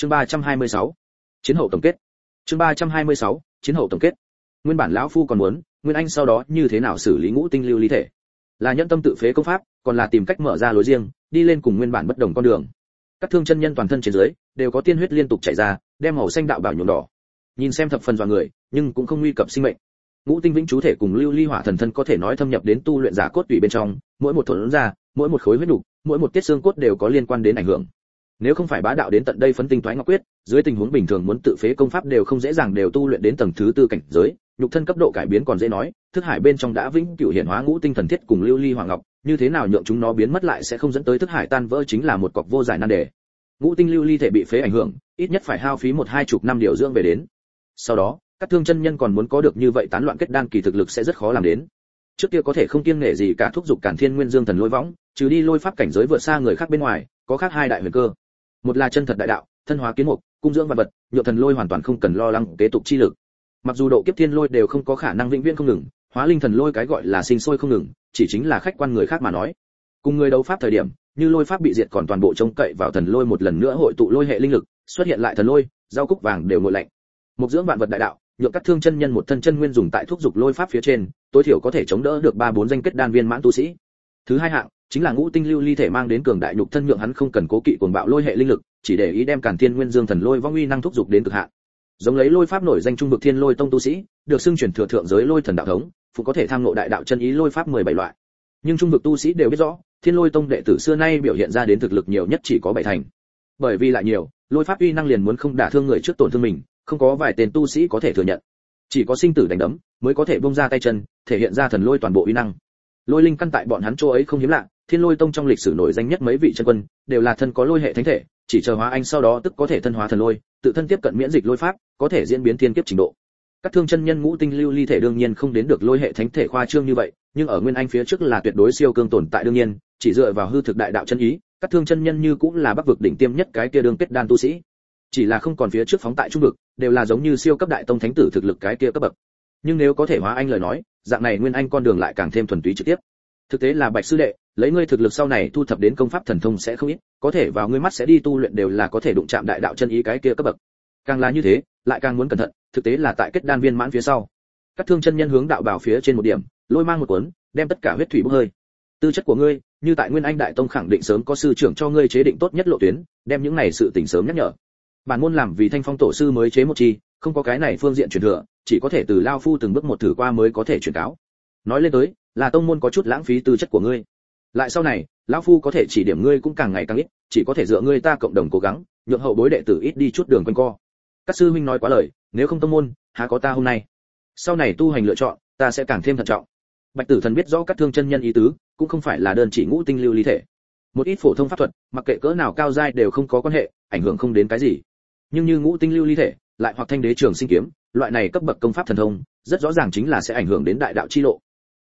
chương 326. chiến hậu tổng kết. Chương 326. chiến hậu tổng kết. Nguyên bản lão phu còn muốn nguyên anh sau đó như thế nào xử lý ngũ tinh lưu lý thể? Là nhẫn tâm tự phế công pháp còn là tìm cách mở ra lối riêng đi lên cùng nguyên bản bất đồng con đường. Các thương chân nhân toàn thân trên dưới đều có tiên huyết liên tục chảy ra đem màu xanh đạo bảo nhuộm đỏ. Nhìn xem thập phần dọa người nhưng cũng không nguy cập sinh mệnh. Ngũ tinh vĩnh chú thể cùng lưu ly hỏa thần thân có thể nói thâm nhập đến tu luyện giả cốt tủy bên trong mỗi một thuần ra mỗi một khối huyết đủ, mỗi một tiết xương cốt đều có liên quan đến ảnh hưởng nếu không phải bá đạo đến tận đây phấn tinh toái ngọc quyết, dưới tình huống bình thường muốn tự phế công pháp đều không dễ dàng đều tu luyện đến tầng thứ tư cảnh giới, nhục thân cấp độ cải biến còn dễ nói, thức hải bên trong đã vĩnh cửu hiển hóa ngũ tinh thần thiết cùng lưu ly hoàng ngọc, như thế nào nhượng chúng nó biến mất lại sẽ không dẫn tới thức hải tan vỡ chính là một cọc vô giải nan đề. Ngũ tinh lưu ly thể bị phế ảnh hưởng, ít nhất phải hao phí một hai chục năm điều dưỡng về đến. Sau đó, các thương chân nhân còn muốn có được như vậy tán loạn kết đan kỳ thực lực sẽ rất khó làm đến. Trước kia có thể không kiêng nể gì cả thúc giục cản thiên nguyên dương thần lôi võng, trừ đi lôi pháp cảnh giới vượt xa người khác bên ngoài, có khác hai đại huyền cơ một là chân thật đại đạo, thân hóa kiến mục, cung dưỡng vật vật, nhựa thần lôi hoàn toàn không cần lo lắng kế tục chi lực. Mặc dù độ kiếp thiên lôi đều không có khả năng vĩnh viễn không ngừng, hóa linh thần lôi cái gọi là sinh sôi không ngừng, chỉ chính là khách quan người khác mà nói. Cùng người đấu pháp thời điểm, như lôi pháp bị diệt còn toàn bộ trông cậy vào thần lôi một lần nữa hội tụ lôi hệ linh lực, xuất hiện lại thần lôi rau cúc vàng đều ngội lạnh. Một dưỡng vạn vật đại đạo, nhượng các thương chân nhân một thân chân nguyên dùng tại thuốc dục lôi pháp phía trên, tối thiểu có thể chống đỡ được ba bốn danh kết đan viên mãn tu sĩ. Thứ hai hạng chính là ngũ tinh lưu ly thể mang đến cường đại nhục thân nhượng hắn không cần cố kỵ cuồng bạo lôi hệ linh lực, chỉ để ý đem càn thiên nguyên dương thần lôi vong uy năng thúc dục đến cực hạn. Giống lấy lôi pháp nổi danh trung vực thiên lôi tông tu sĩ, được xưng truyền thừa thượng giới lôi thần đạo thống, phụ có thể tham ngộ đại đạo chân ý lôi pháp 17 loại. Nhưng trung vực tu sĩ đều biết rõ, thiên lôi tông đệ tử xưa nay biểu hiện ra đến thực lực nhiều nhất chỉ có bảy thành. Bởi vì lại nhiều, lôi pháp uy năng liền muốn không đả thương người trước tổn thương mình, không có vài tên tu sĩ có thể thừa nhận. Chỉ có sinh tử đánh đấm, mới có thể bung ra tay chân, thể hiện ra thần lôi toàn bộ uy năng. Lôi linh căn tại bọn hắn chỗ ấy không hiếm lạ thiên lôi tông trong lịch sử nổi danh nhất mấy vị chân quân, đều là thân có lôi hệ thánh thể, chỉ chờ hóa anh sau đó tức có thể thân hóa thần lôi, tự thân tiếp cận miễn dịch lôi pháp, có thể diễn biến thiên kiếp trình độ. Các thương chân nhân ngũ tinh lưu ly thể đương nhiên không đến được lôi hệ thánh thể khoa trương như vậy, nhưng ở nguyên anh phía trước là tuyệt đối siêu cương tồn tại đương nhiên, chỉ dựa vào hư thực đại đạo chân ý, các thương chân nhân như cũng là bắc vực đỉnh tiêm nhất cái kia đương kết đan tu sĩ. Chỉ là không còn phía trước phóng tại trung vực, đều là giống như siêu cấp đại tông thánh tử thực lực cái kia cấp bậc. Nhưng nếu có thể hóa anh lời nói, dạng này nguyên anh con đường lại càng thêm thuần túy trực tiếp. Thực tế là bạch sư đệ lấy ngươi thực lực sau này thu thập đến công pháp thần thông sẽ không ít, có thể vào ngươi mắt sẽ đi tu luyện đều là có thể đụng chạm đại đạo chân ý cái kia cấp bậc. Càng là như thế, lại càng muốn cẩn thận, thực tế là tại kết đan viên mãn phía sau. Các thương chân nhân hướng đạo bảo phía trên một điểm, lôi mang một cuốn, đem tất cả huyết thủy bốc hơi. Tư chất của ngươi, như tại nguyên anh đại tông khẳng định sớm có sư trưởng cho ngươi chế định tốt nhất lộ tuyến, đem những này sự tỉnh sớm nhắc nhở. Bản môn làm vì thanh phong tổ sư mới chế một chi, không có cái này phương diện truyền thừa, chỉ có thể từ lao phu từng bước một thử qua mới có thể truyền cáo. Nói lên tới, là tông môn có chút lãng phí tư chất của ngươi lại sau này, lão phu có thể chỉ điểm ngươi cũng càng ngày càng ít, chỉ có thể dựa ngươi ta cộng đồng cố gắng, nhượng hậu bối đệ tử ít đi chút đường quanh co. Các sư huynh nói quá lời, nếu không tông môn, há có ta hôm nay? Sau này tu hành lựa chọn, ta sẽ càng thêm thận trọng. Bạch tử thần biết rõ các thương chân nhân ý tứ, cũng không phải là đơn chỉ ngũ tinh lưu lý thể. Một ít phổ thông pháp thuật, mặc kệ cỡ nào cao giai đều không có quan hệ, ảnh hưởng không đến cái gì. Nhưng như ngũ tinh lưu ly thể, lại hoặc thanh đế trường sinh kiếm, loại này cấp bậc công pháp thần thông, rất rõ ràng chính là sẽ ảnh hưởng đến đại đạo chi lộ.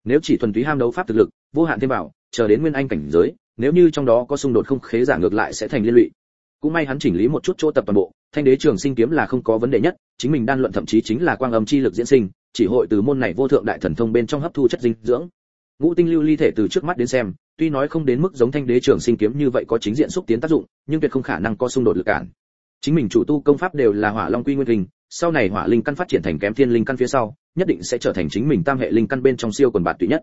Nếu chỉ thuần túy ham đấu pháp thực lực, vô hạn thêm vào chờ đến nguyên anh cảnh giới, nếu như trong đó có xung đột không khế giả ngược lại sẽ thành liên lụy. Cũng may hắn chỉnh lý một chút chỗ tập toàn bộ, thanh đế trường sinh kiếm là không có vấn đề nhất, chính mình đan luận thậm chí chính là quang âm chi lực diễn sinh, chỉ hội từ môn này vô thượng đại thần thông bên trong hấp thu chất dinh dưỡng. Ngũ tinh lưu ly thể từ trước mắt đến xem, tuy nói không đến mức giống thanh đế trường sinh kiếm như vậy có chính diện xúc tiến tác dụng, nhưng tuyệt không khả năng có xung đột lực cản. Chính mình chủ tu công pháp đều là hỏa long quy nguyên hình, sau này hỏa linh căn phát triển thành kém thiên linh căn phía sau, nhất định sẽ trở thành chính mình tam hệ linh căn bên trong siêu quần bạt tụy nhất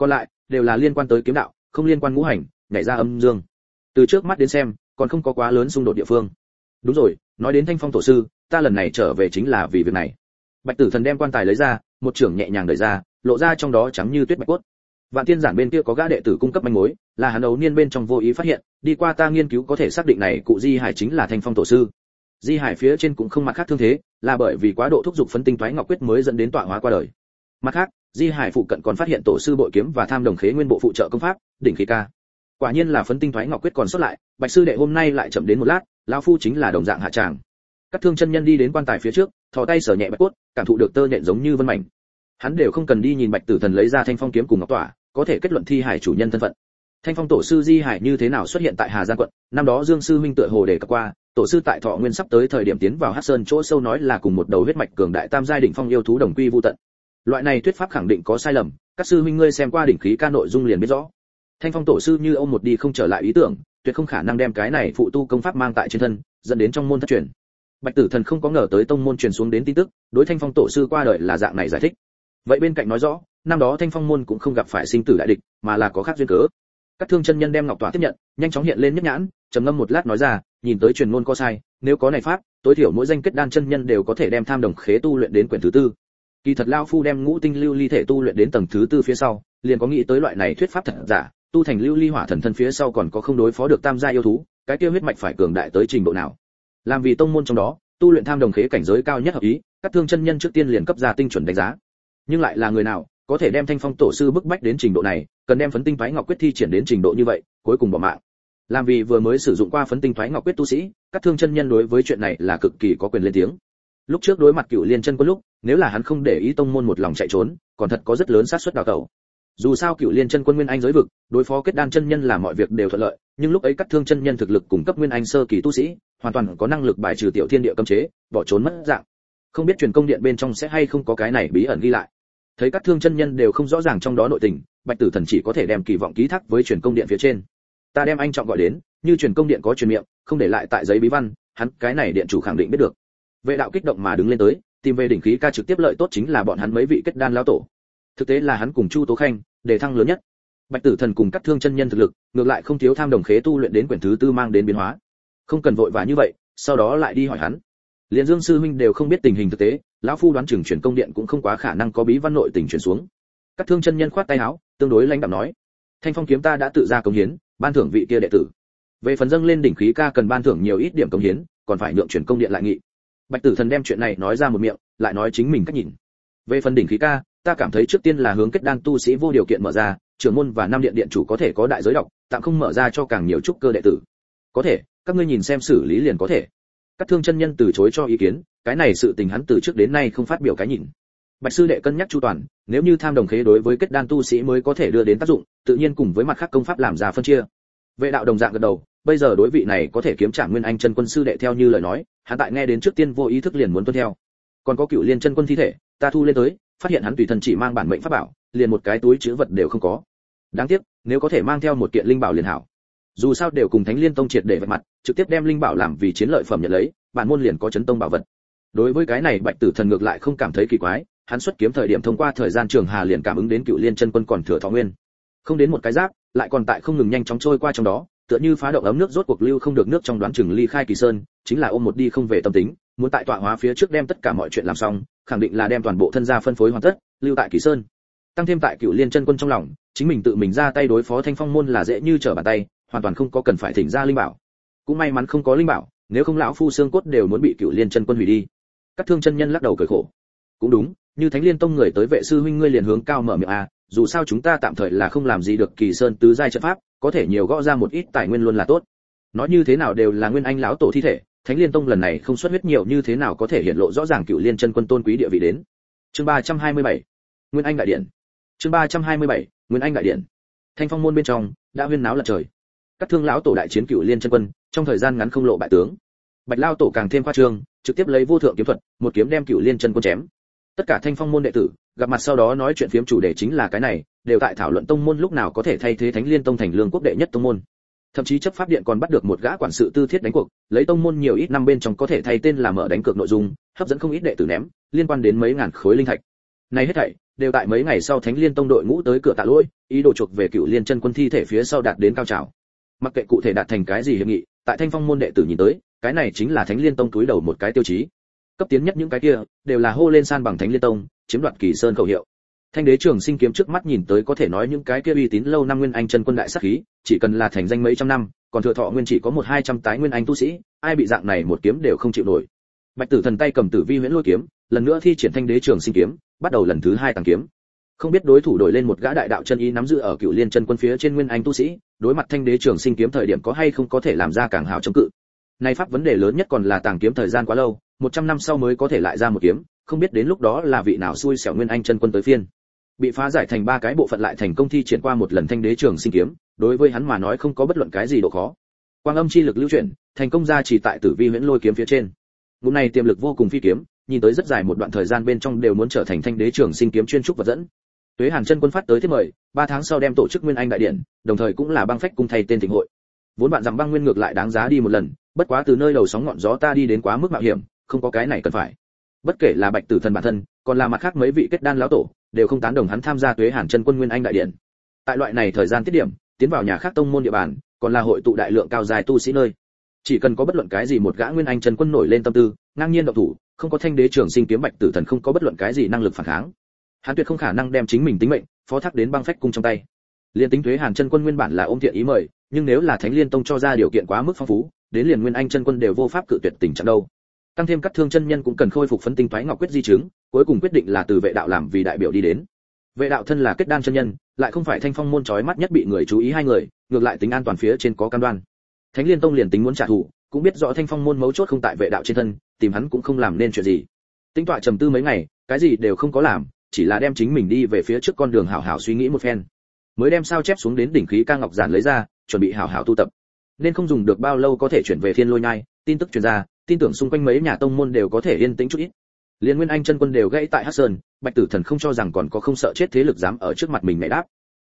còn lại, đều là liên quan tới kiếm đạo, không liên quan ngũ hành, nhảy ra âm dương. Từ trước mắt đến xem, còn không có quá lớn xung đột địa phương. Đúng rồi, nói đến thanh phong tổ sư, ta lần này trở về chính là vì việc này. Bạch tử thần đem quan tài lấy ra, một trưởng nhẹ nhàng đẩy ra, lộ ra trong đó trắng như tuyết bạch cốt. Vạn thiên giản bên kia có gã đệ tử cung cấp manh mối, là hắn ấu niên bên trong vô ý phát hiện, đi qua ta nghiên cứu có thể xác định này cụ di hải chính là thanh phong tổ sư. Di hải phía trên cũng không mặt khác thương thế, là bởi vì quá độ thúc giục phấn tinh thoái ngọc quyết mới dẫn đến tọa hóa qua đời mặt khác, di hải phụ cận còn phát hiện tổ sư bội kiếm và tham đồng khế nguyên bộ phụ trợ công pháp, đỉnh khí ca. Quả nhiên là phấn tinh thoái ngọc quyết còn xuất lại, bạch sư đệ hôm nay lại chậm đến một lát, lão phu chính là đồng dạng hạ tràng. Các thương chân nhân đi đến quan tài phía trước, thò tay sở nhẹ bạch cốt, cảm thụ được tơ nhện giống như vân mảnh. Hắn đều không cần đi nhìn bạch tử thần lấy ra thanh phong kiếm cùng ngọc tỏa, có thể kết luận thi hải chủ nhân thân phận. Thanh phong tổ sư di hải như thế nào xuất hiện tại hà giang quận, năm đó dương sư huynh tựa hồ để cập qua, tổ sư tại thọ nguyên sắp tới thời điểm tiến vào hắc sơn chỗ sâu nói là cùng một đầu huyết mạch cường đại tam giai đỉnh phong yêu thú đồng quy vu tận loại này thuyết pháp khẳng định có sai lầm, các sư huynh ngươi xem qua đỉnh khí ca nội dung liền biết rõ. Thanh phong tổ sư như ông một đi không trở lại ý tưởng, tuyệt không khả năng đem cái này phụ tu công pháp mang tại trên thân, dẫn đến trong môn thất truyền. Bạch tử thần không có ngờ tới tông môn truyền xuống đến tin tức, đối thanh phong tổ sư qua đời là dạng này giải thích. Vậy bên cạnh nói rõ, năm đó thanh phong môn cũng không gặp phải sinh tử đại địch, mà là có khác duyên cớ. Các thương chân nhân đem ngọc tỏa tiếp nhận, nhanh chóng hiện lên nhất nhãn, trầm ngâm một lát nói ra, nhìn tới truyền môn có sai, nếu có này pháp, tối thiểu mỗi danh kết đan chân nhân đều có thể đem tham đồng khế tu luyện đến quyển thứ tư kỳ thật lao phu đem ngũ tinh lưu ly thể tu luyện đến tầng thứ tư phía sau, liền có nghĩ tới loại này thuyết pháp thật giả, tu thành lưu ly hỏa thần thân phía sau còn có không đối phó được tam gia yêu thú, cái kia huyết mạch phải cường đại tới trình độ nào. Làm vì tông môn trong đó, tu luyện tham đồng khế cảnh giới cao nhất hợp ý, các thương chân nhân trước tiên liền cấp ra tinh chuẩn đánh giá. Nhưng lại là người nào, có thể đem thanh phong tổ sư bức bách đến trình độ này, cần đem phấn tinh thoái ngọc quyết thi triển đến trình độ như vậy, cuối cùng bỏ mạng. Làm vì vừa mới sử dụng qua phấn tinh thoái ngọc quyết tu sĩ, các thương chân nhân đối với chuyện này là cực kỳ có quyền lên tiếng lúc trước đối mặt cựu liên chân quân lúc, nếu là hắn không để ý tông môn một lòng chạy trốn, còn thật có rất lớn xác suất đào tẩu. Dù sao cựu liên chân quân nguyên anh giới vực, đối phó kết đan chân nhân là mọi việc đều thuận lợi, nhưng lúc ấy cắt thương chân nhân thực lực cung cấp nguyên anh sơ kỳ tu sĩ, hoàn toàn có năng lực bài trừ tiểu thiên địa cấm chế, bỏ trốn mất dạng. Không biết truyền công điện bên trong sẽ hay không có cái này bí ẩn ghi lại. Thấy các thương chân nhân đều không rõ ràng trong đó nội tình, bạch tử thần chỉ có thể đem kỳ vọng ký thác với truyền công điện phía trên. Ta đem anh trọng gọi đến, như truyền công điện có truyền miệng, không để lại tại giấy bí văn, hắn cái này điện chủ khẳng định biết được vệ đạo kích động mà đứng lên tới, tìm về đỉnh khí ca trực tiếp lợi tốt chính là bọn hắn mấy vị kết đan lão tổ. Thực tế là hắn cùng chu tố khanh để thăng lớn nhất. Bạch tử thần cùng các thương chân nhân thực lực, ngược lại không thiếu tham đồng khế tu luyện đến quyển thứ tư mang đến biến hóa. Không cần vội vã như vậy, sau đó lại đi hỏi hắn. Liền dương sư huynh đều không biết tình hình thực tế, lão phu đoán chừng chuyển công điện cũng không quá khả năng có bí văn nội tình chuyển xuống. Các thương chân nhân khoát tay áo, tương đối lãnh đạm nói, thanh phong kiếm ta đã tự ra công hiến, ban thưởng vị kia đệ tử. Về phần dâng lên đỉnh khí ca cần ban thưởng nhiều ít điểm công hiến, còn phải nhượng chuyển công điện lại nghị bạch tử thần đem chuyện này nói ra một miệng, lại nói chính mình cách nhìn. Về phần đỉnh khí ca, ta cảm thấy trước tiên là hướng kết đan tu sĩ vô điều kiện mở ra, trưởng môn và năm điện điện chủ có thể có đại giới đọc, tạm không mở ra cho càng nhiều trúc cơ đệ tử. Có thể, các ngươi nhìn xem xử lý liền có thể. Các thương chân nhân từ chối cho ý kiến, cái này sự tình hắn từ trước đến nay không phát biểu cái nhìn. Bạch sư đệ cân nhắc chu toàn, nếu như tham đồng khế đối với kết đan tu sĩ mới có thể đưa đến tác dụng, tự nhiên cùng với mặt khác công pháp làm ra phân chia. Vệ đạo đồng dạng gật đầu, bây giờ đối vị này có thể kiếm trả nguyên anh chân quân sư đệ theo như lời nói hắn tại nghe đến trước tiên vô ý thức liền muốn tuân theo. Còn có cựu liên chân quân thi thể, ta thu lên tới, phát hiện hắn tùy thân chỉ mang bản mệnh pháp bảo, liền một cái túi chứa vật đều không có. Đáng tiếc, nếu có thể mang theo một kiện linh bảo liền hảo. Dù sao đều cùng thánh liên tông triệt để vạch mặt, trực tiếp đem linh bảo làm vì chiến lợi phẩm nhận lấy, bản môn liền có chấn tông bảo vật. Đối với cái này bạch tử thần ngược lại không cảm thấy kỳ quái, hắn xuất kiếm thời điểm thông qua thời gian trường hà liền cảm ứng đến cựu liên chân quân còn thừa thọ nguyên. Không đến một cái giáp, lại còn tại không ngừng nhanh chóng trôi qua trong đó tựa như phá động ấm nước rốt cuộc lưu không được nước trong đoán chừng ly khai kỳ sơn, chính là ôm một đi không về tâm tính, muốn tại tọa hóa phía trước đem tất cả mọi chuyện làm xong, khẳng định là đem toàn bộ thân gia phân phối hoàn tất, lưu tại kỳ sơn. Tăng thêm tại cựu liên chân quân trong lòng, chính mình tự mình ra tay đối phó thanh phong môn là dễ như trở bàn tay, hoàn toàn không có cần phải thỉnh ra linh bảo. Cũng may mắn không có linh bảo, nếu không lão phu xương cốt đều muốn bị cựu liên chân quân hủy đi. Các thương chân nhân lắc đầu cười khổ. Cũng đúng, như thánh liên tông người tới vệ sư huynh ngươi liền hướng cao mở miệng a, dù sao chúng ta tạm thời là không làm gì được kỳ sơn tứ giai trận pháp có thể nhiều gõ ra một ít tài nguyên luôn là tốt. Nói như thế nào đều là nguyên anh lão tổ thi thể, thánh liên tông lần này không xuất huyết nhiều như thế nào có thể hiện lộ rõ ràng cựu liên chân quân tôn quý địa vị đến. Chương 327 nguyên anh đại điện. Chương 327 nguyên anh đại điện. Thanh phong môn bên trong, đã huyên náo lật trời. Các thương lão tổ đại chiến cựu liên chân quân, trong thời gian ngắn không lộ bại tướng. Bạch lao tổ càng thêm khoa trương, trực tiếp lấy vô thượng kiếm thuật, một kiếm đem cựu liên chân quân chém tất cả thanh phong môn đệ tử, gặp mặt sau đó nói chuyện phiếm chủ đề chính là cái này, đều tại thảo luận tông môn lúc nào có thể thay thế thánh liên tông thành lương quốc đệ nhất tông môn. Thậm chí chấp pháp điện còn bắt được một gã quản sự tư thiết đánh cuộc, lấy tông môn nhiều ít năm bên trong có thể thay tên là mở đánh cược nội dung, hấp dẫn không ít đệ tử ném, liên quan đến mấy ngàn khối linh thạch. Này hết thảy, đều tại mấy ngày sau thánh liên tông đội ngũ tới cửa tạ lỗi, ý đồ chuộc về cựu liên chân quân thi thể phía sau đạt đến cao trào. Mặc kệ cụ thể đạt thành cái gì hiệp nghị, tại thanh phong môn đệ tử nhìn tới, cái này chính là thánh liên tông túi đầu một cái tiêu chí cấp tiến nhất những cái kia, đều là hô lên san bằng thánh liên tông, chiếm đoạt kỳ sơn khẩu hiệu. Thanh đế trường sinh kiếm trước mắt nhìn tới có thể nói những cái kia uy tín lâu năm nguyên anh chân quân đại sắc khí, chỉ cần là thành danh mấy trăm năm, còn thừa thọ nguyên chỉ có một hai trăm tái nguyên anh tu sĩ, ai bị dạng này một kiếm đều không chịu nổi. Bạch tử thần tay cầm tử vi huyễn lôi kiếm, lần nữa thi triển thanh đế trường sinh kiếm, bắt đầu lần thứ hai tàng kiếm. Không biết đối thủ đổi lên một gã đại đạo chân ý nắm giữ ở cựu liên chân quân phía trên nguyên anh tu sĩ, đối mặt thanh đế trường sinh kiếm thời điểm có hay không có thể làm ra càng hảo chống cự nay pháp vấn đề lớn nhất còn là tàng kiếm thời gian quá lâu, một trăm năm sau mới có thể lại ra một kiếm, không biết đến lúc đó là vị nào xui xẻo nguyên anh chân quân tới phiên. Bị phá giải thành ba cái bộ phận lại thành công thi triển qua một lần thanh đế trường sinh kiếm, đối với hắn mà nói không có bất luận cái gì độ khó. Quang âm chi lực lưu chuyển, thành công ra chỉ tại tử vi huyễn lôi kiếm phía trên. Ngũ này tiềm lực vô cùng phi kiếm, nhìn tới rất dài một đoạn thời gian bên trong đều muốn trở thành thanh đế trường sinh kiếm chuyên trúc vật dẫn. Tuế hàn chân quân phát tới thiết mời, ba tháng sau đem tổ chức nguyên anh đại điện, đồng thời cũng là băng phách cung thay tên thịnh hội. Vốn bạn rằng băng nguyên ngược lại đáng giá đi một lần bất quá từ nơi đầu sóng ngọn gió ta đi đến quá mức mạo hiểm, không có cái này cần phải. Bất kể là bạch tử thần bản thân, còn là mặt khác mấy vị kết đan lão tổ, đều không tán đồng hắn tham gia tuế hàn chân quân nguyên anh đại điện. Tại loại này thời gian tiết điểm, tiến vào nhà khác tông môn địa bàn, còn là hội tụ đại lượng cao dài tu sĩ nơi. Chỉ cần có bất luận cái gì một gã nguyên anh chân quân nổi lên tâm tư, ngang nhiên động thủ, không có thanh đế trường sinh kiếm bạch tử thần không có bất luận cái gì năng lực phản kháng. Hắn tuyệt không khả năng đem chính mình tính mệnh phó thác đến băng phách cung trong tay. Liên tính thuế hàn chân quân nguyên bản là ôm thiện ý mời, nhưng nếu là thánh liên tông cho ra điều kiện quá mức phong phú đến liền nguyên anh chân quân đều vô pháp cự tuyệt tình trạng đâu. Tăng thêm các thương chân nhân cũng cần khôi phục phấn tinh thoái ngọc quyết di chứng, cuối cùng quyết định là từ vệ đạo làm vì đại biểu đi đến. Vệ đạo thân là kết đan chân nhân, lại không phải thanh phong môn chói mắt nhất bị người chú ý hai người, ngược lại tính an toàn phía trên có cam đoan. Thánh liên tông liền tính muốn trả thù, cũng biết rõ thanh phong môn mấu chốt không tại vệ đạo trên thân, tìm hắn cũng không làm nên chuyện gì. Tính tọa trầm tư mấy ngày, cái gì đều không có làm, chỉ là đem chính mình đi về phía trước con đường hảo hảo suy nghĩ một phen. Mới đem sao chép xuống đến đỉnh khí ca ngọc giản lấy ra, chuẩn bị hảo hảo tu tập nên không dùng được bao lâu có thể chuyển về thiên lôi nhai, tin tức truyền ra, tin tưởng xung quanh mấy nhà tông môn đều có thể yên tĩnh chút ít. Liên nguyên anh chân quân đều gãy tại hắc sơn, bạch tử thần không cho rằng còn có không sợ chết thế lực dám ở trước mặt mình mẹ đáp.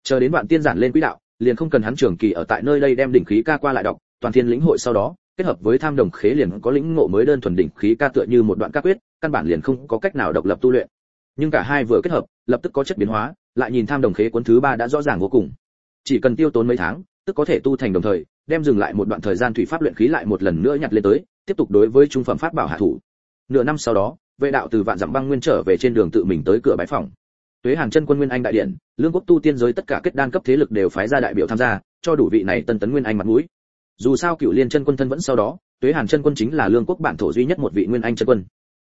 Chờ đến đoạn tiên giản lên quỹ đạo, liền không cần hắn trường kỳ ở tại nơi đây đem đỉnh khí ca qua lại đọc, toàn thiên lĩnh hội sau đó, kết hợp với tham đồng khế liền có lĩnh ngộ mới đơn thuần đỉnh khí ca tựa như một đoạn ca quyết, căn bản liền không có cách nào độc lập tu luyện. Nhưng cả hai vừa kết hợp, lập tức có chất biến hóa, lại nhìn tham đồng khế cuốn thứ ba đã rõ ràng vô cùng. Chỉ cần tiêu tốn mấy tháng, tức có thể tu thành đồng thời đem dừng lại một đoạn thời gian thủy pháp luyện khí lại một lần nữa nhặt lên tới, tiếp tục đối với trung phẩm pháp bảo hạ thủ. Nửa năm sau đó, vệ đạo từ vạn dặm băng nguyên trở về trên đường tự mình tới cửa bái phòng tuế hàn chân quân nguyên anh đại điện, lương quốc tu tiên giới tất cả kết đan cấp thế lực đều phái ra đại biểu tham gia, cho đủ vị này tân tấn nguyên anh mặt mũi. Dù sao cựu liên chân quân thân vẫn sau đó, tuế hàn chân quân chính là lương quốc bản thổ duy nhất một vị nguyên anh chân quân.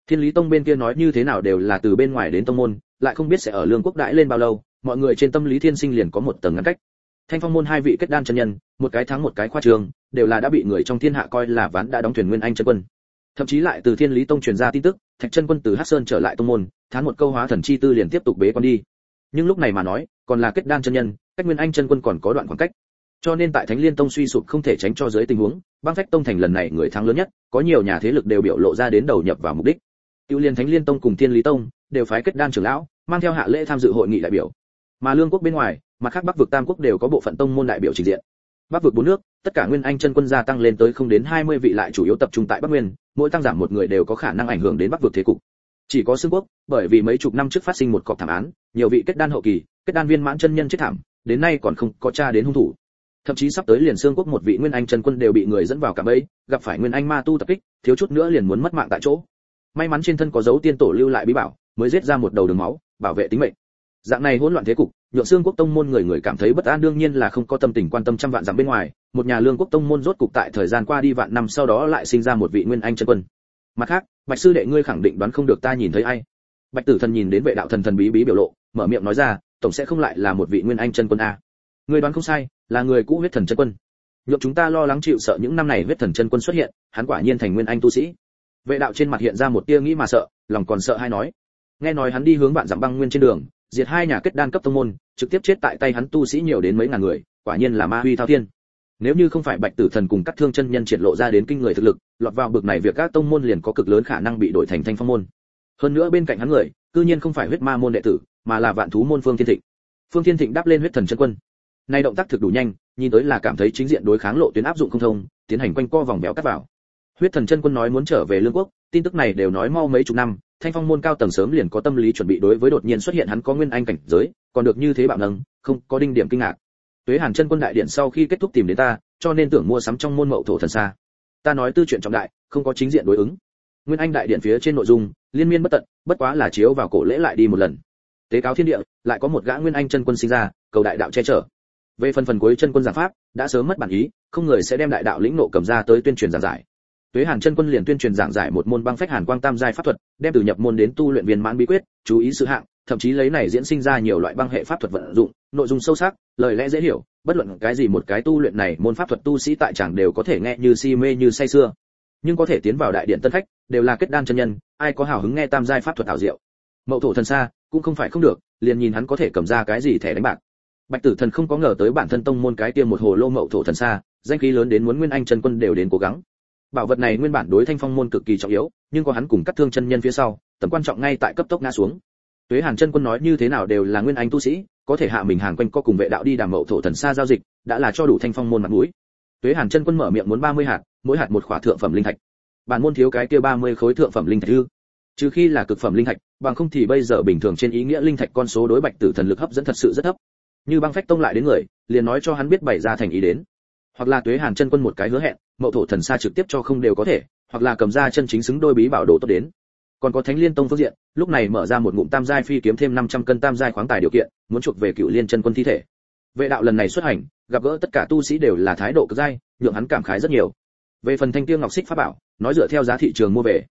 Thiên lý tông bên kia nói như thế nào đều là từ bên ngoài đến tông môn, lại không biết sẽ ở lương quốc đại lên bao lâu, mọi người trên tâm lý thiên sinh liền có một tầng ngăn cách thanh phong môn hai vị kết đan chân nhân, một cái thắng một cái khoa trường, đều là đã bị người trong thiên hạ coi là ván đã đóng thuyền nguyên anh chân quân. Thậm chí lại từ thiên lý tông truyền ra tin tức, thạch chân quân từ hắc sơn trở lại tông môn, thán một câu hóa thần chi tư liền tiếp tục bế quan đi. Nhưng lúc này mà nói, còn là kết đan chân nhân, cách nguyên anh chân quân còn có đoạn khoảng cách. Cho nên tại thánh liên tông suy sụp không thể tránh cho dưới tình huống, băng phách tông thành lần này người thắng lớn nhất, có nhiều nhà thế lực đều biểu lộ ra đến đầu nhập vào mục đích. Tiêu liên thánh liên tông cùng thiên lý tông đều phái kết đan trưởng lão, mang theo hạ lễ tham dự hội nghị đại biểu. Mà lương quốc bên ngoài mặt khác bắc vực tam quốc đều có bộ phận tông môn đại biểu trình diện. Bắc vực bốn nước, tất cả nguyên anh chân quân gia tăng lên tới không đến 20 vị lại chủ yếu tập trung tại bắc nguyên, mỗi tăng giảm một người đều có khả năng ảnh hưởng đến bắc vực thế cục. Chỉ có xương quốc, bởi vì mấy chục năm trước phát sinh một cọc thảm án, nhiều vị kết đan hậu kỳ, kết đan viên mãn chân nhân chết thảm, đến nay còn không có tra đến hung thủ. Thậm chí sắp tới liền xương quốc một vị nguyên anh chân quân đều bị người dẫn vào cả bẫy, gặp phải nguyên anh ma tu tập kích, thiếu chút nữa liền muốn mất mạng tại chỗ. May mắn trên thân có dấu tiên tổ lưu lại bí bảo, mới giết ra một đầu đường máu, bảo vệ tính mệnh dạng này hỗn loạn thế cục, nhượng xương quốc tông môn người người cảm thấy bất an đương nhiên là không có tâm tình quan tâm trăm vạn dặm bên ngoài, một nhà lương quốc tông môn rốt cục tại thời gian qua đi vạn năm sau đó lại sinh ra một vị nguyên anh chân quân. Mặt khác, bạch sư đệ ngươi khẳng định đoán không được ta nhìn thấy ai. Bạch tử thần nhìn đến vệ đạo thần thần bí bí biểu lộ, mở miệng nói ra, tổng sẽ không lại là một vị nguyên anh chân quân a. Ngươi đoán không sai, là người cũ huyết thần chân quân. Nhượng chúng ta lo lắng chịu sợ những năm này huyết thần chân quân xuất hiện, hắn quả nhiên thành nguyên anh tu sĩ. Vệ đạo trên mặt hiện ra một tia nghĩ mà sợ, lòng còn sợ hay nói. Nghe nói hắn đi hướng vạn dặm băng nguyên trên đường diệt hai nhà kết đan cấp tông môn, trực tiếp chết tại tay hắn tu sĩ nhiều đến mấy ngàn người, quả nhiên là ma huy thao thiên. Nếu như không phải bạch tử thần cùng các thương chân nhân triển lộ ra đến kinh người thực lực, lọt vào bực này việc các tông môn liền có cực lớn khả năng bị đổi thành thanh phong môn. Hơn nữa bên cạnh hắn người, cư nhiên không phải huyết ma môn đệ tử, mà là vạn thú môn phương thiên thịnh. Phương thiên thịnh đáp lên huyết thần chân quân. Nay động tác thực đủ nhanh, nhìn tới là cảm thấy chính diện đối kháng lộ tuyến áp dụng không thông, tiến hành quanh co vòng béo cắt vào. Huyết thần chân quân nói muốn trở về lương quốc, tin tức này đều nói mau mấy chục năm thanh phong môn cao tầng sớm liền có tâm lý chuẩn bị đối với đột nhiên xuất hiện hắn có nguyên anh cảnh giới, còn được như thế bạo nâng không có đinh điểm kinh ngạc. Tuế hàn chân quân đại điện sau khi kết thúc tìm đến ta, cho nên tưởng mua sắm trong môn mậu thổ thần xa. Ta nói tư chuyện trọng đại, không có chính diện đối ứng. Nguyên anh đại điện phía trên nội dung, liên miên bất tận, bất quá là chiếu vào cổ lễ lại đi một lần. Tế cáo thiên địa, lại có một gã nguyên anh chân quân sinh ra, cầu đại đạo che chở. Về phần phần cuối chân quân giảng pháp, đã sớm mất bản ý, không người sẽ đem đại đạo lĩnh nộ cầm ra tới tuyên truyền giảng giải. Tuế Hàn chân quân liền tuyên truyền giảng giải một môn băng phách Hàn Quang Tam giai pháp thuật, đem từ nhập môn đến tu luyện viên mãn bí quyết, chú ý sự hạng, thậm chí lấy này diễn sinh ra nhiều loại băng hệ pháp thuật vận dụng, nội dung sâu sắc, lời lẽ dễ hiểu, bất luận cái gì một cái tu luyện này môn pháp thuật tu sĩ tại chẳng đều có thể nghe như si mê như say xưa. Nhưng có thể tiến vào đại điện tân khách, đều là kết đan chân nhân, ai có hào hứng nghe tam giai pháp thuật ảo diệu. Mậu thổ thần xa, cũng không phải không được, liền nhìn hắn có thể cầm ra cái gì thẻ đánh bạc. Bạch Tử Thần không có ngờ tới bản thân tông môn cái kia một hồ lô mậu thổ thần xa, danh khí lớn đến muốn nguyên anh chân quân đều đến cố gắng bảo vật này nguyên bản đối thanh phong môn cực kỳ trọng yếu, nhưng có hắn cùng cắt thương chân nhân phía sau, tầm quan trọng ngay tại cấp tốc ngã xuống. Tuế hàn chân quân nói như thế nào đều là nguyên anh tu sĩ, có thể hạ mình hàng quanh co cùng vệ đạo đi đàm mậu thổ thần xa giao dịch, đã là cho đủ thanh phong môn mặt mũi. Tuế hàn chân quân mở miệng muốn 30 hạt, mỗi hạt một khỏa thượng phẩm linh thạch. Bản môn thiếu cái kia 30 khối thượng phẩm linh thạch ư? Trừ khi là cực phẩm linh thạch, bằng không thì bây giờ bình thường trên ý nghĩa linh thạch con số đối bạch tử thần lực hấp dẫn thật sự rất thấp. Như băng phách tông lại đến người, liền nói cho hắn biết bày ra thành ý đến hoặc là tuế hàn chân quân một cái hứa hẹn, mậu thổ thần xa trực tiếp cho không đều có thể, hoặc là cầm ra chân chính xứng đôi bí bảo đồ tốt đến. Còn có thánh liên tông phương diện, lúc này mở ra một ngụm tam giai phi kiếm thêm 500 cân tam giai khoáng tài điều kiện, muốn chuộc về cựu liên chân quân thi thể. Vệ đạo lần này xuất hành, gặp gỡ tất cả tu sĩ đều là thái độ cực giai nhượng hắn cảm khái rất nhiều. Về phần thanh tiêu ngọc xích pháp bảo, nói dựa theo giá thị trường mua về.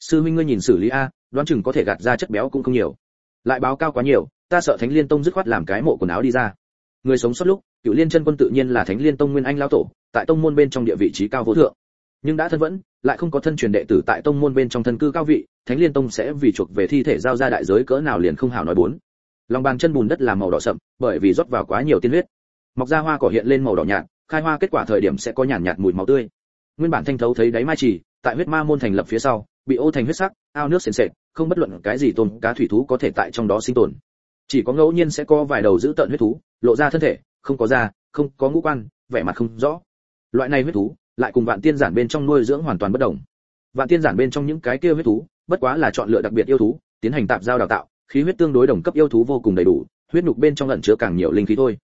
Sư huynh ngươi nhìn xử lý a, đoán chừng có thể gạt ra chất béo cũng không nhiều. Lại báo cao quá nhiều, ta sợ thánh liên tông dứt khoát làm cái mộ quần áo đi ra. Người sống sót lúc cựu liên chân quân tự nhiên là thánh liên tông nguyên anh lao tổ, tại tông môn bên trong địa vị trí cao vô thượng. Nhưng đã thân vẫn, lại không có thân truyền đệ tử tại tông môn bên trong thân cư cao vị, thánh liên tông sẽ vì chuộc về thi thể giao ra đại giới cỡ nào liền không hảo nói bốn. Lòng bàn chân bùn đất là màu đỏ sậm, bởi vì rót vào quá nhiều tiên huyết. Mọc ra hoa cỏ hiện lên màu đỏ nhạt, khai hoa kết quả thời điểm sẽ có nhàn nhạt mùi máu tươi. Nguyên bản thanh thấu thấy đáy mai trì, tại huyết ma môn thành lập phía sau, bị ô thành huyết sắc, ao nước sền sệt, không bất luận cái gì tôm, cá thủy thú có thể tại trong đó sinh tồn. Chỉ có ngẫu nhiên sẽ có vài đầu giữ tận huyết thú, lộ ra thân thể không có da, không có ngũ quan, vẻ mặt không rõ. Loại này huyết thú, lại cùng vạn tiên giản bên trong nuôi dưỡng hoàn toàn bất đồng. Vạn tiên giản bên trong những cái kia huyết thú, bất quá là chọn lựa đặc biệt yêu thú, tiến hành tạp giao đào tạo, khí huyết tương đối đồng cấp yêu thú vô cùng đầy đủ, huyết nhục bên trong ẩn chứa càng nhiều linh khí thôi.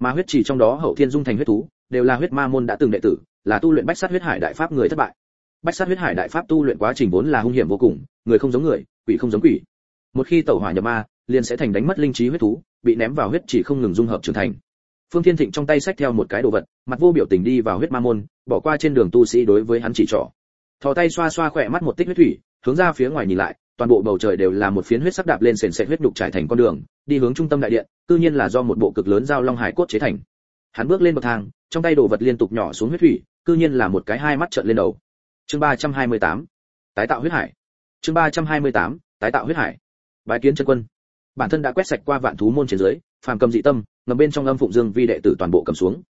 Mà huyết chỉ trong đó hậu thiên dung thành huyết thú, đều là huyết ma môn đã từng đệ tử, là tu luyện bách sát huyết hải đại pháp người thất bại. Bách sát huyết hải đại pháp tu luyện quá trình vốn là hung hiểm vô cùng, người không giống người, quỷ không giống quỷ. Một khi tẩu hỏa nhập ma, liền sẽ thành đánh mất linh trí huyết thú, bị ném vào huyết chỉ không ngừng dung hợp trưởng thành phương thiên thịnh trong tay xách theo một cái đồ vật, mặt vô biểu tình đi vào huyết ma môn, bỏ qua trên đường tu sĩ đối với hắn chỉ trỏ. Thò tay xoa xoa khỏe mắt một tích huyết thủy, hướng ra phía ngoài nhìn lại, toàn bộ bầu trời đều là một phiến huyết sắc đạp lên sền sệt huyết đục trải thành con đường, đi hướng trung tâm đại điện tự nhiên là do một bộ cực lớn dao long hải cốt chế thành. Hắn bước lên bậc thang, trong tay đồ vật liên tục nhỏ xuống huyết thủy tự nhiên là một cái hai mắt trợn lên đầu. Chương 328 tái tạo huyết hải. Chương 328 tái tạo huyết hải. Bái kiến chân quân. Bản thân đã quét sạch qua vạn thú môn trên dưới, phàm cầm dị tâm ngầm bên trong âm phụng dương vi đệ tử toàn bộ cầm xuống.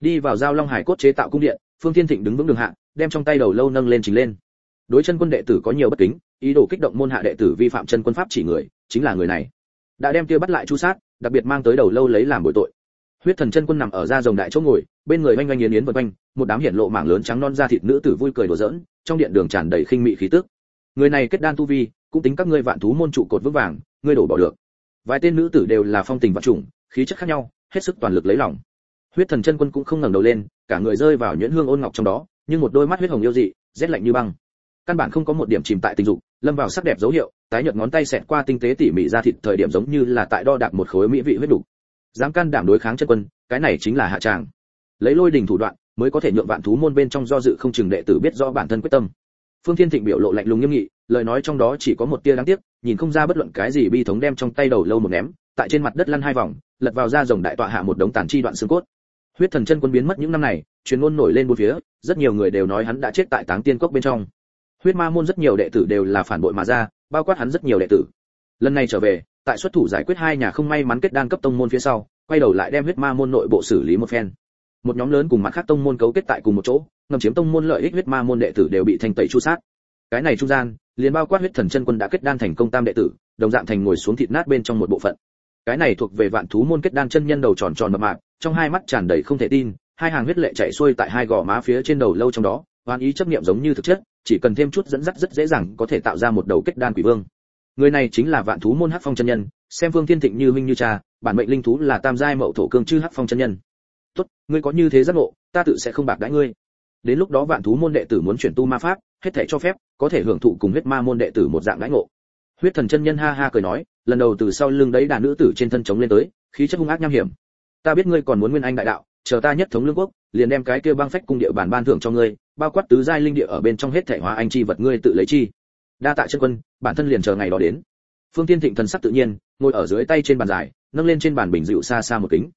Đi vào giao long hải cốt chế tạo cung điện, phương thiên thịnh đứng vững đường hạ, đem trong tay đầu lâu nâng lên trình lên. Đối chân quân đệ tử có nhiều bất kính, ý đồ kích động môn hạ đệ tử vi phạm chân quân pháp chỉ người, chính là người này. Đã đem kia bắt lại chu sát, đặc biệt mang tới đầu lâu lấy làm bội tội. Huyết thần chân quân nằm ở ra rồng đại chỗ ngồi, bên người oanh oanh yến yến vân quanh, một đám hiển lộ mảng lớn trắng non da thịt nữ tử vui cười đùa giỡn, trong điện đường tràn đầy khinh mị khí tức. Người này kết đan tu vi, cũng tính các ngươi vạn thú môn trụ cột vững vàng, ngươi đổ bỏ được. Vài tên nữ tử đều là phong tình vật chủng khí chất khác nhau, hết sức toàn lực lấy lòng. Huyết thần chân quân cũng không ngẩng đầu lên, cả người rơi vào nhuyễn hương ôn ngọc trong đó, nhưng một đôi mắt huyết hồng yêu dị, rét lạnh như băng. Căn bản không có một điểm chìm tại tình dục, lâm vào sắc đẹp dấu hiệu, tái nhợt ngón tay xẹt qua tinh tế tỉ mỉ ra thịt thời điểm giống như là tại đo đạc một khối mỹ vị huyết đủ. Dám can đảm đối kháng chân quân, cái này chính là hạ tràng. Lấy lôi đình thủ đoạn, mới có thể nhượng vạn thú môn bên trong do dự không chừng đệ tử biết rõ bản thân quyết tâm. Phương thiên thịnh biểu lộ lạnh lùng nghiêm nghị, lời nói trong đó chỉ có một tia đáng tiếc, nhìn không ra bất luận cái gì bi thống đem trong tay đầu lâu một ném tại trên mặt đất lăn hai vòng, lật vào ra rồng đại tọa hạ một đống tàn chi đoạn xương cốt. Huyết thần chân quân biến mất những năm này, truyền ngôn nổi lên bốn phía, rất nhiều người đều nói hắn đã chết tại táng tiên cốc bên trong. Huyết ma môn rất nhiều đệ tử đều là phản bội mà ra, bao quát hắn rất nhiều đệ tử. Lần này trở về, tại xuất thủ giải quyết hai nhà không may mắn kết đan cấp tông môn phía sau, quay đầu lại đem huyết ma môn nội bộ xử lý một phen. Một nhóm lớn cùng mặt khác tông môn cấu kết tại cùng một chỗ, ngầm chiếm tông môn lợi ích huyết ma môn đệ tử đều bị thanh tẩy chu sát. Cái này trung gian, liền bao quát huyết thần chân quân đã kết đan thành công tam đệ tử, đồng dạng thành ngồi xuống thịt nát bên trong một bộ phận cái này thuộc về vạn thú môn kết đan chân nhân đầu tròn tròn mập mạp, trong hai mắt tràn đầy không thể tin, hai hàng huyết lệ chảy xuôi tại hai gò má phía trên đầu lâu trong đó oan ý chấp niệm giống như thực chất, chỉ cần thêm chút dẫn dắt rất dễ dàng có thể tạo ra một đầu kết đan quỷ vương. Người này chính là vạn thú môn hắc phong chân nhân, xem vương thiên thịnh như huynh như cha, bản mệnh linh thú là tam giai mậu thổ cương chư hắc phong chân nhân. Tốt, ngươi có như thế giác ngộ, ta tự sẽ không bạc đãi ngươi. Đến lúc đó vạn thú môn đệ tử muốn chuyển tu ma pháp, hết thể cho phép, có thể hưởng thụ cùng huyết ma môn đệ tử một dạng đãi ngộ. Huyết thần chân nhân ha ha cười nói lần đầu từ sau lưng đấy đàn nữ tử trên thân chống lên tới, khí chất hung ác nham hiểm. Ta biết ngươi còn muốn nguyên anh đại đạo, chờ ta nhất thống lương quốc, liền đem cái kia băng phách cung địa bản ban thưởng cho ngươi, bao quát tứ giai linh địa ở bên trong hết thể hóa anh chi vật ngươi tự lấy chi. Đa tạ chân quân, bản thân liền chờ ngày đó đến. Phương tiên thịnh thần sắc tự nhiên, ngồi ở dưới tay trên bàn dài, nâng lên trên bàn bình dịu xa xa một kính.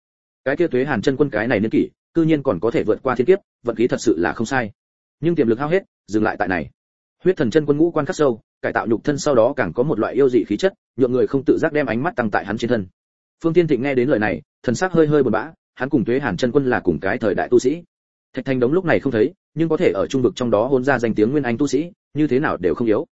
Cái kia tuế hàn chân quân cái này niên kỷ, cư nhiên còn có thể vượt qua thiên kiếp, vận khí thật sự là không sai. Nhưng tiềm lực hao hết, dừng lại tại này. Huyết thần chân quân ngũ quan khắc sâu, cải tạo nhục thân sau đó càng có một loại yêu dị khí chất nhượng người không tự giác đem ánh mắt tăng tại hắn trên thân. Phương tiên thịnh nghe đến lời này, thần sắc hơi hơi buồn bã, hắn cùng tuế hàn chân quân là cùng cái thời đại tu sĩ. Thạch thành đống lúc này không thấy, nhưng có thể ở trung vực trong đó hôn ra danh tiếng nguyên anh tu sĩ, như thế nào đều không yếu.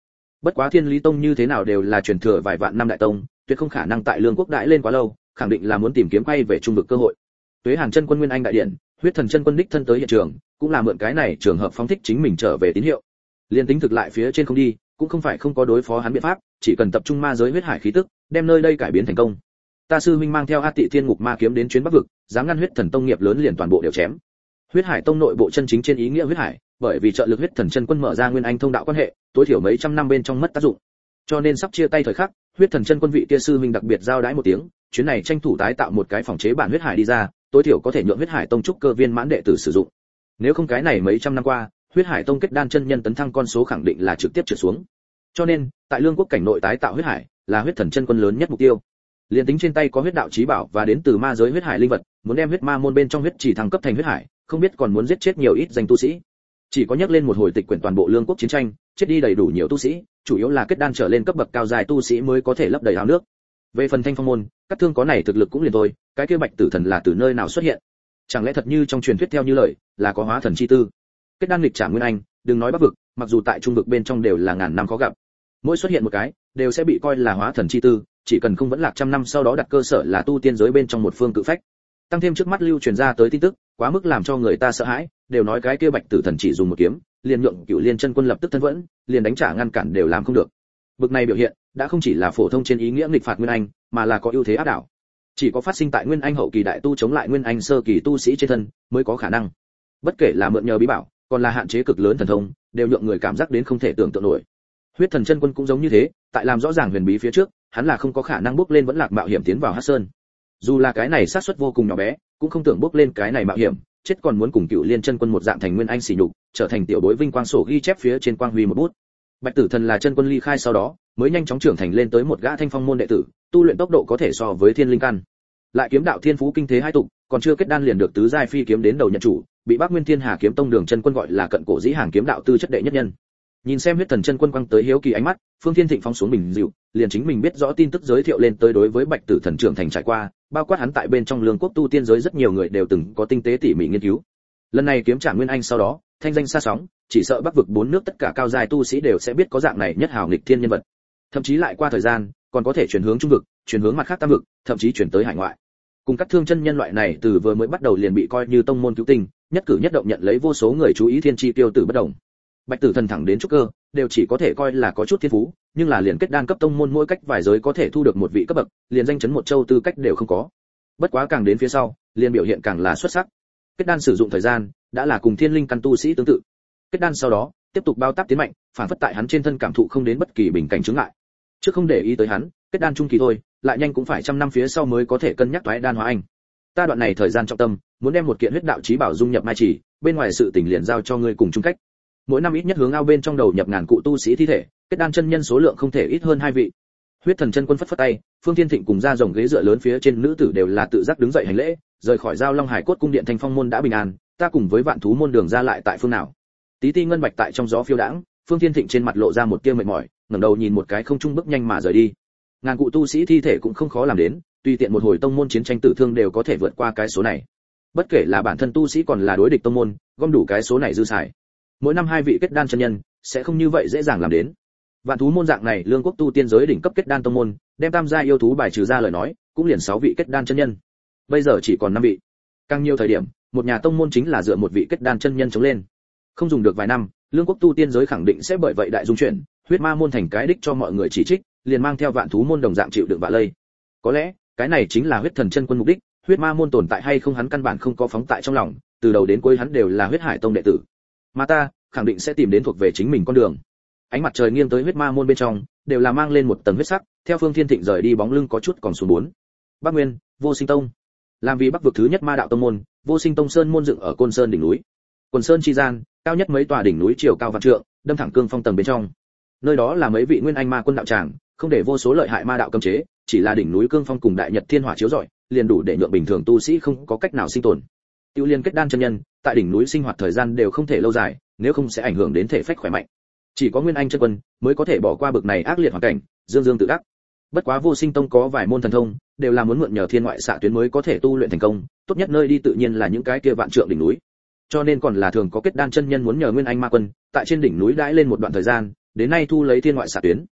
Bất quá thiên lý tông như thế nào đều là truyền thừa vài vạn năm đại tông, tuyệt không khả năng tại lương quốc đại lên quá lâu, khẳng định là muốn tìm kiếm quay về trung vực cơ hội. Tuế hàn chân quân nguyên anh đại điện, huyết thần chân quân đích thân tới hiện trường, cũng là mượn cái này trường hợp phóng thích chính mình trở về tín hiệu. Liên tính thực lại phía trên không đi cũng không phải không có đối phó hắn biện pháp, chỉ cần tập trung ma giới huyết hải khí tức, đem nơi đây cải biến thành công. Ta sư huynh mang theo a tị thiên ngục ma kiếm đến chuyến bắc vực, dám ngăn huyết thần tông nghiệp lớn liền toàn bộ đều chém. Huyết hải tông nội bộ chân chính trên ý nghĩa huyết hải, bởi vì trợ lực huyết thần chân quân mở ra nguyên anh thông đạo quan hệ, tối thiểu mấy trăm năm bên trong mất tác dụng. Cho nên sắp chia tay thời khắc, huyết thần chân quân vị kia sư huynh đặc biệt giao đái một tiếng, chuyến này tranh thủ tái tạo một cái phòng chế bản huyết hải đi ra, tối thiểu có thể nhượng huyết hải tông trúc cơ viên mãn đệ tử sử dụng. Nếu không cái này mấy trăm năm qua huyết hải tông kết đan chân nhân tấn thăng con số khẳng định là trực tiếp trượt xuống. Cho nên, tại lương quốc cảnh nội tái tạo huyết hải là huyết thần chân quân lớn nhất mục tiêu. Liền tính trên tay có huyết đạo trí bảo và đến từ ma giới huyết hải linh vật, muốn đem huyết ma môn bên trong huyết chỉ thăng cấp thành huyết hải, không biết còn muốn giết chết nhiều ít danh tu sĩ. Chỉ có nhắc lên một hồi tịch quyển toàn bộ lương quốc chiến tranh, chết đi đầy đủ nhiều tu sĩ, chủ yếu là kết đan trở lên cấp bậc cao dài tu sĩ mới có thể lấp đầy áo nước. Về phần thanh phong môn, các thương có này thực lực cũng liền thôi, cái kia bạch tử thần là từ nơi nào xuất hiện? Chẳng lẽ thật như trong truyền thuyết theo như lời, là có hóa thần chi tư? Kết đan lịch trả nguyên anh, đừng nói bắc vực, mặc dù tại trung vực bên trong đều là ngàn năm khó gặp. Mỗi xuất hiện một cái, đều sẽ bị coi là hóa thần chi tư, chỉ cần không vẫn lạc trăm năm sau đó đặt cơ sở là tu tiên giới bên trong một phương cự phách. Tăng thêm trước mắt lưu truyền ra tới tin tức, quá mức làm cho người ta sợ hãi, đều nói cái kia bạch tử thần chỉ dùng một kiếm, liền nhượng cựu liên chân quân lập tức thân vẫn, liền đánh trả ngăn cản đều làm không được. Bực này biểu hiện, đã không chỉ là phổ thông trên ý nghĩa nghịch phạt nguyên anh, mà là có ưu thế áp đảo. Chỉ có phát sinh tại nguyên anh hậu kỳ đại tu chống lại nguyên anh sơ kỳ tu sĩ trên thân, mới có khả năng. Bất kể là mượn nhờ bí bảo còn là hạn chế cực lớn thần thông, đều nhượng người cảm giác đến không thể tưởng tượng nổi. Huyết thần chân quân cũng giống như thế, tại làm rõ ràng huyền bí phía trước, hắn là không có khả năng bước lên vẫn lạc mạo hiểm tiến vào hắc sơn. Dù là cái này sát suất vô cùng nhỏ bé, cũng không tưởng bước lên cái này mạo hiểm, chết còn muốn cùng cựu liên chân quân một dạng thành nguyên anh xỉ nhục, trở thành tiểu bối vinh quang sổ ghi chép phía trên quang huy một bút. Bạch tử thần là chân quân ly khai sau đó, mới nhanh chóng trưởng thành lên tới một gã thanh phong môn đệ tử, tu luyện tốc độ có thể so với thiên linh căn. Lại kiếm đạo thiên phú kinh thế hai tục còn chưa kết đan liền được tứ giai phi kiếm đến đầu nhận chủ bị bác nguyên thiên hà kiếm tông đường chân quân gọi là cận cổ dĩ hàng kiếm đạo tư chất đệ nhất nhân. Nhìn xem huyết thần chân quân quăng tới hiếu kỳ ánh mắt, phương thiên thịnh phóng xuống bình dịu, liền chính mình biết rõ tin tức giới thiệu lên tới đối với bạch tử thần trưởng thành trải qua, bao quát hắn tại bên trong lương quốc tu tiên giới rất nhiều người đều từng có tinh tế tỉ mỉ nghiên cứu. Lần này kiếm trả nguyên anh sau đó, thanh danh xa sóng, chỉ sợ bắc vực bốn nước tất cả cao dài tu sĩ đều sẽ biết có dạng này nhất hào nghịch thiên nhân vật. Thậm chí lại qua thời gian, còn có thể chuyển hướng trung vực, chuyển hướng mặt khác tam vực, thậm chí chuyển tới hải ngoại. Cùng các thương chân nhân loại này từ vừa mới bắt đầu liền bị coi như tông môn cứu tinh nhất cử nhất động nhận lấy vô số người chú ý thiên chi tiêu tử bất động bạch tử thần thẳng đến trúc cơ, đều chỉ có thể coi là có chút thiên phú, nhưng là liền kết đan cấp tông môn mỗi cách vài giới có thể thu được một vị cấp bậc, liền danh chấn một châu tư cách đều không có. Bất quá càng đến phía sau, liền biểu hiện càng là xuất sắc. Kết đan sử dụng thời gian, đã là cùng thiên linh căn tu sĩ tương tự. Kết đan sau đó, tiếp tục bao táp tiến mạnh, phản phất tại hắn trên thân cảm thụ không đến bất kỳ bình cảnh chứng ngại. Trước không để ý tới hắn, kết đan trung kỳ thôi, lại nhanh cũng phải trăm năm phía sau mới có thể cân nhắc toái đan hóa anh ta đoạn này thời gian trọng tâm, muốn đem một kiện huyết đạo chí bảo dung nhập mai chỉ bên ngoài sự tình liền giao cho ngươi cùng chung cách. Mỗi năm ít nhất hướng ao bên trong đầu nhập ngàn cụ tu sĩ thi thể, kết đan chân nhân số lượng không thể ít hơn hai vị. Huyết thần chân quân phất phất tay, phương thiên thịnh cùng ra rồng ghế dựa lớn phía trên nữ tử đều là tự giác đứng dậy hành lễ, rời khỏi giao long hải cốt cung điện thanh phong môn đã bình an, ta cùng với vạn thú môn đường ra lại tại phương nào. Tí ti ngân bạch tại trong gió phiêu đãng, phương thiên thịnh trên mặt lộ ra một tia mệt mỏi, ngẩng đầu nhìn một cái không trung bước nhanh mà rời đi. Ngàn cụ tu sĩ thi thể cũng không khó làm đến tùy tiện một hồi tông môn chiến tranh tử thương đều có thể vượt qua cái số này. Bất kể là bản thân tu sĩ còn là đối địch tông môn, gom đủ cái số này dư xài. Mỗi năm hai vị kết đan chân nhân sẽ không như vậy dễ dàng làm đến. Vạn thú môn dạng này, lương quốc tu tiên giới đỉnh cấp kết đan tông môn, đem tam gia yêu thú bài trừ ra lời nói, cũng liền sáu vị kết đan chân nhân. Bây giờ chỉ còn năm vị. Càng nhiều thời điểm, một nhà tông môn chính là dựa một vị kết đan chân nhân chống lên. Không dùng được vài năm, lương quốc tu tiên giới khẳng định sẽ bởi vậy đại dung chuyển, huyết ma môn thành cái đích cho mọi người chỉ trích, liền mang theo vạn thú môn đồng dạng chịu đựng vạ lây. Có lẽ cái này chính là huyết thần chân quân mục đích, huyết ma môn tồn tại hay không hắn căn bản không có phóng tại trong lòng, từ đầu đến cuối hắn đều là huyết hải tông đệ tử. Mà ta, khẳng định sẽ tìm đến thuộc về chính mình con đường. Ánh mặt trời nghiêng tới huyết ma môn bên trong, đều là mang lên một tầng huyết sắc, theo phương thiên thịnh rời đi bóng lưng có chút còn xuống bốn. Bắc nguyên, vô sinh tông. Làm vì bắc vực thứ nhất ma đạo tông môn, vô sinh tông sơn môn dựng ở côn sơn đỉnh núi. Quần sơn chi gian, cao nhất mấy tòa đỉnh núi chiều cao vạn trượng, đâm thẳng cương phong tầng bên trong. Nơi đó là mấy vị nguyên anh ma quân đạo tràng, không để vô số lợi hại ma đạo cấm chế chỉ là đỉnh núi cương phong cùng đại nhật thiên hỏa chiếu rọi, liền đủ để nhượng bình thường tu sĩ không có cách nào sinh tồn. Tiêu liên kết đan chân nhân, tại đỉnh núi sinh hoạt thời gian đều không thể lâu dài, nếu không sẽ ảnh hưởng đến thể phách khỏe mạnh. Chỉ có nguyên anh chân quân mới có thể bỏ qua bực này ác liệt hoàn cảnh, dương dương tự đắc. Bất quá vô sinh tông có vài môn thần thông, đều là muốn mượn nhờ thiên ngoại xạ tuyến mới có thể tu luyện thành công, tốt nhất nơi đi tự nhiên là những cái kia vạn trượng đỉnh núi. Cho nên còn là thường có kết đan chân nhân muốn nhờ nguyên anh ma quân, tại trên đỉnh núi đãi lên một đoạn thời gian, đến nay thu lấy thiên ngoại xạ tuyến.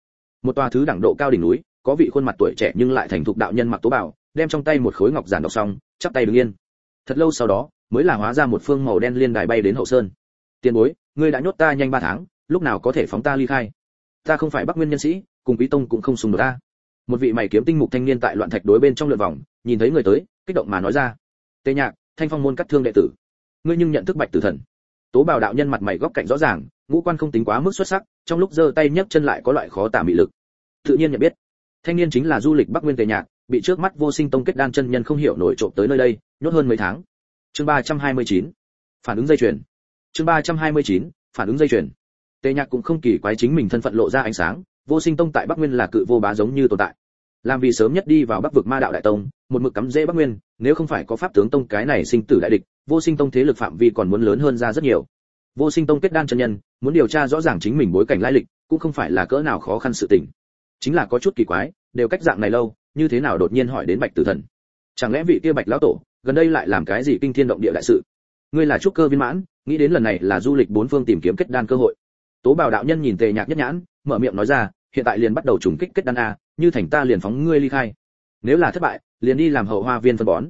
Một tòa thứ đẳng độ cao đỉnh núi có vị khuôn mặt tuổi trẻ nhưng lại thành thục đạo nhân mặc tố bảo đem trong tay một khối ngọc giản đọc xong, chắp tay đứng yên. Thật lâu sau đó, mới là hóa ra một phương màu đen liên đài bay đến hậu sơn. Tiền bối, ngươi đã nhốt ta nhanh ba tháng, lúc nào có thể phóng ta ly khai? Ta không phải bắc nguyên nhân sĩ, cùng quý tông cũng không xung đột ta. Một vị mày kiếm tinh mục thanh niên tại loạn thạch đối bên trong lượn vòng, nhìn thấy người tới, kích động mà nói ra. Tề nhạc, thanh phong môn cắt thương đệ tử. Ngươi nhưng nhận thức bạch tử thần. Tố bảo đạo nhân mặt mày góc cạnh rõ ràng, ngũ quan không tính quá mức xuất sắc, trong lúc giơ tay nhấc chân lại có loại khó tả mị lực. Tự nhiên nhận biết thanh niên chính là du lịch bắc nguyên tề nhạc, bị trước mắt vô sinh tông kết đan chân nhân không hiểu nổi trộm tới nơi đây, nhốt hơn mấy tháng. Chương 329. phản ứng dây chuyền. Chương 329. phản ứng dây chuyền. Tề nhạc cũng không kỳ quái chính mình thân phận lộ ra ánh sáng, vô sinh tông tại bắc nguyên là cự vô bá giống như tồn tại. Làm vì sớm nhất đi vào bắc vực ma đạo đại tông, một mực cắm rễ bắc nguyên, nếu không phải có pháp tướng tông cái này sinh tử đại địch, vô sinh tông thế lực phạm vi còn muốn lớn hơn ra rất nhiều. Vô sinh tông kết đan chân nhân, muốn điều tra rõ ràng chính mình bối cảnh lai lịch, cũng không phải là cỡ nào khó khăn sự tình chính là có chút kỳ quái, đều cách dạng này lâu, như thế nào đột nhiên hỏi đến bạch tử thần? Chẳng lẽ vị kia bạch lão tổ, gần đây lại làm cái gì kinh thiên động địa đại sự? Ngươi là trúc cơ viên mãn, nghĩ đến lần này là du lịch bốn phương tìm kiếm kết đan cơ hội. Tố bảo đạo nhân nhìn tề nhạc nhất nhãn, mở miệng nói ra, hiện tại liền bắt đầu trùng kích kết đan a, như thành ta liền phóng ngươi ly khai. Nếu là thất bại, liền đi làm hậu hoa viên phân bón.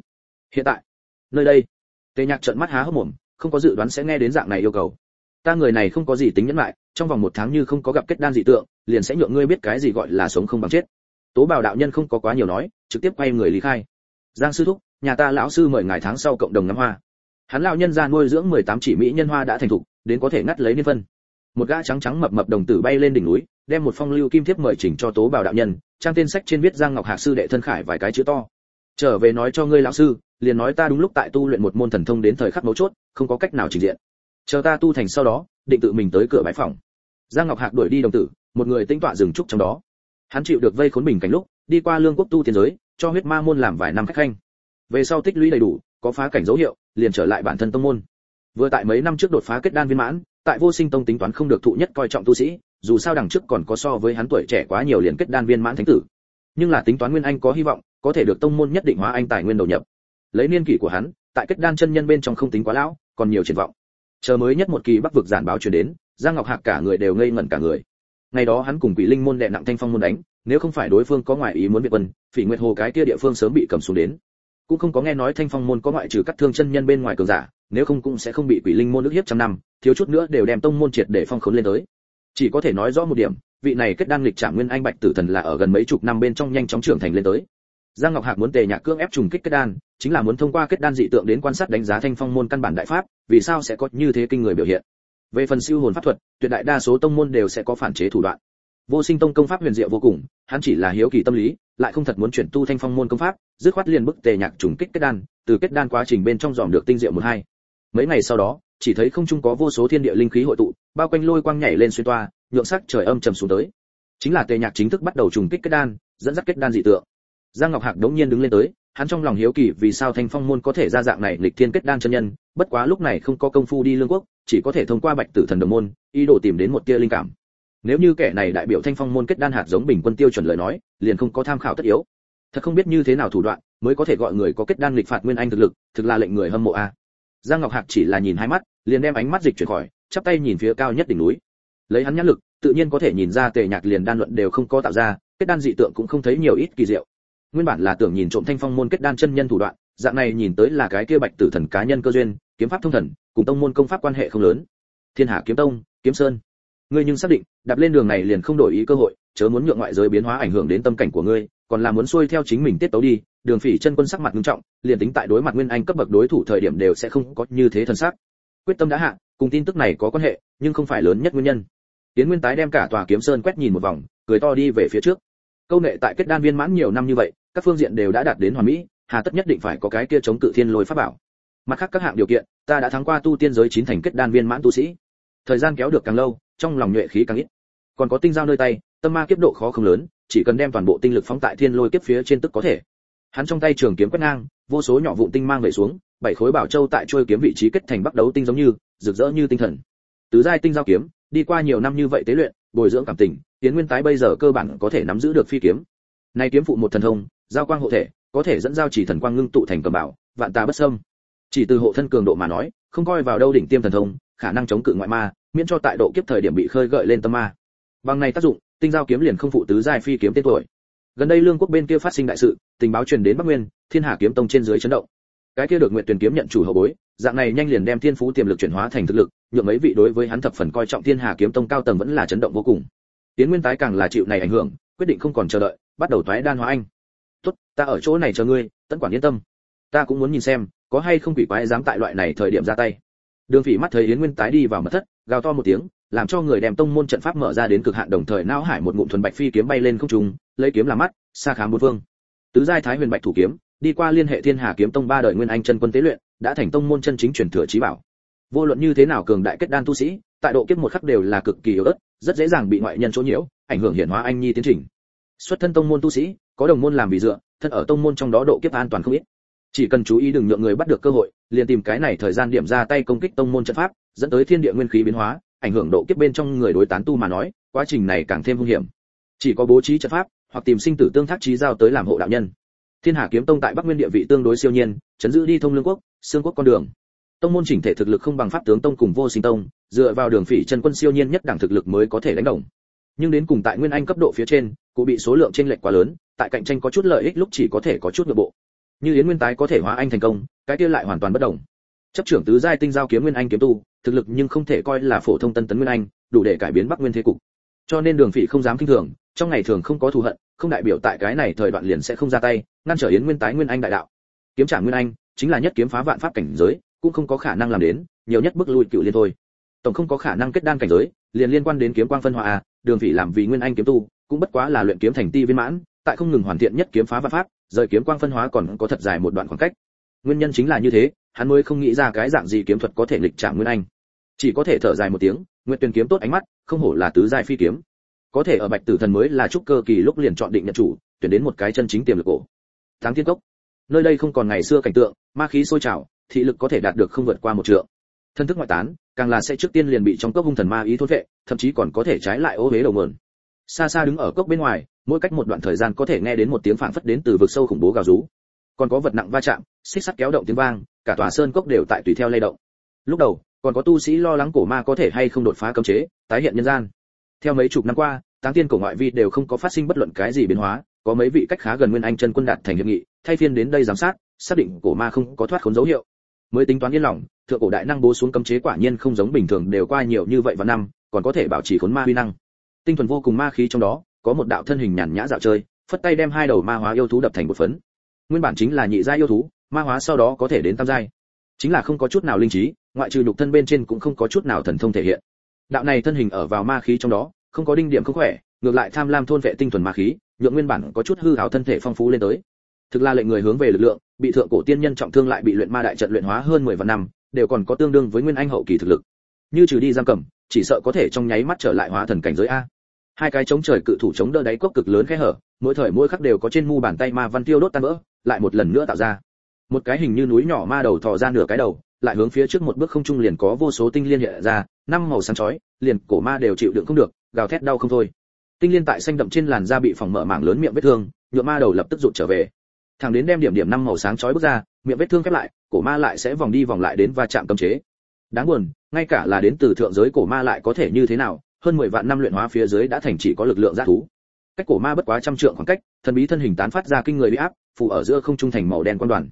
Hiện tại, nơi đây, tề nhạc trợn mắt há hốc mồm, không có dự đoán sẽ nghe đến dạng này yêu cầu. Ta người này không có gì tính nhẫn lại trong vòng một tháng như không có gặp kết đan dị tượng, liền sẽ nhượng ngươi biết cái gì gọi là sống không bằng chết. Tố bảo đạo nhân không có quá nhiều nói, trực tiếp quay người lý khai. Giang sư thúc, nhà ta lão sư mời ngài tháng sau cộng đồng ngắm hoa. Hắn lão nhân ra nuôi dưỡng 18 chỉ mỹ nhân hoa đã thành thục, đến có thể ngắt lấy niên phân. Một gã trắng trắng mập mập đồng tử bay lên đỉnh núi, đem một phong lưu kim thiếp mời chỉnh cho tố bảo đạo nhân, trang tên sách trên viết giang ngọc hạc sư đệ thân khải vài cái chữ to. Trở về nói cho ngươi lão sư, liền nói ta đúng lúc tại tu luyện một môn thần thông đến thời khắc mấu chốt, không có cách nào trình diện. Chờ ta tu thành sau đó, định tự mình tới cửa bãi phòng giang ngọc hạc đuổi đi đồng tử, một người tinh tọa dừng trúc trong đó. Hắn chịu được vây khốn bình cảnh lúc, đi qua lương quốc tu tiên giới, cho huyết ma môn làm vài năm khách khanh. Về sau tích lũy đầy đủ, có phá cảnh dấu hiệu, liền trở lại bản thân tông môn. Vừa tại mấy năm trước đột phá kết đan viên mãn, tại vô sinh tông tính toán không được thụ nhất coi trọng tu sĩ, dù sao đằng trước còn có so với hắn tuổi trẻ quá nhiều liền kết đan viên mãn thánh tử. Nhưng là tính toán nguyên anh có hy vọng, có thể được tông môn nhất định hóa anh tài nguyên đầu nhập. Lấy niên kỷ của hắn, tại kết đan chân nhân bên trong không tính quá lão, còn nhiều triển vọng. Chờ mới nhất một kỳ bắc vực giản báo truyền đến giang ngọc hạc cả người đều ngây ngẩn cả người. Ngày đó hắn cùng quỷ linh môn đệ nặng thanh phong môn đánh, nếu không phải đối phương có ngoại ý muốn việt quân, phỉ nguyệt hồ cái kia địa phương sớm bị cầm xuống đến. Cũng không có nghe nói thanh phong môn có ngoại trừ cắt thương chân nhân bên ngoài cường giả, nếu không cũng sẽ không bị quỷ linh môn ức hiếp trăm năm, thiếu chút nữa đều đem tông môn triệt để phong khốn lên tới. Chỉ có thể nói rõ một điểm, vị này kết đan lịch trạng nguyên anh bạch tử thần là ở gần mấy chục năm bên trong nhanh chóng trưởng thành lên tới. Giang ngọc hạc muốn tề nhạc cương ép trùng kích kết đan, chính là muốn thông qua kết đan dị tượng đến quan sát đánh giá thanh phong môn căn bản đại pháp, vì sao sẽ có như thế kinh người biểu hiện về phần siêu hồn pháp thuật, tuyệt đại đa số tông môn đều sẽ có phản chế thủ đoạn. Vô sinh tông công pháp huyền diệu vô cùng, hắn chỉ là hiếu kỳ tâm lý, lại không thật muốn chuyển tu thanh phong môn công pháp, dứt khoát liền bức tề nhạc trùng kích kết đan, từ kết đan quá trình bên trong dòm được tinh diệu một hai. Mấy ngày sau đó, chỉ thấy không trung có vô số thiên địa linh khí hội tụ, bao quanh lôi quang nhảy lên xuyên toa, nhượng sắc trời âm trầm xuống tới. Chính là tề nhạc chính thức bắt đầu trùng kích kết đan, dẫn dắt kết đan dị tượng. Giang ngọc hạc đống nhiên đứng lên tới, hắn trong lòng hiếu kỳ vì sao thanh phong môn có thể ra dạng này lịch thiên kết đan chân nhân, bất quá lúc này không có công phu đi lương quốc chỉ có thể thông qua bạch tử thần đồng môn, ý đồ tìm đến một tia linh cảm. Nếu như kẻ này đại biểu thanh phong môn kết đan hạt giống bình quân tiêu chuẩn lời nói, liền không có tham khảo tất yếu. Thật không biết như thế nào thủ đoạn, mới có thể gọi người có kết đan lịch phạt nguyên anh thực lực, thực là lệnh người hâm mộ a. Giang ngọc hạc chỉ là nhìn hai mắt, liền đem ánh mắt dịch chuyển khỏi, chắp tay nhìn phía cao nhất đỉnh núi. Lấy hắn nhãn lực, tự nhiên có thể nhìn ra tề nhạc liền đan luận đều không có tạo ra, kết đan dị tượng cũng không thấy nhiều ít kỳ diệu. Nguyên bản là tưởng nhìn trộm thanh phong môn kết đan chân nhân thủ đoạn, dạng này nhìn tới là cái kia bạch tử thần cá nhân cơ duyên, kiếm pháp thông thần cùng tông môn công pháp quan hệ không lớn. Thiên hạ kiếm tông, kiếm sơn. Ngươi nhưng xác định, đạp lên đường này liền không đổi ý cơ hội, chớ muốn nhượng ngoại giới biến hóa ảnh hưởng đến tâm cảnh của ngươi, còn là muốn xuôi theo chính mình tiết tấu đi, đường phỉ chân quân sắc mặt nghiêm trọng, liền tính tại đối mặt nguyên anh cấp bậc đối thủ thời điểm đều sẽ không có như thế thần sắc. Quyết tâm đã hạ, cùng tin tức này có quan hệ, nhưng không phải lớn nhất nguyên nhân. Tiến nguyên tái đem cả tòa kiếm sơn quét nhìn một vòng, cười to đi về phía trước. Câu nệ tại kết đan viên mãn nhiều năm như vậy, các phương diện đều đã đạt đến hoàn mỹ, hà tất nhất định phải có cái kia chống cự thiên lôi pháp bảo mặt khác các hạng điều kiện, ta đã thắng qua tu tiên giới chín thành kết đan viên mãn tu sĩ. Thời gian kéo được càng lâu, trong lòng nhuệ khí càng ít. Còn có tinh giao nơi tay, tâm ma kiếp độ khó không lớn, chỉ cần đem toàn bộ tinh lực phóng tại thiên lôi kiếp phía trên tức có thể. Hắn trong tay trường kiếm quét ngang, vô số nhỏ vụn tinh mang về xuống, bảy khối bảo châu tại trôi kiếm vị trí kết thành bắt đấu tinh giống như, rực rỡ như tinh thần. Tứ giai tinh giao kiếm, đi qua nhiều năm như vậy tế luyện, bồi dưỡng cảm tình, tiến nguyên tái bây giờ cơ bản có thể nắm giữ được phi kiếm. Nay kiếm phụ một thần thông, giao quang hộ thể, có thể dẫn giao chỉ thần quang ngưng tụ thành cầm bảo, vạn tà bất sâm chỉ từ hộ thân cường độ mà nói, không coi vào đâu đỉnh tiêm thần thông, khả năng chống cự ngoại ma, miễn cho tại độ kiếp thời điểm bị khơi gợi lên tâm ma. Bằng này tác dụng, tinh giao kiếm liền không phụ tứ giai phi kiếm tên tuổi. Gần đây lương quốc bên kia phát sinh đại sự, tình báo truyền đến bắc nguyên, thiên hà kiếm tông trên dưới chấn động. Cái kia được nguyện tuyển kiếm nhận chủ hậu bối, dạng này nhanh liền đem thiên phú tiềm lực chuyển hóa thành thực lực, nhượng mấy vị đối với hắn thập phần coi trọng thiên hà kiếm tông cao tầng vẫn là chấn động vô cùng. Tiến nguyên tái càng là chịu này ảnh hưởng, quyết định không còn chờ đợi, bắt đầu toái đan hóa anh. Tốt, ta ở chỗ này chờ ngươi tận quản yên tâm. Ta cũng muốn nhìn xem có hay không quỷ quái dám tại loại này thời điểm ra tay. Đường phỉ mắt thấy yến nguyên tái đi vào mật thất, gào to một tiếng, làm cho người đem tông môn trận pháp mở ra đến cực hạn đồng thời não hải một ngụm thuần bạch phi kiếm bay lên không trung, lấy kiếm làm mắt xa khám bốn phương. Tứ giai thái huyền bạch thủ kiếm, đi qua liên hệ thiên hà kiếm tông ba đời nguyên anh chân quân tế luyện, đã thành tông môn chân chính truyền thừa trí bảo. Vô luận như thế nào cường đại kết đan tu sĩ, tại độ kiếp một khắc đều là cực kỳ yếu ớt, rất dễ dàng bị ngoại nhân chỗ nhiễu, ảnh hưởng hiển hóa anh nhi tiến trình. Xuất thân tông môn tu sĩ, có đồng môn làm vì dựa, thân ở tông môn trong đó độ kiếp an toàn không ít chỉ cần chú ý đừng nhượng người bắt được cơ hội, liền tìm cái này thời gian điểm ra tay công kích tông môn trận pháp, dẫn tới thiên địa nguyên khí biến hóa, ảnh hưởng độ kiếp bên trong người đối tán tu mà nói, quá trình này càng thêm hung hiểm. Chỉ có bố trí trận pháp, hoặc tìm sinh tử tương thác trí giao tới làm hộ đạo nhân. Thiên hà kiếm tông tại bắc nguyên địa vị tương đối siêu nhiên, chấn giữ đi thông lương quốc xương quốc con đường. Tông môn chỉnh thể thực lực không bằng pháp tướng tông cùng vô sinh tông, dựa vào đường phỉ chân quân siêu nhiên nhất đẳng thực lực mới có thể đánh đồng. Nhưng đến cùng tại nguyên anh cấp độ phía trên cũng bị số lượng chênh lệch quá lớn, tại cạnh tranh có chút lợi ích lúc chỉ có thể có chút nội bộ như yến nguyên tái có thể hóa anh thành công, cái kia lại hoàn toàn bất đồng. Chấp trưởng tứ giai tinh giao kiếm nguyên anh kiếm tu, thực lực nhưng không thể coi là phổ thông tân tấn nguyên anh, đủ để cải biến bắc nguyên thế cục. Cho nên đường phỉ không dám kinh thường, trong ngày thường không có thù hận, không đại biểu tại cái này thời đoạn liền sẽ không ra tay, ngăn trở yến nguyên tái nguyên anh đại đạo. Kiếm trả nguyên anh, chính là nhất kiếm phá vạn pháp cảnh giới, cũng không có khả năng làm đến, nhiều nhất bước lui cựu liên thôi. Tổng không có khả năng kết đan cảnh giới, liền liên quan đến kiếm quang phân hóa a đường phỉ làm vì nguyên anh kiếm tu, cũng bất quá là luyện kiếm thành ti viên mãn, tại không ngừng hoàn thiện nhất kiếm phá vạn pháp rời kiếm quang phân hóa còn có thật dài một đoạn khoảng cách. Nguyên nhân chính là như thế, hắn mới không nghĩ ra cái dạng gì kiếm thuật có thể lịch chạm nguyên anh. Chỉ có thể thở dài một tiếng nguyện tuyên kiếm tốt ánh mắt, không hổ là tứ giai phi kiếm. Có thể ở bạch tử thần mới là trúc cơ kỳ lúc liền chọn định nhận chủ, tuyển đến một cái chân chính tiềm lực cổ. Tháng thiên cốc. Nơi đây không còn ngày xưa cảnh tượng, ma khí sôi trào, thị lực có thể đạt được không vượt qua một trượng. Thân thức ngoại tán, càng là sẽ trước tiên liền bị trong cốc hung thần ma ý thôn vệ, thậm chí còn có thể trái lại ô huế đầu mượn. Xa xa đứng ở cốc bên ngoài mỗi cách một đoạn thời gian có thể nghe đến một tiếng phảng phất đến từ vực sâu khủng bố gào rú. Còn có vật nặng va chạm, xích sắt kéo động tiếng vang, cả tòa sơn cốc đều tại tùy theo lay động. Lúc đầu, còn có tu sĩ lo lắng cổ ma có thể hay không đột phá cấm chế, tái hiện nhân gian. Theo mấy chục năm qua, táng tiên cổ ngoại vi đều không có phát sinh bất luận cái gì biến hóa, có mấy vị cách khá gần nguyên anh chân quân đạt thành hiệp nghị, thay phiên đến đây giám sát, xác định cổ ma không có thoát khốn dấu hiệu. Mới tính toán yên lòng, thượng cổ đại năng bố xuống cấm chế quả nhiên không giống bình thường đều qua nhiều như vậy vào năm, còn có thể bảo trì khốn ma huy năng. Tinh thuần vô cùng ma khí trong đó có một đạo thân hình nhàn nhã dạo chơi, phất tay đem hai đầu ma hóa yêu thú đập thành một phấn. Nguyên bản chính là nhị giai yêu thú, ma hóa sau đó có thể đến tam giai. Chính là không có chút nào linh trí, ngoại trừ nhục thân bên trên cũng không có chút nào thần thông thể hiện. Đạo này thân hình ở vào ma khí trong đó, không có đinh điểm không khỏe, ngược lại tham lam thôn vệ tinh thuần ma khí, nhượng nguyên bản có chút hư hào thân thể phong phú lên tới. Thực là lệnh người hướng về lực lượng, bị thượng cổ tiên nhân trọng thương lại bị luyện ma đại trận luyện hóa hơn 10 vạn năm, đều còn có tương đương với nguyên anh hậu kỳ thực lực. Như trừ đi giam cầm, chỉ sợ có thể trong nháy mắt trở lại hóa thần cảnh giới a hai cái chống trời cự thủ chống đỡ đáy cốc cực lớn khe hở, mỗi thời mỗi khắc đều có trên mu bàn tay ma văn tiêu đốt tan vỡ, lại một lần nữa tạo ra. Một cái hình như núi nhỏ ma đầu thò ra nửa cái đầu, lại hướng phía trước một bước không trung liền có vô số tinh liên hiện ra, năm màu sáng chói, liền cổ ma đều chịu đựng không được, gào thét đau không thôi. Tinh liên tại xanh đậm trên làn da bị phòng mở mảng lớn miệng vết thương nhựa ma đầu lập tức rụt trở về. Thằng đến đem điểm điểm năm màu sáng chói bước ra, miệng vết thương khép lại, cổ ma lại sẽ vòng đi vòng lại đến va chạm cấm chế. Đáng buồn, ngay cả là đến từ thượng giới cổ ma lại có thể như thế nào hơn 10 vạn năm luyện hóa phía dưới đã thành chỉ có lực lượng giác thú. Cách cổ ma bất quá trăm trượng khoảng cách, thần bí thân hình tán phát ra kinh người bị áp phủ ở giữa không trung thành màu đen quan đoàn.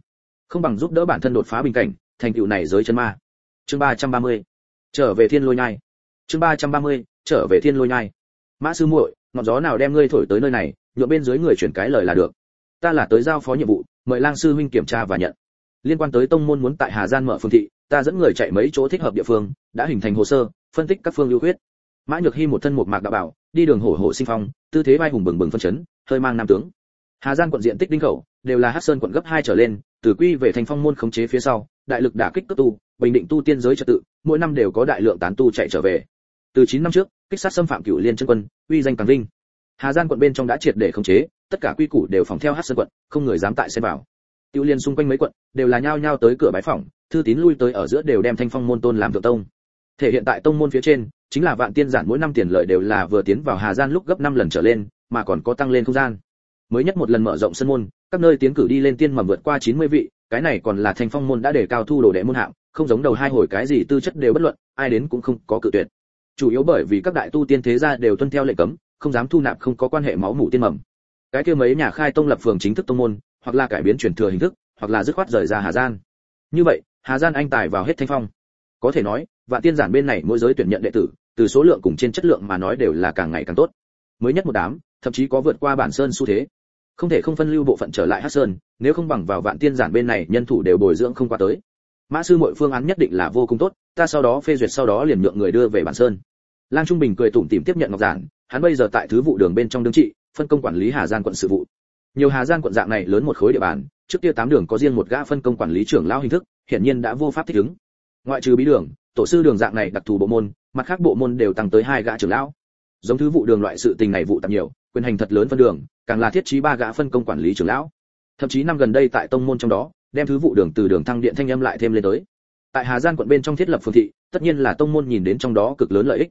Không bằng giúp đỡ bản thân đột phá bình cảnh, thành tựu này giới chân ma. Chương 330. trở về thiên lôi nhai. Chương 330. trở về thiên lôi nhai. Mã sư muội, ngọn gió nào đem ngươi thổi tới nơi này nhựa bên dưới người chuyển cái lời là được. Ta là tới giao phó nhiệm vụ, mời lang sư huynh kiểm tra và nhận. Liên quan tới tông môn muốn tại hà gian mở phương thị, ta dẫn người chạy mấy chỗ thích hợp địa phương, đã hình thành hồ sơ, phân tích các phương ưu khuyết mã nhược hy một thân một mạc đạo bảo, đi đường hổ hổ sinh phong, tư thế vai hùng bừng bừng phân chấn, hơi mang nam tướng. Hà giang quận diện tích đinh khẩu, đều là hắc sơn quận gấp hai trở lên, từ quy về thành phong môn khống chế phía sau, đại lực đả kích cấp tu, bình định tu tiên giới trật tự, mỗi năm đều có đại lượng tán tu chạy trở về. Từ 9 năm trước, kích sát xâm phạm cửu liên chân quân, uy danh càng vinh. Hà giang quận bên trong đã triệt để khống chế, tất cả quy củ đều phòng theo hắc sơn quận, không người dám tại xen vào. Tiêu liên xung quanh mấy quận, đều là nhao nhao tới cửa bái phòng thư tín lui tới ở giữa đều đem thanh phong môn tôn làm thượng tông. Thể hiện tại tông môn phía trên chính là vạn tiên giản mỗi năm tiền lợi đều là vừa tiến vào Hà Gian lúc gấp 5 lần trở lên, mà còn có tăng lên không gian. Mới nhất một lần mở rộng sân môn, các nơi tiến cử đi lên tiên mầm vượt qua 90 vị, cái này còn là thành phong môn đã để cao thu đồ đệ môn hạng, không giống đầu hai hồi cái gì tư chất đều bất luận, ai đến cũng không có cự tuyệt. Chủ yếu bởi vì các đại tu tiên thế gia đều tuân theo lệnh cấm, không dám thu nạp không có quan hệ máu mủ tiên mầm. Cái kia mấy nhà khai tông lập phường chính thức tông môn, hoặc là cải biến truyền thừa hình thức, hoặc là dứt khoát rời ra Hà Gian. như vậy hà gian anh tài vào hết thanh phong có thể nói vạn tiên giản bên này mỗi giới tuyển nhận đệ tử, từ số lượng cùng trên chất lượng mà nói đều là càng ngày càng tốt. Mới nhất một đám, thậm chí có vượt qua bản sơn xu thế. Không thể không phân lưu bộ phận trở lại hắc sơn, nếu không bằng vào vạn tiên giản bên này, nhân thủ đều bồi dưỡng không qua tới. Mã sư mọi phương án nhất định là vô cùng tốt, ta sau đó phê duyệt sau đó liền nhượng người đưa về bản sơn. Lang trung bình cười tủm tỉm tiếp nhận ngọc giản, hắn bây giờ tại thứ vụ đường bên trong đương trị, phân công quản lý hà giang quận sự vụ. Nhiều hà giang quận dạng này lớn một khối địa bàn, trước kia tám đường có riêng một gã phân công quản lý trưởng lao hình thức hiện nhiên đã vô pháp thích ứng ngoại trừ bí đường, tổ sư đường dạng này đặc thù bộ môn, mặt khác bộ môn đều tăng tới hai gã trưởng lão. Giống thứ vụ đường loại sự tình này vụ tạm nhiều, quyền hành thật lớn phân đường, càng là thiết trí ba gã phân công quản lý trưởng lão. Thậm chí năm gần đây tại tông môn trong đó, đem thứ vụ đường từ đường thăng điện thanh âm lại thêm lên tới. Tại hà giang quận bên trong thiết lập phương thị, tất nhiên là tông môn nhìn đến trong đó cực lớn lợi ích.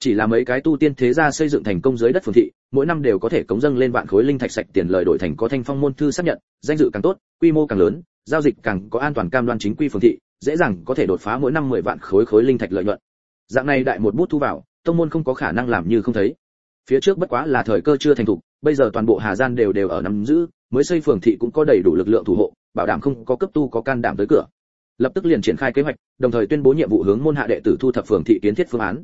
Chỉ là mấy cái tu tiên thế gia xây dựng thành công dưới đất phường thị, mỗi năm đều có thể cống dâng lên vạn khối linh thạch sạch tiền lời đổi thành có thanh phong môn thư xác nhận, danh dự càng tốt, quy mô càng lớn, giao dịch càng có an toàn cam đoan chính quy phường thị dễ dàng có thể đột phá mỗi năm 10 vạn khối khối linh thạch lợi nhuận. Dạng này đại một bút thu vào, tông môn không có khả năng làm như không thấy. Phía trước bất quá là thời cơ chưa thành thục, bây giờ toàn bộ hà gian đều đều ở nắm giữ, mới xây phường thị cũng có đầy đủ lực lượng thủ hộ, bảo đảm không có cấp tu có can đảm tới cửa. Lập tức liền triển khai kế hoạch, đồng thời tuyên bố nhiệm vụ hướng môn hạ đệ tử thu thập phường thị kiến thiết phương án.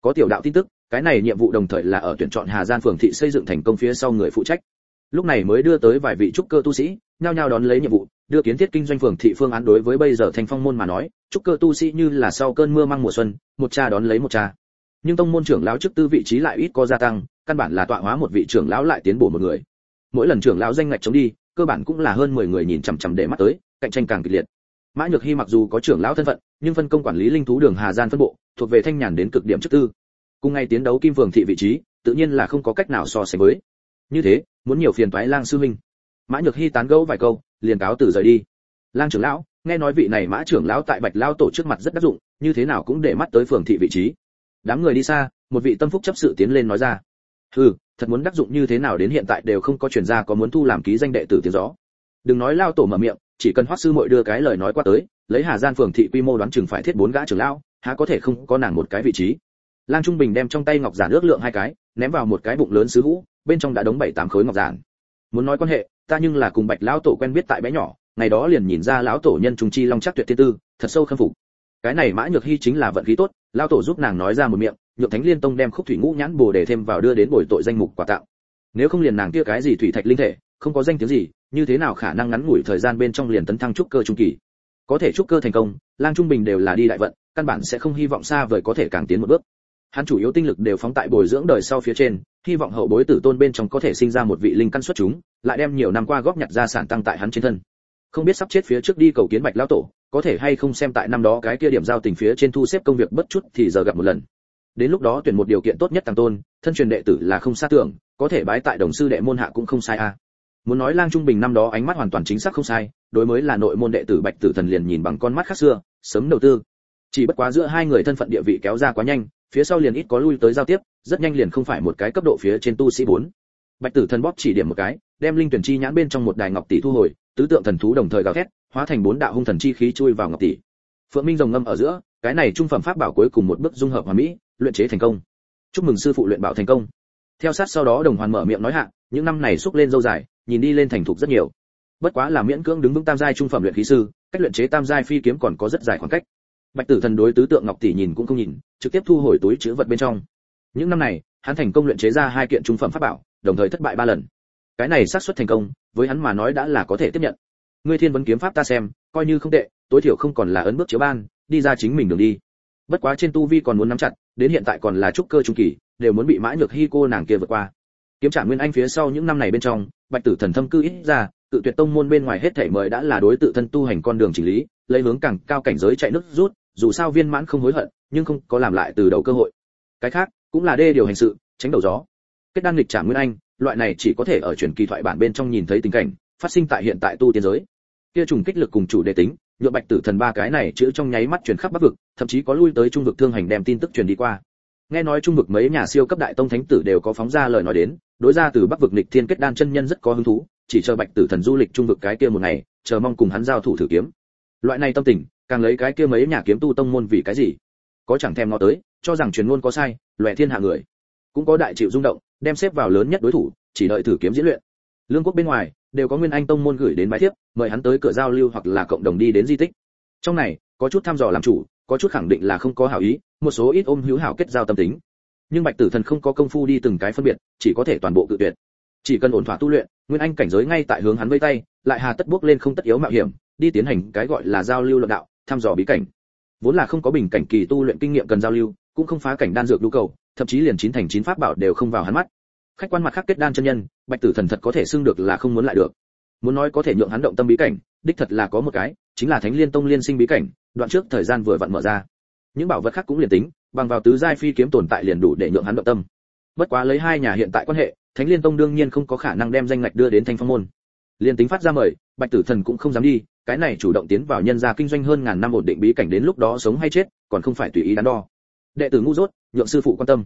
Có tiểu đạo tin tức, cái này nhiệm vụ đồng thời là ở tuyển chọn hà gian phường thị xây dựng thành công phía sau người phụ trách. Lúc này mới đưa tới vài vị trúc cơ tu sĩ, nhao nhao đón lấy nhiệm vụ đưa kiến thiết kinh doanh phường thị phương án đối với bây giờ thành phong môn mà nói trúc cơ tu sĩ như là sau cơn mưa mang mùa xuân, một cha đón lấy một cha. Nhưng tông môn trưởng lão chức tư vị trí lại ít có gia tăng, căn bản là tọa hóa một vị trưởng lão lại tiến bổ một người. Mỗi lần trưởng lão danh ngạch chống đi, cơ bản cũng là hơn 10 người nhìn chằm chằm để mắt tới, cạnh tranh càng kịch liệt. Mã nhược hy mặc dù có trưởng lão thân phận, nhưng phân công quản lý linh thú đường hà gian phân bộ, thuộc về thanh nhàn đến cực điểm chức tư. Cùng ngày tiến đấu kim phường thị vị trí, tự nhiên là không có cách nào so sánh với. Như thế, muốn nhiều phiền toái lang sư huynh mã nhược hy tán gẫu vài câu liền cáo từ rời đi. Lang trưởng lão, nghe nói vị này mã trưởng lão tại bạch lao tổ trước mặt rất đắc dụng, như thế nào cũng để mắt tới phường thị vị trí. Đám người đi xa, một vị tâm phúc chấp sự tiến lên nói ra. Hừ, thật muốn đắc dụng như thế nào đến hiện tại đều không có chuyển ra có muốn thu làm ký danh đệ tử tiếng rõ. đừng nói lao tổ mở miệng, chỉ cần hoắc sư muội đưa cái lời nói qua tới, lấy hà gian phường thị quy mô đoán chừng phải thiết bốn gã trưởng lão, há có thể không có nàng một cái vị trí. Lang trung bình đem trong tay ngọc giản ước lượng hai cái, ném vào một cái bụng lớn sứ hũ, bên trong đã đóng bảy tám khối ngọc giản. Muốn nói quan hệ ta nhưng là cùng bạch lão tổ quen biết tại bé nhỏ, ngày đó liền nhìn ra lão tổ nhân trung chi long chắc tuyệt thiên tư, thật sâu khâm phục. Cái này mã nhược hy chính là vận khí tốt, lão tổ giúp nàng nói ra một miệng nhượng thánh liên tông đem khúc thủy ngũ nhãn bồ để thêm vào đưa đến bồi tội danh mục quà tặng. Nếu không liền nàng kia cái gì thủy thạch linh thể, không có danh tiếng gì, như thế nào khả năng ngắn ngủi thời gian bên trong liền tấn thăng trúc cơ trung kỳ? Có thể trúc cơ thành công, lang trung bình đều là đi đại vận, căn bản sẽ không hy vọng xa vời có thể càng tiến một bước. Hắn chủ yếu tinh lực đều phóng tại bồi dưỡng đời sau phía trên, hy vọng hậu bối tử tôn bên trong có thể sinh ra một vị linh căn xuất chúng lại đem nhiều năm qua góp nhặt gia sản tăng tại hắn trên thân. Không biết sắp chết phía trước đi cầu kiến bạch lão tổ, có thể hay không xem tại năm đó cái kia điểm giao tình phía trên thu xếp công việc bất chút thì giờ gặp một lần. Đến lúc đó tuyển một điều kiện tốt nhất tăng tôn, thân truyền đệ tử là không xa tưởng, có thể bái tại đồng sư đệ môn hạ cũng không sai a. Muốn nói lang trung bình năm đó ánh mắt hoàn toàn chính xác không sai, đối mới là nội môn đệ tử bạch tử thần liền nhìn bằng con mắt khác xưa, sớm đầu tư. Chỉ bất quá giữa hai người thân phận địa vị kéo ra quá nhanh, phía sau liền ít có lui tới giao tiếp, rất nhanh liền không phải một cái cấp độ phía trên tu sĩ bốn bạch tử thần bóp chỉ điểm một cái, đem linh tuyển chi nhãn bên trong một đài ngọc tỷ thu hồi, tứ tượng thần thú đồng thời gào thét, hóa thành bốn đạo hung thần chi khí chui vào ngọc tỷ. Phượng minh rồng ngâm ở giữa, cái này trung phẩm pháp bảo cuối cùng một bước dung hợp hòa mỹ, luyện chế thành công. Chúc mừng sư phụ luyện bảo thành công. Theo sát sau đó đồng hoàn mở miệng nói hạ, những năm này xúc lên dâu dài, nhìn đi lên thành thục rất nhiều. Bất quá là miễn cưỡng đứng vững tam giai trung phẩm luyện khí sư, cách luyện chế tam giai phi kiếm còn có rất dài khoảng cách. Bạch tử thần đối tứ tượng ngọc tỷ nhìn cũng không nhìn, trực tiếp thu hồi túi chứa vật bên trong. Những năm này, hắn thành công luyện chế ra hai kiện trung phẩm pháp bảo đồng thời thất bại ba lần. Cái này xác suất thành công, với hắn mà nói đã là có thể tiếp nhận. Ngươi thiên vấn kiếm pháp ta xem, coi như không tệ, tối thiểu không còn là ấn bước chiếu ban, đi ra chính mình đường đi. Bất quá trên tu vi còn muốn nắm chặt, đến hiện tại còn là trúc cơ trung kỳ, đều muốn bị mã nhược hy cô nàng kia vượt qua. Kiếm trả nguyên anh phía sau những năm này bên trong, bạch tử thần thâm cư ít ra tự tuyệt tông môn bên ngoài hết thể mời đã là đối tự thân tu hành con đường chỉnh lý, lấy hướng càng cao cảnh giới chạy nước rút, dù sao viên mãn không hối hận, nhưng không có làm lại từ đầu cơ hội. Cái khác, cũng là đê điều hành sự, tránh đầu gió kết đan lịch trả nguyên anh, loại này chỉ có thể ở truyền kỳ thoại bản bên trong nhìn thấy tình cảnh, phát sinh tại hiện tại tu tiên giới. Kia trùng kích lực cùng chủ đề tính, nhựa bạch tử thần ba cái này chữ trong nháy mắt truyền khắp bắc vực, thậm chí có lui tới trung vực thương hành đem tin tức truyền đi qua. Nghe nói trung vực mấy nhà siêu cấp đại tông thánh tử đều có phóng ra lời nói đến, đối ra từ bắc vực lịch thiên kết đan chân nhân rất có hứng thú, chỉ chờ bạch tử thần du lịch trung vực cái kia một ngày, chờ mong cùng hắn giao thủ thử kiếm. Loại này tâm tình, càng lấy cái kia mấy nhà kiếm tu tông môn vì cái gì? Có chẳng thèm ngó tới, cho rằng truyền ngôn có sai loẻ thiên hạ người. Cũng có đại chịu rung động đem xếp vào lớn nhất đối thủ, chỉ đợi thử kiếm diễn luyện. Lương quốc bên ngoài, đều có nguyên anh tông môn gửi đến bái thiếp, mời hắn tới cửa giao lưu hoặc là cộng đồng đi đến di tích. Trong này, có chút thăm dò làm chủ, có chút khẳng định là không có hảo ý, một số ít ôm hữu hảo kết giao tâm tính. Nhưng bạch tử thần không có công phu đi từng cái phân biệt, chỉ có thể toàn bộ cự tuyệt. Chỉ cần ổn thỏa tu luyện, nguyên anh cảnh giới ngay tại hướng hắn vây tay, lại hà tất bước lên không tất yếu mạo hiểm, đi tiến hành cái gọi là giao lưu luận đạo, thăm dò bí cảnh. Vốn là không có bình cảnh kỳ tu luyện kinh nghiệm cần giao lưu, cũng không phá cảnh đan dược nhu cầu thậm chí liền chín thành chín pháp bảo đều không vào hắn mắt. Khách quan mặt khác kết đan chân nhân, bạch tử thần thật có thể xưng được là không muốn lại được. Muốn nói có thể nhượng hắn động tâm bí cảnh, đích thật là có một cái, chính là thánh liên tông liên sinh bí cảnh, đoạn trước thời gian vừa vặn mở ra. Những bảo vật khác cũng liền tính, bằng vào tứ giai phi kiếm tồn tại liền đủ để nhượng hắn động tâm. Bất quá lấy hai nhà hiện tại quan hệ, thánh liên tông đương nhiên không có khả năng đem danh ngạch đưa đến thanh phong môn. Liên tính phát ra mời, bạch tử thần cũng không dám đi, cái này chủ động tiến vào nhân gia kinh doanh hơn ngàn năm ổn định bí cảnh đến lúc đó sống hay chết, còn không phải tùy ý đắn đo đệ tử ngu dốt, nhượng sư phụ quan tâm.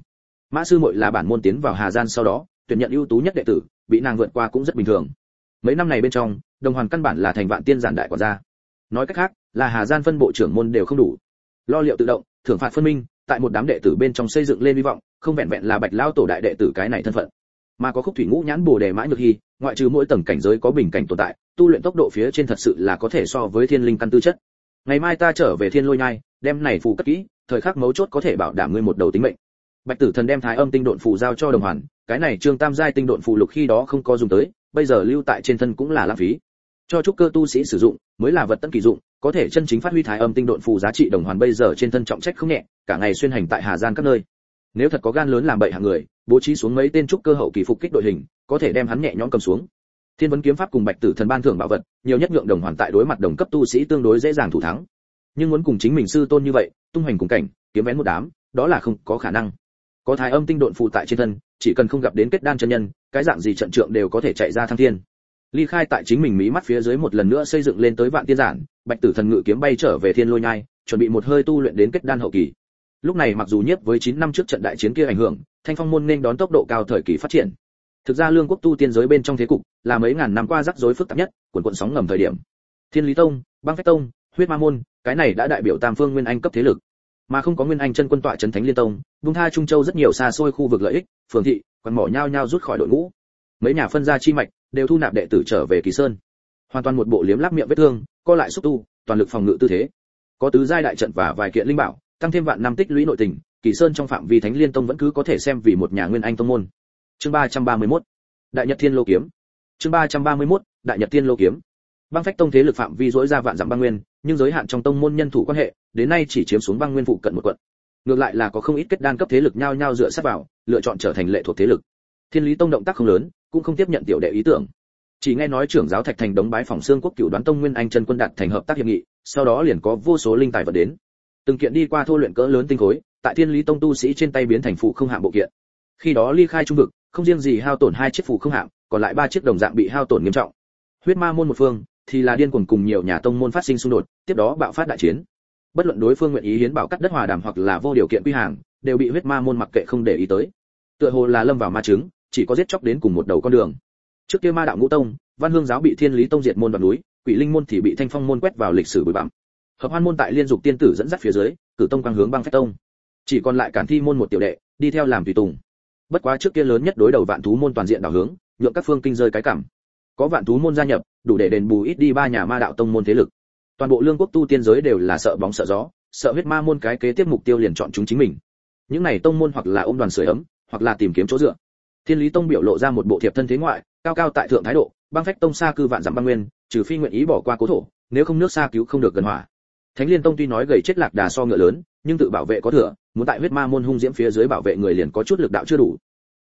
Mã sư muội là bản môn tiến vào hà gian sau đó, tuyển nhận ưu tú nhất đệ tử, bị nàng vượt qua cũng rất bình thường. Mấy năm này bên trong, đồng hoàn căn bản là thành vạn tiên giản đại quản gia. Nói cách khác, là hà gian phân bộ trưởng môn đều không đủ. Lo liệu tự động, thưởng phạt phân minh, tại một đám đệ tử bên trong xây dựng lên hy vọng, không vẹn vẹn là bạch lao tổ đại đệ tử cái này thân phận. Mà có khúc thủy ngũ nhãn bồ đề mã nhược hy, ngoại trừ mỗi tầng cảnh giới có bình cảnh tồn tại, tu luyện tốc độ phía trên thật sự là có thể so với thiên linh căn tư chất. Ngày mai ta trở về thiên lôi nhai, đem này phù cất kỹ thời khắc mấu chốt có thể bảo đảm ngươi một đầu tính mệnh. Bạch tử thần đem thái âm tinh độn phù giao cho đồng hoàn, cái này trương tam giai tinh độn phù lục khi đó không có dùng tới, bây giờ lưu tại trên thân cũng là lãng phí. Cho trúc cơ tu sĩ sử dụng, mới là vật tân kỳ dụng, có thể chân chính phát huy thái âm tinh độn phù giá trị đồng hoàn bây giờ trên thân trọng trách không nhẹ, cả ngày xuyên hành tại hà giang các nơi. Nếu thật có gan lớn làm bậy hạng người, bố trí xuống mấy tên trúc cơ hậu kỳ phục kích đội hình, có thể đem hắn nhẹ nhõm cầm xuống. Thiên vấn kiếm pháp cùng bạch tử thần ban thưởng bảo vật, nhiều nhất nhượng đồng hoàn tại đối mặt đồng cấp tu sĩ tương đối dễ dàng thủ thắng nhưng muốn cùng chính mình sư tôn như vậy, tung hoành cùng cảnh, kiếm vén một đám, đó là không có khả năng. Có thái âm tinh độn phụ tại trên thân, chỉ cần không gặp đến kết đan chân nhân, cái dạng gì trận trượng đều có thể chạy ra thăng thiên. Ly khai tại chính mình mí mắt phía dưới một lần nữa xây dựng lên tới vạn tiên giản, bạch tử thần ngự kiếm bay trở về thiên lôi nhai, chuẩn bị một hơi tu luyện đến kết đan hậu kỳ. Lúc này mặc dù nhiếp với 9 năm trước trận đại chiến kia ảnh hưởng, thanh phong môn nên đón tốc độ cao thời kỳ phát triển. Thực ra lương quốc tu tiên giới bên trong thế cục, là mấy ngàn năm qua rắc rối phức tạp nhất cuộn cuộn sóng ngầm thời điểm. Thiên lý tông, băng phách tông huyết ma môn, cái này đã đại biểu tam phương nguyên anh cấp thế lực. Mà không có nguyên anh chân quân tọa trấn thánh liên tông, vung tha trung châu rất nhiều xa xôi khu vực lợi ích, phường thị còn mỏ nhau nhau rút khỏi đội ngũ. Mấy nhà phân gia chi mạch đều thu nạp đệ tử trở về kỳ sơn. Hoàn toàn một bộ liếm lắp miệng vết thương, co lại xúc tu, toàn lực phòng ngự tư thế. Có tứ giai đại trận và vài kiện linh bảo, tăng thêm vạn năm tích lũy nội tình, kỳ sơn trong phạm vi thánh liên tông vẫn cứ có thể xem vì một nhà nguyên anh tông môn. Chương 331 đại nhật thiên lô kiếm. Chương 331 đại nhật thiên lô kiếm băng phách tông thế lực phạm vi dỗi ra vạn dặm băng nguyên, nhưng giới hạn trong tông môn nhân thủ quan hệ, đến nay chỉ chiếm xuống băng nguyên phụ cận một quận. Ngược lại là có không ít kết đan cấp thế lực nhau nhau dựa sát vào, lựa chọn trở thành lệ thuộc thế lực. Thiên lý tông động tác không lớn, cũng không tiếp nhận tiểu đệ ý tưởng. Chỉ nghe nói trưởng giáo thạch thành đống bái phòng xương quốc cựu đoán tông nguyên anh chân quân đạt thành hợp tác hiệp nghị, sau đó liền có vô số linh tài vật đến. Từng kiện đi qua thô luyện cỡ lớn tinh khối, tại thiên lý tông tu sĩ trên tay biến thành phụ không hạng bộ kiện. Khi đó ly khai trung vực, không riêng gì hao tổn hai chiếc phụ không hạng, còn lại ba chiếc đồng dạng bị hao tổn nghiêm trọng. Huyết ma môn một phương thì là điên cuồng cùng nhiều nhà tông môn phát sinh xung đột, tiếp đó bạo phát đại chiến. Bất luận đối phương nguyện ý hiến bảo cắt đất hòa đàm hoặc là vô điều kiện quy hàng, đều bị huyết ma môn mặc kệ không để ý tới. Tựa hồ là lâm vào ma chứng, chỉ có giết chóc đến cùng một đầu con đường. Trước kia ma đạo ngũ tông, văn hương giáo bị thiên lý tông diệt môn vào núi, quỷ linh môn thì bị thanh phong môn quét vào lịch sử bụi bặm. Hợp hoan môn tại liên dục tiên tử dẫn dắt phía dưới, cử tông quang hướng băng phách tông. Chỉ còn lại cản thi môn một tiểu đệ, đi theo làm tùy tùng. Bất quá trước kia lớn nhất đối đầu vạn thú môn toàn diện đảo hướng, nhượng các phương kinh rơi cái cảm có vạn thú môn gia nhập, đủ để đền bù ít đi ba nhà ma đạo tông môn thế lực. Toàn bộ lương quốc tu tiên giới đều là sợ bóng sợ gió, sợ huyết ma môn cái kế tiếp mục tiêu liền chọn chúng chính mình. Những này tông môn hoặc là ôm đoàn sưởi ấm, hoặc là tìm kiếm chỗ dựa. Thiên lý tông biểu lộ ra một bộ thiệp thân thế ngoại, cao cao tại thượng thái độ, băng phách tông xa cư vạn dặm băng nguyên, trừ phi nguyện ý bỏ qua cố thổ, nếu không nước xa cứu không được gần hỏa. Thánh liên tông tuy nói gầy chết lạc đà so ngựa lớn, nhưng tự bảo vệ có thừa, muốn tại huyết ma môn hung diễm phía dưới bảo vệ người liền có chút lực đạo chưa đủ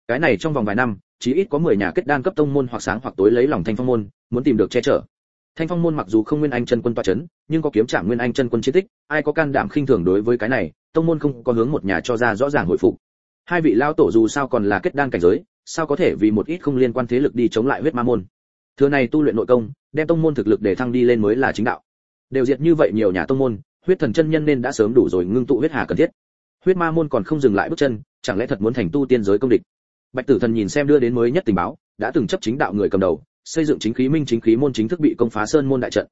cái này trong vòng vài năm, chỉ ít có 10 nhà kết đan cấp tông môn hoặc sáng hoặc tối lấy lòng thanh phong môn, muốn tìm được che chở. Thanh phong môn mặc dù không nguyên anh chân quân toa chấn, nhưng có kiếm trả nguyên anh chân quân chiến tích, ai có can đảm khinh thường đối với cái này, tông môn không có hướng một nhà cho ra rõ ràng hồi phục. Hai vị lao tổ dù sao còn là kết đan cảnh giới, sao có thể vì một ít không liên quan thế lực đi chống lại huyết ma môn? Thừa này tu luyện nội công, đem tông môn thực lực để thăng đi lên mới là chính đạo. Đều diệt như vậy nhiều nhà tông môn, huyết thần chân nhân nên đã sớm đủ rồi ngưng tụ huyết hà cần thiết. Huyết ma môn còn không dừng lại bước chân, chẳng lẽ thật muốn thành tu tiên giới công địch? Bạch tử thần nhìn xem đưa đến mới nhất tình báo, đã từng chấp chính đạo người cầm đầu, xây dựng chính khí minh chính khí môn chính thức bị công phá sơn môn đại trận.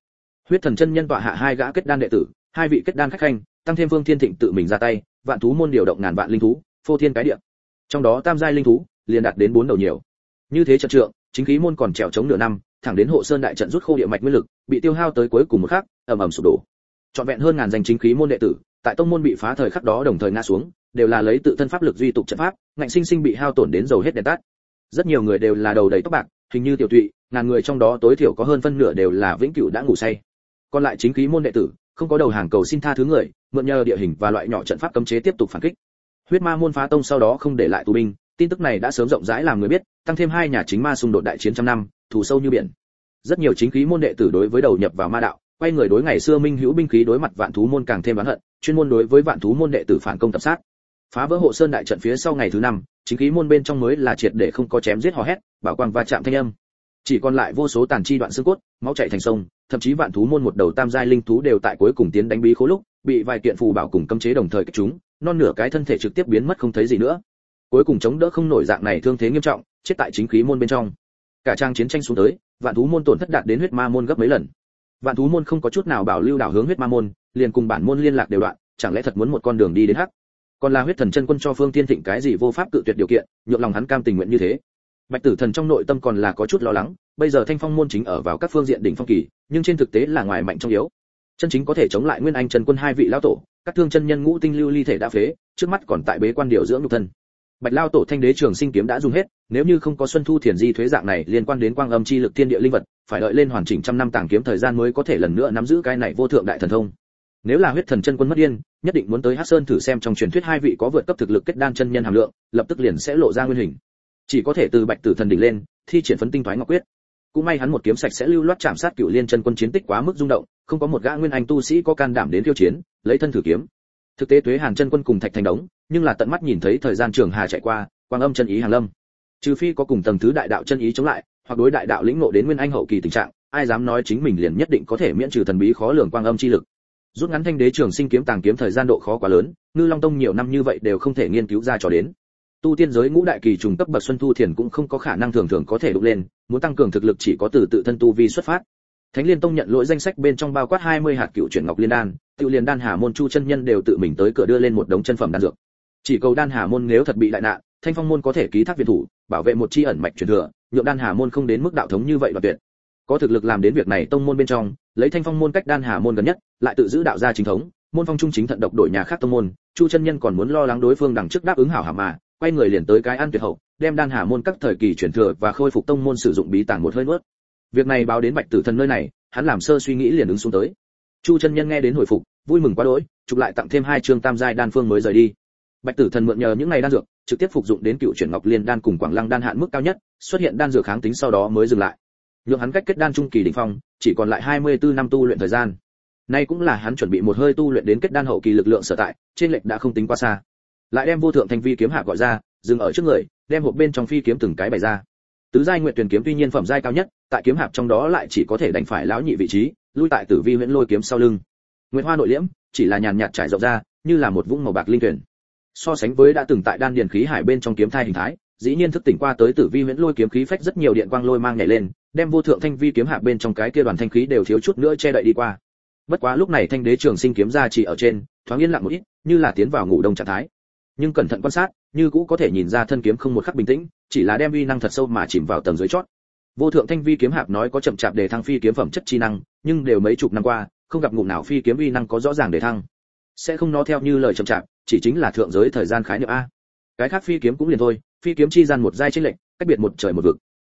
Huyết thần chân nhân tọa hạ hai gã kết đan đệ tử, hai vị kết đan khách khanh, tăng thêm vương thiên thịnh tự mình ra tay, vạn thú môn điều động ngàn vạn linh thú, phô thiên cái địa. Trong đó tam giai linh thú, liền đạt đến bốn đầu nhiều. Như thế trận trượng, chính khí môn còn trèo chống nửa năm, thẳng đến hộ sơn đại trận rút khô địa mạch nguyên lực, bị tiêu hao tới cuối cùng một khắc, ầm ầm sụp đổ. Trọn vẹn hơn ngàn danh chính khí môn đệ tử, tại tông môn bị phá thời khắc đó đồng thời ngã xuống đều là lấy tự thân pháp lực duy tục trận pháp, ngạnh sinh sinh bị hao tổn đến dầu hết đèn tắt. Rất nhiều người đều là đầu đầy tóc bạc, hình như tiểu tụy, ngàn người trong đó tối thiểu có hơn phân nửa đều là vĩnh cửu đã ngủ say. Còn lại chính khí môn đệ tử, không có đầu hàng cầu xin tha thứ người, mượn nhờ địa hình và loại nhỏ trận pháp cấm chế tiếp tục phản kích. Huyết ma môn phá tông sau đó không để lại tù binh, tin tức này đã sớm rộng rãi làm người biết, tăng thêm hai nhà chính ma xung đột đại chiến trăm năm, thù sâu như biển. Rất nhiều chính khí môn đệ tử đối với đầu nhập vào ma đạo, quay người đối ngày xưa minh hữu binh khí đối mặt vạn thú môn càng thêm oán hận, chuyên môn đối với vạn thú môn đệ tử phản công tập sát phá vỡ hộ sơn đại trận phía sau ngày thứ năm, chính khí môn bên trong mới là triệt để không có chém giết hò hét, bảo quang va chạm thanh âm. Chỉ còn lại vô số tàn chi đoạn xương cốt, máu chảy thành sông, thậm chí vạn thú môn một đầu tam giai linh thú đều tại cuối cùng tiến đánh bí khố lúc, bị vài kiện phù bảo cùng cấm chế đồng thời kích chúng, non nửa cái thân thể trực tiếp biến mất không thấy gì nữa. Cuối cùng chống đỡ không nổi dạng này thương thế nghiêm trọng, chết tại chính khí môn bên trong. Cả trang chiến tranh xuống tới, vạn thú môn tổn thất đạt đến huyết ma môn gấp mấy lần. Vạn thú môn không có chút nào bảo lưu đảo hướng huyết ma môn, liền cùng bản môn liên lạc đều đoạn, chẳng lẽ thật muốn một con đường đi đến hắc? Còn là huyết thần chân quân cho phương tiên thịnh cái gì vô pháp cự tuyệt điều kiện, nhượng lòng hắn cam tình nguyện như thế. Bạch tử thần trong nội tâm còn là có chút lo lắng, bây giờ thanh phong môn chính ở vào các phương diện đỉnh phong kỳ, nhưng trên thực tế là ngoài mạnh trong yếu. Chân chính có thể chống lại nguyên anh trần quân hai vị lão tổ, các thương chân nhân ngũ tinh lưu ly thể đã phế, trước mắt còn tại bế quan điều dưỡng nhục thân. Bạch lao tổ thanh đế trường sinh kiếm đã dùng hết, nếu như không có xuân thu thiền di thuế dạng này liên quan đến quang âm chi lực thiên địa linh vật, phải đợi lên hoàn chỉnh trăm năm tàng kiếm thời gian mới có thể lần nữa nắm giữ cái này vô thượng đại thần thông nếu là huyết thần chân quân mất điên, nhất định muốn tới hắc sơn thử xem trong truyền thuyết hai vị có vượt cấp thực lực kết đan chân nhân hàm lượng, lập tức liền sẽ lộ ra nguyên hình. Chỉ có thể từ bạch tử thần đỉnh lên, thi triển phấn tinh thoái ngọc quyết. Cũng may hắn một kiếm sạch sẽ lưu loát chạm sát cựu liên chân quân chiến tích quá mức rung động, không có một gã nguyên anh tu sĩ có can đảm đến tiêu chiến, lấy thân thử kiếm. Thực tế tuế hàn chân quân cùng thạch thành đống, nhưng là tận mắt nhìn thấy thời gian trường hà chạy qua, quang âm chân ý hàng lâm. Trừ phi có cùng tầng thứ đại đạo chân ý chống lại, hoặc đối đại đạo lĩnh ngộ đến nguyên anh hậu kỳ tình trạng, ai dám nói chính mình liền nhất định có thể miễn trừ thần bí khó lường quang âm chi lực rút ngắn thanh đế trường sinh kiếm tàng kiếm thời gian độ khó quá lớn, ngư long tông nhiều năm như vậy đều không thể nghiên cứu ra cho đến. Tu tiên giới ngũ đại kỳ trùng cấp bậc xuân thu thiền cũng không có khả năng thường thường có thể đục lên, muốn tăng cường thực lực chỉ có từ tự thân tu vi xuất phát. Thánh liên tông nhận lỗi danh sách bên trong bao quát 20 hạt cựu chuyển ngọc liên đan tự liền đan hà môn chu chân nhân đều tự mình tới cửa đưa lên một đống chân phẩm đan dược. Chỉ cầu đan hà môn nếu thật bị đại nạn, thanh phong môn có thể ký thác viện thủ, bảo vệ một chi ẩn mạch truyền thừa, nhượng đan hà môn không đến mức đạo thống như vậy đoạt tuyệt có thực lực làm đến việc này tông môn bên trong, lấy thanh phong môn cách đan hà môn gần nhất, lại tự giữ đạo gia chính thống, môn phong trung chính thận độc đổi nhà khác tông môn, chu chân nhân còn muốn lo lắng đối phương đằng trước đáp ứng hảo hảo mà, quay người liền tới cái an tuyệt hậu, đem đan hà môn các thời kỳ chuyển thừa và khôi phục tông môn sử dụng bí tàng một hơi nuốt. Việc này báo đến bạch tử thần nơi này, hắn làm sơ suy nghĩ liền ứng xuống tới. Chu chân nhân nghe đến hồi phục, vui mừng quá đỗi, chụp lại tặng thêm hai chương tam giai đan phương mới rời đi. Bạch tử thần mượn nhờ những ngày đan dược, trực tiếp phục dụng đến cựu chuyển ngọc liên đan cùng quảng lăng đan hạn mức cao nhất, xuất hiện đan dược kháng tính sau đó mới dừng lại nhượng hắn cách kết đan trung kỳ đỉnh phong, chỉ còn lại 24 năm tu luyện thời gian. Nay cũng là hắn chuẩn bị một hơi tu luyện đến kết đan hậu kỳ lực lượng sở tại, trên lệch đã không tính quá xa. Lại đem vô thượng thanh vi kiếm hạ gọi ra, dừng ở trước người, đem hộp bên trong phi kiếm từng cái bày ra. Tứ giai nguyện tuyển kiếm tuy nhiên phẩm giai cao nhất, tại kiếm hạp trong đó lại chỉ có thể đánh phải lão nhị vị trí, lui tại tử vi huyễn lôi kiếm sau lưng. Nguyệt hoa nội liễm, chỉ là nhàn nhạt trải rộng ra, như là một vũng màu bạc linh tuyển. So sánh với đã từng tại đan điền khí hải bên trong kiếm thai hình thái dĩ nhiên thức tỉnh qua tới tử vi huyễn lôi kiếm khí phách rất nhiều điện quang lôi mang nhảy lên, đem vô thượng thanh vi kiếm hạ bên trong cái kia đoàn thanh khí đều thiếu chút nữa che đậy đi qua. Bất quá lúc này thanh đế trường sinh kiếm ra chỉ ở trên, thoáng yên lặng một ít, như là tiến vào ngủ đông trạng thái. Nhưng cẩn thận quan sát, như cũ có thể nhìn ra thân kiếm không một khắc bình tĩnh, chỉ là đem uy năng thật sâu mà chìm vào tầng dưới chót. Vô thượng thanh vi kiếm hạp nói có chậm chạp để thăng phi kiếm phẩm chất chi năng, nhưng đều mấy chục năm qua, không gặp ngụm nào phi kiếm uy năng có rõ ràng để thăng. Sẽ không nó theo như lời chậm chạp, chỉ chính là thượng giới thời gian khái niệm a. Cái khác phi kiếm cũng liền thôi phi kiếm chi gian một giai chênh lệnh cách biệt một trời một vực.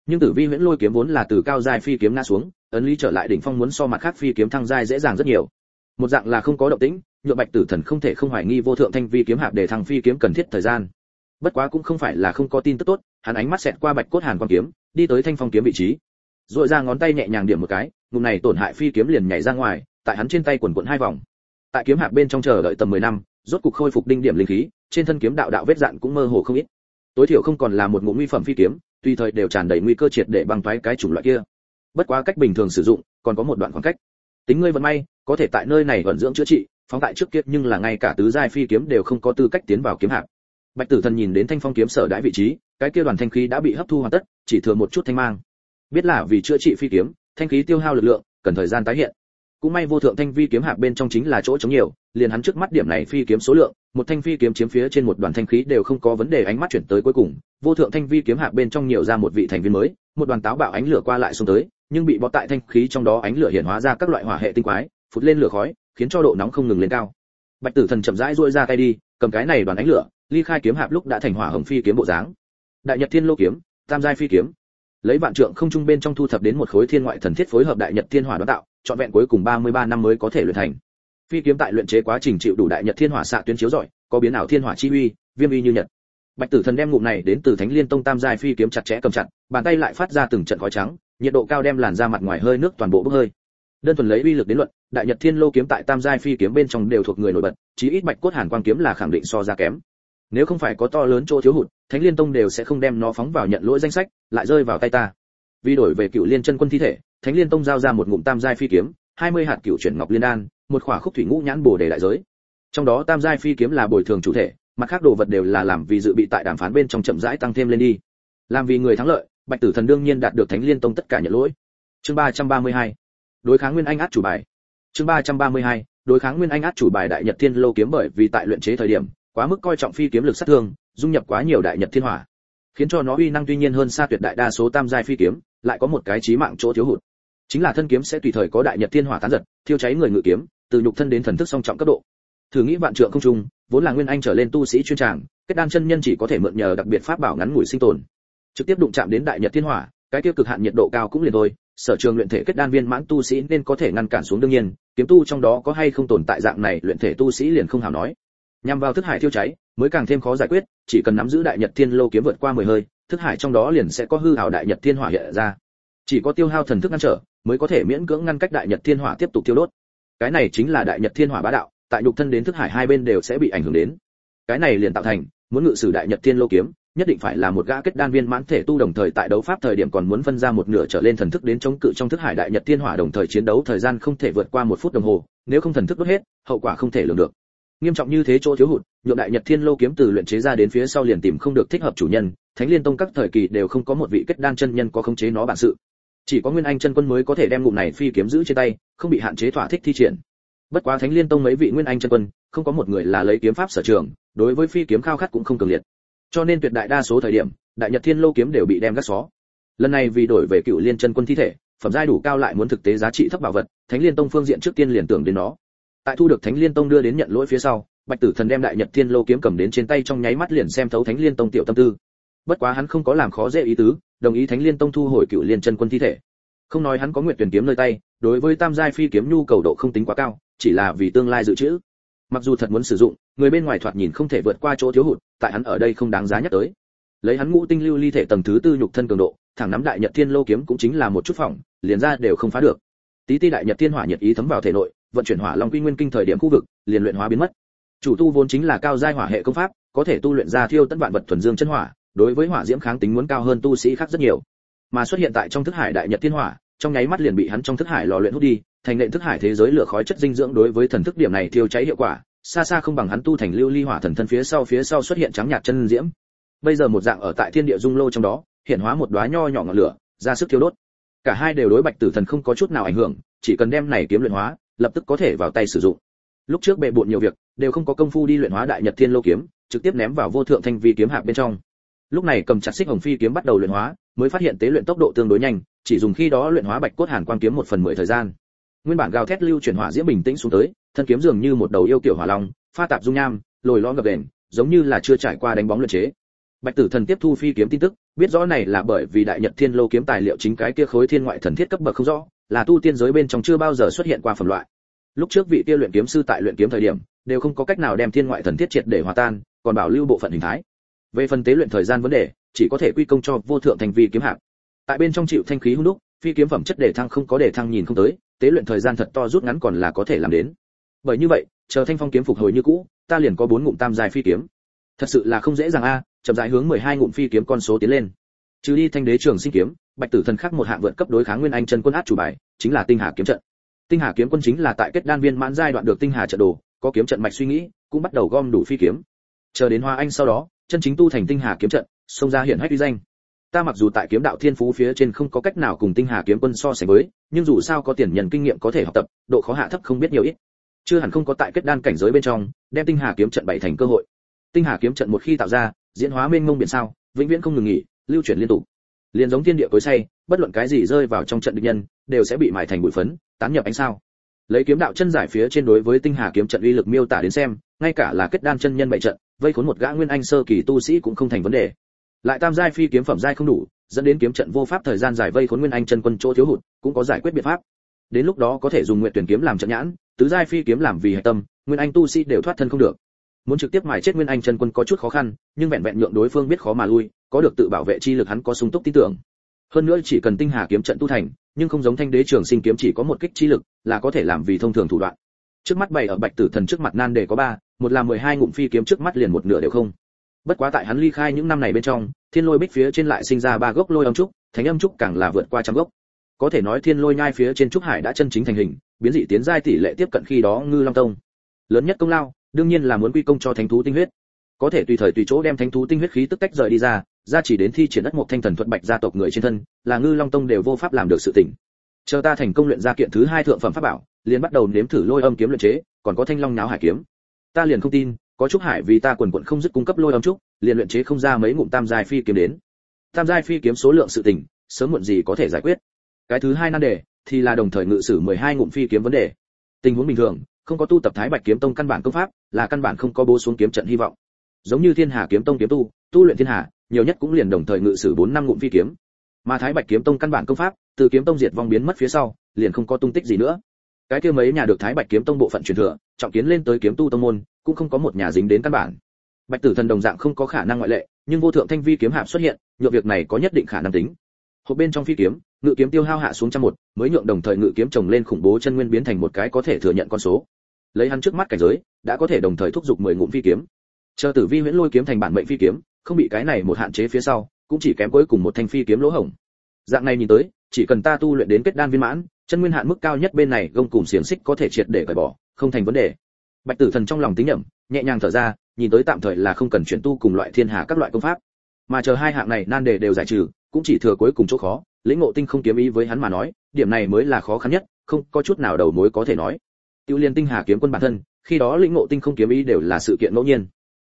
Nhưng tử vi huyễn lôi kiếm vốn là từ cao giai phi kiếm ngã xuống, ấn lý trở lại đỉnh phong muốn so mặt khác phi kiếm thăng giai dễ dàng rất nhiều. Một dạng là không có động tĩnh, nhượng bạch tử thần không thể không hoài nghi vô thượng thanh vi kiếm hạp để thăng phi kiếm cần thiết thời gian. Bất quá cũng không phải là không có tin tức tốt, hắn ánh mắt xẹt qua bạch cốt hàn quan kiếm, đi tới thanh phong kiếm vị trí. Rồi ra ngón tay nhẹ nhàng điểm một cái, ngụm này tổn hại phi kiếm liền nhảy ra ngoài, tại hắn trên tay quần quần hai vòng. Tại kiếm hạp bên trong chờ đợi tầm 10 năm, rốt cục khôi phục đinh điểm linh khí, trên thân kiếm đạo đạo vết dạn cũng mơ hồ không ít tối thiểu không còn là một ngụ nguy phẩm phi kiếm, tùy thời đều tràn đầy nguy cơ triệt để băng toái cái chủng loại kia. Bất quá cách bình thường sử dụng, còn có một đoạn khoảng cách. Tính ngươi vận may, có thể tại nơi này vận dưỡng chữa trị, phóng tại trước kia, nhưng là ngay cả tứ giai phi kiếm đều không có tư cách tiến vào kiếm hạp. Bạch tử thần nhìn đến thanh phong kiếm sở đãi vị trí, cái kia đoàn thanh khí đã bị hấp thu hoàn tất, chỉ thừa một chút thanh mang. Biết là vì chữa trị phi kiếm, thanh khí tiêu hao lực lượng, cần thời gian tái hiện cũng may vô thượng thanh vi kiếm hạp bên trong chính là chỗ chống nhiều, liền hắn trước mắt điểm này phi kiếm số lượng, một thanh phi kiếm chiếm phía trên một đoàn thanh khí đều không có vấn đề ánh mắt chuyển tới cuối cùng, vô thượng thanh vi kiếm hạp bên trong nhiều ra một vị thành viên mới, một đoàn táo bạo ánh lửa qua lại xuống tới, nhưng bị bó tại thanh khí trong đó ánh lửa hiện hóa ra các loại hỏa hệ tinh quái, phụt lên lửa khói, khiến cho độ nóng không ngừng lên cao. Bạch tử thần chậm rãi duỗi ra tay đi, cầm cái này đoàn ánh lửa, ly khai kiếm hạp lúc đã thành hỏa hồng phi kiếm bộ dáng. Đại nhật thiên lô kiếm, tam giai phi kiếm. Lấy vạn trượng không trung bên trong thu thập đến một khối thiên ngoại thần thiết phối hợp đại nhật thiên hỏa đoán tạo trọn vẹn cuối cùng 33 năm mới có thể luyện thành. Phi kiếm tại luyện chế quá trình chịu đủ đại nhật thiên hỏa xạ tuyến chiếu rọi, có biến ảo thiên hỏa chi uy, viêm uy như nhật. Bạch tử thần đem ngụm này đến từ thánh liên tông tam giai phi kiếm chặt chẽ cầm chặt, bàn tay lại phát ra từng trận khói trắng, nhiệt độ cao đem làn ra mặt ngoài hơi nước toàn bộ bốc hơi. Đơn thuần lấy uy lực đến luận, đại nhật thiên lô kiếm tại tam giai phi kiếm bên trong đều thuộc người nổi bật, chí ít bạch cốt hàn quang kiếm là khẳng định so ra kém. Nếu không phải có to lớn chỗ thiếu hụt, thánh liên tông đều sẽ không đem nó phóng vào nhận lỗi danh sách, lại rơi vào tay ta. Vì đổi về cựu liên chân quân thi thể thánh liên tông giao ra một ngụm tam giai phi kiếm, hai mươi hạt cựu chuyển ngọc liên đan, một khỏa khúc thủy ngũ nhãn bổ để đại giới. Trong đó tam giai phi kiếm là bồi thường chủ thể, mặt khác đồ vật đều là làm vì dự bị tại đàm phán bên trong chậm rãi tăng thêm lên đi. Làm vì người thắng lợi, bạch tử thần đương nhiên đạt được thánh liên tông tất cả nhận lỗi. Chương ba trăm ba mươi hai, đối kháng nguyên anh át chủ bài. Chương ba trăm ba mươi hai, đối kháng nguyên anh át chủ bài đại nhật thiên lô kiếm bởi vì tại luyện chế thời điểm, quá mức coi trọng phi kiếm lực sát thương, dung nhập quá nhiều đại nhật thiên hỏa khiến cho nó uy năng tuy nhiên hơn xa tuyệt đại đa số tam giai phi kiếm, lại có một cái chí mạng chỗ thiếu hụt. Chính là thân kiếm sẽ tùy thời có đại nhật thiên hỏa tán giật, thiêu cháy người ngự kiếm, từ nhục thân đến thần thức song trọng cấp độ. Thử nghĩ vạn trượng không trung, vốn là nguyên anh trở lên tu sĩ chuyên tràng, kết đan chân nhân chỉ có thể mượn nhờ đặc biệt pháp bảo ngắn ngủi sinh tồn. Trực tiếp đụng chạm đến đại nhật thiên hỏa, cái tiêu cực hạn nhiệt độ cao cũng liền thôi, sở trường luyện thể kết đan viên mãn tu sĩ nên có thể ngăn cản xuống đương nhiên, kiếm tu trong đó có hay không tồn tại dạng này, luyện thể tu sĩ liền không hào nói. Nhằm vào thức hải thiêu cháy mới càng thêm khó giải quyết, chỉ cần nắm giữ đại nhật thiên lô kiếm vượt qua mười hơi, thức hải trong đó liền sẽ có hư hào đại nhật thiên hỏa hiện ra. Chỉ có tiêu hao thần thức ngăn trở, mới có thể miễn cưỡng ngăn cách đại nhật thiên hỏa tiếp tục tiêu đốt. Cái này chính là đại nhật thiên hỏa bá đạo, tại nhục thân đến thức hải hai bên đều sẽ bị ảnh hưởng đến. Cái này liền tạo thành, muốn ngự sử đại nhật thiên lô kiếm, nhất định phải là một gã kết đan viên mãn thể tu đồng thời tại đấu pháp thời điểm còn muốn phân ra một nửa trở lên thần thức đến chống cự trong thức hải đại nhật thiên hỏa đồng thời chiến đấu thời gian không thể vượt qua một phút đồng hồ, nếu không thần thức đốt hết, hậu quả không thể lường được. Nghiêm trọng như thế chỗ thiếu hụt nhượng đại nhật thiên lô kiếm từ luyện chế ra đến phía sau liền tìm không được thích hợp chủ nhân, thánh liên tông các thời kỳ đều không có một vị kết đan chân nhân có khống chế nó bản sự. Chỉ có nguyên anh chân quân mới có thể đem ngụm này phi kiếm giữ trên tay, không bị hạn chế thỏa thích thi triển. Bất quá thánh liên tông mấy vị nguyên anh chân quân, không có một người là lấy kiếm pháp sở trường, đối với phi kiếm khao khát cũng không cường liệt. Cho nên tuyệt đại đa số thời điểm, đại nhật thiên lô kiếm đều bị đem gác xó. Lần này vì đổi về cựu liên chân quân thi thể, phẩm giai đủ cao lại muốn thực tế giá trị thấp bảo vật, thánh liên tông phương diện trước tiên liền tưởng đến nó. Tại thu được thánh liên tông đưa đến nhận lỗi phía sau bạch tử thần đem đại nhật thiên lô kiếm cầm đến trên tay trong nháy mắt liền xem thấu thánh liên tông tiểu tâm tư. Bất quá hắn không có làm khó dễ ý tứ, đồng ý thánh liên tông thu hồi cựu liên chân quân thi thể. Không nói hắn có nguyện tuyển kiếm nơi tay, đối với tam giai phi kiếm nhu cầu độ không tính quá cao, chỉ là vì tương lai dự trữ. Mặc dù thật muốn sử dụng, người bên ngoài thoạt nhìn không thể vượt qua chỗ thiếu hụt, tại hắn ở đây không đáng giá nhắc tới. Lấy hắn ngũ tinh lưu ly thể tầng thứ tư nhục thân cường độ, thẳng nắm đại nhật thiên lô kiếm cũng chính là một chút phỏng, liền ra đều không phá được. Tí ti đại nhật thiên hỏa nhiệt ý thấm vào thể nội, vận chuyển hỏa long quy nguyên kinh thời điểm khu vực, liền luyện hóa biến mất chủ tu vốn chính là cao giai hỏa hệ công pháp, có thể tu luyện ra thiêu tận vạn vật thuần dương chân hỏa, đối với hỏa diễm kháng tính muốn cao hơn tu sĩ khác rất nhiều. Mà xuất hiện tại trong thức hải đại nhật thiên hỏa, trong nháy mắt liền bị hắn trong thức hải lò luyện hút đi, thành nện thức hải thế giới lửa khói chất dinh dưỡng đối với thần thức điểm này thiêu cháy hiệu quả, xa xa không bằng hắn tu thành lưu ly hỏa thần thân phía sau phía sau xuất hiện trắng nhạt chân diễm. Bây giờ một dạng ở tại thiên địa dung lô trong đó, hiện hóa một đóa nho nhỏ ngọn lửa, ra sức thiêu đốt. Cả hai đều đối bạch tử thần không có chút nào ảnh hưởng, chỉ cần đem này kiếm luyện hóa, lập tức có thể vào tay sử dụng lúc trước bệ bộn nhiều việc, đều không có công phu đi luyện hóa đại nhật thiên lô kiếm, trực tiếp ném vào vô thượng thanh vi kiếm hạp bên trong. Lúc này cầm chặt xích hồng phi kiếm bắt đầu luyện hóa, mới phát hiện tế luyện tốc độ tương đối nhanh, chỉ dùng khi đó luyện hóa bạch cốt hàn quang kiếm một phần mười thời gian. Nguyên bản gào thét lưu chuyển hỏa diễm bình tĩnh xuống tới, thân kiếm dường như một đầu yêu kiểu hỏa long, pha tạp dung nham, lồi lõm ngập đền giống như là chưa trải qua đánh bóng luyện chế. Bạch tử thần tiếp thu phi kiếm tin tức, biết rõ này là bởi vì đại nhật thiên lô kiếm tài liệu chính cái kia khối thiên ngoại thần thiết cấp bậc không rõ, là tu tiên giới bên trong chưa bao giờ xuất hiện qua phẩm loại lúc trước vị kia luyện kiếm sư tại luyện kiếm thời điểm, đều không có cách nào đem thiên ngoại thần thiết triệt để hòa tan, còn bảo lưu bộ phận hình thái. Về phần tế luyện thời gian vấn đề, chỉ có thể quy công cho vô thượng thành vi kiếm hạng tại bên trong chịu thanh khí hung đúc, phi kiếm phẩm chất đề thăng không có đề thăng nhìn không tới, tế luyện thời gian thật to rút ngắn còn là có thể làm đến. Bởi như vậy, chờ thanh phong kiếm phục hồi như cũ, ta liền có bốn ngụm tam dài phi kiếm. Thật sự là không dễ dàng a, chậm rãi hướng 12 ngụm phi kiếm con số tiến lên. Trừ đi thanh đế trường sinh kiếm, bạch tử thần khắc một hạng vượt cấp đối kháng nguyên anh chân quân át chủ bài, chính là tinh hà kiếm trận tinh hà kiếm quân chính là tại kết đan viên mãn giai đoạn được tinh hà trận đồ, có kiếm trận mạch suy nghĩ, cũng bắt đầu gom đủ phi kiếm. Chờ đến hoa anh sau đó, chân chính tu thành tinh hà kiếm trận, xông ra hiển hách uy danh. Ta mặc dù tại kiếm đạo thiên phú phía trên không có cách nào cùng tinh hà kiếm quân so sánh với, nhưng dù sao có tiền nhân kinh nghiệm có thể học tập, độ khó hạ thấp không biết nhiều ít. Chưa hẳn không có tại kết đan cảnh giới bên trong, đem tinh hà kiếm trận bảy thành cơ hội. Tinh hà kiếm trận một khi tạo ra, diễn hóa mênh mông biển sao, vĩnh viễn không ngừng nghỉ, lưu chuyển liên tục. Liền giống thiên địa cối say bất luận cái gì rơi vào trong trận địch nhân, đều sẽ bị mài thành bụi phấn, tán nhập ánh sao. Lấy kiếm đạo chân giải phía trên đối với tinh hà kiếm trận uy lực miêu tả đến xem, ngay cả là kết đan chân nhân bảy trận, vây khốn một gã nguyên anh sơ kỳ tu sĩ cũng không thành vấn đề. Lại tam giai phi kiếm phẩm giai không đủ, dẫn đến kiếm trận vô pháp thời gian giải vây khốn nguyên anh chân quân chỗ thiếu hụt, cũng có giải quyết biện pháp. Đến lúc đó có thể dùng nguyện tuyển kiếm làm trận nhãn, tứ giai phi kiếm làm vì hệ tâm, nguyên anh tu sĩ đều thoát thân không được. Muốn trực tiếp mài chết nguyên anh chân quân có chút khó khăn, nhưng vẹn vẹn nhượng đối phương biết khó mà lui, có được tự bảo vệ chi lực hắn có sung túc tin tưởng hơn nữa chỉ cần tinh hà kiếm trận tu thành, nhưng không giống thanh đế trường sinh kiếm chỉ có một kích chi lực, là có thể làm vì thông thường thủ đoạn. Trước mắt bày ở bạch tử thần trước mặt nan đề có ba, một là mười hai ngụm phi kiếm trước mắt liền một nửa đều không. Bất quá tại hắn ly khai những năm này bên trong, thiên lôi bích phía trên lại sinh ra ba gốc lôi âm trúc, thánh âm trúc càng là vượt qua trăm gốc. Có thể nói thiên lôi nhai phía trên trúc hải đã chân chính thành hình, biến dị tiến giai tỷ lệ tiếp cận khi đó ngư long tông. Lớn nhất công lao, đương nhiên là muốn quy công cho thánh thú tinh huyết. Có thể tùy thời tùy chỗ đem thánh thú tinh huyết khí tức tách rời đi ra ra chỉ đến thi triển đất một thanh thần thuật bạch gia tộc người trên thân, là ngư long tông đều vô pháp làm được sự tỉnh chờ ta thành công luyện ra kiện thứ hai thượng phẩm pháp bảo, liền bắt đầu nếm thử lôi âm kiếm luyện chế, còn có thanh long náo hải kiếm. Ta liền không tin, có trúc hải vì ta quần quận không dứt cung cấp lôi âm trúc, liền luyện chế không ra mấy ngụm tam giai phi kiếm đến. Tam giai phi kiếm số lượng sự tỉnh sớm muộn gì có thể giải quyết. Cái thứ hai nan đề, thì là đồng thời ngự sử 12 ngụm phi kiếm vấn đề. Tình huống bình thường, không có tu tập thái bạch kiếm tông căn bản công pháp, là căn bản không có bố xuống kiếm trận hy vọng. Giống như thiên hà kiếm tông kiếm tu tu luyện thiên hà nhiều nhất cũng liền đồng thời ngự sử 4 năm ngụm phi kiếm. Mà thái bạch kiếm tông căn bản công pháp, từ kiếm tông diệt vong biến mất phía sau, liền không có tung tích gì nữa. Cái kia mấy nhà được thái bạch kiếm tông bộ phận truyền thừa, trọng kiến lên tới kiếm tu tông môn, cũng không có một nhà dính đến căn bản. Bạch tử thần đồng dạng không có khả năng ngoại lệ, nhưng vô thượng thanh vi kiếm hạp xuất hiện nhược việc này có nhất định khả năng tính. Hộp bên trong phi kiếm, ngự kiếm tiêu hao hạ xuống trăm một, mới nhượng đồng thời ngự kiếm trồng lên khủng bố chân nguyên biến thành một cái có thể thừa nhận con số. Lấy hắn trước mắt cảnh giới, đã có thể đồng thời thúc giục mười ngụm phi kiếm. Chờ tử vi huyễn lôi kiếm thành bản mệnh phi kiếm không bị cái này một hạn chế phía sau, cũng chỉ kém cuối cùng một thanh phi kiếm lỗ hổng. Dạng này nhìn tới, chỉ cần ta tu luyện đến kết đan viên mãn, chân nguyên hạn mức cao nhất bên này gông cùng xiềng xích có thể triệt để cởi bỏ, không thành vấn đề. Bạch tử thần trong lòng tính nhẩm, nhẹ nhàng thở ra, nhìn tới tạm thời là không cần chuyển tu cùng loại thiên hà các loại công pháp. Mà chờ hai hạng này nan đề đều giải trừ, cũng chỉ thừa cuối cùng chỗ khó, lĩnh ngộ tinh không kiếm ý với hắn mà nói, điểm này mới là khó khăn nhất, không có chút nào đầu mối có thể nói. Tiêu liên tinh hà kiếm quân bản thân, khi đó lĩnh ngộ tinh không kiếm ý đều là sự kiện ngẫu nhiên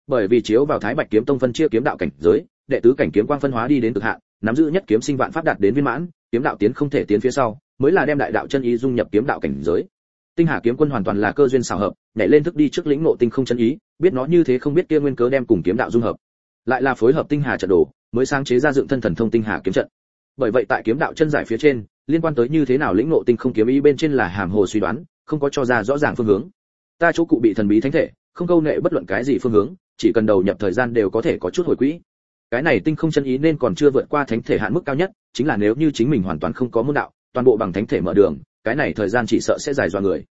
bởi vì chiếu vào thái bạch kiếm tông phân chia kiếm đạo cảnh giới, đệ tứ cảnh kiếm quang phân hóa đi đến cực hạn, nắm giữ nhất kiếm sinh vạn pháp đạt đến viên mãn, kiếm đạo tiến không thể tiến phía sau, mới là đem đại đạo chân ý dung nhập kiếm đạo cảnh giới. Tinh hà kiếm quân hoàn toàn là cơ duyên xảo hợp, nhảy lên thức đi trước lĩnh ngộ tinh không chân ý, biết nó như thế không biết kia nguyên cớ đem cùng kiếm đạo dung hợp. Lại là phối hợp tinh hà trận đồ, mới sáng chế ra dựng thân thần thông tinh hà kiếm trận. Bởi vậy tại kiếm đạo chân giải phía trên, liên quan tới như thế nào lĩnh ngộ tinh không kiếm ý bên trên là hàm hồ suy đoán, không có cho ra rõ ràng phương hướng. Ta chỗ cụ bị thần bí thánh thể, không câu nệ bất luận cái gì phương hướng chỉ cần đầu nhập thời gian đều có thể có chút hồi quỹ. Cái này tinh không chân ý nên còn chưa vượt qua thánh thể hạn mức cao nhất, chính là nếu như chính mình hoàn toàn không có môn đạo, toàn bộ bằng thánh thể mở đường, cái này thời gian chỉ sợ sẽ dài dọa người.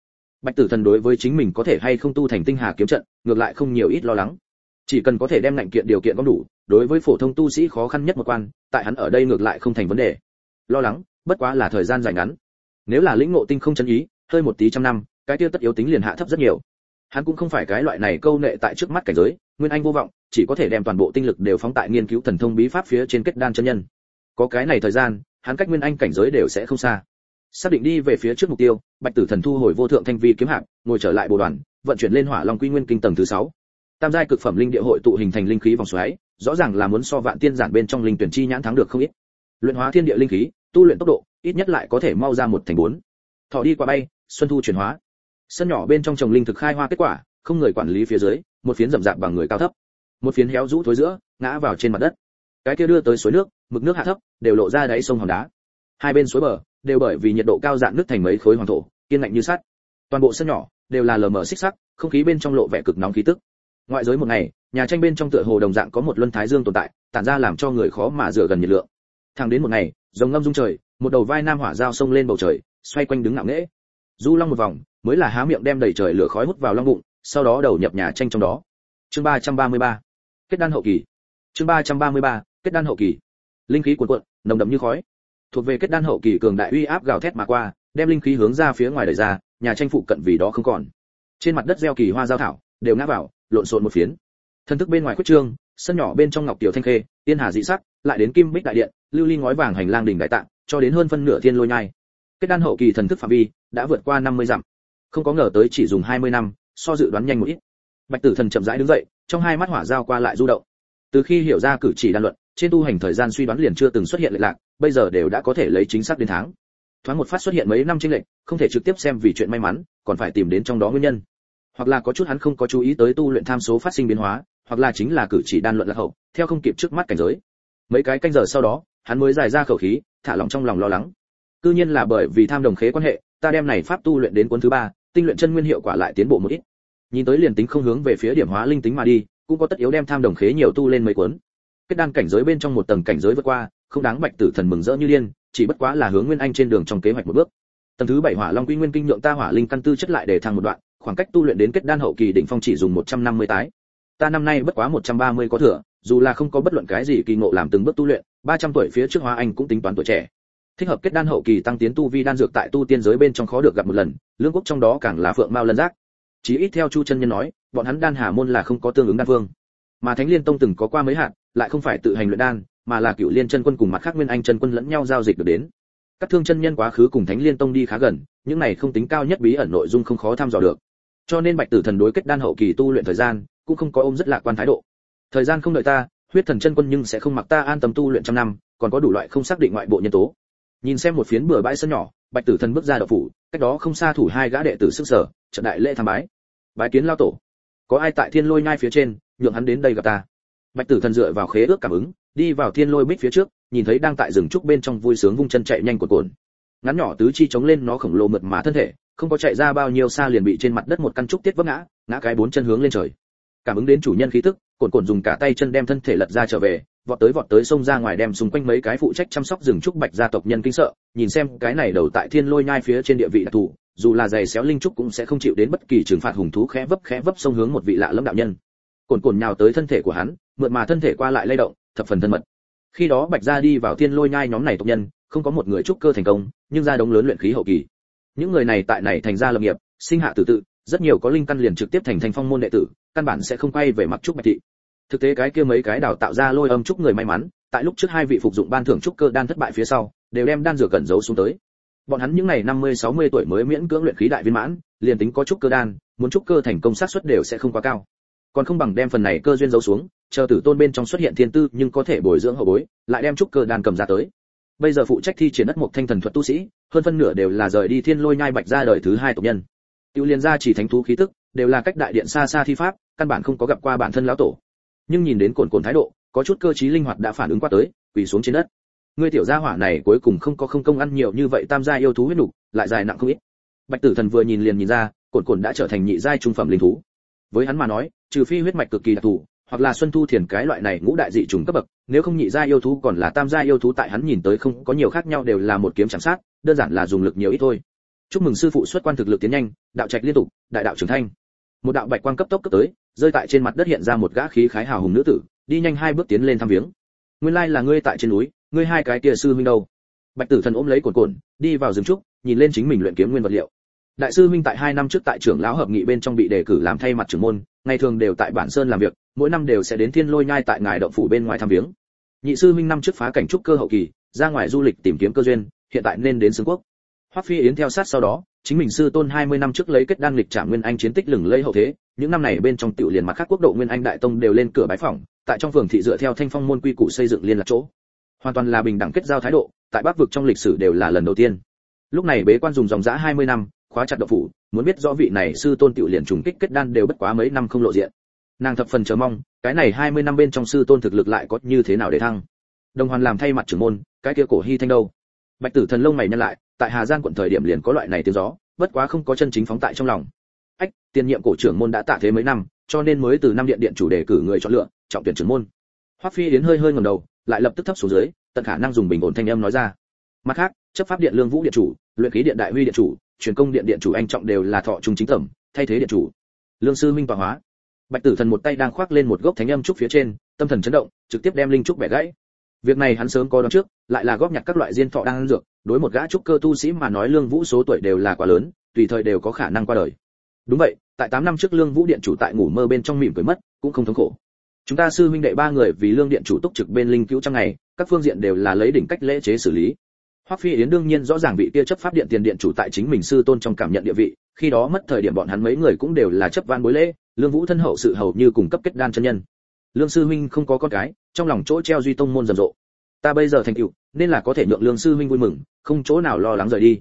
Bạch tử thần đối với chính mình có thể hay không tu thành tinh hà kiếm trận, ngược lại không nhiều ít lo lắng. Chỉ cần có thể đem ngạnh kiện điều kiện có đủ, đối với phổ thông tu sĩ khó khăn nhất một quan, tại hắn ở đây ngược lại không thành vấn đề. Lo lắng, bất quá là thời gian dài ngắn. Nếu là lĩnh ngộ tinh không chân ý, hơi một tí trăm năm, cái tiêu tất yếu tính liền hạ thấp rất nhiều. Hắn cũng không phải cái loại này câu nệ tại trước mắt cảnh giới nguyên anh vô vọng, chỉ có thể đem toàn bộ tinh lực đều phóng tại nghiên cứu thần thông bí pháp phía trên kết đan chân nhân. Có cái này thời gian, hắn cách nguyên anh cảnh giới đều sẽ không xa. Xác định đi về phía trước mục tiêu, bạch tử thần thu hồi vô thượng thanh vi kiếm hạng ngồi trở lại bộ đoàn, vận chuyển lên hỏa long quy nguyên kinh tầng thứ sáu. Tam giai cực phẩm linh địa hội tụ hình thành linh khí vòng xoáy, rõ ràng là muốn so vạn tiên giản bên trong linh tuyển chi nhãn thắng được không ít. Luyện hóa thiên địa linh khí, tu luyện tốc độ, ít nhất lại có thể mau ra một thành bốn. Thọ đi qua bay, xuân thu chuyển hóa. Sân nhỏ bên trong trồng linh thực khai hoa kết quả, không người quản lý phía dưới một phiến rậm rạp bằng người cao thấp, một phiến héo rũ thối giữa, ngã vào trên mặt đất. Cái kia đưa tới suối nước, mực nước hạ thấp, đều lộ ra đáy sông hòn đá. Hai bên suối bờ đều bởi vì nhiệt độ cao dạn nước thành mấy khối hoàng thổ, kiên lạnh như sắt. Toàn bộ sân nhỏ đều là lờ mờ xích sắc, không khí bên trong lộ vẻ cực nóng khí tức. Ngoại giới một ngày, nhà tranh bên trong tựa hồ đồng dạng có một luân thái dương tồn tại, tản ra làm cho người khó mà dựa gần nhiệt lượng. Thẳng đến một ngày rồng ngâm dung trời, một đầu vai nam hỏa dao sông lên bầu trời, xoay quanh đứng ngạo nghễ. Du long một vòng, mới là há miệng đem đầy trời lửa khói hút vào long bụng sau đó đầu nhập nhà tranh trong đó. Chương ba trăm ba mươi ba, kết đan hậu kỳ. Chương ba trăm ba mươi ba, kết đan hậu kỳ. Linh khí cuồn cuộn, nồng đậm như khói. Thuộc về kết đan hậu kỳ cường đại uy áp gào thét mà qua, đem linh khí hướng ra phía ngoài đẩy ra, nhà tranh phụ cận vì đó không còn. Trên mặt đất gieo kỳ hoa giao thảo, đều ngã vào, lộn xộn một phiến. Thân thức bên ngoài quyết trương, sân nhỏ bên trong ngọc tiểu thanh khê, tiên hà dị sắc, lại đến kim bích đại điện, lưu ly ngói vàng hành lang đỉnh đại tạng, cho đến hơn phân nửa thiên lôi nhai. Kết đan hậu kỳ thần thức phạm vi đã vượt qua 50 dặm. Không có ngờ tới chỉ dùng 20 năm so dự đoán nhanh một ít. Bạch tử thần chậm rãi đứng dậy, trong hai mắt hỏa giao qua lại du động. Từ khi hiểu ra cử chỉ đan luận, trên tu hành thời gian suy đoán liền chưa từng xuất hiện lệch lạc, bây giờ đều đã có thể lấy chính xác đến tháng. Thoáng một phát xuất hiện mấy năm chênh lệch, không thể trực tiếp xem vì chuyện may mắn, còn phải tìm đến trong đó nguyên nhân. Hoặc là có chút hắn không có chú ý tới tu luyện tham số phát sinh biến hóa, hoặc là chính là cử chỉ đan luận lạc hậu, theo không kịp trước mắt cảnh giới. Mấy cái canh giờ sau đó, hắn mới giải ra khẩu khí, thả lòng trong lòng lo lắng. Cư nhiên là bởi vì tham đồng khế quan hệ, ta đem này pháp tu luyện đến cuốn thứ ba tinh luyện chân nguyên hiệu quả lại tiến bộ một ít. Nhìn tới liền tính không hướng về phía điểm hóa linh tính mà đi, cũng có tất yếu đem tham đồng khế nhiều tu lên mấy cuốn. Kết đan cảnh giới bên trong một tầng cảnh giới vượt qua, không đáng bạch tử thần mừng rỡ như điên, chỉ bất quá là hướng nguyên anh trên đường trong kế hoạch một bước. Tầng thứ bảy hỏa long quy nguyên kinh nhượng ta hỏa linh căn tư chất lại để thăng một đoạn, khoảng cách tu luyện đến kết đan hậu kỳ đỉnh phong chỉ dùng 150 tái. Ta năm nay bất quá 130 có thừa, dù là không có bất luận cái gì kỳ ngộ làm từng bước tu luyện 300 tuổi phía trước hóa anh cũng tính toán tuổi trẻ thích hợp kết đan hậu kỳ tăng tiến tu vi đan dược tại tu tiên giới bên trong khó được gặp một lần, lương quốc trong đó càng là phượng mao lân giác. Chí ít theo chu chân nhân nói, bọn hắn đan hà môn là không có tương ứng đan phương mà thánh liên tông từng có qua mấy hạn lại không phải tự hành luyện đan, mà là cựu liên chân quân cùng mặt khác nguyên anh chân quân lẫn nhau giao dịch được đến. Các thương chân nhân quá khứ cùng thánh liên tông đi khá gần, những này không tính cao nhất bí ẩn nội dung không khó tham dò được. Cho nên bạch tử thần đối kết đan hậu kỳ tu luyện thời gian, cũng không có ôm rất lạc quan thái độ. Thời gian không đợi ta, huyết thần chân quân nhưng sẽ không mặc ta an tâm tu luyện trăm năm, còn có đủ loại không xác định ngoại bộ nhân tố nhìn xem một phiến bừa bãi sân nhỏ, bạch tử thần bước ra đậu phủ, cách đó không xa thủ hai gã đệ tử sức sở, trận đại lễ tham bái. Bái kiến lao tổ. Có ai tại thiên lôi nhai phía trên, nhượng hắn đến đây gặp ta? Bạch tử thần dựa vào khế ước cảm ứng, đi vào thiên lôi bích phía trước, nhìn thấy đang tại rừng trúc bên trong vui sướng vung chân chạy nhanh của cồn ngắn nhỏ tứ chi chống lên nó khổng lồ mượt mà thân thể, không có chạy ra bao nhiêu xa liền bị trên mặt đất một căn trúc tiết vấp ngã ngã cái bốn chân hướng lên trời. Cảm ứng đến chủ nhân khí tức cồn cồn dùng cả tay chân đem thân thể lật ra trở về vọt tới vọt tới sông ra ngoài đem xung quanh mấy cái phụ trách chăm sóc rừng trúc bạch gia tộc nhân kinh sợ, nhìn xem cái này đầu tại thiên lôi nhai phía trên địa vị đặc thù, dù là giày xéo linh trúc cũng sẽ không chịu đến bất kỳ trừng phạt hùng thú khẽ vấp khẽ vấp sông hướng một vị lạ lẫm đạo nhân. Cồn cồn nhào tới thân thể của hắn mượn mà thân thể qua lại lay động, thập phần thân mật. Khi đó bạch gia đi vào thiên lôi nhai nhóm này tộc nhân, không có một người trúc cơ thành công, nhưng ra đống lớn luyện khí hậu kỳ. Những người này tại này thành ra lập nghiệp, sinh hạ tử tự, rất nhiều có linh căn liền trực tiếp thành thành phong môn đệ tử, căn bản sẽ không quay về mặc trúc bạch thị thực tế cái kia mấy cái đào tạo ra lôi âm trúc người may mắn, tại lúc trước hai vị phục dụng ban thưởng trúc cơ đan thất bại phía sau, đều đem đan dược cẩn giấu xuống tới. Bọn hắn những ngày năm mươi, sáu mươi tuổi mới miễn cưỡng luyện khí đại viên mãn, liền tính có trúc cơ đan, muốn trúc cơ thành công sát suất đều sẽ không quá cao. Còn không bằng đem phần này cơ duyên giấu xuống, chờ tử tôn bên trong xuất hiện thiên tư nhưng có thể bồi dưỡng hậu bối, lại đem trúc cơ đan cầm ra tới. Bây giờ phụ trách thi triển đất một thanh thần thuật tu sĩ, hơn phân nửa đều là rời đi thiên lôi nhai bạch ra đời thứ hai tộc nhân. Tiêu liên gia chỉ thánh thú khí tức, đều là cách đại điện xa xa thi pháp, căn bản không có gặp qua bản thân lão tổ nhưng nhìn đến cồn cồn thái độ, có chút cơ trí linh hoạt đã phản ứng qua tới, quỳ xuống trên đất. Ngươi tiểu gia hỏa này cuối cùng không có không công ăn nhiều như vậy tam gia yêu thú huyết nục, lại dài nặng không ít. Bạch tử thần vừa nhìn liền nhìn ra, cồn cồn đã trở thành nhị giai trung phẩm linh thú. Với hắn mà nói, trừ phi huyết mạch cực kỳ đặc thù, hoặc là xuân thu thiền cái loại này ngũ đại dị trùng cấp bậc, nếu không nhị gia yêu thú còn là tam gia yêu thú tại hắn nhìn tới không có nhiều khác nhau đều là một kiếm chẳng sát, đơn giản là dùng lực nhiều ít thôi. Chúc mừng sư phụ xuất quan thực lực tiến nhanh, đạo trạch liên tục, đại đạo trưởng thanh một đạo bạch quang cấp tốc cấp tới, rơi tại trên mặt đất hiện ra một gã khí khái hào hùng nữ tử, đi nhanh hai bước tiến lên thăm viếng. Nguyên lai là ngươi tại trên núi, ngươi hai cái kia sư huynh đâu? Bạch tử thần ôm lấy cồn cồn đi vào rừng trúc, nhìn lên chính mình luyện kiếm nguyên vật liệu. Đại sư huynh tại hai năm trước tại trưởng lão hợp nghị bên trong bị đề cử làm thay mặt trưởng môn, ngày thường đều tại bản sơn làm việc, mỗi năm đều sẽ đến thiên lôi nhai tại ngài động phủ bên ngoài thăm viếng. Nhị sư huynh năm trước phá cảnh trúc cơ hậu kỳ, ra ngoài du lịch tìm kiếm cơ duyên, hiện tại nên đến xương quốc. Hoắc phi yến theo sát sau đó chính mình sư tôn 20 năm trước lấy kết đan lịch trả nguyên anh chiến tích lừng lẫy hậu thế, những năm này bên trong tiểu liền mặt khác quốc độ nguyên anh đại tông đều lên cửa bái phỏng, tại trong phường thị dựa theo thanh phong môn quy củ xây dựng liên lạc chỗ. Hoàn toàn là bình đẳng kết giao thái độ, tại bắc vực trong lịch sử đều là lần đầu tiên. Lúc này bế quan dùng dòng dã 20 năm, khóa chặt động phủ, muốn biết rõ vị này sư tôn tiểu liền trùng kích kết đan đều bất quá mấy năm không lộ diện. Nàng thập phần chờ mong, cái này 20 năm bên trong sư tôn thực lực lại có như thế nào để thăng. Đồng hoàn làm thay mặt trưởng môn, cái kia cổ hy thanh đâu? Bạch tử thần lông mày nhăn lại tại hà giang quận thời điểm liền có loại này tiếng gió, bất quá không có chân chính phóng tại trong lòng. Ách, tiền nhiệm cổ trưởng môn đã tạ thế mấy năm, cho nên mới từ năm điện điện chủ đề cử người chọn lựa, trọng tuyển trưởng môn. Hoắc phi yến hơi hơi ngẩng đầu, lại lập tức thấp xuống dưới, tận khả năng dùng bình ổn thanh âm nói ra. Mặt khác, chấp pháp điện lương vũ điện chủ, luyện khí điện đại huy điện chủ, truyền công điện điện chủ anh trọng đều là thọ trung chính tẩm, thay thế điện chủ. Lương sư minh tọa hóa. Bạch tử thần một tay đang khoác lên một gốc thánh âm trúc phía trên, tâm thần chấn động, trực tiếp đem linh trúc bẻ gãy việc này hắn sớm có đoán trước lại là góp nhặt các loại diên thọ đang dược đối một gã trúc cơ tu sĩ mà nói lương vũ số tuổi đều là quá lớn tùy thời đều có khả năng qua đời. Đúng vậy tại 8 năm trước lương vũ điện chủ tại ngủ mơ bên trong mỉm cười mất cũng không thống khổ. Chúng ta sư huynh đệ ba người vì lương điện chủ túc trực bên linh cứu trong ngày các phương diện đều là lấy đỉnh cách lễ chế xử lý. Hoắc Phi Yến đương nhiên rõ ràng vị kia chấp pháp điện tiền điện chủ tại chính mình sư tôn trong cảm nhận địa vị, khi đó mất thời điểm bọn hắn mấy người cũng đều là chấp van bối lễ, Lương Vũ thân hậu sự hầu như cùng cấp kết đan chân nhân. Lương sư huynh không có con cái, trong lòng chỗ treo duy tông môn rầm rộ. Ta bây giờ thành tựu, nên là có thể nhượng lương sư huynh vui mừng không chỗ nào lo lắng rời đi.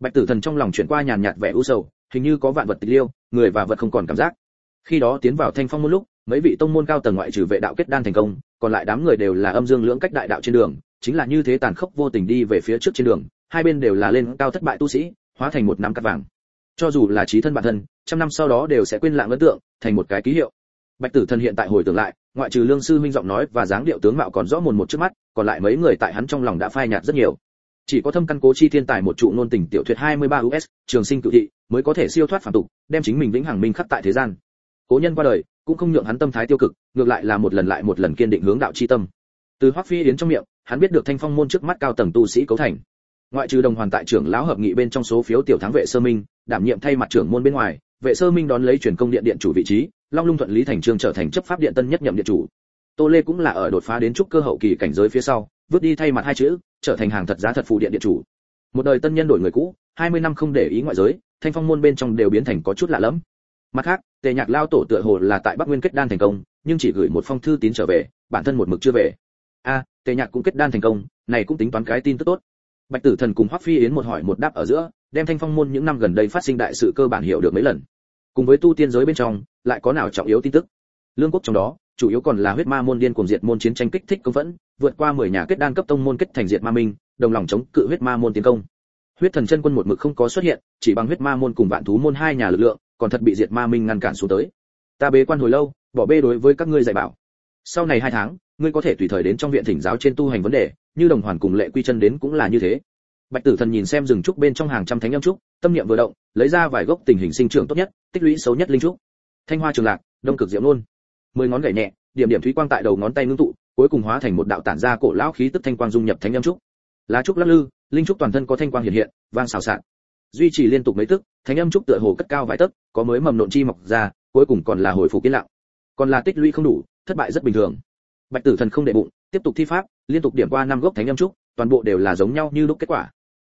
Bạch tử thần trong lòng chuyển qua nhàn nhạt vẻ u sầu hình như có vạn vật tịch liêu người và vật không còn cảm giác. Khi đó tiến vào thanh phong môn lúc mấy vị tông môn cao tầng ngoại trừ vệ đạo kết đan thành công còn lại đám người đều là âm dương lưỡng cách đại đạo trên đường chính là như thế tàn khốc vô tình đi về phía trước trên đường hai bên đều là lên cao thất bại tu sĩ hóa thành một nắm cắt vàng. Cho dù là trí thân bản thân trăm năm sau đó đều sẽ quên lãng ấn tượng thành một cái ký hiệu. Bạch tử thần hiện tại hồi tưởng lại ngoại trừ lương sư minh giọng nói và dáng điệu tướng mạo còn rõ mồn một trước mắt còn lại mấy người tại hắn trong lòng đã phai nhạt rất nhiều chỉ có thâm căn cố chi thiên tài một trụ nôn tình tiểu thuyết 23 US, trường sinh cự thị, mới có thể siêu thoát phản tục, đem chính mình vĩnh hằng minh khắc tại thế gian. Cố nhân qua đời, cũng không nhượng hắn tâm thái tiêu cực, ngược lại là một lần lại một lần kiên định hướng đạo chi tâm. Từ Hoắc Phi Yến trong miệng, hắn biết được Thanh Phong môn trước mắt cao tầng tu sĩ cấu thành. Ngoại trừ đồng hoàn tại trưởng lão hợp nghị bên trong số phiếu tiểu thắng vệ sơ minh, đảm nhiệm thay mặt trưởng môn bên ngoài, vệ sơ minh đón lấy truyền công điện điện chủ vị trí, Long Lung thuận lý thành trương trở thành chấp pháp điện tân nhất nhậm điện chủ. Tô Lê cũng là ở đột phá đến trúc cơ hậu kỳ cảnh giới phía sau, vứt đi thay mặt hai chữ, trở thành hàng thật giá thật phù điện điện chủ. Một đời tân nhân đổi người cũ, 20 năm không để ý ngoại giới, thanh phong môn bên trong đều biến thành có chút lạ lẫm. Mặt khác, Tề Nhạc lao tổ tựa hồ là tại Bắc Nguyên kết đan thành công, nhưng chỉ gửi một phong thư tín trở về, bản thân một mực chưa về. A, Tề Nhạc cũng kết đan thành công, này cũng tính toán cái tin tức tốt. Bạch Tử Thần cùng Hoắc Phi Yến một hỏi một đáp ở giữa, đem thanh phong môn những năm gần đây phát sinh đại sự cơ bản hiểu được mấy lần. Cùng với tu tiên giới bên trong, lại có nào trọng yếu tin tức. Lương quốc trong đó, chủ yếu còn là huyết ma môn điên cuồng diệt môn chiến tranh kích thích công vẫn, vượt qua 10 nhà kết đan cấp tông môn kết thành diệt ma minh, đồng lòng chống cự huyết ma môn tiến công. Huyết thần chân quân một mực không có xuất hiện, chỉ bằng huyết ma môn cùng vạn thú môn hai nhà lực lượng, còn thật bị diệt ma minh ngăn cản xuống tới. Ta bế quan hồi lâu, bỏ bê đối với các ngươi dạy bảo. Sau này hai tháng, ngươi có thể tùy thời đến trong viện thỉnh giáo trên tu hành vấn đề, như đồng hoàn cùng lệ quy chân đến cũng là như thế. Bạch Tử Thần nhìn xem rừng trúc bên trong hàng trăm thánh âm trúc, tâm niệm vừa động, lấy ra vài gốc tình hình sinh trưởng tốt nhất, tích lũy xấu nhất linh trúc. Thanh hoa trường lạc, đông cực diệu luôn. Mười ngón gảy nhẹ, điểm điểm thúy quang tại đầu ngón tay ngưng tụ, cuối cùng hóa thành một đạo tản ra cổ lão khí tức thanh quang dung nhập thánh âm trúc. Lá trúc lắc lư, linh trúc toàn thân có thanh quang hiện hiện, vang xào xạc. Duy trì liên tục mấy tức, thánh âm trúc tựa hồ cất cao vài tấc, có mới mầm nộn chi mọc ra, cuối cùng còn là hồi phục yên lặng. Còn là tích lũy không đủ, thất bại rất bình thường. Bạch Tử Thần không để bụng, tiếp tục thi pháp, liên tục điểm qua năm gốc thánh âm trúc, toàn bộ đều là giống nhau như lúc kết quả.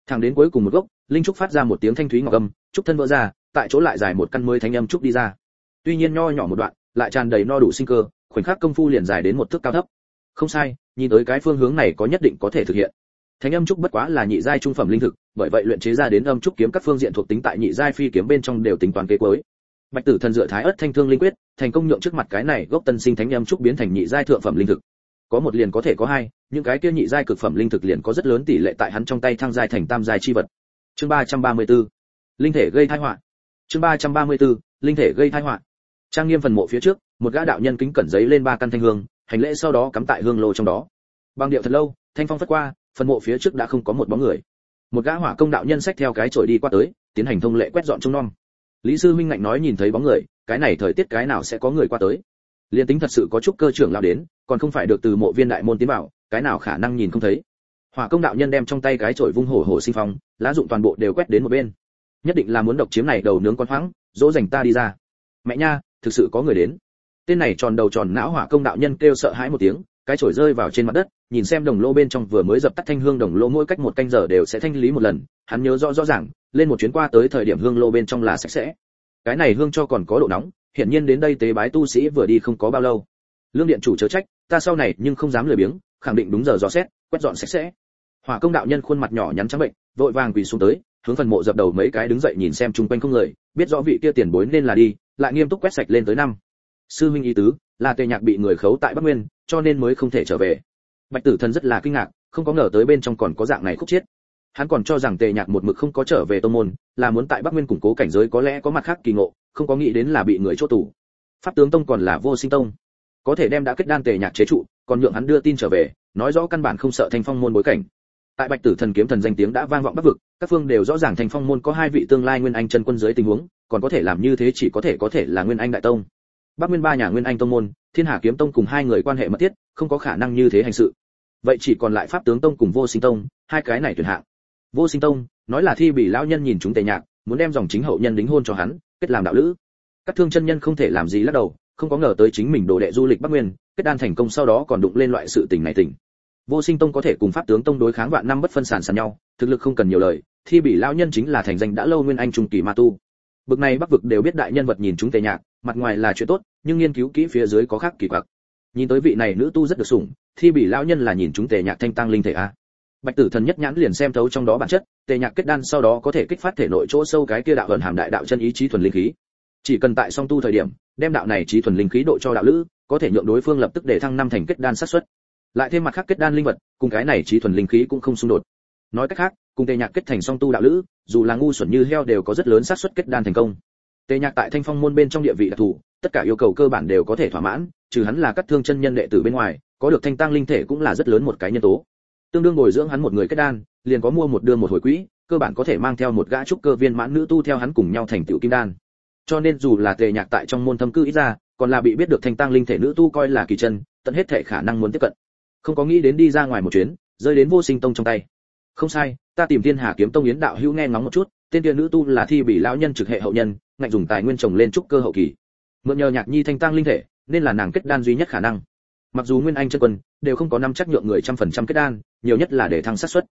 Thẳng đến cuối cùng một gốc, linh trúc phát ra một tiếng thanh thúy ngọc âm, trúc thân vỡ ra, tại chỗ lại dài một căn mới thánh âm trúc đi ra. Tuy nhiên nho nhỏ một đoạn, lại tràn đầy no đủ sinh cơ, khoảnh khắc công phu liền dài đến một thước cao thấp. Không sai, nhìn tới cái phương hướng này có nhất định có thể thực hiện. Thánh âm trúc bất quá là nhị giai trung phẩm linh thực, bởi vậy luyện chế ra đến âm trúc kiếm các phương diện thuộc tính tại nhị giai phi kiếm bên trong đều tính toán kế cuối. Bạch Tử Thần dựa Thái ớt thanh thương linh quyết, thành công nhượng trước mặt cái này gốc tân sinh thánh âm trúc biến thành nhị giai thượng phẩm linh thực. Có một liền có thể có hai, những cái kia nhị giai cực phẩm linh thực liền có rất lớn tỷ lệ tại hắn trong tay thăng giai thành tam giai chi vật. Chương 334. Linh thể gây tai họa. Chương 334. Linh thể gây tai họa. Trang nghiêm phần mộ phía trước, một gã đạo nhân kính cẩn giấy lên ba căn thanh hương, hành lễ sau đó cắm tại hương lô trong đó. Bằng điệu thật lâu, thanh phong phất qua, phần mộ phía trước đã không có một bóng người. Một gã hỏa công đạo nhân xách theo cái chổi đi qua tới, tiến hành thông lệ quét dọn trông nom. Lý sư minh ngạnh nói nhìn thấy bóng người, cái này thời tiết cái nào sẽ có người qua tới. Liên tính thật sự có chút cơ trưởng lao đến, còn không phải được từ mộ viên đại môn tiến vào, cái nào khả năng nhìn không thấy. Hỏa công đạo nhân đem trong tay cái chổi vung hổ hổ sinh phong, lá dụng toàn bộ đều quét đến một bên. Nhất định là muốn độc chiếm này đầu nướng con hoáng, dỗ dành ta đi ra. Mẹ nha, thực sự có người đến. Tên này tròn đầu tròn não hỏa công đạo nhân kêu sợ hãi một tiếng, cái chổi rơi vào trên mặt đất, nhìn xem đồng lô bên trong vừa mới dập tắt thanh hương đồng lô mỗi cách một canh giờ đều sẽ thanh lý một lần, hắn nhớ rõ rõ ràng, lên một chuyến qua tới thời điểm hương lô bên trong là sạch sẽ. Cái này hương cho còn có độ nóng, hiển nhiên đến đây tế bái tu sĩ vừa đi không có bao lâu. Lương điện chủ chớ trách, ta sau này nhưng không dám lười biếng, khẳng định đúng giờ dò xét, quét dọn sạch sẽ. Hỏa công đạo nhân khuôn mặt nhỏ nhắn trắng bệnh, vội vàng quỳ xuống tới, hướng phần mộ dập đầu mấy cái đứng dậy nhìn xem chung quanh không người, biết rõ vị kia tiền bối nên là đi, lại nghiêm túc quét sạch lên tới năm. Sư huynh ý tứ, là Tề Nhạc bị người khấu tại Bắc Nguyên, cho nên mới không thể trở về. Bạch Tử Thần rất là kinh ngạc, không có ngờ tới bên trong còn có dạng này khúc chết. Hắn còn cho rằng Tề Nhạc một mực không có trở về tông môn, là muốn tại Bắc Nguyên củng cố cảnh giới có lẽ có mặt khác kỳ ngộ, không có nghĩ đến là bị người chốt tù. Pháp tướng tông còn là vô sinh tông, có thể đem đã kết đan Tề Nhạc chế trụ, còn nhượng hắn đưa tin trở về, nói rõ căn bản không sợ Thanh Phong môn bối cảnh. Tại Bạch Tử Thần kiếm thần danh tiếng đã vang vọng bắc vực, các phương đều rõ ràng thành Phong môn có hai vị tương lai nguyên anh chân quân dưới tình huống, còn có thể làm như thế chỉ có thể có thể là nguyên anh đại tông. Bắc Nguyên ba nhà nguyên anh tông môn, Thiên Hà kiếm tông cùng hai người quan hệ mật thiết, không có khả năng như thế hành sự. Vậy chỉ còn lại Pháp tướng tông cùng Vô Sinh tông, hai cái này tuyệt hạng. Vô Sinh tông, nói là thi bị lão nhân nhìn chúng tề nhạc, muốn đem dòng chính hậu nhân đính hôn cho hắn, kết làm đạo lữ. Các thương chân nhân không thể làm gì lắc đầu, không có ngờ tới chính mình đồ đệ du lịch Bắc Nguyên, kết đan thành công sau đó còn đụng lên loại sự tình này tình. Vô Sinh tông có thể cùng Pháp tướng tông đối kháng vạn năm bất phân sản sản nhau, thực lực không cần nhiều lời, thi bị lão nhân chính là thành danh đã lâu nguyên anh trung kỳ ma tu. Bực này Bắc vực đều biết đại nhân vật nhìn chúng tề nhạc, mặt ngoài là chuyện tốt, nhưng nghiên cứu kỹ phía dưới có khác kỳ quặc. Nhìn tới vị này nữ tu rất được sủng, thi bị lão nhân là nhìn chúng tề nhạc thanh tăng linh thể a. bạch tử thần nhất nhãn liền xem thấu trong đó bản chất tề nhạc kết đan sau đó có thể kích phát thể nội chỗ sâu cái kia đạo ẩn hàm đại đạo chân ý chí thuần linh khí chỉ cần tại song tu thời điểm đem đạo này trí thuần linh khí độ cho đạo lữ có thể nhượng đối phương lập tức để thăng năm thành kết đan sát xuất lại thêm mặt khác kết đan linh vật, cùng cái này trí thuần linh khí cũng không xung đột. Nói cách khác, cùng tề nhạc kết thành song tu đạo lữ, dù là ngu xuẩn như heo đều có rất lớn xác suất kết đan thành công. Tề nhạc tại thanh phong môn bên trong địa vị đặc thù, tất cả yêu cầu cơ bản đều có thể thỏa mãn, trừ hắn là cắt thương chân nhân đệ tử bên ngoài, có được thanh tăng linh thể cũng là rất lớn một cái nhân tố. Tương đương bồi dưỡng hắn một người kết đan, liền có mua một đưa một hồi quỹ, cơ bản có thể mang theo một gã trúc cơ viên mãn nữ tu theo hắn cùng nhau thành tựu kim đan. Cho nên dù là tề nhạc tại trong môn thâm cư ít ra, còn là bị biết được thanh tăng linh thể nữ tu coi là kỳ chân, tận hết thể khả năng muốn tiếp cận không có nghĩ đến đi ra ngoài một chuyến, rơi đến vô sinh tông trong tay. Không sai, ta tìm thiên hà kiếm tông yến đạo hữu nghe ngóng một chút, tên kia nữ tu là thi bị lão nhân trực hệ hậu nhân, ngạnh dùng tài nguyên trồng lên trúc cơ hậu kỳ. Mượn nhờ nhạc nhi thanh tăng linh thể, nên là nàng kết đan duy nhất khả năng. Mặc dù nguyên anh chân quân, đều không có năm chắc nhượng người trăm phần trăm kết đan, nhiều nhất là để thăng xác suất.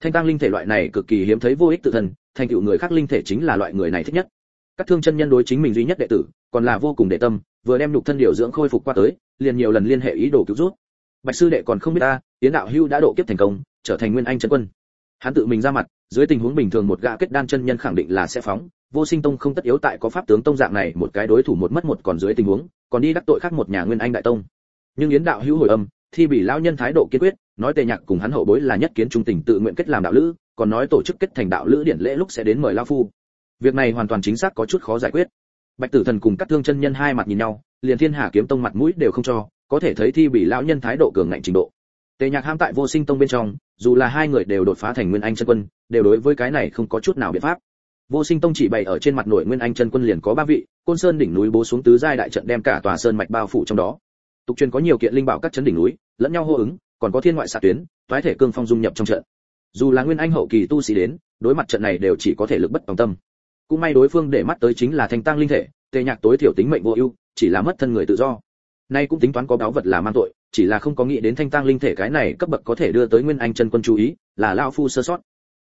Thanh tăng linh thể loại này cực kỳ hiếm thấy vô ích tự thân, thành tựu người khác linh thể chính là loại người này thích nhất. Các thương chân nhân đối chính mình duy nhất đệ tử, còn là vô cùng đệ tâm, vừa đem nhục thân điều dưỡng khôi phục qua tới, liền nhiều lần liên hệ ý đồ cứu rút bạch sư đệ còn không biết ta tiến đạo hưu đã độ kiếp thành công, trở thành nguyên anh chân quân. Hắn tự mình ra mặt, dưới tình huống bình thường một gã kết đan chân nhân khẳng định là sẽ phóng. Vô sinh tông không tất yếu tại có pháp tướng tông dạng này, một cái đối thủ một mất một còn dưới tình huống, còn đi đắc tội khác một nhà nguyên anh đại tông. Nhưng yến đạo hữu hồi âm thì bị lão nhân thái độ kiên quyết, nói tề nhạc cùng hắn hậu bối là nhất kiến trung tình tự nguyện kết làm đạo lữ, còn nói tổ chức kết thành đạo lữ điển lễ lúc sẽ đến mời lao phu. Việc này hoàn toàn chính xác có chút khó giải quyết. Bạch tử thần cùng các thương chân nhân hai mặt nhìn nhau, liền thiên hà kiếm tông mặt mũi đều không cho có thể thấy thi bị lão nhân thái độ cường ngạnh trình độ. Tề nhạc ham tại vô sinh tông bên trong, dù là hai người đều đột phá thành nguyên anh chân quân, đều đối với cái này không có chút nào biện pháp. Vô sinh tông chỉ bày ở trên mặt nổi nguyên anh chân quân liền có ba vị, côn sơn đỉnh núi bố xuống tứ giai đại trận đem cả tòa sơn mạch bao phủ trong đó. Tục truyền có nhiều kiện linh bảo các chấn đỉnh núi, lẫn nhau hô ứng, còn có thiên ngoại xạ tuyến, toái thể cương phong dung nhập trong trận. Dù là nguyên anh hậu kỳ tu sĩ đến, đối mặt trận này đều chỉ có thể lực bất tòng tâm. Cũng may đối phương để mắt tới chính là thanh tăng linh thể, tề nhạc tối thiểu tính mệnh vô ưu, chỉ là mất thân người tự do nay cũng tính toán có báo vật là mang tội, chỉ là không có nghĩ đến thanh tang linh thể cái này cấp bậc có thể đưa tới nguyên anh chân quân chú ý, là lao phu sơ sót.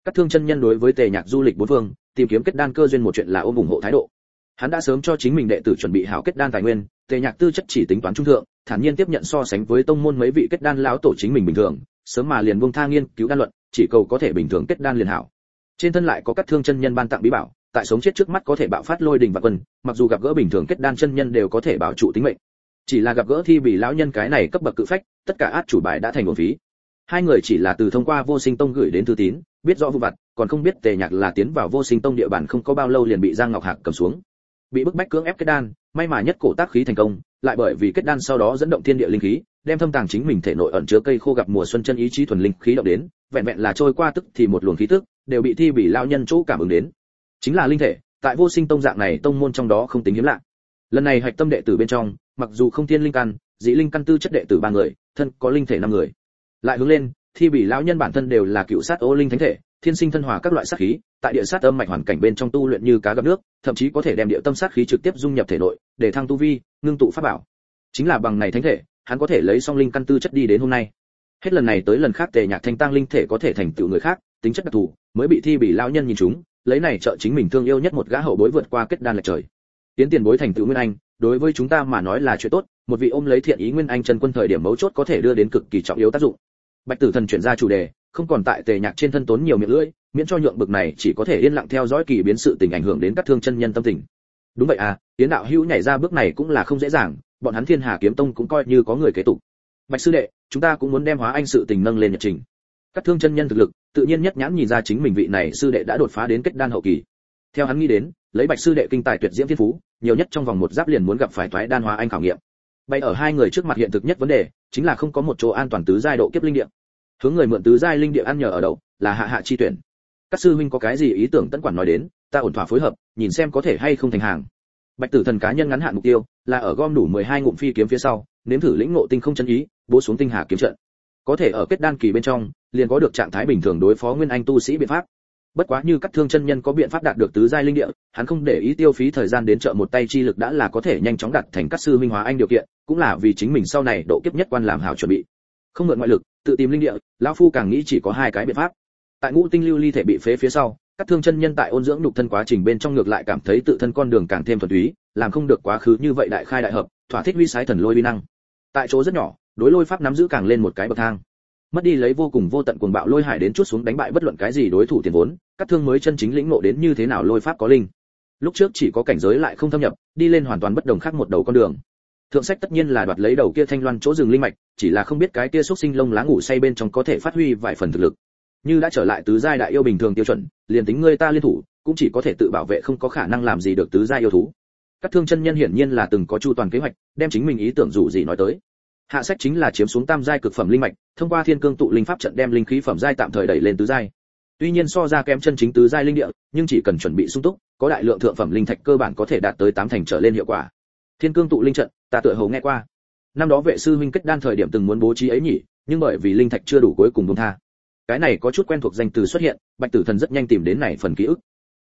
Các thương chân nhân đối với tề nhạc du lịch bốn phương, tìm kiếm kết đan cơ duyên một chuyện là ôm ủng hộ thái độ. Hắn đã sớm cho chính mình đệ tử chuẩn bị hảo kết đan tài nguyên, tề nhạc tư chất chỉ tính toán trung thượng, thản nhiên tiếp nhận so sánh với tông môn mấy vị kết đan lão tổ chính mình bình thường, sớm mà liền buông tha nghiên cứu đan luận, chỉ cầu có thể bình thường kết đan liền hảo. Trên thân lại có các thương chân nhân ban tặng bí bảo, tại sống chết trước mắt có thể bạo phát lôi đình và quân, mặc dù gặp gỡ bình thường kết đan chân nhân đều có thể bảo trụ tính mệnh chỉ là gặp gỡ thi bị lão nhân cái này cấp bậc cự phách, tất cả át chủ bài đã thành nguồn phí. Hai người chỉ là từ thông qua vô sinh tông gửi đến thư tín, biết rõ vụ vặt, còn không biết tề nhạc là tiến vào vô sinh tông địa bàn không có bao lâu liền bị giang ngọc hạc cầm xuống. Bị bức bách cưỡng ép kết đan, may mà nhất cổ tác khí thành công, lại bởi vì kết đan sau đó dẫn động thiên địa linh khí, đem thâm tàng chính mình thể nội ẩn chứa cây khô gặp mùa xuân chân ý chí thuần linh khí động đến, vẹn vẹn là trôi qua tức thì một luồng khí tức, đều bị thi bị lao nhân chỗ cảm ứng đến. Chính là linh thể, tại vô sinh tông dạng này tông môn trong đó không tính hiếm lạ. Lần này hạch tâm đệ tử bên trong mặc dù không thiên linh căn, dĩ linh căn tư chất đệ tử ba người, thân có linh thể năm người. Lại hướng lên, thi bị lão nhân bản thân đều là cựu sát ô linh thánh thể, thiên sinh thân hòa các loại sát khí, tại địa sát âm mạch hoàn cảnh bên trong tu luyện như cá gặp nước, thậm chí có thể đem địa tâm sát khí trực tiếp dung nhập thể nội, để thăng tu vi, ngưng tụ pháp bảo. Chính là bằng này thánh thể, hắn có thể lấy song linh căn tư chất đi đến hôm nay. Hết lần này tới lần khác tề nhạc thanh tăng linh thể có thể thành tựu người khác, tính chất đặc thù, mới bị thi bị lão nhân nhìn chúng, lấy này trợ chính mình thương yêu nhất một gã hậu bối vượt qua kết đan lệch trời tiến tiền bối thành tựu nguyên anh, đối với chúng ta mà nói là chuyện tốt, một vị ôm lấy thiện ý nguyên anh chân quân thời điểm mấu chốt có thể đưa đến cực kỳ trọng yếu tác dụng. Bạch tử thần chuyển ra chủ đề, không còn tại tề nhạc trên thân tốn nhiều miệng lưỡi, miễn cho nhượng bực này chỉ có thể yên lặng theo dõi kỳ biến sự tình ảnh hưởng đến các thương chân nhân tâm tình. Đúng vậy à tiến đạo hữu nhảy ra bước này cũng là không dễ dàng, bọn hắn thiên hà kiếm tông cũng coi như có người kế tục. Bạch sư đệ, chúng ta cũng muốn đem hóa anh sự tình nâng lên nhật trình. Các thương chân nhân thực lực, tự nhiên nhất nhãn nhìn ra chính mình vị này sư đệ đã đột phá đến kết đan hậu kỳ theo hắn nghĩ đến, lấy bạch sư đệ kinh tài tuyệt diễm thiên phú, nhiều nhất trong vòng một giáp liền muốn gặp phải toái đan hóa anh khảo nghiệm. Bay ở hai người trước mặt hiện thực nhất vấn đề, chính là không có một chỗ an toàn tứ giai độ kiếp linh địa. Hướng người mượn tứ giai linh địa ăn nhờ ở đậu, là hạ hạ chi tuyển. Các sư huynh có cái gì ý tưởng tấn quản nói đến, ta ổn thỏa phối hợp, nhìn xem có thể hay không thành hàng. Bạch tử thần cá nhân ngắn hạn mục tiêu, là ở gom đủ 12 ngụm phi kiếm phía sau, nếm thử lĩnh ngộ tinh không chân ý, bố xuống tinh hà kiếm trận. Có thể ở kết đan kỳ bên trong, liền có được trạng thái bình thường đối phó nguyên anh tu sĩ biện pháp bất quá như các thương chân nhân có biện pháp đạt được tứ giai linh địa, hắn không để ý tiêu phí thời gian đến chợ một tay chi lực đã là có thể nhanh chóng đạt thành các sư minh hóa anh điều kiện, cũng là vì chính mình sau này độ kiếp nhất quan làm hảo chuẩn bị. Không mượn ngoại lực, tự tìm linh địa, lão phu càng nghĩ chỉ có hai cái biện pháp. Tại ngũ tinh lưu ly thể bị phế phía sau, các thương chân nhân tại ôn dưỡng nhục thân quá trình bên trong ngược lại cảm thấy tự thân con đường càng thêm thuần túy, làm không được quá khứ như vậy đại khai đại hợp, thỏa thích huy sái thần lôi vi năng. Tại chỗ rất nhỏ, đối lôi pháp nắm giữ càng lên một cái bậc thang mất đi lấy vô cùng vô tận cuồng bạo lôi hải đến chút xuống đánh bại bất luận cái gì đối thủ tiền vốn, các thương mới chân chính lĩnh ngộ đến như thế nào lôi pháp có linh. Lúc trước chỉ có cảnh giới lại không thâm nhập, đi lên hoàn toàn bất đồng khác một đầu con đường. Thượng sách tất nhiên là đoạt lấy đầu kia thanh loan chỗ rừng linh mạch, chỉ là không biết cái kia xúc sinh lông lá ngủ say bên trong có thể phát huy vài phần thực lực. Như đã trở lại tứ giai đại yêu bình thường tiêu chuẩn, liền tính ngươi ta liên thủ, cũng chỉ có thể tự bảo vệ không có khả năng làm gì được tứ giai yêu thú. Các thương chân nhân hiển nhiên là từng có chu toàn kế hoạch, đem chính mình ý tưởng dù gì nói tới hạ sách chính là chiếm xuống tam giai cực phẩm linh mạch, thông qua thiên cương tụ linh pháp trận đem linh khí phẩm giai tạm thời đẩy lên tứ giai. Tuy nhiên so ra kém chân chính tứ giai linh địa, nhưng chỉ cần chuẩn bị sung túc, có đại lượng thượng phẩm linh thạch cơ bản có thể đạt tới tám thành trở lên hiệu quả. Thiên cương tụ linh trận, ta tựa hồ nghe qua. Năm đó vệ sư huynh kết đan thời điểm từng muốn bố trí ấy nhỉ, nhưng bởi vì linh thạch chưa đủ cuối cùng buông tha. Cái này có chút quen thuộc danh từ xuất hiện, bạch tử thần rất nhanh tìm đến này phần ký ức.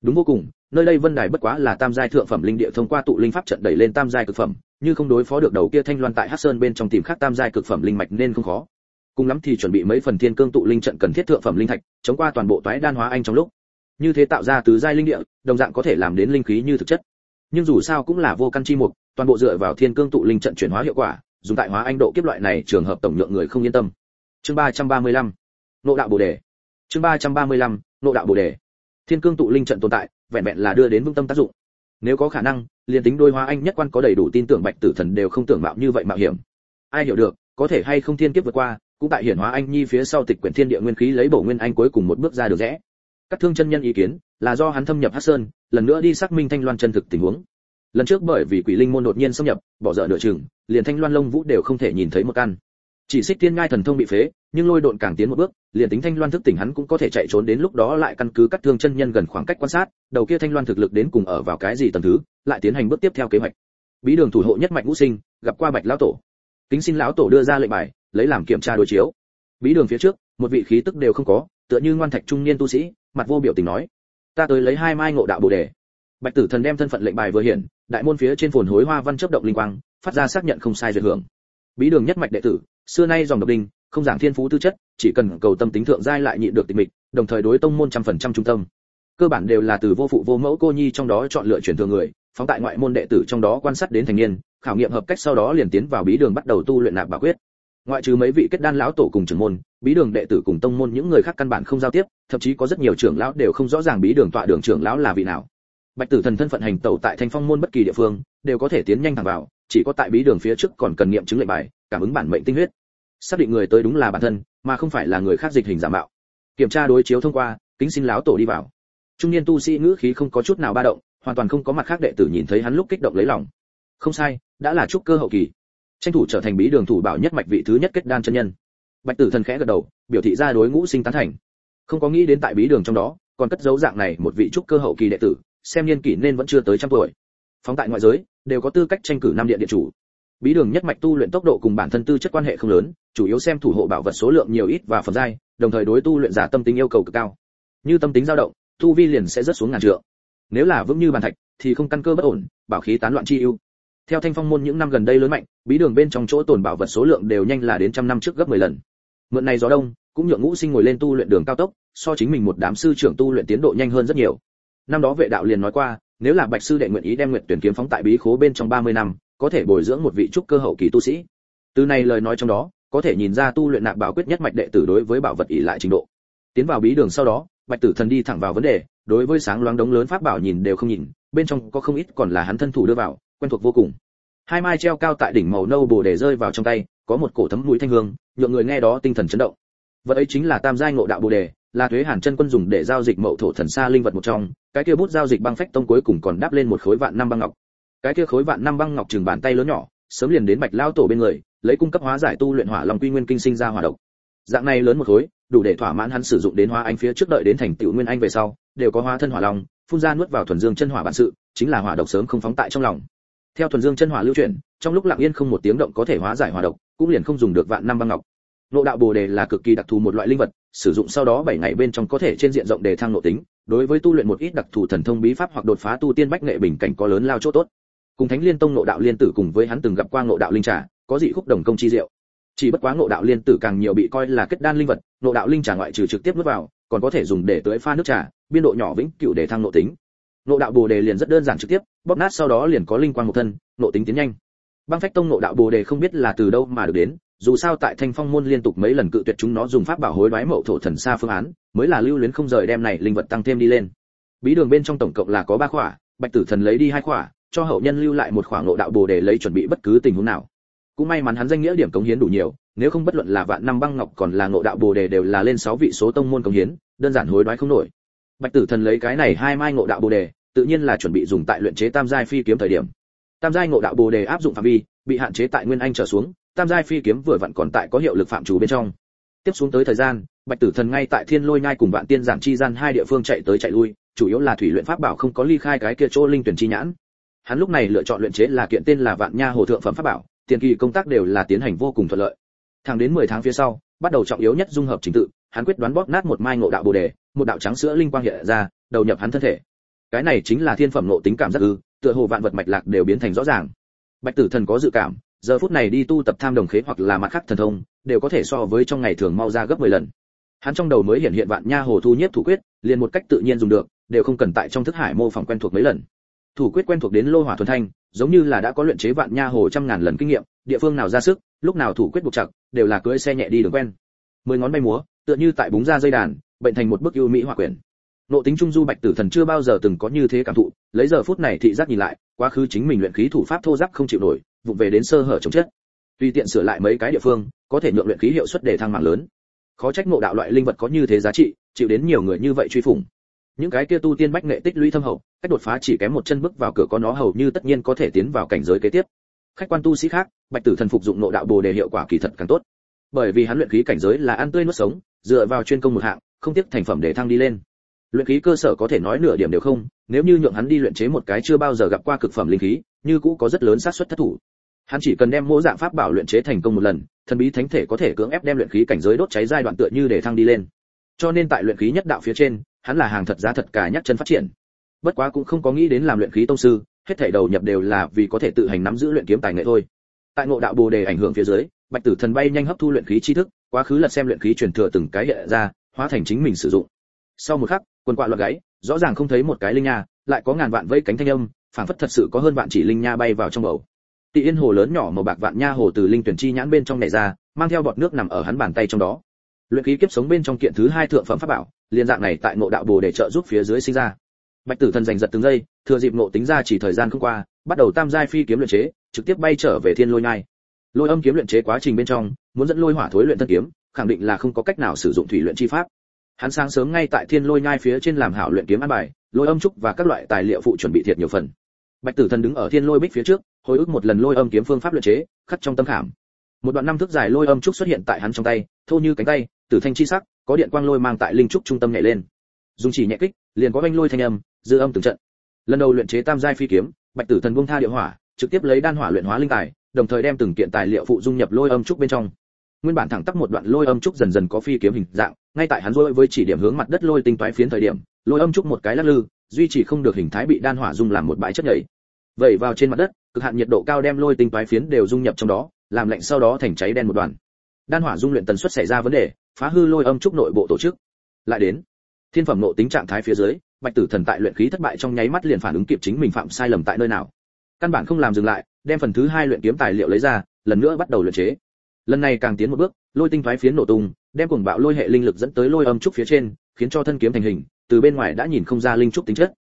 Đúng vô cùng, nơi đây vân đài bất quá là tam giai thượng phẩm linh địa thông qua tụ linh pháp trận đẩy lên tam giai cực phẩm như không đối phó được đầu kia thanh loan tại hắc sơn bên trong tìm khác tam giai cực phẩm linh mạch nên không khó. Cùng lắm thì chuẩn bị mấy phần thiên cương tụ linh trận cần thiết thượng phẩm linh thạch, chống qua toàn bộ toái đan hóa anh trong lúc. Như thế tạo ra tứ giai linh địa, đồng dạng có thể làm đến linh khí như thực chất. Nhưng dù sao cũng là vô căn chi mục, toàn bộ dựa vào thiên cương tụ linh trận chuyển hóa hiệu quả, dùng tại hóa anh độ kiếp loại này trường hợp tổng lượng người không yên tâm. Chương 335 nộ đạo bồ đề. Chương 335 nộ đạo bồ đề. Thiên cương tụ linh trận tồn tại, vẹn vẹn là đưa đến vững tâm tác dụng nếu có khả năng, liền tính đôi hóa anh nhất quan có đầy đủ tin tưởng bạch tử thần đều không tưởng mạo như vậy mạo hiểm. Ai hiểu được, có thể hay không thiên kiếp vượt qua, cũng tại hiển hóa anh nhi phía sau tịch quyển thiên địa nguyên khí lấy bổ nguyên anh cuối cùng một bước ra được rẽ. Các thương chân nhân ý kiến, là do hắn thâm nhập hắc sơn, lần nữa đi xác minh thanh loan chân thực tình huống. Lần trước bởi vì quỷ linh môn đột nhiên xâm nhập, bỏ dở nửa chừng, liền thanh loan lông vũ đều không thể nhìn thấy một căn chỉ xích thiên ngai thần thông bị phế, nhưng lôi độn càng tiến một bước, liền tính thanh loan thức tỉnh hắn cũng có thể chạy trốn đến lúc đó lại căn cứ cắt thương chân nhân gần khoảng cách quan sát, đầu kia thanh loan thực lực đến cùng ở vào cái gì tầng thứ, lại tiến hành bước tiếp theo kế hoạch. Bí đường thủ hộ nhất mạch ngũ sinh, gặp qua bạch lão tổ. Kính xin lão tổ đưa ra lệnh bài, lấy làm kiểm tra đối chiếu. Bí đường phía trước, một vị khí tức đều không có, tựa như ngoan thạch trung niên tu sĩ, mặt vô biểu tình nói, ta tới lấy hai mai ngộ đạo bồ đề. Bạch tử thần đem thân phận lệnh bài vừa hiển, đại môn phía trên phồn hối hoa văn chớp động linh quang, phát ra xác nhận không sai duyệt hưởng. Bí đường nhất mạch đệ tử xưa nay dòng độc đinh, không giảng thiên phú tư chất, chỉ cần cầu tâm tính thượng giai lại nhịn được tịch mịch, đồng thời đối tông môn trăm phần trăm trung tâm. Cơ bản đều là từ vô phụ vô mẫu cô nhi trong đó chọn lựa chuyển thường người, phóng tại ngoại môn đệ tử trong đó quan sát đến thành niên, khảo nghiệm hợp cách sau đó liền tiến vào bí đường bắt đầu tu luyện nạp bà quyết. Ngoại trừ mấy vị kết đan lão tổ cùng trưởng môn, bí đường đệ tử cùng tông môn những người khác căn bản không giao tiếp, thậm chí có rất nhiều trưởng lão đều không rõ ràng bí đường tọa đường trưởng lão là vị nào. Bạch tử thần thân phận hành tẩu tại thanh phong môn bất kỳ địa phương, đều có thể tiến nhanh thẳng vào, chỉ có tại bí đường phía trước còn cần nghiệm chứng lệnh bài, cảm ứng bản mệnh tinh huyết xác định người tới đúng là bản thân, mà không phải là người khác dịch hình giả mạo. Kiểm tra đối chiếu thông qua, kính xin lão tổ đi vào. Trung niên tu sĩ ngữ khí không có chút nào ba động, hoàn toàn không có mặt khác đệ tử nhìn thấy hắn lúc kích động lấy lòng. Không sai, đã là trúc cơ hậu kỳ. Tranh thủ trở thành bí đường thủ bảo nhất mạch vị thứ nhất kết đan chân nhân. Bạch tử thần khẽ gật đầu, biểu thị ra đối ngũ sinh tán thành. Không có nghĩ đến tại bí đường trong đó, còn cất dấu dạng này một vị trúc cơ hậu kỳ đệ tử, xem niên kỷ nên vẫn chưa tới trăm tuổi. Phóng tại ngoại giới, đều có tư cách tranh cử năm điện địa chủ bí đường nhất mạch tu luyện tốc độ cùng bản thân tư chất quan hệ không lớn, chủ yếu xem thủ hộ bảo vật số lượng nhiều ít và phẩm giai, đồng thời đối tu luyện giả tâm tính yêu cầu cực cao. Như tâm tính dao động, tu vi liền sẽ rất xuống ngàn trượng. Nếu là vững như bàn thạch, thì không căn cơ bất ổn, bảo khí tán loạn chi ưu. Theo thanh phong môn những năm gần đây lớn mạnh, bí đường bên trong chỗ tồn bảo vật số lượng đều nhanh là đến trăm năm trước gấp 10 lần. Mượn này gió đông, cũng nhượng ngũ sinh ngồi lên tu luyện đường cao tốc, so chính mình một đám sư trưởng tu luyện tiến độ nhanh hơn rất nhiều. Năm đó vệ đạo liền nói qua, nếu là bạch sư đệ nguyện ý đem nguyện tuyển kiếm phóng tại bí khố bên trong 30 năm có thể bồi dưỡng một vị trúc cơ hậu kỳ tu sĩ. Từ này lời nói trong đó, có thể nhìn ra tu luyện nạp bảo quyết nhất mạch đệ tử đối với bảo vật ỷ lại trình độ. Tiến vào bí đường sau đó, bạch tử thần đi thẳng vào vấn đề, đối với sáng loáng đống lớn pháp bảo nhìn đều không nhìn, bên trong có không ít còn là hắn thân thủ đưa vào, quen thuộc vô cùng. Hai mai treo cao tại đỉnh màu nâu bồ để rơi vào trong tay, có một cổ thấm mũi thanh hương, nhượng người nghe đó tinh thần chấn động. Vật ấy chính là tam giai ngộ đạo bồ đề, là thuế hàn chân quân dùng để giao dịch mậu thổ thần xa linh vật một trong, cái kia bút giao dịch băng phách tông cuối cùng còn đáp lên một khối vạn năm băng ngọc cái kia khối vạn năm băng ngọc trường bàn tay lớn nhỏ, sớm liền đến bạch lao tổ bên người, lấy cung cấp hóa giải tu luyện hỏa long quy nguyên kinh sinh ra hỏa độc. Dạng này lớn một khối, đủ để thỏa mãn hắn sử dụng đến hóa anh phía trước đợi đến thành tựu nguyên anh về sau, đều có hóa thân hỏa long, phun ra nuốt vào thuần dương chân hỏa bản sự, chính là hỏa độc sớm không phóng tại trong lòng. Theo thuần dương chân hỏa lưu chuyển, trong lúc lặng yên không một tiếng động có thể hóa giải hỏa độc, cũng liền không dùng được vạn năm băng ngọc. Nộ đạo bồ đề là cực kỳ đặc thù một loại linh vật, sử dụng sau đó 7 ngày bên trong có thể trên diện rộng đề thăng nội tính, đối với tu luyện một ít đặc thù thần thông bí pháp hoặc đột phá tu tiên bách nghệ bình cảnh có lớn lao chỗ tốt cùng thánh liên tông nội đạo liên tử cùng với hắn từng gặp qua nội đạo linh trà, có dị khúc đồng công chi diệu. Chỉ bất quá ngộ đạo liên tử càng nhiều bị coi là kết đan linh vật, ngộ đạo linh trà ngoại trừ trực tiếp nuốt vào, còn có thể dùng để tưới pha nước trà, biên độ nhỏ vĩnh cửu để thăng nội tính. Ngộ đạo bồ đề liền rất đơn giản trực tiếp, bóp nát sau đó liền có linh quang một thân, nội tính tiến nhanh. Băng phách tông ngộ đạo bồ đề không biết là từ đâu mà được đến, dù sao tại thanh phong môn liên tục mấy lần cự tuyệt chúng nó dùng pháp bảo hối đoái mậu thổ thần xa phương án, mới là lưu luyến không rời đem này linh vật tăng thêm đi lên. Bí đường bên trong tổng cộng là có ba khỏa, bạch tử thần lấy đi hai khỏa cho hậu nhân lưu lại một khoảng ngộ đạo bồ để lấy chuẩn bị bất cứ tình huống nào. Cũng may mắn hắn danh nghĩa điểm cống hiến đủ nhiều, nếu không bất luận là vạn năm băng ngọc còn là ngộ đạo bồ đề đều là lên sáu vị số tông môn cống hiến, đơn giản hối đoái không nổi. Bạch tử thần lấy cái này hai mai ngộ đạo bồ đề, tự nhiên là chuẩn bị dùng tại luyện chế tam giai phi kiếm thời điểm. Tam giai ngộ đạo bồ đề áp dụng phạm vi, bị hạn chế tại nguyên anh trở xuống, tam giai phi kiếm vừa vặn còn tại có hiệu lực phạm chủ bên trong. Tiếp xuống tới thời gian, bạch tử thần ngay tại thiên lôi nhai cùng vạn tiên giản chi gian hai địa phương chạy tới chạy lui, chủ yếu là thủy luyện pháp bảo không có ly khai cái kia chỗ linh tuyển chi nhãn hắn lúc này lựa chọn luyện chế là kiện tên là vạn nha hồ thượng phẩm pháp bảo, tiền kỳ công tác đều là tiến hành vô cùng thuận lợi. Thẳng đến 10 tháng phía sau, bắt đầu trọng yếu nhất dung hợp trình tự, hắn quyết đoán bóp nát một mai ngộ đạo bồ đề, một đạo trắng sữa linh quang hiện ra, đầu nhập hắn thân thể. Cái này chính là thiên phẩm ngộ tính cảm giác ư, tựa hồ vạn vật mạch lạc đều biến thành rõ ràng. Bạch tử thần có dự cảm, giờ phút này đi tu tập tham đồng khế hoặc là mặt khác thần thông, đều có thể so với trong ngày thường mau ra gấp 10 lần. Hắn trong đầu mới hiện hiện vạn nha hồ thu nhiếp thủ quyết, liền một cách tự nhiên dùng được, đều không cần tại trong thức hải mô phỏng quen thuộc mấy lần thủ quyết quen thuộc đến lô hỏa thuần thanh, giống như là đã có luyện chế vạn nha hồ trăm ngàn lần kinh nghiệm, địa phương nào ra sức, lúc nào thủ quyết buộc chặt, đều là cưỡi xe nhẹ đi đường quen. Mười ngón bay múa, tựa như tại búng ra dây đàn, bệnh thành một bức ưu mỹ hỏa quyển. Nộ tính trung du bạch tử thần chưa bao giờ từng có như thế cảm thụ, lấy giờ phút này thị giác nhìn lại, quá khứ chính mình luyện khí thủ pháp thô giáp không chịu nổi, vụng về đến sơ hở chống chết. Tùy tiện sửa lại mấy cái địa phương, có thể nhượng luyện khí hiệu suất để thăng mạng lớn. Khó trách ngộ đạo loại linh vật có như thế giá trị, chịu đến nhiều người như vậy truy phủng. Những cái kia tu tiên bách nghệ tích lũy thâm hậu cách đột phá chỉ kém một chân bước vào cửa có nó hầu như tất nhiên có thể tiến vào cảnh giới kế tiếp. Khách quan tu sĩ khác, bạch tử thần phục dụng nội đạo bồ đề hiệu quả kỳ thật càng tốt. Bởi vì hắn luyện khí cảnh giới là ăn tươi nuốt sống, dựa vào chuyên công một hạng, không tiếc thành phẩm để thăng đi lên. Luyện khí cơ sở có thể nói nửa điểm đều không, nếu như nhượng hắn đi luyện chế một cái chưa bao giờ gặp qua cực phẩm linh khí, như cũ có rất lớn xác suất thất thủ. Hắn chỉ cần đem mỗi dạng pháp bảo luyện chế thành công một lần, thần bí thánh thể có thể cưỡng ép đem luyện khí cảnh giới đốt cháy giai đoạn tựa như để thăng đi lên. Cho nên tại luyện khí nhất đạo phía trên, hắn là hàng thật giá thật cả nhắc chân phát triển bất quá cũng không có nghĩ đến làm luyện khí tông sư, hết thảy đầu nhập đều là vì có thể tự hành nắm giữ luyện kiếm tài nghệ thôi. Tại ngộ đạo bồ đề ảnh hưởng phía dưới, bạch tử thần bay nhanh hấp thu luyện khí tri thức, quá khứ lật xem luyện khí truyền thừa từng cái hiện ra, hóa thành chính mình sử dụng. Sau một khắc, quần quạ loạn gáy, rõ ràng không thấy một cái linh nha, lại có ngàn vạn vây cánh thanh âm, phảng phất thật sự có hơn vạn chỉ linh nha bay vào trong bầu. Tị yên hồ lớn nhỏ màu bạc vạn nha hồ từ linh tuyển chi nhãn bên trong này ra, mang theo bọt nước nằm ở hắn bàn tay trong đó. Luyện khí kiếp sống bên trong kiện thứ hai thượng phẩm pháp bảo liên dạng này tại ngộ đạo bồ để trợ giúp phía dưới sinh ra bạch tử thần giành giật từng giây, thừa dịp ngộ tính ra chỉ thời gian không qua, bắt đầu tam giai phi kiếm luyện chế, trực tiếp bay trở về thiên lôi nhai. Lôi âm kiếm luyện chế quá trình bên trong, muốn dẫn lôi hỏa thối luyện thân kiếm, khẳng định là không có cách nào sử dụng thủy luyện chi pháp. Hắn sáng sớm ngay tại thiên lôi nhai phía trên làm hảo luyện kiếm an bài, lôi âm trúc và các loại tài liệu phụ chuẩn bị thiệt nhiều phần. Bạch tử thần đứng ở thiên lôi bích phía trước, hồi ức một lần lôi âm kiếm phương pháp luyện chế, khắc trong tâm khảm. Một đoạn năm thước dài lôi âm trúc xuất hiện tại hắn trong tay, thô như cánh tay, tử thanh chi sắc, có điện quang lôi mang tại linh trúc trung tâm nhảy lên. Dùng chỉ nhẹ kích, liền có vanh lôi thanh âm dư âm từng trận. Lần đầu luyện chế tam giai phi kiếm, bạch tử thần buông tha địa hỏa, trực tiếp lấy đan hỏa luyện hóa linh tài, đồng thời đem từng kiện tài liệu phụ dung nhập lôi âm trúc bên trong. Nguyên bản thẳng tắp một đoạn lôi âm trúc dần dần có phi kiếm hình dạng, ngay tại hắn rôi với chỉ điểm hướng mặt đất lôi tinh toái phiến thời điểm, lôi âm trúc một cái lắc lư, duy trì không được hình thái bị đan hỏa dung làm một bãi chất nhảy. Vậy vào trên mặt đất, cực hạn nhiệt độ cao đem lôi tinh toái phiến đều dung nhập trong đó, làm lạnh sau đó thành cháy đen một đoàn. Đan hỏa dung luyện tần suất xảy ra vấn đề, phá hư lôi âm trúc nội bộ tổ chức. Lại đến, thiên phẩm nộ tính trạng thái phía dưới bạch tử thần tại luyện khí thất bại trong nháy mắt liền phản ứng kịp chính mình phạm sai lầm tại nơi nào. Căn bản không làm dừng lại, đem phần thứ hai luyện kiếm tài liệu lấy ra, lần nữa bắt đầu luyện chế. Lần này càng tiến một bước, lôi tinh thoái phiến nổ tung, đem cùng bạo lôi hệ linh lực dẫn tới lôi âm trúc phía trên, khiến cho thân kiếm thành hình, từ bên ngoài đã nhìn không ra linh trúc tính chất.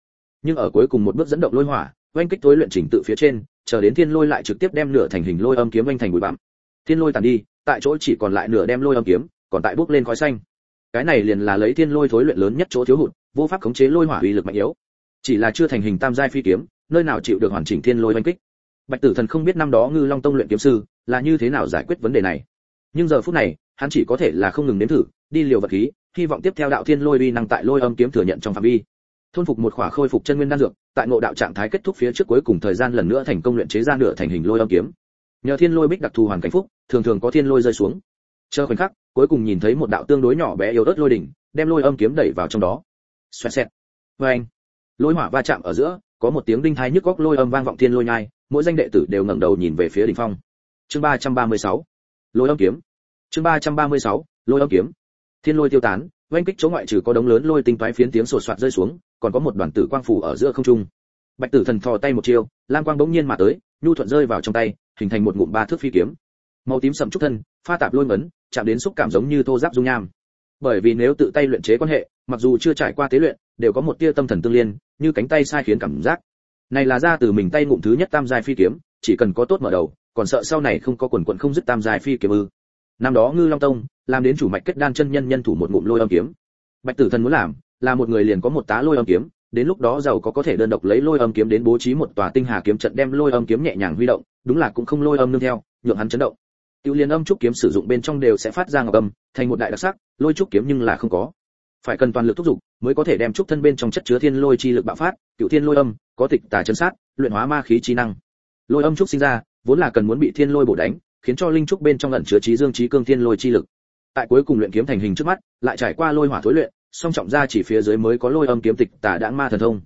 Nhưng ở cuối cùng một bước dẫn động lôi hỏa, oanh kích tối luyện chỉnh tự phía trên, chờ đến thiên lôi lại trực tiếp đem nửa thành hình lôi âm kiếm oanh thành bụi bặm. Thiên lôi tàn đi, tại chỗ chỉ còn lại nửa đem lôi âm kiếm, còn tại bước lên khói xanh. Cái này liền là lấy thiên lôi thối luyện lớn nhất chỗ thiếu hụt vô pháp khống chế lôi hỏa uy lực mạnh yếu. Chỉ là chưa thành hình tam giai phi kiếm, nơi nào chịu được hoàn chỉnh thiên lôi oanh kích. Bạch tử thần không biết năm đó ngư long tông luyện kiếm sư là như thế nào giải quyết vấn đề này. Nhưng giờ phút này, hắn chỉ có thể là không ngừng nếm thử, đi liều vật khí, hy vọng tiếp theo đạo thiên lôi uy năng tại lôi âm kiếm thừa nhận trong phạm vi. Thôn phục một khỏa khôi phục chân nguyên đan dược, tại ngộ đạo trạng thái kết thúc phía trước cuối cùng thời gian lần nữa thành công luyện chế ra nửa thành hình lôi âm kiếm. Nhờ thiên lôi bích đặc thù hoàn cảnh phúc, thường thường có thiên lôi rơi xuống. Chờ khoảnh khắc, cuối cùng nhìn thấy một đạo tương đối nhỏ bé yếu ớt lôi đỉnh, đem lôi âm kiếm đẩy vào trong đó xoẹt xẹt. Vê anh lôi hỏa va chạm ở giữa, có một tiếng đinh thái nhức góc lôi âm vang vọng thiên lôi nhai, mỗi danh đệ tử đều ngẩng đầu nhìn về phía đỉnh phong. Chương ba trăm ba mươi sáu, lôi âm kiếm. Chương ba trăm ba mươi sáu, lôi âm kiếm. Thiên lôi tiêu tán, oanh kích chỗ ngoại trừ có đống lớn lôi tinh toái phiến tiếng sột soạt rơi xuống, còn có một đoàn tử quang phủ ở giữa không trung. Bạch tử thần thò tay một chiêu, lam quang bỗng nhiên mà tới, nhu thuận rơi vào trong tay, hình thành một ngụm ba thước phi kiếm. Màu tím sậm trúc thân, pha tạp lôi ngấn, chạm đến xúc cảm giống như thô giáp dung nham bởi vì nếu tự tay luyện chế quan hệ, mặc dù chưa trải qua tế luyện, đều có một tia tâm thần tương liên, như cánh tay sai khiến cảm giác. Này là ra từ mình tay ngụm thứ nhất tam giai phi kiếm, chỉ cần có tốt mở đầu, còn sợ sau này không có quần quần không dứt tam giai phi kiếm ư. Năm đó ngư long tông, làm đến chủ mạch kết đan chân nhân nhân thủ một ngụm lôi âm kiếm. Bạch tử thần muốn làm, là một người liền có một tá lôi âm kiếm, đến lúc đó giàu có có thể đơn độc lấy lôi âm kiếm đến bố trí một tòa tinh hà kiếm trận đem lôi âm kiếm nhẹ nhàng huy động, đúng là cũng không lôi âm nương theo, nhượng hắn chấn động tiêu liên âm trúc kiếm sử dụng bên trong đều sẽ phát ra ngọc âm thành một đại đặc sắc lôi trúc kiếm nhưng là không có. Phải cần toàn lực thúc dục, mới có thể đem trúc thân bên trong chất chứa thiên lôi chi lực bạo phát cửu thiên lôi âm có tịch tà chân sát luyện hóa ma khí chi năng. Lôi âm trúc sinh ra vốn là cần muốn bị thiên lôi bổ đánh khiến cho linh trúc bên trong ẩn chứa trí dương trí cương thiên lôi chi lực. Tại cuối cùng luyện kiếm thành hình trước mắt lại trải qua lôi hỏa thối luyện song trọng ra chỉ phía dưới mới có lôi âm kiếm tịch tà đãng ma thần thông.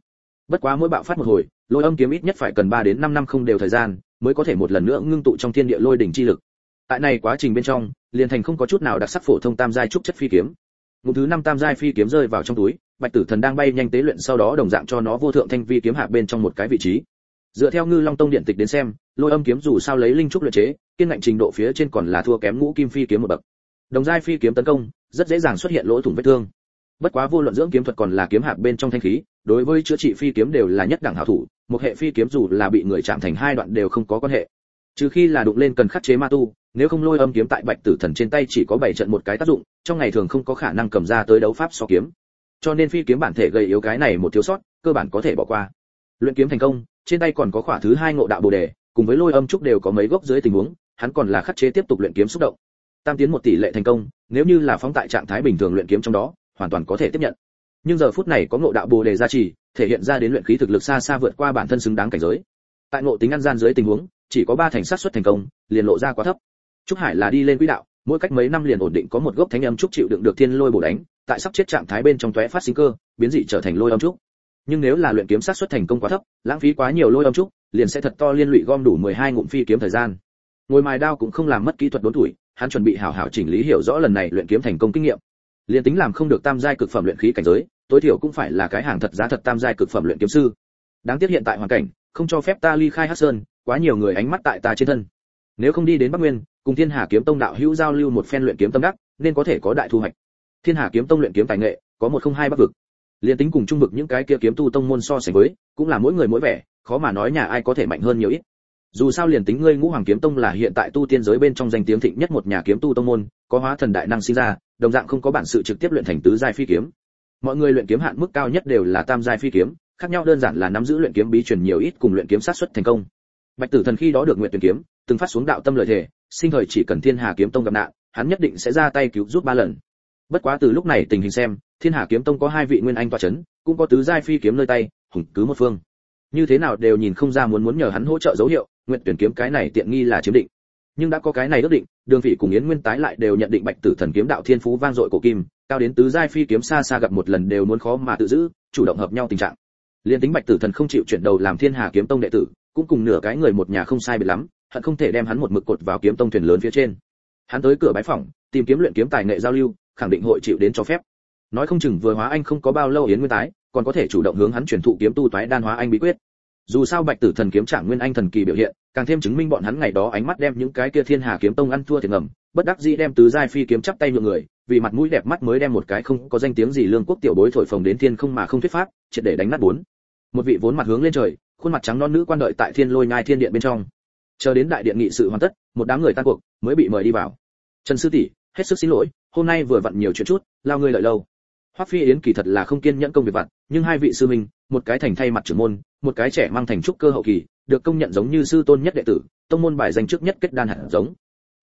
Bất quá mỗi bạo phát một hồi lôi âm kiếm ít nhất phải cần 3 đến 5 năm không đều thời gian mới có thể một lần nữa ngưng tụ trong thiên địa lôi đỉnh chi lực tại này quá trình bên trong, liền thành không có chút nào đặc sắc phổ thông tam giai trúc chất phi kiếm. Ngụm thứ năm tam giai phi kiếm rơi vào trong túi, bạch tử thần đang bay nhanh tế luyện sau đó đồng dạng cho nó vô thượng thanh vi kiếm hạ bên trong một cái vị trí. Dựa theo ngư long tông điện tịch đến xem, lôi âm kiếm dù sao lấy linh trúc luyện chế, kiên ngạnh trình độ phía trên còn là thua kém ngũ kim phi kiếm một bậc. Đồng giai phi kiếm tấn công, rất dễ dàng xuất hiện lỗ thủng vết thương. Bất quá vô luận dưỡng kiếm thuật còn là kiếm hạ bên trong thanh khí, đối với chữa trị phi kiếm đều là nhất đẳng hảo thủ, một hệ phi kiếm dù là bị người chạm thành hai đoạn đều không có quan hệ. Trừ khi là đụng lên cần khắc chế ma tu nếu không lôi âm kiếm tại bạch tử thần trên tay chỉ có bảy trận một cái tác dụng, trong ngày thường không có khả năng cầm ra tới đấu pháp so kiếm. Cho nên phi kiếm bản thể gây yếu cái này một thiếu sót, cơ bản có thể bỏ qua. Luyện kiếm thành công, trên tay còn có khỏa thứ hai ngộ đạo bồ đề, cùng với lôi âm trúc đều có mấy gốc dưới tình huống, hắn còn là khắc chế tiếp tục luyện kiếm xúc động. Tam tiến một tỷ lệ thành công, nếu như là phóng tại trạng thái bình thường luyện kiếm trong đó, hoàn toàn có thể tiếp nhận. Nhưng giờ phút này có ngộ đạo bồ đề gia trì, thể hiện ra đến luyện khí thực lực xa xa vượt qua bản thân xứng đáng cảnh giới. Tại ngộ tính ăn gian dưới tình huống, chỉ có ba thành sát suất thành công, liền lộ ra quá thấp trúc hải là đi lên quỹ đạo, mỗi cách mấy năm liền ổn định có một gốc thánh âm trúc chịu đựng được thiên lôi bổ đánh, tại sắp chết trạng thái bên trong tóe phát sinh cơ, biến dị trở thành lôi âm trúc. Nhưng nếu là luyện kiếm sát xuất thành công quá thấp, lãng phí quá nhiều lôi âm trúc, liền sẽ thật to liên lụy gom đủ 12 ngụm phi kiếm thời gian. Ngồi mài đao cũng không làm mất kỹ thuật đốn tuổi, hắn chuẩn bị hảo hảo chỉnh lý hiểu rõ lần này luyện kiếm thành công kinh nghiệm. Liền tính làm không được tam giai cực phẩm luyện khí cảnh giới, tối thiểu cũng phải là cái hàng thật giá thật tam giai cực phẩm luyện kiếm sư. Đáng tiếc hiện tại hoàn cảnh, không cho phép ta ly khai hắc sơn, quá nhiều người ánh mắt tại ta trên thân. Nếu không đi đến bắc nguyên cùng thiên hà kiếm tông đạo hữu giao lưu một phen luyện kiếm tâm đắc, nên có thể có đại thu hoạch. Thiên hà kiếm tông luyện kiếm tài nghệ, có một không hai bắc vực. Liền tính cùng trung vực những cái kia kiếm tu tông môn so sánh với, cũng là mỗi người mỗi vẻ, khó mà nói nhà ai có thể mạnh hơn nhiều ít. Dù sao liền tính ngươi ngũ hoàng kiếm tông là hiện tại tu tiên giới bên trong danh tiếng thịnh nhất một nhà kiếm tu tông môn, có hóa thần đại năng sinh ra, đồng dạng không có bản sự trực tiếp luyện thành tứ giai phi kiếm. Mọi người luyện kiếm hạn mức cao nhất đều là tam giai phi kiếm, khác nhau đơn giản là nắm giữ luyện kiếm bí truyền nhiều ít cùng luyện kiếm sát xuất thành công. Bạch tử thần khi đó được nguyện tuyển kiếm, từng phát xuống đạo tâm lợi thể sinh thời chỉ cần thiên hà kiếm tông gặp nạn, hắn nhất định sẽ ra tay cứu giúp ba lần. Bất quá từ lúc này tình hình xem, thiên hà kiếm tông có hai vị nguyên anh Toa chấn, cũng có tứ giai phi kiếm nơi tay, hùng cứ một phương. Như thế nào đều nhìn không ra muốn muốn nhờ hắn hỗ trợ dấu hiệu, nguyện tuyển kiếm cái này tiện nghi là chiếm định. Nhưng đã có cái này ước định, đường vị cùng yến nguyên tái lại đều nhận định bạch tử thần kiếm đạo thiên phú vang dội cổ kim, cao đến tứ giai phi kiếm xa xa gặp một lần đều muốn khó mà tự giữ, chủ động hợp nhau tình trạng. Liên tính bạch tử thần không chịu chuyển đầu làm thiên hà kiếm tông đệ tử, cũng cùng nửa cái người một nhà không sai biệt lắm hận không thể đem hắn một mực cột vào kiếm tông thuyền lớn phía trên. Hắn tới cửa bái phỏng, tìm kiếm luyện kiếm tài nghệ giao lưu, khẳng định hội chịu đến cho phép. Nói không chừng vừa hóa anh không có bao lâu yến nguyên tái, còn có thể chủ động hướng hắn truyền thụ kiếm tu toái đan hóa anh bí quyết. Dù sao bạch tử thần kiếm trạng nguyên anh thần kỳ biểu hiện, càng thêm chứng minh bọn hắn ngày đó ánh mắt đem những cái kia thiên hà kiếm tông ăn thua thiệt ngầm, bất đắc dĩ đem tứ giai phi kiếm chắp tay nhượng người, vì mặt mũi đẹp mắt mới đem một cái không có danh tiếng gì lương quốc tiểu bối thổi phồng đến thiên không mà không thuyết pháp, triệt để đánh nát bốn. Một vị vốn mặt hướng lên trời, khuôn mặt trắng non nữ quan đợi tại thiên lôi nhai thiên điện bên trong chờ đến đại điện nghị sự hoàn tất, một đám người tan cuộc, mới bị mời đi vào. Trần sư tỷ, hết sức xin lỗi, hôm nay vừa vặn nhiều chuyện chút, lao ngươi lợi lâu. Hoắc phi yến kỳ thật là không kiên nhẫn công việc vặt, nhưng hai vị sư minh một cái thành thay mặt trưởng môn, một cái trẻ mang thành trúc cơ hậu kỳ, được công nhận giống như sư tôn nhất đệ tử, tông môn bài danh trước nhất kết đan hẳn giống.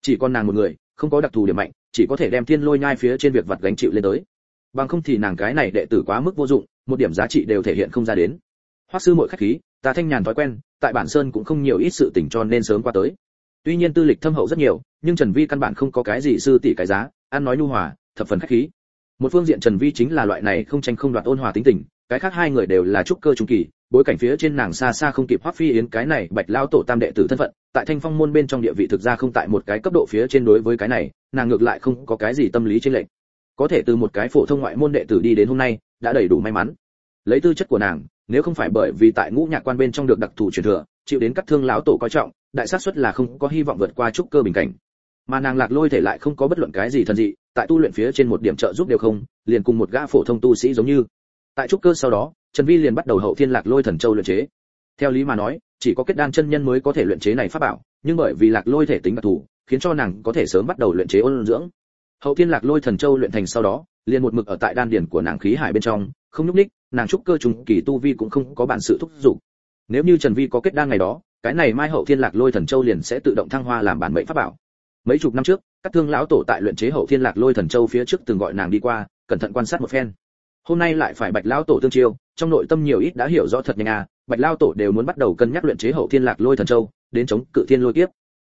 Chỉ còn nàng một người, không có đặc thù điểm mạnh, chỉ có thể đem thiên lôi nhai phía trên việc vặt gánh chịu lên tới. Bằng không thì nàng cái này đệ tử quá mức vô dụng, một điểm giá trị đều thể hiện không ra đến hoắc sư muội khách khí, ta thanh nhàn thói quen, tại bản sơn cũng không nhiều ít sự tình cho nên sớm qua tới. Tuy nhiên tư lịch thâm hậu rất nhiều, nhưng trần vi căn bản không có cái gì sư tỷ cái giá, ăn nói nhu hòa, thập phần khách khí. Một phương diện trần vi chính là loại này không tranh không đoạt ôn hòa tính tình, cái khác hai người đều là trúc cơ trung kỳ, bối cảnh phía trên nàng xa xa không kịp hoắc phi yến cái này bạch lao tổ tam đệ tử thân phận, tại thanh phong môn bên trong địa vị thực ra không tại một cái cấp độ phía trên đối với cái này, nàng ngược lại không có cái gì tâm lý trên lệnh có thể từ một cái phổ thông ngoại môn đệ tử đi đến hôm nay, đã đầy đủ may mắn. Lấy tư chất của nàng nếu không phải bởi vì tại ngũ nhạc quan bên trong được đặc thù truyền thừa, chịu đến các thương lão tổ coi trọng, đại xác suất là không có hy vọng vượt qua trúc cơ bình cảnh. Mà nàng lạc lôi thể lại không có bất luận cái gì thần dị, tại tu luyện phía trên một điểm trợ giúp đều không, liền cùng một gã phổ thông tu sĩ giống như. Tại trúc cơ sau đó, trần vi liền bắt đầu hậu thiên lạc lôi thần châu luyện chế. Theo lý mà nói, chỉ có kết đan chân nhân mới có thể luyện chế này pháp bảo, nhưng bởi vì lạc lôi thể tính đặc thù, khiến cho nàng có thể sớm bắt đầu luyện chế ôn dưỡng. Hậu thiên lạc lôi thần châu luyện thành sau đó liền một mực ở tại đan điển của nàng khí hải bên trong, không nhúc ních nàng trúc cơ trùng kỳ tu vi cũng không có bản sự thúc giục. Nếu như trần vi có kết đan ngày đó, cái này mai hậu thiên lạc lôi thần châu liền sẽ tự động thăng hoa làm bản mệnh pháp bảo. Mấy chục năm trước, các thương lão tổ tại luyện chế hậu thiên lạc lôi thần châu phía trước từng gọi nàng đi qua, cẩn thận quan sát một phen. Hôm nay lại phải bạch lão tổ tương chiêu, trong nội tâm nhiều ít đã hiểu rõ thật nhanh à bạch lão tổ đều muốn bắt đầu cân nhắc luyện chế hậu thiên lạc lôi thần châu, đến chống cự thiên lôi kiếp.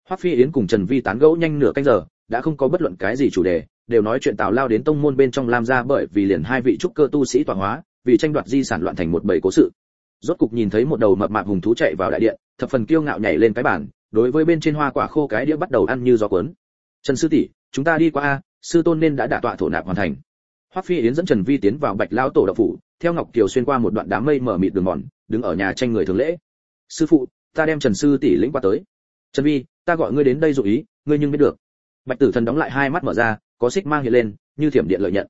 Hoắc phi yến cùng trần vi tán gẫu nhanh nửa canh giờ, đã không có bất luận cái gì chủ đề đều nói chuyện tào lao đến tông môn bên trong làm ra bởi vì liền hai vị trúc cơ tu sĩ tọa hóa, vì tranh đoạt di sản loạn thành một bầy cố sự. Rốt cục nhìn thấy một đầu mập mạp hùng thú chạy vào đại điện, thập phần kiêu ngạo nhảy lên cái bàn, đối với bên trên hoa quả khô cái đĩa bắt đầu ăn như gió cuốn. Trần sư tỷ, chúng ta đi qua a, sư tôn nên đã đả tọa thổ nạp hoàn thành. Hoắc phi yến dẫn trần vi tiến vào bạch lao tổ đạo phủ, theo ngọc kiều xuyên qua một đoạn đám mây mở mịt đường mòn, đứng ở nhà tranh người thường lễ. Sư phụ, ta đem trần sư tỷ lĩnh qua tới. Trần vi, ta gọi ngươi đến đây dụ ý, ngươi nhưng biết được. Bạch tử thần đóng lại hai mắt mở ra có xích mang hiện lên, như thiểm điện lợi nhận.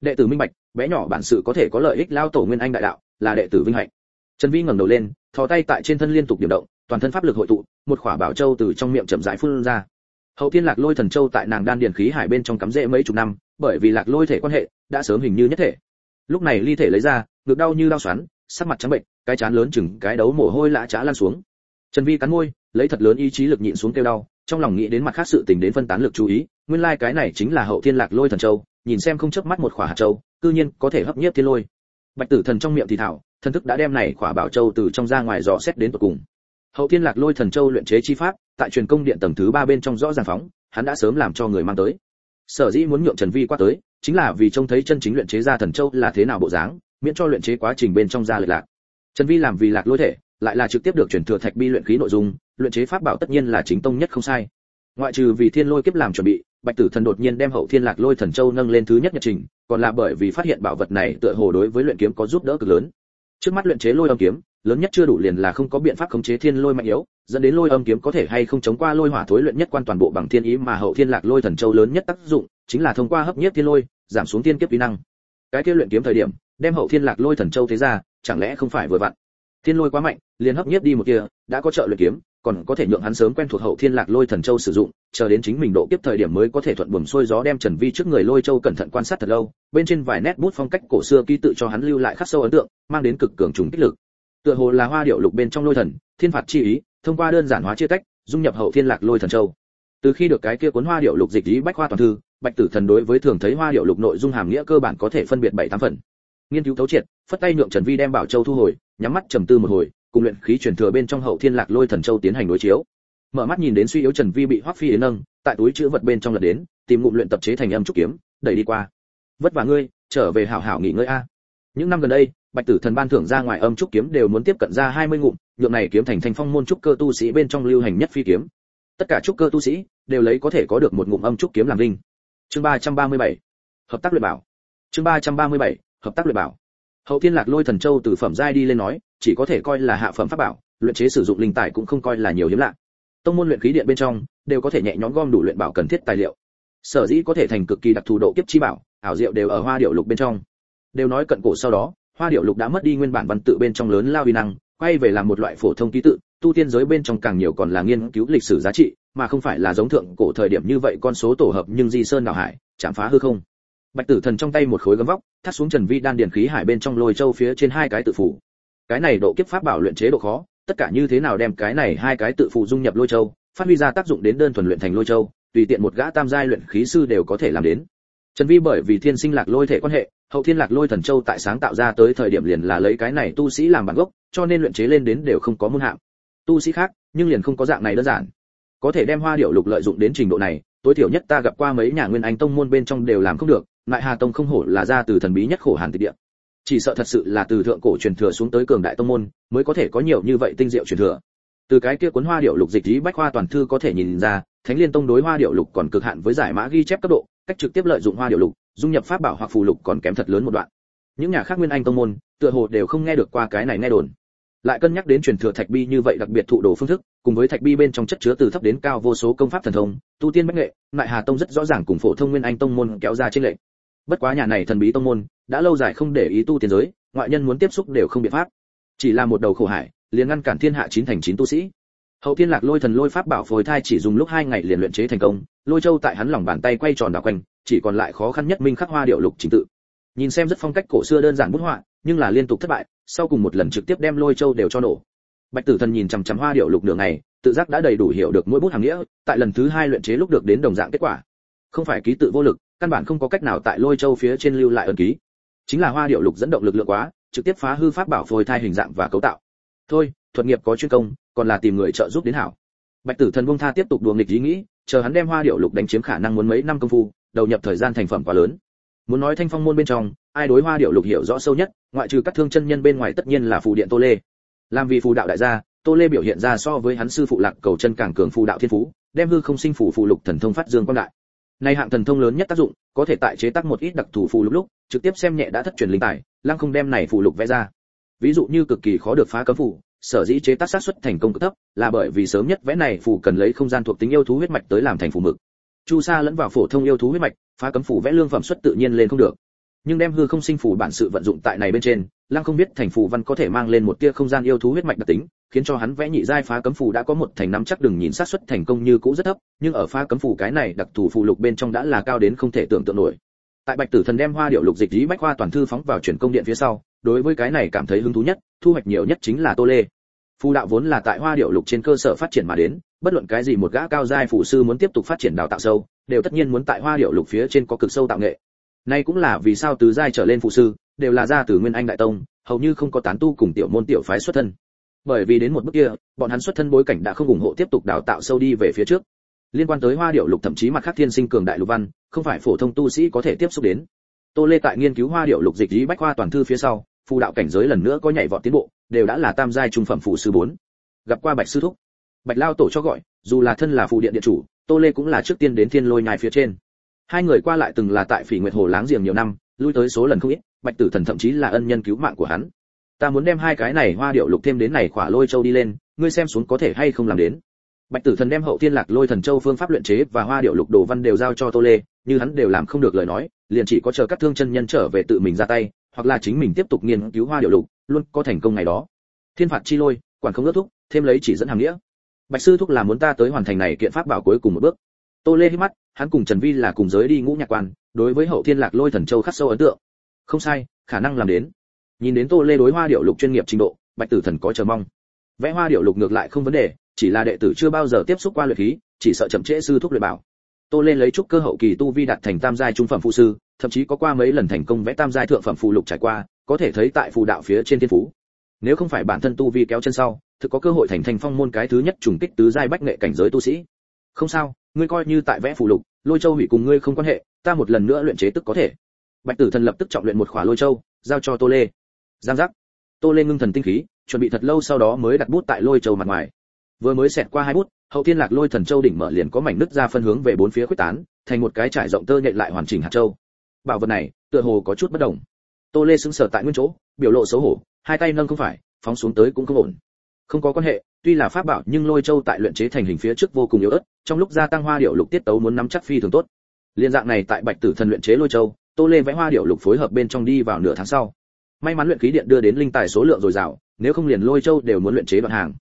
Đệ tử minh bạch, bé nhỏ bản sự có thể có lợi ích lao tổ nguyên anh đại đạo, là đệ tử vinh hạnh. Trần vi ngẩng đầu lên, thò tay tại trên thân liên tục điều động, toàn thân pháp lực hội tụ, một khỏa bảo châu từ trong miệng chậm rãi phun ra. Hậu thiên lạc lôi thần châu tại nàng đan điền khí hải bên trong cắm rễ mấy chục năm, bởi vì lạc lôi thể quan hệ, đã sớm hình như nhất thể. Lúc này ly thể lấy ra, ngực đau như đau xoắn, sắc mặt trắng bệnh, cái chán lớn chừng cái đấu mồ hôi lã chã lan xuống. Trần vi cắn môi, lấy thật lớn ý chí lực nhịn xuống kêu đau, trong lòng nghĩ đến mặt khác sự tình đến phân tán lực chú ý nguyên lai like cái này chính là hậu thiên lạc lôi thần châu, nhìn xem không chớp mắt một khỏa hạt châu, cư nhiên có thể hấp nhiếp thiên lôi. Bạch tử thần trong miệng thì thảo, thần thức đã đem này khỏa bảo châu từ trong ra ngoài dò xét đến tận cùng. Hậu thiên lạc lôi thần châu luyện chế chi pháp, tại truyền công điện tầng thứ ba bên trong rõ ràng phóng, hắn đã sớm làm cho người mang tới. Sở dĩ muốn nhượng trần vi qua tới, chính là vì trông thấy chân chính luyện chế ra thần châu là thế nào bộ dáng, miễn cho luyện chế quá trình bên trong ra lệch lạc. Trần vi làm vì lạc lôi thể, lại là trực tiếp được truyền thừa thạch bi luyện khí nội dung, luyện chế pháp bảo tất nhiên là chính tông nhất không sai. Ngoại trừ vì thiên lôi kiếp làm chuẩn bị bạch tử thần đột nhiên đem hậu thiên lạc lôi thần châu nâng lên thứ nhất nhật trình, còn là bởi vì phát hiện bảo vật này tựa hồ đối với luyện kiếm có giúp đỡ cực lớn. Trước mắt luyện chế lôi âm kiếm, lớn nhất chưa đủ liền là không có biện pháp khống chế thiên lôi mạnh yếu, dẫn đến lôi âm kiếm có thể hay không chống qua lôi hỏa thối luyện nhất quan toàn bộ bằng thiên ý mà hậu thiên lạc lôi thần châu lớn nhất tác dụng, chính là thông qua hấp nhiếp thiên lôi, giảm xuống tiên kiếp uy năng. Cái kia luyện kiếm thời điểm, đem hậu thiên lạc lôi thần châu thế ra, chẳng lẽ không phải vừa vặn? Thiên lôi quá mạnh, liền hấp nhiếp đi một kia, đã có trợ luyện kiếm còn có thể nhượng hắn sớm quen thuộc hậu thiên lạc lôi thần châu sử dụng, chờ đến chính mình độ kiếp thời điểm mới có thể thuận buồm xuôi gió đem trần vi trước người lôi châu cẩn thận quan sát thật lâu, bên trên vài nét bút phong cách cổ xưa ký tự cho hắn lưu lại khắc sâu ấn tượng, mang đến cực cường trùng kích lực. Tựa hồ là hoa điệu lục bên trong lôi thần, thiên phạt chi ý, thông qua đơn giản hóa chia tách, dung nhập hậu thiên lạc lôi thần châu. Từ khi được cái kia cuốn hoa điệu lục dịch lý bách khoa toàn thư, bạch tử thần đối với thường thấy hoa điệu lục nội dung hàm nghĩa cơ bản có thể phân biệt bảy tám phần. Nghiên cứu thấu triệt, phất tay nhượng trần vi đem bảo châu thu hồi, nhắm mắt trầm tư một hồi cùng luyện khí truyền thừa bên trong hậu thiên lạc lôi thần châu tiến hành đối chiếu. Mở mắt nhìn đến suy yếu trần vi bị hoắc phi yến nâng, tại túi chứa vật bên trong lật đến, tìm ngụm luyện tập chế thành âm trúc kiếm, đẩy đi qua. Vất vả ngươi, trở về hảo hảo nghỉ ngơi a. Những năm gần đây, bạch tử thần ban thưởng ra ngoài âm trúc kiếm đều muốn tiếp cận ra 20 ngụm, nhượng này kiếm thành thành phong môn trúc cơ tu sĩ bên trong lưu hành nhất phi kiếm. Tất cả trúc cơ tu sĩ đều lấy có thể có được một ngụm âm trúc kiếm làm linh. Chương 337 hợp tác luyện bảo. Chương 337 hợp tác luyện bảo hậu thiên lạc lôi thần châu từ phẩm giai đi lên nói, chỉ có thể coi là hạ phẩm pháp bảo, luyện chế sử dụng linh tài cũng không coi là nhiều hiếm lạ. Tông môn luyện khí điện bên trong, đều có thể nhẹ nhõm gom đủ luyện bảo cần thiết tài liệu. Sở dĩ có thể thành cực kỳ đặc thù độ kiếp chi bảo, ảo diệu đều ở hoa điệu lục bên trong. Đều nói cận cổ sau đó, hoa điệu lục đã mất đi nguyên bản văn tự bên trong lớn lao vi năng, quay về làm một loại phổ thông ký tự, tu tiên giới bên trong càng nhiều còn là nghiên cứu lịch sử giá trị, mà không phải là giống thượng cổ thời điểm như vậy con số tổ hợp nhưng di sơn đảo hải, chạm phá hư không bạch tử thần trong tay một khối gấm vóc, thắt xuống trần vi đan điền khí hải bên trong lôi châu phía trên hai cái tự phủ. Cái này độ kiếp pháp bảo luyện chế độ khó, tất cả như thế nào đem cái này hai cái tự phụ dung nhập lôi châu, phát huy ra tác dụng đến đơn thuần luyện thành lôi châu, tùy tiện một gã tam giai luyện khí sư đều có thể làm đến. Trần vi bởi vì thiên sinh lạc lôi thể quan hệ, hậu thiên lạc lôi thần châu tại sáng tạo ra tới thời điểm liền là lấy cái này tu sĩ làm bản gốc, cho nên luyện chế lên đến đều không có môn hạng. Tu sĩ khác, nhưng liền không có dạng này đơn giản. Có thể đem hoa điệu lục lợi dụng đến trình độ này, tối thiểu nhất ta gặp qua mấy nhà nguyên anh tông môn bên trong đều làm không được ngại hà tông không hổ là ra từ thần bí nhất khổ hàn tịch địa. Chỉ sợ thật sự là từ thượng cổ truyền thừa xuống tới cường đại tông môn, mới có thể có nhiều như vậy tinh diệu truyền thừa. Từ cái kia cuốn hoa điệu lục dịch lý bách hoa toàn thư có thể nhìn ra, thánh liên tông đối hoa điệu lục còn cực hạn với giải mã ghi chép cấp độ, cách trực tiếp lợi dụng hoa điệu lục, dung nhập pháp bảo hoặc phù lục còn kém thật lớn một đoạn. Những nhà khác nguyên anh tông môn, tựa hồ đều không nghe được qua cái này nghe đồn. Lại cân nhắc đến truyền thừa thạch bi như vậy đặc biệt thụ đồ phương thức, cùng với thạch bi bên trong chất chứa từ thấp đến cao vô số công pháp thần thông, tu tiên bách nghệ lại hà tông rất rõ ràng cùng phổ thông nguyên anh tông môn kéo ra trên lệnh bất quá nhà này thần bí tông môn, đã lâu dài không để ý tu tiên giới, ngoại nhân muốn tiếp xúc đều không biện pháp. Chỉ là một đầu khổ hải, liền ngăn cản thiên hạ chín thành chín tu sĩ. Hậu thiên lạc lôi thần lôi pháp bảo phối thai chỉ dùng lúc hai ngày liền luyện chế thành công, lôi châu tại hắn lòng bàn tay quay tròn đảo quanh, chỉ còn lại khó khăn nhất minh khắc hoa điệu lục trình tự. Nhìn xem rất phong cách cổ xưa đơn giản bút họa, nhưng là liên tục thất bại, sau cùng một lần trực tiếp đem lôi châu đều cho nổ. Bạch tử thần nhìn chằm chằm hoa điệu lục đường này tự giác đã đầy đủ hiểu được mỗi bút hàng nghĩa, tại lần thứ hai luyện chế lúc được đến đồng dạng kết quả. Không phải ký tự vô lực căn bản không có cách nào tại lôi châu phía trên lưu lại ẩn ký. Chính là hoa điệu lục dẫn động lực lượng quá, trực tiếp phá hư pháp bảo phôi thai hình dạng và cấu tạo. Thôi, thuật nghiệp có chuyên công, còn là tìm người trợ giúp đến hảo. Bạch tử thần buông tha tiếp tục đuồng nghịch ý nghĩ, chờ hắn đem hoa điệu lục đánh chiếm khả năng muốn mấy năm công phu, đầu nhập thời gian thành phẩm quá lớn. Muốn nói thanh phong môn bên trong, ai đối hoa điệu lục hiểu rõ sâu nhất, ngoại trừ các thương chân nhân bên ngoài tất nhiên là phù điện tô lê. Làm vì phù đạo đại gia, tô lê biểu hiện ra so với hắn sư phụ lạc cầu chân càng cường phù đạo thiên phú, đem hư không sinh phù phù lục thần thông phát dương quang đại này hạng thần thông lớn nhất tác dụng, có thể tại chế tác một ít đặc thù phù lục lúc, trực tiếp xem nhẹ đã thất truyền linh tài, lăng không đem này phù lục vẽ ra. Ví dụ như cực kỳ khó được phá cấm phù, sở dĩ chế tác sát suất thành công cực thấp, là bởi vì sớm nhất vẽ này phù cần lấy không gian thuộc tính yêu thú huyết mạch tới làm thành phù mực. Chu sa lẫn vào phổ thông yêu thú huyết mạch, phá cấm phù vẽ lương phẩm xuất tự nhiên lên không được. Nhưng đem hư không sinh phù bản sự vận dụng tại này bên trên lăng không biết thành phù văn có thể mang lên một tia không gian yêu thú huyết mạch đặc tính, khiến cho hắn vẽ nhị giai phá cấm phù đã có một thành năm chắc đừng nhìn sát xuất thành công như cũ rất thấp, nhưng ở phá cấm phù cái này đặc thù phù lục bên trong đã là cao đến không thể tưởng tượng nổi. Tại bạch tử thần đem hoa điệu lục dịch lý bách hoa toàn thư phóng vào chuyển công điện phía sau, đối với cái này cảm thấy hứng thú nhất, thu hoạch nhiều nhất chính là tô lê. Phù đạo vốn là tại hoa điệu lục trên cơ sở phát triển mà đến, bất luận cái gì một gã cao giai phù sư muốn tiếp tục phát triển đào tạo sâu, đều tất nhiên muốn tại hoa điệu lục phía trên có cực sâu tạo nghệ. Nay cũng là vì sao tứ giai trở lên phù sư đều là ra từ nguyên anh đại tông, hầu như không có tán tu cùng tiểu môn tiểu phái xuất thân. Bởi vì đến một bước kia, bọn hắn xuất thân bối cảnh đã không ủng hộ tiếp tục đào tạo sâu đi về phía trước. Liên quan tới hoa điệu lục thậm chí mặt khác thiên sinh cường đại lục văn, không phải phổ thông tu sĩ có thể tiếp xúc đến. Tô lê tại nghiên cứu hoa điệu lục dịch lý bách khoa toàn thư phía sau, phù đạo cảnh giới lần nữa có nhảy vọt tiến bộ, đều đã là tam giai trung phẩm phù sư bốn. Gặp qua bạch sư thúc. Bạch lao tổ cho gọi, dù là thân là phù điện điện chủ, tô lê cũng là trước tiên đến thiên lôi nhai phía trên. Hai người qua lại từng là tại phỉ nguyệt hồ láng giềng nhiều năm, lui tới số lần không ít bạch tử thần thậm chí là ân nhân cứu mạng của hắn. Ta muốn đem hai cái này hoa điệu lục thêm đến này khỏa lôi châu đi lên, ngươi xem xuống có thể hay không làm đến. Bạch tử thần đem hậu thiên lạc lôi thần châu phương pháp luyện chế và hoa điệu lục đồ văn đều giao cho tô lê, như hắn đều làm không được lời nói, liền chỉ có chờ các thương chân nhân trở về tự mình ra tay, hoặc là chính mình tiếp tục nghiên cứu hoa điệu lục, luôn có thành công ngày đó. Thiên phạt chi lôi, quản không ước thúc, thêm lấy chỉ dẫn hàng nghĩa. Bạch sư thúc là muốn ta tới hoàn thành này kiện pháp bảo cuối cùng một bước. Tô lê hít mắt, hắn cùng trần vi là cùng giới đi ngũ nhạc quan, đối với hậu thiên lạc lôi thần châu khắc sâu ấn tượng không sai, khả năng làm đến. Nhìn đến tô lê đối hoa điệu lục chuyên nghiệp trình độ, bạch tử thần có chờ mong. Vẽ hoa điệu lục ngược lại không vấn đề, chỉ là đệ tử chưa bao giờ tiếp xúc qua luyện khí, chỉ sợ chậm trễ sư thúc luyện bảo. Tô lê lấy chút cơ hậu kỳ tu vi đạt thành tam giai trung phẩm phụ sư, thậm chí có qua mấy lần thành công vẽ tam giai thượng phẩm phù lục trải qua, có thể thấy tại phù đạo phía trên thiên phú. Nếu không phải bản thân tu vi kéo chân sau, thực có cơ hội thành thành phong môn cái thứ nhất trùng kích tứ giai bách nghệ cảnh giới tu sĩ. Không sao, ngươi coi như tại vẽ phù lục, lôi châu hủy cùng ngươi không quan hệ, ta một lần nữa luyện chế tức có thể bạch tử thần lập tức trọng luyện một khỏa lôi châu, giao cho tô lê. Giang giác. Tô lê ngưng thần tinh khí, chuẩn bị thật lâu sau đó mới đặt bút tại lôi châu mặt ngoài. Vừa mới xẹt qua hai bút, hậu thiên lạc lôi thần châu đỉnh mở liền có mảnh nứt ra phân hướng về bốn phía quyết tán, thành một cái trải rộng tơ nhện lại hoàn chỉnh hạt châu. Bảo vật này, tựa hồ có chút bất đồng. Tô lê sững sờ tại nguyên chỗ, biểu lộ xấu hổ, hai tay nâng không phải, phóng xuống tới cũng không ổn. Không có quan hệ, tuy là pháp bảo nhưng lôi châu tại luyện chế thành hình phía trước vô cùng yếu ớt, trong lúc gia tăng hoa điệu lục tiết tấu muốn nắm chắc phi thường tốt. Liên dạng này tại bạch tử thần luyện chế lôi châu tô lê vẽ hoa điệu lục phối hợp bên trong đi vào nửa tháng sau. May mắn luyện khí điện đưa đến linh tài số lượng dồi dào, nếu không liền lôi châu đều muốn luyện chế đoạn hàng.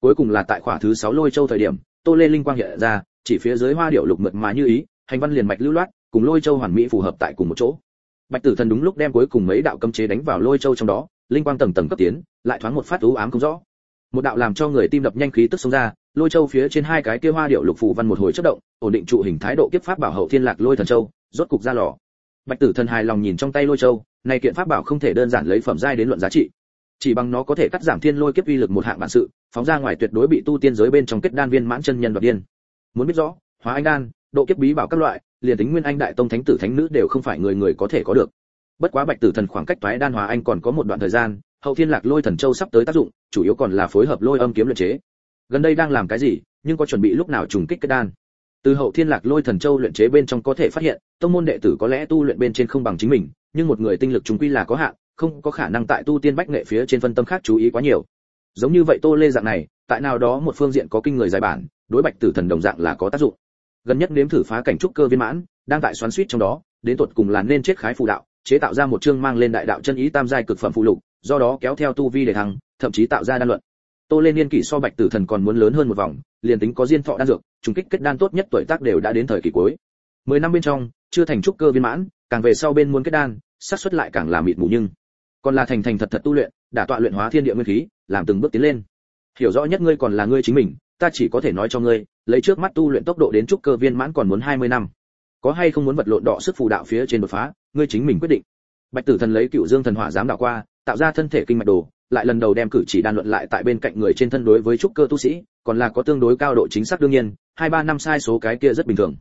Cuối cùng là tại khỏa thứ sáu lôi châu thời điểm, tô lê linh quang hiện ra, chỉ phía dưới hoa điệu lục mượt mà như ý, hành văn liền mạch lưu loát, cùng lôi châu hoàn mỹ phù hợp tại cùng một chỗ. Bạch tử thần đúng lúc đem cuối cùng mấy đạo cấm chế đánh vào lôi châu trong đó, linh quang tầng tầng cấp tiến, lại thoáng một phát u ám không rõ. Một đạo làm cho người tim đập nhanh khí tức xông ra, lôi châu phía trên hai cái kia hoa điệu lục phù văn một hồi chất động, ổn định trụ hình thái độ kiếp pháp bảo hậu thiên lạc lôi thần châu, rốt cục ra lò bạch tử thần hài lòng nhìn trong tay lôi châu này kiện pháp bảo không thể đơn giản lấy phẩm giai đến luận giá trị. Chỉ bằng nó có thể cắt giảm thiên lôi kiếp uy lực một hạng bản sự, phóng ra ngoài tuyệt đối bị tu tiên giới bên trong kết đan viên mãn chân nhân đoạt điên. Muốn biết rõ, hóa anh đan, độ kiếp bí bảo các loại, liền tính nguyên anh đại tông thánh tử thánh nữ đều không phải người người có thể có được. Bất quá bạch tử thần khoảng cách toái đan hóa anh còn có một đoạn thời gian, hậu thiên lạc lôi thần châu sắp tới tác dụng, chủ yếu còn là phối hợp lôi âm kiếm luyện chế. Gần đây đang làm cái gì, nhưng có chuẩn bị lúc nào trùng kích kết đan? Từ hậu thiên lạc lôi thần châu luyện chế bên trong có thể phát hiện, tông môn đệ tử có lẽ tu luyện bên trên không bằng chính mình, nhưng một người tinh lực chúng quy là có hạn, không có khả năng tại tu tiên bách nghệ phía trên phân tâm khác chú ý quá nhiều. Giống như vậy tô lê dạng này, tại nào đó một phương diện có kinh người dài bản, đối bạch tử thần đồng dạng là có tác dụng. Gần nhất nếm thử phá cảnh trúc cơ viên mãn, đang tại xoắn suýt trong đó, đến tột cùng là nên chết khái phù đạo, chế tạo ra một chương mang lên đại đạo chân ý tam giai cực phẩm phụ lục, do đó kéo theo tu vi để thăng, thậm chí tạo ra đan luận tô lên niên kỷ so bạch tử thần còn muốn lớn hơn một vòng, liền tính có diên thọ đan dược, trùng kích kết đan tốt nhất tuổi tác đều đã đến thời kỳ cuối. Mười năm bên trong, chưa thành trúc cơ viên mãn, càng về sau bên muốn kết đan, xác suất lại càng là mịt mù nhưng còn là thành thành thật thật tu luyện đả tọa luyện hóa thiên địa nguyên khí, làm từng bước tiến lên. Hiểu rõ nhất ngươi còn là ngươi chính mình, ta chỉ có thể nói cho ngươi, lấy trước mắt tu luyện tốc độ đến trúc cơ viên mãn còn muốn 20 năm. Có hay không muốn vật lộn đọ sức phù đạo phía trên đột phá, ngươi chính mình quyết định. Bạch tử thần lấy cựu dương thần hỏa dám đạo qua, tạo ra thân thể kinh mạch đồ lại lần đầu đem cử chỉ đan luận lại tại bên cạnh người trên thân đối với trúc cơ tu sĩ, còn là có tương đối cao độ chính xác đương nhiên, hai ba năm sai số cái kia rất bình thường.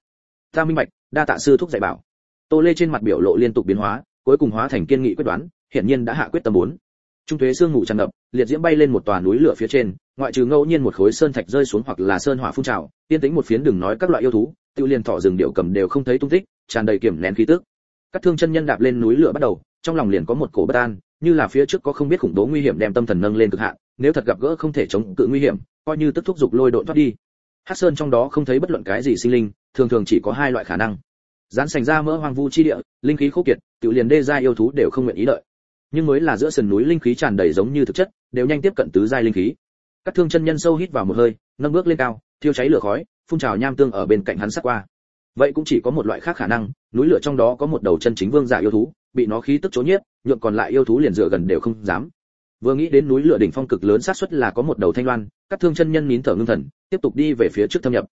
Ta minh bạch, đa tạ sư thúc dạy bảo. Tô lê trên mặt biểu lộ liên tục biến hóa, cuối cùng hóa thành kiên nghị quyết đoán, hiển nhiên đã hạ quyết tâm muốn trung thuế xương ngủ tràn ngập, liệt diễm bay lên một tòa núi lửa phía trên, ngoại trừ ngẫu nhiên một khối sơn thạch rơi xuống hoặc là sơn hỏa phun trào tiên tính một phiến đừng nói các loại yêu thú tiêu liền thọ rừng điệu cầm đều không thấy tung tích, tràn đầy kiểm nén khí tức. Các thương chân nhân đạp lên núi lửa bắt đầu, trong lòng liền có một cổ bất an như là phía trước có không biết khủng bố nguy hiểm đem tâm thần nâng lên cực hạn, nếu thật gặp gỡ không thể chống cự nguy hiểm, coi như tức thúc dục lôi độn thoát đi. Hắc sơn trong đó không thấy bất luận cái gì sinh linh, thường thường chỉ có hai loại khả năng. Dán sành ra mỡ hoang vu chi địa, linh khí khô kiệt tự liền đê gia yêu thú đều không nguyện ý đợi. Nhưng mới là giữa sườn núi linh khí tràn đầy giống như thực chất, đều nhanh tiếp cận tứ giai linh khí. Các thương chân nhân sâu hít vào một hơi, nâng bước lên cao, thiêu cháy lửa khói, phun trào nham tương ở bên cạnh hắn sắc qua. Vậy cũng chỉ có một loại khác khả năng, núi lửa trong đó có một đầu chân chính vương giả yêu thú, bị nó khí tức chối nhiếp nhượng còn lại yêu thú liền dựa gần đều không dám. Vừa nghĩ đến núi lửa đỉnh phong cực lớn xác suất là có một đầu thanh loan, các thương chân nhân nín thở ngưng thần, tiếp tục đi về phía trước thâm nhập.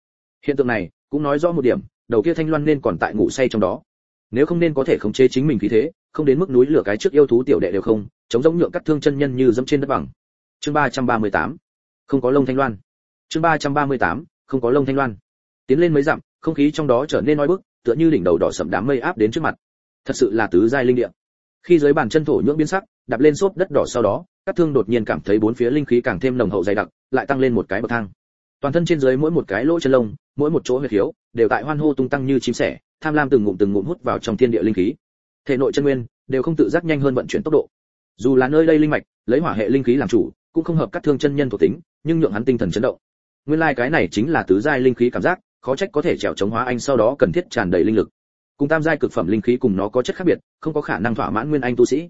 Hiện tượng này cũng nói rõ một điểm, đầu kia thanh loan nên còn tại ngủ say trong đó. Nếu không nên có thể khống chế chính mình khí thế, không đến mức núi lửa cái trước yêu thú tiểu đệ đều không, chống giống nhượng các thương chân nhân như dẫm trên đất bằng. Chương ba trăm ba mươi tám, không có lông thanh loan. Chương ba trăm ba mươi tám, không có lông thanh loan. Tiến lên mấy dặm, không khí trong đó trở nên nói bức, tựa như đỉnh đầu đỏ sậm đám mây áp đến trước mặt. Thật sự là tứ giai linh địa khi dưới bàn chân thổ nhưỡng biến sắc đạp lên xốp đất đỏ sau đó các thương đột nhiên cảm thấy bốn phía linh khí càng thêm nồng hậu dày đặc lại tăng lên một cái bậc thang. Toàn thân trên dưới mỗi một cái lỗ chân lông mỗi một chỗ huyệt thiếu, đều tại hoan hô tung tăng như chim sẻ tham lam từng ngụm từng ngụm hút vào trong thiên địa linh khí. Thể nội chân nguyên đều không tự giác nhanh hơn vận chuyển tốc độ. Dù là nơi đây linh mạch lấy hỏa hệ linh khí làm chủ cũng không hợp các thương chân nhân thuộc tính nhưng nhượng hắn tinh thần chấn động. Nguyên lai like cái này chính là tứ giai linh khí cảm giác khó trách có thể trèo chống hóa anh sau đó cần thiết tràn đầy linh lực cùng tam giai cực phẩm linh khí cùng nó có chất khác biệt, không có khả năng thỏa mãn nguyên anh tu sĩ.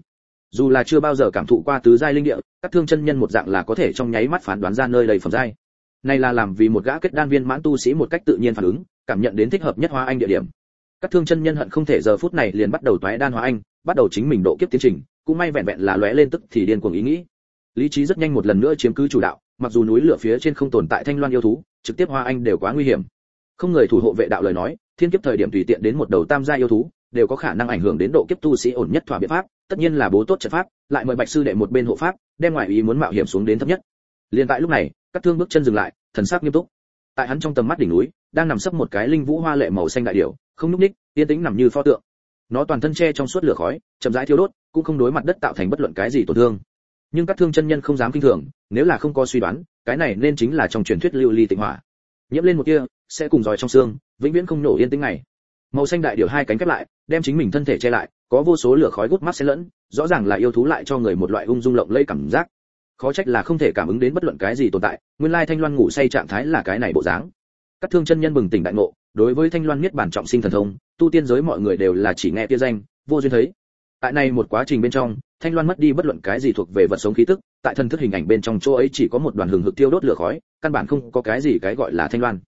Dù là chưa bao giờ cảm thụ qua tứ giai linh địa, các thương chân nhân một dạng là có thể trong nháy mắt phán đoán ra nơi đầy phẩm giai. Này là làm vì một gã kết đan viên mãn tu sĩ một cách tự nhiên phản ứng, cảm nhận đến thích hợp nhất hóa anh địa điểm. Các thương chân nhân hận không thể giờ phút này liền bắt đầu toái đan hóa anh, bắt đầu chính mình độ kiếp tiến trình, cũng may vẹn vẹn là lóe lên tức thì điên cuồng ý nghĩ. Lý trí rất nhanh một lần nữa chiếm cứ chủ đạo, mặc dù núi lửa phía trên không tồn tại thanh loan yêu thú, trực tiếp hóa anh đều quá nguy hiểm. Không người thủ hộ vệ đạo lời nói thiên kiếp thời điểm tùy tiện đến một đầu tam gia yêu thú, đều có khả năng ảnh hưởng đến độ kiếp tu sĩ ổn nhất thỏa biện pháp, tất nhiên là bố tốt trận pháp, lại mời bạch sư đệ một bên hộ pháp, đem ngoại ý muốn mạo hiểm xuống đến thấp nhất. Liền tại lúc này, các thương bước chân dừng lại, thần sắc nghiêm túc. Tại hắn trong tầm mắt đỉnh núi, đang nằm sấp một cái linh vũ hoa lệ màu xanh đại điểu, không nhúc ních yên tĩnh nằm như pho tượng. Nó toàn thân che trong suốt lửa khói, chậm rãi thiêu đốt, cũng không đối mặt đất tạo thành bất luận cái gì tổn thương. Nhưng các thương chân nhân không dám kinh thường, nếu là không có suy đoán, cái này nên chính là trong truyền thuyết lưu ly tịnh hỏa. Nhiễm lên một kia sẽ cùng giỏi trong xương vĩnh viễn không nổ yên tĩnh này. màu xanh đại điểu hai cánh khép lại, đem chính mình thân thể che lại, có vô số lửa khói gút mắt xen lẫn, rõ ràng là yêu thú lại cho người một loại ung dung lộng lẫy cảm giác. Khó trách là không thể cảm ứng đến bất luận cái gì tồn tại, nguyên lai thanh loan ngủ say trạng thái là cái này bộ dáng. Các thương chân nhân bừng tỉnh đại ngộ, đối với thanh loan niết bản trọng sinh thần thông, tu tiên giới mọi người đều là chỉ nghe tia danh, vô duyên thấy. Tại này một quá trình bên trong, thanh loan mất đi bất luận cái gì thuộc về vật sống khí tức, tại thân thức hình ảnh bên trong chỗ ấy chỉ có một đoàn hừng hực tiêu đốt lửa khói, căn bản không có cái gì cái gọi là thanh loan.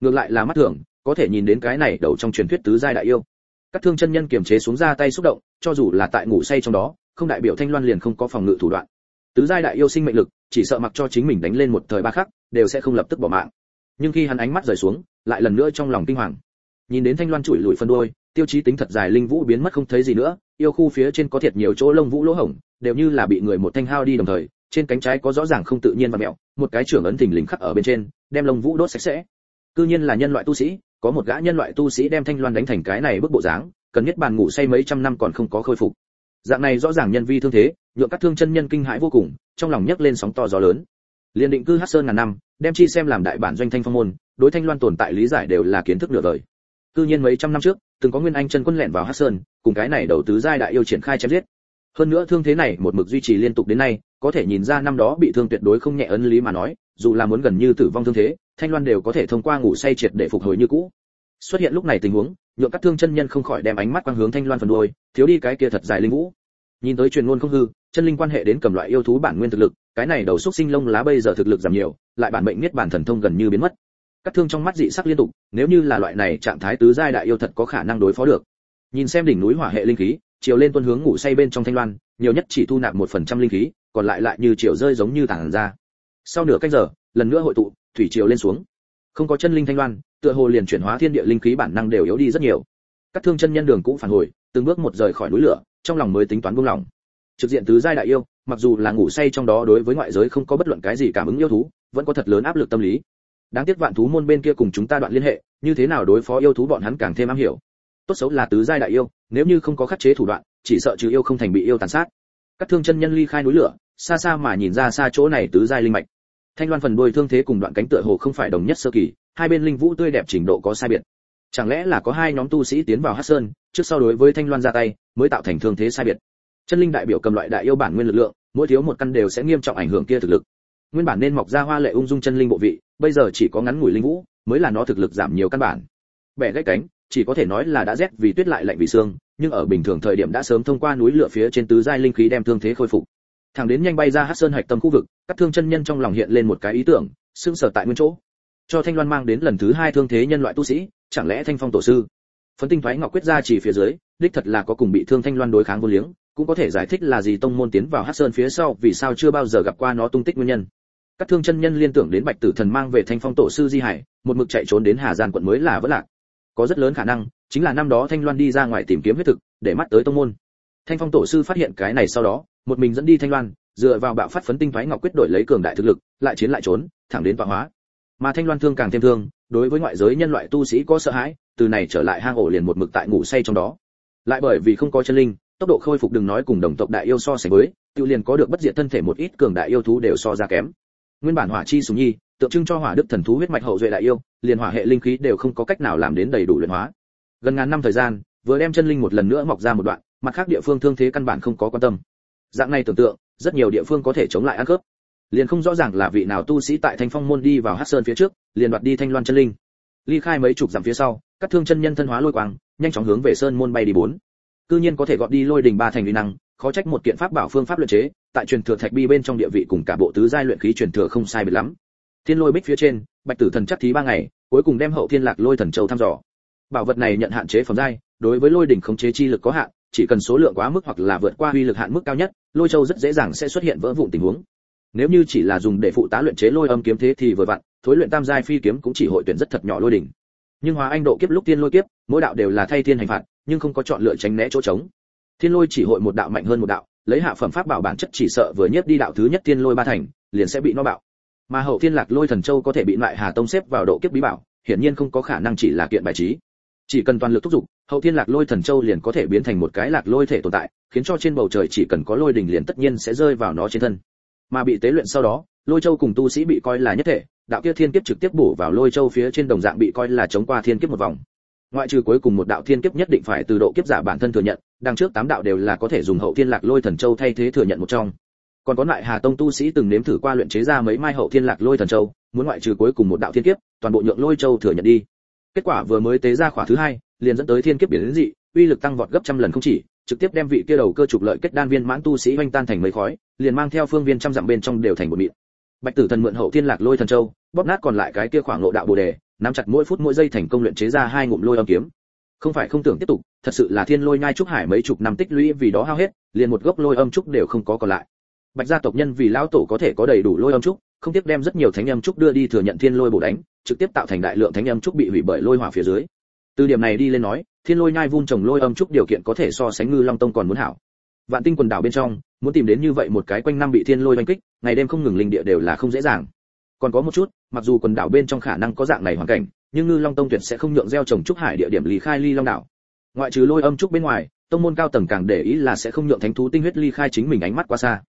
Ngược lại là mắt thường có thể nhìn đến cái này đầu trong truyền thuyết tứ giai đại yêu. Các thương chân nhân kiềm chế xuống ra tay xúc động, cho dù là tại ngủ say trong đó, không đại biểu thanh loan liền không có phòng ngự thủ đoạn. Tứ giai đại yêu sinh mệnh lực, chỉ sợ mặc cho chính mình đánh lên một thời ba khắc, đều sẽ không lập tức bỏ mạng. Nhưng khi hắn ánh mắt rời xuống, lại lần nữa trong lòng kinh hoàng. Nhìn đến thanh loan chùi lùi phân đuôi tiêu chí tính thật dài linh vũ biến mất không thấy gì nữa, yêu khu phía trên có thiệt nhiều chỗ lông vũ lỗ hổng, đều như là bị người một thanh hao đi đồng thời, trên cánh trái có rõ ràng không tự nhiên và mẹo, một cái trưởng ấn thình lình khắc ở bên trên, đem lông vũ đốt sạch sẽ. Cư nhiên là nhân loại tu sĩ có một gã nhân loại tu sĩ đem thanh loan đánh thành cái này bức bộ dáng, cần nhất bàn ngủ say mấy trăm năm còn không có khôi phục. Dạng này rõ ràng nhân vi thương thế, nhượng các thương chân nhân kinh hãi vô cùng, trong lòng nhấc lên sóng to gió lớn. Liền định cư hát sơn ngàn năm, đem chi xem làm đại bản doanh thanh phong môn, đối thanh loan tồn tại lý giải đều là kiến thức nửa đời. Cư nhiên mấy trăm năm trước, từng có nguyên anh chân quân lẻn vào hát sơn, cùng cái này đầu tứ giai đại yêu triển khai chém giết. Hơn nữa thương thế này một mực duy trì liên tục đến nay, có thể nhìn ra năm đó bị thương tuyệt đối không nhẹ ấn lý mà nói dù là muốn gần như tử vong thương thế, thanh loan đều có thể thông qua ngủ say triệt để phục hồi như cũ. Xuất hiện lúc này tình huống, nhượng các thương chân nhân không khỏi đem ánh mắt quang hướng thanh loan phần đuôi, thiếu đi cái kia thật dài linh vũ. Nhìn tới truyền ngôn không hư, chân linh quan hệ đến cầm loại yêu thú bản nguyên thực lực, cái này đầu xúc sinh lông lá bây giờ thực lực giảm nhiều, lại bản mệnh niết bản thần thông gần như biến mất. Các thương trong mắt dị sắc liên tục, nếu như là loại này trạng thái tứ giai đại yêu thật có khả năng đối phó được. Nhìn xem đỉnh núi hỏa hệ linh khí, chiều lên tuân hướng ngủ say bên trong thanh loan, nhiều nhất chỉ thu nạp một phần trăm linh khí, còn lại lại như chiều rơi giống như tảng ra sau nửa cách giờ, lần nữa hội tụ, thủy triều lên xuống. Không có chân linh thanh loan tựa hồ liền chuyển hóa thiên địa linh khí bản năng đều yếu đi rất nhiều. Các thương chân nhân đường cũng phản hồi, từng bước một rời khỏi núi lửa, trong lòng mới tính toán buông lỏng. Trực diện tứ giai đại yêu, mặc dù là ngủ say trong đó đối với ngoại giới không có bất luận cái gì cảm ứng yêu thú, vẫn có thật lớn áp lực tâm lý. Đáng tiếc vạn thú môn bên kia cùng chúng ta đoạn liên hệ, như thế nào đối phó yêu thú bọn hắn càng thêm am hiểu. Tốt xấu là tứ giai đại yêu, nếu như không có khắc chế thủ đoạn, chỉ sợ trừ yêu không thành bị yêu tàn sát. Các thương chân nhân ly khai núi lửa, xa xa mà nhìn ra xa chỗ này tứ giai linh mạch thanh loan phần đuôi thương thế cùng đoạn cánh tựa hồ không phải đồng nhất sơ kỳ, hai bên linh vũ tươi đẹp trình độ có sai biệt. Chẳng lẽ là có hai nhóm tu sĩ tiến vào Hát sơn, trước sau đối với thanh loan ra tay, mới tạo thành thương thế sai biệt? Chân linh đại biểu cầm loại đại yêu bản nguyên lực lượng, mỗi thiếu một căn đều sẽ nghiêm trọng ảnh hưởng kia thực lực. Nguyên bản nên mọc ra hoa lệ ung dung chân linh bộ vị, bây giờ chỉ có ngắn ngủi linh vũ, mới là nó thực lực giảm nhiều căn bản. Bẻ gãy cánh, chỉ có thể nói là đã rét vì tuyết lại lạnh vì xương, nhưng ở bình thường thời điểm đã sớm thông qua núi lửa phía trên tứ giai linh khí đem thương thế khôi phục thẳng đến nhanh bay ra hát sơn hạch tâm khu vực, các thương chân nhân trong lòng hiện lên một cái ý tưởng xương sở tại nguyên chỗ. Cho thanh loan mang đến lần thứ hai thương thế nhân loại tu sĩ, chẳng lẽ thanh phong tổ sư? Phấn tinh thoái ngọc quyết ra chỉ phía dưới, đích thật là có cùng bị thương thanh loan đối kháng vô liếng, cũng có thể giải thích là gì tông môn tiến vào hát sơn phía sau, vì sao chưa bao giờ gặp qua nó tung tích nguyên nhân. Các thương chân nhân liên tưởng đến bạch tử thần mang về thanh phong tổ sư di hải, một mực chạy trốn đến hà giang quận mới là vất lạc. Có rất lớn khả năng, chính là năm đó thanh loan đi ra ngoài tìm kiếm huyết thực, để mắt tới tông môn. Thanh phong tổ sư phát hiện cái này sau đó một mình dẫn đi thanh loan, dựa vào bạo phát phấn tinh thoái ngọc quyết đổi lấy cường đại thực lực, lại chiến lại trốn, thẳng đến tọa hóa. Mà thanh loan thương càng thêm thương, đối với ngoại giới nhân loại tu sĩ có sợ hãi, từ này trở lại hang ổ liền một mực tại ngủ say trong đó. Lại bởi vì không có chân linh, tốc độ khôi phục đừng nói cùng đồng tộc đại yêu so sánh với tiêu liền có được bất diệt thân thể một ít cường đại yêu thú đều so ra kém. Nguyên bản hỏa chi sùng nhi, tượng trưng cho hỏa đức thần thú huyết mạch hậu duệ đại yêu, liền hỏa hệ linh khí đều không có cách nào làm đến đầy đủ luyện hóa. Gần ngàn năm thời gian, vừa đem chân linh một lần nữa mọc ra một đoạn, mặt khác địa phương thương thế căn bản không có quan tâm dạng này tưởng tượng, rất nhiều địa phương có thể chống lại ăn cướp liền không rõ ràng là vị nào tu sĩ tại thanh phong môn đi vào hắc sơn phía trước, liền đoạt đi thanh loan chân linh. Ly khai mấy chục dặm phía sau, các thương chân nhân thân hóa lôi quang, nhanh chóng hướng về sơn môn bay đi bốn. Cư nhiên có thể gọt đi lôi đình ba thành uy năng, khó trách một kiện pháp bảo phương pháp luyện chế, tại truyền thừa thạch bi bên trong địa vị cùng cả bộ tứ giai luyện khí truyền thừa không sai biệt lắm. Thiên lôi bích phía trên, bạch tử thần chắc thí ba ngày, cuối cùng đem hậu thiên lạc lôi thần châu thăm dò. Bảo vật này nhận hạn chế phẩm giai, đối với lôi đỉnh khống chế chi lực có hạn chỉ cần số lượng quá mức hoặc là vượt qua uy lực hạn mức cao nhất, lôi châu rất dễ dàng sẽ xuất hiện vỡ vụn tình huống. Nếu như chỉ là dùng để phụ tá luyện chế lôi âm kiếm thế thì vừa vặn, thối luyện tam giai phi kiếm cũng chỉ hội tuyển rất thật nhỏ lôi đỉnh. Nhưng hóa anh độ kiếp lúc tiên lôi kiếp, mỗi đạo đều là thay thiên hành phạt, nhưng không có chọn lựa tránh né chỗ trống. Thiên lôi chỉ hội một đạo mạnh hơn một đạo, lấy hạ phẩm pháp bảo bản chất chỉ sợ vừa nhất đi đạo thứ nhất tiên lôi ba thành, liền sẽ bị nó bạo. Mà hậu thiên lạc lôi thần châu có thể bị loại hà tông xếp vào độ kiếp bí bảo, hiển nhiên không có khả năng chỉ là kiện bài trí chỉ cần toàn lực thúc giục, hậu thiên lạc lôi thần châu liền có thể biến thành một cái lạc lôi thể tồn tại, khiến cho trên bầu trời chỉ cần có lôi đình liền tất nhiên sẽ rơi vào nó trên thân. Mà bị tế luyện sau đó, lôi châu cùng tu sĩ bị coi là nhất thể, đạo kia thiên kiếp trực tiếp bổ vào lôi châu phía trên đồng dạng bị coi là chống qua thiên kiếp một vòng. Ngoại trừ cuối cùng một đạo thiên kiếp nhất định phải từ độ kiếp giả bản thân thừa nhận, đằng trước tám đạo đều là có thể dùng hậu thiên lạc lôi thần châu thay thế thừa nhận một trong. Còn có lại hà tông tu sĩ từng nếm thử qua luyện chế ra mấy mai hậu thiên lạc lôi thần châu, muốn ngoại trừ cuối cùng một đạo thiên kiếp, toàn bộ nhượng lôi châu thừa nhận đi kết quả vừa mới tế ra khỏa thứ hai, liền dẫn tới thiên kiếp biển dị, uy lực tăng vọt gấp trăm lần không chỉ, trực tiếp đem vị kia đầu cơ trục lợi kết đan viên mãn tu sĩ hoành tan thành mấy khói, liền mang theo phương viên trăm dặm bên trong đều thành một mịn. Bạch tử thần mượn hậu thiên lạc lôi thần châu, bóp nát còn lại cái kia khoảng lộ đạo bồ đề, nắm chặt mỗi phút mỗi giây thành công luyện chế ra hai ngụm lôi âm kiếm. Không phải không tưởng tiếp tục, thật sự là thiên lôi nhai trúc hải mấy chục năm tích lũy vì đó hao hết, liền một gốc lôi âm trúc đều không có còn lại. Bạch gia tộc nhân vì lão tổ có thể có đầy đủ lôi âm trúc không tiếc đem rất nhiều thánh âm trúc đưa đi thừa nhận thiên lôi bổ đánh, trực tiếp tạo thành đại lượng thánh âm trúc bị hủy bởi lôi hỏa phía dưới. Từ điểm này đi lên nói, thiên lôi nhai vun trồng lôi âm trúc điều kiện có thể so sánh ngư long tông còn muốn hảo. Vạn tinh quần đảo bên trong, muốn tìm đến như vậy một cái quanh năm bị thiên lôi đánh kích, ngày đêm không ngừng linh địa đều là không dễ dàng. Còn có một chút, mặc dù quần đảo bên trong khả năng có dạng này hoàn cảnh, nhưng ngư long tông tuyệt sẽ không nhượng gieo trồng trúc hải địa điểm lý khai ly long đảo. Ngoại trừ lôi âm trúc bên ngoài, tông môn cao tầng càng để ý là sẽ không nhượng thánh thú tinh huyết ly khai chính mình ánh mắt quá xa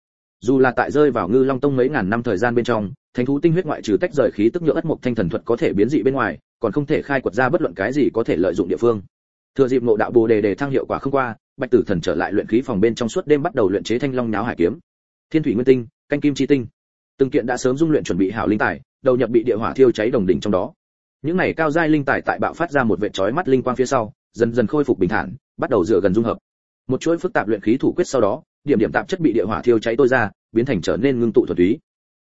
dù là tại rơi vào ngư long tông mấy ngàn năm thời gian bên trong, thánh thú tinh huyết ngoại trừ tách rời khí tức nhựa ất mộc thanh thần thuật có thể biến dị bên ngoài, còn không thể khai quật ra bất luận cái gì có thể lợi dụng địa phương. Thừa dịp ngộ đạo bồ đề đề thăng hiệu quả không qua, bạch tử thần trở lại luyện khí phòng bên trong suốt đêm bắt đầu luyện chế thanh long nháo hải kiếm. Thiên thủy nguyên tinh, canh kim chi tinh. Từng kiện đã sớm dung luyện chuẩn bị hảo linh tài, đầu nhập bị địa hỏa thiêu cháy đồng đỉnh trong đó. Những này cao giai linh tài tại bạo phát ra một vệt chói mắt linh quang phía sau, dần dần khôi phục bình thản, bắt đầu dựa gần dung hợp. Một chuỗi phức tạp luyện khí thủ quyết sau đó điểm điểm tạp chất bị địa hỏa thiêu cháy tôi ra, biến thành trở nên ngưng tụ thuần túy.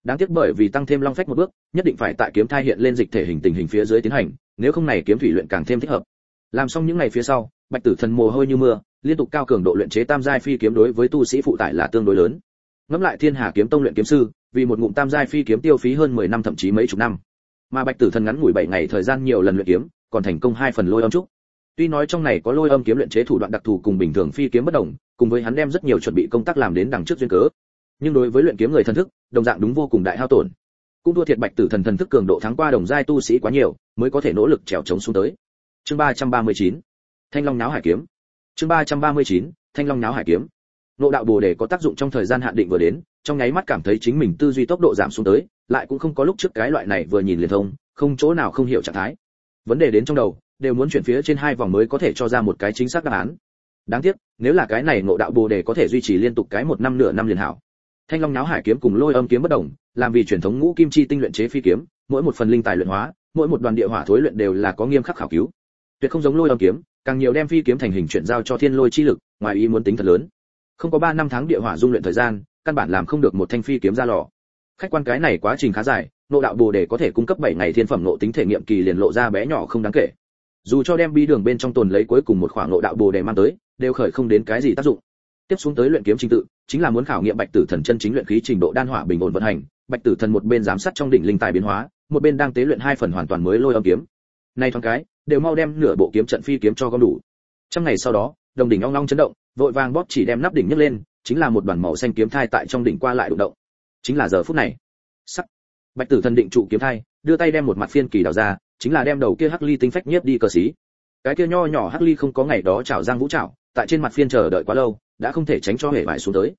Đáng tiếc bởi vì tăng thêm long phách một bước, nhất định phải tại kiếm thai hiện lên dịch thể hình tình hình phía dưới tiến hành, nếu không này kiếm thủy luyện càng thêm thích hợp. Làm xong những ngày phía sau, bạch tử thần mồ hôi như mưa, liên tục cao cường độ luyện chế tam giai phi kiếm đối với tu sĩ phụ tải là tương đối lớn. Ngẫm lại thiên hà kiếm tông luyện kiếm sư, vì một ngụm tam giai phi kiếm tiêu phí hơn 10 năm thậm chí mấy chục năm. Mà bạch tử thần ngắn ngủi 7 ngày thời gian nhiều lần luyện kiếm, còn thành công hai phần lôi âm trúc. Tuy nói trong này có lôi âm kiếm luyện chế thủ đoạn đặc thù cùng bình thường phi kiếm bất đồng cùng với hắn đem rất nhiều chuẩn bị công tác làm đến đằng trước duyên cớ. Nhưng đối với luyện kiếm người thần thức, đồng dạng đúng vô cùng đại hao tổn. Cũng thua thiệt bạch tử thần thần thức cường độ thắng qua đồng giai tu sĩ quá nhiều, mới có thể nỗ lực trèo chống xuống tới. Chương 339 thanh long náo hải kiếm. Chương 339 thanh long náo hải kiếm. Nộ đạo bồ đề có tác dụng trong thời gian hạn định vừa đến, trong nháy mắt cảm thấy chính mình tư duy tốc độ giảm xuống tới, lại cũng không có lúc trước cái loại này vừa nhìn liền thông, không chỗ nào không hiểu trạng thái. Vấn đề đến trong đầu, đều muốn chuyển phía trên hai vòng mới có thể cho ra một cái chính xác đáp án đáng tiếc, nếu là cái này ngộ đạo bồ đề có thể duy trì liên tục cái một năm nửa năm liền hảo. Thanh long náo hải kiếm cùng lôi âm kiếm bất đồng, làm vì truyền thống ngũ kim chi tinh luyện chế phi kiếm, mỗi một phần linh tài luyện hóa, mỗi một đoàn địa hỏa thối luyện đều là có nghiêm khắc khảo cứu. Tuyệt không giống lôi âm kiếm, càng nhiều đem phi kiếm thành hình chuyển giao cho thiên lôi chi lực, ngoài ý muốn tính thật lớn. Không có ba năm tháng địa hỏa dung luyện thời gian, căn bản làm không được một thanh phi kiếm ra lò. Khách quan cái này quá trình khá dài nộ đạo bồ đề có thể cung cấp 7 ngày thiên phẩm nộ tính thể nghiệm kỳ liền lộ ra bé nhỏ không đáng kể. Dù cho đem bi đường bên trong tồn lấy cuối cùng một khoảng nộ đạo bồ đề mang tới đều khởi không đến cái gì tác dụng. Tiếp xuống tới luyện kiếm trình tự, chính là muốn khảo nghiệm bạch tử thần chân chính luyện khí trình độ đan hỏa bình ổn vận hành. Bạch tử thần một bên giám sát trong đỉnh linh tài biến hóa, một bên đang tế luyện hai phần hoàn toàn mới lôi âm kiếm. Nay thoáng cái, đều mau đem nửa bộ kiếm trận phi kiếm cho gom đủ. Trong ngày sau đó, đồng đỉnh ong ong chấn động, vội vàng bóp chỉ đem nắp đỉnh nhấc lên, chính là một đoàn màu xanh kiếm thai tại trong đỉnh qua lại đụng động. Chính là giờ phút này. Sắc. Bạch tử thần định trụ kiếm thai, đưa tay đem một mặt phiên kỳ đào ra, chính là đem đầu kia hắc ly tinh phách nhiếp đi cờ xí. Cái kia nho nhỏ hắc ly không có ngày đó chảo giang vũ chảo tại trên mặt phiên chờ đợi quá lâu, đã không thể tránh cho hệ vải xuống tới.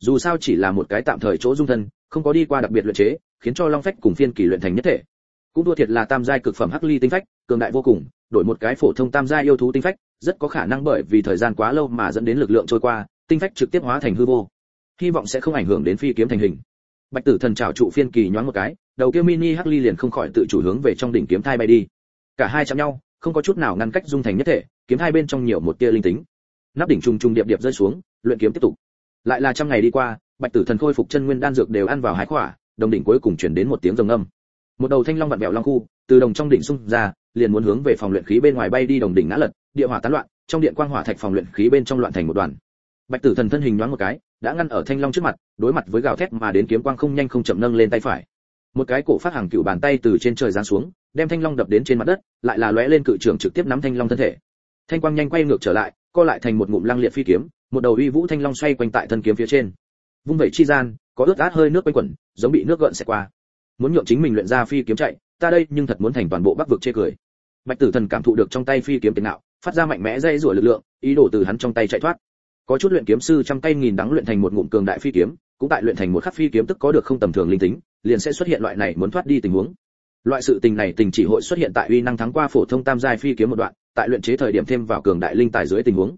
Dù sao chỉ là một cái tạm thời chỗ dung thân, không có đi qua đặc biệt luyện chế, khiến cho long phách cùng phiên kỳ luyện thành nhất thể. Cũng thua thiệt là tam giai cực phẩm hắc ly tinh phách, cường đại vô cùng, đổi một cái phổ thông tam giai yêu thú tinh phách, rất có khả năng bởi vì thời gian quá lâu mà dẫn đến lực lượng trôi qua, tinh phách trực tiếp hóa thành hư vô. Hy vọng sẽ không ảnh hưởng đến phi kiếm thành hình. Bạch tử thần trào trụ phiên kỳ nhoáng một cái, đầu kia mini hắc ly liền không khỏi tự chủ hướng về trong đỉnh kiếm thai bay đi. Cả hai chạm nhau, không có chút nào ngăn cách dung thành nhất thể, kiếm hai bên trong nhiều một tia linh tính nắp đỉnh trùng trùng điệp điệp rơi xuống, luyện kiếm tiếp tục. Lại là trăm ngày đi qua, bạch tử thần khôi phục chân nguyên đan dược đều ăn vào hái khỏa, đồng đỉnh cuối cùng chuyển đến một tiếng rồng âm. Một đầu thanh long vặn vẹo long khu, từ đồng trong đỉnh xung ra, liền muốn hướng về phòng luyện khí bên ngoài bay đi đồng đỉnh ngã lật, địa hỏa tán loạn, trong điện quang hỏa thạch phòng luyện khí bên trong loạn thành một đoàn. Bạch tử thần thân hình nhoáng một cái, đã ngăn ở thanh long trước mặt, đối mặt với gào thét mà đến kiếm quang không nhanh không chậm nâng lên tay phải. Một cái cổ phát hàng cựu bàn tay từ trên trời giáng xuống, đem thanh long đập đến trên mặt đất, lại là lóe lên cự trưởng trực tiếp nắm thanh long thân thể. Thanh quang nhanh quay ngược trở lại co lại thành một ngụm lăng liệt phi kiếm, một đầu uy vũ thanh long xoay quanh tại thân kiếm phía trên. Vung vẩy chi gian, có ướt át hơi nước quanh quẩn, giống bị nước gợn xẹt qua. Muốn nhượng chính mình luyện ra phi kiếm chạy, ta đây nhưng thật muốn thành toàn bộ bắc vực chê cười. Bạch tử thần cảm thụ được trong tay phi kiếm tiền nạo, phát ra mạnh mẽ dây rủa lực lượng, ý đồ từ hắn trong tay chạy thoát. Có chút luyện kiếm sư trăm tay nghìn đắng luyện thành một ngụm cường đại phi kiếm, cũng tại luyện thành một khắc phi kiếm tức có được không tầm thường linh tính, liền sẽ xuất hiện loại này muốn thoát đi tình huống. Loại sự tình này tình chỉ hội xuất hiện tại uy năng thắng qua phổ thông tam giai phi kiếm một đoạn tại luyện chế thời điểm thêm vào cường đại linh tài dưới tình huống.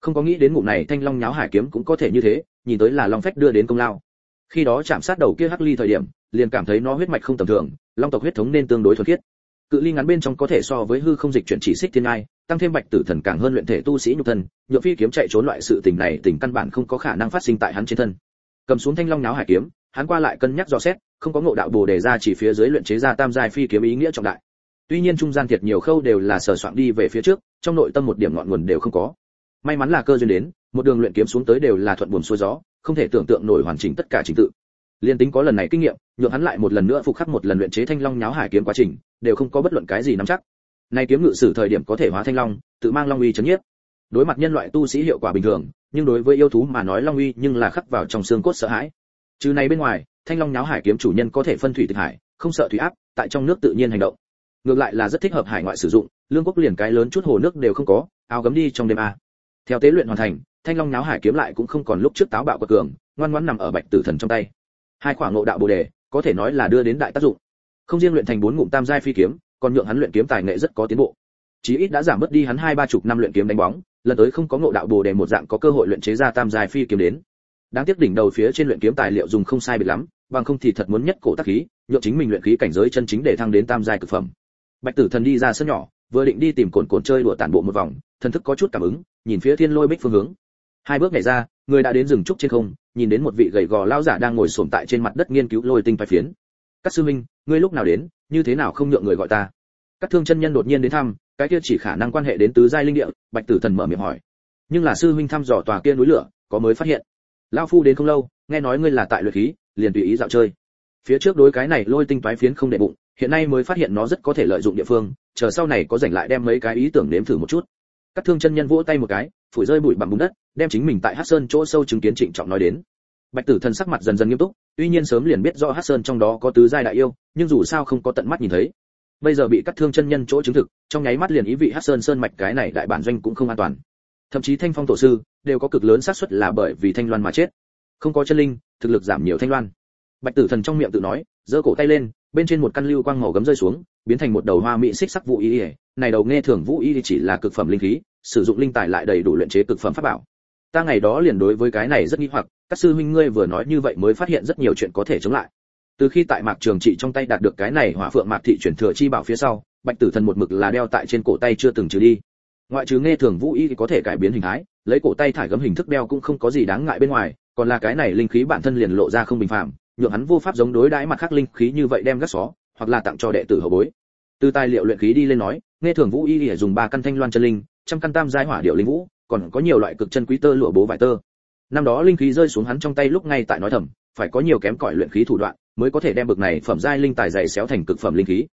Không có nghĩ đến ngụm này thanh long nháo hải kiếm cũng có thể như thế, nhìn tới là long phách đưa đến công lao. Khi đó chạm sát đầu kia hắc ly thời điểm, liền cảm thấy nó huyết mạch không tầm thường, long tộc huyết thống nên tương đối thuần khiết. Cự ly ngắn bên trong có thể so với hư không dịch chuyển chỉ xích thiên ai tăng thêm bạch tử thần càng hơn luyện thể tu sĩ nhục thân nhựa phi kiếm chạy trốn loại sự tình này tình căn bản không có khả năng phát sinh tại hắn trên thân. Cầm xuống thanh long náo hải kiếm, hắn qua lại cân nhắc dò xét, không có ngộ đạo bồ đề ra chỉ phía dưới luyện chế ra tam giai phi kiếm ý nghĩa trọng đại tuy nhiên trung gian thiệt nhiều khâu đều là sờ soạn đi về phía trước, trong nội tâm một điểm ngọn nguồn đều không có. May mắn là cơ duyên đến, một đường luyện kiếm xuống tới đều là thuận buồm xuôi gió, không thể tưởng tượng nổi hoàn chỉnh tất cả trình tự. Liên tính có lần này kinh nghiệm, nhượng hắn lại một lần nữa phục khắc một lần luyện chế thanh long nháo hải kiếm quá trình, đều không có bất luận cái gì nắm chắc. Nay kiếm ngự sử thời điểm có thể hóa thanh long, tự mang long uy chấn nhiếp. Đối mặt nhân loại tu sĩ hiệu quả bình thường, nhưng đối với yêu thú mà nói long uy nhưng là khắc vào trong xương cốt sợ hãi. Trừ này bên ngoài, thanh long nháo hải kiếm chủ nhân có thể phân thủy tịch hải, không sợ thủy áp, tại trong nước tự nhiên hành động ngược lại là rất thích hợp hải ngoại sử dụng, lương quốc liền cái lớn chút hồ nước đều không có, áo gấm đi trong đêm a. Theo tế luyện hoàn thành, thanh long nháo hải kiếm lại cũng không còn lúc trước táo bạo quật cường, ngoan ngoãn nằm ở bạch tử thần trong tay. Hai khoảng ngộ đạo bồ đề, có thể nói là đưa đến đại tác dụng. Không riêng luyện thành bốn ngụm tam giai phi kiếm, còn nhượng hắn luyện kiếm tài nghệ rất có tiến bộ. Chí ít đã giảm bớt đi hắn hai ba chục năm luyện kiếm đánh bóng, lần tới không có ngộ đạo bồ đề một dạng có cơ hội luyện chế ra tam giai phi kiếm đến. Đáng tiếc đỉnh đầu phía trên luyện kiếm tài liệu dùng không sai biệt lắm, bằng không thì thật muốn nhất cổ tác khí, nhượng chính mình luyện khí cảnh giới chân chính để thăng đến tam giai cực phẩm bạch tử thần đi ra sân nhỏ, vừa định đi tìm cồn cồn chơi đùa tản bộ một vòng, thần thức có chút cảm ứng, nhìn phía thiên lôi bích phương hướng. Hai bước nhảy ra, người đã đến rừng trúc trên không, nhìn đến một vị gầy gò lão giả đang ngồi xổm tại trên mặt đất nghiên cứu lôi tinh phái phiến. Các sư minh ngươi lúc nào đến, như thế nào không nhượng người gọi ta? Các thương chân nhân đột nhiên đến thăm, cái kia chỉ khả năng quan hệ đến tứ giai linh địa, bạch tử thần mở miệng hỏi. Nhưng là sư huynh thăm dò tòa kia núi lửa, có mới phát hiện. Lão phu đến không lâu, nghe nói ngươi là tại luyện khí, liền tùy ý dạo chơi. Phía trước đối cái này lôi tinh toái phiến không đệ bụng hiện nay mới phát hiện nó rất có thể lợi dụng địa phương, chờ sau này có rảnh lại đem mấy cái ý tưởng nếm thử một chút. Các thương chân nhân vỗ tay một cái, phủi rơi bụi bằng bùn đất, đem chính mình tại hắc sơn chỗ sâu chứng kiến trịnh trọng nói đến. Bạch tử thần sắc mặt dần dần nghiêm túc, tuy nhiên sớm liền biết do hắc sơn trong đó có tứ giai đại yêu, nhưng dù sao không có tận mắt nhìn thấy. Bây giờ bị cắt thương chân nhân chỗ chứng thực, trong nháy mắt liền ý vị hắc sơn sơn mạch cái này đại bản doanh cũng không an toàn. Thậm chí thanh phong tổ sư đều có cực lớn xác suất là bởi vì thanh loan mà chết. Không có chân linh, thực lực giảm nhiều thanh loan. Bạch tử thần trong miệng tự nói, giơ cổ tay lên bên trên một căn lưu quang màu gấm rơi xuống, biến thành một đầu hoa mỹ xích sắc vũ y này đầu nghe thường vũ y chỉ là cực phẩm linh khí, sử dụng linh tài lại đầy đủ luyện chế cực phẩm pháp bảo. Ta ngày đó liền đối với cái này rất nghi hoặc, các sư huynh ngươi vừa nói như vậy mới phát hiện rất nhiều chuyện có thể chống lại. Từ khi tại mạc trường trị trong tay đạt được cái này hỏa phượng mạc thị chuyển thừa chi bảo phía sau, bạch tử thần một mực là đeo tại trên cổ tay chưa từng trừ đi. Ngoại trừ nghe thường vũ y thì có thể cải biến hình thái, lấy cổ tay thải gấm hình thức đeo cũng không có gì đáng ngại bên ngoài, còn là cái này linh khí bản thân liền lộ ra không bình phàm nhượng hắn vô pháp giống đối đãi mặt khác linh khí như vậy đem gác xó, hoặc là tặng cho đệ tử hậu bối. Từ tài liệu luyện khí đi lên nói, nghe thường vũ y lìa dùng ba căn thanh loan chân linh, trăm căn tam giai hỏa điệu linh vũ, còn có nhiều loại cực chân quý tơ lụa bố vải tơ. Năm đó linh khí rơi xuống hắn trong tay lúc ngay tại nói thầm, phải có nhiều kém cỏi luyện khí thủ đoạn mới có thể đem bực này phẩm giai linh tài dày xéo thành cực phẩm linh khí.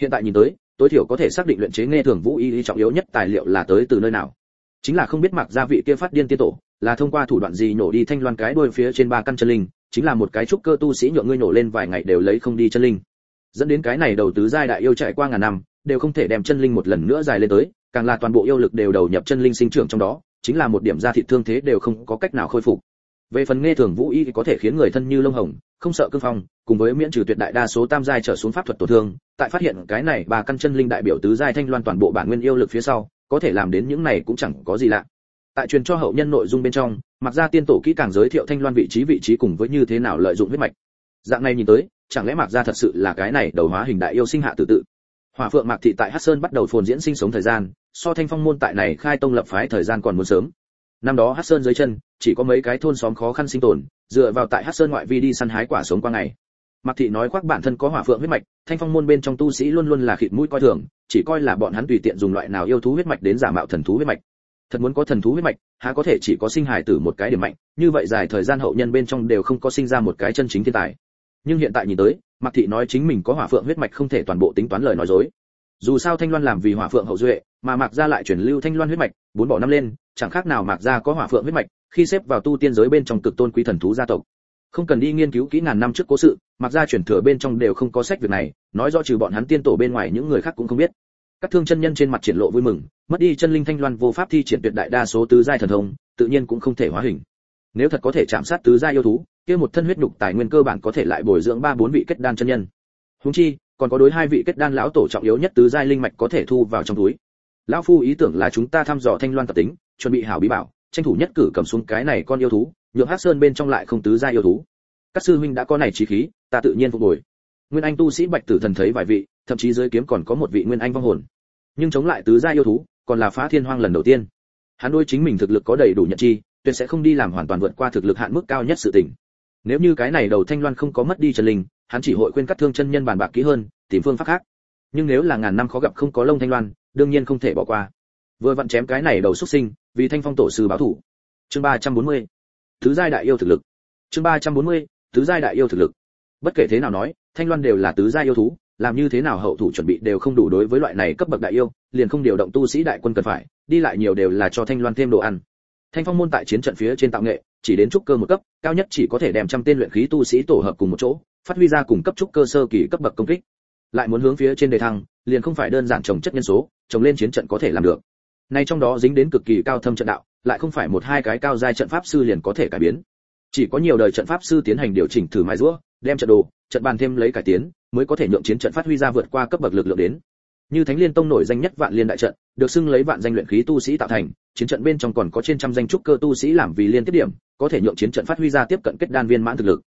Hiện tại nhìn tới, tối thiểu có thể xác định luyện chế nghe thường vũ y trọng yếu nhất tài liệu là tới từ nơi nào. Chính là không biết mặc gia vị kia phát điên tiên tổ, là thông qua thủ đoạn gì nổ đi thanh loan cái đuôi phía trên ba căn chân linh chính là một cái trúc cơ tu sĩ nhượng ngươi nổ lên vài ngày đều lấy không đi chân linh. Dẫn đến cái này đầu tứ giai đại yêu chạy qua ngàn năm, đều không thể đem chân linh một lần nữa dài lên tới, càng là toàn bộ yêu lực đều đầu nhập chân linh sinh trưởng trong đó, chính là một điểm gia thị thương thế đều không có cách nào khôi phục. Về phần nghe thường vũ y thì có thể khiến người thân như lông hồng, không sợ cương phong, cùng với miễn trừ tuyệt đại đa số tam giai trở xuống pháp thuật tổn thương, tại phát hiện cái này bà căn chân linh đại biểu tứ giai thanh loan toàn bộ bản nguyên yêu lực phía sau, có thể làm đến những này cũng chẳng có gì lạ tại truyền cho hậu nhân nội dung bên trong mặc ra tiên tổ kỹ càng giới thiệu thanh loan vị trí vị trí cùng với như thế nào lợi dụng huyết mạch. Dạng này nhìn tới, chẳng lẽ mặc ra thật sự là cái này đầu hóa hình đại yêu sinh hạ tự tự? Hỏa phượng mạc thị tại hắc sơn bắt đầu phồn diễn sinh sống thời gian, so thanh phong môn tại này khai tông lập phái thời gian còn muốn sớm. Năm đó hắc sơn dưới chân, chỉ có mấy cái thôn xóm khó khăn sinh tồn, dựa vào tại hắc sơn ngoại vi đi săn hái quả sống qua ngày. Mạc thị nói khoác bản thân có hỏa phượng huyết mạch, thanh phong môn bên trong tu sĩ luôn luôn là khịt mũi coi thường, chỉ coi là bọn hắn tùy tiện dùng loại nào yêu thú huyết mạch đến giả mạo thần thú huyết mạch thật muốn có thần thú huyết mạch, há có thể chỉ có sinh hài tử một cái điểm mạnh, như vậy dài thời gian hậu nhân bên trong đều không có sinh ra một cái chân chính thiên tài. Nhưng hiện tại nhìn tới, mạc thị nói chính mình có hỏa phượng huyết mạch không thể toàn bộ tính toán lời nói dối. Dù sao thanh loan làm vì hỏa phượng hậu duệ, mà mạc gia lại chuyển lưu thanh loan huyết mạch, bốn bỏ năm lên, chẳng khác nào mạc gia có hỏa phượng huyết mạch, khi xếp vào tu tiên giới bên trong cực tôn quý thần thú gia tộc. Không cần đi nghiên cứu kỹ ngàn năm trước cố sự, mạc gia chuyển thừa bên trong đều không có sách việc này, nói rõ trừ bọn hắn tiên tổ bên ngoài những người khác cũng không biết các thương chân nhân trên mặt triển lộ vui mừng, mất đi chân linh thanh loan vô pháp thi triển tuyệt đại đa số tứ giai thần thông, tự nhiên cũng không thể hóa hình. Nếu thật có thể chạm sát tứ giai yêu thú, kia một thân huyết nhục tài nguyên cơ bản có thể lại bồi dưỡng ba bốn vị kết đan chân nhân. Huống chi, còn có đối hai vị kết đan lão tổ trọng yếu nhất tứ giai linh mạch có thể thu vào trong túi. Lão phu ý tưởng là chúng ta thăm dò thanh loan tập tính, chuẩn bị hảo bí bảo, tranh thủ nhất cử cầm xuống cái này con yêu thú, nhượng hắc sơn bên trong lại không tứ giai yêu thú. Các sư huynh đã có này trí khí, ta tự nhiên phục hồi. Nguyên anh tu sĩ bạch tử thần thấy vài vị thậm chí dưới kiếm còn có một vị nguyên anh vong hồn. Nhưng chống lại tứ gia yêu thú, còn là phá thiên hoang lần đầu tiên. Hắn đôi chính mình thực lực có đầy đủ nhận chi, tuyệt sẽ không đi làm hoàn toàn vượt qua thực lực hạn mức cao nhất sự tình. Nếu như cái này đầu thanh loan không có mất đi chân linh, hắn chỉ hội khuyên cắt thương chân nhân bàn bạc kỹ hơn, tìm phương pháp khác. Nhưng nếu là ngàn năm khó gặp không có lông thanh loan, đương nhiên không thể bỏ qua. Vừa vặn chém cái này đầu xuất sinh, vì thanh phong tổ sư báo thủ. Chương ba trăm bốn mươi. Thứ giai đại yêu thực lực. Chương ba trăm bốn mươi thứ giai đại yêu thực lực. Bất kể thế nào nói, thanh loan đều là tứ giai yêu thú làm như thế nào hậu thủ chuẩn bị đều không đủ đối với loại này cấp bậc đại yêu, liền không điều động tu sĩ đại quân cần phải, đi lại nhiều đều là cho thanh loan thêm đồ ăn. Thanh phong môn tại chiến trận phía trên tạo nghệ, chỉ đến trúc cơ một cấp, cao nhất chỉ có thể đem trăm tên luyện khí tu sĩ tổ hợp cùng một chỗ, phát huy ra cùng cấp trúc cơ sơ kỳ cấp bậc công kích. Lại muốn hướng phía trên đề thăng, liền không phải đơn giản trồng chất nhân số, trồng lên chiến trận có thể làm được. Nay trong đó dính đến cực kỳ cao thâm trận đạo, lại không phải một hai cái cao giai trận pháp sư liền có thể cải biến. Chỉ có nhiều đời trận pháp sư tiến hành điều chỉnh thử mài rũa đem trận đồ, trận bàn thêm lấy cải tiến mới có thể nhượng chiến trận phát huy ra vượt qua cấp bậc lực lượng đến. Như thánh liên tông nổi danh nhất vạn liên đại trận, được xưng lấy vạn danh luyện khí tu sĩ tạo thành, chiến trận bên trong còn có trên trăm danh trúc cơ tu sĩ làm vì liên tiếp điểm, có thể nhượng chiến trận phát huy ra tiếp cận kết đan viên mãn thực lực.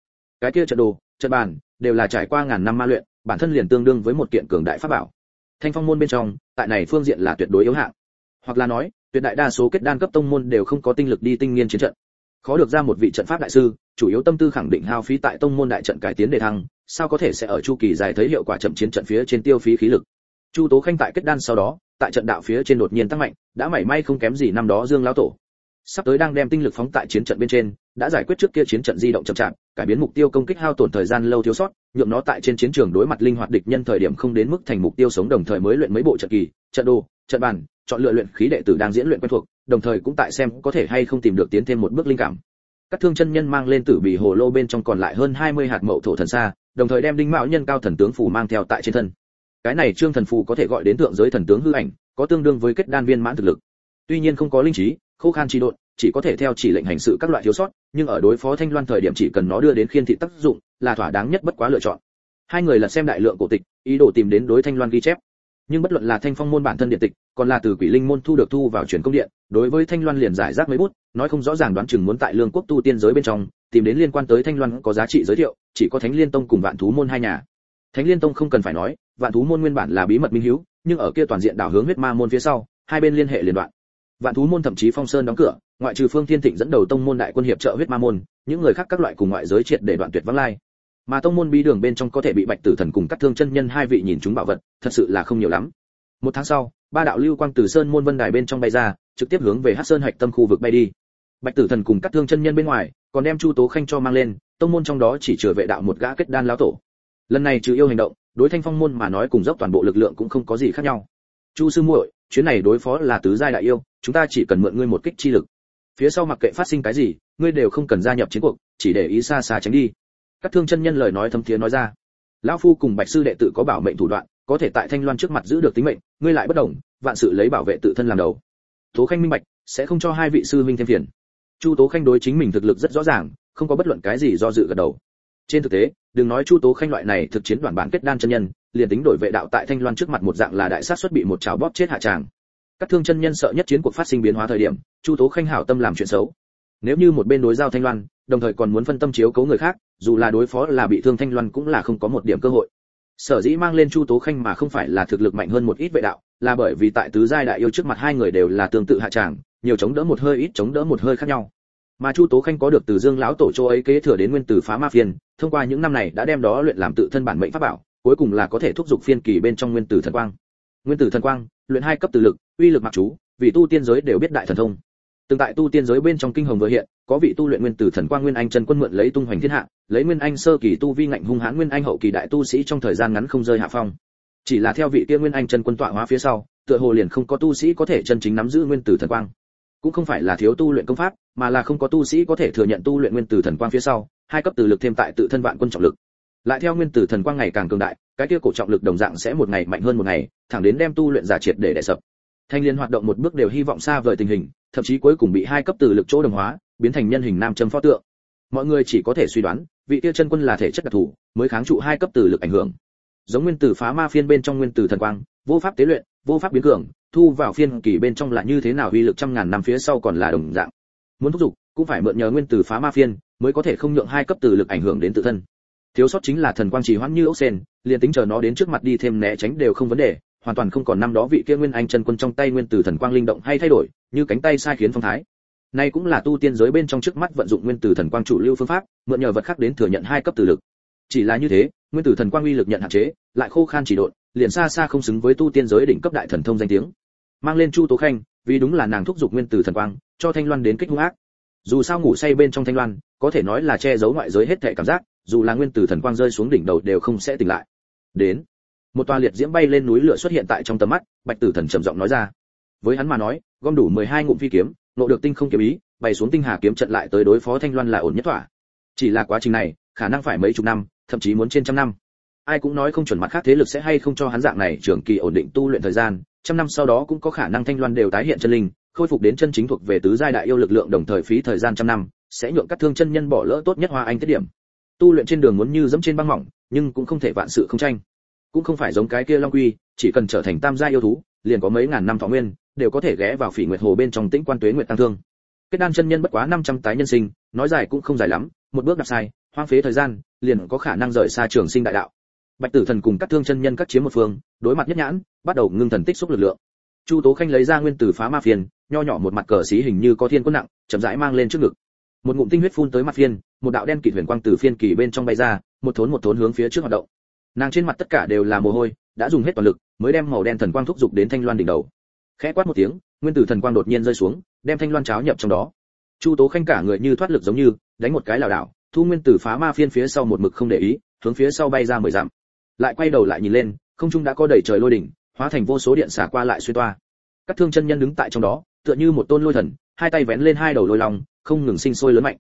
Cái kia trận đồ, trận bàn, đều là trải qua ngàn năm ma luyện, bản thân liền tương đương với một kiện cường đại pháp bảo. Thanh phong môn bên trong, tại này phương diện là tuyệt đối yếu hạng. Hoặc là nói, tuyệt đại đa số kết đan cấp tông môn đều không có tinh lực đi tinh nghiên chiến trận khó được ra một vị trận pháp đại sư, chủ yếu tâm tư khẳng định hao phí tại tông môn đại trận cải tiến đề thăng, sao có thể sẽ ở chu kỳ dài thấy hiệu quả chậm chiến trận phía trên tiêu phí khí lực. Chu tố khanh tại kết đan sau đó, tại trận đạo phía trên đột nhiên tăng mạnh, đã mảy may không kém gì năm đó dương lão tổ. Sắp tới đang đem tinh lực phóng tại chiến trận bên trên, đã giải quyết trước kia chiến trận di động chậm chạp, cải biến mục tiêu công kích hao tổn thời gian lâu thiếu sót, nhượng nó tại trên chiến trường đối mặt linh hoạt địch nhân thời điểm không đến mức thành mục tiêu sống đồng thời mới luyện mấy bộ trận kỳ, trận đồ, trận bàn, chọn lựa luyện khí đệ tử đang diễn luyện quen thuộc đồng thời cũng tại xem có thể hay không tìm được tiến thêm một bước linh cảm. Các thương chân nhân mang lên tử bì hồ lô bên trong còn lại hơn 20 hạt mậu thổ thần xa đồng thời đem đinh mạo nhân cao thần tướng phù mang theo tại trên thân. Cái này trương thần phù có thể gọi đến thượng giới thần tướng hư ảnh, có tương đương với kết đan viên mãn thực lực. Tuy nhiên không có linh trí, khô khan chi độn, chỉ có thể theo chỉ lệnh hành sự các loại thiếu sót, nhưng ở đối phó thanh loan thời điểm chỉ cần nó đưa đến khiên thị tác dụng, là thỏa đáng nhất bất quá lựa chọn. Hai người lật xem đại lượng cổ tịch, ý đồ tìm đến đối thanh loan ghi chép nhưng bất luận là thanh phong môn bản thân điện tịch, còn là từ quỷ linh môn thu được thu vào truyền công điện, đối với thanh loan liền giải rác mấy bút, nói không rõ ràng đoán chừng muốn tại lương quốc tu tiên giới bên trong, tìm đến liên quan tới thanh loan có giá trị giới thiệu, chỉ có thánh liên tông cùng vạn thú môn hai nhà. Thánh liên tông không cần phải nói, vạn thú môn nguyên bản là bí mật minh hiếu, nhưng ở kia toàn diện đảo hướng huyết ma môn phía sau, hai bên liên hệ liên đoạn. Vạn thú môn thậm chí phong sơn đóng cửa, ngoại trừ phương thiên thịnh dẫn đầu tông môn đại quân hiệp trợ huyết ma môn, những người khác các loại cùng ngoại giới triệt để đoạn tuyệt vắng lai mà tông môn bí đường bên trong có thể bị bạch tử thần cùng các thương chân nhân hai vị nhìn chúng bảo vật, thật sự là không nhiều lắm. Một tháng sau, ba đạo lưu quang từ sơn môn vân đài bên trong bay ra, trực tiếp hướng về hắc sơn hạch tâm khu vực bay đi. Bạch tử thần cùng các thương chân nhân bên ngoài, còn đem chu tố khanh cho mang lên, tông môn trong đó chỉ chừa vệ đạo một gã kết đan lão tổ. Lần này trừ yêu hành động, đối thanh phong môn mà nói cùng dốc toàn bộ lực lượng cũng không có gì khác nhau. Chu sư muội, chuyến này đối phó là tứ giai đại yêu, chúng ta chỉ cần mượn ngươi một kích chi lực. Phía sau mặc kệ phát sinh cái gì, ngươi đều không cần gia nhập chiến cuộc, chỉ để ý xa xa tránh đi các thương chân nhân lời nói thâm thiế nói ra. Lão phu cùng bạch sư đệ tử có bảo mệnh thủ đoạn, có thể tại thanh loan trước mặt giữ được tính mệnh, ngươi lại bất đồng, vạn sự lấy bảo vệ tự thân làm đầu. Tố khanh minh bạch, sẽ không cho hai vị sư huynh thêm phiền. Chu tố khanh đối chính mình thực lực rất rõ ràng, không có bất luận cái gì do dự gật đầu. Trên thực tế, đừng nói chu tố khanh loại này thực chiến đoàn bản kết đan chân nhân, liền tính đổi vệ đạo tại thanh loan trước mặt một dạng là đại sát xuất bị một trào bóp chết hạ tràng. Các thương chân nhân sợ nhất chiến cuộc phát sinh biến hóa thời điểm, chu tố khanh hảo tâm làm chuyện xấu. Nếu như một bên đối giao thanh loan đồng thời còn muốn phân tâm chiếu cố người khác, dù là đối phó là bị thương thanh loan cũng là không có một điểm cơ hội. Sở dĩ mang lên chu tố khanh mà không phải là thực lực mạnh hơn một ít vệ đạo, là bởi vì tại tứ giai đại yêu trước mặt hai người đều là tương tự hạ tràng, nhiều chống đỡ một hơi ít chống đỡ một hơi khác nhau. Mà chu tố khanh có được từ dương lão tổ châu ấy kế thừa đến nguyên tử phá ma phiên, thông qua những năm này đã đem đó luyện làm tự thân bản mệnh pháp bảo, cuối cùng là có thể thúc giục phiên kỳ bên trong nguyên tử thần quang. Nguyên tử thần quang, luyện hai cấp từ lực, uy lực mặc chú, vì tu tiên giới đều biết đại thần thông từng tại tu tiên giới bên trong kinh hồng vừa hiện, có vị tu luyện nguyên tử thần quang nguyên anh chân quân mượn lấy tung hoành thiên hạ, lấy nguyên anh sơ kỳ tu vi ngạnh hung hãn nguyên anh hậu kỳ đại tu sĩ trong thời gian ngắn không rơi hạ phong. Chỉ là theo vị kia nguyên anh chân quân tọa hóa phía sau, tựa hồ liền không có tu sĩ có thể chân chính nắm giữ nguyên tử thần quang. Cũng không phải là thiếu tu luyện công pháp, mà là không có tu sĩ có thể thừa nhận tu luyện nguyên tử thần quang phía sau, hai cấp từ lực thêm tại tự thân vạn quân trọng lực. Lại theo nguyên tử thần quang ngày càng cường đại, cái kia cổ trọng lực đồng dạng sẽ một ngày mạnh hơn một ngày, thẳng đến đem tu luyện giả triệt để đè sập. Thanh liên hoạt động một bước đều hy vọng xa vời tình hình thậm chí cuối cùng bị hai cấp từ lực chỗ đồng hóa, biến thành nhân hình nam châm pho tượng. Mọi người chỉ có thể suy đoán, vị kia chân quân là thể chất đặc thù, mới kháng trụ hai cấp từ lực ảnh hưởng. Giống nguyên tử phá ma phiên bên trong nguyên tử thần quang, vô pháp tế luyện, vô pháp biến cường, thu vào phiên kỳ bên trong là như thế nào uy lực trăm ngàn năm phía sau còn là đồng dạng. Muốn thúc giục, cũng phải mượn nhờ nguyên tử phá ma phiên, mới có thể không nhượng hai cấp từ lực ảnh hưởng đến tự thân. Thiếu sót chính là thần quang trì hoãn như ốc sen, liền tính chờ nó đến trước mặt đi thêm né tránh đều không vấn đề hoàn toàn không còn năm đó vị kia nguyên anh chân quân trong tay nguyên tử thần quang linh động hay thay đổi, như cánh tay sai khiến phong thái. Nay cũng là tu tiên giới bên trong trước mắt vận dụng nguyên tử thần quang chủ lưu phương pháp, mượn nhờ vật khác đến thừa nhận hai cấp từ lực. Chỉ là như thế, nguyên tử thần quang uy lực nhận hạn chế, lại khô khan chỉ độn, liền xa xa không xứng với tu tiên giới đỉnh cấp đại thần thông danh tiếng. Mang lên chu tố khanh, vì đúng là nàng thúc giục nguyên tử thần quang, cho thanh loan đến kích hung ác. Dù sao ngủ say bên trong thanh loan, có thể nói là che giấu ngoại giới hết thảy cảm giác, dù là nguyên tử thần quang rơi xuống đỉnh đầu đều không sẽ tỉnh lại. Đến một toa liệt diễm bay lên núi lửa xuất hiện tại trong tầm mắt, bạch tử thần trầm giọng nói ra. Với hắn mà nói, gom đủ 12 ngụm phi kiếm nộ được tinh không kiếm ý, bày xuống tinh hà kiếm trận lại tới đối phó thanh loan là ổn nhất thỏa chỉ là quá trình này, khả năng phải mấy chục năm, thậm chí muốn trên trăm năm. Ai cũng nói không chuẩn mặt khác thế lực sẽ hay không cho hắn dạng này trường kỳ ổn định tu luyện thời gian, trăm năm sau đó cũng có khả năng thanh loan đều tái hiện chân linh, khôi phục đến chân chính thuộc về tứ giai đại yêu lực lượng đồng thời phí thời gian trăm năm, sẽ nhượng các thương chân nhân bỏ lỡ tốt nhất hoa anh tiết điểm. Tu luyện trên đường muốn như dẫm trên băng mỏng, nhưng cũng không thể vạn sự không tranh cũng không phải giống cái kia long quy, chỉ cần trở thành tam gia yêu thú, liền có mấy ngàn năm thọ nguyên, đều có thể ghé vào phỉ nguyệt hồ bên trong tĩnh quan tuế nguyệt tăng thương. Kết đan chân nhân bất quá 500 tái nhân sinh, nói dài cũng không dài lắm, một bước đạp sai, hoang phế thời gian, liền có khả năng rời xa trường sinh đại đạo. Bạch tử thần cùng các thương chân nhân các chiếm một phương, đối mặt nhất nhãn, bắt đầu ngưng thần tích xúc lực lượng. Chu tố khanh lấy ra nguyên tử phá ma phiền, nho nhỏ một mặt cờ xí hình như có thiên quân nặng, chậm rãi mang lên trước ngực. Một ngụm tinh huyết phun tới mặt phiên một đạo đen kịt huyền quang từ phiên kỳ bên trong bay ra, một thốn một thốn hướng phía trước hoạt động nàng trên mặt tất cả đều là mồ hôi, đã dùng hết toàn lực, mới đem màu đen thần quang thúc giục đến thanh loan đỉnh đầu. Khẽ quát một tiếng, nguyên tử thần quang đột nhiên rơi xuống, đem thanh loan cháo nhập trong đó. Chu tố khanh cả người như thoát lực giống như, đánh một cái lảo đảo, thu nguyên tử phá ma phiên phía sau một mực không để ý, hướng phía sau bay ra mười dặm. Lại quay đầu lại nhìn lên, không trung đã có đầy trời lôi đỉnh, hóa thành vô số điện xả qua lại xuyên toa. Các thương chân nhân đứng tại trong đó, tựa như một tôn lôi thần, hai tay vén lên hai đầu lôi long, không ngừng sinh sôi lớn mạnh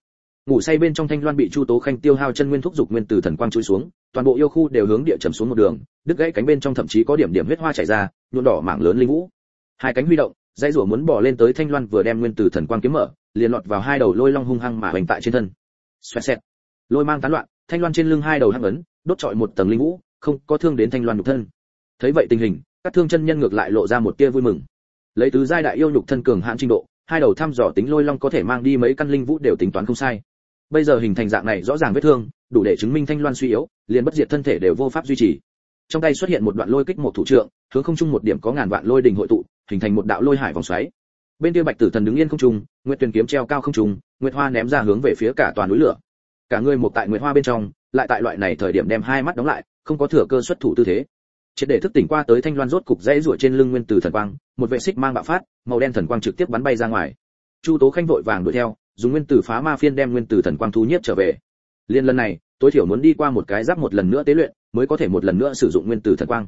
ngủ say bên trong thanh loan bị chu tố khanh tiêu hao chân nguyên thúc dục nguyên tử thần quang chui xuống, toàn bộ yêu khu đều hướng địa trầm xuống một đường, đứt gãy cánh bên trong thậm chí có điểm điểm huyết hoa chảy ra, nhuộm đỏ mảng lớn linh vũ. Hai cánh huy động dây rủa muốn bỏ lên tới thanh loan vừa đem nguyên tử thần quang kiếm mở, liền lọt vào hai đầu lôi long hung hăng mà hoành tại trên thân. Xoẹt xẹt. Lôi mang tán loạn, thanh loan trên lưng hai đầu hăng ấn, đốt trọi một tầng linh vũ, không có thương đến thanh loan nhục thân. Thấy vậy tình hình, các thương chân nhân ngược lại lộ ra một tia vui mừng. Lấy tứ giai đại yêu nhục thân cường hãn trình độ, hai đầu thăm dò tính lôi long có thể mang đi mấy căn linh vũ đều tính toán không sai bây giờ hình thành dạng này rõ ràng vết thương, đủ để chứng minh thanh loan suy yếu, liền bất diệt thân thể đều vô pháp duy trì. Trong tay xuất hiện một đoạn lôi kích một thủ trượng, hướng không trung một điểm có ngàn vạn lôi đình hội tụ, hình thành một đạo lôi hải vòng xoáy. Bên kia bạch tử thần đứng yên không trung, nguyệt tuyền kiếm treo cao không trung, nguyệt hoa ném ra hướng về phía cả toàn núi lửa. Cả người một tại nguyệt hoa bên trong, lại tại loại này thời điểm đem hai mắt đóng lại, không có thừa cơ xuất thủ tư thế. Triệt để thức tỉnh qua tới thanh loan rốt cục dãy rủa trên lưng nguyên tử thần quang, một vệ xích mang bạo phát, màu đen thần quang trực tiếp bắn bay ra ngoài. Chu tố khanh vội vàng đuổi theo dùng nguyên tử phá ma phiên đem nguyên tử thần quang thu nhiếp trở về. Liên lần này, tối thiểu muốn đi qua một cái giáp một lần nữa tế luyện, mới có thể một lần nữa sử dụng nguyên tử thần quang.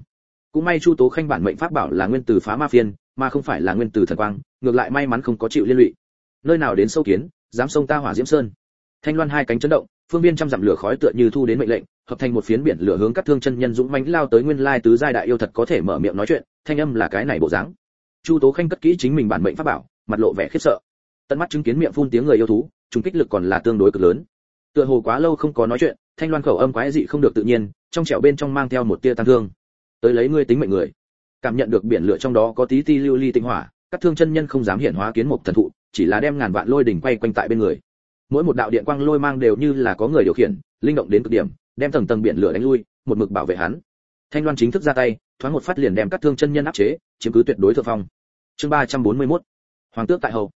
Cũng may chu tố khanh bản mệnh pháp bảo là nguyên tử phá ma phiên, mà không phải là nguyên tử thần quang, ngược lại may mắn không có chịu liên lụy. Nơi nào đến sâu kiến, dám sông ta hỏa diễm sơn. Thanh loan hai cánh chấn động, phương viên trăm dặm lửa khói tựa như thu đến mệnh lệnh, hợp thành một phiến biển lửa hướng các thương chân nhân dũng mãnh lao tới nguyên lai tứ giai đại yêu thật có thể mở miệng nói chuyện, thanh âm là cái này bộ dáng. Chu tố khanh cất kỹ chính mình bản mệnh pháp bảo, mặt lộ vẻ khiếp sợ tận mắt chứng kiến miệng phun tiếng người yêu thú, trùng kích lực còn là tương đối cực lớn. Tựa hồ quá lâu không có nói chuyện, thanh loan khẩu âm quái dị không được tự nhiên, trong trẻo bên trong mang theo một tia tăng thương. Tới lấy ngươi tính mệnh người. Cảm nhận được biển lửa trong đó có tí ti lưu ly tinh hỏa, các thương chân nhân không dám hiện hóa kiến một thần thụ, chỉ là đem ngàn vạn lôi đỉnh quay quanh tại bên người. Mỗi một đạo điện quang lôi mang đều như là có người điều khiển, linh động đến cực điểm, đem tầng tầng biển lửa đánh lui, một mực bảo vệ hắn. Thanh loan chính thức ra tay, thoáng một phát liền đem các thương chân nhân áp chế, chiếm cứ tuyệt đối thượng phong. Chương 341 hoàng tước tại hậu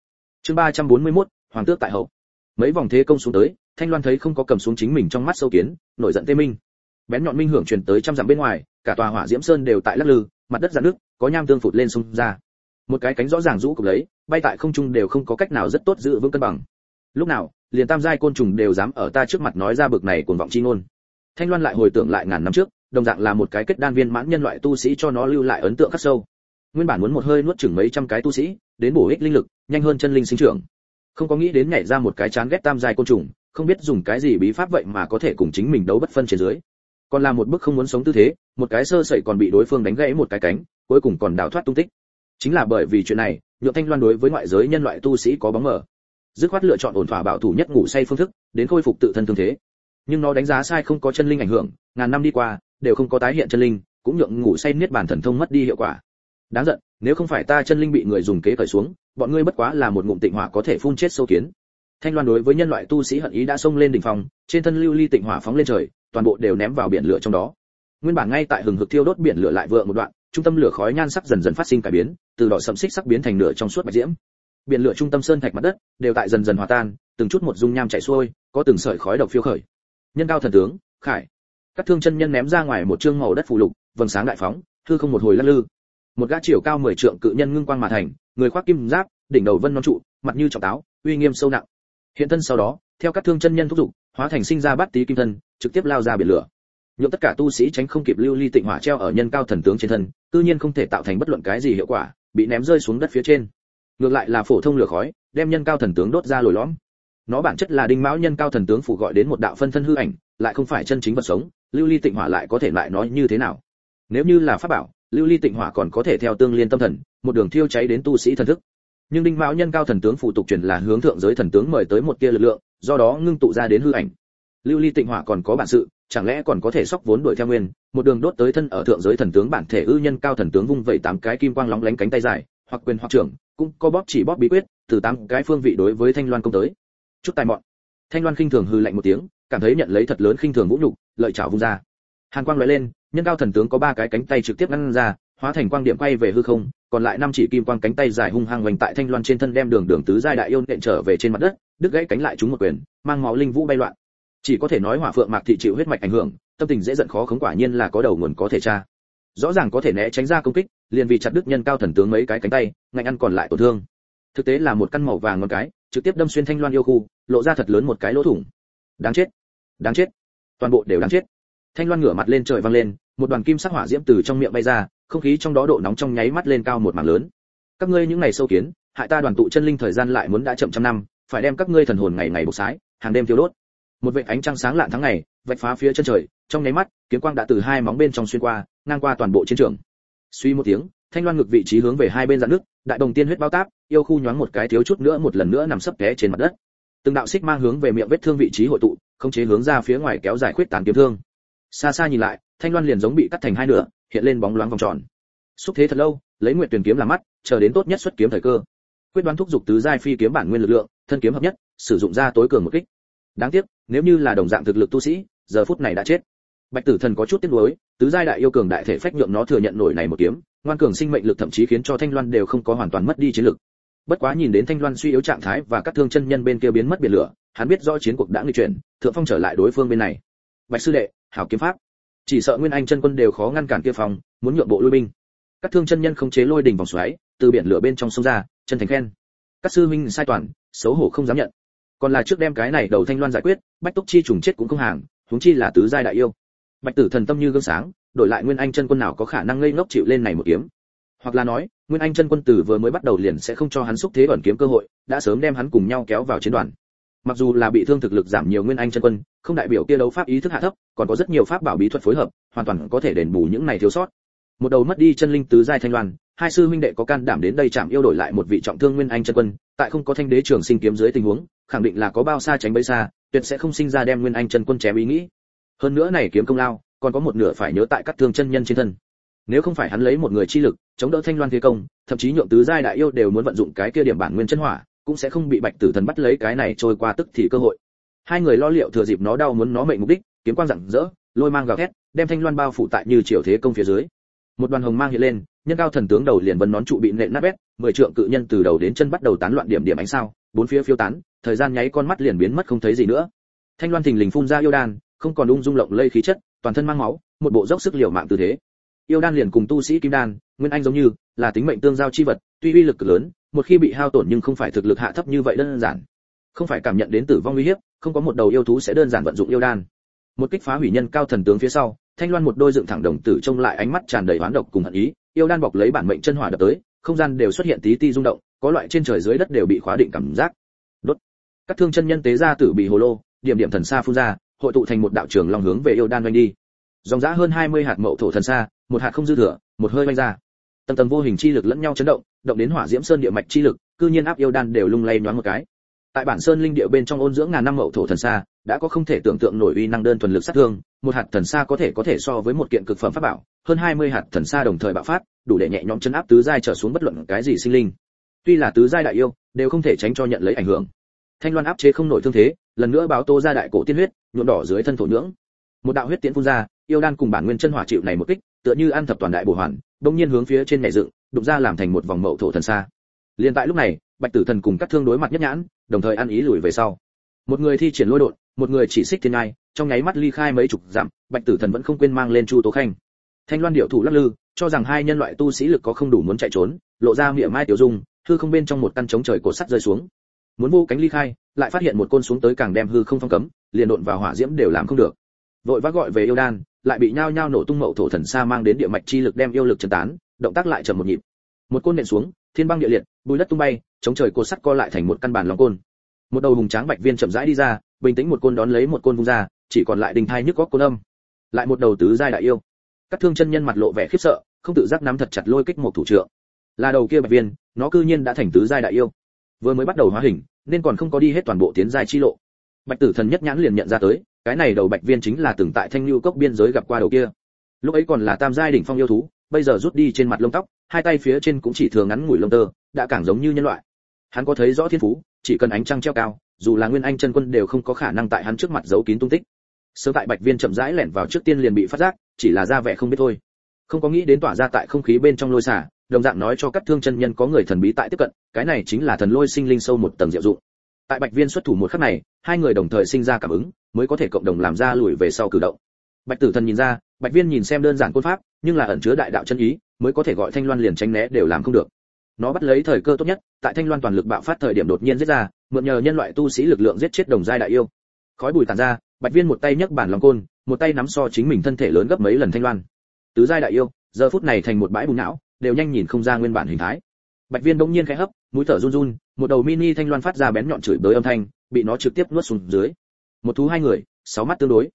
chương 341 hoàng tước tại hậu. Mấy vòng thế công xuống tới, thanh loan thấy không có cầm xuống chính mình trong mắt sâu kiến, nổi giận tê minh. Bén nhọn minh hưởng truyền tới trăm dặm bên ngoài, cả tòa hỏa diễm sơn đều tại lắc lư, mặt đất dạn nước có nham tương phụt lên sông ra. Một cái cánh rõ ràng rũ cục lấy, bay tại không trung đều không có cách nào rất tốt giữ vững cân bằng. Lúc nào, liền tam giai côn trùng đều dám ở ta trước mặt nói ra bực này cuồng vọng chi ngôn. Thanh loan lại hồi tưởng lại ngàn năm trước, đồng dạng là một cái kết đan viên mãn nhân loại tu sĩ cho nó lưu lại ấn tượng khắc sâu nguyên bản muốn một hơi nuốt chửng mấy trăm cái tu sĩ, đến bổ ích linh lực, nhanh hơn chân linh sinh trưởng. Không có nghĩ đến nhảy ra một cái chán ghét tam giai côn trùng, không biết dùng cái gì bí pháp vậy mà có thể cùng chính mình đấu bất phân trên dưới. Còn là một bức không muốn sống tư thế, một cái sơ sẩy còn bị đối phương đánh gãy một cái cánh, cuối cùng còn đào thoát tung tích. Chính là bởi vì chuyện này nhượng thanh loan đối với ngoại giới nhân loại tu sĩ có bóng mờ. Dứt khoát lựa chọn ổn thỏa bảo thủ nhất ngủ say phương thức, đến khôi phục tự thân thương thế. Nhưng nó đánh giá sai không có chân linh ảnh hưởng, ngàn năm đi qua, đều không có tái hiện chân linh, cũng nhượng ngủ say niết bàn thần thông mất đi hiệu quả đáng giận, nếu không phải ta chân linh bị người dùng kế cởi xuống, bọn ngươi bất quá là một ngụm tịnh hỏa có thể phun chết sâu kiến. Thanh loan đối với nhân loại tu sĩ hận ý đã xông lên đỉnh phòng trên thân lưu ly tịnh hỏa phóng lên trời, toàn bộ đều ném vào biển lửa trong đó. Nguyên bản ngay tại hừng hực thiêu đốt biển lửa lại vượng một đoạn, trung tâm lửa khói nhan sắc dần dần phát sinh cải biến, từ đỏ sẫm xích sắc biến thành lửa trong suốt bạch diễm. Biển lửa trung tâm sơn thạch mặt đất đều tại dần dần hòa tan, từng chút một dung nham chảy xuôi, có từng sợi khói độc phiêu khởi. Nhân cao thần tướng, khải. Các thương chân nhân ném ra ngoài một trương màu đất phù lục, vầng sáng đại phóng, hư không một hồi lắc lư một gã chiều cao mười trượng cự nhân ngưng quang mà thành, người khoác kim giáp, đỉnh đầu vân non trụ, mặt như trọng táo, uy nghiêm sâu nặng. Hiện thân sau đó, theo các thương chân nhân thúc giục, hóa thành sinh ra bát tí kim thân, trực tiếp lao ra biển lửa. Nhộn tất cả tu sĩ tránh không kịp lưu ly tịnh hỏa treo ở nhân cao thần tướng trên thân tự nhiên không thể tạo thành bất luận cái gì hiệu quả, bị ném rơi xuống đất phía trên. Ngược lại là phổ thông lửa khói, đem nhân cao thần tướng đốt ra lồi lõm. Nó bản chất là đinh mão nhân cao thần tướng phụ gọi đến một đạo phân thân hư ảnh, lại không phải chân chính vật sống, lưu ly tịnh hỏa lại có thể lại nói như thế nào? Nếu như là pháp bảo lưu ly tịnh hỏa còn có thể theo tương liên tâm thần, một đường thiêu cháy đến tu sĩ thần thức. Nhưng đinh mão nhân cao thần tướng phụ tục truyền là hướng thượng giới thần tướng mời tới một tia lực lượng, do đó ngưng tụ ra đến hư ảnh. Lưu ly tịnh hỏa còn có bản sự, chẳng lẽ còn có thể sóc vốn đuổi theo nguyên, một đường đốt tới thân ở thượng giới thần tướng bản thể ư nhân cao thần tướng vung vẩy tám cái kim quang lóng lánh cánh tay dài, hoặc quyền hoặc trưởng, cũng có bóp chỉ bóp bí quyết, từ tám cái phương vị đối với thanh loan công tới. Chút tài mọn. Thanh loan khinh thường hư lạnh một tiếng, cảm thấy nhận lấy thật lớn khinh thường vũ nhục, lợi chảo vung ra. Hàn quang lóe lên nhân cao thần tướng có ba cái cánh tay trực tiếp ngăn ra, hóa thành quang điểm quay về hư không, còn lại năm chỉ kim quang cánh tay dài hung hăng hoành tại thanh loan trên thân đem đường đường tứ giai đại yêu nện trở về trên mặt đất, đứt gãy cánh lại chúng một quyền, mang máu linh vũ bay loạn. Chỉ có thể nói hỏa phượng mạc thị chịu huyết mạch ảnh hưởng, tâm tình dễ giận khó khống quả nhiên là có đầu nguồn có thể tra. Rõ ràng có thể né tránh ra công kích, liền vì chặt đứt nhân cao thần tướng mấy cái cánh tay, ngạnh ăn còn lại tổn thương. Thực tế là một căn màu vàng ngón cái, trực tiếp đâm xuyên thanh loan yêu khu, lộ ra thật lớn một cái lỗ thủng. Đáng chết. Đáng chết. Toàn bộ đều đáng chết. Thanh loan ngửa mặt lên trời văng lên một đoàn kim sắc hỏa diễm từ trong miệng bay ra, không khí trong đó độ nóng trong nháy mắt lên cao một mảng lớn. Các ngươi những ngày sâu kiến, hại ta đoàn tụ chân linh thời gian lại muốn đã chậm trăm năm, phải đem các ngươi thần hồn ngày ngày bộc sái, hàng đêm thiêu đốt. Một vệt ánh trăng sáng lạn tháng ngày, vạch phá phía chân trời, trong nháy mắt, kiếm quang đã từ hai móng bên trong xuyên qua, ngang qua toàn bộ chiến trường. Suy một tiếng, thanh loan ngực vị trí hướng về hai bên dạn nước, đại đồng tiên huyết bao táp, yêu khu nhoáng một cái thiếu chút nữa một lần nữa nằm sấp té trên mặt đất. Từng đạo xích mang hướng về miệng vết thương vị trí hội tụ không chế hướng ra phía ngoài kéo dài khuyết tán kiếm thương. Xa xa nhìn lại thanh loan liền giống bị cắt thành hai nửa, hiện lên bóng loáng vòng tròn. Xúc thế thật lâu, lấy nguyệt tuyển kiếm làm mắt, chờ đến tốt nhất xuất kiếm thời cơ. Quyết đoán thúc giục tứ giai phi kiếm bản nguyên lực lượng, thân kiếm hợp nhất, sử dụng ra tối cường một kích. Đáng tiếc, nếu như là đồng dạng thực lực tu sĩ, giờ phút này đã chết. Bạch tử thần có chút tiếc nuối, tứ giai đại yêu cường đại thể phách nhượng nó thừa nhận nổi này một kiếm, ngoan cường sinh mệnh lực thậm chí khiến cho thanh loan đều không có hoàn toàn mất đi chiến lực. Bất quá nhìn đến thanh loan suy yếu trạng thái và các thương chân nhân bên kia biến mất biển lửa, hắn biết rõ chiến cuộc đã nguy chuyển, thượng phong trở lại đối phương bên này. Bạch sư đệ, hảo kiếm pháp chỉ sợ nguyên anh chân quân đều khó ngăn cản kia phòng, muốn nhượng bộ lui binh. Các thương chân nhân không chế lôi đỉnh vòng xoáy, từ biển lửa bên trong sông ra, chân thành khen. Các sư huynh sai toàn, xấu hổ không dám nhận. Còn là trước đem cái này đầu thanh loan giải quyết, bách túc chi trùng chết cũng không hàng, huống chi là tứ giai đại yêu. Bạch tử thần tâm như gương sáng, đổi lại nguyên anh chân quân nào có khả năng ngây ngốc chịu lên này một kiếm. Hoặc là nói, nguyên anh chân quân tử vừa mới bắt đầu liền sẽ không cho hắn xúc thế ẩn kiếm cơ hội, đã sớm đem hắn cùng nhau kéo vào chiến đoàn mặc dù là bị thương thực lực giảm nhiều nguyên anh chân quân, không đại biểu kia đấu pháp ý thức hạ thấp, còn có rất nhiều pháp bảo bí thuật phối hợp, hoàn toàn có thể đền bù những này thiếu sót. Một đầu mất đi chân linh tứ giai thanh loan, hai sư huynh đệ có can đảm đến đây chạm yêu đổi lại một vị trọng thương nguyên anh chân quân, tại không có thanh đế trường sinh kiếm dưới tình huống, khẳng định là có bao xa tránh bấy xa, tuyệt sẽ không sinh ra đem nguyên anh chân quân chém ý nghĩ. Hơn nữa này kiếm công lao, còn có một nửa phải nhớ tại các thương chân nhân trên thân. Nếu không phải hắn lấy một người chi lực, chống đỡ thanh loan thế công, thậm chí nhượng tứ giai đại yêu đều muốn vận dụng cái kia điểm bản nguyên chân hỏa cũng sẽ không bị bạch tử thần bắt lấy cái này trôi qua tức thì cơ hội. Hai người lo liệu thừa dịp nó đau muốn nó mệnh mục đích, kiếm quang rạng rỡ, lôi mang gào thét, đem thanh loan bao phủ tại như triều thế công phía dưới. Một đoàn hồng mang hiện lên, nhân cao thần tướng đầu liền vân nón trụ bị nện nát bét, mười trượng cự nhân từ đầu đến chân bắt đầu tán loạn điểm điểm ánh sao, bốn phía phiêu tán, thời gian nháy con mắt liền biến mất không thấy gì nữa. Thanh loan thình lình phun ra yêu đan, không còn ung dung lộng lây khí chất, toàn thân mang máu, một bộ dốc sức liều mạng tư thế. Yêu đan liền cùng tu sĩ kim đan, nguyên anh giống như, là tính mệnh tương giao chi vật, tuy uy lực lớn một khi bị hao tổn nhưng không phải thực lực hạ thấp như vậy đơn giản. Không phải cảm nhận đến tử vong nguy hiểm không có một đầu yêu thú sẽ đơn giản vận dụng yêu đan. Một kích phá hủy nhân cao thần tướng phía sau, thanh loan một đôi dựng thẳng đồng tử trông lại ánh mắt tràn đầy oán độc cùng hận ý, yêu đan bọc lấy bản mệnh chân hỏa đập tới, không gian đều xuất hiện tí ti rung động, có loại trên trời dưới đất đều bị khóa định cảm giác. Đốt. Các thương chân nhân tế ra tử bị hồ lô, điểm điểm thần xa phun ra, hội tụ thành một đạo trường long hướng về yêu đan doanh đi. Dòng giá hơn 20 hạt mậu thổ thần xa một hạt không dư thừa, một hơi vanh ra tầng tầng vô hình chi lực lẫn nhau chấn động động đến hỏa diễm sơn địa mạch chi lực, cư nhiên áp yêu đan đều lung lay nhoáng một cái. Tại bản sơn linh địa bên trong ôn dưỡng ngàn năm mậu thổ thần xa đã có không thể tưởng tượng nổi uy năng đơn thuần lực sát thương, một hạt thần xa có thể có thể so với một kiện cực phẩm pháp bảo, hơn 20 hạt thần xa đồng thời bạo phát, đủ để nhẹ nhõm chấn áp tứ giai trở xuống bất luận cái gì sinh linh. Tuy là tứ giai đại yêu, đều không thể tránh cho nhận lấy ảnh hưởng. Thanh loan áp chế không nổi thương thế, lần nữa báo tô ra đại cổ tiên huyết, nhuộm đỏ dưới thân thổ nhưỡng. Một đạo huyết tiễn phun ra, yêu đan cùng bản nguyên chân hỏa chịu này một kích, tựa như ăn thập toàn đại bổ hoàn đông nhiên hướng phía trên nhảy dựng, đụng ra làm thành một vòng mậu thổ thần xa. Liền tại lúc này, bạch tử thần cùng các thương đối mặt nhất nhãn, đồng thời ăn ý lùi về sau. Một người thi triển lôi đột một người chỉ xích thiên ngai, trong nháy mắt ly khai mấy chục dặm, bạch tử thần vẫn không quên mang lên chu tố khanh. Thanh loan điệu thủ lắc lư, cho rằng hai nhân loại tu sĩ lực có không đủ muốn chạy trốn, lộ ra miệng mai tiểu dung, hư không bên trong một căn trống trời cột sắt rơi xuống. Muốn vô cánh ly khai, lại phát hiện một côn xuống tới càng đem hư không phong cấm, liền độn vào hỏa diễm đều làm không được. Vội vã gọi về yêu đan lại bị nhao nhao nổ tung mậu thổ thần sa mang đến địa mạch chi lực đem yêu lực chân tán, động tác lại chậm một nhịp. Một côn nện xuống, thiên băng địa liệt, bùi đất tung bay, chống trời cột sắt co lại thành một căn bản lòng côn. Một đầu hùng tráng bạch viên chậm rãi đi ra, bình tĩnh một côn đón lấy một côn vung ra, chỉ còn lại đình thai nhức góc côn âm. Lại một đầu tứ giai đại yêu. Các thương chân nhân mặt lộ vẻ khiếp sợ, không tự giác nắm thật chặt lôi kích một thủ trưởng là đầu kia bạch viên, nó cư nhiên đã thành tứ giai đại yêu. Vừa mới bắt đầu hóa hình, nên còn không có đi hết toàn bộ tiến giai chi lộ. Bạch tử thần nhất nhãn liền nhận ra tới cái này đầu bạch viên chính là từng tại thanh lưu cốc biên giới gặp qua đầu kia. Lúc ấy còn là tam giai đỉnh phong yêu thú, bây giờ rút đi trên mặt lông tóc, hai tay phía trên cũng chỉ thường ngắn ngủi lông tơ, đã càng giống như nhân loại. Hắn có thấy rõ thiên phú, chỉ cần ánh trăng treo cao, dù là nguyên anh chân quân đều không có khả năng tại hắn trước mặt giấu kín tung tích. Sớm tại bạch viên chậm rãi lẻn vào trước tiên liền bị phát giác, chỉ là ra vẻ không biết thôi. Không có nghĩ đến tỏa ra tại không khí bên trong lôi xả, đồng dạng nói cho các thương chân nhân có người thần bí tại tiếp cận, cái này chính là thần lôi sinh linh sâu một tầng diệu dụng tại bạch viên xuất thủ một khắc này, hai người đồng thời sinh ra cảm ứng, mới có thể cộng đồng làm ra lùi về sau cử động. Bạch tử thần nhìn ra, bạch viên nhìn xem đơn giản côn pháp, nhưng là ẩn chứa đại đạo chân ý, mới có thể gọi thanh loan liền tránh né đều làm không được. Nó bắt lấy thời cơ tốt nhất, tại thanh loan toàn lực bạo phát thời điểm đột nhiên giết ra, mượn nhờ nhân loại tu sĩ lực lượng giết chết đồng giai đại yêu. Khói bùi tàn ra, bạch viên một tay nhấc bản lòng côn, một tay nắm so chính mình thân thể lớn gấp mấy lần thanh loan. Tứ giai đại yêu, giờ phút này thành một bãi bùn não, đều nhanh nhìn không ra nguyên bản hình thái bạch viên bỗng nhiên khẽ hấp, mũi thở run run, một đầu mini thanh loan phát ra bén nhọn chửi bới âm thanh, bị nó trực tiếp nuốt xuống dưới. Một thú hai người, sáu mắt tương đối.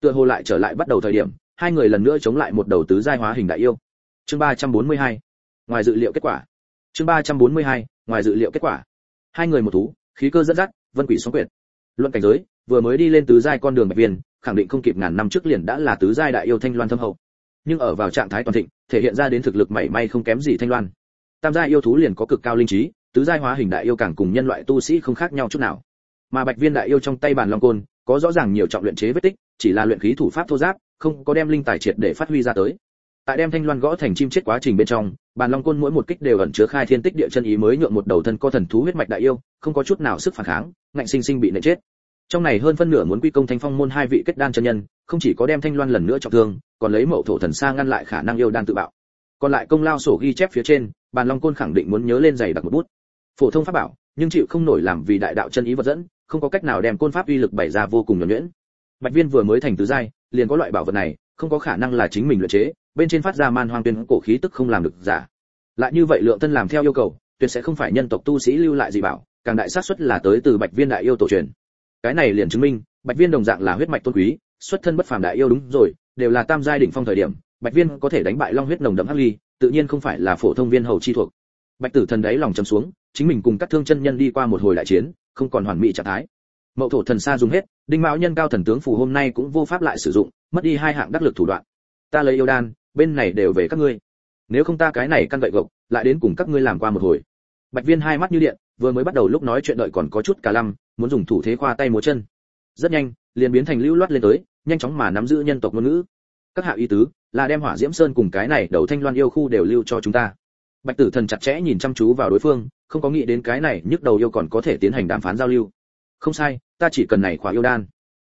Tựa hồ lại trở lại bắt đầu thời điểm, hai người lần nữa chống lại một đầu tứ giai hóa hình đại yêu. Chương ba trăm bốn mươi hai, ngoài dự liệu kết quả. Chương ba trăm bốn mươi hai, ngoài dự liệu kết quả. Hai người một thú, khí cơ dẫn dắt, vân quỷ sóng quyệt. Luận cảnh giới, vừa mới đi lên tứ giai con đường bạch viên, khẳng định không kịp ngàn năm trước liền đã là tứ giai đại yêu thanh loan thâm hậu. Nhưng ở vào trạng thái toàn thịnh, thể hiện ra đến thực lực mảy may không kém gì thanh loan tam giai yêu thú liền có cực cao linh trí, tứ giai hóa hình đại yêu càng cùng nhân loại tu sĩ không khác nhau chút nào. Mà bạch viên đại yêu trong tay bàn long côn, có rõ ràng nhiều trọng luyện chế vết tích, chỉ là luyện khí thủ pháp thô giáp, không có đem linh tài triệt để phát huy ra tới. Tại đem thanh loan gõ thành chim chết quá trình bên trong bàn long côn mỗi một kích đều ẩn chứa khai thiên tích địa chân ý mới nhượng một đầu thân co thần thú huyết mạch đại yêu, không có chút nào sức phản kháng, ngạnh sinh sinh bị nện chết. Trong này hơn phân nửa muốn quy công thanh phong môn hai vị kết đan chân nhân, không chỉ có đem thanh loan lần nữa trọng thương, còn lấy mậu thổ thần sa ngăn lại khả năng yêu đan tự bạo. Còn lại công lao sổ ghi chép phía trên bàn long côn khẳng định muốn nhớ lên giày đặt một bút. Phổ thông pháp bảo, nhưng chịu không nổi làm vì đại đạo chân ý vật dẫn, không có cách nào đem côn pháp uy lực bày ra vô cùng nhuẩn nhuyễn. Bạch viên vừa mới thành tứ giai, liền có loại bảo vật này, không có khả năng là chính mình luyện chế, bên trên phát ra man hoang tuyên cổ khí tức không làm được giả. Lại như vậy lượng thân làm theo yêu cầu, tuyệt sẽ không phải nhân tộc tu sĩ lưu lại gì bảo, càng đại xác suất là tới từ bạch viên đại yêu tổ truyền. Cái này liền chứng minh, bạch viên đồng dạng là huyết mạch tôn quý, xuất thân bất phàm đại yêu đúng rồi, đều là tam giai đỉnh phong thời điểm, bạch viên có thể đánh bại long huyết nồng đậm hắc ly tự nhiên không phải là phổ thông viên hầu chi thuộc. Bạch tử thần đấy lòng trầm xuống, chính mình cùng các thương chân nhân đi qua một hồi đại chiến, không còn hoàn mỹ trạng thái. Mậu thổ thần sa dùng hết, đinh mạo nhân cao thần tướng phù hôm nay cũng vô pháp lại sử dụng, mất đi hai hạng đắc lực thủ đoạn. Ta lấy yêu đan, bên này đều về các ngươi. Nếu không ta cái này căn gậy gộc, lại đến cùng các ngươi làm qua một hồi. Bạch viên hai mắt như điện, vừa mới bắt đầu lúc nói chuyện đợi còn có chút cả lăm, muốn dùng thủ thế khoa tay múa chân. Rất nhanh, liền biến thành lưu loát lên tới, nhanh chóng mà nắm giữ nhân tộc ngôn ngữ. Các hạ y tứ là đem hỏa diễm sơn cùng cái này đầu thanh loan yêu khu đều lưu cho chúng ta. Bạch tử thần chặt chẽ nhìn chăm chú vào đối phương, không có nghĩ đến cái này nhức đầu yêu còn có thể tiến hành đàm phán giao lưu. Không sai, ta chỉ cần này khóa yêu đan.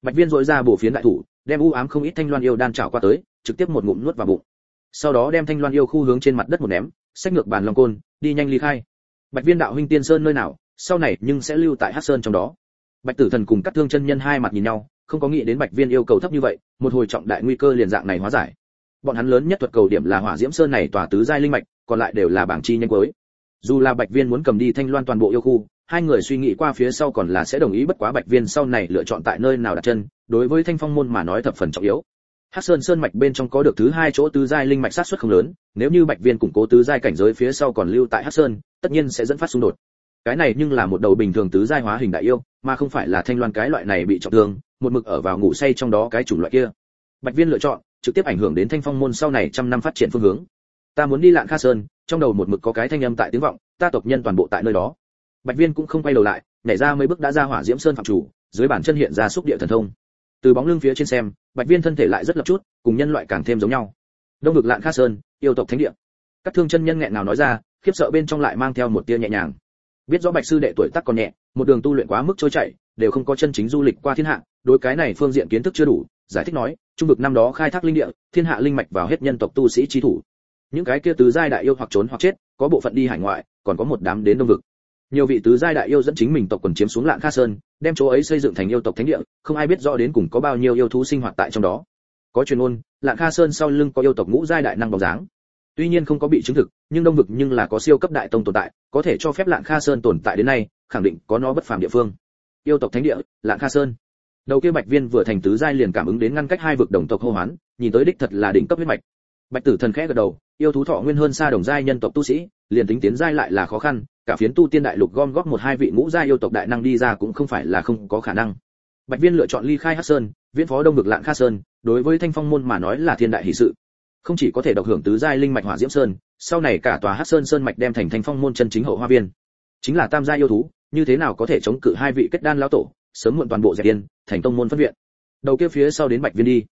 Bạch viên dội ra bổ phiến đại thủ, đem u ám không ít thanh loan yêu đan trảo qua tới, trực tiếp một ngụm nuốt vào bụng. Sau đó đem thanh loan yêu khu hướng trên mặt đất một ném, xách ngược bàn long côn, đi nhanh ly khai. Bạch viên đạo huynh tiên sơn nơi nào, sau này nhưng sẽ lưu tại hắc sơn trong đó. Bạch tử thần cùng các thương chân nhân hai mặt nhìn nhau, không có nghĩ đến bạch viên yêu cầu thấp như vậy, một hồi trọng đại nguy cơ liền dạng này hóa giải bọn hắn lớn nhất thuật cầu điểm là hỏa diễm sơn này tỏa tứ giai linh mạch còn lại đều là bảng chi nhanh cuối dù là bạch viên muốn cầm đi thanh loan toàn bộ yêu khu hai người suy nghĩ qua phía sau còn là sẽ đồng ý bất quá bạch viên sau này lựa chọn tại nơi nào đặt chân đối với thanh phong môn mà nói thập phần trọng yếu Hắc Sơn Sơn mạch bên trong có được thứ hai chỗ tứ giai linh mạch sát suất không lớn, nếu như Bạch Viên củng cố tứ giai cảnh giới phía sau còn lưu tại Hắc Sơn, tất nhiên sẽ dẫn phát xung đột. Cái này nhưng là một đầu bình thường tứ giai hóa hình đại yêu, mà không phải là thanh loan cái loại này bị trọng thương, một mực ở vào ngủ say trong đó cái chủng loại kia. Bạch Viên lựa chọn, trực tiếp ảnh hưởng đến Thanh Phong môn sau này trăm năm phát triển phương hướng. Ta muốn đi lạng Kha Sơn, trong đầu một mực có cái thanh âm tại tiếng vọng, ta tộc nhân toàn bộ tại nơi đó. Bạch Viên cũng không quay đầu lại, nhảy ra mấy bước đã ra Hỏa Diễm Sơn phạm chủ, dưới bàn chân hiện ra xúc địa thần thông từ bóng lưng phía trên xem bạch viên thân thể lại rất lập chút cùng nhân loại càng thêm giống nhau đông vực lạng kha sơn yêu tộc thánh địa các thương chân nhân nghẹn nào nói ra khiếp sợ bên trong lại mang theo một tia nhẹ nhàng biết rõ bạch sư đệ tuổi tác còn nhẹ một đường tu luyện quá mức trôi chảy đều không có chân chính du lịch qua thiên hạ đối cái này phương diện kiến thức chưa đủ giải thích nói, trung vực năm đó khai thác linh địa, thiên hạ linh mạch vào hết nhân tộc tu sĩ trí thủ. Những cái kia tứ giai đại yêu hoặc trốn hoặc chết, có bộ phận đi hải ngoại, còn có một đám đến đông vực. Nhiều vị tứ giai đại yêu dẫn chính mình tộc quần chiếm xuống lạng kha sơn, đem chỗ ấy xây dựng thành yêu tộc thánh địa, không ai biết rõ đến cùng có bao nhiêu yêu thú sinh hoạt tại trong đó. Có truyền ngôn lạng kha sơn sau lưng có yêu tộc ngũ giai đại năng bóng dáng. Tuy nhiên không có bị chứng thực, nhưng đông vực nhưng là có siêu cấp đại tông tồn tại, có thể cho phép lạng kha sơn tồn tại đến nay, khẳng định có nó bất phàm địa phương. Yêu tộc thánh địa, lạng kha sơn đầu kia bạch viên vừa thành tứ giai liền cảm ứng đến ngăn cách hai vực đồng tộc hô hoán, nhìn tới đích thật là đỉnh cấp huyết mạch. Bạch tử thần khẽ gật đầu, yêu thú thọ nguyên hơn xa đồng giai nhân tộc tu sĩ, liền tính tiến giai lại là khó khăn, cả phiến tu tiên đại lục gom góp một hai vị ngũ giai yêu tộc đại năng đi ra cũng không phải là không có khả năng. Bạch viên lựa chọn ly khai hắc sơn, viễn phó đông vực lạng kha sơn, đối với thanh phong môn mà nói là thiên đại hỷ sự. Không chỉ có thể độc hưởng tứ giai linh mạch hỏa diễm sơn, sau này cả tòa hắc sơn sơn mạch đem thành thanh phong môn chân chính hậu hoa viên. Chính là tam gia yêu thú, như thế nào có thể chống cự hai vị kết đan lão tổ sớm muộn toàn bộ dẹp yên, thành tông môn phân viện. Đầu kia phía sau đến bạch viên đi.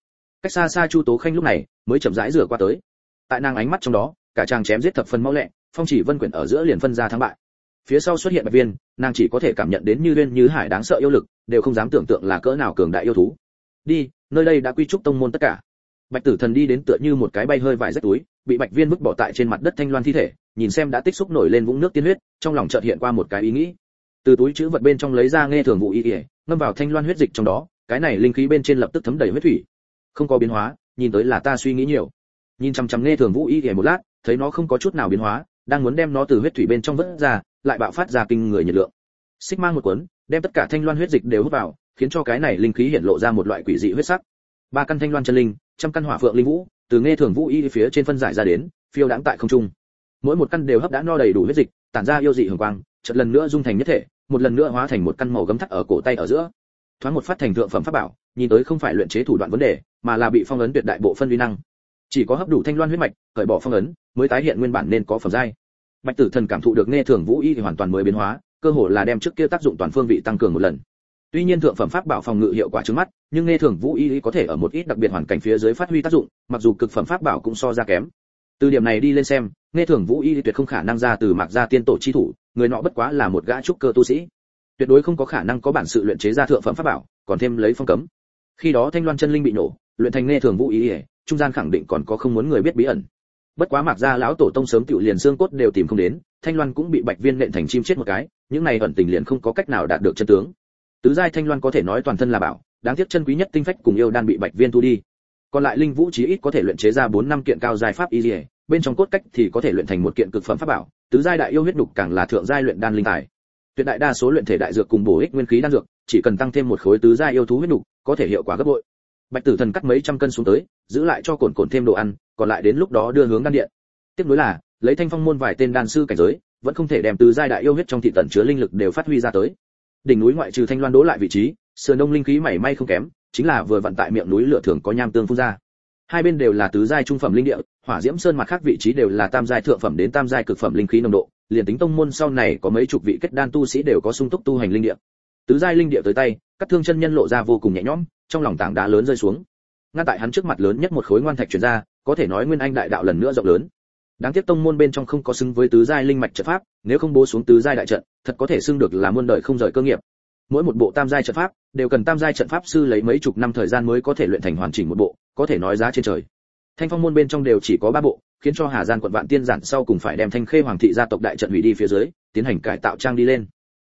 Cách xa xa chu tố khanh lúc này mới chậm rãi rửa qua tới. Tại nàng ánh mắt trong đó, cả chàng chém giết thập phân mau lẹ, phong chỉ vân quyển ở giữa liền phân ra thắng bại. Phía sau xuất hiện bạch viên, nàng chỉ có thể cảm nhận đến như liên như hải đáng sợ yêu lực, đều không dám tưởng tượng là cỡ nào cường đại yêu thú. Đi, nơi đây đã quy trúc tông môn tất cả. Bạch tử thần đi đến tựa như một cái bay hơi vải rách túi, bị bạch viên vứt bỏ tại trên mặt đất thanh loan thi thể, nhìn xem đã tích xúc nổi lên vũng nước tiên huyết, trong lòng chợt hiện qua một cái ý nghĩ từ túi chữ vật bên trong lấy ra nghe thường vụ y ỉa ngâm vào thanh loan huyết dịch trong đó, cái này linh khí bên trên lập tức thấm đầy huyết thủy. Không có biến hóa, nhìn tới là ta suy nghĩ nhiều. Nhìn chăm chăm nghe thường vũ y ỉa một lát, thấy nó không có chút nào biến hóa, đang muốn đem nó từ huyết thủy bên trong vớt ra, lại bạo phát ra kinh người nhiệt lượng. Xích mang một cuốn, đem tất cả thanh loan huyết dịch đều hút vào, khiến cho cái này linh khí hiện lộ ra một loại quỷ dị huyết sắc. Ba căn thanh loan chân linh, trăm căn hỏa phượng linh vũ, từ nghe thường vũ y phía trên phân giải ra đến, phiêu đãng tại không trung. Mỗi một căn đều hấp đã no đầy đủ huyết dịch, tản ra yêu dị hường quang chợt lần nữa dung thành nhất thể, một lần nữa hóa thành một căn màu gấm thắt ở cổ tay ở giữa. Thoáng một phát thành thượng phẩm pháp bảo, nhìn tới không phải luyện chế thủ đoạn vấn đề, mà là bị phong ấn tuyệt đại bộ phân uy năng. Chỉ có hấp đủ thanh loan huyết mạch, cởi bỏ phong ấn, mới tái hiện nguyên bản nên có phẩm giai. Bạch tử thần cảm thụ được nghe thường vũ y thì hoàn toàn mới biến hóa, cơ hồ là đem trước kia tác dụng toàn phương vị tăng cường một lần. Tuy nhiên thượng phẩm pháp bảo phòng ngự hiệu quả trước mắt, nhưng nghe thường vũ y có thể ở một ít đặc biệt hoàn cảnh phía dưới phát huy tác dụng, mặc dù cực phẩm pháp bảo cũng so ra kém từ điểm này đi lên xem, nghe thường vũ y tuyệt không khả năng ra từ mạc gia tiên tổ chi thủ, người nọ bất quá là một gã trúc cơ tu sĩ. Tuyệt đối không có khả năng có bản sự luyện chế ra thượng phẩm pháp bảo, còn thêm lấy phong cấm. Khi đó thanh loan chân linh bị nổ, luyện thành nghe thường vũ y trung gian khẳng định còn có không muốn người biết bí ẩn. Bất quá mạc gia lão tổ tông sớm tựu liền xương cốt đều tìm không đến, thanh loan cũng bị bạch viên nện thành chim chết một cái, những này ẩn tình liền không có cách nào đạt được chân tướng. Tứ giai thanh loan có thể nói toàn thân là bảo, đáng tiếc chân quý nhất tinh phách cùng yêu đan bị bạch viên thu đi còn lại linh vũ chí ít có thể luyện chế ra bốn năm kiện cao giai pháp y lìa bên trong cốt cách thì có thể luyện thành một kiện cực phẩm pháp bảo, tứ giai đại yêu huyết đục càng là thượng giai luyện đan linh tài. Tuyệt đại đa số luyện thể đại dược cùng bổ ích nguyên khí đan dược, chỉ cần tăng thêm một khối tứ giai yêu thú huyết đục có thể hiệu quả gấp bội. Bạch tử thần cắt mấy trăm cân xuống tới, giữ lại cho cồn cồn thêm đồ ăn, còn lại đến lúc đó đưa hướng đan điện. Tiếp nối là, lấy thanh phong môn vài tên đan sư cảnh giới, vẫn không thể đem tứ giai đại yêu huyết trong thị tận chứa linh lực đều phát huy ra tới. Đỉnh núi ngoại trừ thanh loan đố lại vị trí, sườn đông linh khí mảy may không kém chính là vừa vận tại miệng núi lửa thường có nham tương phun ra. Hai bên đều là tứ giai trung phẩm linh địa, hỏa diễm sơn mặt khác vị trí đều là tam giai thượng phẩm đến tam giai cực phẩm linh khí nồng độ, liền tính tông môn sau này có mấy chục vị kết đan tu sĩ đều có sung túc tu hành linh địa. Tứ giai linh địa tới tay, các thương chân nhân lộ ra vô cùng nhẹ nhõm, trong lòng tảng đá lớn rơi xuống. Ngăn tại hắn trước mặt lớn nhất một khối ngoan thạch chuyển ra, có thể nói nguyên anh đại đạo lần nữa rộng lớn. Đáng tiếc tông môn bên trong không có xứng với tứ giai linh mạch trận pháp, nếu không bố xuống tứ giai đại trận, thật có thể xưng được là muôn đời không rời cơ nghiệp mỗi một bộ tam giai trận pháp, đều cần tam giai trận pháp sư lấy mấy chục năm thời gian mới có thể luyện thành hoàn chỉnh một bộ, có thể nói giá trên trời. Thanh phong môn bên trong đều chỉ có ba bộ, khiến cho hà gian quận vạn tiên giản sau cùng phải đem thanh khê hoàng thị gia tộc đại trận hủy đi phía dưới, tiến hành cải tạo trang đi lên.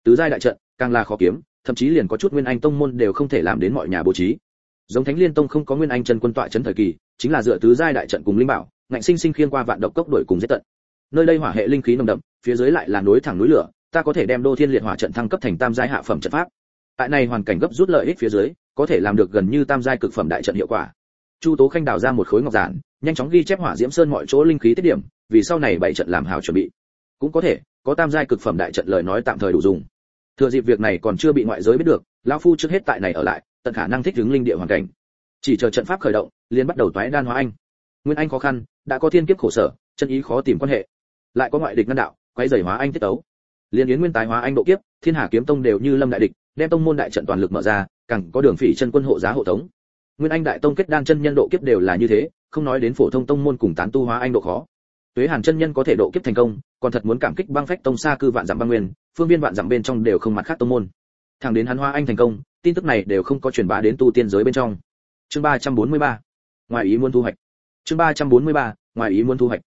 Tứ giai đại trận, càng là khó kiếm, thậm chí liền có chút nguyên anh tông môn đều không thể làm đến mọi nhà bố trí. Giống thánh liên tông không có nguyên anh chân quân tọa trấn thời kỳ, chính là dựa tứ giai đại trận cùng linh bảo, ngạnh sinh sinh khiên qua vạn độc cốc đuổi cùng giết tận. Nơi đây hỏa hệ linh khí nồng đậm, phía dưới lại là núi thẳng núi lửa ta có thể đem đô thiên liệt hỏa trận thăng cấp thành tam giai hạ phẩm trận pháp. Tại này hoàn cảnh gấp rút lợi ích phía dưới, có thể làm được gần như tam giai cực phẩm đại trận hiệu quả. Chu tố khanh đào ra một khối ngọc giản, nhanh chóng ghi chép hỏa diễm sơn mọi chỗ linh khí tiết điểm, vì sau này bảy trận làm hảo chuẩn bị. Cũng có thể, có tam giai cực phẩm đại trận lời nói tạm thời đủ dùng. Thừa dịp việc này còn chưa bị ngoại giới biết được, lão phu trước hết tại này ở lại, tận khả năng thích ứng linh địa hoàn cảnh. Chỉ chờ trận pháp khởi động, liền bắt đầu toái đan hóa anh. Nguyên anh khó khăn, đã có thiên kiếp khổ sở, chân ý khó tìm quan hệ. Lại có ngoại địch ngăn đạo quay giày hóa anh tiết tấu liên yến nguyên tái hóa anh độ kiếp, thiên hà kiếm tông đều như lâm đại địch, đem tông môn đại trận toàn lực mở ra, càng có đường phỉ chân quân hộ giá hộ tống. Nguyên anh đại tông kết đan chân nhân độ kiếp đều là như thế, không nói đến phổ thông tông môn cùng tán tu hóa anh độ khó. Tuế hàn chân nhân có thể độ kiếp thành công, còn thật muốn cảm kích băng phách tông xa cư vạn dặm băng nguyên, phương viên vạn dặm bên trong đều không mặt khác tông môn. Thẳng đến hắn hóa anh thành công, tin tức này đều không có truyền bá đến tu tiên giới bên trong. Chương 343. ngoài ý muốn thu hoạch. Chương 343. ngoài ý muốn thu hoạch.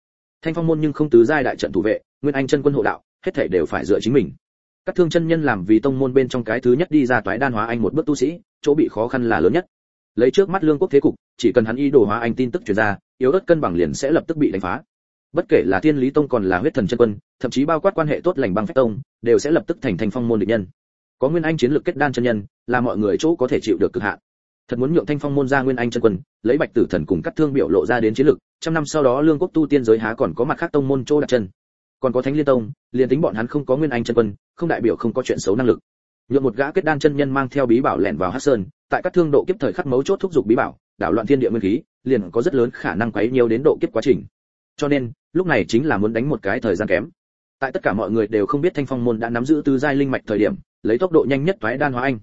Thanh phong môn nhưng không tứ giai đại trận thủ vệ, nguyên anh chân quân hộ đạo hết thảy đều phải dựa chính mình. Các thương chân nhân làm vì tông môn bên trong cái thứ nhất đi ra toái đan hóa anh một bước tu sĩ, chỗ bị khó khăn là lớn nhất. Lấy trước mắt lương quốc thế cục, chỉ cần hắn y đồ hóa anh tin tức truyền ra, yếu ớt cân bằng liền sẽ lập tức bị đánh phá. Bất kể là thiên lý tông còn là huyết thần chân quân, thậm chí bao quát quan hệ tốt lành băng phách tông, đều sẽ lập tức thành thành phong môn địch nhân. Có nguyên anh chiến lược kết đan chân nhân, là mọi người chỗ có thể chịu được cực hạn. Thật muốn nhượng thanh phong môn ra nguyên anh chân quân, lấy bạch tử thần cùng cắt thương biểu lộ ra đến chiến lược, trăm năm sau đó lương quốc tu tiên giới há còn có mặt khác tông môn chỗ đặt chân còn có thánh liên tông, liền tính bọn hắn không có nguyên anh chân quân, không đại biểu không có chuyện xấu năng lực. Nhượng một gã kết đan chân nhân mang theo bí bảo lẻn vào hắc sơn, tại các thương độ kiếp thời khắc mấu chốt thúc giục bí bảo, đảo loạn thiên địa nguyên khí, liền có rất lớn khả năng quấy nhiều đến độ kiếp quá trình. Cho nên, lúc này chính là muốn đánh một cái thời gian kém. Tại tất cả mọi người đều không biết thanh phong môn đã nắm giữ tứ giai linh mạch thời điểm, lấy tốc độ nhanh nhất thoái đan hóa anh.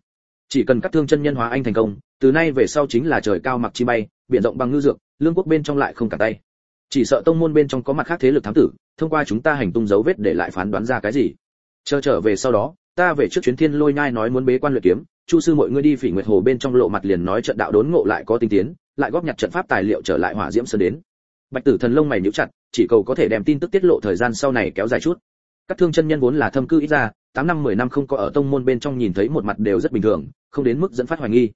Chỉ cần cắt thương chân nhân hóa anh thành công, từ nay về sau chính là trời cao mặc chi bay, biển rộng bằng ngư dược, lương quốc bên trong lại không cả tay chỉ sợ tông môn bên trong có mặt khác thế lực thám tử, thông qua chúng ta hành tung dấu vết để lại phán đoán ra cái gì. Chờ trở về sau đó, ta về trước chuyến thiên lôi nhai nói muốn bế quan luyện kiếm, chu sư mọi người đi phỉ nguyệt hồ bên trong lộ mặt liền nói trận đạo đốn ngộ lại có tinh tiến, lại góp nhặt trận pháp tài liệu trở lại hỏa diễm sơn đến. Bạch tử thần lông mày nhíu chặt, chỉ cầu có thể đem tin tức tiết lộ thời gian sau này kéo dài chút. Các thương chân nhân vốn là thâm cư ít ra, tám năm mười năm không có ở tông môn bên trong nhìn thấy một mặt đều rất bình thường, không đến mức dẫn phát hoài nghi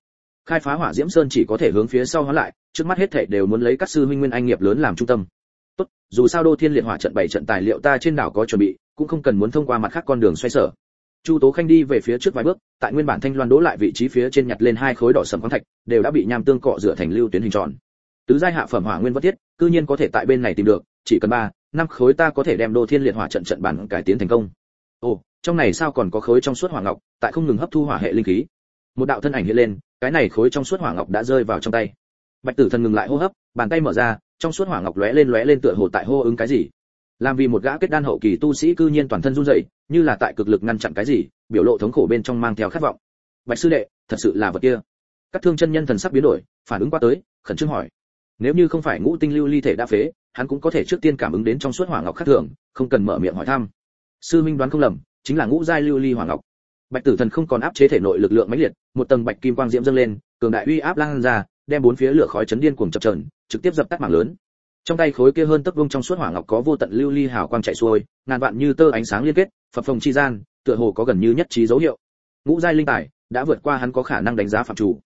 khai phá hỏa diễm sơn chỉ có thể hướng phía sau hóa lại, trước mắt hết thảy đều muốn lấy các sư huynh nguyên anh nghiệp lớn làm trung tâm. Tốt, dù sao đô thiên liệt hỏa trận bảy trận tài liệu ta trên đảo có chuẩn bị, cũng không cần muốn thông qua mặt khác con đường xoay sở. Chu tố khanh đi về phía trước vài bước, tại nguyên bản thanh loan đỗ lại vị trí phía trên nhặt lên hai khối đỏ sầm khoáng thạch, đều đã bị nham tương cọ rửa thành lưu tuyến hình tròn. Tứ giai hạ phẩm hỏa nguyên vất thiết, cư nhiên có thể tại bên này tìm được, chỉ cần ba, năm khối ta có thể đem đô thiên liệt hỏa trận trận bản cải tiến thành công. Ồ, trong này sao còn có khối trong suốt hỏa ngọc, tại không ngừng hấp thu hỏa hệ linh khí. Một đạo thân ảnh hiện lên cái này khối trong suốt hỏa ngọc đã rơi vào trong tay. Bạch tử thần ngừng lại hô hấp, bàn tay mở ra, trong suốt hỏa ngọc lóe lên lóe lên tựa hồ tại hô ứng cái gì. Làm vì một gã kết đan hậu kỳ tu sĩ cư nhiên toàn thân run rẩy, như là tại cực lực ngăn chặn cái gì, biểu lộ thống khổ bên trong mang theo khát vọng. Bạch sư đệ, thật sự là vật kia. Các thương chân nhân thần sắc biến đổi, phản ứng qua tới, khẩn trương hỏi. Nếu như không phải ngũ tinh lưu ly thể đã phế, hắn cũng có thể trước tiên cảm ứng đến trong suốt hỏa ngọc khác thường, không cần mở miệng hỏi thăm. Sư minh đoán không lầm, chính là ngũ giai lưu ly hỏa ngọc bạch tử thần không còn áp chế thể nội lực lượng mãnh liệt, một tầng bạch kim quang diễm dâng lên, cường đại uy áp lan ra, đem bốn phía lửa khói chấn điên cuồng chập chờn, trực tiếp dập tắt mảng lớn. Trong tay khối kia hơn tấc vung trong suốt hỏa ngọc có vô tận lưu ly hào quang chạy xuôi, ngàn vạn như tơ ánh sáng liên kết, phập phồng chi gian, tựa hồ có gần như nhất trí dấu hiệu. Ngũ giai linh tài đã vượt qua hắn có khả năng đánh giá phạm chủ.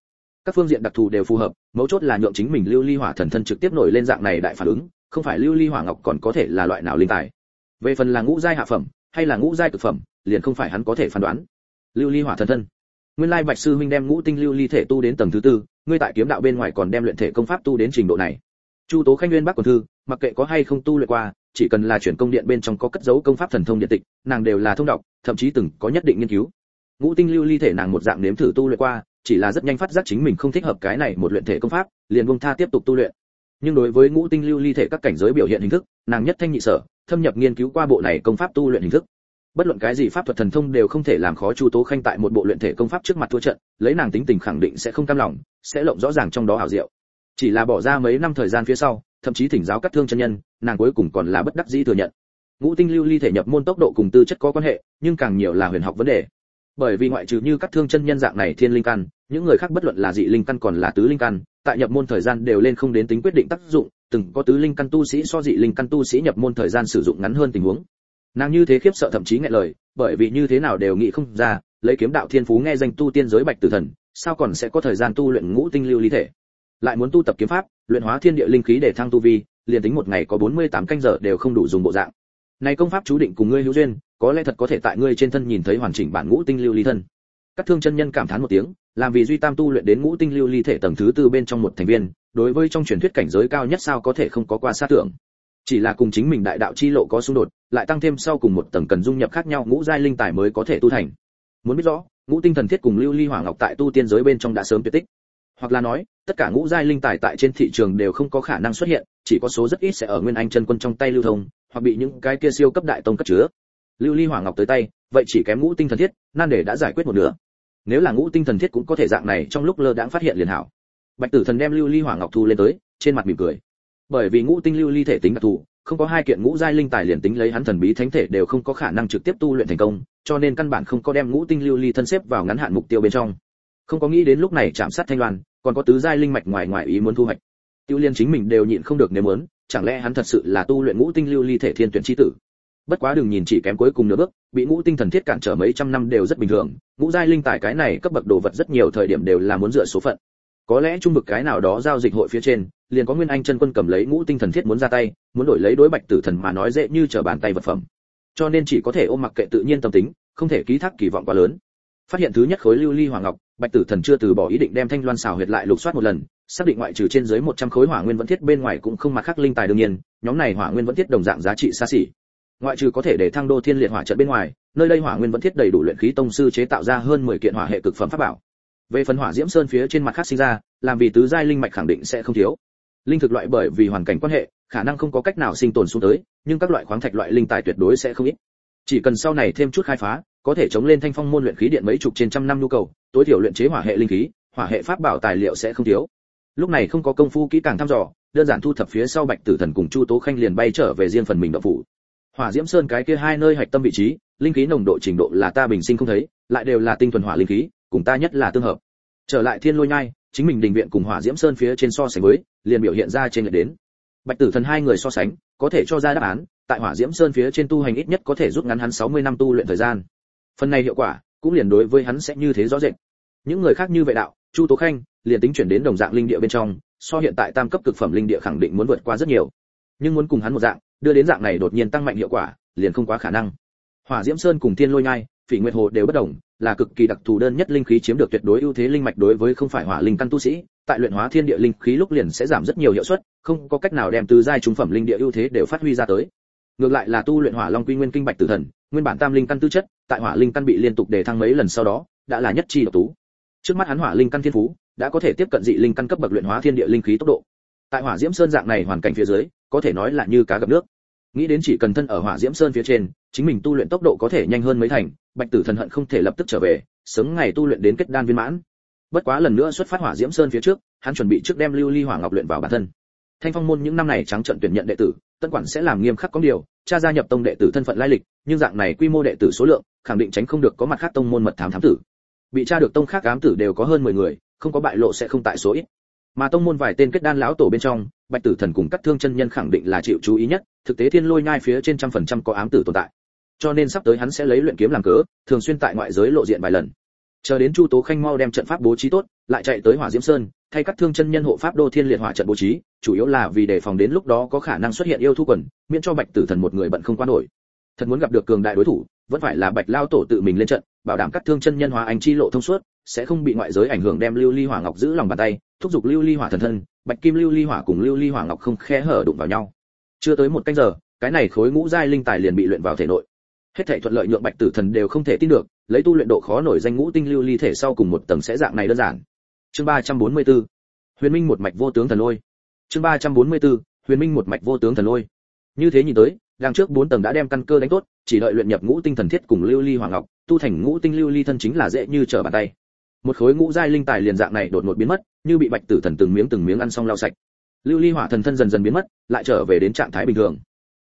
Các phương diện đặc thù đều phù hợp, mấu chốt là nhượng chính mình lưu ly hỏa thần thân trực tiếp nổi lên dạng này đại phản ứng, không phải lưu ly hỏa ngọc còn có thể là loại nào linh tài. Về phần là ngũ giai hạ phẩm hay là ngũ giai cực phẩm, liền không phải hắn có thể phán đoán lưu ly hỏa thần thân. Nguyên lai bạch sư huynh đem ngũ tinh lưu ly thể tu đến tầng thứ tư, ngươi tại kiếm đạo bên ngoài còn đem luyện thể công pháp tu đến trình độ này. Chu tố khanh nguyên bắc còn thư, mặc kệ có hay không tu luyện qua, chỉ cần là chuyển công điện bên trong có cất dấu công pháp thần thông điện tịch, nàng đều là thông đọc, thậm chí từng có nhất định nghiên cứu. Ngũ tinh lưu ly thể nàng một dạng nếm thử tu luyện qua, chỉ là rất nhanh phát giác chính mình không thích hợp cái này một luyện thể công pháp, liền buông tha tiếp tục tu luyện. Nhưng đối với ngũ tinh lưu ly thể các cảnh giới biểu hiện hình thức, nàng nhất thanh nhị sở, thâm nhập nghiên cứu qua bộ này công pháp tu luyện hình thức bất luận cái gì pháp thuật thần thông đều không thể làm khó chu tố khanh tại một bộ luyện thể công pháp trước mặt thua trận, lấy nàng tính tình khẳng định sẽ không cam lòng, sẽ lộng rõ ràng trong đó hảo diệu. Chỉ là bỏ ra mấy năm thời gian phía sau, thậm chí thỉnh giáo cắt thương chân nhân, nàng cuối cùng còn là bất đắc dĩ thừa nhận. Ngũ tinh lưu ly thể nhập môn tốc độ cùng tư chất có quan hệ, nhưng càng nhiều là huyền học vấn đề. Bởi vì ngoại trừ như cắt thương chân nhân dạng này thiên linh căn, những người khác bất luận là dị linh căn còn là tứ linh căn, tại nhập môn thời gian đều lên không đến tính quyết định tác dụng, từng có tứ linh căn tu sĩ so dị linh căn tu sĩ nhập môn thời gian sử dụng ngắn hơn tình huống nàng như thế khiếp sợ thậm chí nghẹn lời, bởi vì như thế nào đều nghĩ không ra, lấy kiếm đạo thiên phú nghe danh tu tiên giới bạch tử thần, sao còn sẽ có thời gian tu luyện ngũ tinh lưu lý thể? Lại muốn tu tập kiếm pháp, luyện hóa thiên địa linh khí để thăng tu vi, liền tính một ngày có 48 canh giờ đều không đủ dùng bộ dạng. Này công pháp chú định cùng ngươi hữu duyên, có lẽ thật có thể tại ngươi trên thân nhìn thấy hoàn chỉnh bản ngũ tinh lưu ly thân. Các thương chân nhân cảm thán một tiếng, làm vì duy tam tu luyện đến ngũ tinh lưu ly thể tầng thứ tư bên trong một thành viên, đối với trong truyền thuyết cảnh giới cao nhất sao có thể không có qua sát tưởng chỉ là cùng chính mình đại đạo chi lộ có xung đột, lại tăng thêm sau cùng một tầng cần dung nhập khác nhau ngũ giai linh tài mới có thể tu thành. Muốn biết rõ, ngũ tinh thần thiết cùng lưu ly hỏa ngọc tại tu tiên giới bên trong đã sớm tuyệt tích. Hoặc là nói, tất cả ngũ giai linh tài tại trên thị trường đều không có khả năng xuất hiện, chỉ có số rất ít sẽ ở nguyên anh chân quân trong tay lưu thông, hoặc bị những cái kia siêu cấp đại tông cất chứa. Lưu ly hỏa ngọc tới tay, vậy chỉ kém ngũ tinh thần thiết, nan để đã giải quyết một nửa. Nếu là ngũ tinh thần thiết cũng có thể dạng này, trong lúc lơ đãng phát hiện liền hảo. Bạch tử thần đem lưu ly hỏa ngọc thu lên tới, trên mặt mỉm cười bởi vì ngũ tinh lưu ly thể tính đặc thù, không có hai kiện ngũ giai linh tài liền tính lấy hắn thần bí thánh thể đều không có khả năng trực tiếp tu luyện thành công, cho nên căn bản không có đem ngũ tinh lưu ly thân xếp vào ngắn hạn mục tiêu bên trong. Không có nghĩ đến lúc này chạm sát thanh loan còn có tứ giai linh mạch ngoài ngoài ý muốn thu hoạch. Tiêu liên chính mình đều nhịn không được nếu muốn, chẳng lẽ hắn thật sự là tu luyện ngũ tinh lưu ly thể thiên tuyển chi tử? Bất quá đừng nhìn chỉ kém cuối cùng nửa bước, bị ngũ tinh thần thiết cản trở mấy trăm năm đều rất bình thường, ngũ giai linh tài cái này cấp bậc đồ vật rất nhiều thời điểm đều là muốn dựa số phận. Có lẽ trung bực cái nào đó giao dịch hội phía trên liền có nguyên anh chân quân cầm lấy ngũ tinh thần thiết muốn ra tay, muốn đổi lấy đối bạch tử thần mà nói dễ như trở bàn tay vật phẩm. Cho nên chỉ có thể ôm mặc kệ tự nhiên tâm tính, không thể ký thác kỳ vọng quá lớn. Phát hiện thứ nhất khối lưu ly hoàng ngọc, bạch tử thần chưa từ bỏ ý định đem thanh loan xào huyệt lại lục soát một lần, xác định ngoại trừ trên dưới 100 khối hỏa nguyên vẫn thiết bên ngoài cũng không mặt khác linh tài đương nhiên, nhóm này hỏa nguyên vẫn thiết đồng dạng giá trị xa xỉ. Ngoại trừ có thể để thăng đô thiên liệt hỏa trận bên ngoài, nơi đây hỏa nguyên vẫn thiết đầy đủ luyện khí tông sư chế tạo ra hơn 10 kiện hỏa hệ cực phẩm pháp bảo. Về phần hỏa diễm sơn phía trên mặt khác sinh ra, làm vì tứ giai linh mạch khẳng định sẽ không thiếu linh thực loại bởi vì hoàn cảnh quan hệ, khả năng không có cách nào sinh tồn xuống tới, nhưng các loại khoáng thạch loại linh tài tuyệt đối sẽ không ít. Chỉ cần sau này thêm chút khai phá, có thể chống lên thanh phong môn luyện khí điện mấy chục trên trăm năm nhu cầu, tối thiểu luyện chế hỏa hệ linh khí, hỏa hệ pháp bảo tài liệu sẽ không thiếu. Lúc này không có công phu kỹ càng thăm dò, đơn giản thu thập phía sau bạch tử thần cùng chu tố khanh liền bay trở về riêng phần mình động phủ. Hỏa diễm sơn cái kia hai nơi hạch tâm vị trí, linh khí nồng độ trình độ là ta bình sinh không thấy, lại đều là tinh thuần hỏa linh khí, cùng ta nhất là tương hợp. Trở lại thiên lôi nhai chính mình đình viện cùng hỏa diễm sơn phía trên so sánh với, liền biểu hiện ra trên lệch đến. Bạch tử thần hai người so sánh, có thể cho ra đáp án, tại hỏa diễm sơn phía trên tu hành ít nhất có thể rút ngắn hắn 60 năm tu luyện thời gian. Phần này hiệu quả, cũng liền đối với hắn sẽ như thế rõ rệt. Những người khác như vậy đạo, chu tố khanh, liền tính chuyển đến đồng dạng linh địa bên trong, so hiện tại tam cấp cực phẩm linh địa khẳng định muốn vượt qua rất nhiều. Nhưng muốn cùng hắn một dạng, đưa đến dạng này đột nhiên tăng mạnh hiệu quả, liền không quá khả năng. Hỏa diễm sơn cùng thiên lôi nhai phỉ nguyệt hồ đều bất đồng, là cực kỳ đặc thù đơn nhất linh khí chiếm được tuyệt đối ưu thế linh mạch đối với không phải hỏa linh căn tu sĩ, tại luyện hóa thiên địa linh khí lúc liền sẽ giảm rất nhiều hiệu suất, không có cách nào đem từ giai trung phẩm linh địa ưu thế đều phát huy ra tới. Ngược lại là tu luyện hỏa long quy nguyên kinh bạch tử thần, nguyên bản tam linh căn tư chất, tại hỏa linh căn bị liên tục đề thăng mấy lần sau đó, đã là nhất chi độc tú. Trước mắt hắn hỏa linh căn thiên phú, đã có thể tiếp cận dị linh căn cấp bậc luyện hóa thiên địa linh khí tốc độ. Tại hỏa diễm sơn dạng này hoàn cảnh phía dưới, có thể nói là như cá gặp nước. Nghĩ đến chỉ cần thân ở hỏa diễm sơn phía trên chính mình tu luyện tốc độ có thể nhanh hơn mấy thành, bạch tử thần hận không thể lập tức trở về, sớm ngày tu luyện đến kết đan viên mãn. Bất quá lần nữa xuất phát hỏa diễm sơn phía trước, hắn chuẩn bị trước đem lưu ly hỏa ngọc luyện vào bản thân. Thanh phong môn những năm này trắng trận tuyển nhận đệ tử tân quản sẽ làm nghiêm khắc có điều, cha gia nhập tông đệ tử thân phận lai lịch, nhưng dạng này quy mô đệ tử số lượng, khẳng định tránh không được có mặt khác tông môn mật thám thám tử. Bị tra được tông khác ám tử đều có hơn 10 người, không có bại lộ sẽ không tại số ít. Mà tông môn vài tên kết đan lão tổ bên trong, bạch tử thần cùng các thương chân nhân khẳng định là chịu chú ý nhất, thực tế thiên lôi nhai phía trên trăm phần trăm có ám tử tồn tại cho nên sắp tới hắn sẽ lấy luyện kiếm làm cớ, thường xuyên tại ngoại giới lộ diện vài lần. Chờ đến chu tố khanh mau đem trận pháp bố trí tốt, lại chạy tới hỏa diễm sơn, thay các thương chân nhân hộ pháp đô thiên liệt hỏa trận bố trí, chủ yếu là vì đề phòng đến lúc đó có khả năng xuất hiện yêu thu quần, miễn cho bạch tử thần một người bận không qua nổi. Thật muốn gặp được cường đại đối thủ, vẫn phải là bạch lao tổ tự mình lên trận, bảo đảm các thương chân nhân hóa anh chi lộ thông suốt, sẽ không bị ngoại giới ảnh hưởng đem lưu ly hỏa ngọc giữ lòng bàn tay, thúc giục lưu ly hỏa thần thân, bạch kim lưu ly hỏa cùng lưu ly hỏa ngọc không khe hở đụng vào nhau. Chưa tới một canh giờ, cái này khối ngũ giai linh tài liền bị luyện vào thể nội hết thảy thuận lợi nhượng bạch tử thần đều không thể tin được, lấy tu luyện độ khó nổi danh ngũ tinh lưu ly thể sau cùng một tầng sẽ dạng này đơn giản. Chương 344 huyền minh một mạch vô tướng thần lôi. Chương 344 huyền minh một mạch vô tướng thần lôi. Như thế nhìn tới đang trước bốn tầng đã đem căn cơ đánh tốt, chỉ đợi luyện nhập ngũ tinh thần thiết cùng lưu ly hoàng ngọc, tu thành ngũ tinh lưu ly thân chính là dễ như trở bàn tay. Một khối ngũ giai linh tài liền dạng này đột ngột biến mất, như bị bạch tử thần từng miếng từng miếng ăn xong lau sạch. Lưu ly hỏa thần thân dần dần biến mất, lại trở về đến trạng thái bình thường.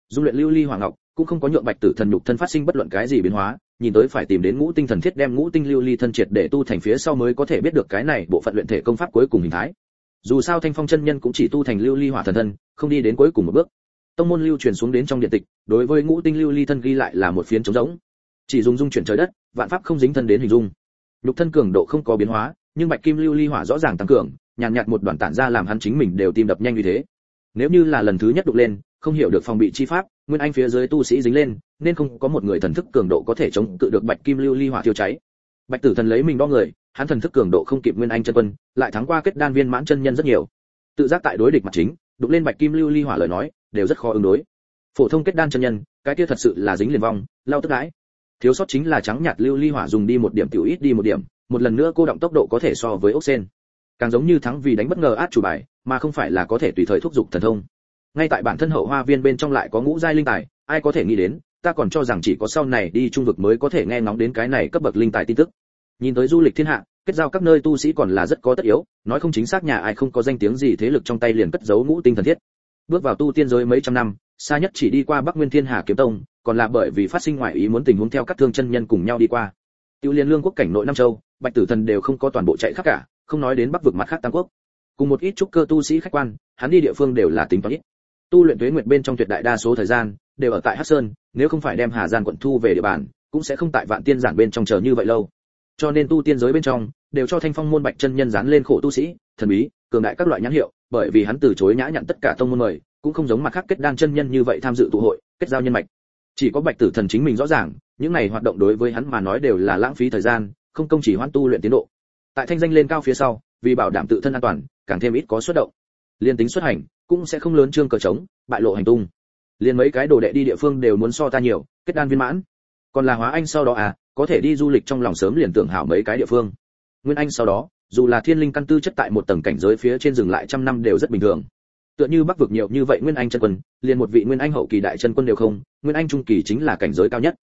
Dung luyện lưu ly hỏa ngọc cũng không có nhượng bạch tử thần nhục thân phát sinh bất luận cái gì biến hóa nhìn tới phải tìm đến ngũ tinh thần thiết đem ngũ tinh lưu ly thân triệt để tu thành phía sau mới có thể biết được cái này bộ phận luyện thể công pháp cuối cùng hình thái. Dù sao thanh phong chân nhân cũng chỉ tu thành lưu ly hỏa thần thân không đi đến cuối cùng một bước. Tông môn lưu truyền xuống đến trong điện tịch đối với ngũ tinh lưu ly thân ghi lại là một phiến trống rỗng. Chỉ dùng dung chuyển trời đất vạn pháp không dính thân đến hình dung. Nhục thân cường độ không có biến hóa nhưng bạch kim lưu ly hỏa rõ ràng tăng cường nhàn nhạt, nhạt một đoàn tản ra làm hắn chính mình đều tim đập nhanh như thế nếu như là lần thứ nhất đụng lên, không hiểu được phòng bị chi pháp, nguyên anh phía dưới tu sĩ dính lên, nên không có một người thần thức cường độ có thể chống cự được bạch kim lưu ly hỏa thiêu cháy. Bạch tử thần lấy mình đo người, hắn thần thức cường độ không kịp nguyên anh chân quân, lại thắng qua kết đan viên mãn chân nhân rất nhiều. Tự giác tại đối địch mặt chính, đụng lên bạch kim lưu ly hỏa lời nói, đều rất khó ứng đối. Phổ thông kết đan chân nhân, cái kia thật sự là dính liền vong, lao tức đãi. Thiếu sót chính là trắng nhạt lưu ly hỏa dùng đi một điểm tiểu ít đi một điểm, một lần nữa cô động tốc độ có thể so với ốc sen. Càng giống như thắng vì đánh bất ngờ át chủ bài mà không phải là có thể tùy thời thúc giục thần thông. Ngay tại bản thân hậu hoa viên bên trong lại có ngũ giai linh tài, ai có thể nghĩ đến, ta còn cho rằng chỉ có sau này đi trung vực mới có thể nghe ngóng đến cái này cấp bậc linh tài tin tức. Nhìn tới du lịch thiên hạ, kết giao các nơi tu sĩ còn là rất có tất yếu, nói không chính xác nhà ai không có danh tiếng gì thế lực trong tay liền cất giấu ngũ tinh thần thiết. Bước vào tu tiên giới mấy trăm năm, xa nhất chỉ đi qua bắc nguyên thiên hà kiếm tông, còn là bởi vì phát sinh ngoại ý muốn tình huống theo các thương chân nhân cùng nhau đi qua. Tiêu liên lương quốc cảnh nội nam châu, bạch tử thần đều không có toàn bộ chạy khắp cả, không nói đến bắc vực mặt khác tam quốc cùng một ít trúc cơ tu sĩ khách quan, hắn đi địa phương đều là tính toán ít. Tu luyện tuế nguyệt bên trong tuyệt đại đa số thời gian, đều ở tại hắc sơn, nếu không phải đem hà giang quận thu về địa bàn, cũng sẽ không tại vạn tiên giản bên trong chờ như vậy lâu. Cho nên tu tiên giới bên trong, đều cho thanh phong môn bạch chân nhân dán lên khổ tu sĩ, thần bí, cường đại các loại nhãn hiệu, bởi vì hắn từ chối nhã nhận tất cả tông môn mời, cũng không giống mặt khác kết đan chân nhân như vậy tham dự tụ hội, kết giao nhân mạch. Chỉ có bạch tử thần chính mình rõ ràng, những này hoạt động đối với hắn mà nói đều là lãng phí thời gian, không công chỉ hoãn tu luyện tiến độ. Tại thanh danh lên cao phía sau, vì bảo đảm tự thân an toàn càng thêm ít có xuất động. Liên tính xuất hành, cũng sẽ không lớn trương cờ trống, bại lộ hành tung. Liên mấy cái đồ đệ đi địa phương đều muốn so ta nhiều, kết đan viên mãn. Còn là hóa anh sau đó à có thể đi du lịch trong lòng sớm liền tưởng hảo mấy cái địa phương. Nguyên anh sau đó, dù là thiên linh căn tư chất tại một tầng cảnh giới phía trên dừng lại trăm năm đều rất bình thường. Tựa như bắc vực nhiều như vậy nguyên anh chân quân, liền một vị nguyên anh hậu kỳ đại chân quân đều không, nguyên anh trung kỳ chính là cảnh giới cao nhất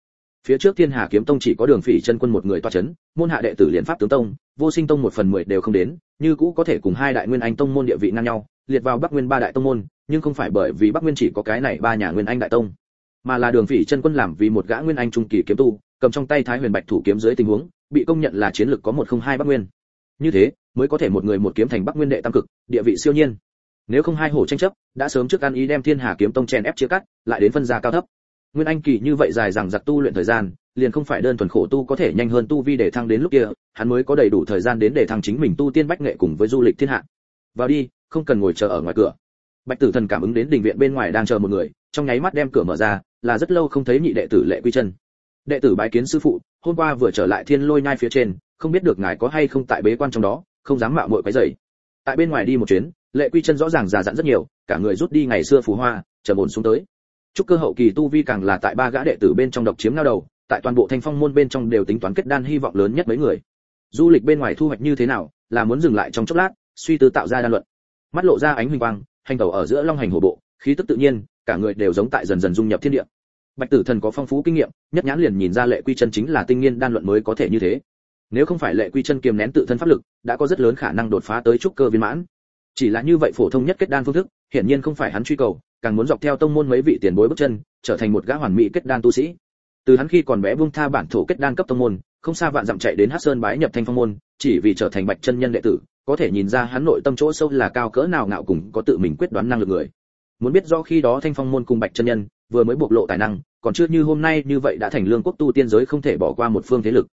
phía trước thiên hà kiếm tông chỉ có đường phỉ chân quân một người toa chấn, môn hạ đệ tử liền pháp tướng tông, vô sinh tông một phần mười đều không đến, như cũ có thể cùng hai đại nguyên anh tông môn địa vị ngang nhau, liệt vào bắc nguyên ba đại tông môn, nhưng không phải bởi vì bắc nguyên chỉ có cái này ba nhà nguyên anh đại tông, mà là đường phỉ chân quân làm vì một gã nguyên anh trung kỳ kiếm tu, cầm trong tay thái huyền bạch thủ kiếm dưới tình huống, bị công nhận là chiến lược có một không hai bắc nguyên. Như thế, mới có thể một người một kiếm thành bắc nguyên đệ tam cực, địa vị siêu nhiên. Nếu không hai hổ tranh chấp, đã sớm trước ăn ý đem thiên hà kiếm tông chèn ép chia cắt, lại đến phân gia cao thấp nguyên anh kỳ như vậy dài rằng giặc tu luyện thời gian, liền không phải đơn thuần khổ tu có thể nhanh hơn tu vi để thăng đến lúc kia, hắn mới có đầy đủ thời gian đến để thăng chính mình tu tiên bách nghệ cùng với du lịch thiên hạ. Vào đi, không cần ngồi chờ ở ngoài cửa. Bạch tử thần cảm ứng đến đình viện bên ngoài đang chờ một người, trong nháy mắt đem cửa mở ra, là rất lâu không thấy nhị đệ tử lệ quy chân. Đệ tử bái kiến sư phụ, hôm qua vừa trở lại thiên lôi nhai phía trên, không biết được ngài có hay không tại bế quan trong đó, không dám mạo muội quấy rầy. Tại bên ngoài đi một chuyến, lệ quy chân rõ ràng già dặn rất nhiều, cả người rút đi ngày xưa phù hoa trầm ổn xuống tới chúc cơ hậu kỳ tu vi càng là tại ba gã đệ tử bên trong độc chiếm lao đầu, tại toàn bộ thanh phong môn bên trong đều tính toán kết đan hy vọng lớn nhất mấy người. Du lịch bên ngoài thu hoạch như thế nào, là muốn dừng lại trong chốc lát, suy tư tạo ra đan luận. Mắt lộ ra ánh huỳnh quang, hành tẩu ở giữa long hành hổ bộ, khí tức tự nhiên, cả người đều giống tại dần dần dung nhập thiên địa. Bạch tử thần có phong phú kinh nghiệm, nhất nhãn liền nhìn ra lệ quy chân chính là tinh nghiên đan luận mới có thể như thế. Nếu không phải lệ quy chân kiềm nén tự thân pháp lực, đã có rất lớn khả năng đột phá tới trúc cơ viên mãn. Chỉ là như vậy phổ thông nhất kết đan phương thức, hiển nhiên không phải hắn truy cầu càng muốn dọc theo tông môn mấy vị tiền bối bước chân, trở thành một gã hoàn mỹ kết đan tu sĩ. Từ hắn khi còn bé buông tha bản thổ kết đan cấp tông môn, không xa vạn dặm chạy đến hắc sơn bái nhập thanh phong môn, chỉ vì trở thành bạch chân nhân đệ tử, có thể nhìn ra hắn nội tâm chỗ sâu là cao cỡ nào ngạo cùng có tự mình quyết đoán năng lực người. Muốn biết do khi đó thanh phong môn cùng bạch chân nhân vừa mới bộc lộ tài năng, còn chưa như hôm nay như vậy đã thành lương quốc tu tiên giới không thể bỏ qua một phương thế lực.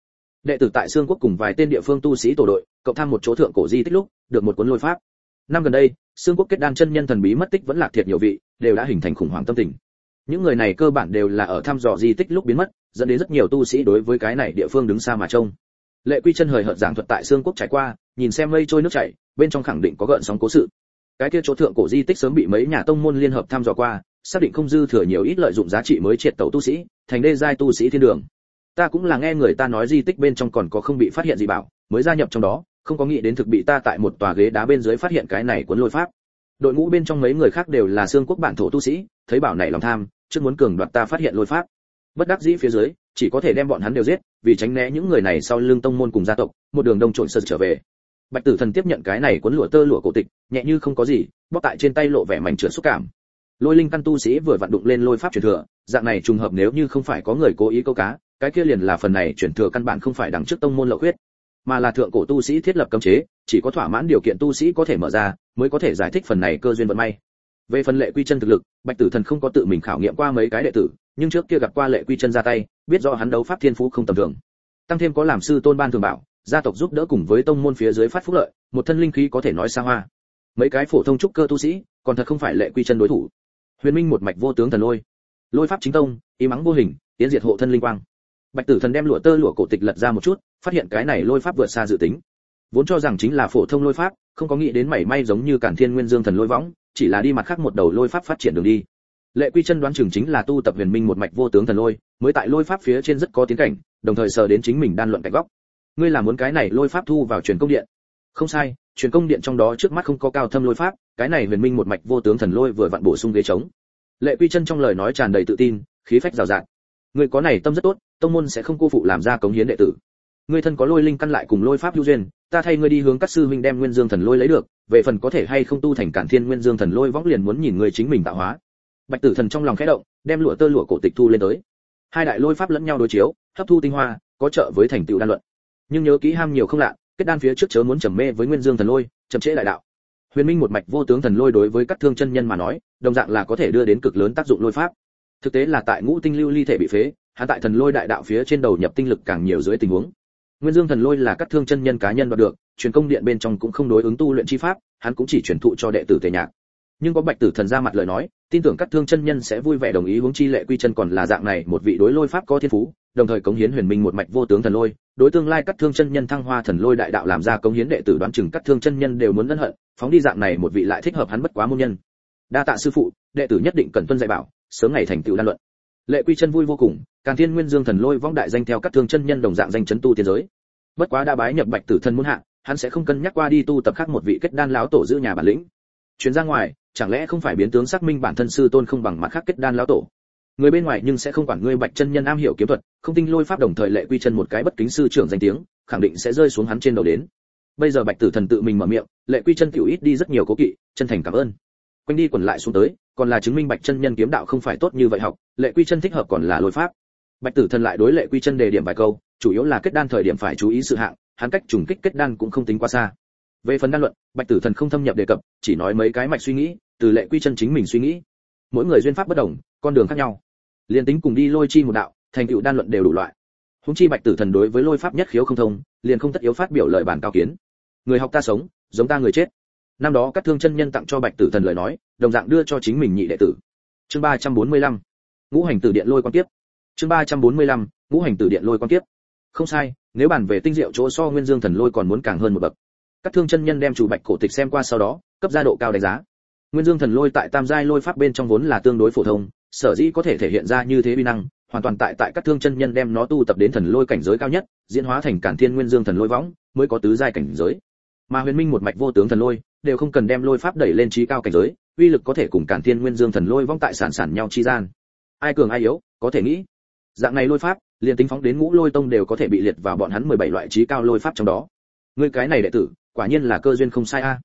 Đệ tử tại xương quốc cùng vài tên địa phương tu sĩ tổ đội cộng tham một chỗ thượng cổ di tích lúc, được một cuốn lôi pháp năm gần đây, xương quốc kết đan chân nhân thần bí mất tích vẫn lạc thiệt nhiều vị, đều đã hình thành khủng hoảng tâm tình. Những người này cơ bản đều là ở thăm dò di tích lúc biến mất, dẫn đến rất nhiều tu sĩ đối với cái này địa phương đứng xa mà trông. Lệ quy chân hời hợt giảng thuật tại xương quốc trải qua, nhìn xem mây trôi nước chảy, bên trong khẳng định có gợn sóng cố sự. Cái kia chỗ thượng cổ di tích sớm bị mấy nhà tông môn liên hợp thăm dò qua, xác định không dư thừa nhiều ít lợi dụng giá trị mới triệt tẩu tu sĩ, thành đê giai tu sĩ thiên đường. Ta cũng là nghe người ta nói di tích bên trong còn có không bị phát hiện gì bảo, mới gia nhập trong đó không có nghĩ đến thực bị ta tại một tòa ghế đá bên dưới phát hiện cái này cuốn lôi pháp. Đội ngũ bên trong mấy người khác đều là xương quốc bản thổ tu sĩ, thấy bảo này lòng tham, trước muốn cường đoạt ta phát hiện lôi pháp. Bất đắc dĩ phía dưới, chỉ có thể đem bọn hắn đều giết, vì tránh né những người này sau lưng tông môn cùng gia tộc, một đường đông trộn sờ trở về. Bạch tử thần tiếp nhận cái này cuốn lụa tơ lụa cổ tịch, nhẹ như không có gì bóc tại trên tay lộ vẻ mảnh trượt xúc cảm. Lôi linh căn tu sĩ vừa vặn đụng lên lôi pháp truyền thừa, dạng này trùng hợp nếu như không phải có người cố ý câu cá, cái kia liền là phần này truyền thừa căn bản không phải đằng trước tông môn lậu huyết mà là thượng cổ tu sĩ thiết lập cấm chế, chỉ có thỏa mãn điều kiện tu sĩ có thể mở ra, mới có thể giải thích phần này cơ duyên vận may. Về phần lệ quy chân thực lực, bạch tử thần không có tự mình khảo nghiệm qua mấy cái đệ tử, nhưng trước kia gặp qua lệ quy chân ra tay, biết rõ hắn đấu pháp thiên phú không tầm thường. Tăng thêm có làm sư tôn ban thường bảo, gia tộc giúp đỡ cùng với tông môn phía dưới phát phúc lợi, một thân linh khí có thể nói xa hoa. Mấy cái phổ thông trúc cơ tu sĩ, còn thật không phải lệ quy chân đối thủ. Huyền minh một mạch vô tướng thần lôi. Lôi pháp chính tông ý mắng vô hình tiến diệt hộ thân linh quang bạch tử thần đem lụa tơ lụa cổ tịch lật ra một chút, phát hiện cái này lôi pháp vượt xa dự tính. Vốn cho rằng chính là phổ thông lôi pháp, không có nghĩ đến mảy may giống như cản thiên nguyên dương thần lôi võng, chỉ là đi mặt khác một đầu lôi pháp phát triển đường đi. Lệ quy chân đoán chừng chính là tu tập huyền minh một mạch vô tướng thần lôi, mới tại lôi pháp phía trên rất có tiến cảnh, đồng thời sờ đến chính mình đan luận cạnh góc. Ngươi là muốn cái này lôi pháp thu vào truyền công điện? Không sai, truyền công điện trong đó trước mắt không có cao thâm lôi pháp, cái này huyền minh một mạch vô tướng thần lôi vừa vặn bổ sung ghế trống. Lệ quy chân trong lời nói tràn đầy tự tin, khí phách rào rạt. Người có này tâm rất tốt tông môn sẽ không cô phụ làm ra cống hiến đệ tử. Ngươi thân có lôi linh căn lại cùng lôi pháp lưu duyên, ta thay ngươi đi hướng các sư huynh đem nguyên dương thần lôi lấy được, về phần có thể hay không tu thành cản thiên nguyên dương thần lôi võng liền muốn nhìn ngươi chính mình tạo hóa. Bạch tử thần trong lòng khẽ động, đem lụa tơ lụa cổ tịch thu lên tới. Hai đại lôi pháp lẫn nhau đối chiếu, hấp thu tinh hoa, có trợ với thành tựu đan luận. Nhưng nhớ kỹ ham nhiều không lạ, kết đan phía trước chớ muốn trầm mê với nguyên dương thần lôi, chậm trễ đại đạo. Huyền minh một mạch vô tướng thần lôi đối với các thương chân nhân mà nói, đồng dạng là có thể đưa đến cực lớn tác dụng lôi pháp. Thực tế là tại ngũ tinh lưu ly thể bị phế hạ tại thần lôi đại đạo phía trên đầu nhập tinh lực càng nhiều dưới tình huống. Nguyên dương thần lôi là các thương chân nhân cá nhân đoạt được, truyền công điện bên trong cũng không đối ứng tu luyện chi pháp, hắn cũng chỉ truyền thụ cho đệ tử tề nhạc. Nhưng có bạch tử thần ra mặt lời nói, tin tưởng các thương chân nhân sẽ vui vẻ đồng ý hướng chi lệ quy chân còn là dạng này, một vị đối lôi pháp có thiên phú, đồng thời cống hiến huyền minh một mạch vô tướng thần lôi, đối tương lai các thương chân nhân thăng hoa thần lôi đại đạo làm ra cống hiến đệ tử đoán chừng các thương chân nhân đều muốn ân hận, phóng đi dạng này một vị lại thích hợp hắn bất quá môn nhân. Đa tạ sư phụ, đệ tử nhất định cần tuân dạy bảo, sớm ngày thành tựu đan luận. Lệ quy chân vui vô cùng càn thiên nguyên dương thần lôi vong đại danh theo các thương chân nhân đồng dạng danh chấn tu tiên giới. Bất quá đã bái nhập bạch tử thân muốn hạ, hắn sẽ không cân nhắc qua đi tu tập khác một vị kết đan lão tổ giữ nhà bản lĩnh. Chuyến ra ngoài, chẳng lẽ không phải biến tướng xác minh bản thân sư tôn không bằng mặt khác kết đan lão tổ? Người bên ngoài nhưng sẽ không quản ngươi bạch chân nhân am hiểu kiếm thuật, không tinh lôi pháp đồng thời lệ quy chân một cái bất kính sư trưởng danh tiếng, khẳng định sẽ rơi xuống hắn trên đầu đến. Bây giờ bạch tử thần tự mình mở miệng, lệ quy chân tiểu ít đi rất nhiều cố kỵ, chân thành cảm ơn. Quanh đi quẩn lại xuống tới, còn là chứng minh bạch chân nhân kiếm đạo không phải tốt như vậy học, lệ quy chân thích hợp còn là lôi pháp bạch tử thần lại đối lệ quy chân đề điểm vài câu, chủ yếu là kết đan thời điểm phải chú ý sự hạng, hắn cách trùng kích kết đan cũng không tính quá xa. Về phần đan luận, bạch tử thần không thâm nhập đề cập, chỉ nói mấy cái mạch suy nghĩ, từ lệ quy chân chính mình suy nghĩ. Mỗi người duyên pháp bất đồng, con đường khác nhau. Liền tính cùng đi lôi chi một đạo, thành tựu đan luận đều đủ loại. Húng chi bạch tử thần đối với lôi pháp nhất khiếu không thông, liền không tất yếu phát biểu lời bản cao kiến. Người học ta sống, giống ta người chết. Năm đó các thương chân nhân tặng cho bạch tử thần lời nói, đồng dạng đưa cho chính mình nhị đệ tử. Chương ba trăm bốn mươi lăm. Ngũ hành tử điện lôi quan tiếp chương ba trăm bốn mươi lăm, ngũ hành tử điện lôi quan tiếp không sai, nếu bàn về tinh diệu chỗ so nguyên dương thần lôi còn muốn càng hơn một bậc. Các thương chân nhân đem chủ bạch cổ tịch xem qua sau đó, cấp gia độ cao đánh giá. Nguyên dương thần lôi tại tam giai lôi pháp bên trong vốn là tương đối phổ thông, sở dĩ có thể thể hiện ra như thế uy năng, hoàn toàn tại tại các thương chân nhân đem nó tu tập đến thần lôi cảnh giới cao nhất, diễn hóa thành cản thiên nguyên dương thần lôi võng, mới có tứ giai cảnh giới. Mà huyền minh một mạch vô tướng thần lôi, đều không cần đem lôi pháp đẩy lên trí cao cảnh giới, uy lực có thể cùng cản thiên nguyên dương thần lôi vong tại sản sản nhau chi gian. Ai cường ai yếu, có thể nghĩ dạng này lôi pháp, liền tính phóng đến ngũ lôi tông đều có thể bị liệt vào bọn hắn 17 loại trí cao lôi pháp trong đó. Ngươi cái này đệ tử, quả nhiên là cơ duyên không sai a.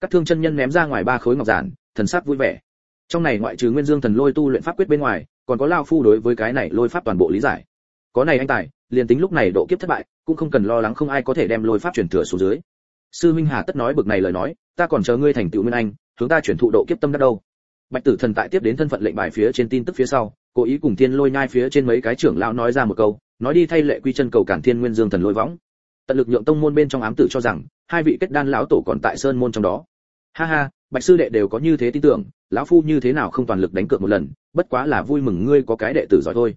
Các thương chân nhân ném ra ngoài ba khối ngọc giản, thần sắc vui vẻ. Trong này ngoại trừ nguyên dương thần lôi tu luyện pháp quyết bên ngoài, còn có lao phu đối với cái này lôi pháp toàn bộ lý giải. Có này anh tài, liền tính lúc này độ kiếp thất bại, cũng không cần lo lắng không ai có thể đem lôi pháp truyền thừa xuống dưới. Sư minh hà tất nói bực này lời nói, ta còn chờ ngươi thành tựu nguyên anh, hướng ta chuyển thụ độ kiếp tâm đắc đâu bạch tử thần tại tiếp đến thân phận lệnh bài phía trên tin tức phía sau, cố ý cùng thiên lôi nhai phía trên mấy cái trưởng lão nói ra một câu, nói đi thay lệ quy chân cầu cản thiên nguyên dương thần lôi võng. Tận lực nhượng tông môn bên trong ám tử cho rằng, hai vị kết đan lão tổ còn tại sơn môn trong đó. Ha ha, bạch sư đệ đều có như thế tin tưởng, lão phu như thế nào không toàn lực đánh cược một lần, bất quá là vui mừng ngươi có cái đệ tử giỏi thôi.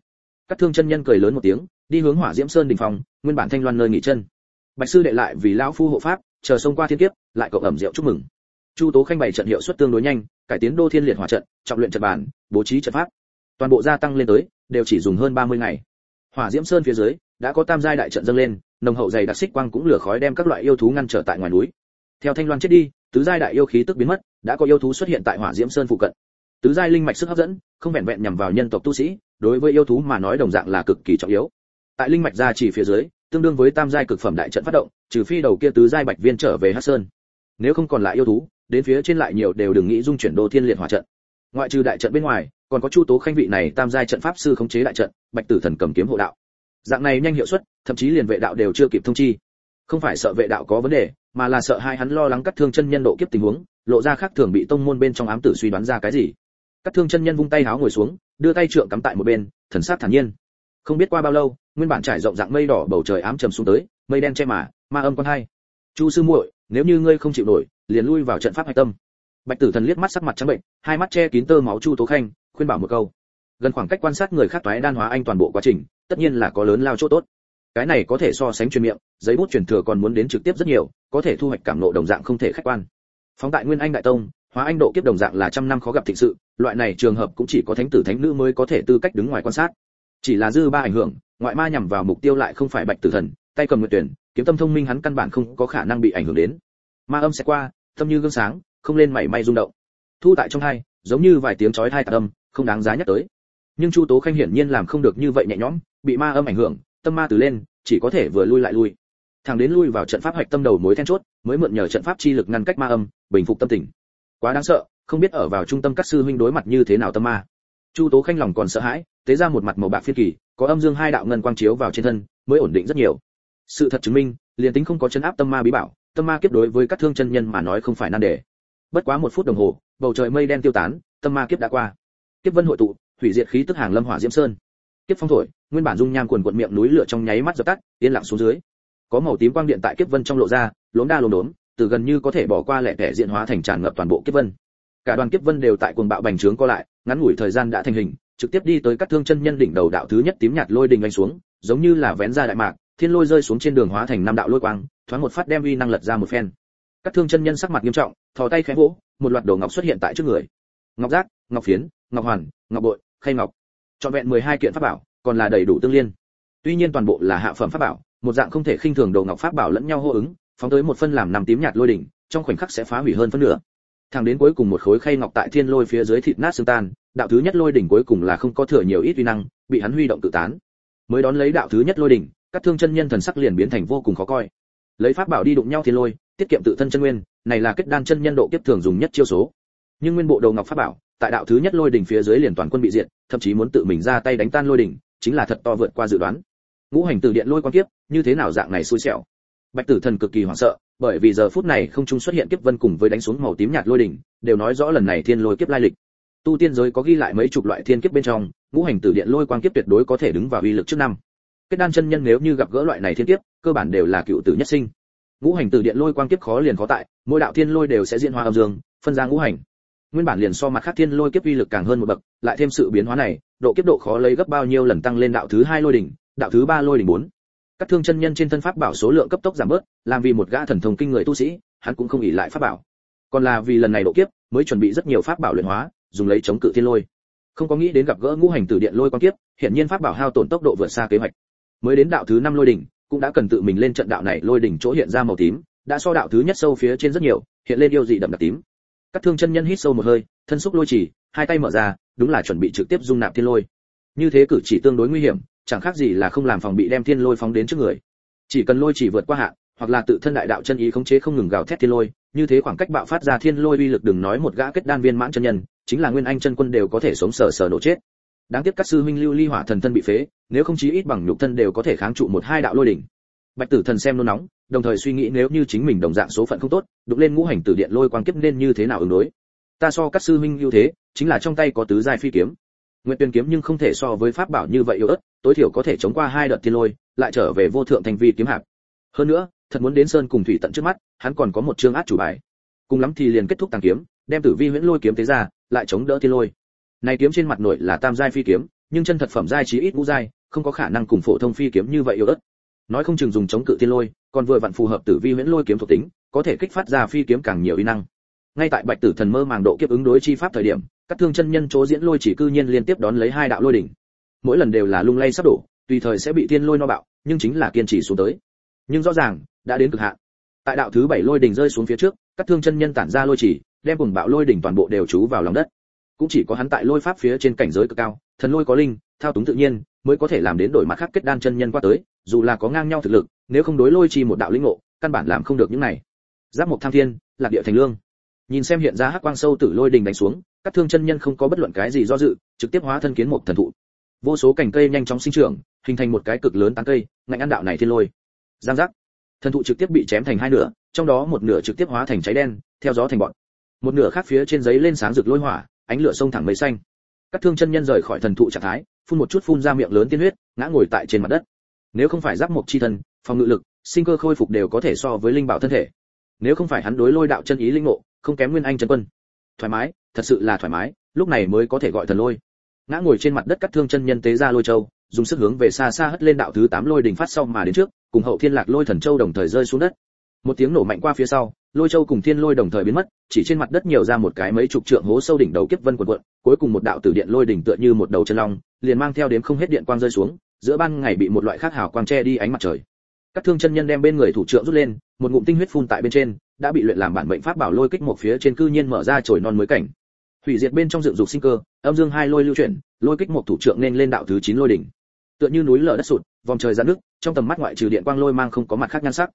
Các thương chân nhân cười lớn một tiếng, đi hướng hỏa diễm sơn đình phòng, nguyên bản thanh loan nơi nghỉ chân. Bạch sư đệ lại vì lão phu hộ pháp, chờ xông qua thiên kiếp, lại cộng ẩm rượu chúc mừng. Chu tố khanh bày trận hiệu suất tương đối nhanh cải tiến đô thiên liệt hỏa trận, trọng luyện trận bản bố trí trận pháp. Toàn bộ gia tăng lên tới, đều chỉ dùng hơn 30 ngày. Hỏa diễm sơn phía dưới, đã có tam giai đại trận dâng lên, nồng hậu dày đặc xích quang cũng lửa khói đem các loại yêu thú ngăn trở tại ngoài núi. Theo thanh loan chết đi, tứ giai đại yêu khí tức biến mất, đã có yêu thú xuất hiện tại hỏa diễm sơn phụ cận. Tứ giai linh mạch sức hấp dẫn, không vẹn vẹn nhằm vào nhân tộc tu sĩ, đối với yêu thú mà nói đồng dạng là cực kỳ trọng yếu. Tại linh mạch gia chỉ phía dưới, tương đương với tam giai cực phẩm đại trận phát động, trừ phi đầu kia tứ giai bạch viên trở về hắc sơn. Nếu không còn lại yêu thú đến phía trên lại nhiều đều đừng nghĩ dung chuyển đô thiên liệt hỏa trận. Ngoại trừ đại trận bên ngoài, còn có chu tố khanh vị này tam giai trận pháp sư khống chế đại trận, bạch tử thần cầm kiếm hộ đạo. Dạng này nhanh hiệu suất, thậm chí liền vệ đạo đều chưa kịp thông chi. Không phải sợ vệ đạo có vấn đề, mà là sợ hai hắn lo lắng cắt thương chân nhân độ kiếp tình huống, lộ ra khác thường bị tông môn bên trong ám tử suy đoán ra cái gì. Cắt thương chân nhân vung tay háo ngồi xuống, đưa tay trượng cắm tại một bên, thần sát thản nhiên. Không biết qua bao lâu, nguyên bản trải rộng dạng mây đỏ bầu trời ám trầm xuống tới, mây đen che mà, ma âm quan hai. Chu sư muội nếu như ngươi không chịu nổi, liền lui vào trận pháp hạch tâm. Bạch tử thần liếc mắt sắc mặt trắng bệnh, hai mắt che kín tơ máu chu tố khanh, khuyên bảo một câu. Gần khoảng cách quan sát người khác toái đan hóa anh toàn bộ quá trình, tất nhiên là có lớn lao chỗ tốt. Cái này có thể so sánh truyền miệng, giấy bút truyền thừa còn muốn đến trực tiếp rất nhiều, có thể thu hoạch cảm nộ đồng dạng không thể khách quan. Phóng tại nguyên anh đại tông, hóa anh độ kiếp đồng dạng là trăm năm khó gặp thịnh sự, loại này trường hợp cũng chỉ có thánh tử thánh nữ mới có thể tư cách đứng ngoài quan sát. Chỉ là dư ba ảnh hưởng, ngoại ma nhằm vào mục tiêu lại không phải bạch tử thần, tay cầm nguyện tuyển kiếm tâm thông minh hắn căn bản không có khả năng bị ảnh hưởng đến. Ma âm sẽ qua, tâm như gương sáng, không lên mảy may rung động. Thu tại trong hai, giống như vài tiếng chói tai tạc âm, không đáng giá nhắc tới. Nhưng chu tố khanh hiển nhiên làm không được như vậy nhẹ nhõm, bị ma âm ảnh hưởng, tâm ma từ lên, chỉ có thể vừa lui lại lui. Thằng đến lui vào trận pháp hoạch tâm đầu mối then chốt, mới mượn nhờ trận pháp chi lực ngăn cách ma âm, bình phục tâm tình. Quá đáng sợ, không biết ở vào trung tâm các sư huynh đối mặt như thế nào tâm ma. Chu tố khanh lòng còn sợ hãi, tế ra một mặt màu bạc phiên kỳ, có âm dương hai đạo ngân quang chiếu vào trên thân, mới ổn định rất nhiều sự thật chứng minh, liền tính không có chân áp tâm ma bí bảo, tâm ma kiếp đối với các thương chân nhân mà nói không phải nan đề. Bất quá một phút đồng hồ, bầu trời mây đen tiêu tán, tâm ma kiếp đã qua. Kiếp vân hội tụ, hủy diệt khí tức hàng lâm hỏa diễm sơn. Kiếp phong thổi, nguyên bản dung nham quần quận miệng núi lửa trong nháy mắt dập tắt, yên lặng xuống dưới. Có màu tím quang điện tại kiếp vân trong lộ ra, lốm đa lốm đốm, từ gần như có thể bỏ qua lẻ tẻ diện hóa thành tràn ngập toàn bộ kiếp vân. Cả đoàn kiếp vân đều tại cuồng bạo bành trướng co lại, ngắn ngủi thời gian đã thành hình, trực tiếp đi tới các thương chân nhân đỉnh đầu đạo thứ nhất tím nhạt lôi đình anh xuống, giống như là vén ra đại mạc thiên lôi rơi xuống trên đường hóa thành năm đạo lôi quang, thoáng một phát đem uy năng lật ra một phen. Các thương chân nhân sắc mặt nghiêm trọng, thò tay khẽ vỗ, một loạt đồ ngọc xuất hiện tại trước người. Ngọc giác, ngọc phiến, ngọc hoàn, ngọc bội, khay ngọc. Trọn vẹn 12 kiện pháp bảo, còn là đầy đủ tương liên. Tuy nhiên toàn bộ là hạ phẩm pháp bảo, một dạng không thể khinh thường đồ ngọc pháp bảo lẫn nhau hô ứng, phóng tới một phân làm năm tím nhạt lôi đỉnh, trong khoảnh khắc sẽ phá hủy hơn phân nửa. Thẳng đến cuối cùng một khối khay ngọc tại thiên lôi phía dưới thịt nát xương tan, đạo thứ nhất lôi đỉnh cuối cùng là không có thừa nhiều ít uy năng, bị hắn huy động tự tán. Mới đón lấy đạo thứ nhất lôi đỉnh các thương chân nhân thần sắc liền biến thành vô cùng khó coi. Lấy pháp bảo đi đụng nhau thiên lôi, tiết kiệm tự thân chân nguyên, này là kết đan chân nhân độ kiếp thường dùng nhất chiêu số. Nhưng nguyên bộ đầu ngọc pháp bảo, tại đạo thứ nhất lôi đỉnh phía dưới liền toàn quân bị diệt, thậm chí muốn tự mình ra tay đánh tan lôi đỉnh, chính là thật to vượt qua dự đoán. Ngũ hành tử điện lôi quan kiếp, như thế nào dạng này xui xẻo? Bạch tử thần cực kỳ hoảng sợ, bởi vì giờ phút này không trung xuất hiện kiếp vân cùng với đánh xuống màu tím nhạt lôi đỉnh, đều nói rõ lần này thiên lôi kiếp lai lịch. Tu tiên giới có ghi lại mấy chục loại thiên kiếp bên trong, ngũ hành tử điện lôi quang kiếp tuyệt đối có thể đứng vào uy lực trước năm kết đan chân nhân nếu như gặp gỡ loại này thiên kiếp, cơ bản đều là cựu tử nhất sinh. Ngũ hành tử điện lôi quang kiếp khó liền khó tại, mỗi đạo thiên lôi đều sẽ diễn hóa âm dương, phân ra ngũ hành. Nguyên bản liền so mặt khác thiên lôi kiếp uy lực càng hơn một bậc, lại thêm sự biến hóa này, độ kiếp độ khó lấy gấp bao nhiêu lần tăng lên đạo thứ hai lôi đỉnh, đạo thứ ba lôi đỉnh bốn. Các thương chân nhân trên thân pháp bảo số lượng cấp tốc giảm bớt, làm vì một gã thần thông kinh người tu sĩ, hắn cũng không ỉ lại pháp bảo. Còn là vì lần này độ kiếp, mới chuẩn bị rất nhiều pháp bảo luyện hóa, dùng lấy chống cự thiên lôi. Không có nghĩ đến gặp gỡ ngũ hành tử điện lôi quan kiếp hiện nhiên pháp bảo hao tổn tốc độ vượt xa kế hoạch mới đến đạo thứ năm lôi đỉnh, cũng đã cần tự mình lên trận đạo này lôi đỉnh chỗ hiện ra màu tím, đã so đạo thứ nhất sâu phía trên rất nhiều, hiện lên yêu dị đậm đặc tím. Các thương chân nhân hít sâu một hơi, thân xúc lôi chỉ, hai tay mở ra, đúng là chuẩn bị trực tiếp dung nạp thiên lôi. Như thế cử chỉ tương đối nguy hiểm, chẳng khác gì là không làm phòng bị đem thiên lôi phóng đến trước người. Chỉ cần lôi chỉ vượt qua hạn hoặc là tự thân đại đạo chân ý khống chế không ngừng gào thét thiên lôi, như thế khoảng cách bạo phát ra thiên lôi uy lực đừng nói một gã kết đan viên mãn chân nhân, chính là nguyên anh chân quân đều có thể sống sờ sờ nổ chết đáng tiếc các sư huynh lưu ly hỏa thần thân bị phế, nếu không chí ít bằng nhục thân đều có thể kháng trụ một hai đạo lôi đỉnh. Bạch tử thần xem nôn nóng, đồng thời suy nghĩ nếu như chính mình đồng dạng số phận không tốt đục lên ngũ hành tử điện lôi quang kiếp nên như thế nào ứng đối? Ta so các sư huynh ưu thế, chính là trong tay có tứ giai phi kiếm. Nguyện tuyên kiếm nhưng không thể so với pháp bảo như vậy yếu ớt, tối thiểu có thể chống qua hai đợt thiên lôi, lại trở về vô thượng thành vi kiếm hạp. Hơn nữa, thật muốn đến sơn cùng thủy tận trước mắt, hắn còn có một chương át chủ bài. Cùng lắm thì liền kết thúc tàng kiếm, đem tử vi huyễn lôi kiếm tế ra, lại chống đỡ thiên lôi này kiếm trên mặt nội là tam giai phi kiếm, nhưng chân thật phẩm giai chí ít ngũ giai, không có khả năng cùng phổ thông phi kiếm như vậy yếu ớt. Nói không chừng dùng chống cự thiên lôi, còn vừa vặn phù hợp tử vi huyễn lôi kiếm thuộc tính, có thể kích phát ra phi kiếm càng nhiều uy năng. Ngay tại bạch tử thần mơ màng độ kiếp ứng đối chi pháp thời điểm, các thương chân nhân chỗ diễn lôi chỉ cư nhiên liên tiếp đón lấy hai đạo lôi đỉnh. Mỗi lần đều là lung lay sắp đổ, tùy thời sẽ bị tiên lôi no bạo, nhưng chính là kiên trì xuống tới. Nhưng rõ ràng, đã đến cực hạn. Tại đạo thứ bảy lôi đỉnh rơi xuống phía trước, các thương chân nhân tản ra lôi chỉ, đem cùng bạo lôi đỉnh toàn bộ đều trú vào lòng đất cũng chỉ có hắn tại lôi pháp phía trên cảnh giới cực cao, thần lôi có linh, thao túng tự nhiên, mới có thể làm đến đổi mặt khác kết đan chân nhân qua tới, dù là có ngang nhau thực lực, nếu không đối lôi chi một đạo linh ngộ, căn bản làm không được những này. Giáp mục tham thiên, lạc địa thành lương. Nhìn xem hiện ra hắc quang sâu tử lôi đình đánh xuống, các thương chân nhân không có bất luận cái gì do dự, trực tiếp hóa thân kiến một thần thụ. Vô số cành cây nhanh chóng sinh trưởng, hình thành một cái cực lớn tán cây, ngạnh ăn đạo này thiên lôi. Giang giác. Thần thụ trực tiếp bị chém thành hai nửa, trong đó một nửa trực tiếp hóa thành cháy đen, theo gió thành bọn. Một nửa khác phía trên giấy lên sáng rực lôi hỏa ánh lửa sông thẳng mây xanh. Các thương chân nhân rời khỏi thần thụ trạng thái, phun một chút phun ra miệng lớn tiên huyết, ngã ngồi tại trên mặt đất. Nếu không phải giáp một chi thần phòng ngự lực, sinh cơ khôi phục đều có thể so với linh bảo thân thể. Nếu không phải hắn đối lôi đạo chân ý linh ngộ, không kém nguyên anh chân quân. Thoải mái, thật sự là thoải mái, lúc này mới có thể gọi thần lôi. Ngã ngồi trên mặt đất cắt thương chân nhân tế ra lôi châu, dùng sức hướng về xa xa hất lên đạo thứ tám lôi đỉnh phát sau mà đến trước, cùng hậu thiên lạc lôi thần châu đồng thời rơi xuống đất. Một tiếng nổ mạnh qua phía sau lôi châu cùng thiên lôi đồng thời biến mất, chỉ trên mặt đất nhiều ra một cái mấy chục trượng hố sâu đỉnh đầu kiếp vân quần quận, cuối cùng một đạo tử điện lôi đỉnh tựa như một đầu chân long, liền mang theo đến không hết điện quang rơi xuống, giữa ban ngày bị một loại khác hào quang che đi ánh mặt trời. Các thương chân nhân đem bên người thủ trưởng rút lên, một ngụm tinh huyết phun tại bên trên, đã bị luyện làm bản mệnh pháp bảo lôi kích một phía trên cư nhiên mở ra chồi non mới cảnh. Hủy diệt bên trong dựng dục sinh cơ, âm dương hai lôi lưu chuyển, lôi kích một thủ trưởng nên lên đạo thứ chín lôi đỉnh. Tựa như núi lở đất sụt, vòng trời giãn nước trong tầm mắt ngoại trừ điện quang lôi mang không có mặt khác nhan sắc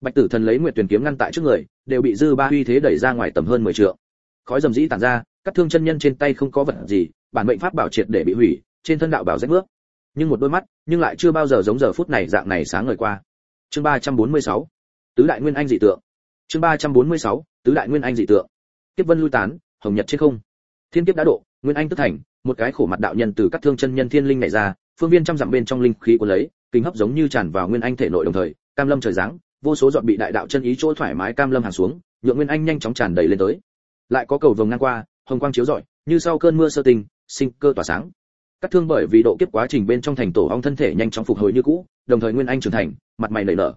bạch tử thần lấy nguyệt tuyển kiếm ngăn tại trước người, đều bị dư ba uy thế đẩy ra ngoài tầm hơn mười trượng. Khói dầm dĩ tản ra, các thương chân nhân trên tay không có vật gì, bản mệnh pháp bảo triệt để bị hủy, trên thân đạo bảo rách nước. Nhưng một đôi mắt, nhưng lại chưa bao giờ giống giờ phút này dạng này sáng ngời qua. Chương ba trăm bốn mươi sáu, tứ đại nguyên anh dị tượng. Chương ba trăm bốn mươi sáu, tứ đại nguyên anh dị tượng. Kiếp vân lui tán, hồng nhật trên không. Thiên kiếp đã độ, nguyên anh tức thành, một cái khổ mặt đạo nhân từ các thương chân nhân thiên linh này ra, phương viên trăm dặm bên trong linh khí của lấy kinh hấp giống như tràn vào nguyên anh thể nội đồng thời, cam lâm trời giáng vô số giọt bị đại đạo chân ý chỗ thoải mái cam lâm hàng xuống, nhượng nguyên anh nhanh chóng tràn đầy lên tới. Lại có cầu vồng ngang qua, hồng quang chiếu rọi, như sau cơn mưa sơ tình, sinh cơ tỏa sáng. Các thương bởi vì độ kiếp quá trình bên trong thành tổ ong thân thể nhanh chóng phục hồi như cũ, đồng thời nguyên anh trưởng thành, mặt mày nảy nở.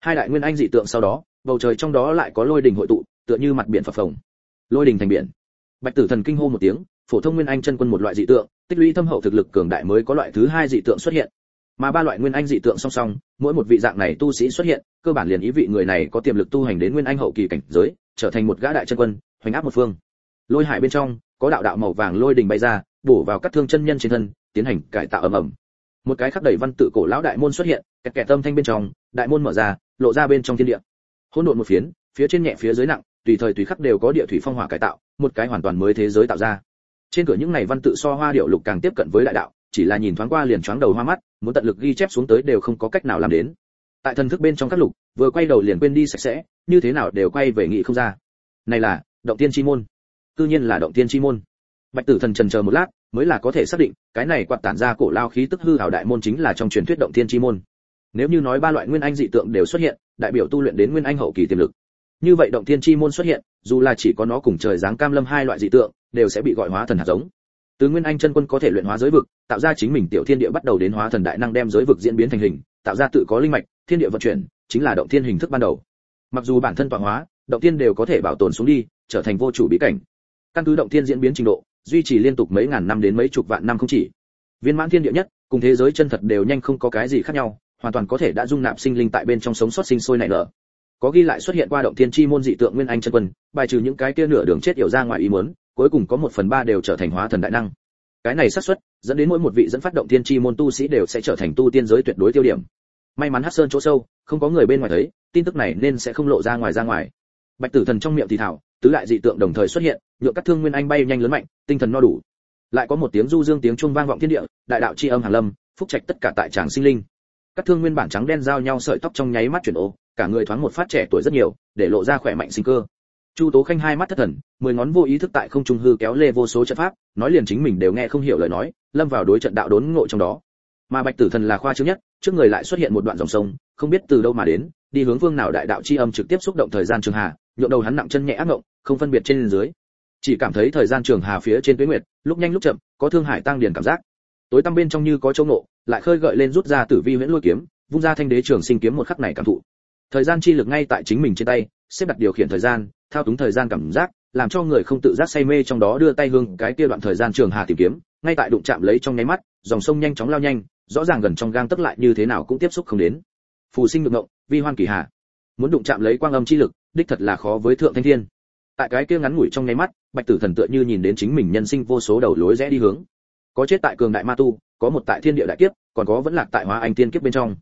Hai đại nguyên anh dị tượng sau đó, bầu trời trong đó lại có lôi đình hội tụ, tựa như mặt biển phập phồng. Lôi đình thành biển. Bạch tử thần kinh hô một tiếng, phổ thông nguyên anh chân quân một loại dị tượng, tích lũy thâm hậu thực lực cường đại mới có loại thứ hai dị tượng xuất hiện mà ba loại nguyên anh dị tượng song song, mỗi một vị dạng này tu sĩ xuất hiện, cơ bản liền ý vị người này có tiềm lực tu hành đến nguyên anh hậu kỳ cảnh giới, trở thành một gã đại chân quân, hoành áp một phương. Lôi hải bên trong, có đạo đạo màu vàng lôi đình bay ra, bổ vào các thương chân nhân trên thân, tiến hành cải tạo ầm ầm. Một cái khắc đầy văn tự cổ lão đại môn xuất hiện, kẹt kẹt tâm thanh bên trong, đại môn mở ra, lộ ra bên trong thiên địa. Hỗn độn một phiến, phía trên nhẹ phía dưới nặng, tùy thời tùy khắc đều có địa thủy phong hỏa cải tạo, một cái hoàn toàn mới thế giới tạo ra. Trên cửa những này văn tự so hoa điệu lục càng tiếp cận với đại đạo chỉ là nhìn thoáng qua liền choáng đầu hoa mắt, muốn tận lực ghi chép xuống tới đều không có cách nào làm đến. Tại thần thức bên trong các lục, vừa quay đầu liền quên đi sạch sẽ, như thế nào đều quay về nghị không ra. Này là, động tiên chi môn. Tự nhiên là động tiên chi môn. Bạch tử thần trần chờ một lát, mới là có thể xác định, cái này quạt tản ra cổ lao khí tức hư hào đại môn chính là trong truyền thuyết động tiên chi môn. Nếu như nói ba loại nguyên anh dị tượng đều xuất hiện, đại biểu tu luyện đến nguyên anh hậu kỳ tiềm lực. Như vậy động tiên chi môn xuất hiện, dù là chỉ có nó cùng trời giáng cam lâm hai loại dị tượng, đều sẽ bị gọi hóa thần hạt giống từ nguyên anh chân quân có thể luyện hóa giới vực, tạo ra chính mình tiểu thiên địa bắt đầu đến hóa thần đại năng đem giới vực diễn biến thành hình, tạo ra tự có linh mạch, thiên địa vận chuyển, chính là động thiên hình thức ban đầu. Mặc dù bản thân tọa hóa, động thiên đều có thể bảo tồn xuống đi, trở thành vô chủ bí cảnh. Căn cứ động thiên diễn biến trình độ, duy trì liên tục mấy ngàn năm đến mấy chục vạn năm không chỉ. Viên mãn thiên địa nhất, cùng thế giới chân thật đều nhanh không có cái gì khác nhau, hoàn toàn có thể đã dung nạp sinh linh tại bên trong sống sót sinh sôi nảy nở. Có ghi lại xuất hiện qua động thiên chi môn dị tượng nguyên anh chân quân, bài trừ những cái kia nửa đường chết hiểu ra ngoài ý muốn cuối cùng có một phần ba đều trở thành hóa thần đại năng. Cái này xác suất, dẫn đến mỗi một vị dẫn phát động tiên tri môn tu sĩ đều sẽ trở thành tu tiên giới tuyệt đối tiêu điểm. May mắn hát sơn chỗ sâu, không có người bên ngoài thấy, tin tức này nên sẽ không lộ ra ngoài ra ngoài. Bạch tử thần trong miệng thì thảo, tứ đại dị tượng đồng thời xuất hiện nhựa các thương nguyên anh bay nhanh lớn mạnh, tinh thần no đủ. Lại có một tiếng du dương tiếng chuông vang vọng thiên địa, đại đạo chi âm hàn lâm, phúc trạch tất cả tại tràng sinh linh. Các thương nguyên bản trắng đen giao nhau sợi tóc trong nháy mắt chuyển ô, cả người thoáng một phát trẻ tuổi rất nhiều, để lộ ra khỏe mạnh sinh cơ chu tố khanh hai mắt thất thần, mười ngón vô ý thức tại không trung hư kéo lê vô số trận pháp, nói liền chính mình đều nghe không hiểu lời nói, lâm vào đối trận đạo đốn ngộ trong đó. Mà bạch tử thần là khoa trước nhất, trước người lại xuất hiện một đoạn dòng sông, không biết từ đâu mà đến, đi hướng vương nào đại đạo chi âm trực tiếp xúc động thời gian trường hà nhộn đầu hắn nặng chân nhẹ ác ngộng, không phân biệt trên dưới. Chỉ cảm thấy thời gian trường hà phía trên tuyết nguyệt, lúc nhanh lúc chậm, có thương hải tăng điển cảm giác. Tối tăm bên trong như có châu nộ lại khơi gợi lên rút ra tử vi huyễn lôi kiếm, vung ra thanh đế trường sinh kiếm một khắc này cảm thụ. Thời gian chi lực ngay tại chính mình trên tay, xếp đặt điều khiển thời gian thao túng thời gian cảm giác, làm cho người không tự giác say mê trong đó đưa tay hương cái kia đoạn thời gian trường hà tìm kiếm, ngay tại đụng chạm lấy trong nháy mắt, dòng sông nhanh chóng lao nhanh, rõ ràng gần trong gang tấc lại như thế nào cũng tiếp xúc không đến. Phù sinh ngược ngộng, vi hoan kỳ hà muốn đụng chạm lấy quang âm chi lực, đích thật là khó với thượng thanh thiên. Tại cái kia ngắn ngủi trong nháy mắt, bạch tử thần tựa như nhìn đến chính mình nhân sinh vô số đầu lối rẽ đi hướng. Có chết tại cường đại ma tu, có một tại thiên địa đại kiếp, còn có vẫn lạc tại hóa anh tiên kiếp bên trong.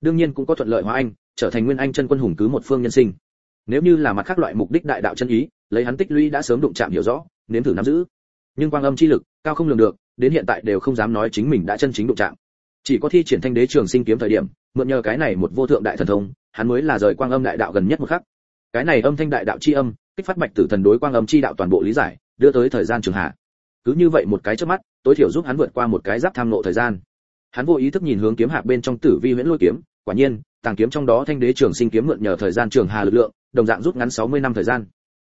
Đương nhiên cũng có thuận lợi hóa anh, trở thành nguyên anh chân quân hùng cứ một phương nhân sinh nếu như là mặt khác loại mục đích đại đạo chân ý, lấy hắn tích lũy đã sớm đụng chạm hiểu rõ, nếm thử nắm giữ. Nhưng quang âm chi lực, cao không lường được, đến hiện tại đều không dám nói chính mình đã chân chính đụng chạm. Chỉ có thi triển thanh đế trường sinh kiếm thời điểm, mượn nhờ cái này một vô thượng đại thần thông, hắn mới là rời quang âm đại đạo gần nhất một khắc. Cái này âm thanh đại đạo chi âm, kích phát bạch tử thần đối quang âm chi đạo toàn bộ lý giải, đưa tới thời gian trường hạ. Cứ như vậy một cái trước mắt, tối thiểu giúp hắn vượt qua một cái giáp tham nộ thời gian. Hắn vô ý thức nhìn hướng kiếm hạ bên trong tử vi huyễn lôi kiếm, quả nhiên, tàng kiếm trong đó thanh đế trường sinh kiếm mượn nhờ thời gian trường hà lực lượng đồng dạng rút ngắn 60 năm thời gian.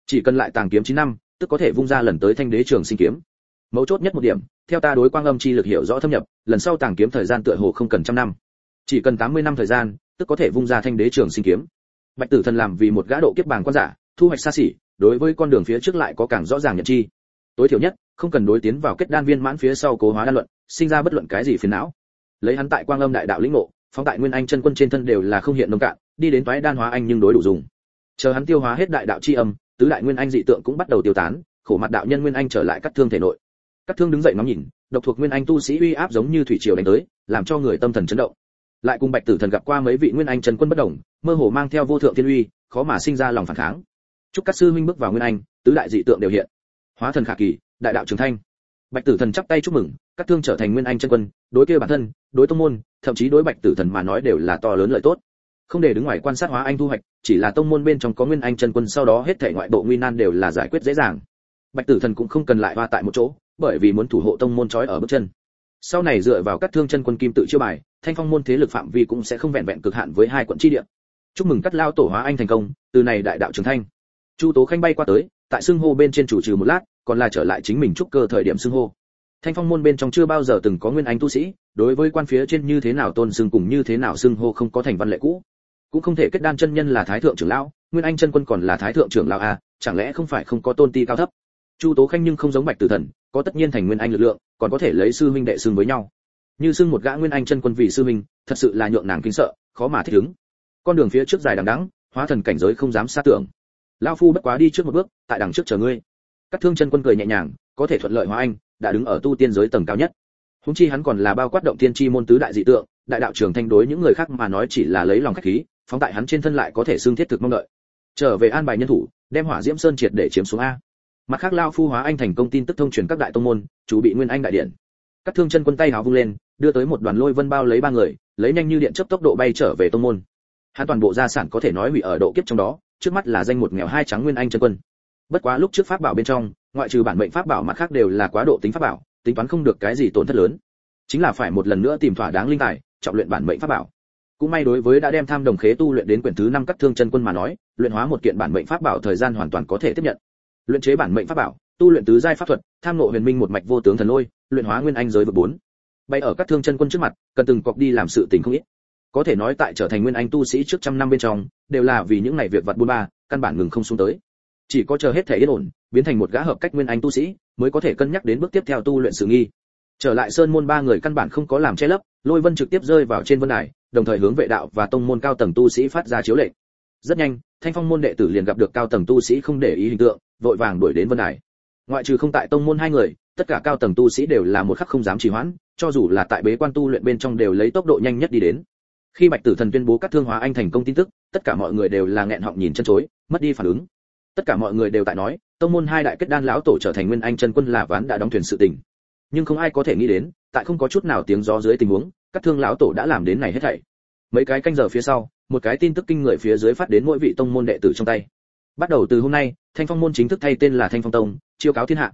Chỉ cần lại tàng kiếm 9 năm, tức có thể vung ra lần tới thanh đế trường sinh kiếm. Mấu chốt nhất một điểm, theo ta đối quang âm chi lực hiểu rõ thâm nhập, lần sau tàng kiếm thời gian tựa hồ không cần trăm năm. Chỉ cần 80 năm thời gian, tức có thể vung ra thanh đế trường sinh kiếm. Bạch tử thần làm vì một gã độ kiếp bàng quan giả, thu hoạch xa xỉ, đối với con đường phía trước lại có càng rõ ràng nhận chi. Tối thiểu nhất, không cần đối tiến vào kết đan viên mãn phía sau cố hóa đan luận, sinh ra bất luận cái gì phiền não. Lấy hắn tại quang âm đại đạo lĩnh ngộ, phóng tại nguyên anh chân quân trên thân đều là không hiện nông cạn, đi đến toái đan hóa anh nhưng đối đủ dùng chờ hắn tiêu hóa hết đại đạo chi âm, tứ đại nguyên anh dị tượng cũng bắt đầu tiêu tán, khổ mặt đạo nhân nguyên anh trở lại cắt thương thể nội. Cắt thương đứng dậy ngắm nhìn, độc thuộc nguyên anh tu sĩ uy áp giống như thủy triều đánh tới, làm cho người tâm thần chấn động. Lại cùng bạch tử thần gặp qua mấy vị nguyên anh chân quân bất đồng, mơ hồ mang theo vô thượng thiên uy, khó mà sinh ra lòng phản kháng. Chúc các sư huynh bước vào nguyên anh, tứ đại dị tượng đều hiện. Hóa thần khả kỳ, đại đạo trường thanh. Bạch tử thần chắp tay chúc mừng, các thương trở thành nguyên anh chân quân, đối kia bản thân, đối tông môn, thậm chí đối bạch tử thần mà nói đều là to lớn lợi tốt không để đứng ngoài quan sát hóa anh thu hoạch, chỉ là tông môn bên trong có nguyên anh chân quân, sau đó hết thảy ngoại bộ nguy nan đều là giải quyết dễ dàng. Bạch tử thần cũng không cần lại hoa tại một chỗ, bởi vì muốn thủ hộ tông môn trói ở bước chân. Sau này dựa vào các thương chân quân kim tự chiêu bài, thanh phong môn thế lực phạm vi cũng sẽ không vẹn vẹn cực hạn với hai quận chi địa. Chúc mừng cắt lao tổ hóa anh thành công, từ này đại đạo trường thanh chu tố khanh bay qua tới, tại xưng hô bên trên chủ trừ một lát, còn là trở lại chính mình trúc cơ thời điểm xưng hô. Thanh phong môn bên trong chưa bao giờ từng có nguyên anh tu sĩ, đối với quan phía trên như thế nào tôn xưng cùng như thế nào xưng hô không có thành văn lệ cũ cũng không thể kết đan chân nhân là thái thượng trưởng lão, nguyên anh chân quân còn là thái thượng trưởng lão à chẳng lẽ không phải không có tôn ti cao thấp? Chu tố khanh nhưng không giống bạch tử thần, có tất nhiên thành nguyên anh lực lượng, còn có thể lấy sư huynh đệ xưng với nhau. Như xưng một gã nguyên anh chân quân vì sư huynh, thật sự là nhượng nàng kinh sợ, khó mà thích ứng. Con đường phía trước dài đằng đẵng, hóa thần cảnh giới không dám xa tưởng. Lao phu bất quá đi trước một bước, tại đằng trước chờ ngươi. Các thương chân quân cười nhẹ nhàng, có thể thuận lợi hóa anh, đã đứng ở tu tiên giới tầng cao nhất. Húng chi hắn còn là bao quát động tiên chi môn tứ đại dị tượng, đại đạo trưởng thanh đối những người khác mà nói chỉ là lấy lòng khách khí phóng tại hắn trên thân lại có thể xương thiết thực mong đợi. Trở về an bài nhân thủ, đem hỏa diễm sơn triệt để chiếm xuống a. Mặt khác lao phu hóa anh thành công tin tức thông truyền các đại tông môn chủ bị nguyên anh đại điện. Các thương chân quân tay hào vung lên, đưa tới một đoàn lôi vân bao lấy ba người, lấy nhanh như điện chấp tốc độ bay trở về tông môn. Hắn toàn bộ gia sản có thể nói hủy ở độ kiếp trong đó, trước mắt là danh một nghèo hai trắng nguyên anh chân quân. Bất quá lúc trước pháp bảo bên trong, ngoại trừ bản mệnh pháp bảo mặt khác đều là quá độ tính pháp bảo, tính toán không được cái gì tổn thất lớn. Chính là phải một lần nữa tìm thỏa đáng linh tài, trọng luyện bản mệnh pháp bảo cũng may đối với đã đem tham đồng khế tu luyện đến quyển thứ năm cắt thương chân quân mà nói, luyện hóa một kiện bản mệnh pháp bảo thời gian hoàn toàn có thể tiếp nhận. Luyện chế bản mệnh pháp bảo, tu luyện tứ giai pháp thuật, tham ngộ huyền minh một mạch vô tướng thần lôi, luyện hóa nguyên anh giới vực bốn. Bay ở các thương chân quân trước mặt, cần từng cọc đi làm sự tình không ít. Có thể nói tại trở thành nguyên anh tu sĩ trước trăm năm bên trong, đều là vì những ngày việc vật buôn ba, căn bản ngừng không xuống tới. Chỉ có chờ hết thể yên ổn, biến thành một gã hợp cách nguyên anh tu sĩ, mới có thể cân nhắc đến bước tiếp theo tu luyện sự nghi. Trở lại sơn môn ba người căn bản không có làm che lấp, lôi vân trực tiếp rơi vào trên vân đài đồng thời hướng vệ đạo và tông môn cao tầng tu sĩ phát ra chiếu lệnh. Rất nhanh, thanh phong môn đệ tử liền gặp được cao tầng tu sĩ không để ý hình tượng, vội vàng đuổi đến vân đài. Ngoại trừ không tại tông môn hai người, tất cả cao tầng tu sĩ đều là một khắc không dám trì hoãn, cho dù là tại bế quan tu luyện bên trong đều lấy tốc độ nhanh nhất đi đến. Khi bạch tử thần tuyên bố các thương hóa anh thành công tin tức, tất cả mọi người đều là nghẹn họng nhìn chân chối, mất đi phản ứng. Tất cả mọi người đều tại nói, tông môn hai đại kết đan lão tổ trở thành nguyên anh chân quân là ván đã đóng thuyền sự tình. Nhưng không ai có thể nghĩ đến, tại không có chút nào tiếng gió dưới tình huống các thương lão tổ đã làm đến này hết thảy. Mấy cái canh giờ phía sau, một cái tin tức kinh người phía dưới phát đến mỗi vị tông môn đệ tử trong tay. Bắt đầu từ hôm nay, thanh phong môn chính thức thay tên là thanh phong tông, chiêu cáo thiên hạ.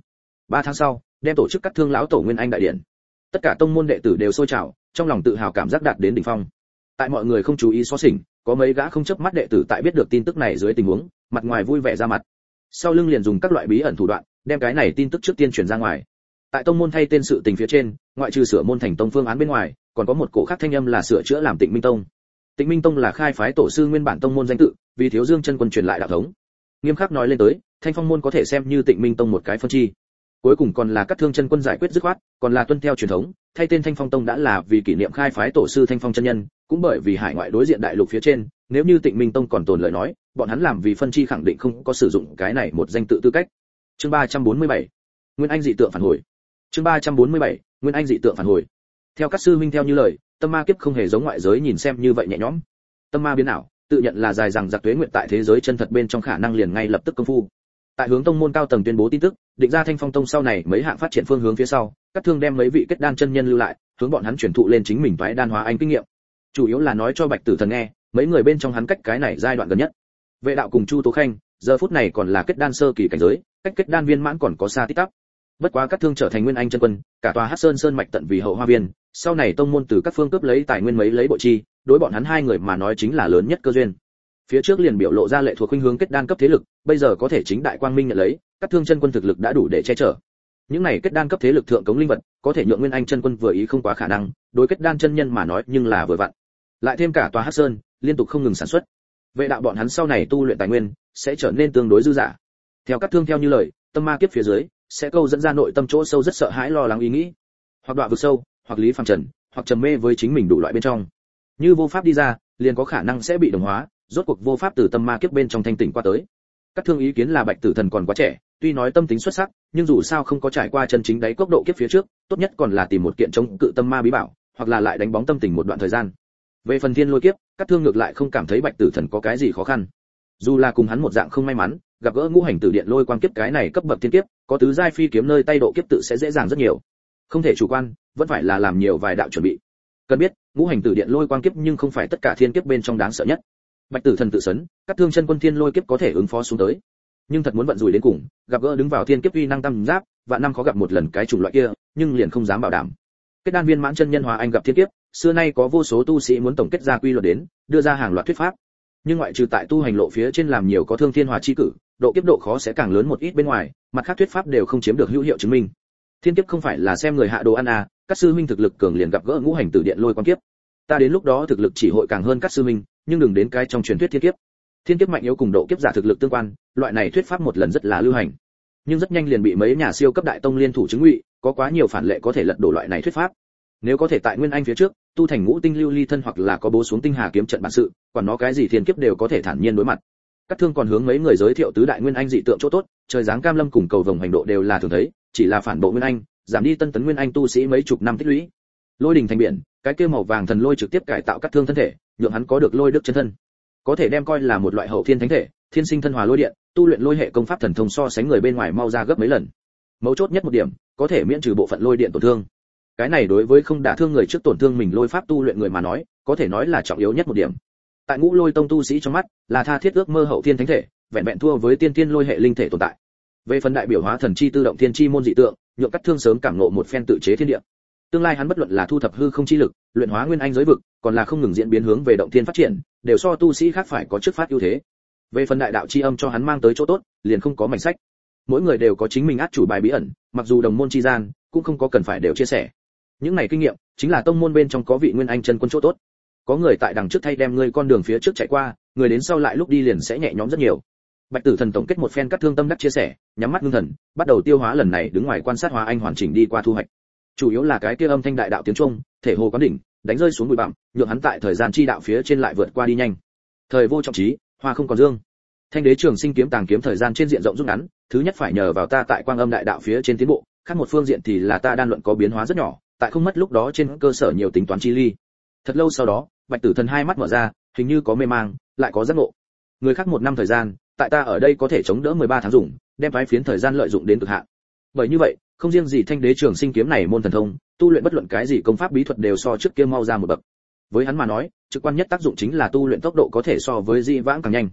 Ba tháng sau, đem tổ chức các thương lão tổ nguyên anh đại điện. Tất cả tông môn đệ tử đều sôi trào, trong lòng tự hào cảm giác đạt đến đỉnh phong. Tại mọi người không chú ý so xỉnh, có mấy gã không chớp mắt đệ tử tại biết được tin tức này dưới tình huống, mặt ngoài vui vẻ ra mặt. Sau lưng liền dùng các loại bí ẩn thủ đoạn, đem cái này tin tức trước tiên truyền ra ngoài. Tại tông môn thay tên sự tình phía trên, ngoại trừ sửa môn thành tông phương án bên ngoài còn có một cổ khác thanh âm là sửa chữa làm tịnh minh tông. Tịnh minh tông là khai phái tổ sư nguyên bản tông môn danh tự, vì thiếu dương chân quân truyền lại đạo thống. Nghiêm khắc nói lên tới, thanh phong môn có thể xem như tịnh minh tông một cái phân chi. Cuối cùng còn là các thương chân quân giải quyết dứt khoát, còn là tuân theo truyền thống, thay tên thanh phong tông đã là vì kỷ niệm khai phái tổ sư thanh phong chân nhân, cũng bởi vì hải ngoại đối diện đại lục phía trên, nếu như tịnh minh tông còn tồn lời nói, bọn hắn làm vì phân chi khẳng định không có sử dụng cái này một danh tự tư cách. Chương 347 nguyên anh dị tượng phản hồi. Chương 347 nguyên anh dị tượng phản hồi theo các sư huynh theo như lời, tâm ma kiếp không hề giống ngoại giới nhìn xem như vậy nhẹ nhõm. Tâm ma biến ảo, tự nhận là dài rằng giặc tuế nguyện tại thế giới chân thật bên trong khả năng liền ngay lập tức công phu. Tại hướng tông môn cao tầng tuyên bố tin tức, định ra thanh phong tông sau này mấy hạng phát triển phương hướng phía sau, các thương đem mấy vị kết đan chân nhân lưu lại, hướng bọn hắn chuyển thụ lên chính mình toái đan hóa anh kinh nghiệm. Chủ yếu là nói cho bạch tử thần nghe, mấy người bên trong hắn cách cái này giai đoạn gần nhất. Vệ đạo cùng chu tố khanh, giờ phút này còn là kết đan sơ kỳ cảnh giới, cách kết đan viên mãn còn có xa tích tắp bất quá các thương trở thành nguyên anh chân quân, cả tòa hát sơn sơn mạch tận vì hậu hoa viên, sau này tông môn từ các phương cướp lấy tài nguyên mấy lấy bộ chi, đối bọn hắn hai người mà nói chính là lớn nhất cơ duyên. Phía trước liền biểu lộ ra lệ thuộc khuynh hướng kết đan cấp thế lực, bây giờ có thể chính đại quang minh nhận lấy, các thương chân quân thực lực đã đủ để che chở. Những này kết đan cấp thế lực thượng cống linh vật, có thể nhượng nguyên anh chân quân vừa ý không quá khả năng, đối kết đan chân nhân mà nói nhưng là vừa vặn. Lại thêm cả tòa hát sơn, liên tục không ngừng sản xuất. Vệ đạo bọn hắn sau này tu luyện tài nguyên, sẽ trở nên tương đối dư giả theo các thương theo như lời, tâm ma kiếp phía dưới sẽ câu dẫn ra nội tâm chỗ sâu rất sợ hãi lo lắng ý nghĩ. Hoặc đoạn vực sâu, hoặc lý phàm trần, hoặc trầm mê với chính mình đủ loại bên trong. Như vô pháp đi ra, liền có khả năng sẽ bị đồng hóa, rốt cuộc vô pháp từ tâm ma kiếp bên trong thanh tỉnh qua tới. Các thương ý kiến là bạch tử thần còn quá trẻ, tuy nói tâm tính xuất sắc, nhưng dù sao không có trải qua chân chính đáy cốc độ kiếp phía trước, tốt nhất còn là tìm một kiện chống cự tâm ma bí bảo, hoặc là lại đánh bóng tâm tình một đoạn thời gian. Về phần thiên lôi kiếp, các thương ngược lại không cảm thấy bạch tử thần có cái gì khó khăn. Dù là cùng hắn một dạng không may mắn, gặp gỡ ngũ hành tử điện lôi quang kiếp cái này cấp bậc thiên kiếp có tứ giai phi kiếm nơi tay độ kiếp tự sẽ dễ dàng rất nhiều. Không thể chủ quan, vẫn phải là làm nhiều vài đạo chuẩn bị. Cần biết, ngũ hành tử điện lôi quang kiếp nhưng không phải tất cả thiên kiếp bên trong đáng sợ nhất. Bạch tử thần tự sấn, các thương chân quân thiên lôi kiếp có thể ứng phó xuống tới. Nhưng thật muốn vận rủi đến cùng, gặp gỡ đứng vào thiên kiếp uy năng tam giáp và năm khó gặp một lần cái chủng loại kia, nhưng liền không dám bảo đảm. Kết đan viên mãn chân nhân hòa anh gặp thiên kiếp, xưa nay có vô số tu sĩ muốn tổng kết ra quy luật đến, đưa ra hàng loạt thuyết pháp. Nhưng ngoại trừ tại tu hành lộ phía trên làm nhiều có thương thiên hòa chi cử độ kiếp độ khó sẽ càng lớn một ít bên ngoài, mặt khác thuyết pháp đều không chiếm được hữu hiệu chứng minh. Thiên kiếp không phải là xem người hạ đồ ăn à các sư minh thực lực cường liền gặp gỡ ngũ hành tử điện lôi quan kiếp. Ta đến lúc đó thực lực chỉ hội càng hơn các sư minh nhưng đừng đến cái trong truyền thuyết thiên kiếp. Thiên kiếp mạnh yếu cùng độ kiếp giả thực lực tương quan, loại này thuyết pháp một lần rất là lưu hành. Nhưng rất nhanh liền bị mấy nhà siêu cấp đại tông liên thủ chứng ngụy, có quá nhiều phản lệ có thể lật đổ loại này thuyết pháp. Nếu có thể tại nguyên anh phía trước, tu thành ngũ tinh lưu ly thân hoặc là có bố xuống tinh hà kiếm trận bản sự, còn nó cái gì thiên kiếp đều có thể thản nhiên đối mặt các thương còn hướng mấy người giới thiệu tứ đại nguyên anh dị tượng chỗ tốt, trời dáng cam lâm cùng cầu vồng hành độ đều là thường thấy, chỉ là phản bộ nguyên anh, giảm đi tân tấn nguyên anh tu sĩ mấy chục năm tích lũy. Lôi đình thành biển, cái kia màu vàng thần lôi trực tiếp cải tạo các thương thân thể, nhượng hắn có được lôi đức chân thân. Có thể đem coi là một loại hậu thiên thánh thể, thiên sinh thân hòa lôi điện, tu luyện lôi hệ công pháp thần thông so sánh người bên ngoài mau ra gấp mấy lần. Mấu chốt nhất một điểm, có thể miễn trừ bộ phận lôi điện tổn thương. Cái này đối với không đả thương người trước tổn thương mình lôi pháp tu luyện người mà nói, có thể nói là trọng yếu nhất một điểm tại ngũ lôi tông tu sĩ trong mắt, là tha thiết ước mơ hậu thiên thánh thể, vẹn vẹn thua với tiên tiên lôi hệ linh thể tồn tại. Về phần đại biểu hóa thần chi tự động thiên chi môn dị tượng, nhượng cắt thương sớm cảm ngộ một phen tự chế thiên địa. Tương lai hắn bất luận là thu thập hư không chi lực, luyện hóa nguyên anh giới vực, còn là không ngừng diễn biến hướng về động thiên phát triển, đều so tu sĩ khác phải có trước phát ưu thế. Về phần đại đạo chi âm cho hắn mang tới chỗ tốt, liền không có mảnh sách. Mỗi người đều có chính mình át chủ bài bí ẩn, mặc dù đồng môn chi gian, cũng không có cần phải đều chia sẻ. Những này kinh nghiệm, chính là tông môn bên trong có vị nguyên anh chân quân chỗ tốt có người tại đằng trước thay đem ngươi con đường phía trước chạy qua, người đến sau lại lúc đi liền sẽ nhẹ nhõm rất nhiều. Bạch tử thần tổng kết một phen cắt thương tâm đắc chia sẻ, nhắm mắt ngưng thần, bắt đầu tiêu hóa lần này đứng ngoài quan sát hóa anh hoàn chỉnh đi qua thu hoạch. Chủ yếu là cái kia âm thanh đại đạo tiếng trung, thể hồ quán đỉnh, đánh rơi xuống bụi bặm, nhượng hắn tại thời gian chi đạo phía trên lại vượt qua đi nhanh. Thời vô trọng trí, hoa không còn dương. Thanh đế trường sinh kiếm tàng kiếm thời gian trên diện rộng rút ngắn, thứ nhất phải nhờ vào ta tại quang âm đại đạo phía trên tiến bộ, khác một phương diện thì là ta đan luận có biến hóa rất nhỏ, tại không mất lúc đó trên cơ sở nhiều tính toán chi ly thật lâu sau đó, bạch tử thần hai mắt mở ra, hình như có mê mang, lại có giác ngộ. Người khác một năm thời gian, tại ta ở đây có thể chống đỡ 13 tháng dùng, đem phái phiến thời gian lợi dụng đến cực hạn. Bởi như vậy, không riêng gì thanh đế trường sinh kiếm này môn thần thông, tu luyện bất luận cái gì công pháp bí thuật đều so trước kia mau ra một bậc. Với hắn mà nói, trực quan nhất tác dụng chính là tu luyện tốc độ có thể so với di vãng càng nhanh.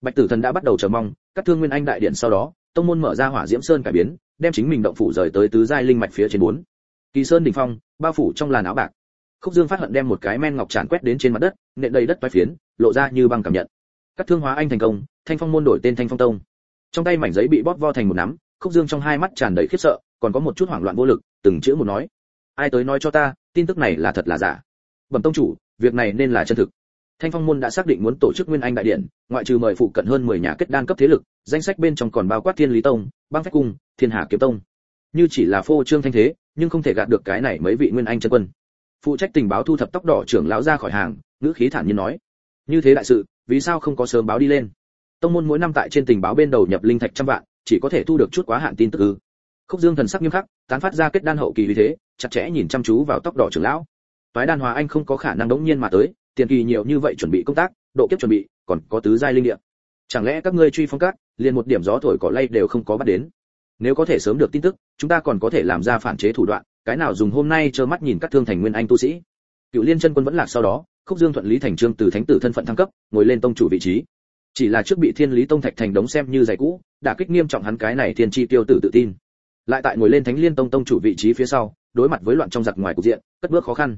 Bạch tử thần đã bắt đầu chờ mong, các thương nguyên anh đại điện sau đó, tông môn mở ra hỏa diễm sơn cải biến, đem chính mình động phủ rời tới tứ giai linh mạch phía trên bốn. Kỳ sơn đỉnh phong, bao phủ trong làn áo bạc khúc dương phát hận đem một cái men ngọc tràn quét đến trên mặt đất, nện đầy đất toái phiến, lộ ra như băng cảm nhận. Các thương hóa anh thành công, thanh phong môn đổi tên thanh phong tông. Trong tay mảnh giấy bị bóp vo thành một nắm, khúc dương trong hai mắt tràn đầy khiếp sợ, còn có một chút hoảng loạn vô lực, từng chữ một nói. Ai tới nói cho ta, tin tức này là thật là giả? Bẩm tông chủ, việc này nên là chân thực. Thanh phong môn đã xác định muốn tổ chức nguyên anh đại điện, ngoại trừ mời phụ cận hơn 10 nhà kết đan cấp thế lực, danh sách bên trong còn bao quát thiên lý tông, băng phách cung, thiên hà kiếm tông. Như chỉ là phô trương thanh thế, nhưng không thể gạt được cái này mấy vị nguyên anh chân quân phụ trách tình báo thu thập tóc đỏ trưởng lão ra khỏi hàng, ngữ khí thản nhiên nói, như thế đại sự, vì sao không có sớm báo đi lên? Tông môn mỗi năm tại trên tình báo bên đầu nhập linh thạch trăm vạn, chỉ có thể thu được chút quá hạn tin tức ư? Khúc dương thần sắc nghiêm khắc, tán phát ra kết đan hậu kỳ vì thế, chặt chẽ nhìn chăm chú vào tóc đỏ trưởng lão. Toái đan hòa anh không có khả năng đống nhiên mà tới, tiền kỳ nhiều như vậy chuẩn bị công tác, độ kiếp chuẩn bị, còn có tứ giai linh địa. Chẳng lẽ các ngươi truy phong cát liền một điểm gió thổi cỏ lay đều không có bắt đến? Nếu có thể sớm được tin tức, chúng ta còn có thể làm ra phản chế thủ đoạn cái nào dùng hôm nay trơ mắt nhìn các thương thành nguyên anh tu sĩ. Cựu liên chân quân vẫn lạc sau đó, khúc dương thuận lý thành trương từ thánh tử thân phận thăng cấp, ngồi lên tông chủ vị trí. Chỉ là trước bị thiên lý tông thạch thành đống xem như giày cũ đã kích nghiêm trọng hắn cái này thiên chi tiêu tử tự tin. Lại tại ngồi lên thánh liên tông tông chủ vị trí phía sau, đối mặt với loạn trong giặc ngoài cục diện, cất bước khó khăn.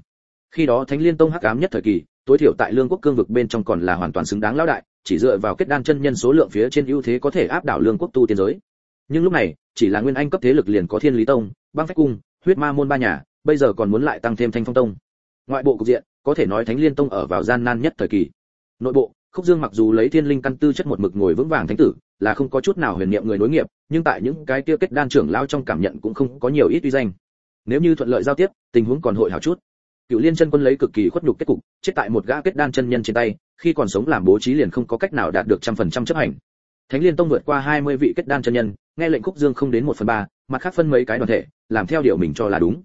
Khi đó thánh liên tông hắc ám nhất thời kỳ, tối thiểu tại lương quốc cương vực bên trong còn là hoàn toàn xứng đáng lão đại, chỉ dựa vào kết đan chân nhân số lượng phía trên ưu thế có thể áp đảo lương quốc tu tiên giới. Nhưng lúc này, chỉ là nguyên anh cấp thế lực liền có thiên lý tông, băng phách cung huyết ma môn ba nhà, bây giờ còn muốn lại tăng thêm thanh phong tông. Ngoại bộ cục diện, có thể nói thánh liên tông ở vào gian nan nhất thời kỳ. Nội bộ, khúc dương mặc dù lấy thiên linh căn tư chất một mực ngồi vững vàng thánh tử, là không có chút nào huyền niệm người nối nghiệp, nhưng tại những cái tiêu kết đan trưởng lao trong cảm nhận cũng không có nhiều ít uy danh. Nếu như thuận lợi giao tiếp, tình huống còn hội hảo chút. Cựu liên chân quân lấy cực kỳ khuất nhục kết cục, chết tại một gã kết đan chân nhân trên tay, khi còn sống làm bố trí liền không có cách nào đạt được trăm phần trăm chấp hành. Thánh liên tông vượt qua 20 vị kết đan chân nhân nghe lệnh khúc dương không đến một phần ba, mặt khác phân mấy cái đoàn thể, làm theo điều mình cho là đúng.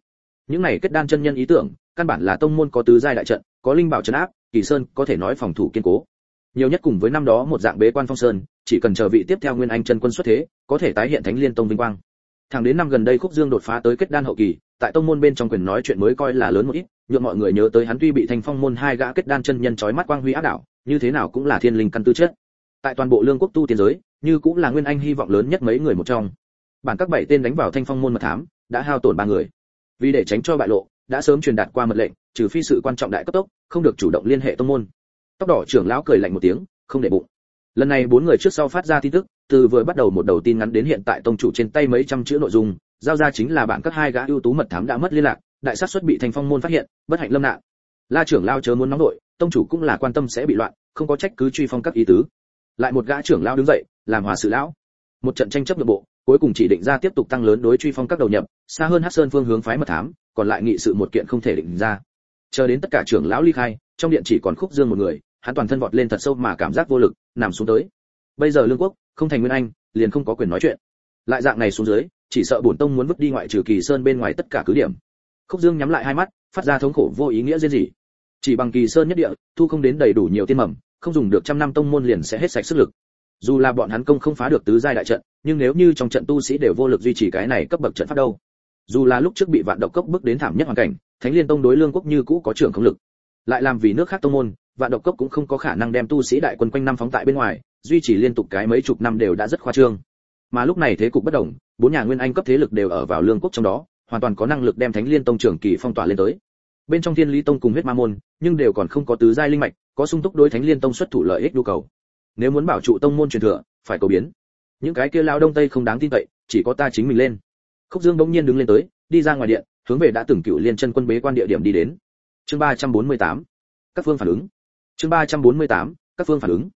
Những này kết đan chân nhân ý tưởng, căn bản là tông môn có tứ giai đại trận, có linh bảo trấn áp, kỳ sơn có thể nói phòng thủ kiên cố. Nhiều nhất cùng với năm đó một dạng bế quan phong sơn, chỉ cần chờ vị tiếp theo nguyên anh chân quân xuất thế, có thể tái hiện thánh liên tông vinh quang. Thẳng đến năm gần đây khúc dương đột phá tới kết đan hậu kỳ, tại tông môn bên trong quyền nói chuyện mới coi là lớn một ít, nhượng mọi người nhớ tới hắn tuy bị thành phong môn hai gã kết đan chân nhân chói mắt quang huy áp đảo, như thế nào cũng là thiên linh căn tư chất. Tại toàn bộ lương quốc tu tiên giới như cũng là nguyên anh hy vọng lớn nhất mấy người một trong. Bản các bảy tên đánh vào thanh phong môn mật thám, đã hao tổn ba người. Vì để tránh cho bại lộ, đã sớm truyền đạt qua mật lệnh, trừ phi sự quan trọng đại cấp tốc, không được chủ động liên hệ tông môn. Tóc đỏ trưởng lão cười lạnh một tiếng, không để bụng. Lần này bốn người trước sau phát ra tin tức, từ vừa bắt đầu một đầu tin ngắn đến hiện tại tông chủ trên tay mấy trăm chữ nội dung, giao ra chính là bản các hai gã ưu tú mật thám đã mất liên lạc, đại sát xuất bị thành phong môn phát hiện, bất hạnh lâm nạn. La trưởng lao chớ muốn nóng đội tông chủ cũng là quan tâm sẽ bị loạn, không có trách cứ truy phong các ý tứ. Lại một gã trưởng lao đứng dậy làm hòa sự lão. Một trận tranh chấp nội bộ, cuối cùng chỉ định ra tiếp tục tăng lớn đối truy phong các đầu nhập, xa hơn hắc sơn phương hướng phái mật thám, còn lại nghị sự một kiện không thể định ra. Chờ đến tất cả trưởng lão ly khai, trong điện chỉ còn khúc dương một người, hắn toàn thân vọt lên thật sâu mà cảm giác vô lực, nằm xuống tới. Bây giờ lương quốc, không thành nguyên anh, liền không có quyền nói chuyện. Lại dạng này xuống dưới, chỉ sợ bổn tông muốn vứt đi ngoại trừ kỳ sơn bên ngoài tất cả cứ điểm. Khúc dương nhắm lại hai mắt, phát ra thống khổ vô ý nghĩa gì chỉ bằng kỳ sơn nhất địa, thu không đến đầy đủ nhiều tiên mầm, không dùng được trăm năm tông môn liền sẽ hết sạch sức lực dù là bọn hắn công không phá được tứ giai đại trận, nhưng nếu như trong trận tu sĩ đều vô lực duy trì cái này cấp bậc trận pháp đâu? Dù là lúc trước bị vạn độc cốc bước đến thảm nhất hoàn cảnh, thánh liên tông đối lương quốc như cũ có trưởng không lực. Lại làm vì nước khác tông môn, vạn độc cốc cũng không có khả năng đem tu sĩ đại quân quanh năm phóng tại bên ngoài, duy trì liên tục cái mấy chục năm đều đã rất khoa trương. Mà lúc này thế cục bất đồng, bốn nhà nguyên anh cấp thế lực đều ở vào lương quốc trong đó, hoàn toàn có năng lực đem thánh liên tông trưởng kỳ phong tỏa lên tới. Bên trong thiên lý tông cùng huyết ma môn, nhưng đều còn không có tứ giai linh mạch, có sung túc đối thánh liên tông xuất thủ lợi ích nhu cầu nếu muốn bảo trụ tông môn truyền thừa, phải cầu biến. Những cái kia lao đông tây không đáng tin cậy, chỉ có ta chính mình lên. Khúc dương bỗng nhiên đứng lên tới, đi ra ngoài điện, hướng về đã từng cựu liên chân quân bế quan địa điểm đi đến. Chương ba trăm bốn mươi tám, các phương phản ứng. Chương ba trăm bốn mươi tám, các phương phản ứng.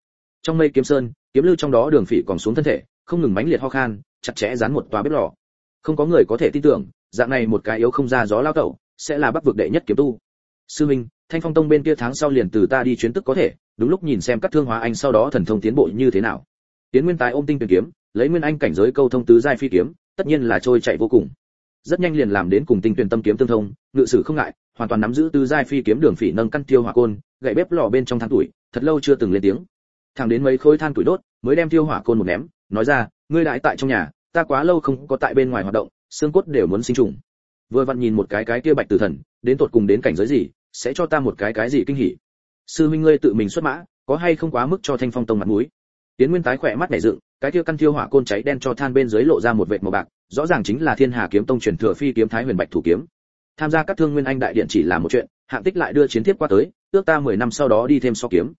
Trong mây kiếm sơn, kiếm lưu trong đó đường phỉ còn xuống thân thể, không ngừng mãnh liệt ho khan, chặt chẽ dán một tòa bếp lò. Không có người có thể tin tưởng, dạng này một cái yếu không ra gió lao tẩu, sẽ là bắc vực đệ nhất kiếm tu. Sư minh, thanh phong tông bên kia tháng sau liền từ ta đi chuyến tức có thể đúng lúc nhìn xem các thương hóa anh sau đó thần thông tiến bộ như thế nào. Tiến nguyên tái ôm tinh tuyển kiếm, lấy nguyên anh cảnh giới câu thông tứ giai phi kiếm, tất nhiên là trôi chạy vô cùng. Rất nhanh liền làm đến cùng tinh tuyển tâm kiếm tương thông, ngự sử không ngại, hoàn toàn nắm giữ tứ giai phi kiếm đường phỉ nâng căn tiêu hỏa côn, gậy bếp lò bên trong than tuổi, thật lâu chưa từng lên tiếng. Thẳng đến mấy khối than tuổi đốt, mới đem tiêu hỏa côn một ném, nói ra, ngươi đại tại trong nhà, ta quá lâu không có tại bên ngoài hoạt động, xương cốt đều muốn sinh trùng. Vừa vặn nhìn một cái cái kia bạch tử thần, đến tột cùng đến cảnh giới gì, sẽ cho ta một cái cái gì kinh hỉ sư Minh ngươi tự mình xuất mã, có hay không quá mức cho thanh phong tông mặt mũi? Tiến nguyên tái khỏe mắt nhảy dựng, cái kia căn thiêu hỏa côn cháy đen cho than bên dưới lộ ra một vệt màu bạc, rõ ràng chính là thiên hà kiếm tông truyền thừa phi kiếm thái huyền bạch thủ kiếm. Tham gia các thương nguyên anh đại điện chỉ là một chuyện, hạng tích lại đưa chiến tiếp qua tới ước ta 10 năm sau đó đi thêm so kiếm.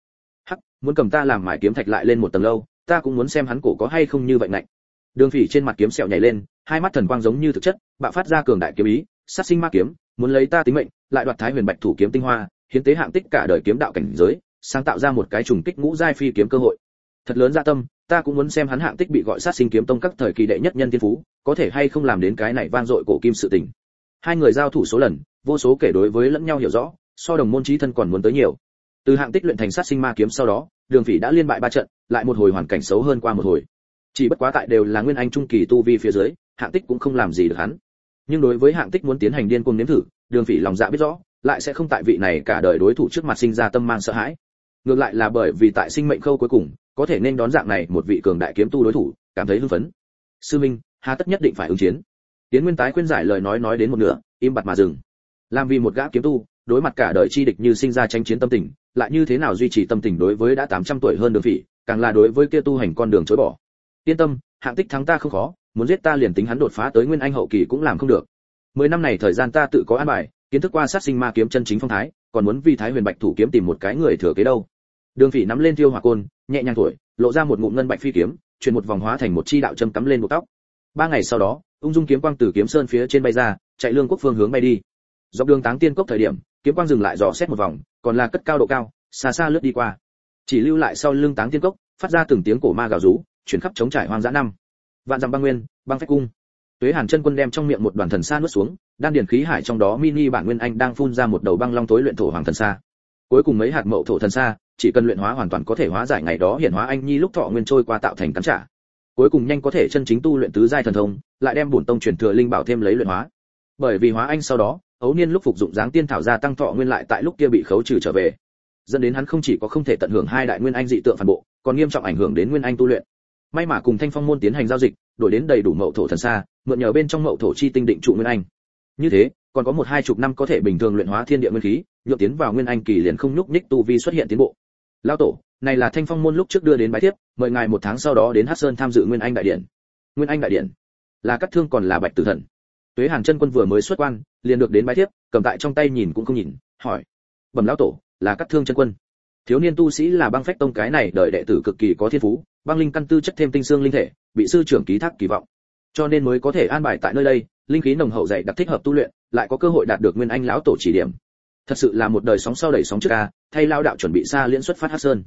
Hắc, muốn cầm ta làm mải kiếm thạch lại lên một tầng lâu, ta cũng muốn xem hắn cổ có hay không như vậy mạnh đường phỉ trên mặt kiếm sẹo nhảy lên, hai mắt thần quang giống như thực chất, bạo phát ra cường đại kiếm ý, sát sinh ma kiếm, muốn lấy ta tính mệnh, lại đoạt thái huyền bạch thủ kiếm tinh hoa hiến tế hạng tích cả đời kiếm đạo cảnh giới, sáng tạo ra một cái trùng kích ngũ giai phi kiếm cơ hội. Thật lớn dạ tâm, ta cũng muốn xem hắn hạng tích bị gọi sát sinh kiếm tông các thời kỳ đệ nhất nhân thiên phú, có thể hay không làm đến cái này vang dội cổ kim sự tình. Hai người giao thủ số lần, vô số kể đối với lẫn nhau hiểu rõ, so đồng môn chí thân còn muốn tới nhiều. Từ hạng tích luyện thành sát sinh ma kiếm sau đó, đường phỉ đã liên bại ba trận, lại một hồi hoàn cảnh xấu hơn qua một hồi. Chỉ bất quá tại đều là nguyên anh trung kỳ tu vi phía dưới, hạng tích cũng không làm gì được hắn. Nhưng đối với hạng tích muốn tiến hành điên cuồng nếm thử, đường phỉ lòng dạ biết rõ lại sẽ không tại vị này cả đời đối thủ trước mặt sinh ra tâm mang sợ hãi. Ngược lại là bởi vì tại sinh mệnh khâu cuối cùng, có thể nên đón dạng này một vị cường đại kiếm tu đối thủ, cảm thấy hưng phấn. Sư minh, hà tất nhất định phải ứng chiến. Tiến nguyên tái khuyên giải lời nói nói đến một nửa, im bặt mà dừng. Làm vì một gã kiếm tu, đối mặt cả đời chi địch như sinh ra tranh chiến tâm tình, lại như thế nào duy trì tâm tình đối với đã 800 tuổi hơn đường phỉ, càng là đối với kia tu hành con đường chối bỏ. Yên tâm, hạng tích thắng ta không khó, muốn giết ta liền tính hắn đột phá tới nguyên anh hậu kỳ cũng làm không được. Mười năm này thời gian ta tự có an bài kiến thức qua sát sinh ma kiếm chân chính phong thái, còn muốn vì thái huyền bạch thủ kiếm tìm một cái người thừa kế đâu. Đường phỉ nắm lên tiêu hỏa côn, nhẹ nhàng thổi, lộ ra một ngụm ngân bạch phi kiếm chuyển một vòng hóa thành một chi đạo châm cắm lên một tóc. Ba ngày sau đó, ung dung kiếm quang từ kiếm sơn phía trên bay ra, chạy lương quốc phương hướng bay đi. Dọc đường táng tiên cốc thời điểm, kiếm quang dừng lại dò xét một vòng, còn là cất cao độ cao, xa xa lướt đi qua. Chỉ lưu lại sau lưng táng tiên cốc, phát ra từng tiếng cổ ma gào rú, chuyển khắp chống trải hoang dã năm. Vạn dặm băng nguyên, băng phách cung. Tuế hàn chân quân đem trong miệng một đoàn thần sa nuốt xuống đan điền khí hải trong đó mini bản nguyên anh đang phun ra một đầu băng long tối luyện thổ hoàng thần sa. Cuối cùng mấy hạt mậu thổ thần sa, chỉ cần luyện hóa hoàn toàn có thể hóa giải ngày đó hiển hóa anh nhi lúc thọ nguyên trôi qua tạo thành cắn trả. Cuối cùng nhanh có thể chân chính tu luyện tứ giai thần thông, lại đem bổn tông truyền thừa linh bảo thêm lấy luyện hóa. Bởi vì hóa anh sau đó, ấu niên lúc phục dụng dáng tiên thảo gia tăng thọ nguyên lại tại lúc kia bị khấu trừ trở về. Dẫn đến hắn không chỉ có không thể tận hưởng hai đại nguyên anh dị tượng phản bộ, còn nghiêm trọng ảnh hưởng đến nguyên anh tu luyện. May mà cùng thanh phong môn tiến hành giao dịch, đổi đến đầy đủ mậu thổ thần xa mượn nhờ bên trong mậu thổ chi tinh định trụ nguyên anh như thế, còn có một hai chục năm có thể bình thường luyện hóa thiên địa nguyên khí, nhượng tiến vào nguyên anh kỳ liền không nhúc nhích tu vi xuất hiện tiến bộ. Lao tổ, này là thanh phong môn lúc trước đưa đến bái tiếp mời ngài một tháng sau đó đến hắc sơn tham dự nguyên anh đại điện. Nguyên anh đại điện? Là cắt thương còn là bạch tử thần? Tuế hàn chân quân vừa mới xuất quan, liền được đến bái tiếp cầm tại trong tay nhìn cũng không nhìn, hỏi. Bẩm lão tổ, là cắt thương chân quân? Thiếu niên tu sĩ là băng phách tông cái này đợi đệ tử cực kỳ có thiên phú, băng linh căn tư chất thêm tinh xương linh thể, bị sư trưởng ký thác kỳ vọng. Cho nên mới có thể an bài tại nơi đây linh khí nồng hậu dày đặc thích hợp tu luyện lại có cơ hội đạt được nguyên anh lão tổ chỉ điểm. Thật sự là một đời sóng sau đẩy sóng trước a, thay lão đạo chuẩn bị xa liên xuất phát hắc sơn.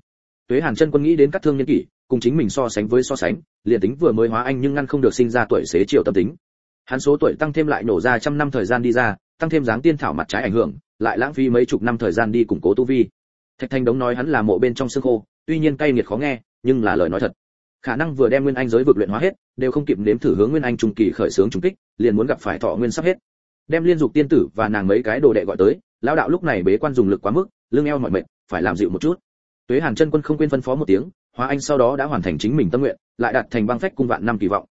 Tuế hàn chân quân nghĩ đến các thương nhân kỷ cùng chính mình so sánh với so sánh liền tính vừa mới hóa anh nhưng ngăn không được sinh ra tuổi xế chiều tâm tính. Hắn số tuổi tăng thêm lại nổ ra trăm năm thời gian đi ra tăng thêm dáng tiên thảo mặt trái ảnh hưởng lại lãng phí mấy chục năm thời gian đi củng cố tu vi. Thạch thanh đống nói hắn là mộ bên trong xương khô tuy nhiên cay nghiệt khó nghe nhưng là lời nói thật khả năng vừa đem nguyên anh giới vực luyện hóa hết, đều không kịp nếm thử hướng nguyên anh trung kỳ khởi sướng trung kích, liền muốn gặp phải thọ nguyên sắp hết. Đem liên dục tiên tử và nàng mấy cái đồ đệ gọi tới, lão đạo lúc này bế quan dùng lực quá mức, lưng eo mỏi mệt, phải làm dịu một chút. Tuế hàn chân quân không quên phân phó một tiếng, hóa anh sau đó đã hoàn thành chính mình tâm nguyện, lại đạt thành băng phách cung vạn năm kỳ vọng.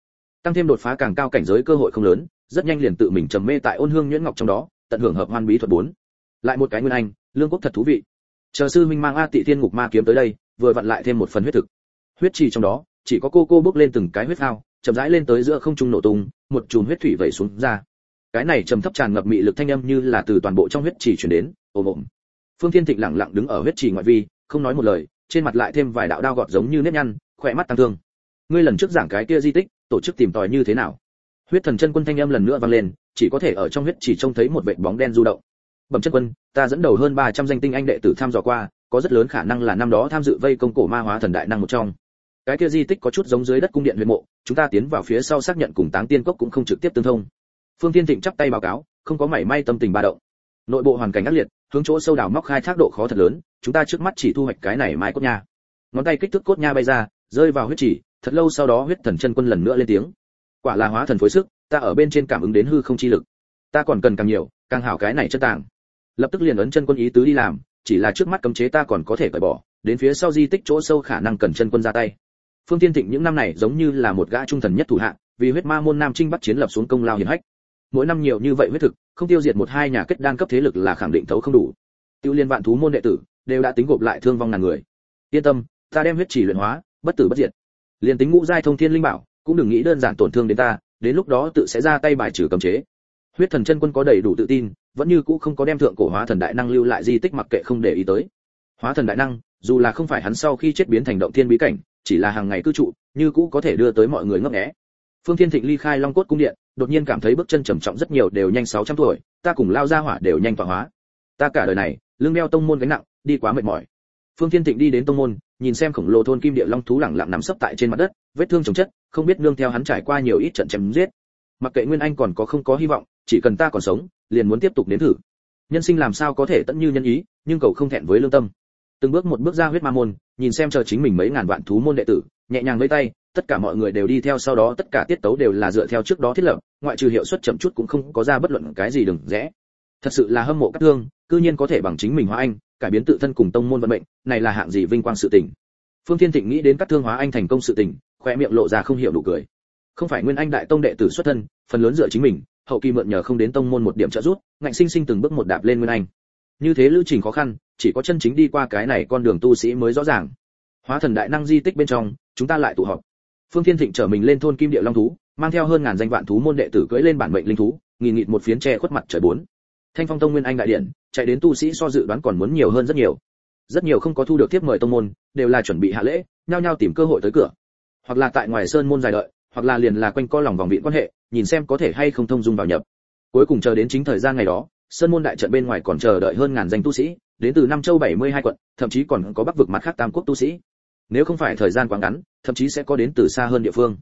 Tăng thêm đột phá càng cao cảnh giới cơ hội không lớn, rất nhanh liền tự mình trầm mê tại ôn hương nhuyễn ngọc trong đó, tận hưởng hợp hoan bí thuật bốn. Lại một cái nguyên anh, lương quốc thật thú vị. Chờ sư minh mang a tị thiên ngục ma kiếm tới đây, vừa vặn lại thêm một phần huyết thực. Huyết trì trong đó chỉ có cô cô bước lên từng cái huyết thao, chậm rãi lên tới giữa không trung nổ tung một chùm huyết thủy vẩy xuống ra. Cái này trầm thấp tràn ngập mị lực thanh âm như là từ toàn bộ trong huyết trì truyền đến ồm ồm. Phương thiên thịnh lặng lặng đứng ở huyết trì ngoại vi không nói một lời trên mặt lại thêm vài đạo đao gọt giống như nếp nhăn khỏe mắt tăng thương. Ngươi lần trước giảng cái kia di tích tổ chức tìm tòi như thế nào? Huyết thần chân quân thanh âm lần nữa vang lên chỉ có thể ở trong huyết chỉ trông thấy một vệt bóng đen du động. Bẩm chân quân ta dẫn đầu hơn 300 danh tinh anh đệ tử tham dò qua có rất lớn khả năng là năm đó tham dự vây công cổ ma hóa thần đại năng một trong cái kia di tích có chút giống dưới đất cung điện huyền mộ, chúng ta tiến vào phía sau xác nhận cùng táng tiên cốc cũng không trực tiếp tương thông. Phương tiên thịnh chắp tay báo cáo, không có mảy may tâm tình ba động. Nội bộ hoàn cảnh ác liệt, hướng chỗ sâu đào móc khai thác độ khó thật lớn, chúng ta trước mắt chỉ thu hoạch cái này mai cốt nha. Ngón tay kích thước cốt nha bay ra, rơi vào huyết chỉ, thật lâu sau đó huyết thần chân quân lần nữa lên tiếng. Quả là hóa thần phối sức, ta ở bên trên cảm ứng đến hư không chi lực. Ta còn cần càng nhiều, càng hảo cái này chất tàng. Lập tức liền ấn chân quân ý tứ đi làm, chỉ là trước mắt cấm chế ta còn có thể cởi bỏ, đến phía sau di tích chỗ sâu khả năng cần chân quân ra tay phương Thiên thịnh những năm này giống như là một gã trung thần nhất thủ hạ, vì huyết ma môn nam trinh bắt chiến lập xuống công lao hiển hách. Mỗi năm nhiều như vậy huyết thực, không tiêu diệt một hai nhà kết đan cấp thế lực là khẳng định thấu không đủ. Tiêu liên vạn thú môn đệ tử đều đã tính gộp lại thương vong ngàn người. Yên tâm, ta đem huyết chỉ luyện hóa, bất tử bất diệt. Liền tính ngũ giai thông thiên linh bảo, cũng đừng nghĩ đơn giản tổn thương đến ta, đến lúc đó tự sẽ ra tay bài trừ cấm chế. Huyết thần chân quân có đầy đủ tự tin, vẫn như cũ không có đem thượng cổ hóa thần đại năng lưu lại di tích mặc kệ không để ý tới. Hóa thần đại năng, dù là không phải hắn sau khi chết biến thành động thiên bí cảnh chỉ là hàng ngày cư trụ, như cũ có thể đưa tới mọi người ngấp nghé. Phương thiên thịnh ly khai long cốt cung điện, đột nhiên cảm thấy bước chân trầm trọng rất nhiều đều nhanh 600 tuổi, ta cùng lao ra hỏa đều nhanh tọa hóa. Ta cả đời này, lưng đeo tông môn gánh nặng, đi quá mệt mỏi. Phương thiên thịnh đi đến tông môn, nhìn xem khổng lồ thôn kim địa long thú lẳng lặng nằm sấp tại trên mặt đất, vết thương chồng chất, không biết nương theo hắn trải qua nhiều ít trận chém giết. Mặc kệ nguyên anh còn có không có hy vọng, chỉ cần ta còn sống, liền muốn tiếp tục đến thử. Nhân sinh làm sao có thể tận như nhân ý, nhưng cầu không thẹn với lương tâm từng bước một bước ra huyết ma môn, nhìn xem chờ chính mình mấy ngàn vạn thú môn đệ tử, nhẹ nhàng lấy tay, tất cả mọi người đều đi theo sau đó, tất cả tiết tấu đều là dựa theo trước đó thiết lập, ngoại trừ hiệu suất chậm chút cũng không có ra bất luận cái gì đừng rẽ. Thật sự là hâm mộ các thương, cư nhiên có thể bằng chính mình hóa anh, cải biến tự thân cùng tông môn vận mệnh, này là hạng gì vinh quang sự tình. Phương thiên thịnh nghĩ đến các thương hóa anh thành công sự tình khoe miệng lộ ra không hiểu đủ cười. Không phải nguyên anh đại tông đệ tử xuất thân, phần lớn dựa chính mình, hậu kỳ mượn nhờ không đến tông môn một điểm trợ giúp, ngạnh sinh sinh từng bước một đạp lên nguyên anh như thế lưu trình khó khăn, chỉ có chân chính đi qua cái này con đường tu sĩ mới rõ ràng. Hóa thần đại năng di tích bên trong, chúng ta lại tụ họp. Phương thiên thịnh trở mình lên thôn kim địa long thú, mang theo hơn ngàn danh vạn thú môn đệ tử cưỡi lên bản mệnh linh thú nghìn nghịt một phiến tre khuất mặt trời bốn. Thanh phong tông nguyên anh đại điện, chạy đến tu sĩ so dự đoán còn muốn nhiều hơn rất nhiều. Rất nhiều không có thu được tiếp mời tông môn, đều là chuẩn bị hạ lễ, nhao nhao tìm cơ hội tới cửa. Hoặc là tại ngoài sơn môn dài đợi, hoặc là liền là quanh co lòng vòng viện quan hệ, nhìn xem có thể hay không thông dung vào nhập. Cuối cùng chờ đến chính thời gian ngày đó sơn môn đại trận bên ngoài còn chờ đợi hơn ngàn danh tu sĩ, đến từ năm châu 72 quận, thậm chí còn có bắc vực mặt khác tam quốc tu sĩ. Nếu không phải thời gian quá ngắn, thậm chí sẽ có đến từ xa hơn địa phương.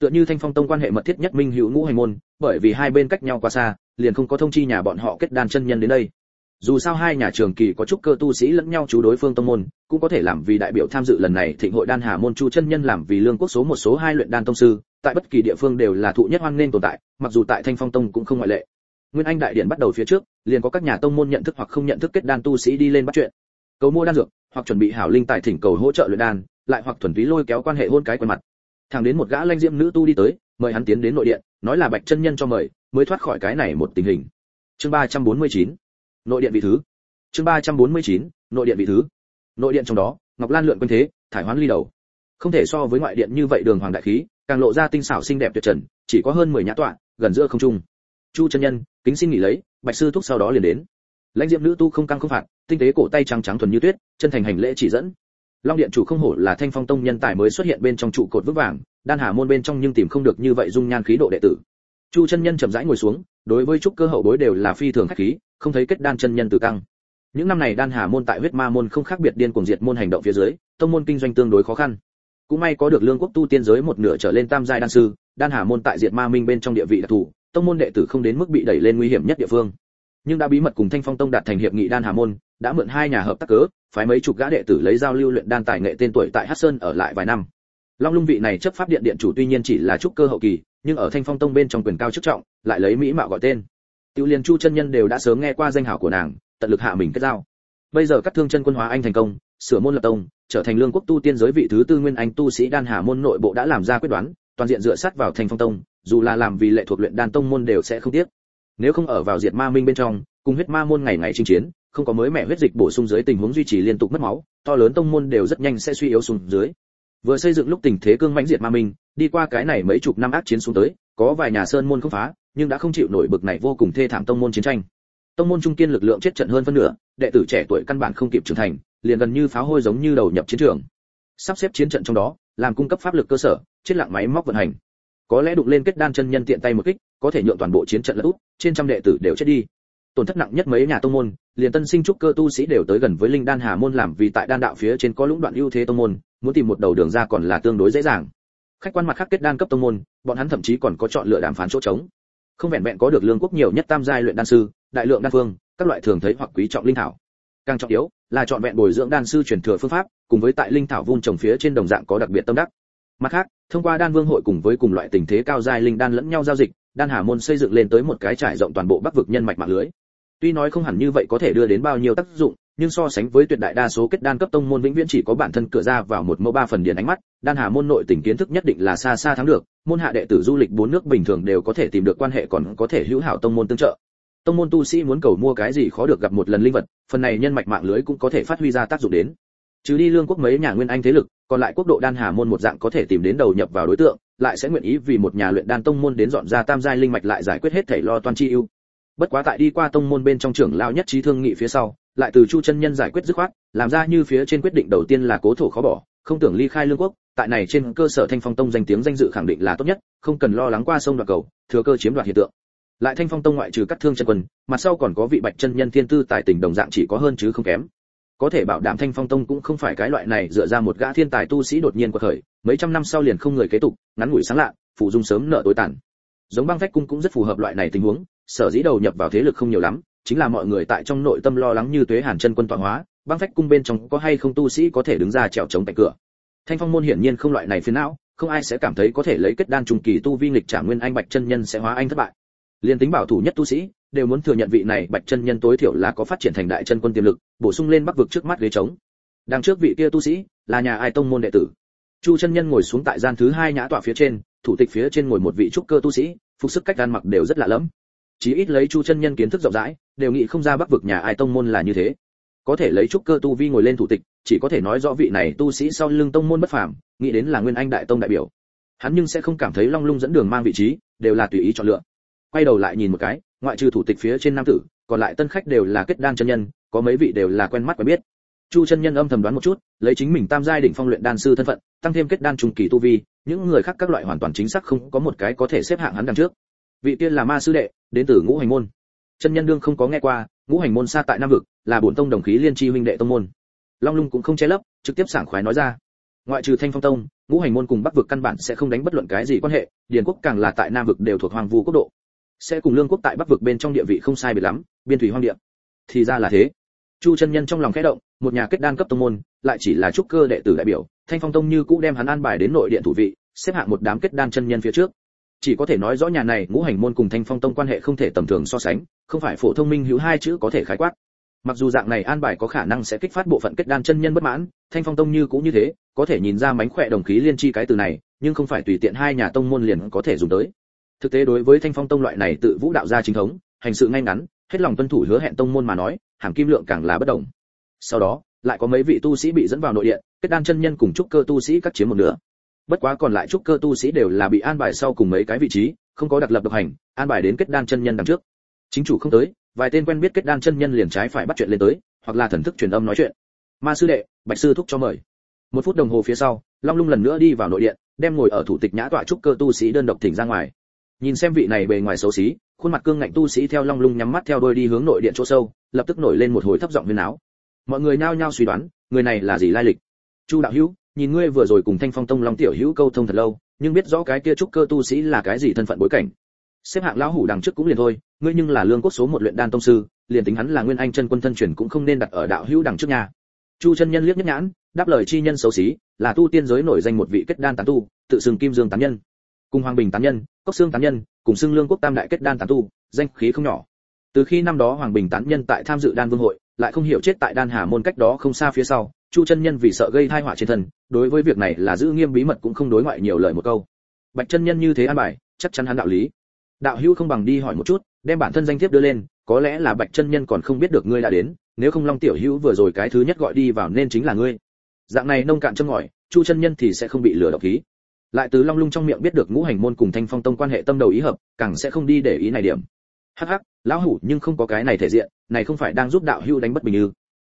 Tựa như thanh phong tông quan hệ mật thiết nhất minh hữu ngũ hành môn, bởi vì hai bên cách nhau quá xa, liền không có thông chi nhà bọn họ kết đan chân nhân đến đây. Dù sao hai nhà trường kỳ có chút cơ tu sĩ lẫn nhau chú đối phương tông môn, cũng có thể làm vì đại biểu tham dự lần này thịnh hội đan hà môn chu chân nhân làm vì lương quốc số một số hai luyện đan tông sư, tại bất kỳ địa phương đều là thụ nhất hoan nên tồn tại, mặc dù tại thanh phong tông cũng không ngoại lệ nguyên anh đại điện bắt đầu phía trước, liền có các nhà tông môn nhận thức hoặc không nhận thức kết đan tu sĩ đi lên bắt chuyện. Cầu mua đan dược, hoặc chuẩn bị hảo linh tài thỉnh cầu hỗ trợ luyện đan, lại hoặc thuần túy lôi kéo quan hệ hôn cái quần mặt. Thằng đến một gã lanh diễm nữ tu đi tới, mời hắn tiến đến nội điện, nói là bạch chân nhân cho mời, mới thoát khỏi cái này một tình hình. Chương 349 nội điện vị thứ. Chương 349 nội điện vị thứ. Nội điện trong đó, ngọc lan lượn quanh thế, thải hoán ly đầu. Không thể so với ngoại điện như vậy đường hoàng đại khí, càng lộ ra tinh xảo xinh đẹp tuyệt trần, chỉ có hơn 10 nhã tọa, gần giữa không trung. Chu chân nhân kính xin nghỉ lấy, bạch sư thúc sau đó liền đến. Lãnh diệm nữ tu không căng không phạt, tinh tế cổ tay trắng trắng thuần như tuyết, chân thành hành lễ chỉ dẫn. Long điện chủ không hổ là thanh phong tông nhân tài mới xuất hiện bên trong trụ cột vững vàng, đan hà môn bên trong nhưng tìm không được như vậy dung nhan khí độ đệ tử. Chu chân nhân chậm rãi ngồi xuống, đối với trúc cơ hậu bối đều là phi thường khách khí, không thấy kết đan chân nhân từ căng. Những năm này đan hà môn tại huyết ma môn không khác biệt điên cuồng diệt môn hành động phía dưới, tông môn kinh doanh tương đối khó khăn. Cũng may có được lương quốc tu tiên giới một nửa trở lên tam giai đan sư, đan hà môn tại diệt ma minh bên trong địa vị đặc thù tông môn đệ tử không đến mức bị đẩy lên nguy hiểm nhất địa phương. Nhưng đã bí mật cùng thanh phong tông đạt thành hiệp nghị đan hà môn, đã mượn hai nhà hợp tác cớ, phái mấy chục gã đệ tử lấy giao lưu luyện đan tài nghệ tên tuổi tại hắc sơn ở lại vài năm. Long lung vị này chấp pháp điện điện chủ tuy nhiên chỉ là trúc cơ hậu kỳ, nhưng ở thanh phong tông bên trong quyền cao chức trọng, lại lấy mỹ mạo gọi tên. Tiêu liên chu chân nhân đều đã sớm nghe qua danh hảo của nàng, tận lực hạ mình kết giao. Bây giờ các thương chân quân hóa anh thành công, sửa môn lập tông, trở thành lương quốc tu tiên giới vị thứ tư nguyên anh tu sĩ đan hà môn nội bộ đã làm ra quyết đoán, toàn diện dựa sát vào thanh phong tông dù là làm vì lệ thuộc luyện đan tông môn đều sẽ không tiếc. Nếu không ở vào diệt ma minh bên trong, cùng huyết ma môn ngày ngày chinh chiến, không có mới mẹ huyết dịch bổ sung dưới tình huống duy trì liên tục mất máu, to lớn tông môn đều rất nhanh sẽ suy yếu xuống dưới. Vừa xây dựng lúc tình thế cương mãnh diệt ma minh, đi qua cái này mấy chục năm ác chiến xuống tới, có vài nhà sơn môn không phá, nhưng đã không chịu nổi bực này vô cùng thê thảm tông môn chiến tranh. Tông môn trung kiên lực lượng chết trận hơn phân nửa, đệ tử trẻ tuổi căn bản không kịp trưởng thành, liền gần như pháo hôi giống như đầu nhập chiến trường. Sắp xếp chiến trận trong đó, làm cung cấp pháp lực cơ sở, chết lặng máy móc vận hành có lẽ đụng lên kết đan chân nhân tiện tay một kích, có thể nhượng toàn bộ chiến trận lật úp, trên trăm đệ tử đều chết đi. Tổn thất nặng nhất mấy nhà tông môn, liền tân sinh trúc cơ tu sĩ đều tới gần với linh đan hà môn làm vì tại đan đạo phía trên có lũng đoạn ưu thế tông môn, muốn tìm một đầu đường ra còn là tương đối dễ dàng. Khách quan mặt khác kết đan cấp tông môn, bọn hắn thậm chí còn có chọn lựa đàm phán chỗ trống. Không vẹn vẹn có được lương quốc nhiều nhất tam giai luyện đan sư, đại lượng đan phương, các loại thường thấy hoặc quý trọng linh thảo. Càng trọng yếu là chọn vẹn bồi dưỡng đan sư truyền thừa phương pháp, cùng với tại linh thảo vun trồng phía trên đồng dạng có đặc biệt tâm đắc mặt khác, thông qua đan vương hội cùng với cùng loại tình thế cao giai linh đan lẫn nhau giao dịch, đan hà môn xây dựng lên tới một cái trải rộng toàn bộ bắc vực nhân mạch mạng lưới. Tuy nói không hẳn như vậy có thể đưa đến bao nhiêu tác dụng, nhưng so sánh với tuyệt đại đa số kết đan cấp tông môn vĩnh viễn chỉ có bản thân cửa ra vào một mẫu ba phần điền ánh mắt, đan hà môn nội tình kiến thức nhất định là xa xa thắng được, môn hạ đệ tử du lịch bốn nước bình thường đều có thể tìm được quan hệ còn có thể hữu hảo tông môn tương trợ. Tông môn tu sĩ muốn cầu mua cái gì khó được gặp một lần linh vật, phần này nhân mạch mạng lưới cũng có thể phát huy ra tác dụng đến. Trừ đi lương quốc mấy nhà nguyên anh thế lực còn lại quốc độ đan hà môn một dạng có thể tìm đến đầu nhập vào đối tượng, lại sẽ nguyện ý vì một nhà luyện đan tông môn đến dọn ra tam giai linh mạch lại giải quyết hết thảy lo toan chi ưu. Bất quá tại đi qua tông môn bên trong trưởng lao nhất trí thương nghị phía sau, lại từ chu chân nhân giải quyết dứt khoát, làm ra như phía trên quyết định đầu tiên là cố thổ khó bỏ, không tưởng ly khai lương quốc, tại này trên cơ sở thanh phong tông danh tiếng danh dự khẳng định là tốt nhất, không cần lo lắng qua sông đoạt cầu, thừa cơ chiếm đoạt hiện tượng. Lại thanh phong tông ngoại trừ cắt thương chân quân, mặt sau còn có vị bạch chân nhân thiên tư tài tình đồng dạng chỉ có hơn chứ không kém có thể bảo đảm thanh phong tông cũng không phải cái loại này dựa ra một gã thiên tài tu sĩ đột nhiên quật khởi, mấy trăm năm sau liền không người kế tục, ngắn ngủi sáng lạ, phụ dung sớm nợ tối tàn. Giống băng phách cung cũng rất phù hợp loại này tình huống, sở dĩ đầu nhập vào thế lực không nhiều lắm, chính là mọi người tại trong nội tâm lo lắng như tuế hàn chân quân tọa hóa, băng phách cung bên trong có hay không tu sĩ có thể đứng ra trèo chống tại cửa. Thanh phong môn hiển nhiên không loại này phiền não, không ai sẽ cảm thấy có thể lấy kết đan trùng kỳ tu vi nghịch trả nguyên anh bạch chân nhân sẽ hóa anh thất bại. Liên tính bảo thủ nhất tu sĩ đều muốn thừa nhận vị này bạch chân nhân tối thiểu là có phát triển thành đại chân quân tiềm lực, bổ sung lên bắc vực trước mắt ghế trống. Đằng trước vị kia tu sĩ là nhà ai tông môn đệ tử. Chu chân nhân ngồi xuống tại gian thứ hai nhã tọa phía trên, thủ tịch phía trên ngồi một vị trúc cơ tu sĩ, phục sức cách ăn mặc đều rất lạ lẫm. Chí ít lấy chu chân nhân kiến thức rộng rãi, đều nghĩ không ra bắc vực nhà ai tông môn là như thế. Có thể lấy trúc cơ tu vi ngồi lên thủ tịch, chỉ có thể nói rõ vị này tu sĩ sau lưng tông môn bất phàm, nghĩ đến là nguyên anh đại tông đại biểu. Hắn nhưng sẽ không cảm thấy long lung dẫn đường mang vị trí, đều là tùy ý chọn lựa. Quay đầu lại nhìn một cái ngoại trừ thủ tịch phía trên nam tử, còn lại tân khách đều là kết đan chân nhân, có mấy vị đều là quen mắt và biết. Chu chân nhân âm thầm đoán một chút, lấy chính mình tam giai đỉnh phong luyện đan sư thân phận, tăng thêm kết đan trung kỳ tu vi, những người khác các loại hoàn toàn chính xác không có một cái có thể xếp hạng hắn đằng trước. Vị tiên là ma sư đệ, đến từ ngũ hành môn. Chân nhân đương không có nghe qua, ngũ hành môn xa tại nam vực, là bổn tông đồng khí liên chi huynh đệ tông môn. Long lung cũng không che lấp, trực tiếp sảng khoái nói ra. Ngoại trừ thanh phong tông, ngũ hành môn cùng bắc vực căn bản sẽ không đánh bất luận cái gì quan hệ, điền quốc càng là tại nam vực đều thuộc hoàng vu quốc độ sẽ cùng lương quốc tại bắc vực bên trong địa vị không sai biệt lắm, biên thủy hoang địa. Thì ra là thế. Chu chân nhân trong lòng khẽ động, một nhà kết đan cấp tông môn, lại chỉ là trúc cơ đệ tử đại biểu, thanh phong tông như cũ đem hắn an bài đến nội điện thủ vị, xếp hạng một đám kết đan chân nhân phía trước. Chỉ có thể nói rõ nhà này ngũ hành môn cùng thanh phong tông quan hệ không thể tầm thường so sánh, không phải phổ thông minh hữu hai chữ có thể khái quát. Mặc dù dạng này an bài có khả năng sẽ kích phát bộ phận kết đan chân nhân bất mãn, thanh phong tông như cũng như thế, có thể nhìn ra mánh khỏe đồng khí liên chi cái từ này, nhưng không phải tùy tiện hai nhà tông môn liền có thể dùng tới thực tế đối với thanh phong tông loại này tự vũ đạo gia chính thống, hành sự ngay ngắn, hết lòng tuân thủ hứa hẹn tông môn mà nói, hàm kim lượng càng là bất động sau đó, lại có mấy vị tu sĩ bị dẫn vào nội điện kết đan chân nhân cùng trúc cơ tu sĩ cắt chiếm một nửa. Bất quá còn lại trúc cơ tu sĩ đều là bị an bài sau cùng mấy cái vị trí, không có đặc lập độc hành, an bài đến kết đan chân nhân đằng trước. Chính chủ không tới, vài tên quen biết kết đan chân nhân liền trái phải bắt chuyện lên tới, hoặc là thần thức truyền âm nói chuyện. Ma sư đệ, bạch sư thúc cho mời. Một phút đồng hồ phía sau, long lung lần nữa đi vào nội điện đem ngồi ở thủ tịch nhã tọa trúc cơ tu sĩ đơn độc thỉnh ra ngoài nhìn xem vị này bề ngoài xấu xí, khuôn mặt cương ngạnh tu sĩ theo long lung nhắm mắt theo đôi đi hướng nội điện chỗ sâu, lập tức nổi lên một hồi thấp giọng huyên áo mọi người nhao nhao suy đoán, người này là gì lai lịch? Chu đạo hữu, nhìn ngươi vừa rồi cùng thanh phong tông long tiểu hữu câu thông thật lâu, nhưng biết rõ cái kia trúc cơ tu sĩ là cái gì thân phận bối cảnh. Xếp hạng lão hủ đằng trước cũng liền thôi, ngươi nhưng là lương quốc số một luyện đan tông sư, liền tính hắn là nguyên anh chân quân thân truyền cũng không nên đặt ở đạo hữu đằng trước nhà chu chân nhân liếc nhất nhãn, đáp lời chi nhân xấu xí, là tu tiên giới nổi danh một vị kết đan tán tu, tự xưng kim dương tán nhân cùng hoàng bình tán nhân, cốc xương tán nhân, cùng xưng lương quốc tam đại kết đan tán tu, danh khí không nhỏ. Từ khi năm đó hoàng bình tán nhân tại tham dự đan vương hội, lại không hiểu chết tại đan hà môn cách đó không xa phía sau, chu chân nhân vì sợ gây tai họa trên thân, đối với việc này là giữ nghiêm bí mật cũng không đối ngoại nhiều lời một câu. Bạch chân nhân như thế an bài, chắc chắn hắn đạo lý. Đạo hữu không bằng đi hỏi một chút, đem bản thân danh thiếp đưa lên, có lẽ là bạch chân nhân còn không biết được ngươi đã đến, nếu không long tiểu hữu vừa rồi cái thứ nhất gọi đi vào nên chính là ngươi. Dạng này nông cạn châm ngòi, chu chân nhân thì sẽ không bị lừa độc khí lại từ long lung trong miệng biết được ngũ hành môn cùng thanh phong tông quan hệ tâm đầu ý hợp, càng sẽ không đi để ý này điểm. Hắc hắc, lão hủ, nhưng không có cái này thể diện, này không phải đang giúp đạo hưu đánh bất bình ư?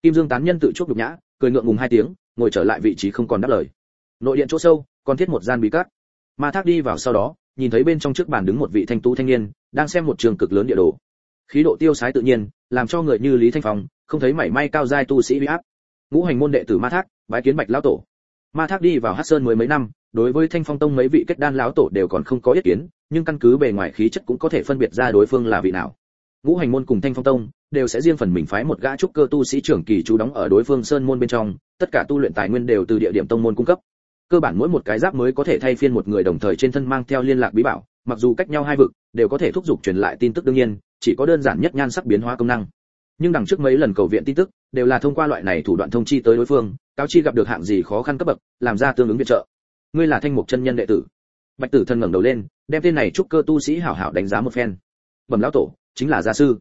Kim dương tán nhân tự chuốc đục nhã, cười ngượng ngùng hai tiếng, ngồi trở lại vị trí không còn đáp lời. Nội điện chỗ sâu, còn thiết một gian bí cát. Ma thác đi vào sau đó, nhìn thấy bên trong trước bàn đứng một vị thanh tú thanh niên, đang xem một trường cực lớn địa đồ. Khí độ tiêu sái tự nhiên, làm cho người như lý thanh phong, không thấy mảy may cao giai tu sĩ uy áp. Ngũ hành môn đệ tử ma thác, bái kiến bạch lão tổ. Ma thác đi vào hắc sơn mười mấy năm đối với thanh phong tông mấy vị kết đan lão tổ đều còn không có ý kiến, nhưng căn cứ bề ngoài khí chất cũng có thể phân biệt ra đối phương là vị nào. Ngũ hành môn cùng thanh phong tông đều sẽ riêng phần mình phái một gã trúc cơ tu sĩ trưởng kỳ chú đóng ở đối phương sơn môn bên trong, tất cả tu luyện tài nguyên đều từ địa điểm tông môn cung cấp. Cơ bản mỗi một cái giáp mới có thể thay phiên một người đồng thời trên thân mang theo liên lạc bí bảo, mặc dù cách nhau hai vực, đều có thể thúc giục truyền lại tin tức đương nhiên, chỉ có đơn giản nhất nhan sắc biến hóa công năng. Nhưng đằng trước mấy lần cầu viện tin tức, đều là thông qua loại này thủ đoạn thông chi tới đối phương, cáo chi gặp được hạng gì khó khăn cấp bậc, làm ra tương ứng viện trợ ngươi là thanh mục chân nhân đệ tử. Bạch tử thân ngẩng đầu lên, đem tên này trúc cơ tu sĩ hảo hảo đánh giá một phen. Bẩm lão tổ, chính là gia sư.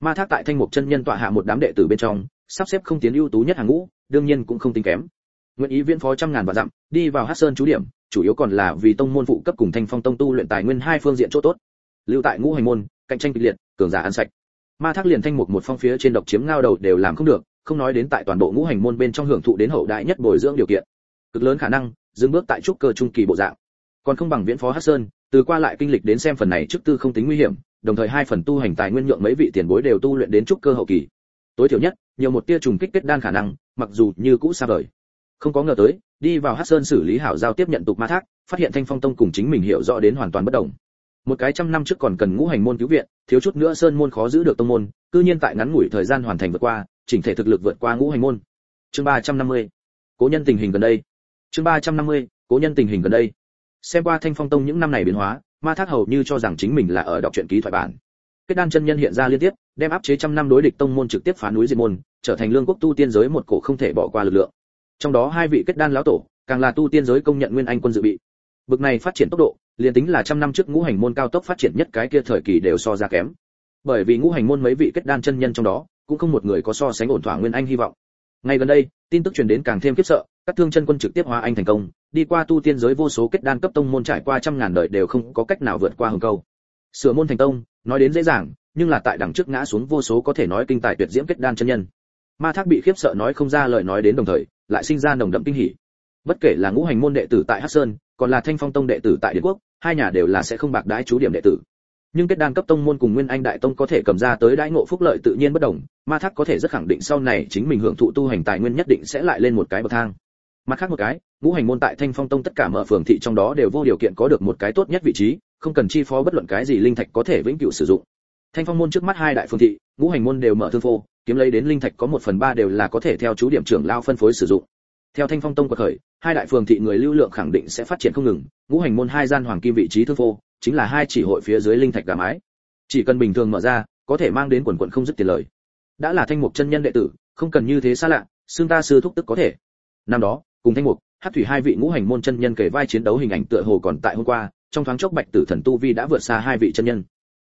Ma thác tại thanh mục chân nhân tọa hạ một đám đệ tử bên trong, sắp xếp không tiến ưu tú nhất hàng ngũ, đương nhiên cũng không tính kém. Nguyện ý viễn phó trăm ngàn và dặm, đi vào hắc sơn chú điểm, chủ yếu còn là vì tông môn phụ cấp cùng thanh phong tông tu luyện tài nguyên hai phương diện chỗ tốt. Lưu tại ngũ hành môn, cạnh tranh kịch liệt, cường giả ăn sạch. Ma thác liền thanh mục một phong phía trên độc chiếm ngao đầu đều làm không được, không nói đến tại toàn bộ ngũ hành môn bên trong hưởng thụ đến hậu đại nhất bồi dưỡng điều kiện. Cực lớn khả năng dừng bước tại trúc cơ trung kỳ bộ dạng. Còn không bằng viễn phó hắc sơn, từ qua lại kinh lịch đến xem phần này trước tư không tính nguy hiểm, đồng thời hai phần tu hành tài nguyên nhượng mấy vị tiền bối đều tu luyện đến trúc cơ hậu kỳ. Tối thiểu nhất, nhiều một tia trùng kích kết đan khả năng, mặc dù như cũ xa vời. Không có ngờ tới, đi vào hắc sơn xử lý hảo giao tiếp nhận tục ma thác, phát hiện thanh phong tông cùng chính mình hiểu rõ đến hoàn toàn bất đồng. Một cái trăm năm trước còn cần ngũ hành môn cứu viện, thiếu chút nữa sơn môn khó giữ được tông môn, cư nhiên tại ngắn ngủi thời gian hoàn thành vượt qua, chỉnh thể thực lực vượt qua ngũ hành môn. Chương ba trăm năm mươi, cố nhân tình hình gần đây chương ba trăm năm mươi, cố nhân tình hình gần đây. Xem qua thanh phong tông những năm này biến hóa, ma thác hầu như cho rằng chính mình là ở đọc truyện ký thoại bản. Kết đan chân nhân hiện ra liên tiếp, đem áp chế trăm năm đối địch tông môn trực tiếp phá núi diệt môn, trở thành lương quốc tu tiên giới một cổ không thể bỏ qua lực lượng. Trong đó hai vị kết đan lão tổ, càng là tu tiên giới công nhận nguyên anh quân dự bị. Bực này phát triển tốc độ, liền tính là trăm năm trước ngũ hành môn cao tốc phát triển nhất cái kia thời kỳ đều so ra kém. Bởi vì ngũ hành môn mấy vị kết đan chân nhân trong đó, cũng không một người có so sánh ổn thỏa nguyên anh hy vọng. Ngay gần đây, tin tức truyền đến càng thêm khiếp sợ các thương chân quân trực tiếp hóa anh thành công, đi qua tu tiên giới vô số kết đan cấp tông môn trải qua trăm ngàn đời đều không có cách nào vượt qua hừng câu. Sửa môn thành tông, nói đến dễ dàng, nhưng là tại đằng trước ngã xuống vô số có thể nói kinh tài tuyệt diễm kết đan chân nhân. Ma thác bị khiếp sợ nói không ra lời nói đến đồng thời, lại sinh ra nồng đậm kinh hỉ. Bất kể là ngũ hành môn đệ tử tại hắc sơn, còn là thanh phong tông đệ tử tại điện quốc, hai nhà đều là sẽ không bạc đái chú điểm đệ tử. Nhưng kết đan cấp tông môn cùng nguyên anh đại tông có thể cầm ra tới đãi ngộ phúc lợi tự nhiên bất đồng, ma thác có thể rất khẳng định sau này chính mình hưởng thụ tu hành tài nguyên nhất định sẽ lại lên một cái bậc thang mặt khác một cái, ngũ hành môn tại thanh phong tông tất cả mở phường thị trong đó đều vô điều kiện có được một cái tốt nhất vị trí, không cần chi phó bất luận cái gì linh thạch có thể vĩnh cửu sử dụng. Thanh phong môn trước mắt hai đại phường thị, ngũ hành môn đều mở thương phô, kiếm lấy đến linh thạch có một phần ba đều là có thể theo chú điểm trưởng lao phân phối sử dụng. Theo thanh phong tông của khởi, hai đại phường thị người lưu lượng khẳng định sẽ phát triển không ngừng, ngũ hành môn hai gian hoàng kim vị trí thương phô, chính là hai chỉ hội phía dưới linh thạch gà mái. Chỉ cần bình thường mở ra, có thể mang đến quần quần không dứt tiền lời. Đã là thanh mục chân nhân đệ tử, không cần như thế xa lạ xương ta sư thúc tức có thể. Năm đó cùng thanh mục, hát thủy hai vị ngũ hành môn chân nhân kể vai chiến đấu hình ảnh tựa hồ còn tại hôm qua, trong thoáng chốc bạch tử thần tu vi đã vượt xa hai vị chân nhân.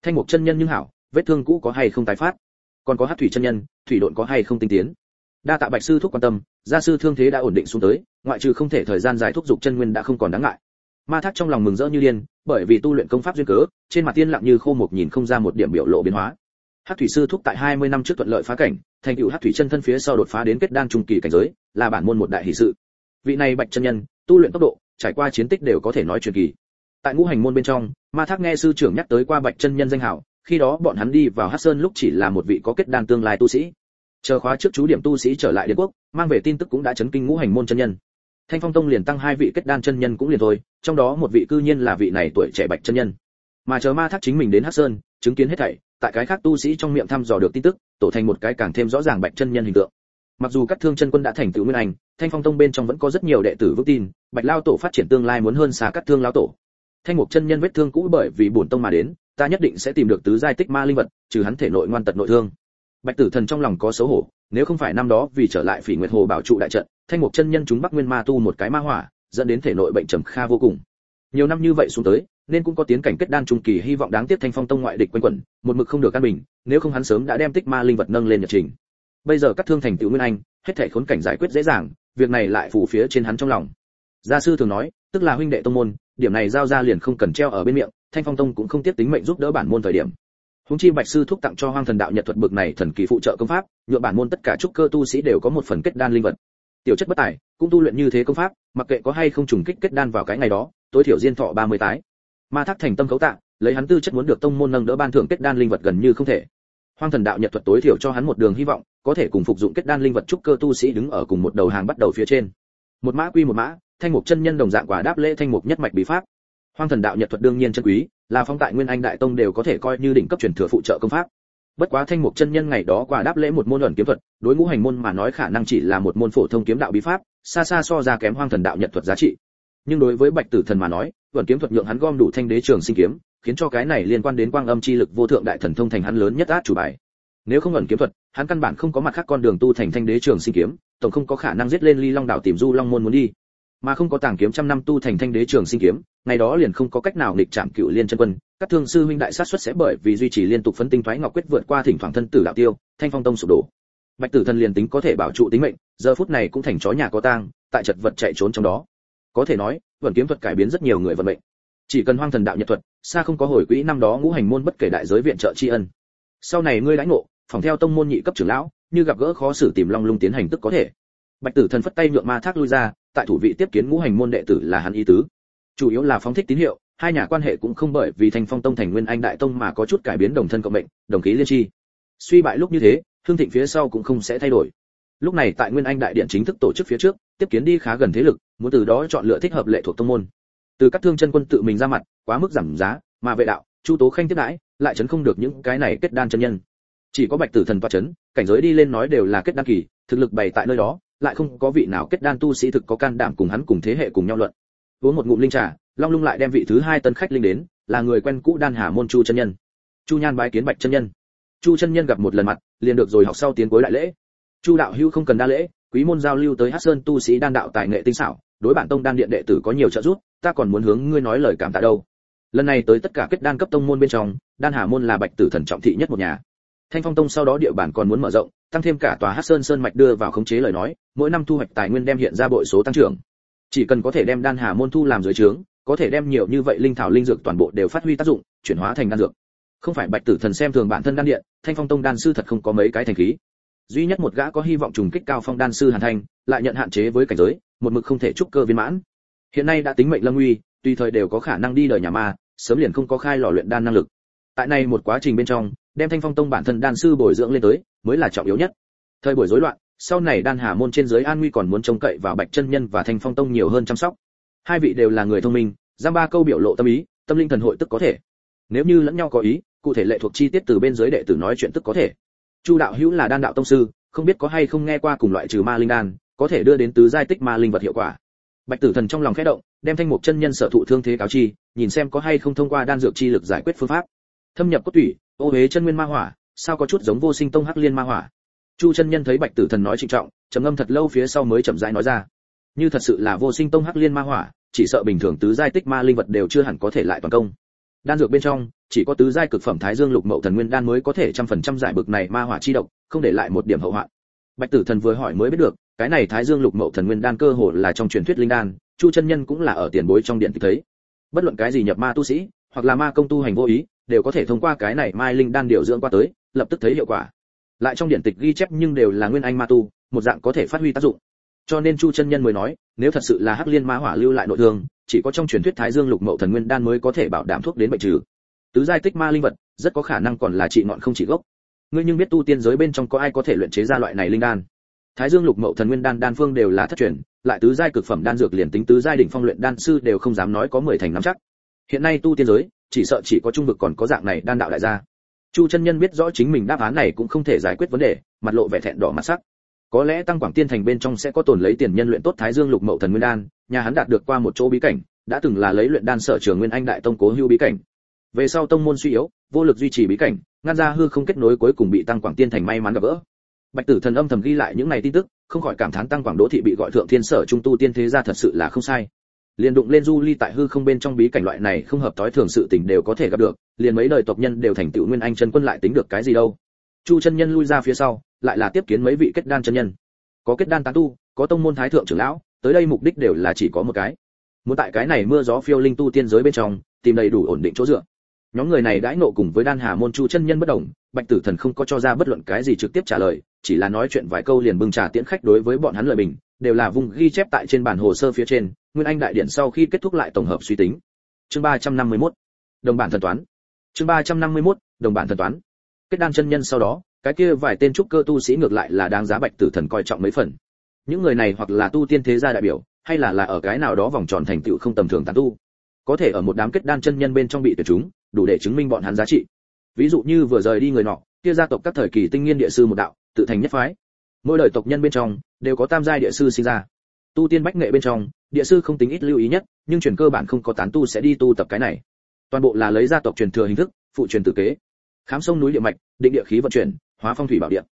Thanh mục chân nhân nhưng hảo, vết thương cũ có hay không tái phát? Còn có hát thủy chân nhân, thủy độn có hay không tinh tiến? Đa tạ bạch sư thúc quan tâm, gia sư thương thế đã ổn định xuống tới, ngoại trừ không thể thời gian dài thúc dục chân nguyên đã không còn đáng ngại. Ma thác trong lòng mừng rỡ như điên, bởi vì tu luyện công pháp duyên cớ, trên mặt tiên lặng như khô một nhìn không ra một điểm biểu lộ biến hóa. Hát thủy sư thúc tại 20 năm trước thuận lợi phá cảnh, thành tựu hát thủy chân thân phía sau đột phá đến kết đan trung kỳ cảnh giới, là bản môn một đại hỷ sự vị này bạch chân nhân, tu luyện tốc độ, trải qua chiến tích đều có thể nói truyền kỳ. Tại ngũ hành môn bên trong, ma thác nghe sư trưởng nhắc tới qua bạch chân nhân danh hảo, khi đó bọn hắn đi vào hát sơn lúc chỉ là một vị có kết đan tương lai tu sĩ. Chờ khóa trước chú điểm tu sĩ trở lại điện quốc, mang về tin tức cũng đã chấn kinh ngũ hành môn chân nhân. Thanh phong tông liền tăng hai vị kết đan chân nhân cũng liền thôi, trong đó một vị cư nhiên là vị này tuổi trẻ bạch chân nhân. Mà chờ ma thác chính mình đến hắc sơn, chứng kiến hết thảy, tại cái khác tu sĩ trong miệng thăm dò được tin tức, tổ thành một cái càng thêm rõ ràng bạch chân nhân hình tượng mặc dù các thương chân quân đã thành tựu nguyên anh, thanh phong tông bên trong vẫn có rất nhiều đệ tử vững tin, bạch lao tổ phát triển tương lai muốn hơn xa các thương lao tổ. Thanh mục chân nhân vết thương cũ bởi vì bổn tông mà đến, ta nhất định sẽ tìm được tứ giai tích ma linh vật, trừ hắn thể nội ngoan tật nội thương. Bạch tử thần trong lòng có xấu hổ, nếu không phải năm đó vì trở lại phỉ nguyệt hồ bảo trụ đại trận, thanh mục chân nhân chúng bắc nguyên ma tu một cái ma hỏa, dẫn đến thể nội bệnh trầm kha vô cùng. Nhiều năm như vậy xuống tới, nên cũng có tiến cảnh kết đan trung kỳ hy vọng đáng tiếc thanh phong tông ngoại địch quanh quẩn, một mực không được căn bình, nếu không hắn sớm đã đem tích ma linh vật nâng lên nhật trình bây giờ các thương thành tựu nguyên anh, hết thể khốn cảnh giải quyết dễ dàng, việc này lại phủ phía trên hắn trong lòng. Gia sư thường nói, tức là huynh đệ tông môn, điểm này giao ra liền không cần treo ở bên miệng, thanh phong tông cũng không tiếp tính mệnh giúp đỡ bản môn thời điểm. Húng chi bạch sư thúc tặng cho hoang thần đạo nhật thuật bực này thần kỳ phụ trợ công pháp nhựa bản môn tất cả trúc cơ tu sĩ đều có một phần kết đan linh vật. Tiểu chất bất tài, cũng tu luyện như thế công pháp, mặc kệ có hay không trùng kích kết đan vào cái ngày đó, tối thiểu diên thọ 30 tái. Ma thác thành tâm cấu tạ, lấy hắn tư chất muốn được tông môn nâng đỡ ban thưởng kết đan linh vật gần như không thể hoang thần đạo nhật thuật tối thiểu cho hắn một đường hy vọng, có thể cùng phục dụng kết đan linh vật trúc cơ tu sĩ đứng ở cùng một đầu hàng bắt đầu phía trên. Một mã quy một mã, thanh mục chân nhân đồng dạng quả đáp lễ thanh mục nhất mạch bí pháp. Hoang thần đạo nhật thuật đương nhiên chân quý, là phong tại nguyên anh đại tông đều có thể coi như đỉnh cấp truyền thừa phụ trợ công pháp. Bất quá thanh mục chân nhân ngày đó quả đáp lễ một môn luận kiếm thuật, đối ngũ hành môn mà nói khả năng chỉ là một môn phổ thông kiếm đạo bí pháp, xa xa so ra kém hoang thần đạo nhật thuật giá trị. Nhưng đối với bạch tử thần mà nói, luận kiếm thuật nhượng hắn gom đủ thanh đế trường sinh kiếm khiến cho cái này liên quan đến quang âm chi lực vô thượng đại thần thông thành hắn lớn nhất át chủ bài. Nếu không ẩn kiếm thuật, hắn căn bản không có mặt khác con đường tu thành thanh đế trường sinh kiếm, tổng không có khả năng giết lên ly long đảo tìm du long môn muốn đi. Mà không có tàng kiếm trăm năm tu thành thanh đế trường sinh kiếm, ngày đó liền không có cách nào nghịch chạm cựu liên chân quân, các thương sư huynh đại sát xuất sẽ bởi vì duy trì liên tục phấn tinh thoái ngọc quyết vượt qua thỉnh thoảng thân tử đạo tiêu, thanh phong tông sụp đổ. Bạch tử thần liền tính có thể bảo trụ tính mệnh, giờ phút này cũng thành chó nhà có tang, tại chật vật chạy trốn trong đó. Có thể nói, vận kiếm thuật cải biến rất nhiều người vận mệnh. Chỉ cần hoang thần đạo nhật thuật xa không có hồi quỹ năm đó ngũ hành môn bất kể đại giới viện trợ tri ân. Sau này ngươi lãnh ngộ, phòng theo tông môn nhị cấp trưởng lão, như gặp gỡ khó xử tìm long lung tiến hành tức có thể. Bạch tử thần phất tay nhượng ma thác lui ra, tại thủ vị tiếp kiến ngũ hành môn đệ tử là hắn ý tứ. Chủ yếu là phóng thích tín hiệu, hai nhà quan hệ cũng không bởi vì thành phong tông thành nguyên anh đại tông mà có chút cải biến đồng thân cộng mệnh, đồng khí liên tri. Suy bại lúc như thế, hương thịnh phía sau cũng không sẽ thay đổi. Lúc này tại nguyên anh đại điện chính thức tổ chức phía trước, tiếp kiến đi khá gần thế lực, muốn từ đó chọn lựa thích hợp lệ thuộc tông môn từ các thương chân quân tự mình ra mặt, quá mức giảm giá, mà vệ đạo, chu tố khanh tiếp đãi, lại chấn không được những cái này kết đan chân nhân. Chỉ có bạch tử thần toa chấn, cảnh giới đi lên nói đều là kết đan kỳ, thực lực bày tại nơi đó, lại không có vị nào kết đan tu sĩ thực có can đảm cùng hắn cùng thế hệ cùng nhau luận. Uống một ngụm linh trà, long lung lại đem vị thứ hai tân khách linh đến, là người quen cũ đan hà môn chu chân nhân. Chu nhan bái kiến bạch chân nhân. Chu chân nhân gặp một lần mặt, liền được rồi học sau tiến cuối đại lễ. Chu đạo hưu không cần đa lễ, quý môn giao lưu tới hát sơn tu sĩ đan đạo tài nghệ tinh xảo, đối bản tông đan điện đệ tử có nhiều trợ giúp ta còn muốn hướng ngươi nói lời cảm tạ đâu. Lần này tới tất cả kết đan cấp tông môn bên trong, đan hà môn là bạch tử thần trọng thị nhất một nhà. Thanh phong tông sau đó địa bàn còn muốn mở rộng, tăng thêm cả tòa hát sơn sơn mạch đưa vào khống chế lời nói, mỗi năm thu hoạch tài nguyên đem hiện ra bội số tăng trưởng. Chỉ cần có thể đem đan hà môn thu làm dưới trướng, có thể đem nhiều như vậy linh thảo linh dược toàn bộ đều phát huy tác dụng, chuyển hóa thành đan dược. Không phải bạch tử thần xem thường bản thân đan điện, thanh phong tông đan sư thật không có mấy cái thành khí. Duy nhất một gã có hy vọng trùng kích cao phong đan sư hàn thanh, lại nhận hạn chế với cảnh giới, một mực không thể trúc cơ viên mãn hiện nay đã tính mệnh lâm nguy tùy thời đều có khả năng đi đời nhà ma, sớm liền không có khai lò luyện đan năng lực. Tại này một quá trình bên trong, đem thanh phong tông bản thân đan sư bồi dưỡng lên tới, mới là trọng yếu nhất. Thời buổi rối loạn, sau này đan hà môn trên giới an nguy còn muốn trông cậy vào bạch chân nhân và thanh phong tông nhiều hơn chăm sóc. Hai vị đều là người thông minh, giam ba câu biểu lộ tâm ý, tâm linh thần hội tức có thể. Nếu như lẫn nhau có ý, cụ thể lệ thuộc chi tiết từ bên dưới đệ tử nói chuyện tức có thể. Chu đạo hữu là đan đạo tông sư, không biết có hay không nghe qua cùng loại trừ ma linh đan, có thể đưa đến tứ giai tích ma linh vật hiệu quả bạch tử thần trong lòng khẽ động, đem thanh mục chân nhân sở thụ thương thế cáo chi, nhìn xem có hay không thông qua đan dược chi lực giải quyết phương pháp. Thâm nhập cốt tủy, ô hế chân nguyên ma hỏa, sao có chút giống vô sinh tông hắc liên ma hỏa? Chu chân nhân thấy bạch tử thần nói trịnh trọng, trầm ngâm thật lâu phía sau mới chậm rãi nói ra. Như thật sự là vô sinh tông hắc liên ma hỏa, chỉ sợ bình thường tứ giai tích ma linh vật đều chưa hẳn có thể lại toàn công. Đan dược bên trong, chỉ có tứ giai cực phẩm thái dương lục mậu thần nguyên đan mới có thể trăm phần trăm giải bực này ma hỏa chi độc, không để lại một điểm hậu họa. bạch tử thần vừa hỏi mới biết được cái này thái dương lục mậu thần nguyên đan cơ hồ là trong truyền thuyết linh đan, chu chân nhân cũng là ở tiền bối trong điện thấy. Bất luận cái gì nhập ma tu sĩ, hoặc là ma công tu hành vô ý, đều có thể thông qua cái này mai linh đan điều dưỡng qua tới, lập tức thấy hiệu quả. Lại trong điện tịch ghi chép nhưng đều là nguyên anh ma tu, một dạng có thể phát huy tác dụng. Cho nên chu chân nhân mới nói, nếu thật sự là hắc liên ma hỏa lưu lại nội thương, chỉ có trong truyền thuyết thái dương lục mậu thần nguyên đan mới có thể bảo đảm thuốc đến bệnh trừ. Tứ giai tích ma linh vật, rất có khả năng còn là trị ngọn không trị gốc. Ngươi nhưng biết tu tiên giới bên trong có ai có thể luyện chế ra loại này linh đan? Thái dương lục mậu thần nguyên đan đan phương đều là thất truyền, lại tứ giai cực phẩm đan dược liền tính tứ giai đỉnh phong luyện đan sư đều không dám nói có mười thành nắm chắc. Hiện nay tu tiên giới, chỉ sợ chỉ có trung vực còn có dạng này đan đạo đại gia. Chu chân nhân biết rõ chính mình đáp án này cũng không thể giải quyết vấn đề, mặt lộ vẻ thẹn đỏ mặt sắc. Có lẽ tăng quảng tiên thành bên trong sẽ có tồn lấy tiền nhân luyện tốt thái dương lục mậu thần nguyên đan, nhà hắn đạt được qua một chỗ bí cảnh, đã từng là lấy luyện đan sở trường nguyên anh đại tông cố hưu bí cảnh. Về sau tông môn suy yếu, vô lực duy trì bí cảnh, ngăn ra hư không kết nối cuối cùng bị tăng quảng tiên thành may mắn gặp gỡ bạch tử thần âm thầm ghi lại những này tin tức, không khỏi cảm thán tăng quảng đỗ thị bị gọi thượng thiên sở trung tu tiên thế gia thật sự là không sai. Liền đụng lên du ly tại hư không bên trong bí cảnh loại này không hợp tối thường sự tình đều có thể gặp được, liền mấy đời tộc nhân đều thành tựu nguyên anh chân quân lại tính được cái gì đâu. Chu chân nhân lui ra phía sau, lại là tiếp kiến mấy vị kết đan chân nhân. Có kết đan tán tu, có tông môn thái thượng trưởng lão, tới đây mục đích đều là chỉ có một cái. Muốn tại cái này mưa gió phiêu linh tu tiên giới bên trong, tìm đầy đủ ổn định chỗ dựa. Nhóm người này đãi nộ cùng với đan hà môn chu chân nhân bất đồng, bạch tử thần không có cho ra bất luận cái gì trực tiếp trả lời chỉ là nói chuyện vài câu liền bưng trà tiễn khách đối với bọn hắn lời bình, đều là vùng ghi chép tại trên bản hồ sơ phía trên, nguyên anh đại điện sau khi kết thúc lại tổng hợp suy tính. Chương 351 đồng bản thần toán. Chương 351 đồng bản thần toán. Kết đan chân nhân sau đó, cái kia vài tên trúc cơ tu sĩ ngược lại là đáng giá bạch tử thần coi trọng mấy phần. Những người này hoặc là tu tiên thế gia đại biểu, hay là là ở cái nào đó vòng tròn thành tựu không tầm thường tán tu. Có thể ở một đám kết đan chân nhân bên trong bị tuyệt chúng, đủ để chứng minh bọn hắn giá trị. Ví dụ như vừa rời đi người nọ kia gia tộc các thời kỳ tinh nghiên địa sư một đạo, tự thành nhất phái. Mỗi đời tộc nhân bên trong, đều có tam giai địa sư sinh ra. Tu tiên bách nghệ bên trong, địa sư không tính ít lưu ý nhất, nhưng truyền cơ bản không có tán tu sẽ đi tu tập cái này. Toàn bộ là lấy gia tộc truyền thừa hình thức, phụ truyền tử kế. Khám sông núi địa mạch, định địa khí vận chuyển, hóa phong thủy bảo địa.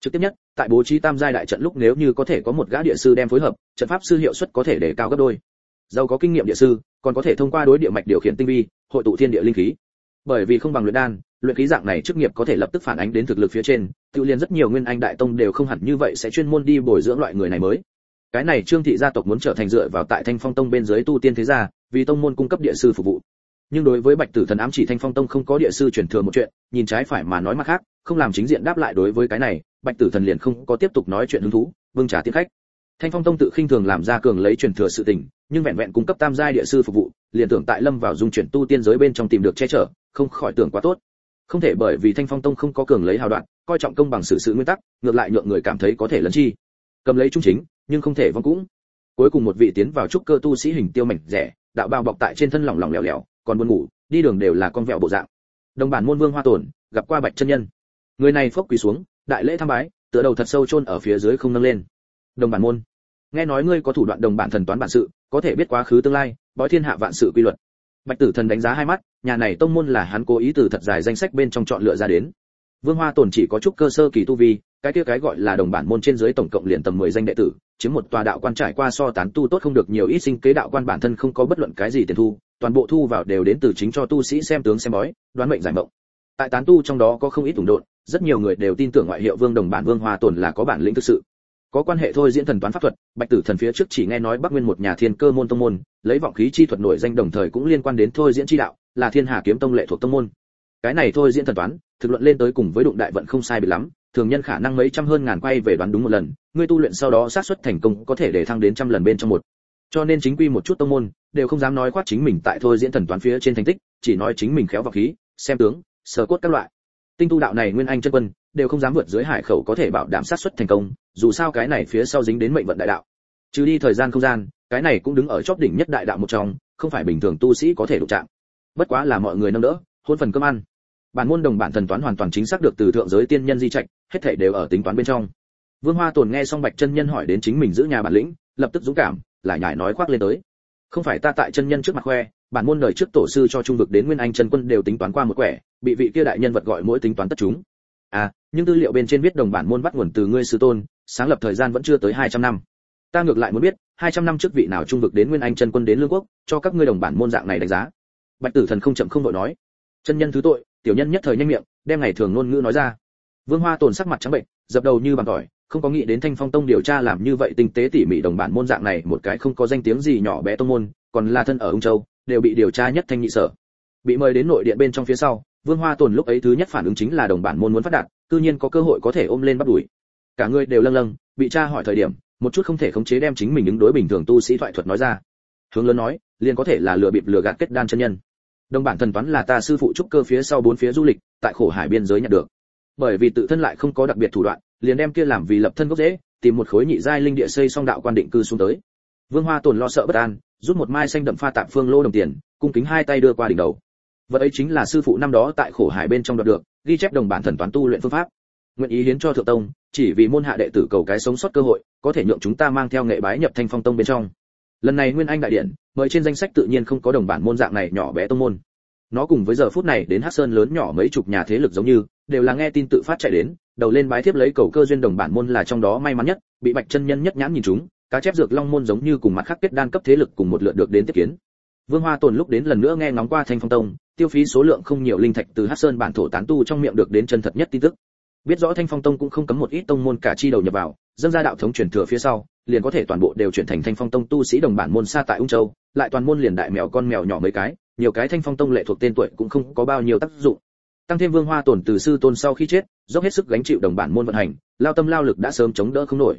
Trực tiếp nhất, tại bố trí tam giai đại trận lúc nếu như có thể có một gã địa sư đem phối hợp, trận pháp sư hiệu suất có thể để cao gấp đôi. Giàu có kinh nghiệm địa sư, còn có thể thông qua đối địa mạch điều khiển tinh vi, hội tụ thiên địa linh khí. Bởi vì không bằng luyện đan luyện khí dạng này chức nghiệp có thể lập tức phản ánh đến thực lực phía trên tự liên rất nhiều nguyên anh đại tông đều không hẳn như vậy sẽ chuyên môn đi bồi dưỡng loại người này mới. Cái này trương thị gia tộc muốn trở thành dựa vào tại thanh phong tông bên dưới tu tiên thế gia, vì tông môn cung cấp địa sư phục vụ. Nhưng đối với bạch tử thần ám chỉ thanh phong tông không có địa sư truyền thừa một chuyện, nhìn trái phải mà nói mặt khác, không làm chính diện đáp lại đối với cái này, bạch tử thần liền không có tiếp tục nói chuyện hứng thú, vương trả tiết khách. Thanh phong tông tự khinh thường làm ra cường lấy truyền thừa sự tình, nhưng vẹn vẹn cung cấp tam giai địa sư phục vụ, liền tưởng tại lâm vào dung chuyển tu tiên giới bên trong tìm được che chở, không khỏi tưởng quá tốt không thể bởi vì thanh phong tông không có cường lấy hào đoạn, coi trọng công bằng xử sự nguyên tắc, ngược lại nhượng người cảm thấy có thể lấn chi. Cầm lấy trung chính, nhưng không thể vong cũng. Cuối cùng một vị tiến vào trúc cơ tu sĩ hình tiêu mảnh rẻ, đạo bào bọc tại trên thân lỏng lỏng lẻo lẻo, còn buồn ngủ, đi đường đều là con vẹo bộ dạng. Đồng bản môn vương hoa tổn gặp qua bạch chân nhân. Người này phốc quỳ xuống, đại lễ tham bái, tựa đầu thật sâu chôn ở phía dưới không nâng lên. Đồng bản môn, nghe nói ngươi có thủ đoạn đồng bản thần toán bản sự, có thể biết quá khứ tương lai, bói thiên hạ vạn sự quy luật bạch tử thần đánh giá hai mắt, nhà này tông môn là hắn cố ý từ thật dài danh sách bên trong chọn lựa ra đến. Vương hoa Tồn chỉ có chút cơ sơ kỳ tu vi, cái kia cái gọi là đồng bản môn trên dưới tổng cộng liền tầm 10 danh đệ tử, chiếm một tòa đạo quan trải qua so tán tu tốt không được nhiều ít sinh kế đạo quan bản thân không có bất luận cái gì tiền thu, toàn bộ thu vào đều đến từ chính cho tu sĩ xem tướng xem bói, đoán mệnh giải mộng. Tại tán tu trong đó có không ít ủng độn, rất nhiều người đều tin tưởng ngoại hiệu vương đồng bản vương hoa Tồn là có bản lĩnh thực sự có quan hệ thôi diễn thần toán pháp thuật, bạch tử thần phía trước chỉ nghe nói bắc nguyên một nhà thiên cơ môn tông môn, lấy vọng khí chi thuật nổi danh đồng thời cũng liên quan đến thôi diễn chi đạo, là thiên hà kiếm tông lệ thuộc tông môn. Cái này thôi diễn thần toán, thực luận lên tới cùng với đụng đại vận không sai biệt lắm, thường nhân khả năng mấy trăm hơn ngàn quay về đoán đúng một lần, ngươi tu luyện sau đó xác suất thành công có thể để thăng đến trăm lần bên trong một. Cho nên chính quy một chút tông môn, đều không dám nói khoát chính mình tại thôi diễn thần toán phía trên thành tích, chỉ nói chính mình khéo vào khí, xem tướng, sờ cốt các loại tinh tu đạo này nguyên anh chân quân, đều không dám vượt dưới hải khẩu có thể bảo đảm sát suất thành công, dù sao cái này phía sau dính đến mệnh vận đại đạo. Trừ đi thời gian không gian, cái này cũng đứng ở chóp đỉnh nhất đại đạo một trong, không phải bình thường tu sĩ có thể đụng chạm. Bất quá là mọi người nâng đỡ, hôn phần cơm ăn. Bản môn đồng bản thần toán hoàn toàn chính xác được từ thượng giới tiên nhân di trạch, hết thảy đều ở tính toán bên trong. Vương hoa tồn nghe xong bạch chân nhân hỏi đến chính mình giữ nhà bản lĩnh, lập tức dũng cảm, lại nhải nói khoác lên tới. Không phải ta tại chân nhân trước mặt khoe, bản môn đời trước tổ sư cho trung vực đến nguyên anh chân quân đều tính toán qua một quẻ bị vị kia đại nhân vật gọi mỗi tính toán tất chúng. À nhưng tư liệu bên trên viết đồng bản môn bắt nguồn từ ngươi sư tôn, sáng lập thời gian vẫn chưa tới 200 năm. Ta ngược lại muốn biết 200 năm trước vị nào trung vực đến nguyên anh chân quân đến lương quốc, cho các ngươi đồng bản môn dạng này đánh giá. Bạch tử thần không chậm không đội nói. Chân nhân thứ tội, tiểu nhân nhất thời nhanh miệng, đem ngày thường ngôn ngữ nói ra. Vương hoa tồn sắc mặt trắng bệnh, dập đầu như bằng tỏi, không có nghĩ đến thanh phong tông điều tra làm như vậy tinh tế tỉ mỉ đồng bản môn dạng này, một cái không có danh tiếng gì nhỏ bé tông môn, còn là thân ở ung châu, đều bị điều tra nhất thanh nhị sở. Bị mời đến nội điện bên trong phía sau vương hoa tồn lúc ấy thứ nhất phản ứng chính là đồng bản môn muốn phát đạt, cư nhiên có cơ hội có thể ôm lên bắt đuổi cả người đều lâng lâng, bị tra hỏi thời điểm, một chút không thể khống chế đem chính mình ứng đối bình thường tu sĩ thoại thuật nói ra. Hướng lớn nói, liền có thể là lừa bịp lừa gạt kết đan chân nhân. Đồng bản thần toán là ta sư phụ trúc cơ phía sau bốn phía du lịch, tại khổ hải biên giới nhận được. Bởi vì tự thân lại không có đặc biệt thủ đoạn, liền đem kia làm vì lập thân gốc dễ tìm một khối nhị giai linh địa xây xong đạo quan định cư xuống tới. Vương hoa tồn lo sợ bất an, rút một mai xanh đậm pha tạm phương lô đồng tiền, cung kính hai tay đưa qua đỉnh đầu vật ấy chính là sư phụ năm đó tại khổ hải bên trong đoạt được, ghi chép đồng bản thần toán tu luyện phương pháp. Nguyện ý hiến cho thượng tông, chỉ vì môn hạ đệ tử cầu cái sống sót cơ hội, có thể nhượng chúng ta mang theo nghệ bái nhập thanh phong tông bên trong. Lần này nguyên anh đại điện, mời trên danh sách tự nhiên không có đồng bản môn dạng này nhỏ bé tông môn. Nó cùng với giờ phút này đến hắc sơn lớn nhỏ mấy chục nhà thế lực giống như, đều là nghe tin tự phát chạy đến, đầu lên bái thiếp lấy cầu cơ duyên đồng bản môn là trong đó may mắn nhất, bị bạch chân nhân nhất nhãn nhìn chúng, cá chép dược long môn giống như cùng mặt khác kết đan cấp thế lực cùng một lượt được đến tiếp kiến. Vương hoa tồn lúc đến lần nữa nghe ngóng qua thanh phong tông tiêu phí số lượng không nhiều linh thạch từ hắc sơn bản thổ tán tu trong miệng được đến chân thật nhất tin tức. Biết rõ thanh phong tông cũng không cấm một ít tông môn cả chi đầu nhập vào, dâng ra đạo thống truyền thừa phía sau, liền có thể toàn bộ đều chuyển thành thanh phong tông tu sĩ đồng bản môn xa tại ung châu, lại toàn môn liền đại mèo con mèo nhỏ mấy cái, nhiều cái thanh phong tông lệ thuộc tên tuổi cũng không có bao nhiêu tác dụng. Tăng thêm vương hoa tổn từ sư tôn sau khi chết, dốc hết sức gánh chịu đồng bản môn vận hành, lao tâm lao lực đã sớm chống đỡ không nổi.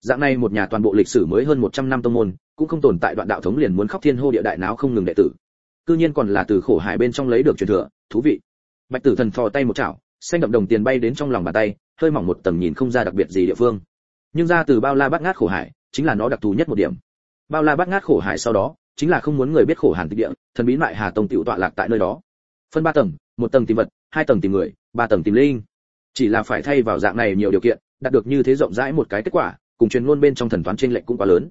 Dạng này một nhà toàn bộ lịch sử mới hơn 100 năm tông môn, cũng không tồn tại đoạn đạo thống liền muốn khóc thiên hô địa đại náo không ngừng đệ tử cư nhiên còn là từ khổ hải bên trong lấy được truyền thừa, thú vị. Bạch tử thần thò tay một chảo, xanh đậm đồng tiền bay đến trong lòng bàn tay, hơi mỏng một tầng nhìn không ra đặc biệt gì địa phương. Nhưng ra từ bao la bát ngát khổ hải, chính là nó đặc thù nhất một điểm. Bao la bát ngát khổ hải sau đó, chính là không muốn người biết khổ hàn tịch địa, thần bí mại hà tông tiểu tọa lạc tại nơi đó. Phân ba tầng, một tầng tìm vật, hai tầng tìm người, ba tầng tìm linh. Chỉ là phải thay vào dạng này nhiều điều kiện, đạt được như thế rộng rãi một cái kết quả, cùng truyền luôn bên trong thần toán trên lệnh cũng quá lớn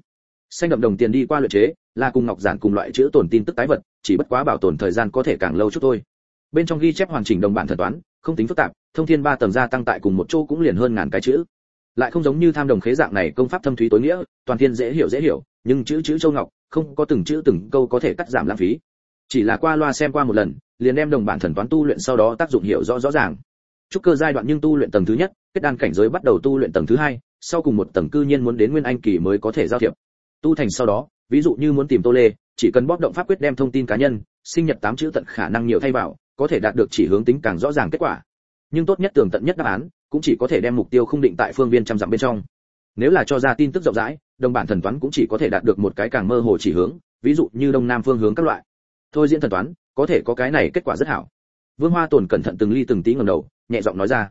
xanh đậm đồng tiền đi qua luyện chế, là cùng ngọc giản cùng loại chữ tồn tin tức tái vật, chỉ bất quá bảo tồn thời gian có thể càng lâu chút thôi. Bên trong ghi chép hoàn chỉnh đồng bản thần toán, không tính phức tạp, thông thiên ba tầm gia tăng tại cùng một chỗ cũng liền hơn ngàn cái chữ. Lại không giống như tham đồng khế dạng này công pháp thâm thúy tối nghĩa, toàn thiên dễ hiểu dễ hiểu, nhưng chữ chữ châu ngọc, không có từng chữ từng câu có thể cắt giảm lãng phí. Chỉ là qua loa xem qua một lần, liền đem đồng bản thần toán tu luyện sau đó tác dụng hiểu rõ rõ ràng. Trúc cơ giai đoạn nhưng tu luyện tầng thứ nhất, kết đan cảnh giới bắt đầu tu luyện tầng thứ hai, sau cùng một tầng cư nhiên muốn đến nguyên anh kỳ mới có thể giao thiệp tu thành sau đó, ví dụ như muốn tìm tô lê, chỉ cần bóp động pháp quyết đem thông tin cá nhân, sinh nhật tám chữ tận khả năng nhiều thay vào, có thể đạt được chỉ hướng tính càng rõ ràng kết quả. Nhưng tốt nhất tường tận nhất đáp án, cũng chỉ có thể đem mục tiêu không định tại phương viên trăm dặm bên trong. Nếu là cho ra tin tức rộng rãi, đồng bản thần toán cũng chỉ có thể đạt được một cái càng mơ hồ chỉ hướng, ví dụ như đông nam phương hướng các loại. Thôi diễn thần toán, có thể có cái này kết quả rất hảo. Vương hoa tồn cẩn thận từng ly từng tí ngẩng đầu, nhẹ giọng nói ra.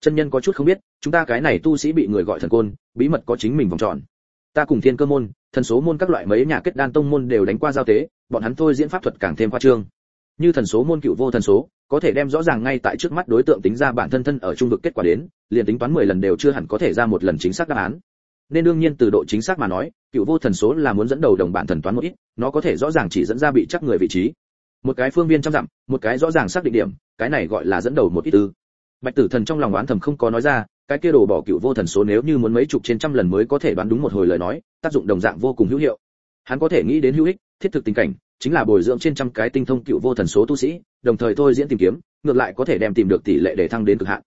Chân nhân có chút không biết, chúng ta cái này tu sĩ bị người gọi thần côn, bí mật có chính mình vòng tròn ta cùng thiên cơ môn, thần số môn các loại mấy nhà kết đan tông môn đều đánh qua giao tế, bọn hắn thôi diễn pháp thuật càng thêm khoa trương. Như thần số môn cựu vô thần số, có thể đem rõ ràng ngay tại trước mắt đối tượng tính ra bản thân thân ở trung vực kết quả đến, liền tính toán 10 lần đều chưa hẳn có thể ra một lần chính xác đáp án. Nên đương nhiên từ độ chính xác mà nói, cựu vô thần số là muốn dẫn đầu đồng bản thần toán một ít, nó có thể rõ ràng chỉ dẫn ra bị chắc người vị trí. Một cái phương viên trăm dặm, một cái rõ ràng xác định điểm, cái này gọi là dẫn đầu một ít tư bạch tử thần trong lòng oán thầm không có nói ra cái kia đồ bỏ cựu vô thần số nếu như muốn mấy chục trên trăm lần mới có thể đoán đúng một hồi lời nói, tác dụng đồng dạng vô cùng hữu hiệu. Hắn có thể nghĩ đến hữu ích, thiết thực tình cảnh, chính là bồi dưỡng trên trăm cái tinh thông cựu vô thần số tu sĩ, đồng thời thôi diễn tìm kiếm, ngược lại có thể đem tìm được tỷ lệ để thăng đến cực hạn.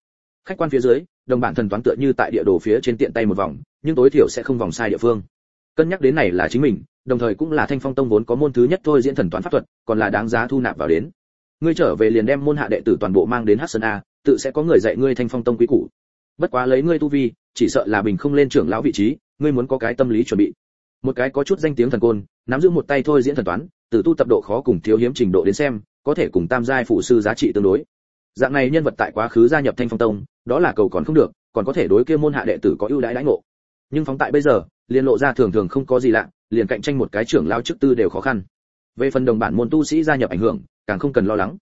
Khách quan phía dưới, đồng bản thần toán tựa như tại địa đồ phía trên tiện tay một vòng, nhưng tối thiểu sẽ không vòng sai địa phương. Cân nhắc đến này là chính mình, đồng thời cũng là thanh phong tông vốn có môn thứ nhất thôi diễn thần toán pháp thuật, còn là đáng giá thu nạp vào đến. Ngươi trở về liền đem môn hạ đệ tử toàn bộ mang đến hát sơn a, tự sẽ có người dạy ngươi thanh phong tông quý củ bất quá lấy ngươi tu vi, chỉ sợ là bình không lên trưởng lão vị trí, ngươi muốn có cái tâm lý chuẩn bị. Một cái có chút danh tiếng thần côn, nắm giữ một tay thôi diễn thần toán, từ tu tập độ khó cùng thiếu hiếm trình độ đến xem, có thể cùng tam giai phụ sư giá trị tương đối. Dạng này nhân vật tại quá khứ gia nhập thanh phong tông, đó là cầu còn không được, còn có thể đối kia môn hạ đệ tử có ưu đãi đãi ngộ. Nhưng phóng tại bây giờ, liền lộ ra thường thường không có gì lạ, liền cạnh tranh một cái trưởng lao chức tư đều khó khăn. Về phần đồng bản môn tu sĩ gia nhập ảnh hưởng, càng không cần lo lắng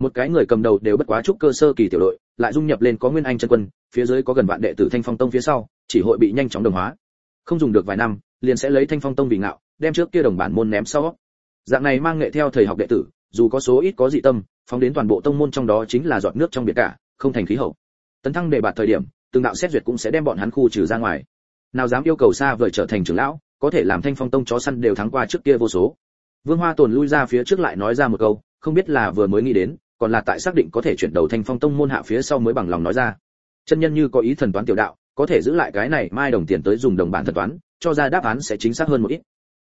một cái người cầm đầu đều bất quá trúc cơ sơ kỳ tiểu đội, lại dung nhập lên có nguyên anh chân quân, phía dưới có gần vạn đệ tử thanh phong tông phía sau, chỉ hội bị nhanh chóng đồng hóa. Không dùng được vài năm, liền sẽ lấy thanh phong tông vì ngạo, đem trước kia đồng bản môn ném sau. Dạng này mang nghệ theo thầy học đệ tử, dù có số ít có dị tâm, phóng đến toàn bộ tông môn trong đó chính là giọt nước trong biển cả, không thành khí hậu. Tấn thăng đề bạt thời điểm, từng đạo xét duyệt cũng sẽ đem bọn hắn khu trừ ra ngoài. Nào dám yêu cầu xa vời trở thành trưởng lão, có thể làm thanh phong tông chó săn đều thắng qua trước kia vô số. Vương hoa tồn lui ra phía trước lại nói ra một câu, không biết là vừa mới nghĩ đến còn là tại xác định có thể chuyển đầu thanh phong tông môn hạ phía sau mới bằng lòng nói ra. Chân nhân như có ý thần toán tiểu đạo, có thể giữ lại cái này, mai đồng tiền tới dùng đồng bản thần toán, cho ra đáp án sẽ chính xác hơn một ít.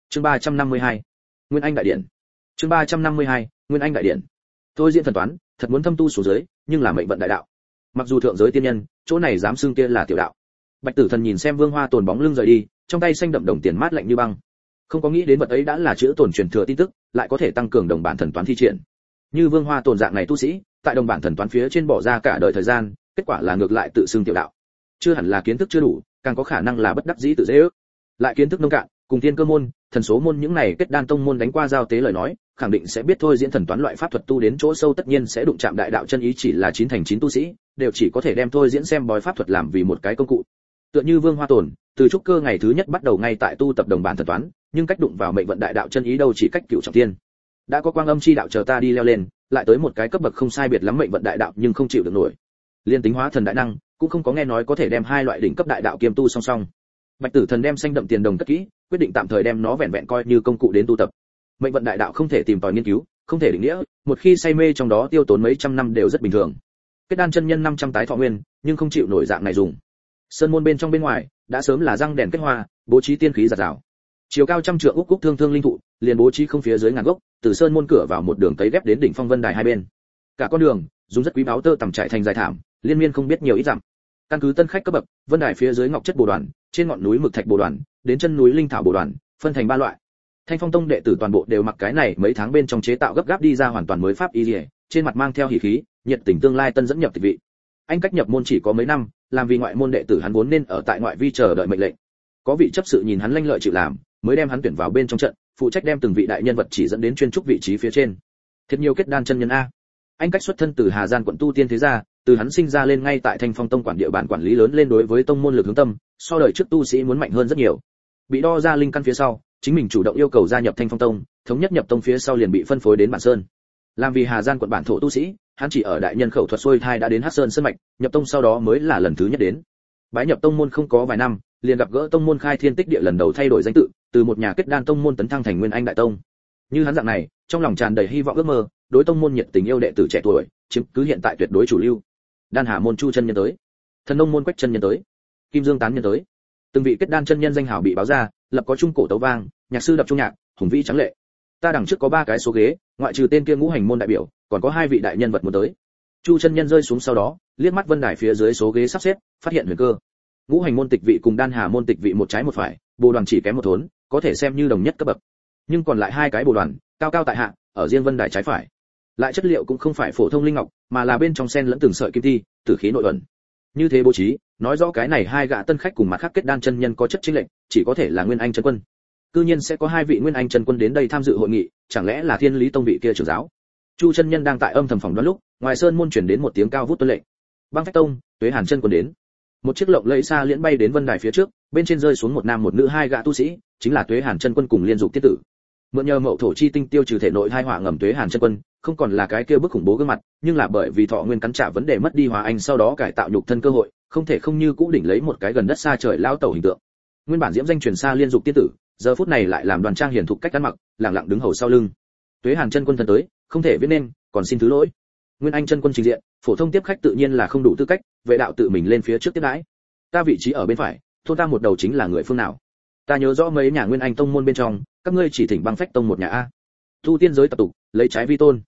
Chương 352 nguyên anh đại điện. Chương 352 nguyên anh đại điện. Tôi diễn thần toán, thật muốn thâm tu xuống dưới nhưng là mệnh vận đại đạo. Mặc dù thượng giới tiên nhân, chỗ này dám xưng kia là tiểu đạo. Bạch tử thần nhìn xem vương hoa tồn bóng lưng rời đi, trong tay xanh đậm đồng tiền mát lạnh như băng. Không có nghĩ đến vật ấy đã là chữ tồn truyền thừa tin tức, lại có thể tăng cường đồng bản thần toán thi triển như vương hoa tồn dạng này tu sĩ, tại đồng bản thần toán phía trên bỏ ra cả đời thời gian, kết quả là ngược lại tự xưng tiểu đạo. Chưa hẳn là kiến thức chưa đủ, càng có khả năng là bất đắc dĩ tự dễ ước. Lại kiến thức nông cạn, cùng tiên cơ môn, thần số môn những này kết đan tông môn đánh qua giao tế lời nói, khẳng định sẽ biết thôi diễn thần toán loại pháp thuật tu đến chỗ sâu tất nhiên sẽ đụng chạm đại đạo chân ý chỉ là chín thành chín tu sĩ, đều chỉ có thể đem thôi diễn xem bói pháp thuật làm vì một cái công cụ. Tựa như vương hoa tồn, từ trúc cơ ngày thứ nhất bắt đầu ngay tại tu tập đồng bản thần toán, nhưng cách đụng vào mệnh vận đại đạo chân ý đâu chỉ cách cựu trọng thiên đã có quang âm chi đạo chờ ta đi leo lên, lại tới một cái cấp bậc không sai biệt lắm mệnh vận đại đạo nhưng không chịu được nổi. Liên tính hóa thần đại năng, cũng không có nghe nói có thể đem hai loại đỉnh cấp đại đạo kiêm tu song song. Bạch tử thần đem xanh đậm tiền đồng cất kỹ, quyết định tạm thời đem nó vẹn vẹn coi như công cụ đến tu tập. Mệnh vận đại đạo không thể tìm tòi nghiên cứu, không thể định nghĩa, một khi say mê trong đó tiêu tốn mấy trăm năm đều rất bình thường. Kết đan chân nhân 500 tái thọ nguyên, nhưng không chịu nổi dạng này dùng. Sơn môn bên trong bên ngoài, đã sớm là răng đèn kết hoa, bố trí tiên khí giạt rào chiều cao trăm trượng úc cúc thương thương linh thụ, liền bố trí không phía dưới ngàn gốc, từ sơn môn cửa vào một đường cấy ghép đến đỉnh phong vân đài hai bên. Cả con đường, dùng rất quý báu tơ tầm trải thành dài thảm, liên miên không biết nhiều ít dặm. Căn cứ tân khách cấp bậc, vân đài phía dưới ngọc chất bồ đoàn, trên ngọn núi mực thạch bồ đoàn, đến chân núi linh thảo bồ đoàn, phân thành ba loại. Thanh phong tông đệ tử toàn bộ đều mặc cái này mấy tháng bên trong chế tạo gấp gáp đi ra hoàn toàn mới pháp y dỉa trên mặt mang theo hỉ khí, nhiệt tình tương lai tân dẫn nhập tịch vị. Anh cách nhập môn chỉ có mấy năm, làm vì ngoại môn đệ tử hắn vốn nên ở tại ngoại vi chờ đợi mệnh lệnh. Có vị chấp sự nhìn hắn lanh lợi chịu làm mới đem hắn tuyển vào bên trong trận, phụ trách đem từng vị đại nhân vật chỉ dẫn đến chuyên trúc vị trí phía trên. Thiệt nhiều kết đan chân nhân a. Anh cách xuất thân từ hà giang quận tu tiên thế gia, từ hắn sinh ra lên ngay tại thanh phong tông quản địa bàn quản lý lớn lên đối với tông môn lực hướng tâm, so đời trước tu sĩ muốn mạnh hơn rất nhiều. Bị đo ra linh căn phía sau, chính mình chủ động yêu cầu gia nhập thanh phong tông, thống nhất nhập tông phía sau liền bị phân phối đến bản sơn. Làm vì hà giang quận bản thổ tu sĩ, hắn chỉ ở đại nhân khẩu thuật xuôi thai đã đến Hát sơn sân mạch, nhập tông sau đó mới là lần thứ nhất đến. Bái nhập tông môn không có vài năm liền gặp gỡ tông môn khai thiên tích địa lần đầu thay đổi danh tự, từ một nhà kết đan tông môn tấn thăng thành nguyên anh đại tông. Như hắn dạng này, trong lòng tràn đầy hy vọng ước mơ, đối tông môn nhiệt tình yêu đệ tử trẻ tuổi, chiếm cứ hiện tại tuyệt đối chủ lưu. Đan hà môn chu chân nhân tới. Thần nông môn quách chân nhân tới. Kim dương tán nhân tới. Từng vị kết đan chân nhân danh hào bị báo ra, lập có trung cổ tấu vang, nhạc sư đập trung nhạc, hùng vĩ trắng lệ. Ta đằng trước có ba cái số ghế, ngoại trừ tên kia ngũ hành môn đại biểu, còn có hai vị đại nhân vật muốn tới. Chu chân nhân rơi xuống sau đó, liếc mắt vân đài phía dưới số ghế sắp xếp, phát hiện huyền cơ ngũ hành môn tịch vị cùng đan hà môn tịch vị một trái một phải bồ đoàn chỉ kém một thốn có thể xem như đồng nhất cấp bậc. Nhưng còn lại hai cái bồ đoàn cao cao tại hạ ở riêng vân đài trái phải. Lại chất liệu cũng không phải phổ thông linh ngọc mà là bên trong sen lẫn từng sợi kim thi, tử khí nội ẩn. Như thế bố trí nói rõ cái này hai gã tân khách cùng mặt khác kết đan chân nhân có chất chính lệnh chỉ có thể là nguyên anh chân quân. Cư nhiên sẽ có hai vị nguyên anh chân quân đến đây tham dự hội nghị chẳng lẽ là thiên lý tông vị kia trưởng giáo? Chu chân nhân đang tại âm thầm phòng đoán lúc ngoài sơn môn chuyển đến một tiếng cao vút tuân lệnh. Băng phách tông tuế hàn chân quân đến một chiếc lộng lẫy xa liễn bay đến vân đài phía trước, bên trên rơi xuống một nam một nữ hai gã tu sĩ, chính là tuế hàn chân quân cùng liên dục tiết tử. Mượn nhờ mậu thổ chi tinh tiêu trừ thể nội hai hỏa ngầm tuế hàn chân quân, không còn là cái kia bức khủng bố gương mặt, nhưng là bởi vì thọ nguyên cắn trả vấn đề mất đi hóa anh sau đó cải tạo nhục thân cơ hội, không thể không như cũ đỉnh lấy một cái gần đất xa trời lao tẩu hình tượng. Nguyên bản diễm danh truyền xa liên dục tiết tử, giờ phút này lại làm đoàn trang hiển thục cách ăn mặc lặng lặng đứng hầu sau lưng. Tuế hàn chân quân thân tới, không thể viết nên, còn xin thứ lỗi. Nguyên anh chân quân trình diện phổ thông tiếp khách tự nhiên là không đủ tư cách, vệ đạo tự mình lên phía trước tiếp đãi. Ta vị trí ở bên phải, thôn ta một đầu chính là người phương nào? Ta nhớ rõ mấy nhà nguyên anh tông môn bên trong, các ngươi chỉ thỉnh băng phách tông một nhà a. Thu tiên giới tập tục, lấy trái vi tôn.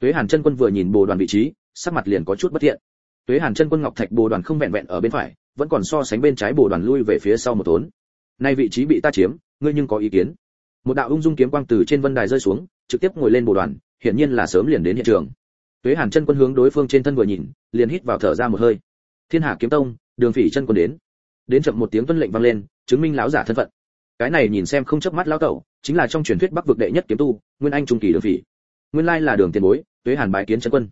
Tuế hàn chân quân vừa nhìn bồ đoàn vị trí, sắc mặt liền có chút bất thiện. Tuế hàn chân quân ngọc thạch bồ đoàn không vẹn vẹn ở bên phải, vẫn còn so sánh bên trái bồ đoàn lui về phía sau một tốn nay vị trí bị ta chiếm, ngươi nhưng có ý kiến? Một đạo ung dung kiếm quang từ trên vân đài rơi xuống, trực tiếp ngồi lên bồ đoàn, hiển nhiên là sớm liền đến hiện trường tuế hàn chân quân hướng đối phương trên thân vừa nhìn, liền hít vào thở ra một hơi. Thiên hạ kiếm tông, đường phỉ chân quân đến. Đến chậm một tiếng tuân lệnh vang lên, chứng minh lão giả thân phận. Cái này nhìn xem không chớp mắt lão cậu chính là trong truyền thuyết bắc vực đệ nhất kiếm tu, nguyên anh trung kỳ đường phỉ. Nguyên lai là đường tiền bối, tuế hàn bái kiến chân quân.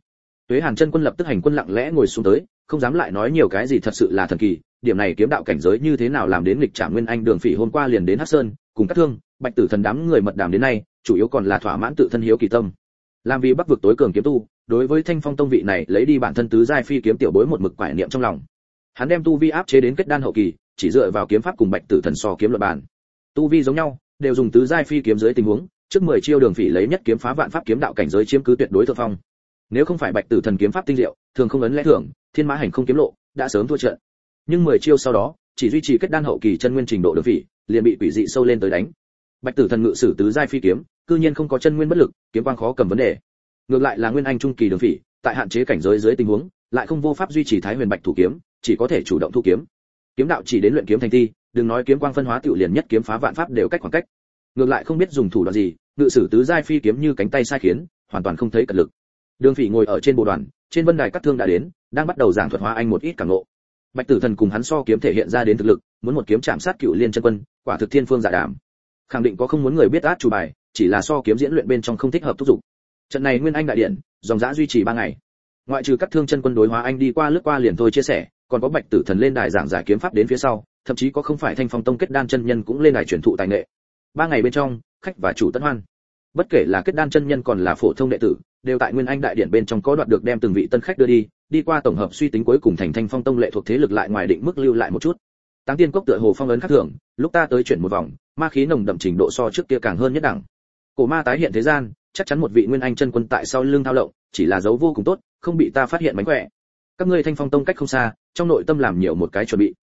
Tuế hàn chân quân lập tức hành quân lặng lẽ ngồi xuống tới, không dám lại nói nhiều cái gì thật sự là thần kỳ, điểm này kiếm đạo cảnh giới như thế nào làm đến lịch trả nguyên anh đường phỉ hôm qua liền đến hắc sơn, cùng các thương, bạch tử thần đám người mật đàm đến nay, chủ yếu còn là thỏa mãn tự thân hiếu kỳ tâm. Làm vì bắc vực tối cường kiếm tu đối với thanh phong tông vị này lấy đi bản thân tứ giai phi kiếm tiểu bối một mực quải niệm trong lòng. Hắn đem tu vi áp chế đến kết đan hậu kỳ, chỉ dựa vào kiếm pháp cùng bạch tử thần so kiếm luật bản tu vi giống nhau, đều dùng tứ giai phi kiếm dưới tình huống, trước 10 chiêu đường phỉ lấy nhất kiếm phá vạn pháp kiếm đạo cảnh giới chiếm cứ tuyệt đối thượng phong. Nếu không phải bạch tử thần kiếm pháp tinh diệu, thường không ấn lẽ thường, thiên mã hành không kiếm lộ, đã sớm thua trận. Nhưng 10 chiêu sau đó, chỉ duy trì kết đan hậu kỳ chân nguyên trình độ đường phỉ, liền bị quỷ dị sâu lên tới đánh. Bạch tử thần ngự sử tứ giai phi kiếm, cư nhiên không có chân nguyên bất lực, kiếm quang khó cầm vấn đề ngược lại là nguyên anh trung kỳ đường phỉ, tại hạn chế cảnh giới dưới tình huống, lại không vô pháp duy trì thái huyền bạch thủ kiếm, chỉ có thể chủ động thu kiếm. Kiếm đạo chỉ đến luyện kiếm thành thi, đừng nói kiếm quang phân hóa tiểu liền nhất kiếm phá vạn pháp đều cách khoảng cách. Ngược lại không biết dùng thủ đoạn gì, ngự sử tứ giai phi kiếm như cánh tay sai khiến, hoàn toàn không thấy cật lực. Đường phỉ ngồi ở trên bộ đoàn, trên vân đài các thương đã đến, đang bắt đầu giảng thuật hóa anh một ít cảm ngộ. Bạch tử thần cùng hắn so kiếm thể hiện ra đến thực lực, muốn một kiếm chạm sát cựu liên chân quân, quả thực thiên phương giả đảm khẳng định có không muốn người biết át chủ bài, chỉ là so kiếm diễn luyện bên trong không thích hợp thúc dụng trận này nguyên anh đại điện, dòng dã duy trì ba ngày. Ngoại trừ các thương chân quân đối hóa anh đi qua lướt qua liền thôi chia sẻ, còn có bạch tử thần lên đài giảng giải kiếm pháp đến phía sau, thậm chí có không phải thanh phong tông kết đan chân nhân cũng lên đài truyền thụ tài nghệ. Ba ngày bên trong, khách và chủ tất hoan. Bất kể là kết đan chân nhân còn là phổ thông đệ tử, đều tại nguyên anh đại điện bên trong có đoạt được đem từng vị tân khách đưa đi đi qua tổng hợp suy tính cuối cùng thành thanh phong tông lệ thuộc thế lực lại ngoài định mức lưu lại một chút. Táng tiên cốc tựa hồ phong ấn khắc thường, lúc ta tới chuyển một vòng, ma khí nồng đậm trình độ so trước kia càng hơn nhất đẳng. Cổ ma tái hiện thế gian chắc chắn một vị nguyên anh chân quân tại sau lưng thao lộng, chỉ là dấu vô cùng tốt, không bị ta phát hiện mánh khỏe. Các ngươi thanh phong tông cách không xa, trong nội tâm làm nhiều một cái chuẩn bị.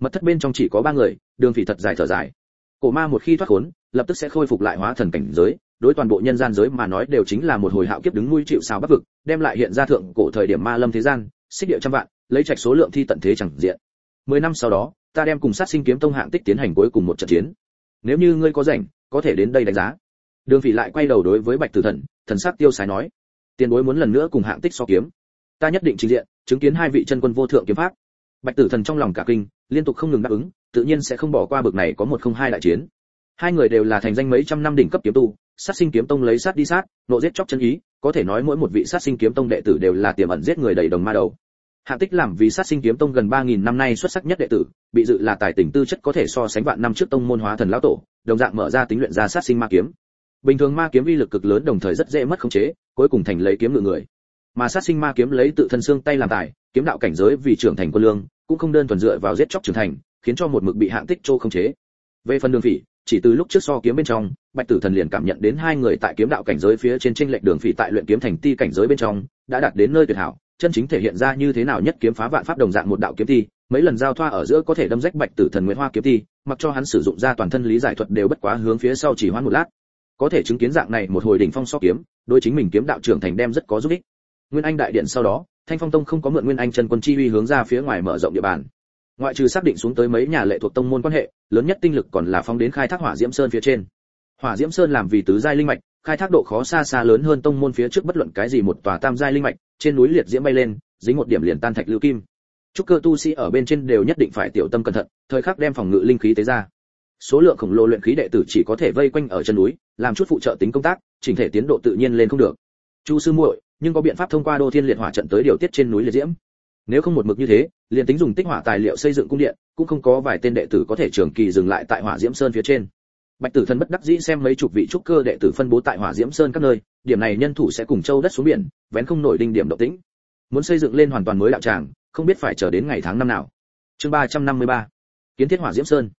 Mật thất bên trong chỉ có ba người, đường phỉ thật dài thở dài. Cổ ma một khi thoát khốn, lập tức sẽ khôi phục lại hóa thần cảnh giới, đối toàn bộ nhân gian giới mà nói đều chính là một hồi hạo kiếp đứng nuôi chịu sao bắc vực, đem lại hiện ra thượng cổ thời điểm ma lâm thế gian, xích địa trăm vạn, lấy trạch số lượng thi tận thế chẳng diện. Mười năm sau đó, ta đem cùng sát sinh kiếm tông hạng tích tiến hành cuối cùng một trận chiến. Nếu như ngươi có rảnh, có thể đến đây đánh giá đường phỉ lại quay đầu đối với bạch tử thần thần sắc tiêu sái nói tiền bối muốn lần nữa cùng hạng tích so kiếm. Ta nhất định trình diện chứng kiến hai vị chân quân vô thượng kiếm pháp. Bạch tử thần trong lòng cả kinh liên tục không ngừng đáp ứng tự nhiên sẽ không bỏ qua bực này có một không hai đại chiến. Hai người đều là thành danh mấy trăm năm đỉnh cấp kiếm tu sát sinh kiếm tông lấy sát đi sát nộ giết chóc chân ý có thể nói mỗi một vị sát sinh kiếm tông đệ tử đều là tiềm ẩn giết người đầy đồng ma đầu. Hạ Tích làm vì sát sinh kiếm tông gần 3000 năm nay xuất sắc nhất đệ tử, bị dự là tài tình tư chất có thể so sánh vạn năm trước tông môn hóa thần lão tổ, đồng dạng mở ra tính luyện ra sát sinh ma kiếm. Bình thường ma kiếm uy lực cực lớn đồng thời rất dễ mất khống chế, cuối cùng thành lấy kiếm ngự người. Mà sát sinh ma kiếm lấy tự thân xương tay làm tài, kiếm đạo cảnh giới vì trưởng thành quân lương, cũng không đơn thuần dựa vào giết chóc trưởng thành, khiến cho một mực bị hạng tích trô khống chế. Về phần đường phỉ, chỉ từ lúc trước so kiếm bên trong, Bạch Tử Thần liền cảm nhận đến hai người tại kiếm đạo cảnh giới phía trên tranh lệch đường phỉ tại luyện kiếm thành ti cảnh giới bên trong, đã đạt đến nơi tuyệt hảo, chân chính thể hiện ra như thế nào nhất kiếm phá vạn pháp đồng dạng một đạo kiếm thi, mấy lần giao thoa ở giữa có thể đâm rách Bạch Tử Thần Nguyễn Hoa kiếm thi, mặc cho hắn sử dụng ra toàn thân lý giải thuật đều bất quá hướng phía sau chỉ hoãn một lát. Có thể chứng kiến dạng này một hồi đỉnh phong so kiếm, đối chính mình kiếm đạo trưởng thành đem rất có giúp ích. Nguyên Anh đại điện sau đó, Thanh Phong Tông không có mượn Nguyên Anh chân quân chi uy hướng ra phía ngoài mở rộng địa bàn. Ngoại trừ xác định xuống tới mấy nhà lệ thuộc tông môn quan hệ, lớn nhất tinh lực còn là phóng đến khai thác Hỏa Diễm Sơn phía trên. Hỏa Diễm Sơn làm vì tứ giai linh mạch, khai thác độ khó xa xa lớn hơn tông môn phía trước bất luận cái gì một tòa tam giai linh mạch, trên núi liệt diễm bay lên, dính một điểm liền tan thạch lưu kim. Trúc cơ tu sĩ ở bên trên đều nhất định phải tiểu tâm cẩn thận, thời khắc đem phòng ngự linh khí tế ra. Số lượng khổng lồ luyện khí đệ tử chỉ có thể vây quanh ở chân núi, làm chút phụ trợ tính công tác, chỉnh thể tiến độ tự nhiên lên không được. Chu sư muội, nhưng có biện pháp thông qua đô thiên liệt hỏa trận tới điều tiết trên núi liệt diễm. Nếu không một mực như thế, liền tính dùng tích hỏa tài liệu xây dựng cung điện, cũng không có vài tên đệ tử có thể trường kỳ dừng lại tại hỏa diễm sơn phía trên. Bạch tử thần bất đắc dĩ xem mấy chục vị trúc cơ đệ tử phân bố tại hỏa diễm sơn các nơi điểm này nhân thủ sẽ cùng châu đất xuống biển vén không nổi đinh điểm động tĩnh. Muốn xây dựng lên hoàn toàn mới đạo tràng không biết phải chờ đến ngày tháng năm nào. Chương ba trăm năm mươi ba. Kiến thiết hỏa diễm sơn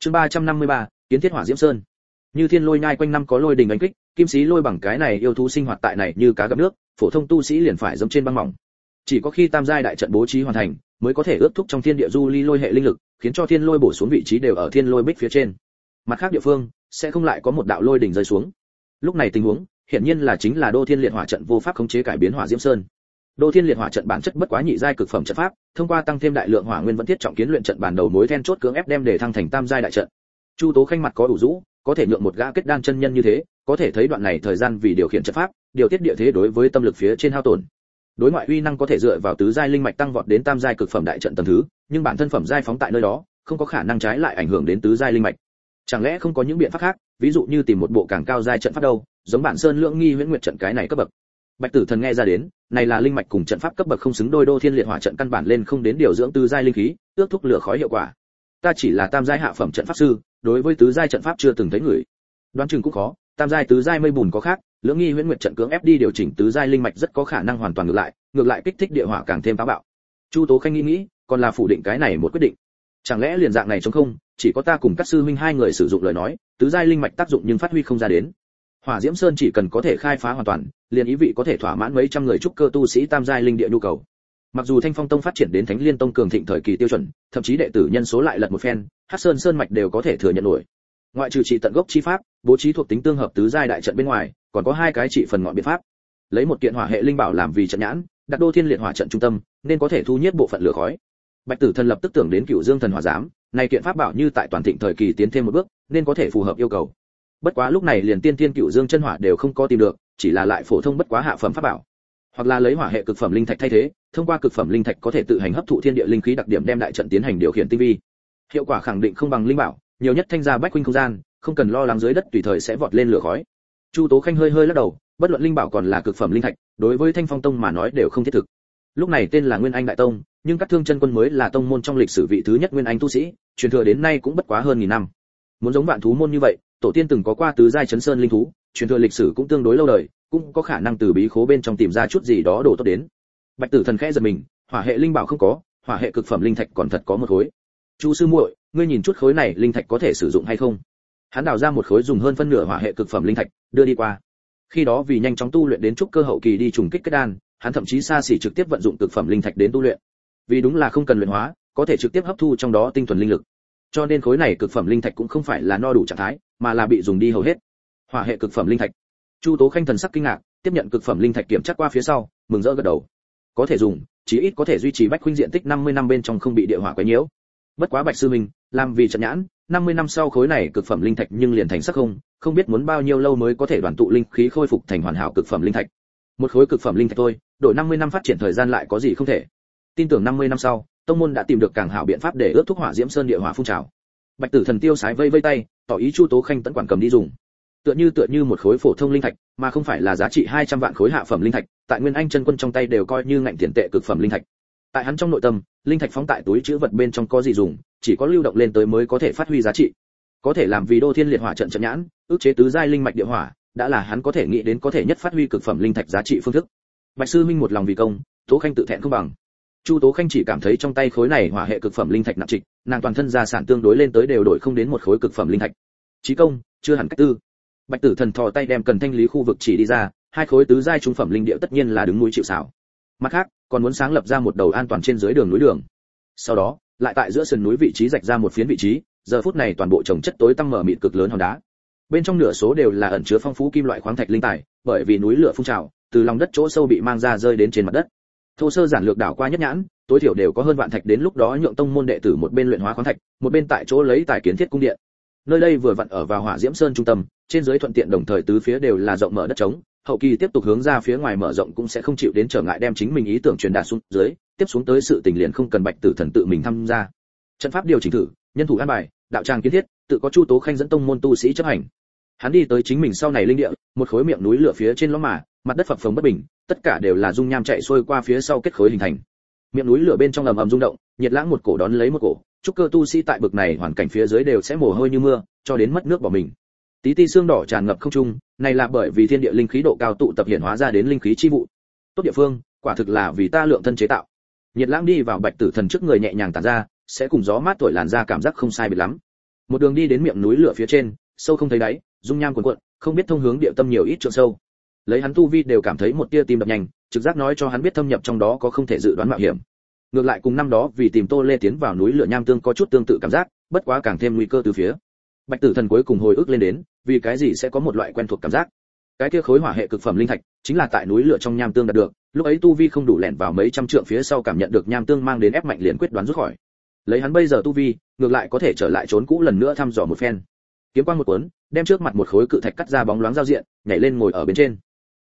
chương ba trăm năm mươi ba, kiến thiết hỏa diễm sơn. Như thiên lôi nhai quanh năm có lôi đình đánh kích, kim sĩ lôi bằng cái này yêu thú sinh hoạt tại này như cá gặp nước, phổ thông tu sĩ liền phải giống trên băng mỏng. Chỉ có khi tam giai đại trận bố trí hoàn thành, mới có thể ước thúc trong thiên địa du ly lôi hệ linh lực, khiến cho thiên lôi bổ xuống vị trí đều ở thiên lôi bích phía trên. Mặt khác địa phương, sẽ không lại có một đạo lôi đỉnh rơi xuống. Lúc này tình huống, hiển nhiên là chính là đô thiên liệt hỏa trận vô pháp khống chế cải biến hỏa diễm sơn đô thiên liệt hỏa trận bản chất bất quá nhị giai cực phẩm trận pháp, thông qua tăng thêm đại lượng hỏa nguyên vẫn thiết trọng kiến luyện trận bản đầu mối then chốt cưỡng ép đem để thăng thành tam giai đại trận. Chu tố khanh mặt có đủ rũ, có thể nhượng một gã kết đan chân nhân như thế, có thể thấy đoạn này thời gian vì điều khiển trận pháp, điều tiết địa thế đối với tâm lực phía trên hao tổn. Đối ngoại uy năng có thể dựa vào tứ giai linh mạch tăng vọt đến tam giai cực phẩm đại trận tầng thứ, nhưng bản thân phẩm giai phóng tại nơi đó, không có khả năng trái lại ảnh hưởng đến tứ giai linh mạch. Chẳng lẽ không có những biện pháp khác, ví dụ như tìm một bộ càng cao giai trận pháp đâu, giống bản sơn lượng nghi huyễn nguyệt trận cái này cấp bậc. Bạch tử thần nghe ra đến này là linh mạch cùng trận pháp cấp bậc không xứng đôi đô thiên liệt hỏa trận căn bản lên không đến điều dưỡng tứ giai linh khí, ước thúc lửa khói hiệu quả. Ta chỉ là tam giai hạ phẩm trận pháp sư, đối với tứ giai trận pháp chưa từng thấy người. Đoán chừng cũng khó, tam giai tứ giai mây bùn có khác, lưỡng nghi huyễn nguyệt trận cưỡng ép đi điều chỉnh tứ giai linh mạch rất có khả năng hoàn toàn ngược lại ngược lại kích thích địa hỏa càng thêm táo bạo. Chu tố khanh nghĩ nghĩ, còn là phủ định cái này một quyết định. Chẳng lẽ liền dạng này trống không, chỉ có ta cùng các sư huynh hai người sử dụng lời nói, tứ giai linh mạch tác dụng nhưng phát huy không ra đến hỏa diễm sơn chỉ cần có thể khai phá hoàn toàn, liền ý vị có thể thỏa mãn mấy trăm người trúc cơ tu sĩ tam giai linh địa nhu cầu. Mặc dù thanh phong tông phát triển đến thánh liên tông cường thịnh thời kỳ tiêu chuẩn, thậm chí đệ tử nhân số lại lật một phen, hắc sơn sơn mạch đều có thể thừa nhận nổi. Ngoại trừ trị tận gốc chi pháp, bố trí thuộc tính tương hợp tứ giai đại trận bên ngoài, còn có hai cái trị phần ngọn biện pháp. Lấy một kiện hỏa hệ linh bảo làm vì trận nhãn, đặt đô thiên liệt hỏa trận trung tâm, nên có thể thu nhiếp bộ phận lửa khói. Bạch tử thần lập tức tưởng đến cựu dương thần hỏa giám này kiện pháp bảo như tại toàn thịnh thời kỳ tiến thêm một bước, nên có thể phù hợp yêu cầu bất quá lúc này liền tiên tiên cựu dương chân hỏa đều không có tìm được, chỉ là lại phổ thông bất quá hạ phẩm pháp bảo. Hoặc là lấy hỏa hệ cực phẩm linh thạch thay thế, thông qua cực phẩm linh thạch có thể tự hành hấp thụ thiên địa linh khí đặc điểm đem đại trận tiến hành điều khiển tinh vi. Hiệu quả khẳng định không bằng linh bảo, nhiều nhất thanh gia bách huynh không gian, không cần lo lắng dưới đất tùy thời sẽ vọt lên lửa khói. Chu tố khanh hơi hơi lắc đầu, bất luận linh bảo còn là cực phẩm linh thạch, đối với thanh phong tông mà nói đều không thiết thực. Lúc này tên là nguyên anh đại tông, nhưng các thương chân quân mới là tông môn trong lịch sử vị thứ nhất nguyên anh tu sĩ, truyền thừa đến nay cũng bất quá hơn nghìn năm. Muốn giống vạn thú môn như vậy tổ tiên từng có qua tứ giai chấn sơn linh thú, truyền thừa lịch sử cũng tương đối lâu đời, cũng có khả năng từ bí khố bên trong tìm ra chút gì đó đổ tốt đến. Bạch tử thần khẽ giật mình, hỏa hệ linh bảo không có, hỏa hệ cực phẩm linh thạch còn thật có một khối. Chu sư muội, ngươi nhìn chút khối này linh thạch có thể sử dụng hay không? Hắn đào ra một khối dùng hơn phân nửa hỏa hệ cực phẩm linh thạch, đưa đi qua. Khi đó vì nhanh chóng tu luyện đến chút cơ hậu kỳ đi trùng kích kết đan, hắn thậm chí xa xỉ trực tiếp vận dụng cực phẩm linh thạch đến tu luyện. Vì đúng là không cần luyện hóa, có thể trực tiếp hấp thu trong đó tinh thuần linh lực. Cho nên khối này cực phẩm linh thạch cũng không phải là no đủ trạng thái mà là bị dùng đi hầu hết. Hỏa hệ cực phẩm linh thạch. Chu tố khanh thần sắc kinh ngạc, tiếp nhận cực phẩm linh thạch kiểm tra qua phía sau, mừng rỡ gật đầu. Có thể dùng, chí ít có thể duy trì bách khuynh diện tích 50 năm bên trong không bị địa hỏa quấy nhiễu. Bất quá bạch sư minh, làm vì trận nhãn 50 năm sau khối này cực phẩm linh thạch nhưng liền thành sắc không không biết muốn bao nhiêu lâu mới có thể đoàn tụ linh khí khôi phục thành hoàn hảo cực phẩm linh thạch. Một khối cực phẩm linh thạch thôi đổi 50 năm phát triển thời gian lại có gì không thể. Tin tưởng 50 năm sau, tông môn đã tìm được càng hảo biện pháp để ướp thuốc hỏa diễm sơn địa hỏa phun trào. Bạch tử thần tiêu sái vây vây tay tỏ ý chu tố khanh tận quản cầm đi dùng. Tựa như tựa như một khối phổ thông linh thạch, mà không phải là giá trị 200 vạn khối hạ phẩm linh thạch, tại nguyên anh chân quân trong tay đều coi như ngạnh tiền tệ cực phẩm linh thạch. Tại hắn trong nội tâm, linh thạch phóng tại túi chữ vật bên trong có gì dùng, chỉ có lưu động lên tới mới có thể phát huy giá trị. Có thể làm vì đô thiên liệt hỏa trận trận nhãn, ước chế tứ giai linh mạch địa hỏa, đã là hắn có thể nghĩ đến có thể nhất phát huy cực phẩm linh thạch giá trị phương thức. Bạch sư minh một lòng vì công, tố khanh tự thẹn không bằng chu tố khanh chỉ cảm thấy trong tay khối này hỏa hệ cực phẩm linh thạch nặng trịch, nàng toàn thân gia sản tương đối lên tới đều đổi không đến một khối cực phẩm linh thạch. Trí công, chưa hẳn cách tư. Bạch tử thần thò tay đem cần thanh lý khu vực chỉ đi ra, hai khối tứ giai trung phẩm linh địa tất nhiên là đứng núi chịu xảo mặt khác, còn muốn sáng lập ra một đầu an toàn trên dưới đường núi đường. Sau đó, lại tại giữa sườn núi vị trí rạch ra một phiến vị trí, giờ phút này toàn bộ trồng chất tối tăng mở mịt cực lớn hòn đá. Bên trong nửa số đều là ẩn chứa phong phú kim loại khoáng thạch linh tài, bởi vì núi lửa phun trào, từ lòng đất chỗ sâu bị mang ra rơi đến trên mặt đất thô sơ giản lược đảo qua nhất nhãn, tối thiểu đều có hơn vạn thạch đến lúc đó nhượng tông môn đệ tử một bên luyện hóa khoáng thạch, một bên tại chỗ lấy tài kiến thiết cung điện. Nơi đây vừa vặn ở vào hỏa diễm sơn trung tâm, trên dưới thuận tiện đồng thời tứ phía đều là rộng mở đất trống, hậu kỳ tiếp tục hướng ra phía ngoài mở rộng cũng sẽ không chịu đến trở ngại đem chính mình ý tưởng truyền đạt xuống dưới, tiếp xuống tới sự tình liền không cần bạch tử thần tự mình tham gia. Trận pháp điều chỉnh thử, nhân thủ an bài, đạo tràng kiến thiết, tự có chu tố khanh dẫn tông môn tu sĩ chấp hành. Hắn đi tới chính mình sau này linh địa, một khối miệng núi lửa phía trên lõm mà mặt đất phập phồng bất bình, tất cả đều là dung nham chạy xuôi qua phía sau kết khối hình thành. Miệng núi lửa bên trong ầm ầm rung động, nhiệt lãng một cổ đón lấy một cổ trúc cơ tu sĩ tại bực này hoàn cảnh phía dưới đều sẽ mồ hôi như mưa, cho đến mất nước bỏ mình. Tí ti xương đỏ tràn ngập không trung, này là bởi vì thiên địa linh khí độ cao tụ tập hiện hóa ra đến linh khí chi vụ. Tốt địa phương, quả thực là vì ta lượng thân chế tạo. Nhiệt lãng đi vào bạch tử thần trước người nhẹ nhàng tản ra, sẽ cùng gió mát thổi làn ra cảm giác không sai biệt lắm. Một đường đi đến miệng núi lửa phía trên, sâu không thấy đáy, dung nham cuồn cuộn, không biết thông hướng địa tâm nhiều ít trượng sâu lấy hắn tu vi đều cảm thấy một tia tim đập nhanh, trực giác nói cho hắn biết thâm nhập trong đó có không thể dự đoán mạo hiểm. Ngược lại cùng năm đó vì tìm tô lê tiến vào núi lửa nham tương có chút tương tự cảm giác, bất quá càng thêm nguy cơ từ phía. Bạch tử thần cuối cùng hồi ức lên đến, vì cái gì sẽ có một loại quen thuộc cảm giác? Cái kia khối hỏa hệ cực phẩm linh thạch, chính là tại núi lửa trong nham tương đạt được, lúc ấy tu vi không đủ lẻn vào mấy trăm trượng phía sau cảm nhận được nham tương mang đến ép mạnh liền quyết đoán rút khỏi. Lấy hắn bây giờ tu vi, ngược lại có thể trở lại trốn cũ lần nữa thăm dò một phen. Kiếm quan một cuốn, đem trước mặt một khối cự thạch cắt ra bóng loáng giao diện, nhảy lên ngồi ở bên trên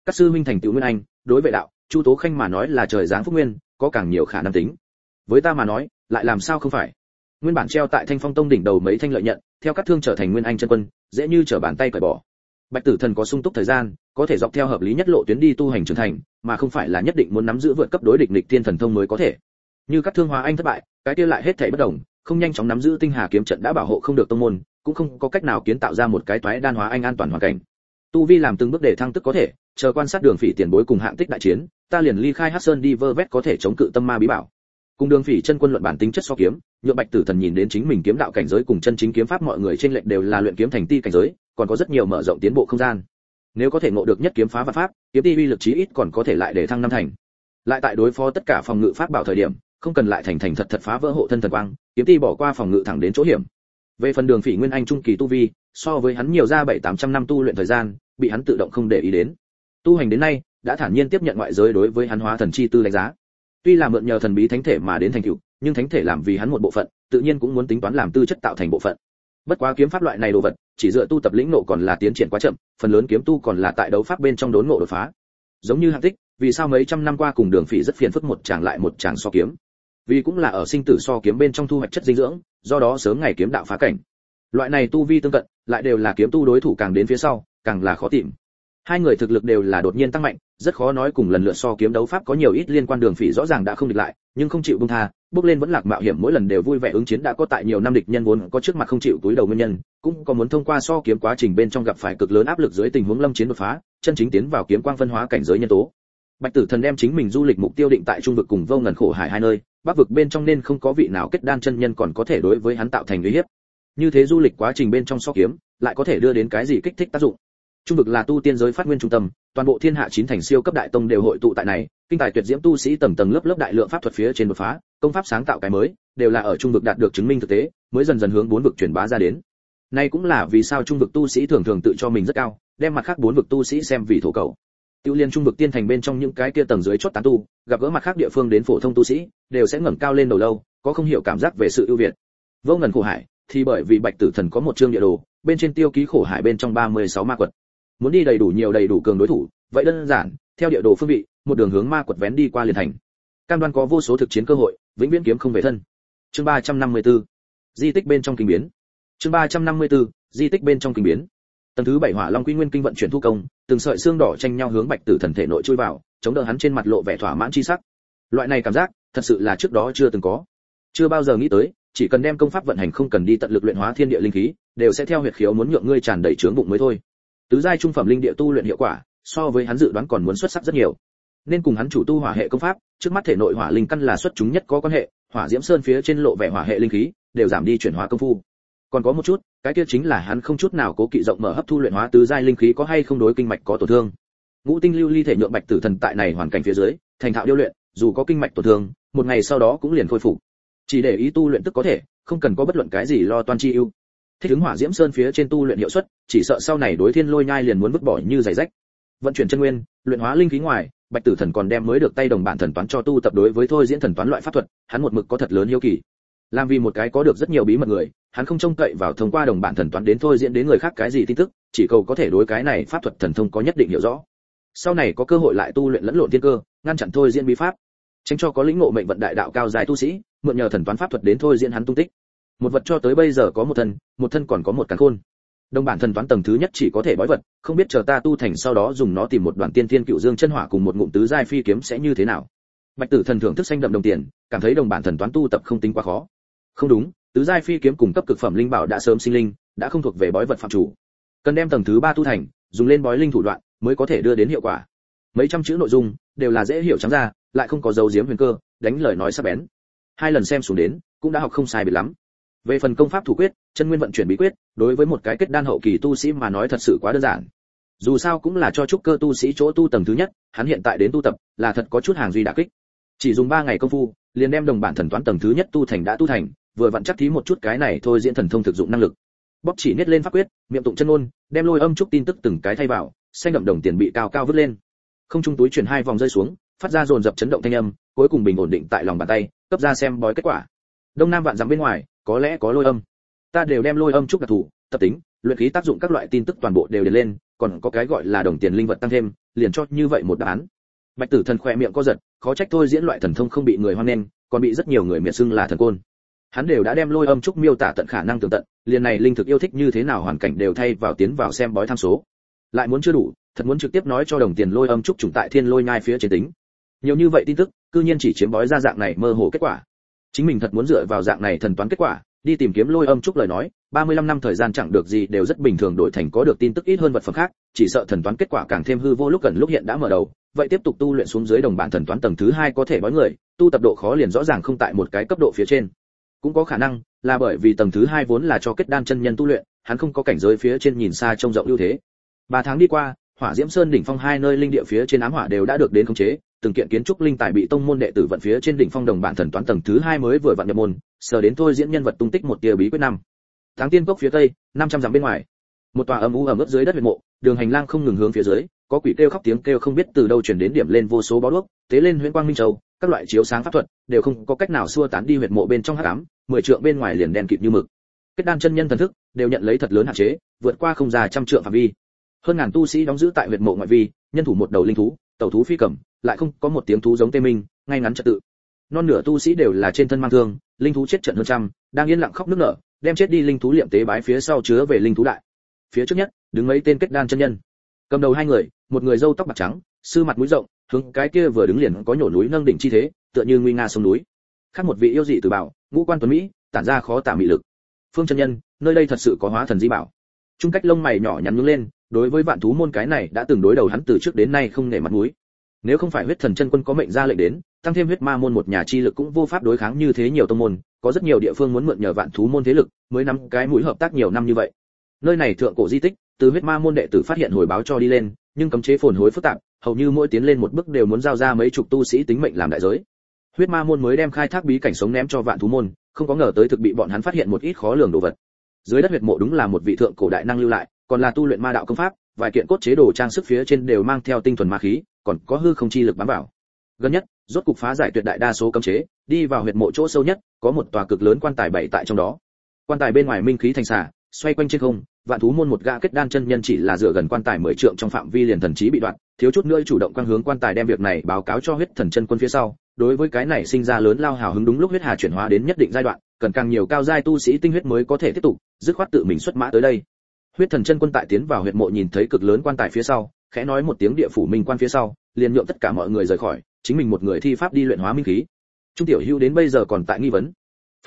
các sư minh thành tựu nguyên anh, đối vệ đạo, chu tố khanh mà nói là trời giáng phúc nguyên, có càng nhiều khả năng tính. Với ta mà nói, lại làm sao không phải? Nguyên bản treo tại thanh phong tông đỉnh đầu mấy thanh lợi nhận, theo các thương trở thành nguyên anh chân quân, dễ như trở bàn tay cởi bỏ. Bạch tử thần có sung túc thời gian, có thể dọc theo hợp lý nhất lộ tuyến đi tu hành trưởng thành, mà không phải là nhất định muốn nắm giữ vượt cấp đối địch nghịch tiên thần thông mới có thể. Như các thương hóa anh thất bại, cái kia lại hết thảy bất đồng, không nhanh chóng nắm giữ tinh hà kiếm trận đã bảo hộ không được tông môn, cũng không có cách nào kiến tạo ra một cái toái đan hóa anh an toàn hoàn cảnh. Tu vi làm từng bước để thăng tức có thể chờ quan sát đường phỉ tiền bối cùng hạng tích đại chiến, ta liền ly khai hắc sơn đi vơ vét có thể chống cự tâm ma bí bảo. Cùng đường phỉ chân quân luận bản tính chất so kiếm nhựa bạch tử thần nhìn đến chính mình kiếm đạo cảnh giới cùng chân chính kiếm pháp mọi người trên lệnh đều là luyện kiếm thành ti cảnh giới, còn có rất nhiều mở rộng tiến bộ không gian. Nếu có thể ngộ được nhất kiếm phá và pháp, kiếm ti uy lực chí ít còn có thể lại để thăng năm thành. Lại tại đối phó tất cả phòng ngự pháp bảo thời điểm, không cần lại thành thành thật thật phá vỡ hộ thân thần quang, kiếm ti bỏ qua phòng ngự thẳng đến chỗ hiểm. Về phần đường phỉ nguyên anh trung kỳ tu vi, so với hắn nhiều ra bảy tám trăm năm tu luyện thời gian, bị hắn tự động không để ý đến tu hành đến nay, đã thản nhiên tiếp nhận ngoại giới đối với hắn hóa thần chi tư đánh giá. Tuy là mượn nhờ thần bí thánh thể mà đến thành tựu, nhưng thánh thể làm vì hắn một bộ phận, tự nhiên cũng muốn tính toán làm tư chất tạo thành bộ phận. Bất quá kiếm pháp loại này đồ vật, chỉ dựa tu tập lĩnh nộ còn là tiến triển quá chậm, phần lớn kiếm tu còn là tại đấu pháp bên trong đốn ngộ đột phá. Giống như hạng tích, vì sao mấy trăm năm qua cùng đường phỉ rất phiền phức một chàng lại một chàng so kiếm? Vì cũng là ở sinh tử so kiếm bên trong thu hoạch chất dinh dưỡng, do đó sớm ngày kiếm đạo phá cảnh. Loại này tu vi tương cận, lại đều là kiếm tu đối thủ càng đến phía sau, càng là khó tìm hai người thực lực đều là đột nhiên tăng mạnh, rất khó nói cùng lần lượt so kiếm đấu pháp có nhiều ít liên quan đường phỉ rõ ràng đã không địch lại, nhưng không chịu buông tha, bước lên vẫn lạc mạo hiểm mỗi lần đều vui vẻ ứng chiến đã có tại nhiều năm địch nhân vốn có trước mặt không chịu túi đầu nguyên nhân, cũng có muốn thông qua so kiếm quá trình bên trong gặp phải cực lớn áp lực dưới tình huống lâm chiến đột phá, chân chính tiến vào kiếm quang phân hóa cảnh giới nhân tố. Bạch tử thần đem chính mình du lịch mục tiêu định tại trung vực cùng vô ngần khổ hải hai nơi, bắc vực bên trong nên không có vị nào kết đan chân nhân còn có thể đối với hắn tạo thành uy hiếp. Như thế du lịch quá trình bên trong so kiếm, lại có thể đưa đến cái gì kích thích tác dụng? Trung vực là tu tiên giới phát nguyên trung tâm, toàn bộ thiên hạ chín thành siêu cấp đại tông đều hội tụ tại này, kinh tài tuyệt diễm tu sĩ tầng tầng lớp lớp đại lượng pháp thuật phía trên đột phá, công pháp sáng tạo cái mới, đều là ở trung vực đạt được chứng minh thực tế, mới dần dần hướng bốn vực truyền bá ra đến. Nay cũng là vì sao trung vực tu sĩ thường thường tự cho mình rất cao, đem mặt khác bốn vực tu sĩ xem vì thổ cầu. Tiêu liên trung vực tiên thành bên trong những cái kia tầng dưới chót tán tu, gặp gỡ mặt khác địa phương đến phổ thông tu sĩ, đều sẽ ngẩng cao lên đầu lâu, có không hiểu cảm giác về sự ưu việt. Vô ngần khổ hải, thì bởi vì bạch tử thần có một chương địa đồ, bên trên tiêu ký khổ hải bên trong 36 ma quật muốn đi đầy đủ nhiều đầy đủ cường đối thủ, vậy đơn giản, theo địa đồ phương vị, một đường hướng ma quật vén đi qua liền thành. Cam đoan có vô số thực chiến cơ hội, vĩnh viễn kiếm không về thân. Chương 354 di tích bên trong kinh biến. Chương 354 di tích bên trong kinh biến. Tầng thứ bảy hỏa long quy nguyên kinh vận chuyển thu công, từng sợi xương đỏ tranh nhau hướng bạch tử thần thể nội chui vào, chống đỡ hắn trên mặt lộ vẻ thỏa mãn chi sắc. Loại này cảm giác, thật sự là trước đó chưa từng có. Chưa bao giờ nghĩ tới, chỉ cần đem công pháp vận hành không cần đi tận lực luyện hóa thiên địa linh khí, đều sẽ theo huyệt khiếu muốn nhượng ngươi tràn đầy trướng bụng mới thôi tứ giai trung phẩm linh địa tu luyện hiệu quả, so với hắn dự đoán còn muốn xuất sắc rất nhiều. Nên cùng hắn chủ tu hỏa hệ công pháp, trước mắt thể nội hỏa linh căn là xuất chúng nhất có quan hệ, hỏa diễm sơn phía trên lộ vẻ hỏa hệ linh khí, đều giảm đi chuyển hóa công phu. Còn có một chút, cái kia chính là hắn không chút nào cố kỵ rộng mở hấp thu luyện hóa tứ giai linh khí có hay không đối kinh mạch có tổn thương. Ngũ tinh lưu ly thể nhượng bạch tử thần tại này hoàn cảnh phía dưới, thành thạo điêu luyện, dù có kinh mạch tổn thương, một ngày sau đó cũng liền khôi phục. Chỉ để ý tu luyện tức có thể, không cần có bất luận cái gì lo toan chi ưu thích ứng hỏa diễm sơn phía trên tu luyện hiệu suất, chỉ sợ sau này đối thiên lôi nhai liền muốn vứt bỏ như giày rách. Vận chuyển chân nguyên, luyện hóa linh khí ngoài, bạch tử thần còn đem mới được tay đồng bản thần toán cho tu tập đối với thôi diễn thần toán loại pháp thuật, hắn một mực có thật lớn hiếu kỳ. Làm vì một cái có được rất nhiều bí mật người, hắn không trông cậy vào thông qua đồng bản thần toán đến thôi diễn đến người khác cái gì tin tức, chỉ cầu có thể đối cái này pháp thuật thần thông có nhất định hiểu rõ. Sau này có cơ hội lại tu luyện lẫn lộn thiên cơ, ngăn chặn thôi diễn bí pháp. Tránh cho có lĩnh ngộ mệnh vận đại đạo cao dài tu sĩ, mượn nhờ thần toán pháp thuật đến thôi diễn hắn tung tích một vật cho tới bây giờ có một thân một thân còn có một càn khôn. Đồng bản thần toán tầng thứ nhất chỉ có thể bói vật, không biết chờ ta tu thành sau đó dùng nó tìm một đoàn tiên thiên cựu dương chân hỏa cùng một ngụm tứ giai phi kiếm sẽ như thế nào. Bạch tử thần thưởng thức xanh đậm đồng tiền, cảm thấy đồng bản thần toán tu tập không tính quá khó. Không đúng, tứ giai phi kiếm cùng cấp cực phẩm linh bảo đã sớm sinh linh, đã không thuộc về bói vật phạm chủ. Cần đem tầng thứ ba tu thành, dùng lên bói linh thủ đoạn, mới có thể đưa đến hiệu quả. Mấy trăm chữ nội dung, đều là dễ hiểu trắng ra, lại không có dấu diếm huyền cơ, đánh lời nói sắc bén. Hai lần xem xuống đến, cũng đã học không sai biệt lắm về phần công pháp thủ quyết, chân nguyên vận chuyển bí quyết, đối với một cái kết đan hậu kỳ tu sĩ mà nói thật sự quá đơn giản. Dù sao cũng là cho trúc cơ tu sĩ chỗ tu tầng thứ nhất, hắn hiện tại đến tu tập, là thật có chút hàng duy đả kích. Chỉ dùng ba ngày công phu, liền đem đồng bản thần toán tầng thứ nhất tu thành đã tu thành, vừa vặn chắc thí một chút cái này thôi diễn thần thông thực dụng năng lực. Bóc chỉ niết lên pháp quyết, miệng tụng chân ôn đem lôi âm trúc tin tức từng cái thay vào, xanh đậm đồng tiền bị cao cao vứt lên. Không trung túi chuyển hai vòng rơi xuống, phát ra dồn dập chấn động thanh âm, cuối cùng bình ổn định tại lòng bàn tay, cấp ra xem bói kết quả. Đông nam vạn dặm bên ngoài có lẽ có lôi âm. Ta đều đem lôi âm trúc đặc thù, tập tính, luyện khí tác dụng các loại tin tức toàn bộ đều điền lên, còn có cái gọi là đồng tiền linh vật tăng thêm, liền cho như vậy một đáp án. Bạch tử thần khỏe miệng co giật, khó trách thôi diễn loại thần thông không bị người hoan nghênh, còn bị rất nhiều người miệt xưng là thần côn. Hắn đều đã đem lôi âm trúc miêu tả tận khả năng tường tận, liền này linh thực yêu thích như thế nào hoàn cảnh đều thay vào tiến vào xem bói tham số. Lại muốn chưa đủ, thật muốn trực tiếp nói cho đồng tiền lôi âm trúc trùng tại thiên lôi nhai phía trên tính. Nhiều như vậy tin tức, cư nhiên chỉ chiếm bói ra dạng này mơ hồ kết quả chính mình thật muốn dựa vào dạng này thần toán kết quả, đi tìm kiếm lôi âm trúc lời nói 35 năm thời gian chẳng được gì đều rất bình thường đổi thành có được tin tức ít hơn vật phẩm khác, chỉ sợ thần toán kết quả càng thêm hư vô lúc gần lúc hiện đã mở đầu. Vậy tiếp tục tu luyện xuống dưới đồng bản thần toán tầng thứ hai có thể bói người, tu tập độ khó liền rõ ràng không tại một cái cấp độ phía trên. Cũng có khả năng là bởi vì tầng thứ hai vốn là cho kết đan chân nhân tu luyện, hắn không có cảnh giới phía trên nhìn xa trông rộng ưu thế. Ba tháng đi qua, hỏa diễm sơn đỉnh phong hai nơi linh địa phía trên ám hỏa đều đã được đến khống chế từng kiện kiến trúc linh tài bị tông môn đệ tử vận phía trên đỉnh phong đồng bản thần toán tầng thứ hai mới vừa vận nhập môn, sờ đến thôi diễn nhân vật tung tích một tia bí quyết năm. Tháng tiên cốc phía tây, năm trăm dặm bên ngoài. Một tòa âm u ẩm ướt dưới đất huyệt mộ, đường hành lang không ngừng hướng phía dưới, có quỷ kêu khóc tiếng kêu không biết từ đâu truyền đến điểm lên vô số bó đuốc, tế lên huyễn quang minh châu, các loại chiếu sáng pháp thuật đều không có cách nào xua tán đi huyệt mộ bên trong hắc ám, mười trượng bên ngoài liền đen kịt như mực. Kết đan chân nhân thần thức đều nhận lấy thật lớn hạn chế, vượt qua không già trăm trượng phạm vi. Hơn ngàn tu sĩ đóng giữ tại huyệt mộ ngoại vi, nhân thủ một đầu linh thú tẩu thú phi cầm, lại không có một tiếng thú giống tê minh, ngay ngắn trật tự. Non nửa tu sĩ đều là trên thân mang thương, linh thú chết trận hơn trăm, đang yên lặng khóc nức nở, đem chết đi linh thú liệm tế bái phía sau chứa về linh thú đại. Phía trước nhất, đứng mấy tên kết đan chân nhân. Cầm đầu hai người, một người râu tóc bạc trắng, sư mặt mũi rộng, hướng cái kia vừa đứng liền có nhổ núi nâng đỉnh chi thế, tựa như nguy nga sông núi. Khác một vị yêu dị từ bảo, ngũ quan tuấn mỹ, tản ra khó tả mị lực. Phương chân nhân, nơi đây thật sự có hóa thần di bảo. Trung cách lông mày nhỏ nhắn nhướng lên đối với vạn thú môn cái này đã từng đối đầu hắn từ trước đến nay không nể mặt mũi. Nếu không phải huyết thần chân quân có mệnh ra lệnh đến, tăng thêm huyết ma môn một nhà chi lực cũng vô pháp đối kháng như thế nhiều tông môn, có rất nhiều địa phương muốn mượn nhờ vạn thú môn thế lực mới nắm cái mũi hợp tác nhiều năm như vậy. Nơi này thượng cổ di tích, từ huyết ma môn đệ tử phát hiện hồi báo cho đi lên, nhưng cấm chế phồn hối phức tạp, hầu như mỗi tiến lên một bước đều muốn giao ra mấy chục tu sĩ tính mệnh làm đại giới. Huyết ma môn mới đem khai thác bí cảnh sống ném cho vạn thú môn, không có ngờ tới thực bị bọn hắn phát hiện một ít khó lường đồ vật. Dưới đất huyệt mộ đúng là một vị thượng cổ đại năng lưu lại còn là tu luyện ma đạo công pháp, vài kiện cốt chế đồ trang sức phía trên đều mang theo tinh thuần ma khí, còn có hư không chi lực bám vào. Gần nhất, rốt cục phá giải tuyệt đại đa số cấm chế, đi vào huyệt mộ chỗ sâu nhất, có một tòa cực lớn quan tài bảy tại trong đó. Quan tài bên ngoài minh khí thành xà, xoay quanh trên không, vạn thú môn một gã kết đan chân nhân chỉ là dựa gần quan tài mười trượng trong phạm vi liền thần trí bị đoạn, thiếu chút nữa chủ động quan hướng quan tài đem việc này báo cáo cho huyết thần chân quân phía sau. Đối với cái này sinh ra lớn lao hào hứng đúng lúc huyết hà chuyển hóa đến nhất định giai đoạn, cần càng nhiều cao giai tu sĩ tinh huyết mới có thể tiếp tục, dứt khoát tự mình xuất mã tới đây huyết thần chân quân tại tiến vào huyệt mộ nhìn thấy cực lớn quan tài phía sau, khẽ nói một tiếng địa phủ minh quan phía sau, liền nhượng tất cả mọi người rời khỏi, chính mình một người thi pháp đi luyện hóa minh khí. Trung tiểu hưu đến bây giờ còn tại nghi vấn.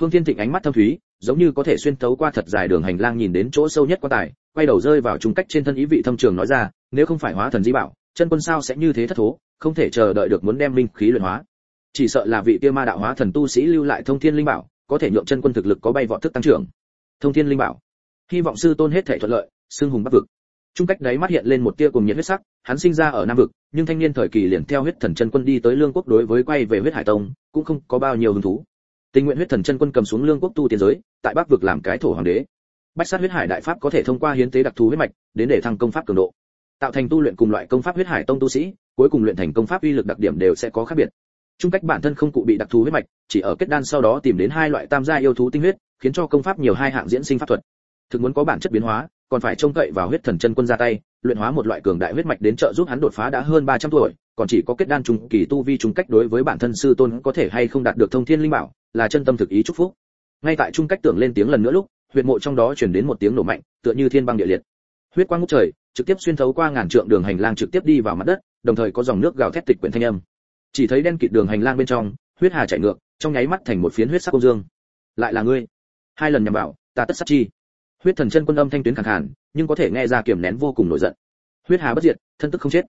Phương thiên thịnh ánh mắt thâm thúy, giống như có thể xuyên thấu qua thật dài đường hành lang nhìn đến chỗ sâu nhất quan tài, quay đầu rơi vào trung cách trên thân ý vị thâm trường nói ra, nếu không phải hóa thần di bảo, chân quân sao sẽ như thế thất thố, không thể chờ đợi được muốn đem minh khí luyện hóa. Chỉ sợ là vị kia ma đạo hóa thần tu sĩ lưu lại thông thiên linh bảo, có thể nhượng chân quân thực lực có bay vọt thức tăng trưởng. Thông thiên linh bảo hy vọng sư tôn hết thể thuận lợi xương hùng bắc vực. Trung cách đấy mắt hiện lên một tia cùng nhiệt huyết sắc, hắn sinh ra ở nam vực, nhưng thanh niên thời kỳ liền theo huyết thần chân quân đi tới lương quốc đối với quay về huyết hải tông, cũng không có bao nhiêu hứng thú. Tình nguyện huyết thần chân quân cầm xuống lương quốc tu tiên giới, tại bắc vực làm cái thổ hoàng đế. Bách sát huyết hải đại pháp có thể thông qua hiến tế đặc thù huyết mạch, đến để thăng công pháp cường độ. Tạo thành tu luyện cùng loại công pháp huyết hải tông tu sĩ, cuối cùng luyện thành công pháp uy lực đặc điểm đều sẽ có khác biệt. Trung cách bản thân không cụ bị đặc thù huyết mạch, chỉ ở kết đan sau đó tìm đến hai loại tam gia yêu thú tinh huyết, khiến cho công pháp nhiều hai hạng diễn sinh pháp thuật thực muốn có bản chất biến hóa, còn phải trông cậy vào huyết thần chân quân ra tay, luyện hóa một loại cường đại huyết mạch đến trợ giúp hắn đột phá đã hơn 300 tuổi, còn chỉ có kết đan trùng kỳ tu vi trùng cách đối với bản thân sư tôn có thể hay không đạt được thông thiên linh bảo, là chân tâm thực ý chúc phúc. Ngay tại trung cách tưởng lên tiếng lần nữa lúc, huyệt mộ trong đó truyền đến một tiếng nổ mạnh, tựa như thiên băng địa liệt. Huyết quang ngút trời, trực tiếp xuyên thấu qua ngàn trượng đường hành lang trực tiếp đi vào mặt đất, đồng thời có dòng nước gào thét tịch quyển thanh âm. Chỉ thấy đen kịt đường hành lang bên trong, huyết hà chảy ngược, trong nháy mắt thành một phiến huyết sắc công dương. Lại là ngươi. Hai lần nhằm bảo ta tất sát chi huyết thần chân quân âm thanh tuyến khàn khàn, nhưng có thể nghe ra kiềm nén vô cùng nổi giận. Huyết hà bất diệt, thân tức không chết.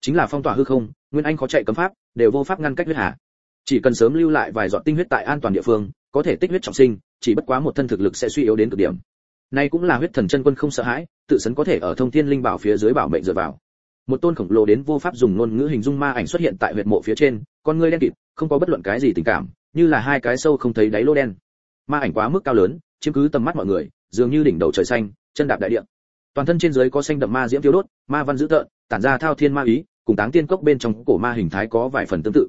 Chính là phong tỏa hư không, nguyên anh khó chạy cấm pháp, đều vô pháp ngăn cách huyết hà. Chỉ cần sớm lưu lại vài giọt tinh huyết tại an toàn địa phương, có thể tích huyết trọng sinh, chỉ bất quá một thân thực lực sẽ suy yếu đến cực điểm. Nay cũng là huyết thần chân quân không sợ hãi, tự sấn có thể ở thông thiên linh bảo phía dưới bảo mệnh dựa vào. Một tôn khổng lồ đến vô pháp dùng ngôn ngữ hình dung ma ảnh xuất hiện tại huyệt mộ phía trên, con ngươi đen kịt, không có bất luận cái gì tình cảm, như là hai cái sâu không thấy đáy lô đen. Ma ảnh quá mức cao lớn, chiếm cứ tầm mắt mọi người dường như đỉnh đầu trời xanh, chân đạp đại địa. Toàn thân trên dưới có xanh đậm ma diễm tiêu đốt, ma văn dữ tợn, tản ra thao thiên ma ý, cùng táng tiên cốc bên trong cổ ma hình thái có vài phần tương tự.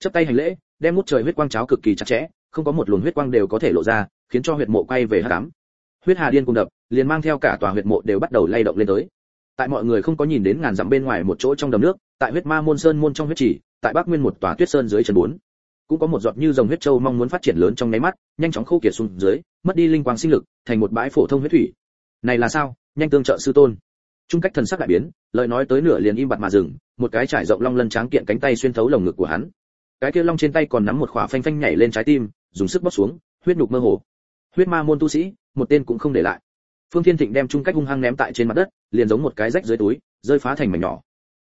Chấp tay hành lễ, đem mút trời huyết quang cháo cực kỳ chặt chẽ, không có một luồng huyết quang đều có thể lộ ra, khiến cho huyệt mộ quay về hắc ám. Huyết hà điên cùng đập, liền mang theo cả tòa huyệt mộ đều bắt đầu lay động lên tới. Tại mọi người không có nhìn đến ngàn dặm bên ngoài một chỗ trong đầm nước, tại huyết ma môn sơn môn trong huyết chỉ, tại bắc nguyên một tòa tuyết sơn dưới chân bốn cũng có một giọt như dòng huyết châu mong muốn phát triển lớn trong nháy mắt, nhanh chóng khô kiệt xuống dưới, mất đi linh quang sinh lực, thành một bãi phổ thông huyết thủy. Này là sao? Nhanh tương trợ sư tôn. Trung cách thần sắc đại biến, lời nói tới nửa liền im bặt mà dừng, một cái trải rộng long lân tráng kiện cánh tay xuyên thấu lồng ngực của hắn. Cái kia long trên tay còn nắm một khỏa phanh phanh nhảy lên trái tim, dùng sức bóp xuống, huyết nhục mơ hồ. Huyết ma môn tu sĩ, một tên cũng không để lại. Phương thiên thịnh đem trung cách hung hăng ném tại trên mặt đất, liền giống một cái rách dưới túi, rơi phá thành mảnh nhỏ.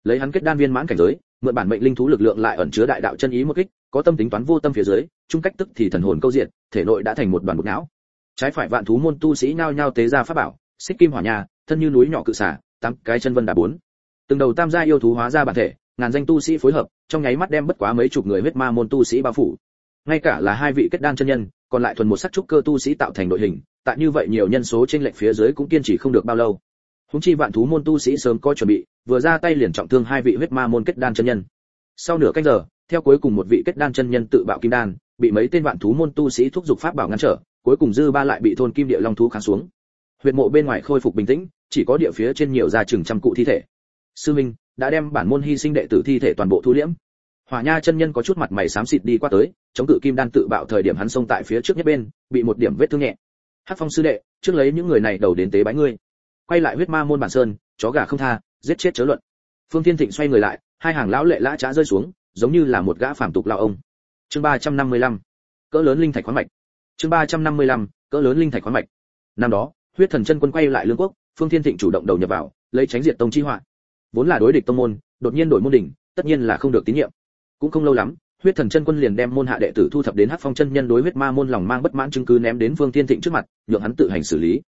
Lấy hắn kết đan viên mãn cảnh giới mượn bản mệnh linh thú lực lượng lại ẩn chứa đại đạo chân ý một kích, có tâm tính toán vô tâm phía dưới trung cách tức thì thần hồn câu diện thể nội đã thành một đoàn bột não. Trái phải vạn thú môn tu sĩ nhao nhao tế ra pháp bảo, xích kim hỏa nhà, thân như núi nhỏ cự xả, tám cái chân vân đà bốn. Từng đầu tam gia yêu thú hóa ra bản thể, ngàn danh tu sĩ phối hợp, trong nháy mắt đem bất quá mấy chục người huyết ma môn tu sĩ bao phủ. Ngay cả là hai vị kết đan chân nhân, còn lại thuần một sắc trúc cơ tu sĩ tạo thành đội hình, tại như vậy nhiều nhân số trên lệnh phía dưới cũng kiên trì không được bao lâu húng chi vạn thú môn tu sĩ sớm có chuẩn bị, vừa ra tay liền trọng thương hai vị huyết ma môn kết đan chân nhân. Sau nửa canh giờ, theo cuối cùng một vị kết đan chân nhân tự bạo kim đan, bị mấy tên vạn thú môn tu sĩ thúc giục pháp bảo ngăn trở, cuối cùng dư ba lại bị thôn kim địa long thú kháng xuống. Huyệt mộ bên ngoài khôi phục bình tĩnh, chỉ có địa phía trên nhiều ra chừng trăm cụ thi thể. Sư minh đã đem bản môn hy sinh đệ tử thi thể toàn bộ thu liễm. Hỏa nha chân nhân có chút mặt mày xám xịt đi qua tới, chống cự kim đan tự bạo thời điểm hắn xông tại phía trước nhất bên, bị một điểm vết thương nhẹ. Hắc phong sư đệ, trước lấy những người này đầu đến tế bái ngươi quay lại huyết ma môn bản sơn, chó gà không tha, giết chết chớ luận. Phương thiên thịnh xoay người lại, hai hàng lão lệ lã trá rơi xuống, giống như là một gã phàm tục lão ông. Chương 355 cỡ lớn linh thạch khoáng mạch. Chương 355 cỡ lớn linh thạch khoáng mạch. Năm đó, huyết thần chân quân quay lại lương quốc, phương thiên thịnh chủ động đầu nhập vào, lấy tránh diệt tông chi họa. Vốn là đối địch tông môn, đột nhiên đổi môn đỉnh, tất nhiên là không được tín nhiệm. Cũng không lâu lắm, huyết thần chân quân liền đem môn hạ đệ tử thu thập đến hắc phong chân nhân đối huyết ma môn lòng mang bất mãn chứng cứ ném đến phương thiên thịnh trước mặt, nhượng hắn tự hành xử lý.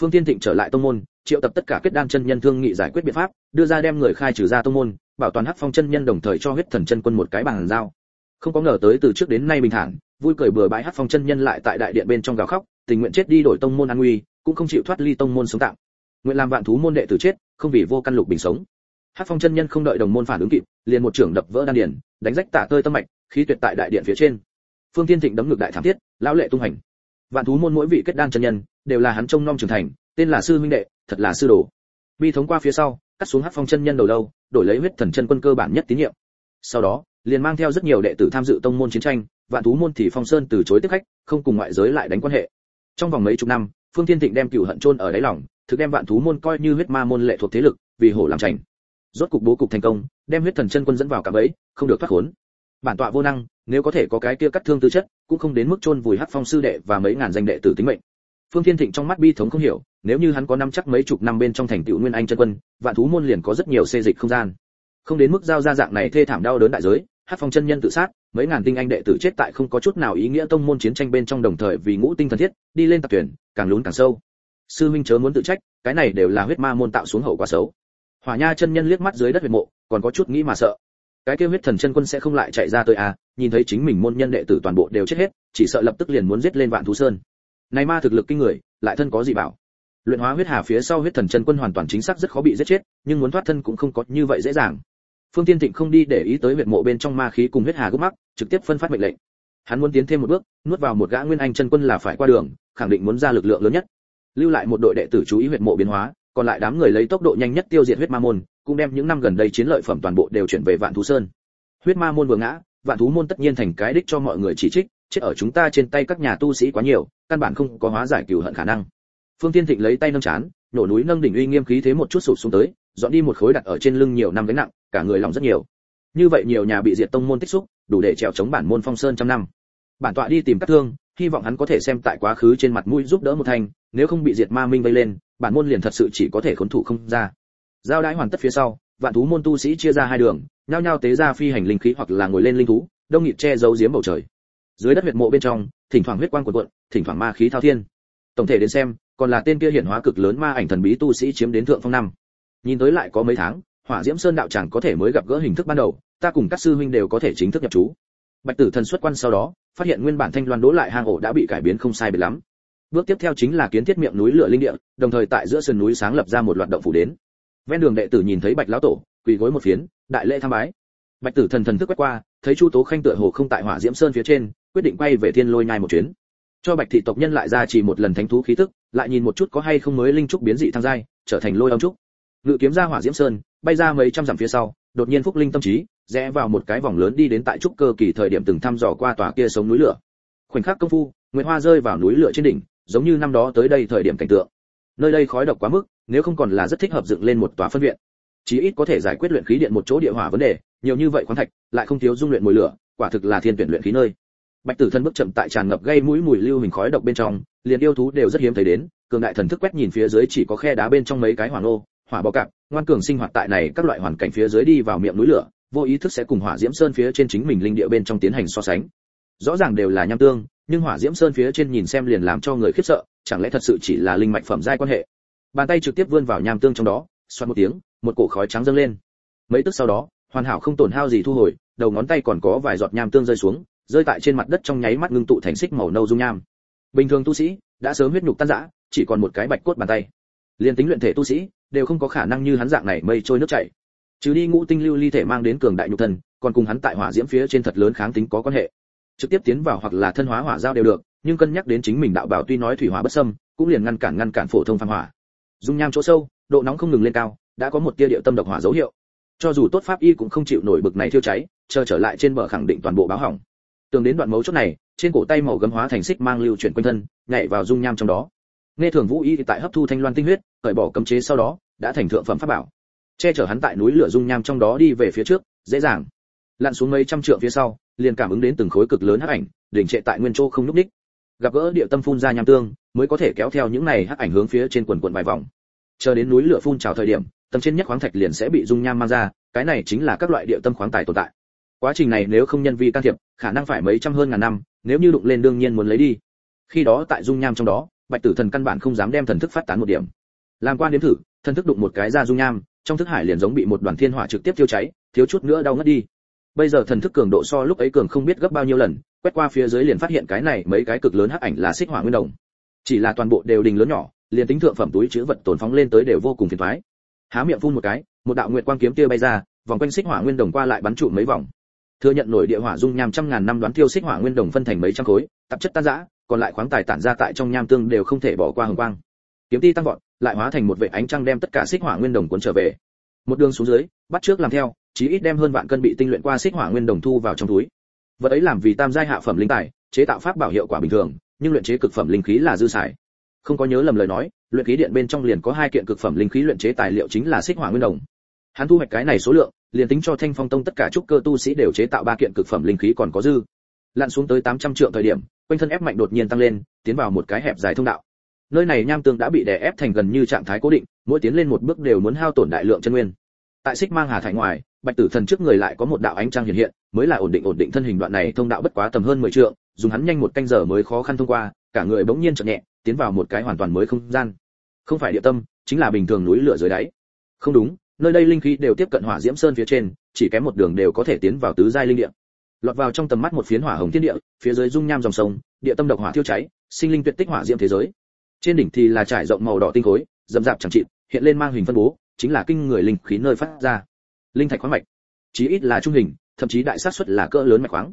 Phương thiên thịnh trở lại tông môn triệu tập tất cả kết đan chân nhân thương nghị giải quyết biện pháp, đưa ra đem người khai trừ ra tông môn, bảo toàn hắc phong chân nhân đồng thời cho huyết thần chân quân một cái bàn giao. Không có ngờ tới từ trước đến nay bình thản, vui cười bừa bãi hắc phong chân nhân lại tại đại điện bên trong gào khóc, tình nguyện chết đi đổi tông môn an nguy, cũng không chịu thoát ly tông môn sống tạm. Nguyện làm vạn thú môn đệ tử chết, không vì vô căn lục bình sống. Hắc phong chân nhân không đợi đồng môn phản ứng kịp, liền một trưởng đập vỡ đan điền, đánh rách tả tơi tâm mạch, khí tuyệt tại đại điện phía trên. Phương thiên thịnh đấm ngực đại thảm thiết, lão lệ tung hành. Vạn thú môn mỗi vị kết đan chân nhân, đều là hắn trông nom trưởng thành, tên là sư huynh đệ thật là sư đồ. Bi thống qua phía sau, cắt xuống hắc phong chân nhân đầu lâu, đổi lấy huyết thần chân quân cơ bản nhất tín nhiệm. Sau đó, liền mang theo rất nhiều đệ tử tham dự tông môn chiến tranh, vạn thú môn thì phong sơn từ chối tiếp khách, không cùng ngoại giới lại đánh quan hệ. Trong vòng mấy chục năm, phương thiên thịnh đem cựu hận chôn ở đáy lòng, thực đem vạn thú môn coi như huyết ma môn lệ thuộc thế lực, vì hổ làm thành rốt cục bố cục thành công, đem huyết thần chân quân dẫn vào cả bẫy, không được thoát khốn. Bản tọa vô năng, nếu có thể có cái kia cắt thương tư chất, cũng không đến mức chôn vùi hắc phong sư đệ và mấy ngàn danh đệ tử tính mệnh. Phương thiên thịnh trong mắt bi thống không hiểu nếu như hắn có năm chắc mấy chục năm bên trong thành tựu nguyên anh chân quân, vạn thú môn liền có rất nhiều xê dịch không gian. Không đến mức giao ra dạng này thê thảm đau đớn đại giới, hắc phong chân nhân tự sát, mấy ngàn tinh anh đệ tử chết tại không có chút nào ý nghĩa tông môn chiến tranh bên trong đồng thời vì ngũ tinh thần thiết, đi lên tập tuyển càng lún càng sâu. Sư minh chớ muốn tự trách, cái này đều là huyết ma môn tạo xuống hậu quả xấu. Hỏa nha chân nhân liếc mắt dưới đất huyệt mộ, còn có chút nghĩ mà sợ. Cái kêu huyết thần chân quân sẽ không lại chạy ra tới à nhìn thấy chính mình môn nhân đệ tử toàn bộ đều chết hết, chỉ sợ lập tức liền muốn giết lên vạn thú sơn. Này ma thực lực kinh người, lại thân có gì bảo? Luyện hóa huyết hà phía sau huyết thần chân quân hoàn toàn chính xác rất khó bị giết chết, nhưng muốn thoát thân cũng không có như vậy dễ dàng. Phương tiên thịnh không đi để ý tới huyệt mộ bên trong ma khí cùng huyết hà gốc mắc, trực tiếp phân phát mệnh lệnh. Hắn muốn tiến thêm một bước, nuốt vào một gã nguyên anh chân quân là phải qua đường, khẳng định muốn ra lực lượng lớn nhất. Lưu lại một đội đệ tử chú ý huyệt mộ biến hóa, còn lại đám người lấy tốc độ nhanh nhất tiêu diệt huyết ma môn, cũng đem những năm gần đây chiến lợi phẩm toàn bộ đều chuyển về vạn thú sơn. Huyết ma môn vừa ngã, vạn thú môn tất nhiên thành cái đích cho mọi người chỉ trích, chết ở chúng ta trên tay các nhà tu sĩ quá nhiều, căn bản không có hóa giải cửu hận khả năng phương tiên thịnh lấy tay nâng chán nổ núi nâng đỉnh uy nghiêm khí thế một chút sụp xuống tới, dọn đi một khối đặt ở trên lưng nhiều năm gánh nặng, cả người lòng rất nhiều. Như vậy nhiều nhà bị diệt tông môn tích xúc, đủ để trèo chống bản môn phong sơn trăm năm. Bản tọa đi tìm các thương, hy vọng hắn có thể xem tại quá khứ trên mặt mũi giúp đỡ một thành nếu không bị diệt ma minh vây lên, bản môn liền thật sự chỉ có thể khốn thủ không ra. Giao đãi hoàn tất phía sau, vạn thú môn tu sĩ chia ra hai đường, nhao nhao tế ra phi hành linh khí hoặc là ngồi lên linh thú, đông nghịt che giấu giếm bầu trời. Dưới đất huyệt mộ bên trong, thỉnh thoảng huyết quang cuộn cuộn, thỉnh thoảng ma khí thao thiên. Tổng thể đến xem còn là tên kia hiển hóa cực lớn ma ảnh thần bí tu sĩ chiếm đến thượng phong năm. Nhìn tới lại có mấy tháng, hỏa diễm sơn đạo chẳng có thể mới gặp gỡ hình thức ban đầu, ta cùng các sư huynh đều có thể chính thức nhập chú bạch tử thần xuất quan sau đó, phát hiện nguyên bản thanh loan đỗ lại hang ổ đã bị cải biến không sai biệt lắm. Bước tiếp theo chính là kiến thiết miệng núi lửa linh địa, đồng thời tại giữa sườn núi sáng lập ra một loạt động phủ đến. Ven đường đệ tử nhìn thấy bạch lão tổ, quỳ gối một phiến, đại lễ tham bái. Bạch tử thần thần thức quét qua, thấy chu tố khanh tựa hồ không tại hỏa diễm sơn phía trên, quyết định quay về thiên lôi nhai một chuyến. Cho bạch thị tộc nhân lại ra chỉ một lần thánh thú khí tức lại nhìn một chút có hay không mới linh trúc biến dị thăng giai, trở thành lôi âm trúc. Ngự kiếm ra hỏa diễm sơn, bay ra mấy trăm dặm phía sau, đột nhiên phúc linh tâm trí, rẽ vào một cái vòng lớn đi đến tại trúc cơ kỳ thời điểm từng thăm dò qua tòa kia sống núi lửa. Khoảnh khắc công phu, nguyệt hoa rơi vào núi lửa trên đỉnh, giống như năm đó tới đây thời điểm cảnh tượng. Nơi đây khói độc quá mức, nếu không còn là rất thích hợp dựng lên một tòa phân viện. Chí ít có thể giải quyết luyện khí điện một chỗ địa hỏa vấn đề, nhiều như vậy khoáng thạch, lại không thiếu dung luyện mùi lửa, quả thực là thiên tuyển luyện khí nơi bạch tử thân bước chậm tại tràn ngập gây mũi mùi lưu hình khói độc bên trong, liền yêu thú đều rất hiếm thấy đến, cường đại thần thức quét nhìn phía dưới chỉ có khe đá bên trong mấy cái hỏa ô hỏa bò cạp, ngoan cường sinh hoạt tại này các loại hoàn cảnh phía dưới đi vào miệng núi lửa, vô ý thức sẽ cùng hỏa diễm sơn phía trên chính mình linh địa bên trong tiến hành so sánh. Rõ ràng đều là nham tương, nhưng hỏa diễm sơn phía trên nhìn xem liền làm cho người khiếp sợ, chẳng lẽ thật sự chỉ là linh mạch phẩm giai quan hệ? Bàn tay trực tiếp vươn vào nham tương trong đó, xoắn một tiếng, một cổ khói trắng dâng lên. Mấy tức sau đó, hoàn hảo không tổn hao gì thu hồi, đầu ngón tay còn có vài giọt nham tương rơi xuống rơi tại trên mặt đất trong nháy mắt ngưng tụ thành xích màu nâu dung nham. Bình thường tu sĩ đã sớm huyết nhục tan rã, chỉ còn một cái bạch cốt bàn tay. Liên tính luyện thể tu sĩ đều không có khả năng như hắn dạng này mây trôi nước chảy. Chứ đi ngũ tinh lưu ly thể mang đến cường đại nhục thần còn cùng hắn tại hỏa diễm phía trên thật lớn kháng tính có quan hệ. Trực tiếp tiến vào hoặc là thân hóa hỏa giao đều được, nhưng cân nhắc đến chính mình đạo bảo tuy nói thủy hỏa bất xâm, cũng liền ngăn cản ngăn cản phổ thông phàm hỏa. Dung nham chỗ sâu, độ nóng không ngừng lên cao, đã có một tia điệu tâm độc hỏa dấu hiệu. Cho dù tốt pháp y cũng không chịu nổi bực này thiêu cháy, chờ trở lại trên bờ khẳng định toàn bộ báo hỏng tường đến đoạn mấu chốt này, trên cổ tay màu gấm hóa thành xích mang lưu chuyển quanh thân, nhảy vào dung nham trong đó. Nghe thường vũ y tại hấp thu thanh loan tinh huyết, cởi bỏ cấm chế sau đó, đã thành thượng phẩm pháp bảo. Che chở hắn tại núi lửa dung nham trong đó đi về phía trước, dễ dàng. Lặn xuống mấy trăm trượng phía sau, liền cảm ứng đến từng khối cực lớn hắc ảnh đỉnh trệ tại nguyên chỗ không núp đích gặp gỡ địa tâm phun ra nham tương, mới có thể kéo theo những này hắc ảnh hướng phía trên quần quần vài vòng. Chờ đến núi lửa phun trào thời điểm, tầng trên nhất khoáng thạch liền sẽ bị dung nham mang ra, cái này chính là các loại địa tâm khoáng tài tồn tại quá trình này nếu không nhân vi can thiệp, khả năng phải mấy trăm hơn ngàn năm, nếu như đụng lên đương nhiên muốn lấy đi. Khi đó tại dung nham trong đó, bạch tử thần căn bản không dám đem thần thức phát tán một điểm. Làm quan đến thử, thần thức đụng một cái ra dung nham, trong thức hải liền giống bị một đoàn thiên hỏa trực tiếp tiêu cháy, thiếu chút nữa đau ngất đi. Bây giờ thần thức cường độ so lúc ấy cường không biết gấp bao nhiêu lần, quét qua phía dưới liền phát hiện cái này mấy cái cực lớn hắc ảnh là xích hỏa nguyên đồng. Chỉ là toàn bộ đều đình lớn nhỏ, liền tính thượng phẩm túi chứa vật tồn phóng lên tới đều vô cùng phiền toái. Há miệng phun một cái, một đạo nguyệt quang kiếm tia bay ra, vòng quanh xích hỏa nguyên đồng qua lại bắn trụ mấy vòng thừa nhận nổi địa hỏa dung nham trăm ngàn năm đoán tiêu xích hỏa nguyên đồng phân thành mấy trăm khối, tạp chất tan rã, còn lại khoáng tài tản ra tại trong nham tương đều không thể bỏ qua hồng quang. Kiếm ti tăng vọt, lại hóa thành một vệ ánh trăng đem tất cả xích hỏa nguyên đồng cuốn trở về. Một đường xuống dưới, bắt trước làm theo, chí ít đem hơn vạn cân bị tinh luyện qua xích hỏa nguyên đồng thu vào trong túi. Vật ấy làm vì tam giai hạ phẩm linh tài, chế tạo pháp bảo hiệu quả bình thường, nhưng luyện chế cực phẩm linh khí là dư xài. Không có nhớ lầm lời nói, luyện khí điện bên trong liền có hai kiện cực phẩm linh khí luyện chế tài liệu chính là xích hỏa nguyên đồng hắn thu hoạch cái này số lượng, liền tính cho thanh phong tông tất cả trúc cơ tu sĩ đều chế tạo ba kiện cực phẩm linh khí còn có dư. Lặn xuống tới 800 trượng thời điểm, quanh thân ép mạnh đột nhiên tăng lên, tiến vào một cái hẹp dài thông đạo. Nơi này nham tương đã bị đè ép thành gần như trạng thái cố định, mỗi tiến lên một bước đều muốn hao tổn đại lượng chân nguyên. Tại xích mang hà thải ngoài, bạch tử thần trước người lại có một đạo ánh trăng hiện hiện, mới là ổn định ổn định thân hình đoạn này thông đạo bất quá tầm hơn 10 trượng, dùng hắn nhanh một canh giờ mới khó khăn thông qua, cả người bỗng nhiên chợt nhẹ, tiến vào một cái hoàn toàn mới không gian. Không phải địa tâm, chính là bình thường núi lửa dưới đáy. Không đúng nơi đây linh khí đều tiếp cận hỏa diễm sơn phía trên, chỉ kém một đường đều có thể tiến vào tứ giai linh địa. Lọt vào trong tầm mắt một phiến hỏa hồng thiên địa, phía dưới dung nham dòng sông, địa tâm độc hỏa thiêu cháy, sinh linh tuyệt tích hỏa diễm thế giới. Trên đỉnh thì là trải rộng màu đỏ tinh khối dầm dạp chẳng trị hiện lên mang hình phân bố, chính là kinh người linh khí nơi phát ra. Linh thạch khoáng mạch, chí ít là trung hình, thậm chí đại xác suất là cỡ lớn mạch khoáng.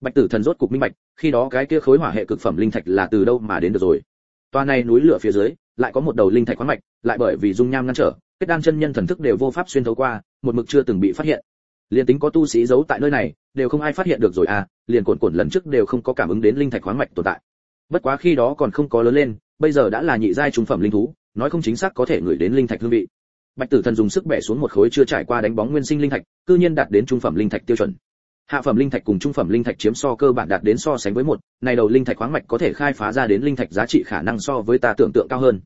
Bạch tử thần rốt cục minh bạch, khi đó cái kia khối hỏa hệ cực phẩm linh thạch là từ đâu mà đến được rồi. Toa này núi lửa phía dưới, lại có một đầu linh thạch khoáng mạch, lại bởi vì dung nham ngăn trở kết đan chân nhân thần thức đều vô pháp xuyên thấu qua, một mực chưa từng bị phát hiện. Liền tính có tu sĩ giấu tại nơi này, đều không ai phát hiện được rồi à liền cuộn cuộn lần trước đều không có cảm ứng đến linh thạch khoáng mạch tồn tại. Bất quá khi đó còn không có lớn lên, bây giờ đã là nhị giai trung phẩm linh thú, nói không chính xác có thể gửi đến linh thạch hương vị. Bạch tử thần dùng sức bẻ xuống một khối chưa trải qua đánh bóng nguyên sinh linh thạch, cư nhiên đạt đến trung phẩm linh thạch tiêu chuẩn. Hạ phẩm linh thạch cùng trung phẩm linh thạch chiếm so cơ bản đạt đến so sánh với một, này đầu linh thạch khoáng mạch có thể khai phá ra đến linh thạch giá trị khả năng so với ta tưởng tượng cao hơn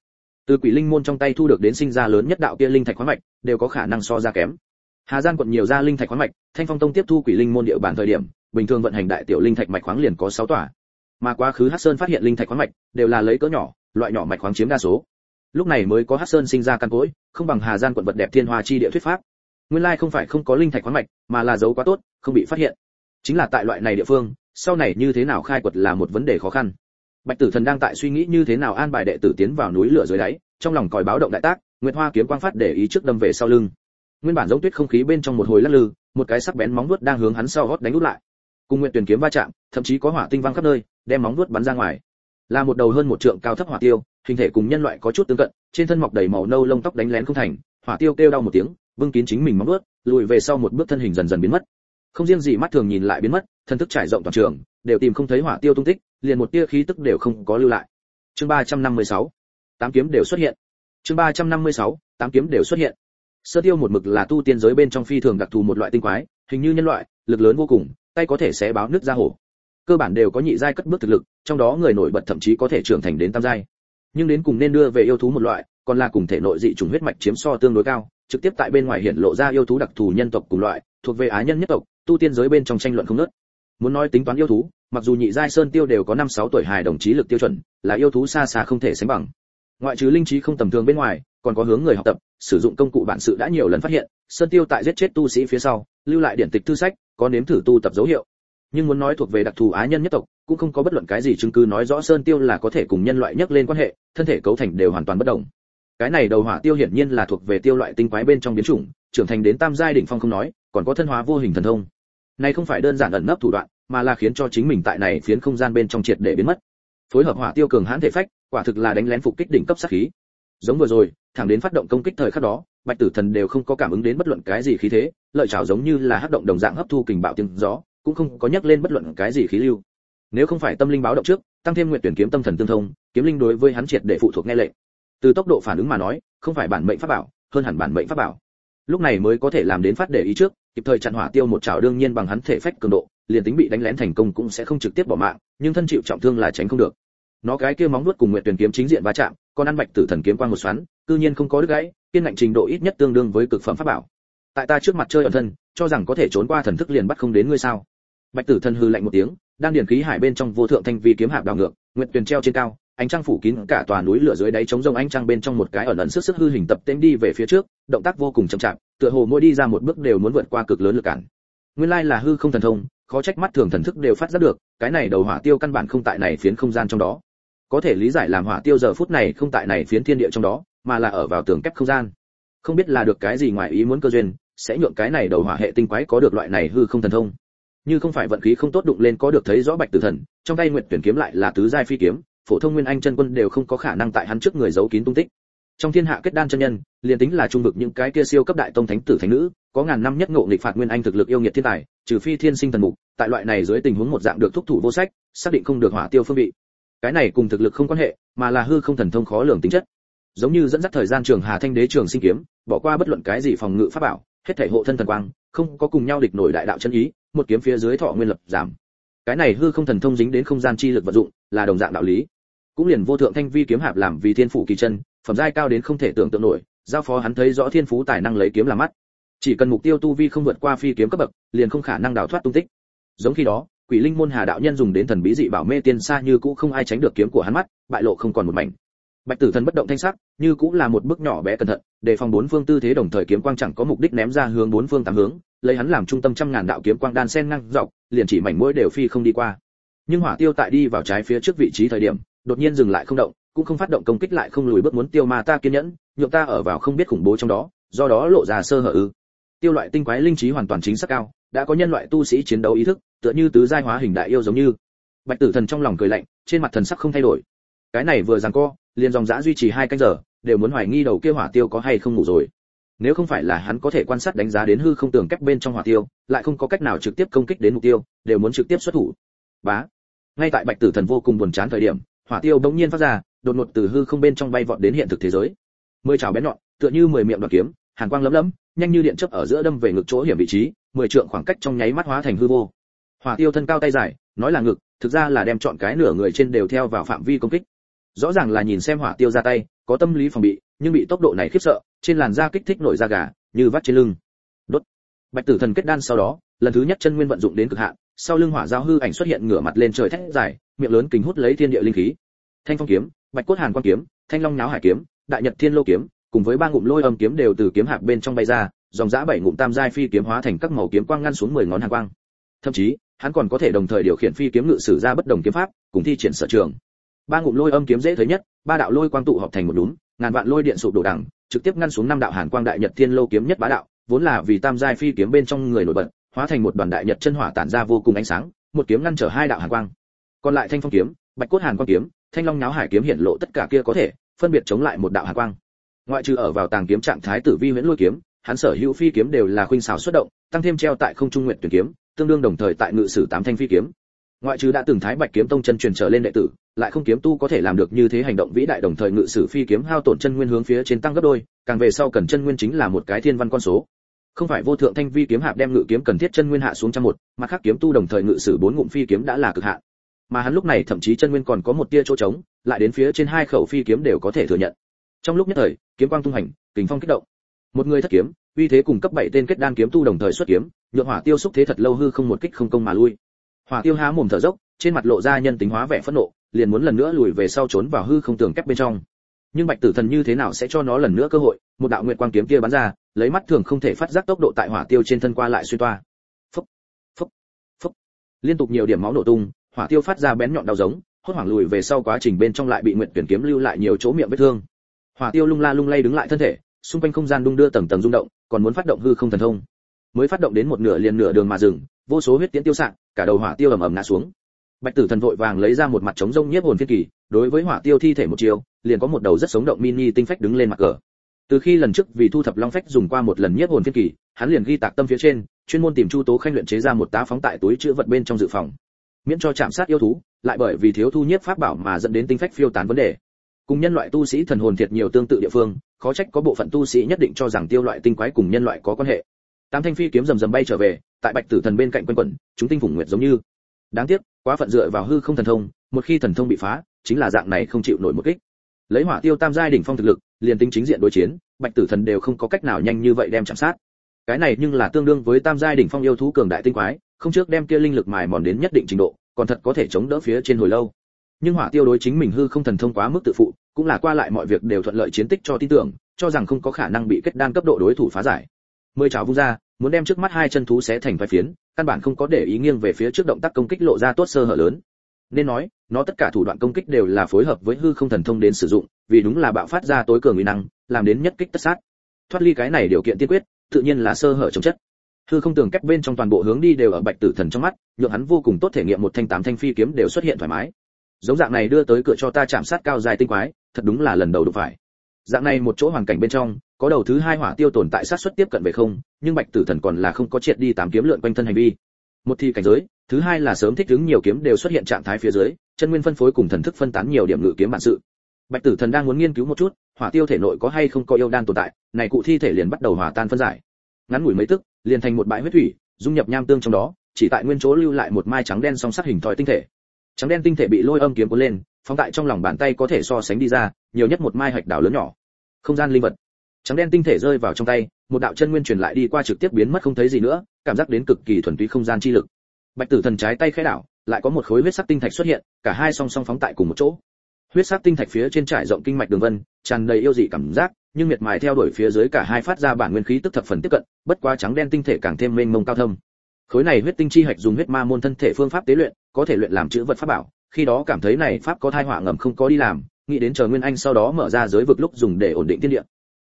từ quỷ linh môn trong tay thu được đến sinh ra lớn nhất đạo kia linh thạch khoáng mạch, đều có khả năng so ra kém. Hà giang quận nhiều ra linh thạch khoáng mạch, thanh phong tông tiếp thu quỷ linh môn địa bàn thời điểm, bình thường vận hành đại tiểu linh thạch mạch khoáng liền có 6 tòa. Mà quá khứ hắc sơn phát hiện linh thạch khoáng mạch, đều là lấy cỡ nhỏ, loại nhỏ mạch khoáng chiếm đa số. Lúc này mới có hắc sơn sinh ra căn cối, không bằng hà giang quận vật đẹp thiên hoa chi địa thuyết pháp. Nguyên lai không phải không có linh thạch khoáng mạch, mà là giấu quá tốt, không bị phát hiện. Chính là tại loại này địa phương, sau này như thế nào khai quật là một vấn đề khó khăn bạch tử thần đang tại suy nghĩ như thế nào an bài đệ tử tiến vào núi lửa dưới đáy, trong lòng còi báo động đại tác, nguyệt hoa kiếm quang phát để ý trước đâm về sau lưng. Nguyên bản giống tuyết không khí bên trong một hồi lắc lư, một cái sắc bén móng vuốt đang hướng hắn sau gót đánh út lại. Cùng Nguyệt tuyển kiếm va chạm, thậm chí có hỏa tinh văng khắp nơi, đem móng vuốt bắn ra ngoài. Là một đầu hơn một trượng cao thấp hỏa tiêu, hình thể cùng nhân loại có chút tương cận, trên thân mọc đầy màu nâu lông tóc đánh lén không thành, hỏa tiêu kêu đau một tiếng vương kín chính mình móng vuốt, lùi về sau một bước thân hình dần dần biến mất. Không riêng gì mắt thường nhìn lại biến mất thân thức trải rộng toàn trường đều tìm không thấy hỏa tiêu tung tích, liền một tia khí tức đều không có lưu lại. Chương 356 tám kiếm đều xuất hiện. Chương 356 tám kiếm đều xuất hiện. Sơ tiêu một mực là tu tiên giới bên trong phi thường đặc thù một loại tinh quái, hình như nhân loại, lực lớn vô cùng, tay có thể xé báo nước ra hổ. Cơ bản đều có nhị giai cất bước thực lực, trong đó người nổi bật thậm chí có thể trưởng thành đến tam giai. Nhưng đến cùng nên đưa về yêu thú một loại, còn là cùng thể nội dị trùng huyết mạch chiếm so tương đối cao, trực tiếp tại bên ngoài hiện lộ ra yêu thú đặc thù nhân tộc cùng loại, thuộc về á nhân nhất tộc, tu tiên giới bên trong tranh luận không nớt muốn nói tính toán yêu thú mặc dù nhị giai sơn tiêu đều có năm sáu tuổi hài đồng chí lực tiêu chuẩn, là yêu thú xa xa không thể sánh bằng. Ngoại trừ linh trí không tầm thường bên ngoài, còn có hướng người học tập, sử dụng công cụ bản sự đã nhiều lần phát hiện, sơn tiêu tại giết chết tu sĩ phía sau, lưu lại điển tịch thư sách, có nếm thử tu tập dấu hiệu. Nhưng muốn nói thuộc về đặc thù á nhân nhất tộc, cũng không có bất luận cái gì chứng cứ nói rõ sơn tiêu là có thể cùng nhân loại nhắc lên quan hệ, thân thể cấu thành đều hoàn toàn bất đồng. Cái này đầu hỏa tiêu hiển nhiên là thuộc về tiêu loại tinh quái bên trong biến chủng, trưởng thành đến tam giai đỉnh phong không nói, còn có thân hóa vô hình thần thông. Này không phải đơn giản ẩn nấp thủ đoạn mà là khiến cho chính mình tại này phiến không gian bên trong triệt để biến mất. Phối hợp hỏa tiêu cường hãn thể phách, quả thực là đánh lén phục kích đỉnh cấp sát khí. Giống vừa rồi, thẳng đến phát động công kích thời khắc đó, bạch tử thần đều không có cảm ứng đến bất luận cái gì khí thế, lợi chảo giống như là hấp động đồng dạng hấp thu kình bạo tiếng gió, cũng không có nhắc lên bất luận cái gì khí lưu. Nếu không phải tâm linh báo động trước, tăng thêm nguyện tuyển kiếm tâm thần tương thông, kiếm linh đối với hắn triệt để phụ thuộc nghe lệnh. Từ tốc độ phản ứng mà nói, không phải bản mệnh pháp bảo, hơn hẳn bản mệnh pháp bảo. Lúc này mới có thể làm đến phát để ý trước, kịp thời chặn hỏa tiêu một chảo đương nhiên bằng hắn thể phách cường độ liền tính bị đánh lén thành công cũng sẽ không trực tiếp bỏ mạng, nhưng thân chịu trọng thương là tránh không được. Nó cái kia móng nuốt cùng nguyện tuyển kiếm chính diện va chạm, còn ăn bạch tử thần kiếm quang một xoắn, cư nhiên không có đứt gãy, kiên ngạnh trình độ ít nhất tương đương với cực phẩm pháp bảo. Tại ta trước mặt chơi ẩn thân, cho rằng có thể trốn qua thần thức liền bắt không đến ngươi sao? Bạch tử thần hư lạnh một tiếng, đang điển khí hải bên trong vô thượng thanh vi kiếm hạp đảo ngược nguyện tuyển treo trên cao, ánh trăng phủ kín cả tòa núi lửa dưới đáy chống rông ánh trăng bên trong một cái ẩn ẩn sức sức hư hình tập tễnh đi về phía trước, động tác vô cùng chậm chạp, tựa hồ mỗi đi ra một bước đều muốn vượt qua cực lớn lực cản. Nguyên lai là hư không thần thông khó trách mắt thường thần thức đều phát giác được, cái này đầu hỏa tiêu căn bản không tại này phiến không gian trong đó. Có thể lý giải làm hỏa tiêu giờ phút này không tại này phiến thiên địa trong đó, mà là ở vào tường kép không gian. Không biết là được cái gì ngoài ý muốn cơ duyên, sẽ nhượng cái này đầu hỏa hệ tinh quái có được loại này hư không thần thông. Như không phải vận khí không tốt đụng lên có được thấy rõ bạch tử thần, trong tay nguyệt tuyển kiếm lại là tứ giai phi kiếm, phổ thông nguyên anh chân quân đều không có khả năng tại hắn trước người giấu kín tung tích trong thiên hạ kết đan chân nhân, liền tính là trung vực những cái kia siêu cấp đại tông thánh tử thánh nữ, có ngàn năm nhất ngộ nghịch phạt nguyên anh thực lực yêu nghiệt thiên tài, trừ phi thiên sinh thần mục, tại loại này dưới tình huống một dạng được thúc thủ vô sách, xác định không được hỏa tiêu phương vị. Cái này cùng thực lực không quan hệ, mà là hư không thần thông khó lường tính chất. Giống như dẫn dắt thời gian trường hà thanh đế trường sinh kiếm, bỏ qua bất luận cái gì phòng ngự pháp bảo, hết thể hộ thân thần quang, không có cùng nhau địch nổi đại đạo chân ý, một kiếm phía dưới thọ nguyên lập giảm. Cái này hư không thần thông dính đến không gian chi lực vận dụng, là đồng dạng đạo lý. Cũng liền vô thượng thanh vi kiếm hạp làm vì thiên phủ kỳ chân phẩm giai cao đến không thể tưởng tượng nổi, giao phó hắn thấy rõ thiên phú tài năng lấy kiếm làm mắt. Chỉ cần mục tiêu tu vi không vượt qua phi kiếm cấp bậc, liền không khả năng đào thoát tung tích. Giống khi đó, quỷ linh môn hà đạo nhân dùng đến thần bí dị bảo mê tiên xa như cũ không ai tránh được kiếm của hắn mắt, bại lộ không còn một mảnh. Bạch tử thần bất động thanh sắc, như cũng là một bước nhỏ bé cẩn thận, đề phòng bốn phương tư thế đồng thời kiếm quang chẳng có mục đích ném ra hướng bốn phương tám hướng, lấy hắn làm trung tâm trăm ngàn đạo kiếm quang đan sen ngang dọc, liền chỉ mảnh mỗi đều phi không đi qua. Nhưng hỏa tiêu tại đi vào trái phía trước vị trí thời điểm, đột nhiên dừng lại không động cũng không phát động công kích lại không lùi bước muốn tiêu ma ta kiên nhẫn, nhượng ta ở vào không biết khủng bố trong đó, do đó lộ ra sơ hở ư. Tiêu loại tinh quái linh trí hoàn toàn chính xác cao, đã có nhân loại tu sĩ chiến đấu ý thức, tựa như tứ giai hóa hình đại yêu giống như. Bạch tử thần trong lòng cười lạnh, trên mặt thần sắc không thay đổi. Cái này vừa giằng co, liền dòng dã duy trì hai canh giờ, đều muốn hoài nghi đầu kia hỏa tiêu có hay không ngủ rồi. Nếu không phải là hắn có thể quan sát đánh giá đến hư không tường kép bên trong hỏa tiêu, lại không có cách nào trực tiếp công kích đến mục tiêu, đều muốn trực tiếp xuất thủ. Bá. Ngay tại bạch tử thần vô cùng buồn chán thời điểm, hỏa tiêu bỗng nhiên phát ra đột ngột từ hư không bên trong bay vọt đến hiện thực thế giới. Mười trảo bén nhọn, tựa như mười miệng đoạt kiếm, hàn quang lấm lấm, nhanh như điện chớp ở giữa đâm về ngực chỗ hiểm vị trí, mười trượng khoảng cách trong nháy mắt hóa thành hư vô. Hỏa tiêu thân cao tay dài, nói là ngực, thực ra là đem chọn cái nửa người trên đều theo vào phạm vi công kích. Rõ ràng là nhìn xem hỏa tiêu ra tay, có tâm lý phòng bị, nhưng bị tốc độ này khiếp sợ, trên làn da kích thích nổi da gà, như vắt trên lưng. Đốt. Bạch tử thần kết đan sau đó, lần thứ nhất chân nguyên vận dụng đến cực hạn, sau lưng hỏa giao hư ảnh xuất hiện ngửa mặt lên trời thét dài, miệng lớn kính hút lấy thiên địa linh khí. Thanh phong kiếm bạch cốt hàn quan kiếm, thanh long náo hải kiếm, đại nhật thiên lô kiếm, cùng với ba ngụm lôi âm kiếm đều từ kiếm hạc bên trong bay ra, dòng dã bảy ngụm tam giai phi kiếm hóa thành các màu kiếm quang ngăn xuống mười ngón hàn quang. Thậm chí, hắn còn có thể đồng thời điều khiển phi kiếm ngự sử ra bất đồng kiếm pháp, cùng thi triển sở trường. Ba ngụm lôi âm kiếm dễ thấy nhất, ba đạo lôi quang tụ hợp thành một đúng ngàn vạn lôi điện sụp đổ đằng, trực tiếp ngăn xuống năm đạo hàn quang đại nhật thiên lô kiếm nhất bá đạo, vốn là vì tam giai phi kiếm bên trong người nổi bật, hóa thành một đoàn đại nhật chân hỏa tản ra vô cùng ánh sáng, một kiếm ngăn trở hai đạo hàn quang. Còn lại thanh phong kiếm, bạch cốt hàn quang kiếm thanh long náo hải kiếm hiện lộ tất cả kia có thể, phân biệt chống lại một đạo hàn quang. Ngoại trừ ở vào tàng kiếm trạng thái tử vi huyễn lôi kiếm, hắn sở hữu phi kiếm đều là khuynh xảo xuất động, tăng thêm treo tại không trung nguyện tuyển kiếm, tương đương đồng thời tại ngự sử tám thanh phi kiếm. Ngoại trừ đã từng thái bạch kiếm tông chân truyền trở lên đệ tử, lại không kiếm tu có thể làm được như thế hành động vĩ đại đồng thời ngự sử phi kiếm hao tổn chân nguyên hướng phía trên tăng gấp đôi, càng về sau cần chân nguyên chính là một cái thiên văn con số. Không phải vô thượng thanh vi kiếm hạp đem ngự kiếm cần thiết chân nguyên hạ xuống trăm một, mà khác kiếm tu đồng thời ngự sử bốn ngụm phi kiếm đã là cực hạn mà hắn lúc này thậm chí chân nguyên còn có một tia chỗ trống, lại đến phía trên hai khẩu phi kiếm đều có thể thừa nhận. Trong lúc nhất thời, kiếm quang tung hành, kình phong kích động. Một người thất kiếm, uy thế cùng cấp bảy tên kết đan kiếm tu đồng thời xuất kiếm, nhượng hỏa tiêu xúc thế thật lâu hư không một kích không công mà lui. Hỏa tiêu há mồm thở dốc, trên mặt lộ ra nhân tính hóa vẻ phẫn nộ, liền muốn lần nữa lùi về sau trốn vào hư không tường kép bên trong. Nhưng bạch tử thần như thế nào sẽ cho nó lần nữa cơ hội? Một đạo nguyệt quang kiếm kia bắn ra, lấy mắt thường không thể phát giác tốc độ tại hỏa tiêu trên thân qua lại xuyên toa. Phúc phúc phúc. Liên tục nhiều điểm máu nổ tung hỏa tiêu phát ra bén nhọn đau giống, hốt hoảng lùi về sau quá trình bên trong lại bị nguyệt tuyển kiếm lưu lại nhiều chỗ miệng vết thương. Hỏa tiêu lung la lung lay đứng lại thân thể, xung quanh không gian đung đưa tầng tầng rung động, còn muốn phát động hư không thần thông. Mới phát động đến một nửa liền nửa đường mà dừng, vô số huyết tiễn tiêu sạng, cả đầu hỏa tiêu ầm ầm ngã xuống. Bạch tử thần vội vàng lấy ra một mặt trống rông nhiếp hồn phiên kỳ, đối với hỏa tiêu thi thể một chiều, liền có một đầu rất sống động mini tinh phách đứng lên mặt cờ. Từ khi lần trước vì thu thập long phách dùng qua một lần nhiếp hồn phiên kỳ, hắn liền ghi tạc tâm phía trên, chuyên môn tìm chu tố khanh luyện chế ra một tá phóng tại túi chữ vật bên trong dự phòng miễn cho chạm sát yêu thú, lại bởi vì thiếu thu nhiếp pháp bảo mà dẫn đến tinh phách phiêu tán vấn đề. Cùng nhân loại tu sĩ thần hồn thiệt nhiều tương tự địa phương, khó trách có bộ phận tu sĩ nhất định cho rằng tiêu loại tinh quái cùng nhân loại có quan hệ. Tám thanh phi kiếm rầm rầm bay trở về, tại bạch tử thần bên cạnh quanh quẩn, chúng tinh phủng nguyệt giống như. Đáng tiếc, quá phận dựa vào hư không thần thông, một khi thần thông bị phá, chính là dạng này không chịu nổi một kích. Lấy hỏa tiêu tam giai đỉnh phong thực lực, liền tính chính diện đối chiến, bạch tử thần đều không có cách nào nhanh như vậy đem chạm sát. Cái này nhưng là tương đương với tam giai đỉnh phong yêu thú cường đại tinh quái không trước đem kia linh lực mài mòn đến nhất định trình độ, còn thật có thể chống đỡ phía trên hồi lâu. Nhưng hỏa tiêu đối chính mình hư không thần thông quá mức tự phụ, cũng là qua lại mọi việc đều thuận lợi chiến tích cho tin tưởng, cho rằng không có khả năng bị kết đan cấp độ đối thủ phá giải. Mười chảo vung ra, muốn đem trước mắt hai chân thú xé thành vài phiến, căn bản không có để ý nghiêng về phía trước động tác công kích lộ ra tốt sơ hở lớn. Nên nói, nó tất cả thủ đoạn công kích đều là phối hợp với hư không thần thông đến sử dụng, vì đúng là bạo phát ra tối cường uy năng, làm đến nhất kích tất sát. Thoát ly cái này điều kiện tiên quyết, tự nhiên là sơ hở chống chất hư không tường kép bên trong toàn bộ hướng đi đều ở bạch tử thần trong mắt, nhượng hắn vô cùng tốt thể nghiệm một thanh tám thanh phi kiếm đều xuất hiện thoải mái. Giống dạng này đưa tới cửa cho ta chạm sát cao dài tinh quái, thật đúng là lần đầu đụng phải. Dạng này một chỗ hoàn cảnh bên trong, có đầu thứ hai hỏa tiêu tồn tại sát xuất tiếp cận về không, nhưng bạch tử thần còn là không có triệt đi tám kiếm lượn quanh thân hành vi. Một thì cảnh giới, thứ hai là sớm thích ứng nhiều kiếm đều xuất hiện trạng thái phía dưới, chân nguyên phân phối cùng thần thức phân tán nhiều điểm ngự kiếm bản sự. Bạch tử thần đang muốn nghiên cứu một chút, hỏa tiêu thể nội có hay không có yêu đan tồn tại, này cụ thi thể liền bắt đầu hòa tan phân giải. Ngắn ngủi mấy tức liền thành một bãi huyết thủy, dung nhập nham tương trong đó, chỉ tại nguyên chỗ lưu lại một mai trắng đen song sắc hình thoi tinh thể. Trắng đen tinh thể bị lôi âm kiếm cuốn lên, phóng tại trong lòng bàn tay có thể so sánh đi ra, nhiều nhất một mai hạch đảo lớn nhỏ. Không gian linh vật. Trắng đen tinh thể rơi vào trong tay, một đạo chân nguyên truyền lại đi qua trực tiếp biến mất không thấy gì nữa, cảm giác đến cực kỳ thuần túy không gian chi lực. Bạch tử thần trái tay khẽ đảo, lại có một khối huyết sắc tinh thạch xuất hiện, cả hai song song phóng tại cùng một chỗ. Huyết sắc tinh thạch phía trên trải rộng kinh mạch đường vân, tràn đầy yêu dị cảm giác nhưng miệt mài theo đuổi phía dưới cả hai phát ra bản nguyên khí tức thập phần tiếp cận, bất quá trắng đen tinh thể càng thêm mênh mông cao thâm. Khối này huyết tinh chi hạch dùng huyết ma môn thân thể phương pháp tế luyện, có thể luyện làm chữ vật pháp bảo, khi đó cảm thấy này pháp có thai họa ngầm không có đi làm, nghĩ đến chờ nguyên anh sau đó mở ra giới vực lúc dùng để ổn định thiên địa.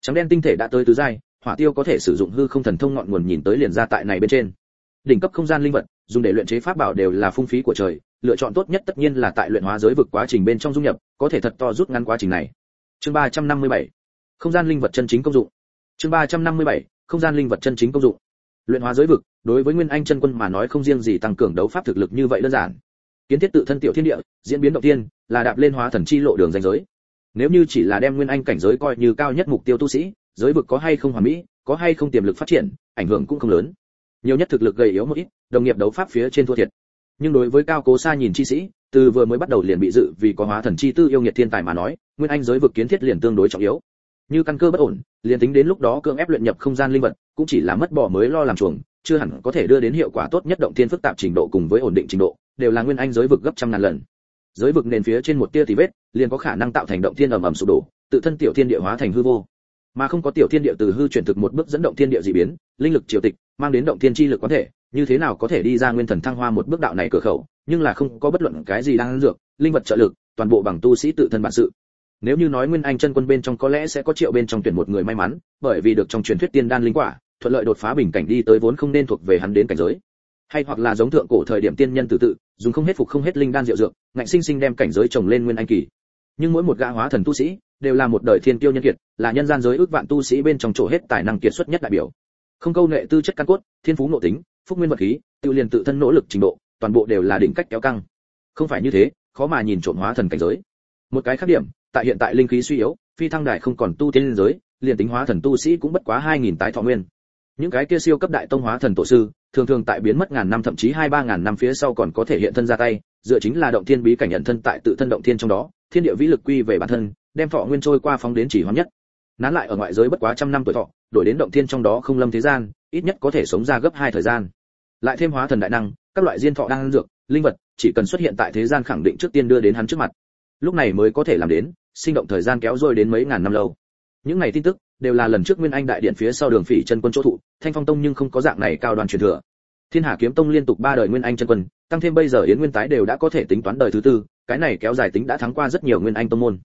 Trắng đen tinh thể đã tới tứ giai, hỏa tiêu có thể sử dụng hư không thần thông ngọn nguồn nhìn tới liền ra tại này bên trên. Đỉnh cấp không gian linh vật, dùng để luyện chế pháp bảo đều là phung phí của trời, lựa chọn tốt nhất tất nhiên là tại luyện hóa giới vực quá trình bên trong dung nhập, có thể thật to rút ngắn quá trình này. Chương 357 không gian linh vật chân chính công dụng. Chương 357 không gian linh vật chân chính công dụng. Luyện hóa giới vực, đối với nguyên anh chân quân mà nói không riêng gì tăng cường đấu pháp thực lực như vậy đơn giản. Kiến thiết tự thân tiểu thiên địa, diễn biến động tiên, là đạp lên hóa thần chi lộ đường danh giới. Nếu như chỉ là đem nguyên anh cảnh giới coi như cao nhất mục tiêu tu sĩ, giới vực có hay không hoàn mỹ, có hay không tiềm lực phát triển, ảnh hưởng cũng không lớn. Nhiều nhất thực lực gầy yếu một ít, đồng nghiệp đấu pháp phía trên thua thiệt. Nhưng đối với cao cố xa nhìn chi sĩ, từ vừa mới bắt đầu liền bị dự vì có hóa thần chi tư yêu nghiệt thiên tài mà nói, nguyên anh giới vực kiến thiết liền tương đối trọng yếu như căn cơ bất ổn, liền tính đến lúc đó cưỡng ép luyện nhập không gian linh vật, cũng chỉ là mất bỏ mới lo làm chuồng, chưa hẳn có thể đưa đến hiệu quả tốt nhất động thiên phức tạp trình độ cùng với ổn định trình độ, đều là nguyên anh giới vực gấp trăm ngàn lần. Giới vực nền phía trên một tia thì vết, liền có khả năng tạo thành động thiên ầm ầm sụp đổ, tự thân tiểu thiên địa hóa thành hư vô. Mà không có tiểu thiên địa từ hư chuyển thực một bước dẫn động thiên địa dị biến, linh lực triều tịch, mang đến động thiên chi lực có thể, như thế nào có thể đi ra nguyên thần thăng hoa một bước đạo này cửa khẩu, nhưng là không có bất luận cái gì đang dược, linh vật trợ lực, toàn bộ bằng tu sĩ tự thân bản sự nếu như nói nguyên anh chân quân bên trong có lẽ sẽ có triệu bên trong tuyển một người may mắn, bởi vì được trong truyền thuyết tiên đan linh quả, thuận lợi đột phá bình cảnh đi tới vốn không nên thuộc về hắn đến cảnh giới. Hay hoặc là giống thượng cổ thời điểm tiên nhân tự tự, dùng không hết phục không hết linh đan diệu dược, ngạnh sinh sinh đem cảnh giới trồng lên nguyên anh kỳ. Nhưng mỗi một gã hóa thần tu sĩ, đều là một đời thiên tiêu nhân kiệt, là nhân gian giới ước vạn tu sĩ bên trong chỗ hết tài năng kiệt xuất nhất đại biểu. Không câu nệ tư chất căn cốt, thiên phú nội tính, phúc nguyên vật khí tự liền tự thân nỗ lực trình độ, toàn bộ đều là đỉnh cách kéo căng. Không phải như thế, khó mà nhìn trộm hóa thần cảnh giới. Một cái khác điểm tại hiện tại linh khí suy yếu, phi thăng đại không còn tu tiên giới, liền tính hóa thần tu sĩ cũng bất quá hai nghìn tái thọ nguyên. Những cái kia siêu cấp đại tông hóa thần tổ sư, thường thường tại biến mất ngàn năm thậm chí hai ba ngàn năm phía sau còn có thể hiện thân ra tay, dựa chính là động thiên bí cảnh nhận thân tại tự thân động thiên trong đó, thiên địa vĩ lực quy về bản thân, đem thọ nguyên trôi qua phóng đến chỉ hoàn nhất. Nán lại ở ngoại giới bất quá trăm năm tuổi thọ, đổi đến động thiên trong đó không lâm thế gian, ít nhất có thể sống ra gấp hai thời gian. Lại thêm hóa thần đại năng, các loại diên thọ đang dược, linh vật, chỉ cần xuất hiện tại thế gian khẳng định trước tiên đưa đến hắn trước mặt lúc này mới có thể làm đến, sinh động thời gian kéo dài đến mấy ngàn năm lâu. Những ngày tin tức, đều là lần trước nguyên anh đại điện phía sau đường phỉ chân quân chỗ thụ, thanh phong tông nhưng không có dạng này cao đoàn truyền thừa. Thiên hà kiếm tông liên tục ba đời nguyên anh chân quân, tăng thêm bây giờ yến nguyên tái đều đã có thể tính toán đời thứ tư, cái này kéo dài tính đã thắng qua rất nhiều nguyên anh tông môn.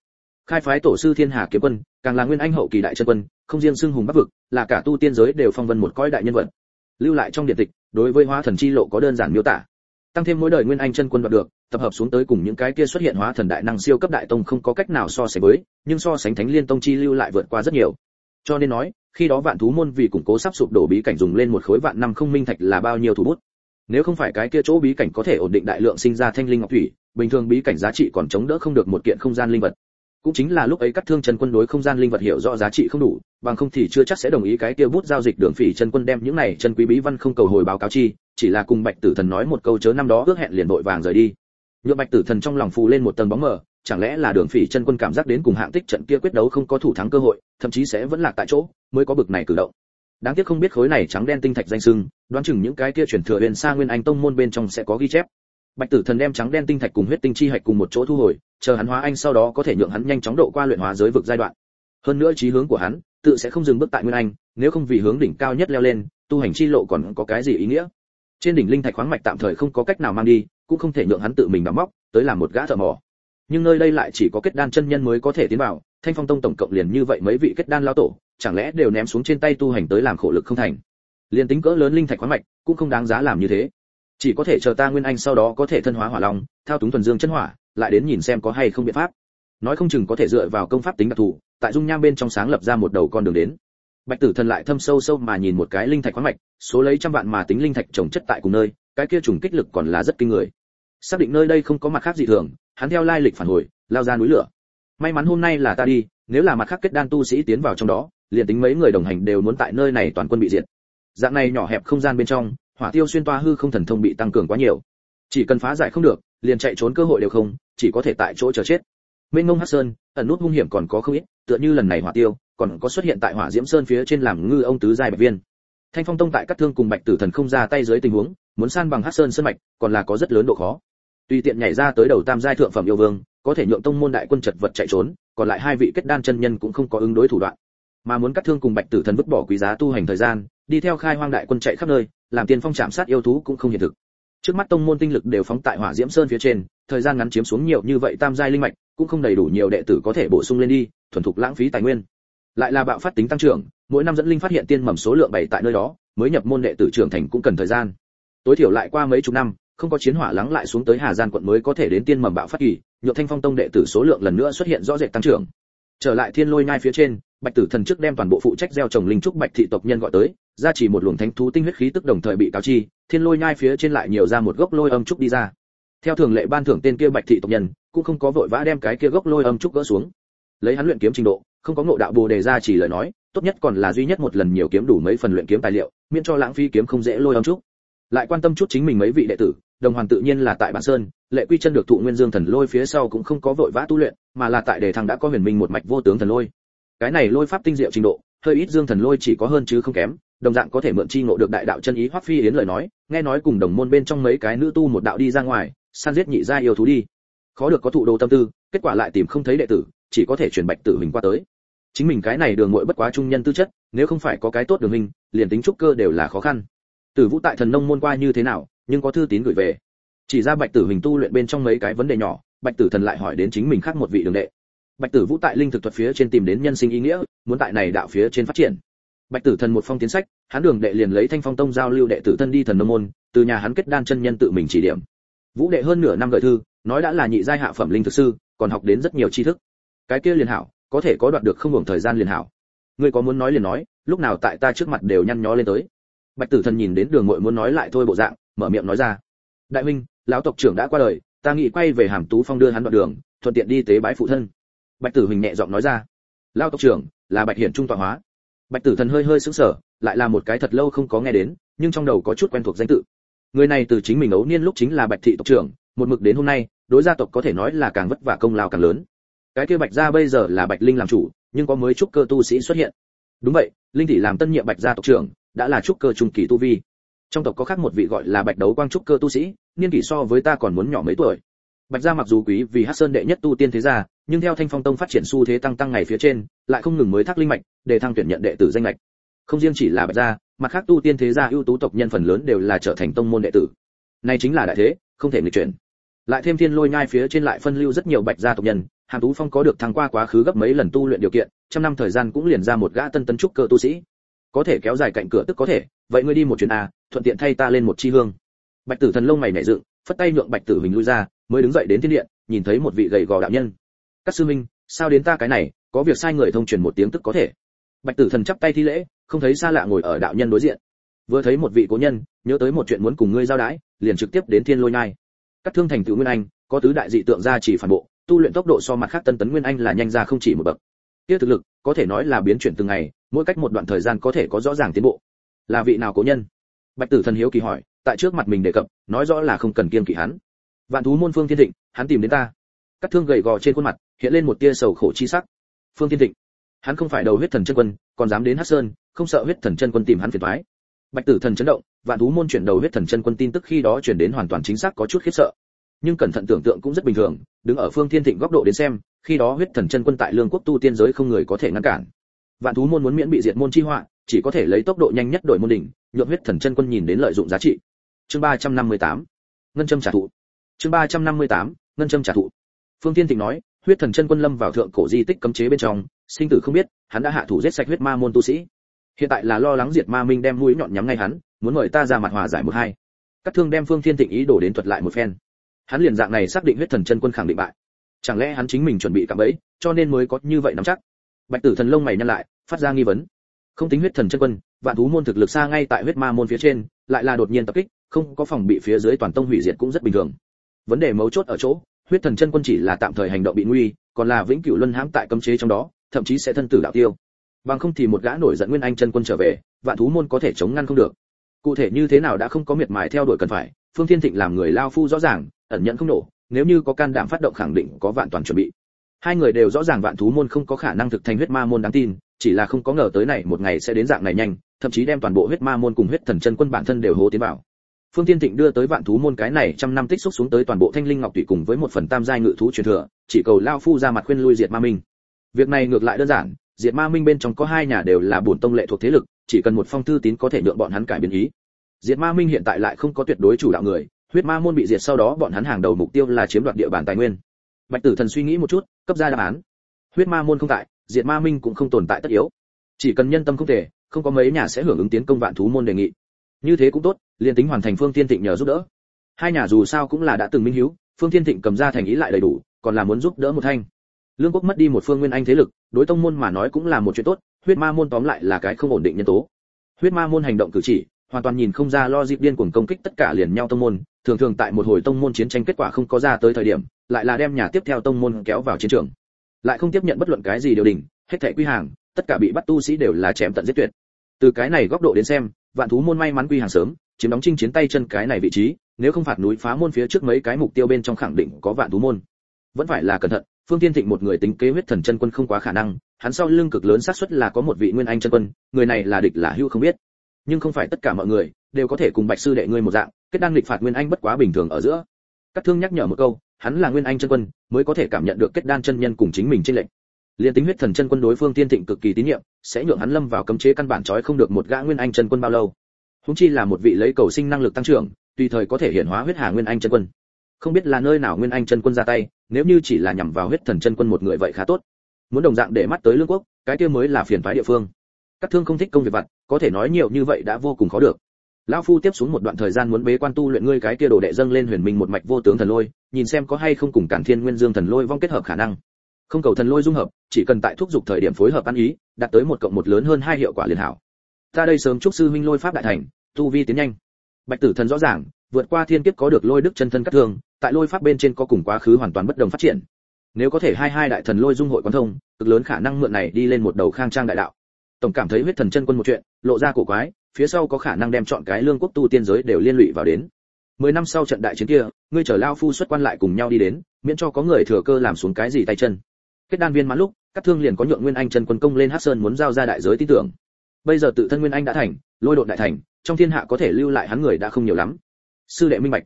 Khai phái tổ sư thiên hà kiếm quân, càng là nguyên anh hậu kỳ đại chân quân, không riêng xưng hùng bắc vực, là cả tu tiên giới đều phong vân một coi đại nhân vật. Lưu lại trong điện tịch, đối với hóa thần chi lộ có đơn giản miêu tả tăng thêm mỗi đời nguyên anh chân quân đoạt được, tập hợp xuống tới cùng những cái kia xuất hiện hóa thần đại năng siêu cấp đại tông không có cách nào so sánh với, nhưng so sánh thánh liên tông chi lưu lại vượt qua rất nhiều. Cho nên nói, khi đó vạn thú môn vì củng cố sắp sụp đổ bí cảnh dùng lên một khối vạn năm không minh thạch là bao nhiêu thủ bút. Nếu không phải cái kia chỗ bí cảnh có thể ổn định đại lượng sinh ra thanh linh ngọc thủy, bình thường bí cảnh giá trị còn chống đỡ không được một kiện không gian linh vật. Cũng chính là lúc ấy cắt thương chân quân đối không gian linh vật hiểu rõ giá trị không đủ, bằng không thì chưa chắc sẽ đồng ý cái kia bút giao dịch đường phỉ chân quân đem những này chân quý bí văn không cầu hồi báo cáo chi chỉ là cùng bạch tử thần nói một câu chớ năm đó ước hẹn liền vội vàng rời đi. Nhựa bạch tử thần trong lòng phù lên một tầng bóng mờ, chẳng lẽ là đường phỉ chân quân cảm giác đến cùng hạng tích trận kia quyết đấu không có thủ thắng cơ hội, thậm chí sẽ vẫn lạc tại chỗ, mới có bực này cử động. Đáng tiếc không biết khối này trắng đen tinh thạch danh sưng, đoán chừng những cái kia chuyển thừa huyền xa nguyên anh tông môn bên trong sẽ có ghi chép. Bạch tử thần đem trắng đen tinh thạch cùng huyết tinh chi hạch cùng một chỗ thu hồi, chờ hắn hóa anh sau đó có thể nhượng hắn nhanh chóng độ qua luyện hóa giới vực giai đoạn. Hơn nữa trí hướng của hắn, tự sẽ không dừng bước tại nguyên anh, nếu không vì hướng đỉnh cao nhất leo lên, tu hành chi lộ còn có cái gì ý nghĩa? Trên đỉnh linh thạch khoáng mạch tạm thời không có cách nào mang đi, cũng không thể nhượng hắn tự mình đắm móc, tới làm một gã thợ mỏ. Nhưng nơi đây lại chỉ có kết đan chân nhân mới có thể tiến vào, thanh phong tông tổng cộng liền như vậy mấy vị kết đan lao tổ, chẳng lẽ đều ném xuống trên tay tu hành tới làm khổ lực không thành? Liền tính cỡ lớn linh thạch khoáng mạch, cũng không đáng giá làm như thế. Chỉ có thể chờ ta nguyên anh sau đó có thể thân hóa hỏa long, thao túng thuần dương chân hỏa, lại đến nhìn xem có hay không biện pháp. Nói không chừng có thể dựa vào công pháp tính đặc thù, tại dung nham bên trong sáng lập ra một đầu con đường đến bạch tử thần lại thâm sâu sâu mà nhìn một cái linh thạch khoáng mạch, số lấy trăm vạn mà tính linh thạch trồng chất tại cùng nơi, cái kia trùng kích lực còn là rất kinh người. Xác định nơi đây không có mặt khác gì thường, hắn theo lai lịch phản hồi, lao ra núi lửa. May mắn hôm nay là ta đi, nếu là mặt khác kết đan tu sĩ tiến vào trong đó, liền tính mấy người đồng hành đều muốn tại nơi này toàn quân bị diệt. Dạng này nhỏ hẹp không gian bên trong, hỏa tiêu xuyên toa hư không thần thông bị tăng cường quá nhiều. Chỉ cần phá giải không được, liền chạy trốn cơ hội đều không, chỉ có thể tại chỗ chờ chết. Mên ngông hắc sơn ẩn nút hung hiểm còn có không ít, tựa như lần này hỏa tiêu, còn có xuất hiện tại hỏa diễm sơn phía trên làm ngư ông tứ giai bạch viên. Thanh phong tông tại các thương cùng bạch tử thần không ra tay dưới tình huống, muốn san bằng hắc sơn sơn mạch, còn là có rất lớn độ khó. Tùy tiện nhảy ra tới đầu tam giai thượng phẩm yêu vương, có thể nhượng tông môn đại quân chật vật chạy trốn, còn lại hai vị kết đan chân nhân cũng không có ứng đối thủ đoạn. Mà muốn cắt thương cùng bạch tử thần vứt bỏ quý giá tu hành thời gian, đi theo khai hoang đại quân chạy khắp nơi, làm tiền phong chạm sát yêu thú cũng không hiện thực. Trước mắt tông môn tinh lực đều phóng tại hỏa diễm sơn phía trên thời gian ngắn chiếm xuống nhiều như vậy tam giai linh mạch, cũng không đầy đủ nhiều đệ tử có thể bổ sung lên đi, thuần thục lãng phí tài nguyên. Lại là bạo phát tính tăng trưởng, mỗi năm dẫn linh phát hiện tiên mầm số lượng bảy tại nơi đó, mới nhập môn đệ tử trưởng thành cũng cần thời gian. Tối thiểu lại qua mấy chục năm, không có chiến hỏa lắng lại xuống tới hà gian quận mới có thể đến tiên mầm bạo phát kỳ nhượng thanh phong tông đệ tử số lượng lần nữa xuất hiện rõ rệt tăng trưởng. Trở lại thiên lôi nhai phía trên, bạch tử thần trước đem toàn bộ phụ trách gieo trồng linh trúc bạch thị tộc nhân gọi tới, ra chỉ một luồng thánh thú tinh huyết khí tức đồng thời bị cáo chi, thiên lôi nhai phía trên lại nhiều ra một gốc lôi âm trúc đi ra theo thường lệ ban thưởng tên kia bạch thị tộc nhân, cũng không có vội vã đem cái kia gốc lôi âm trúc gỡ xuống. Lấy hắn luyện kiếm trình độ, không có ngộ đạo bồ đề ra chỉ lời nói, tốt nhất còn là duy nhất một lần nhiều kiếm đủ mấy phần luyện kiếm tài liệu, miễn cho lãng phí kiếm không dễ lôi âm trúc. Lại quan tâm chút chính mình mấy vị đệ tử, đồng hoàn tự nhiên là tại bản sơn, lệ quy chân được thụ nguyên dương thần lôi phía sau cũng không có vội vã tu luyện, mà là tại đề thằng đã có huyền minh một mạch vô tướng thần lôi. Cái này lôi pháp tinh diệu trình độ, hơi ít dương thần lôi chỉ có hơn chứ không kém, đồng dạng có thể mượn chi ngộ được đại đạo chân ý hoắc phi yến lời nói, nghe nói cùng đồng môn bên trong mấy cái nữ tu một đạo đi ra ngoài săn giết nhị gia yêu thú đi. Khó được có thụ đồ tâm tư, kết quả lại tìm không thấy đệ tử, chỉ có thể chuyển bạch tử hình qua tới. Chính mình cái này đường muội bất quá trung nhân tư chất, nếu không phải có cái tốt đường hình liền tính trúc cơ đều là khó khăn. Tử vũ tại thần nông môn qua như thế nào, nhưng có thư tín gửi về. Chỉ ra bạch tử hình tu luyện bên trong mấy cái vấn đề nhỏ, bạch tử thần lại hỏi đến chính mình khác một vị đường đệ. Bạch tử vũ tại linh thực thuật phía trên tìm đến nhân sinh ý nghĩa, muốn tại này đạo phía trên phát triển. Bạch tử thần một phong tiến sách, hắn đường đệ liền lấy thanh phong tông giao lưu đệ tử thân đi thần nông môn, từ nhà hắn kết đan chân nhân tự mình chỉ điểm vũ đệ hơn nửa năm gửi thư, nói đã là nhị giai hạ phẩm linh thực sư, còn học đến rất nhiều tri thức. Cái kia liền hảo, có thể có đoạt được không hưởng thời gian liền hảo. Ngươi có muốn nói liền nói, lúc nào tại ta trước mặt đều nhăn nhó lên tới. Bạch tử thần nhìn đến đường muội muốn nói lại thôi bộ dạng, mở miệng nói ra. Đại huynh, lão tộc trưởng đã qua đời, ta nghĩ quay về hàm tú phong đưa hắn đoạn đường, thuận tiện đi tế bái phụ thân. Bạch tử huỳnh nhẹ giọng nói ra. Lão tộc trưởng, là bạch hiển trung tọa hóa. Bạch tử thần hơi hơi sững sờ, lại là một cái thật lâu không có nghe đến, nhưng trong đầu có chút quen thuộc danh tự người này từ chính mình ấu niên lúc chính là bạch thị tộc trưởng, một mực đến hôm nay, đối gia tộc có thể nói là càng vất vả công lao càng lớn. Cái kia bạch gia bây giờ là bạch linh làm chủ, nhưng có mới trúc cơ tu sĩ xuất hiện. Đúng vậy, linh tỷ làm tân nhiệm bạch gia tộc trưởng, đã là trúc cơ trung kỳ tu vi. Trong tộc có khác một vị gọi là bạch đấu quang trúc cơ tu sĩ, niên kỷ so với ta còn muốn nhỏ mấy tuổi. Bạch gia mặc dù quý vì hắc sơn đệ nhất tu tiên thế gia, nhưng theo thanh phong tông phát triển xu thế tăng tăng ngày phía trên, lại không ngừng mới thác linh mạch, để thăng tuyển nhận đệ tử danh lệch không riêng chỉ là bạch gia mặt khác tu tiên thế gia ưu tú tộc nhân phần lớn đều là trở thành tông môn đệ tử. Này chính là đại thế, không thể nghịch chuyển. Lại thêm thiên lôi nhai phía trên lại phân lưu rất nhiều bạch gia tộc nhân hàm tú phong có được thăng qua quá khứ gấp mấy lần tu luyện điều kiện, trăm năm thời gian cũng liền ra một gã tân tân trúc cơ tu sĩ. Có thể kéo dài cạnh cửa tức có thể, vậy ngươi đi một chuyến a, thuận tiện thay ta lên một chi hương. Bạch tử thần lông mày nảy dựng, phất tay nhượng bạch tử hình lui ra, mới đứng dậy đến thiên điện, nhìn thấy một vị gầy gò đạo nhân. Các sư minh, sao đến ta cái này, có việc sai người thông truyền một tiếng tức có thể. Bạch tử thần chắp tay thi lễ không thấy xa lạ ngồi ở đạo nhân đối diện. Vừa thấy một vị cố nhân, nhớ tới một chuyện muốn cùng ngươi giao đái, liền trực tiếp đến thiên lôi nhai. Các thương thành tựu nguyên anh, có tứ đại dị tượng ra chỉ phản bộ, tu luyện tốc độ so mặt khác tân tấn nguyên anh là nhanh ra không chỉ một bậc. Kia thực lực, có thể nói là biến chuyển từng ngày, mỗi cách một đoạn thời gian có thể có rõ ràng tiến bộ. Là vị nào cố nhân? Bạch tử thần hiếu kỳ hỏi, tại trước mặt mình đề cập, nói rõ là không cần kiên kỵ hắn. Vạn thú môn phương thiên thịnh, hắn tìm đến ta. Các thương gầy gò trên khuôn mặt, hiện lên một tia sầu khổ chi sắc. Phương thiên thịnh, hắn không phải đầu huyết thần chân quân, còn dám đến hắc sơn không sợ huyết thần chân quân tìm hắn phiền toái bạch tử thần chấn động, vạn thú môn chuyển đầu huyết thần chân quân tin tức khi đó truyền đến hoàn toàn chính xác có chút khiếp sợ. Nhưng cẩn thận tưởng tượng cũng rất bình thường, đứng ở phương thiên thịnh góc độ đến xem, khi đó huyết thần chân quân tại lương quốc tu tiên giới không người có thể ngăn cản. Vạn thú môn muốn miễn bị diệt môn chi họa, chỉ có thể lấy tốc độ nhanh nhất đổi môn đỉnh, nhượng huyết thần chân quân nhìn đến lợi dụng giá trị. Chương ba trăm năm mươi tám, ngân châm trả thụ chương ba trăm năm mươi tám, ngân châm trả thụ phương thiên thịnh nói, huyết thần chân quân lâm vào thượng cổ di tích cấm chế bên trong, sinh tử không biết, hắn đã hạ thủ giết sạch huyết ma môn tu sĩ hiện tại là lo lắng diệt ma minh đem mũi nhọn nhắm ngay hắn, muốn mời ta ra mặt hòa giải một hai. Các thương đem phương thiên thịnh ý đổ đến thuật lại một phen. Hắn liền dạng này xác định huyết thần chân quân khẳng định bại. Chẳng lẽ hắn chính mình chuẩn bị cạm bẫy, cho nên mới có như vậy nắm chắc? Bạch tử thần lông mày nhăn lại, phát ra nghi vấn. Không tính huyết thần chân quân, vạn thú môn thực lực xa ngay tại huyết ma môn phía trên, lại là đột nhiên tập kích, không có phòng bị phía dưới toàn tông hủy diệt cũng rất bình thường. Vấn đề mấu chốt ở chỗ, huyết thần chân quân chỉ là tạm thời hành động bị nguy, còn là vĩnh cửu luân hãm tại cấm chế trong đó, thậm chí sẽ thân tử đạo tiêu bằng không thì một gã nổi giận nguyên anh chân quân trở về, vạn thú môn có thể chống ngăn không được. Cụ thể như thế nào đã không có miệt mài theo đuổi cần phải, phương thiên thịnh làm người lao phu rõ ràng, ẩn nhận không nổ, nếu như có can đảm phát động khẳng định có vạn toàn chuẩn bị. Hai người đều rõ ràng vạn thú môn không có khả năng thực thành huyết ma môn đáng tin, chỉ là không có ngờ tới này một ngày sẽ đến dạng này nhanh, thậm chí đem toàn bộ huyết ma môn cùng huyết thần chân quân bản thân đều hố tiến vào. Phương tiên thịnh đưa tới vạn thú môn cái này trăm năm tích xúc xuống tới toàn bộ thanh linh ngọc tụy cùng với một phần tam giai ngự thú truyền thừa, chỉ cầu lao phu ra mặt khuyên lui diệt ma minh. Việc này ngược lại đơn giản diệt ma minh bên trong có hai nhà đều là bổn tông lệ thuộc thế lực, chỉ cần một phong thư tín có thể nhượng bọn hắn cải biến ý. Diệt ma minh hiện tại lại không có tuyệt đối chủ đạo người, huyết ma môn bị diệt sau đó bọn hắn hàng đầu mục tiêu là chiếm đoạt địa bàn tài nguyên. Bạch tử thần suy nghĩ một chút, cấp ra đáp án. Huyết ma môn không tại, diệt ma minh cũng không tồn tại tất yếu. Chỉ cần nhân tâm không thể không có mấy nhà sẽ hưởng ứng tiến công vạn thú môn đề nghị. Như thế cũng tốt liên tính hoàn thành phương thiên thịnh nhờ giúp đỡ. Hai nhà dù sao cũng là đã từng minh hiếu, phương thiên thịnh cầm ra thành ý lại đầy đủ, còn là muốn giúp đỡ một thanh lương quốc mất đi một phương nguyên anh thế lực, đối tông môn mà nói cũng là một chuyện tốt, huyết ma môn tóm lại là cái không ổn định nhân tố. Huyết ma môn hành động cử chỉ, hoàn toàn nhìn không ra lo dịp điên cuồng công kích tất cả liền nhau tông môn, thường thường tại một hồi tông môn chiến tranh kết quả không có ra tới thời điểm, lại là đem nhà tiếp theo tông môn kéo vào chiến trường. Lại không tiếp nhận bất luận cái gì điều đình, hết thảy quy hàng, tất cả bị bắt tu sĩ đều là chém tận giết tuyệt. Từ cái này góc độ đến xem, vạn thú môn may mắn quy hàng sớm, chiếm đóng chinh chiến tay chân cái này vị trí, nếu không phạt núi phá môn phía trước mấy cái mục tiêu bên trong khẳng định có vạn thú môn. Vẫn phải là cẩn thận phương tiên thịnh một người tính kế huyết thần chân quân không quá khả năng, hắn sau lưng cực lớn xác suất là có một vị nguyên anh chân quân, người này là địch là hưu không biết. Nhưng không phải tất cả mọi người đều có thể cùng bạch sư đệ ngươi một dạng, kết đan địch phạt nguyên anh bất quá bình thường ở giữa. Các thương nhắc nhở một câu, hắn là nguyên anh chân quân mới có thể cảm nhận được kết đan chân nhân cùng chính mình trên lệnh liên tính huyết thần chân quân đối phương tiên thịnh cực kỳ tín nhiệm, sẽ nhượng hắn lâm vào cấm chế căn bản trói không được một gã nguyên anh chân quân bao lâu. Húng chi là một vị lấy cầu sinh năng lực tăng trưởng, tùy thời có thể hiện hóa huyết hà nguyên anh chân quân. Không biết là nơi nào nguyên anh chân quân ra tay nếu như chỉ là nhằm vào huyết thần chân quân một người vậy khá tốt. Muốn đồng dạng để mắt tới lương quốc, cái kia mới là phiền phái địa phương. Các thương không thích công việc vặt, có thể nói nhiều như vậy đã vô cùng khó được. Lão phu tiếp xuống một đoạn thời gian muốn bế quan tu luyện ngươi cái kia đồ đệ dâng lên huyền minh một mạch vô tướng thần lôi, nhìn xem có hay không cùng cản thiên nguyên dương thần lôi vong kết hợp khả năng. Không cầu thần lôi dung hợp, chỉ cần tại thúc giục thời điểm phối hợp ăn ý, đạt tới một cộng một lớn hơn hai hiệu quả liền hảo. Ta đây sớm chúc sư huynh lôi pháp đại thành, tu vi tiến nhanh. Bạch tử thần rõ ràng vượt qua thiên kiếp có được lôi đức chân thân cắt thương, tại lôi pháp bên trên có cùng quá khứ hoàn toàn bất đồng phát triển. Nếu có thể hai hai đại thần lôi dung hội quan thông, cực lớn khả năng mượn này đi lên một đầu khang trang đại đạo. Tổng cảm thấy huyết thần chân quân một chuyện, lộ ra cổ quái, phía sau có khả năng đem chọn cái lương quốc tu tiên giới đều liên lụy vào đến. Mười năm sau trận đại chiến kia, ngươi trở lao phu xuất quan lại cùng nhau đi đến, miễn cho có người thừa cơ làm xuống cái gì tay chân. Kết đan viên mãn lúc, các thương liền có nhượng nguyên anh chân quân công lên hát sơn muốn giao ra đại giới tin tưởng. Bây giờ tự thân nguyên anh đã thành, lôi độn đại thành, trong thiên hạ có thể lưu lại hắn người đã không nhiều lắm sư đệ minh bạch.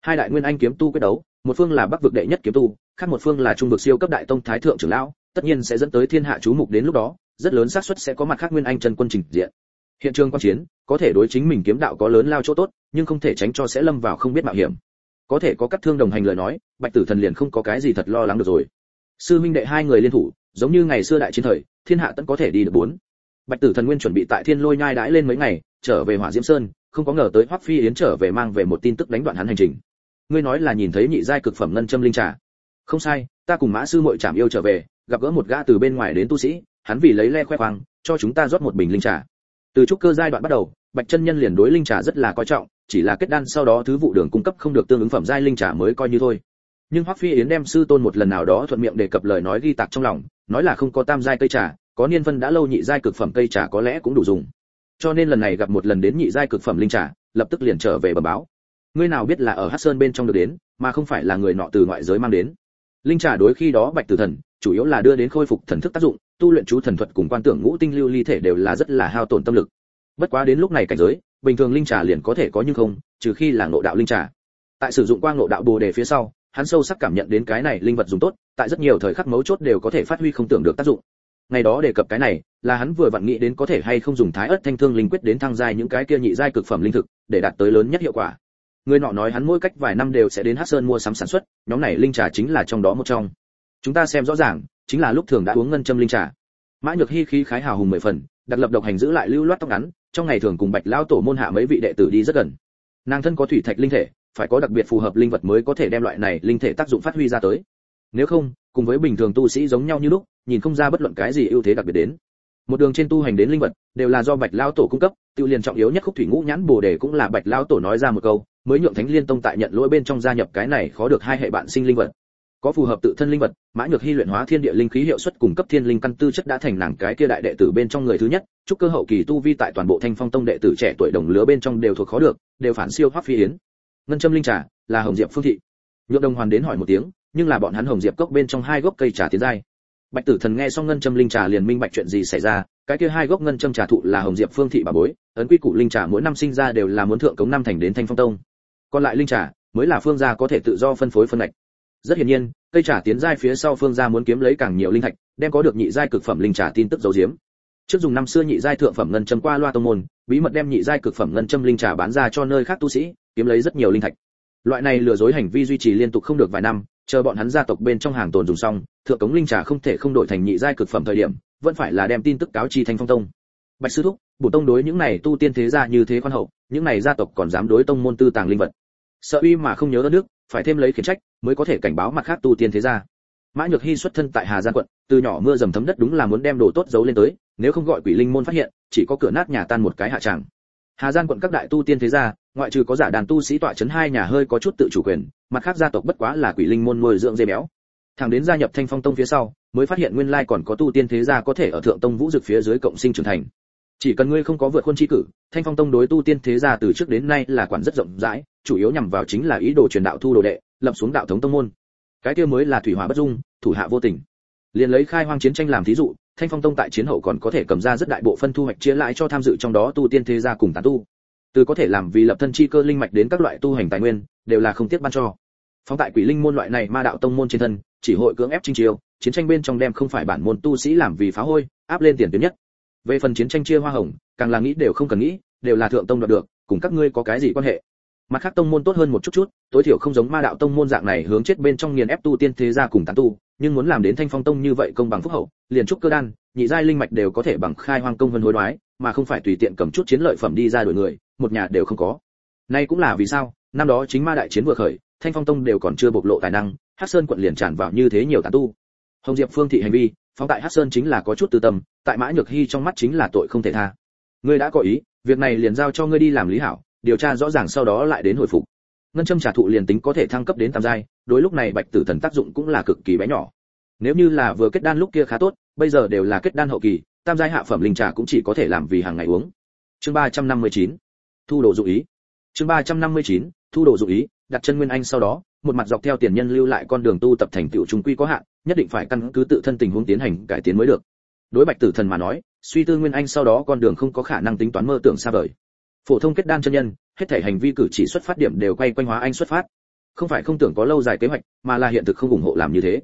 Hai đại nguyên anh kiếm tu quyết đấu, một phương là bắc vực đệ nhất kiếm tu, khác một phương là trung vực siêu cấp đại tông thái thượng trưởng lão, tất nhiên sẽ dẫn tới thiên hạ chú mục đến lúc đó, rất lớn xác suất sẽ có mặt khác nguyên anh chân quân trình diện. Hiện trường quan chiến, có thể đối chính mình kiếm đạo có lớn lao chỗ tốt, nhưng không thể tránh cho sẽ lâm vào không biết mạo hiểm. Có thể có cắt thương đồng hành lời nói, bạch tử thần liền không có cái gì thật lo lắng được rồi. Sư minh đệ hai người liên thủ, giống như ngày xưa đại chiến thời, thiên hạ tẫn có thể đi được bốn. Bạch tử thần nguyên chuẩn bị tại thiên lôi nhai đãi lên mấy ngày trở về hỏa diễm sơn, không có ngờ tới hoắc phi yến trở về mang về một tin tức đánh đoạn hắn hành trình. Ngươi nói là nhìn thấy nhị giai cực phẩm ngân châm linh trà. Không sai, ta cùng mã sư muội chạm yêu trở về, gặp gỡ một gã từ bên ngoài đến tu sĩ, hắn vì lấy le khoe khoang, cho chúng ta rót một bình linh trà. Từ trúc cơ giai đoạn bắt đầu, bạch chân nhân liền đối linh trà rất là coi trọng, chỉ là kết đan sau đó thứ vụ đường cung cấp không được tương ứng phẩm giai linh trà mới coi như thôi. Nhưng hoắc phi yến đem sư tôn một lần nào đó thuận miệng đề cập lời nói ghi tạc trong lòng, nói là không có tam giai cây trà, có niên phân đã lâu nhị giai cực phẩm cây trà có lẽ cũng đủ dùng cho nên lần này gặp một lần đến nhị giai cực phẩm linh trà, lập tức liền trở về bẩm báo. Ngươi nào biết là ở hắc sơn bên trong được đến, mà không phải là người nọ từ ngoại giới mang đến. Linh trà đối khi đó bạch tử thần, chủ yếu là đưa đến khôi phục thần thức tác dụng, tu luyện chú thần thuật cùng quan tưởng ngũ tinh lưu ly thể đều là rất là hao tổn tâm lực. Bất quá đến lúc này cảnh giới, bình thường linh trà liền có thể có nhưng không, trừ khi là ngộ đạo linh trà. Tại sử dụng qua ngộ đạo bồ đề phía sau, hắn sâu sắc cảm nhận đến cái này linh vật dùng tốt, tại rất nhiều thời khắc mấu chốt đều có thể phát huy không tưởng được tác dụng. Ngày đó đề cập cái này là hắn vừa vặn nghĩ đến có thể hay không dùng thái ớt thanh thương linh quyết đến thăng giai những cái kia nhị giai cực phẩm linh thực, để đạt tới lớn nhất hiệu quả. Người nọ nói hắn mỗi cách vài năm đều sẽ đến hắc sơn mua sắm sản xuất, nhóm này linh trà chính là trong đó một trong. Chúng ta xem rõ ràng, chính là lúc thường đã uống ngân châm linh trà. Mã nhược hy khí khái hào hùng mười phần, đặc lập độc hành giữ lại lưu loát tóc ngắn, trong ngày thường cùng bạch lao tổ môn hạ mấy vị đệ tử đi rất gần. Nàng thân có thủy thạch linh thể, phải có đặc biệt phù hợp linh vật mới có thể đem loại này linh thể tác dụng phát huy ra tới. Nếu không, cùng với bình thường tu sĩ giống nhau như lúc, nhìn không ra bất luận cái gì ưu thế đặc biệt đến một đường trên tu hành đến linh vật, đều là do bạch lao tổ cung cấp tiêu liền trọng yếu nhất khúc thủy ngũ nhãn bồ đề cũng là bạch lao tổ nói ra một câu, mới nhượng thánh liên tông tại nhận lỗi bên trong gia nhập cái này khó được hai hệ bạn sinh linh vật. Có phù hợp tự thân linh vật, mã nhược hy luyện hóa thiên địa linh khí hiệu suất cung cấp thiên linh căn tư chất đã thành nàng cái kia đại đệ tử bên trong người thứ nhất, chúc cơ hậu kỳ tu vi tại toàn bộ thanh phong tông đệ tử trẻ tuổi đồng lứa bên trong đều thuộc khó được, đều phản siêu hoắc phi yến. Ngân châm linh trà, là hồng diệp phương thị. Nhượng đồng hoàn đến hỏi một tiếng, nhưng là bọn hắn hồng diệp cốc bên trong hai gốc cây trà tiến giai bạch tử thần nghe xong ngân châm linh trà liền minh bạch chuyện gì xảy ra, cái kia hai gốc ngân châm trà thụ là hồng diệp phương thị bà bối, ấn quy củ linh trà mỗi năm sinh ra đều là muốn thượng cống năm thành đến thanh phong tông. Còn lại linh trà mới là phương gia có thể tự do phân phối phân ngạch. Rất hiển nhiên, cây trà tiến giai phía sau phương gia muốn kiếm lấy càng nhiều linh thạch, đem có được nhị giai cực phẩm linh trà tin tức giấu giếm. Trước dùng năm xưa nhị giai thượng phẩm ngân châm qua loa tông môn, bí mật đem nhị giai cực phẩm ngân châm linh trà bán ra cho nơi khác tu sĩ, kiếm lấy rất nhiều linh thạch. Loại này lừa dối hành vi duy trì liên tục không được vài năm chờ bọn hắn gia tộc bên trong hàng tồn dùng xong, thượng cống linh trà không thể không đổi thành nhị giai cực phẩm thời điểm, vẫn phải là đem tin tức cáo chi thanh phong tông. Bạch sư thúc, bổ tông đối những này tu tiên thế gia như thế quan hậu, những này gia tộc còn dám đối tông môn tư tàng linh vật. Sợ uy mà không nhớ đất nước, phải thêm lấy khiển trách, mới có thể cảnh báo mặt khác tu tiên thế gia. Mã nhược hy xuất thân tại hà giang quận, từ nhỏ mưa dầm thấm đất đúng là muốn đem đồ tốt giấu lên tới, nếu không gọi quỷ linh môn phát hiện, chỉ có cửa nát nhà tan một cái hạ trạng. hà giang quận các đại tu tiên thế gia ngoại trừ có giả đàn tu sĩ tọa chấn hai nhà hơi có chút tự chủ quyền, mặt khác gia tộc bất quá là quỷ linh môn nuôi dưỡng dê béo. Thằng đến gia nhập thanh phong tông phía sau, mới phát hiện nguyên lai còn có tu tiên thế gia có thể ở thượng tông vũ dực phía dưới cộng sinh trưởng thành. Chỉ cần ngươi không có vượt khuôn chi cử, thanh phong tông đối tu tiên thế gia từ trước đến nay là quản rất rộng rãi, chủ yếu nhằm vào chính là ý đồ truyền đạo thu đồ đệ, lập xuống đạo thống tông môn. Cái kia mới là thủy hỏa bất dung, thủ hạ vô tình. Liền lấy khai hoang chiến tranh làm thí dụ, thanh phong tông tại chiến hậu còn có thể cầm ra rất đại bộ phân thu hoạch chia lại cho tham dự trong đó tu tiên thế gia cùng tán tu từ có thể làm vì lập thân chi cơ linh mạch đến các loại tu hành tài nguyên, đều là không tiếc ban cho. Phóng tại quỷ linh môn loại này ma đạo tông môn trên thân, chỉ hội cưỡng ép chinh chiêu, chiến tranh bên trong đem không phải bản môn tu sĩ làm vì phá hôi, áp lên tiền tuyến nhất. Về phần chiến tranh chia hoa hồng, càng là nghĩ đều không cần nghĩ, đều là thượng tông đoạt được, cùng các ngươi có cái gì quan hệ? Mặt khác tông môn tốt hơn một chút chút, tối thiểu không giống ma đạo tông môn dạng này hướng chết bên trong nghiền ép tu tiên thế gia cùng tán tu, nhưng muốn làm đến thanh phong tông như vậy công bằng phúc hậu, liền trúc cơ đan, nhị giai linh mạch đều có thể bằng khai hoang công vân hối đoái, mà không phải tùy tiện cầm chút chiến lợi phẩm đi ra đổi người một nhà đều không có. Nay cũng là vì sao, năm đó chính ma đại chiến vừa khởi, thanh phong tông đều còn chưa bộc lộ tài năng, hắc sơn quận liền tràn vào như thế nhiều tán tu. Hồng diệp phương thị hành vi, phóng tại hắc sơn chính là có chút tư tâm, tại mã nhược hy trong mắt chính là tội không thể tha. Ngươi đã có ý, việc này liền giao cho ngươi đi làm lý hảo, điều tra rõ ràng sau đó lại đến hồi phục. Ngân châm trả thụ liền tính có thể thăng cấp đến tam giai, đối lúc này bạch tử thần tác dụng cũng là cực kỳ bé nhỏ. Nếu như là vừa kết đan lúc kia khá tốt, bây giờ đều là kết đan hậu kỳ, tam giai hạ phẩm linh trà cũng chỉ có thể làm vì hàng ngày uống. Chương 359 thu đồ dụ ý. Chương 359 thu đồ dụ ý, đặt chân nguyên anh sau đó, một mặt dọc theo tiền nhân lưu lại con đường tu tập thành tựu trung quy có hạn, nhất định phải căn cứ tự thân tình huống tiến hành cải tiến mới được. Đối bạch tử thần mà nói, suy tư nguyên anh sau đó con đường không có khả năng tính toán mơ tưởng xa vời. Phổ thông kết đan chân nhân, hết thể hành vi cử chỉ xuất phát điểm đều quay quanh hóa anh xuất phát. Không phải không tưởng có lâu dài kế hoạch, mà là hiện thực không ủng hộ làm như thế.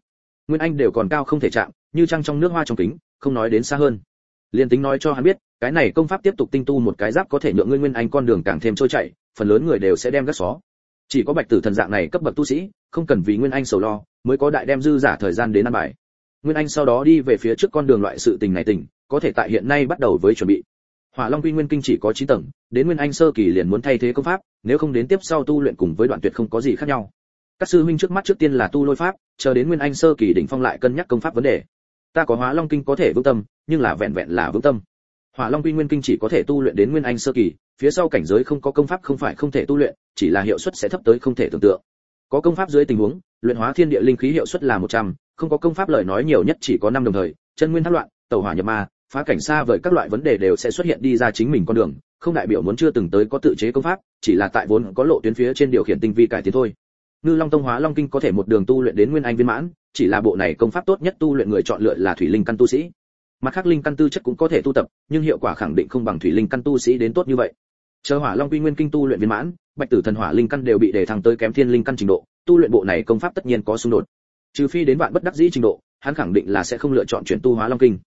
Nguyên anh đều còn cao không thể chạm, như trăng trong nước hoa trong kính, không nói đến xa hơn. Liên tính nói cho hắn biết cái này công pháp tiếp tục tinh tu một cái giáp có thể nhượng ngươi nguyên anh con đường càng thêm trôi chảy, phần lớn người đều sẽ đem gác xó. Chỉ có bạch tử thần dạng này cấp bậc tu sĩ, không cần vì nguyên anh sầu lo, mới có đại đem dư giả thời gian đến ăn bài. Nguyên anh sau đó đi về phía trước con đường loại sự tình này tình có thể tại hiện nay bắt đầu với chuẩn bị. Hỏa long quy nguyên kinh chỉ có 9 tầng, đến nguyên anh sơ kỳ liền muốn thay thế công pháp, nếu không đến tiếp sau tu luyện cùng với đoạn tuyệt không có gì khác nhau. Các sư huynh trước mắt trước tiên là tu lôi pháp, chờ đến nguyên anh sơ kỳ đỉnh phong lại cân nhắc công pháp vấn đề. Ta có hóa long kinh có thể vững tâm, nhưng là vẹn vẹn là vững tâm hỏa long quy nguyên kinh chỉ có thể tu luyện đến nguyên anh sơ kỳ phía sau cảnh giới không có công pháp không phải không thể tu luyện chỉ là hiệu suất sẽ thấp tới không thể tưởng tượng. Có công pháp dưới tình huống luyện hóa thiên địa linh khí hiệu suất là 100, không có công pháp lời nói nhiều nhất chỉ có năm đồng thời chân nguyên thất loạn tẩu hỏa nhập ma phá cảnh xa vời các loại vấn đề đều sẽ xuất hiện đi ra chính mình con đường không đại biểu muốn chưa từng tới có tự chế công pháp chỉ là tại vốn có lộ tuyến phía trên điều khiển tinh vi cải tiến thôi. Ngư long tông hóa long kinh có thể một đường tu luyện đến nguyên anh viên mãn chỉ là bộ này công pháp tốt nhất tu luyện người chọn lựa là thủy linh căn tu sĩ mặt khác linh căn tư chất cũng có thể tu tập, nhưng hiệu quả khẳng định không bằng thủy linh căn tu sĩ đến tốt như vậy. Chờ hỏa long quy nguyên kinh tu luyện viên mãn, bạch tử thần hỏa linh căn đều bị đề thăng tới kém thiên linh căn trình độ, tu luyện bộ này công pháp tất nhiên có xung đột. Trừ phi đến bạn bất đắc dĩ trình độ, hắn khẳng định là sẽ không lựa chọn chuyển tu hóa long kinh.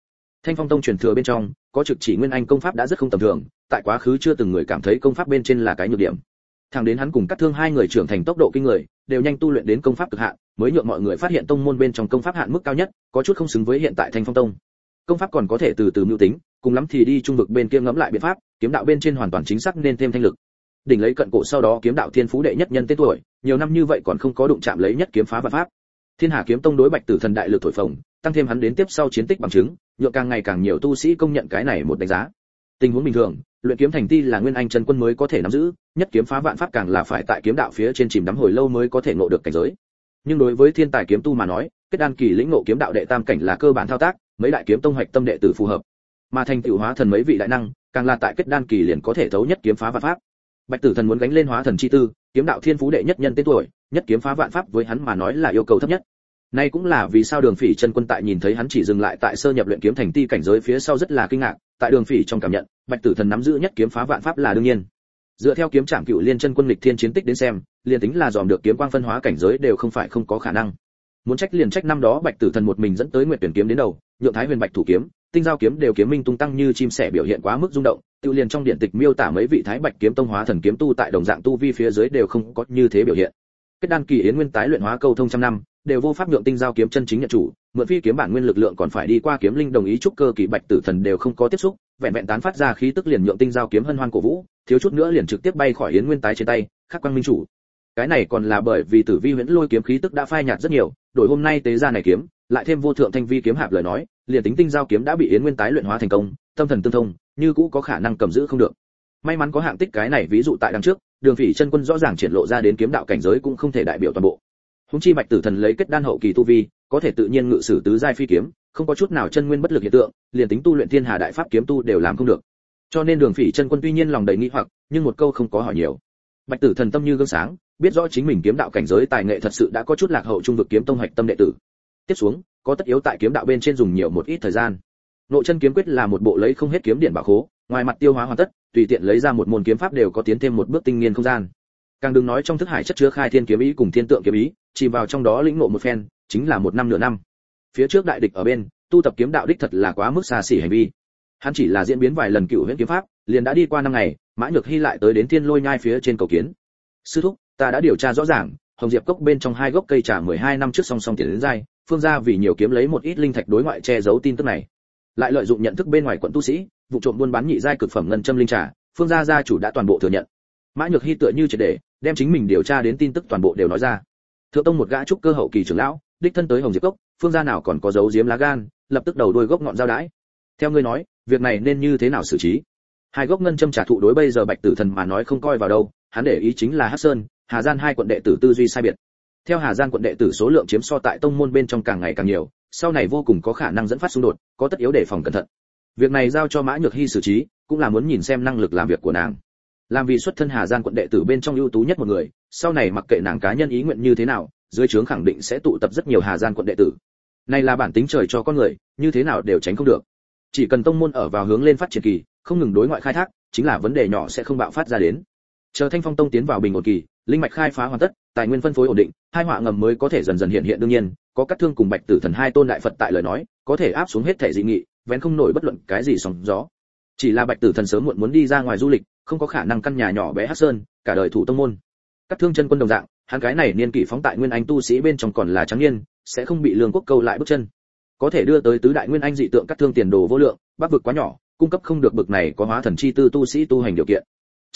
Thanh phong tông truyền thừa bên trong, có trực chỉ nguyên anh công pháp đã rất không tầm thường, tại quá khứ chưa từng người cảm thấy công pháp bên trên là cái nhược điểm. Thằng đến hắn cùng cắt thương hai người trưởng thành tốc độ kinh người, đều nhanh tu luyện đến công pháp cực hạn, mới nhượng mọi người phát hiện tông môn bên trong công pháp hạn mức cao nhất, có chút không xứng với hiện tại thanh phong tông công pháp còn có thể từ từ mưu tính, cùng lắm thì đi trung vực bên kia ngẫm lại biện pháp, kiếm đạo bên trên hoàn toàn chính xác nên thêm thanh lực. Đỉnh lấy cận cổ sau đó kiếm đạo thiên phú đệ nhất nhân tên tuổi, nhiều năm như vậy còn không có đụng chạm lấy nhất kiếm phá vạn pháp. Thiên hà kiếm tông đối bạch tử thần đại lực thổi phồng, tăng thêm hắn đến tiếp sau chiến tích bằng chứng nhựa càng ngày càng nhiều tu sĩ công nhận cái này một đánh giá. Tình huống bình thường, luyện kiếm thành ti là nguyên anh chân quân mới có thể nắm giữ, nhất kiếm phá vạn pháp càng là phải tại kiếm đạo phía trên chìm đắm hồi lâu mới có thể ngộ được cảnh giới. Nhưng đối với thiên tài kiếm tu mà nói, kết đan kỳ lĩnh ngộ kiếm đạo đệ tam cảnh là cơ bản thao tác mấy đại kiếm tông hoạch tâm đệ tử phù hợp mà thành tựu hóa thần mấy vị đại năng càng là tại kết đan kỳ liền có thể thấu nhất kiếm phá vạn pháp bạch tử thần muốn gánh lên hóa thần chi tư kiếm đạo thiên phú đệ nhất nhân tên tuổi nhất kiếm phá vạn pháp với hắn mà nói là yêu cầu thấp nhất Nay cũng là vì sao Đường Phỉ chân quân tại nhìn thấy hắn chỉ dừng lại tại sơ nhập luyện kiếm thành ti cảnh giới phía sau rất là kinh ngạc, tại Đường Phỉ trong cảm nhận, Bạch Tử Thần nắm giữ nhất kiếm phá vạn pháp là đương nhiên. Dựa theo kiếm trạng cựu liên chân quân lịch thiên chiến tích đến xem, liền tính là dòm được kiếm quang phân hóa cảnh giới đều không phải không có khả năng. Muốn trách liền trách năm đó Bạch Tử Thần một mình dẫn tới Nguyệt Tuyển kiếm đến đầu, nhượng Thái Huyền Bạch thủ kiếm, tinh giao kiếm đều kiếm minh tung tăng như chim sẻ biểu hiện quá mức rung động, tiêu liền trong điện tịch miêu tả mấy vị Thái Bạch kiếm tông hóa thần kiếm tu tại đồng dạng tu vi phía dưới đều không có như thế biểu hiện. Kết đan kỳ yến nguyên tái luyện hóa câu thông trăm năm, đều vô pháp nhượng tinh giao kiếm chân chính nhận chủ mượn phi kiếm bản nguyên lực lượng còn phải đi qua kiếm linh đồng ý trúc cơ kỳ bạch tử thần đều không có tiếp xúc vẹn vẹn tán phát ra khí tức liền nhượng tinh giao kiếm hân hoan cổ vũ thiếu chút nữa liền trực tiếp bay khỏi yến nguyên tái trên tay khắc quang minh chủ cái này còn là bởi vì tử vi huyễn lôi kiếm khí tức đã phai nhạt rất nhiều đổi hôm nay tế ra này kiếm lại thêm vô thượng thanh vi kiếm hạp lời nói liền tính tinh giao kiếm đã bị yến nguyên tái luyện hóa thành công tâm thần tương thông như cũ có khả năng cầm giữ không được may mắn có hạng tích cái này ví dụ tại đằng trước đường phỉ chân quân rõ ràng triển lộ ra đến kiếm đạo cảnh giới cũng không thể đại biểu toàn bộ Húng chi Bạch Tử Thần lấy kết đan hậu kỳ tu vi, có thể tự nhiên ngự sử tứ giai phi kiếm, không có chút nào chân nguyên bất lực hiện tượng, liền tính tu luyện Thiên Hà Đại Pháp kiếm tu đều làm không được. Cho nên Đường Phỉ chân quân tuy nhiên lòng đầy nghi hoặc, nhưng một câu không có hỏi nhiều. Bạch Tử Thần tâm như gương sáng, biết rõ chính mình kiếm đạo cảnh giới tài nghệ thật sự đã có chút lạc hậu trung vực kiếm tông hạch tâm đệ tử. Tiếp xuống, có tất yếu tại kiếm đạo bên trên dùng nhiều một ít thời gian. Nội chân kiếm quyết là một bộ lấy không hết kiếm điện bảo khố, ngoài mặt tiêu hóa hoàn tất, tùy tiện lấy ra một môn kiếm pháp đều có tiến thêm một bước tinh nghiên không gian. Càng đừng nói trong thức hải chất chứa khai thiên kiếm ý cùng thiên tượng kiếm ý, chỉ vào trong đó lĩnh ngộ một phen, chính là một năm nửa năm. Phía trước đại địch ở bên, tu tập kiếm đạo đích thật là quá mức xa xỉ hành vi. Hắn chỉ là diễn biến vài lần cựu huyễn kiếm pháp, liền đã đi qua năm ngày, Mã Nhược Hy lại tới đến Thiên Lôi Nhai phía trên cầu kiến. Sư thúc, ta đã điều tra rõ ràng, Hồng Diệp cốc bên trong hai gốc cây trà 12 năm trước song song tiền đến dai, phương gia vì nhiều kiếm lấy một ít linh thạch đối ngoại che giấu tin tức này. Lại lợi dụng nhận thức bên ngoài quận tu sĩ, vụ trộm buôn bán nhị giai cực phẩm ngân châm linh trà, phương gia gia chủ đã toàn bộ thừa nhận. Mã Nhược Hy tựa như triệt để, đem chính mình điều tra đến tin tức toàn bộ đều nói ra thượng tông một gã trúc cơ hậu kỳ trưởng lão đích thân tới hồng diệp cốc phương gia nào còn có dấu diếm lá gan lập tức đầu đuôi gốc ngọn dao đãi theo ngươi nói việc này nên như thế nào xử trí hai gốc ngân châm trả thụ đối bây giờ bạch tử thần mà nói không coi vào đâu hắn để ý chính là hắc sơn hà gian hai quận đệ tử tư duy sai biệt. Theo hà gian quận đệ tử số lượng chiếm so tại tông môn bên trong càng ngày càng nhiều, sau này vô cùng có khả năng dẫn phát xung đột, có tất yếu đề phòng cẩn thận. Việc này giao cho mã nhược hy xử trí, cũng là muốn nhìn xem năng lực làm việc của nàng. Làm vì xuất thân hà gian quận đệ tử bên trong ưu tú nhất một người, sau này mặc kệ nàng cá nhân ý nguyện như thế nào, dưới trướng khẳng định sẽ tụ tập rất nhiều hà gian quận đệ tử. Này là bản tính trời cho con người, như thế nào đều tránh không được. Chỉ cần tông môn ở vào hướng lên phát triển kỳ, không ngừng đối ngoại khai thác, chính là vấn đề nhỏ sẽ không bạo phát ra đến. Chờ thanh phong tông tiến vào bình ổn kỳ linh mạch khai phá hoàn tất, tài nguyên phân phối ổn định, hai họa ngầm mới có thể dần dần hiện hiện đương nhiên, có các thương cùng bạch tử thần hai tôn đại phật tại lời nói, có thể áp xuống hết thể dị nghị, vén không nổi bất luận cái gì sóng gió. Chỉ là bạch tử thần sớm muộn muốn đi ra ngoài du lịch, không có khả năng căn nhà nhỏ bé hắc sơn, cả đời thủ tông môn. Các thương chân quân đồng dạng, hắn cái này niên kỷ phóng tại nguyên anh tu sĩ bên trong còn là trắng niên, sẽ không bị lương quốc câu lại bước chân. Có thể đưa tới tứ đại nguyên anh dị tượng các thương tiền đồ vô lượng, bắc vực quá nhỏ, cung cấp không được bực này có hóa thần chi tư tu sĩ tu hành điều kiện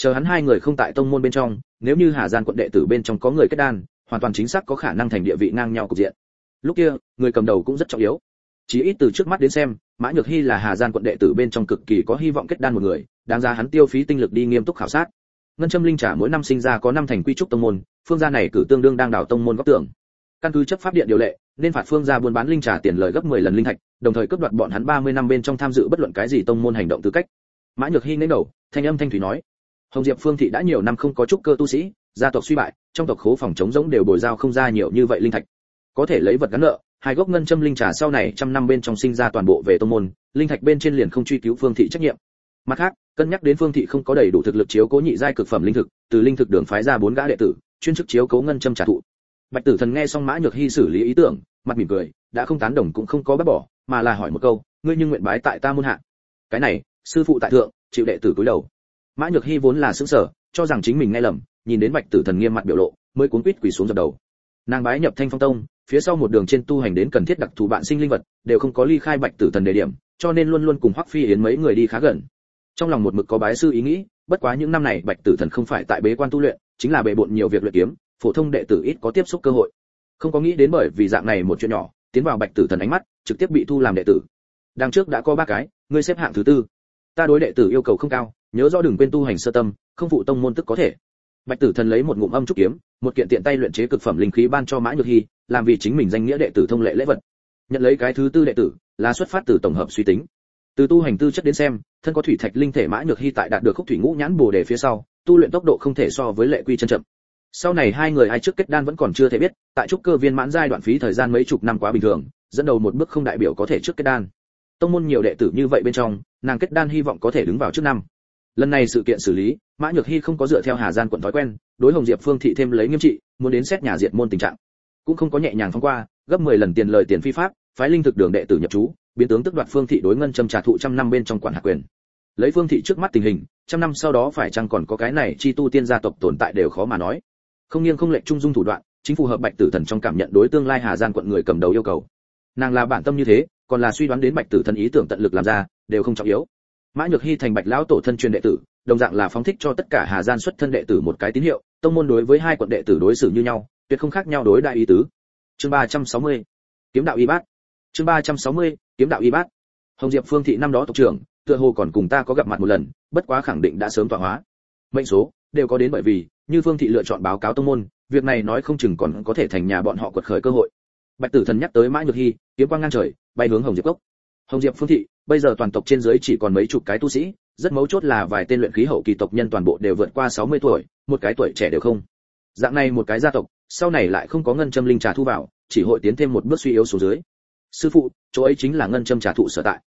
chờ hắn hai người không tại tông môn bên trong nếu như hà gian quận đệ tử bên trong có người kết đan hoàn toàn chính xác có khả năng thành địa vị ngang nhau cục diện lúc kia người cầm đầu cũng rất trọng yếu Chỉ ít từ trước mắt đến xem, Mã Nhược Hy là Hà Gian quận đệ tử bên trong cực kỳ có hy vọng kết đan một người, đáng ra hắn tiêu phí tinh lực đi nghiêm túc khảo sát. Ngân Châm Linh Trà mỗi năm sinh ra có năm thành quy trúc tông môn, phương gia này cử tương đương đang đảo tông môn góc tưởng. Căn cứ chấp pháp điện điều lệ, nên phạt phương gia buôn bán linh trà tiền lời gấp 10 lần linh thạch, đồng thời cướp đoạt bọn hắn 30 năm bên trong tham dự bất luận cái gì tông môn hành động tư cách. Mã Nhược Hi nên đầu, thanh âm thanh thủy nói: "Hồng Diệp Phương thị đã nhiều năm không có trúc cơ tu sĩ, gia tộc suy bại, trong tộc khố phòng chống rỗng đều bồi giao không ra nhiều như vậy linh thạch. Có thể lấy vật gắn nợ, hai gốc ngân châm linh trà sau này trăm năm bên trong sinh ra toàn bộ về tông môn, linh thạch bên trên liền không truy cứu Phương thị trách nhiệm. Mặt khác, cân nhắc đến Phương thị không có đầy đủ thực lực chiếu cố nhị giai cực phẩm linh thực, từ linh thực đường phái ra bốn gã đệ tử, chuyên chức chiếu cố ngân châm trà thụ. Bạch Tử Thần nghe xong Mã Nhược Hi xử lý ý tưởng, mặt mỉm cười, đã không tán đồng cũng không có bác bỏ, mà là hỏi một câu, ngươi nhưng nguyện bái tại ta môn hạ. Cái này, sư phụ tại thượng, chịu đệ tử cúi đầu. Mã Nhược Hi vốn là sững sờ, cho rằng chính mình nghe lầm, nhìn đến Bạch Tử Thần nghiêm mặt biểu lộ, mới cuốn quýt quỳ xuống dập đầu. Nàng bái nhập Thanh Phong Tông, phía sau một đường trên tu hành đến cần thiết đặc thù bạn sinh linh vật, đều không có ly khai Bạch Tử Thần đề điểm, cho nên luôn luôn cùng Hoắc Phi Yến mấy người đi khá gần. Trong lòng một mực có bái sư ý nghĩ, bất quá những năm này Bạch Tử Thần không phải tại bế quan tu luyện, chính là bề bộn nhiều việc luyện kiếm, phổ thông đệ tử ít có tiếp xúc cơ hội. Không có nghĩ đến bởi vì dạng này một chuyện nhỏ, tiến vào Bạch Tử Thần ánh mắt, trực tiếp bị thu làm đệ tử. Đằng trước đã có ba cái, ngươi xếp hạng thứ tư. Ta đối đệ tử yêu cầu không cao, nhớ rõ đừng quên tu hành sơ tâm, không phụ tông môn tức có thể. Bạch Tử Thần lấy một ngụm âm trúc kiếm, một kiện tiện tay luyện chế cực phẩm linh khí ban cho Mã Nhược Hi, làm vì chính mình danh nghĩa đệ tử thông lệ lễ vật. Nhận lấy cái thứ tư đệ tử, là xuất phát từ tổng hợp suy tính. Từ tu hành tư chất đến xem, thân có thủy thạch linh thể Mã Nhược Hi tại đạt được khúc thủy ngũ nhãn bổ đề phía sau, tu luyện tốc độ không thể so với lệ quy chân chậm. Sau này hai người ai trước kết đan vẫn còn chưa thể biết, tại trúc cơ viên mãn giai đoạn phí thời gian mấy chục năm quá bình thường, dẫn đầu một bước không đại biểu có thể trước kết đan. Tông môn nhiều đệ tử như vậy bên trong, nàng kết đan hy vọng có thể đứng vào trước năm. Lần này sự kiện xử lý, Mã Nhược Hi không có dựa theo Hà Gian quận thói quen, đối Hồng Diệp Phương thị thêm lấy nghiêm trị, muốn đến xét nhà diệt môn tình trạng. Cũng không có nhẹ nhàng phong qua, gấp 10 lần tiền lời tiền phi pháp, phái linh thực đường đệ tử nhập trú, biến tướng tức đoạt Phương thị đối ngân châm trà thụ trăm năm bên trong quản hạt quyền. Lấy Phương thị trước mắt tình hình, trăm năm sau đó phải chăng còn có cái này chi tu tiên gia tộc tồn tại đều khó mà nói. Không nghiêng không lệch trung dung thủ đoạn, chính phù hợp Bạch Tử Thần trong cảm nhận đối tương lai Hà Gian quận người cầm đầu yêu cầu. Nàng là bản tâm như thế, còn là suy đoán đến Bạch Tử Thần ý tưởng tận lực làm ra, đều không trọng yếu. Mã Nhược Hy thành Bạch lão tổ thân truyền đệ tử, đồng dạng là phóng thích cho tất cả Hà Gian xuất thân đệ tử một cái tín hiệu, tông môn đối với hai quận đệ tử đối xử như nhau, tuyệt không khác nhau đối đại ý tứ. Chương 360. Kiếm đạo y bát. Chương 360. Kiếm đạo y bát. Hồng Diệp Phương thị năm đó tộc trưởng, tựa hồ còn cùng ta có gặp mặt một lần, bất quá khẳng định đã sớm tọa hóa. Mệnh số đều có đến bởi vì, như Phương thị lựa chọn báo cáo tông môn, việc này nói không chừng còn có thể thành nhà bọn họ quật khởi cơ hội. Bạch Tử Thần nhắc tới Mã Nhược Hy, kiếm quang ngang trời, bay hướng Hồng Diệp Cốc. Hồng Diệp Phương thị, bây giờ toàn tộc trên dưới chỉ còn mấy chục cái tu sĩ, rất mấu chốt là vài tên luyện khí hậu kỳ tộc nhân toàn bộ đều vượt qua 60 tuổi, một cái tuổi trẻ đều không. Dạng này một cái gia tộc, sau này lại không có ngân châm linh trà thu vào, chỉ hội tiến thêm một bước suy yếu xuống dưới. Sư phụ, chỗ ấy chính là ngân châm trà thụ sở tại.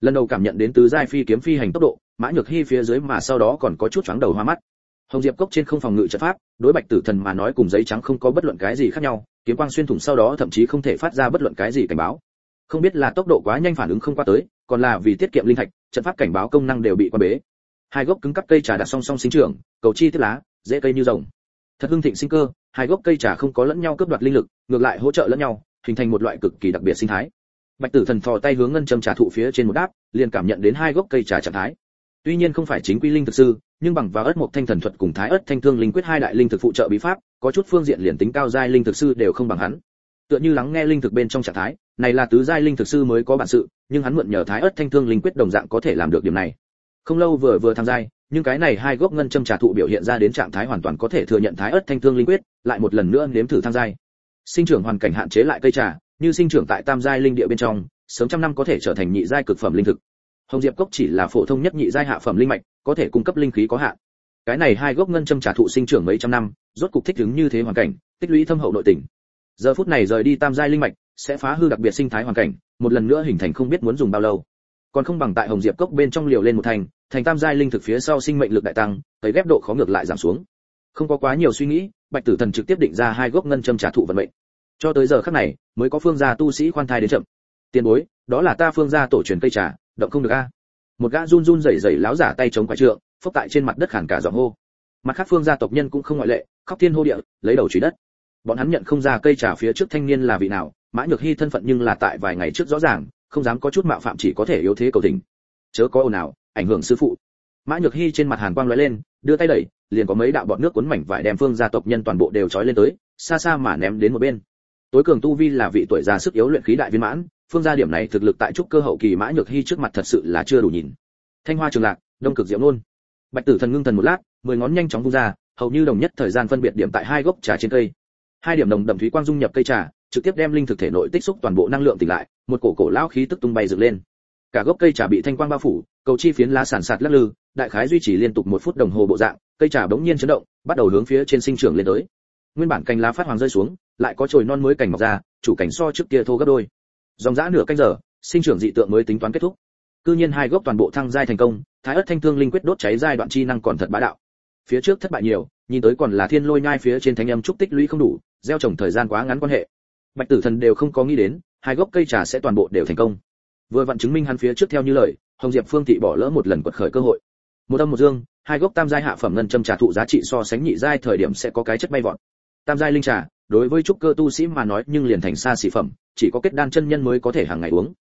Lần đầu cảm nhận đến tứ giai phi kiếm phi hành tốc độ, Mã Nhược Hi phía dưới mà sau đó còn có chút choáng đầu hoa mắt. Hồng Diệp cốc trên không phòng ngự trận pháp, đối Bạch Tử Thần mà nói cùng giấy trắng không có bất luận cái gì khác nhau, kiếm quang xuyên thủng sau đó thậm chí không thể phát ra bất luận cái gì cảnh báo. Không biết là tốc độ quá nhanh phản ứng không qua tới, còn là vì tiết kiệm linh thạch, trận pháp cảnh báo công năng đều bị quan bế. Hai gốc cứng cắp cây trà đặt song song sinh trưởng, cầu chi tiếp lá, dễ cây như rồng. Thật hưng thịnh sinh cơ, hai gốc cây trà không có lẫn nhau cướp đoạt linh lực, ngược lại hỗ trợ lẫn nhau, hình thành một loại cực kỳ đặc biệt sinh thái. Bạch Tử Thần thò tay hướng ngân châm trà thụ phía trên một đáp, liền cảm nhận đến hai gốc cây trà trạng thái. Tuy nhiên không phải chính quy linh thực sư, nhưng bằng vào ớt một thanh thần thuật cùng thái ớt thanh thương linh quyết hai đại linh thực phụ trợ bí pháp, có chút phương diện liền tính cao giai linh thực sư đều không bằng hắn. Tựa như lắng nghe linh thực bên trong trạng thái, này là tứ giai linh thực sư mới có bản sự, nhưng hắn mượn nhờ thái ớt thanh thương linh quyết đồng dạng có thể làm được điểm này. Không lâu vừa vừa tham giai, nhưng cái này hai gốc ngân châm trà thụ biểu hiện ra đến trạng thái hoàn toàn có thể thừa nhận thái ớt thanh thương linh quyết, lại một lần nữa nếm thử tham giai. Sinh trưởng hoàn cảnh hạn chế lại cây trà, như sinh trưởng tại tam giai linh địa bên trong, sớm trăm năm có thể trở thành nhị giai cực phẩm linh thực. Hồng Diệp cốc chỉ là phổ thông nhất nhị giai hạ phẩm linh mạch, có thể cung cấp linh khí có hạn. Cái này hai gốc ngân châm trà thụ sinh trưởng mấy trăm năm, rốt cục thích ứng như thế hoàn cảnh, tích lũy thâm hậu nội tình. Giờ phút này rời đi tam giai linh mạch, sẽ phá hư đặc biệt sinh thái hoàn cảnh, một lần nữa hình thành không biết muốn dùng bao lâu. Còn không bằng tại Hồng Diệp cốc bên trong liều lên một thành, thành tam giai linh thực phía sau sinh mệnh lực đại tăng, tới ghép độ khó ngược lại giảm xuống. Không có quá nhiều suy nghĩ, Bạch Tử Thần trực tiếp định ra hai gốc ngân châm trả thụ vận mệnh. Cho tới giờ khắc này, mới có phương gia tu sĩ khoan thai đến chậm. Tiền bối, đó là ta phương gia tổ truyền cây trà, động không được a. Một gã run run rẩy rẩy láo giả tay chống quả trượng, phốc tại trên mặt đất khản cả giọng hô. Mặt khác phương gia tộc nhân cũng không ngoại lệ, khóc thiên hô địa, lấy đầu chửi đất. Bọn hắn nhận không ra cây trà phía trước thanh niên là vị nào, Mã Nhược hy thân phận nhưng là tại vài ngày trước rõ ràng, không dám có chút mạo phạm chỉ có thể yếu thế cầu tình. Chớ có ồn nào, ảnh hưởng sư phụ. Mã Nhược hy trên mặt hàn quang lóe lên, đưa tay đẩy, liền có mấy đạo bọt nước cuốn mảnh vải đem phương gia tộc nhân toàn bộ đều trói lên tới, xa xa mà ném đến một bên. Tối cường tu vi là vị tuổi già sức yếu luyện khí đại viên mãn, phương gia điểm này thực lực tại trúc cơ hậu kỳ mã nhược hy trước mặt thật sự là chưa đủ nhìn thanh hoa trường lạc đông cực diệu nôn bạch tử thần ngưng thần một lát mười ngón nhanh chóng vung ra hầu như đồng nhất thời gian phân biệt điểm tại hai gốc trà trên cây hai điểm đồng đậm thúy quang dung nhập cây trà, trực tiếp đem linh thực thể nội tích xúc toàn bộ năng lượng tỉnh lại, một cổ cổ lão khí tức tung bay dựng lên. Cả gốc cây trà bị thanh quang bao phủ, cầu chi phiến lá sản sạt lắc lư, đại khái duy trì liên tục một phút đồng hồ bộ dạng, cây trà bỗng nhiên chấn động, bắt đầu hướng phía trên sinh trưởng lên tới. Nguyên bản cành lá phát hoàng rơi xuống, lại có chồi non mới cảnh mọc ra, chủ cảnh so trước kia thô gấp đôi. Dòng dã nửa canh giờ, sinh trưởng dị tượng mới tính toán kết thúc. Cư nhiên hai gốc toàn bộ thăng giai thành công, thái ớt thanh thương linh quyết đốt cháy giai đoạn chi năng còn thật bá đạo. Phía trước thất bại nhiều nhìn tới còn là thiên lôi nhai phía trên thánh âm trúc tích lũy không đủ, gieo trồng thời gian quá ngắn quan hệ. Bạch tử thần đều không có nghĩ đến, hai gốc cây trà sẽ toàn bộ đều thành công. Vừa vặn chứng minh hắn phía trước theo như lời, hồng diệp phương thị bỏ lỡ một lần quật khởi cơ hội. Một âm một dương, hai gốc tam giai hạ phẩm ngân châm trà thụ giá trị so sánh nhị giai thời điểm sẽ có cái chất bay vọt. Tam giai linh trà, đối với trúc cơ tu sĩ mà nói nhưng liền thành xa xỉ phẩm, chỉ có kết đan chân nhân mới có thể hàng ngày uống.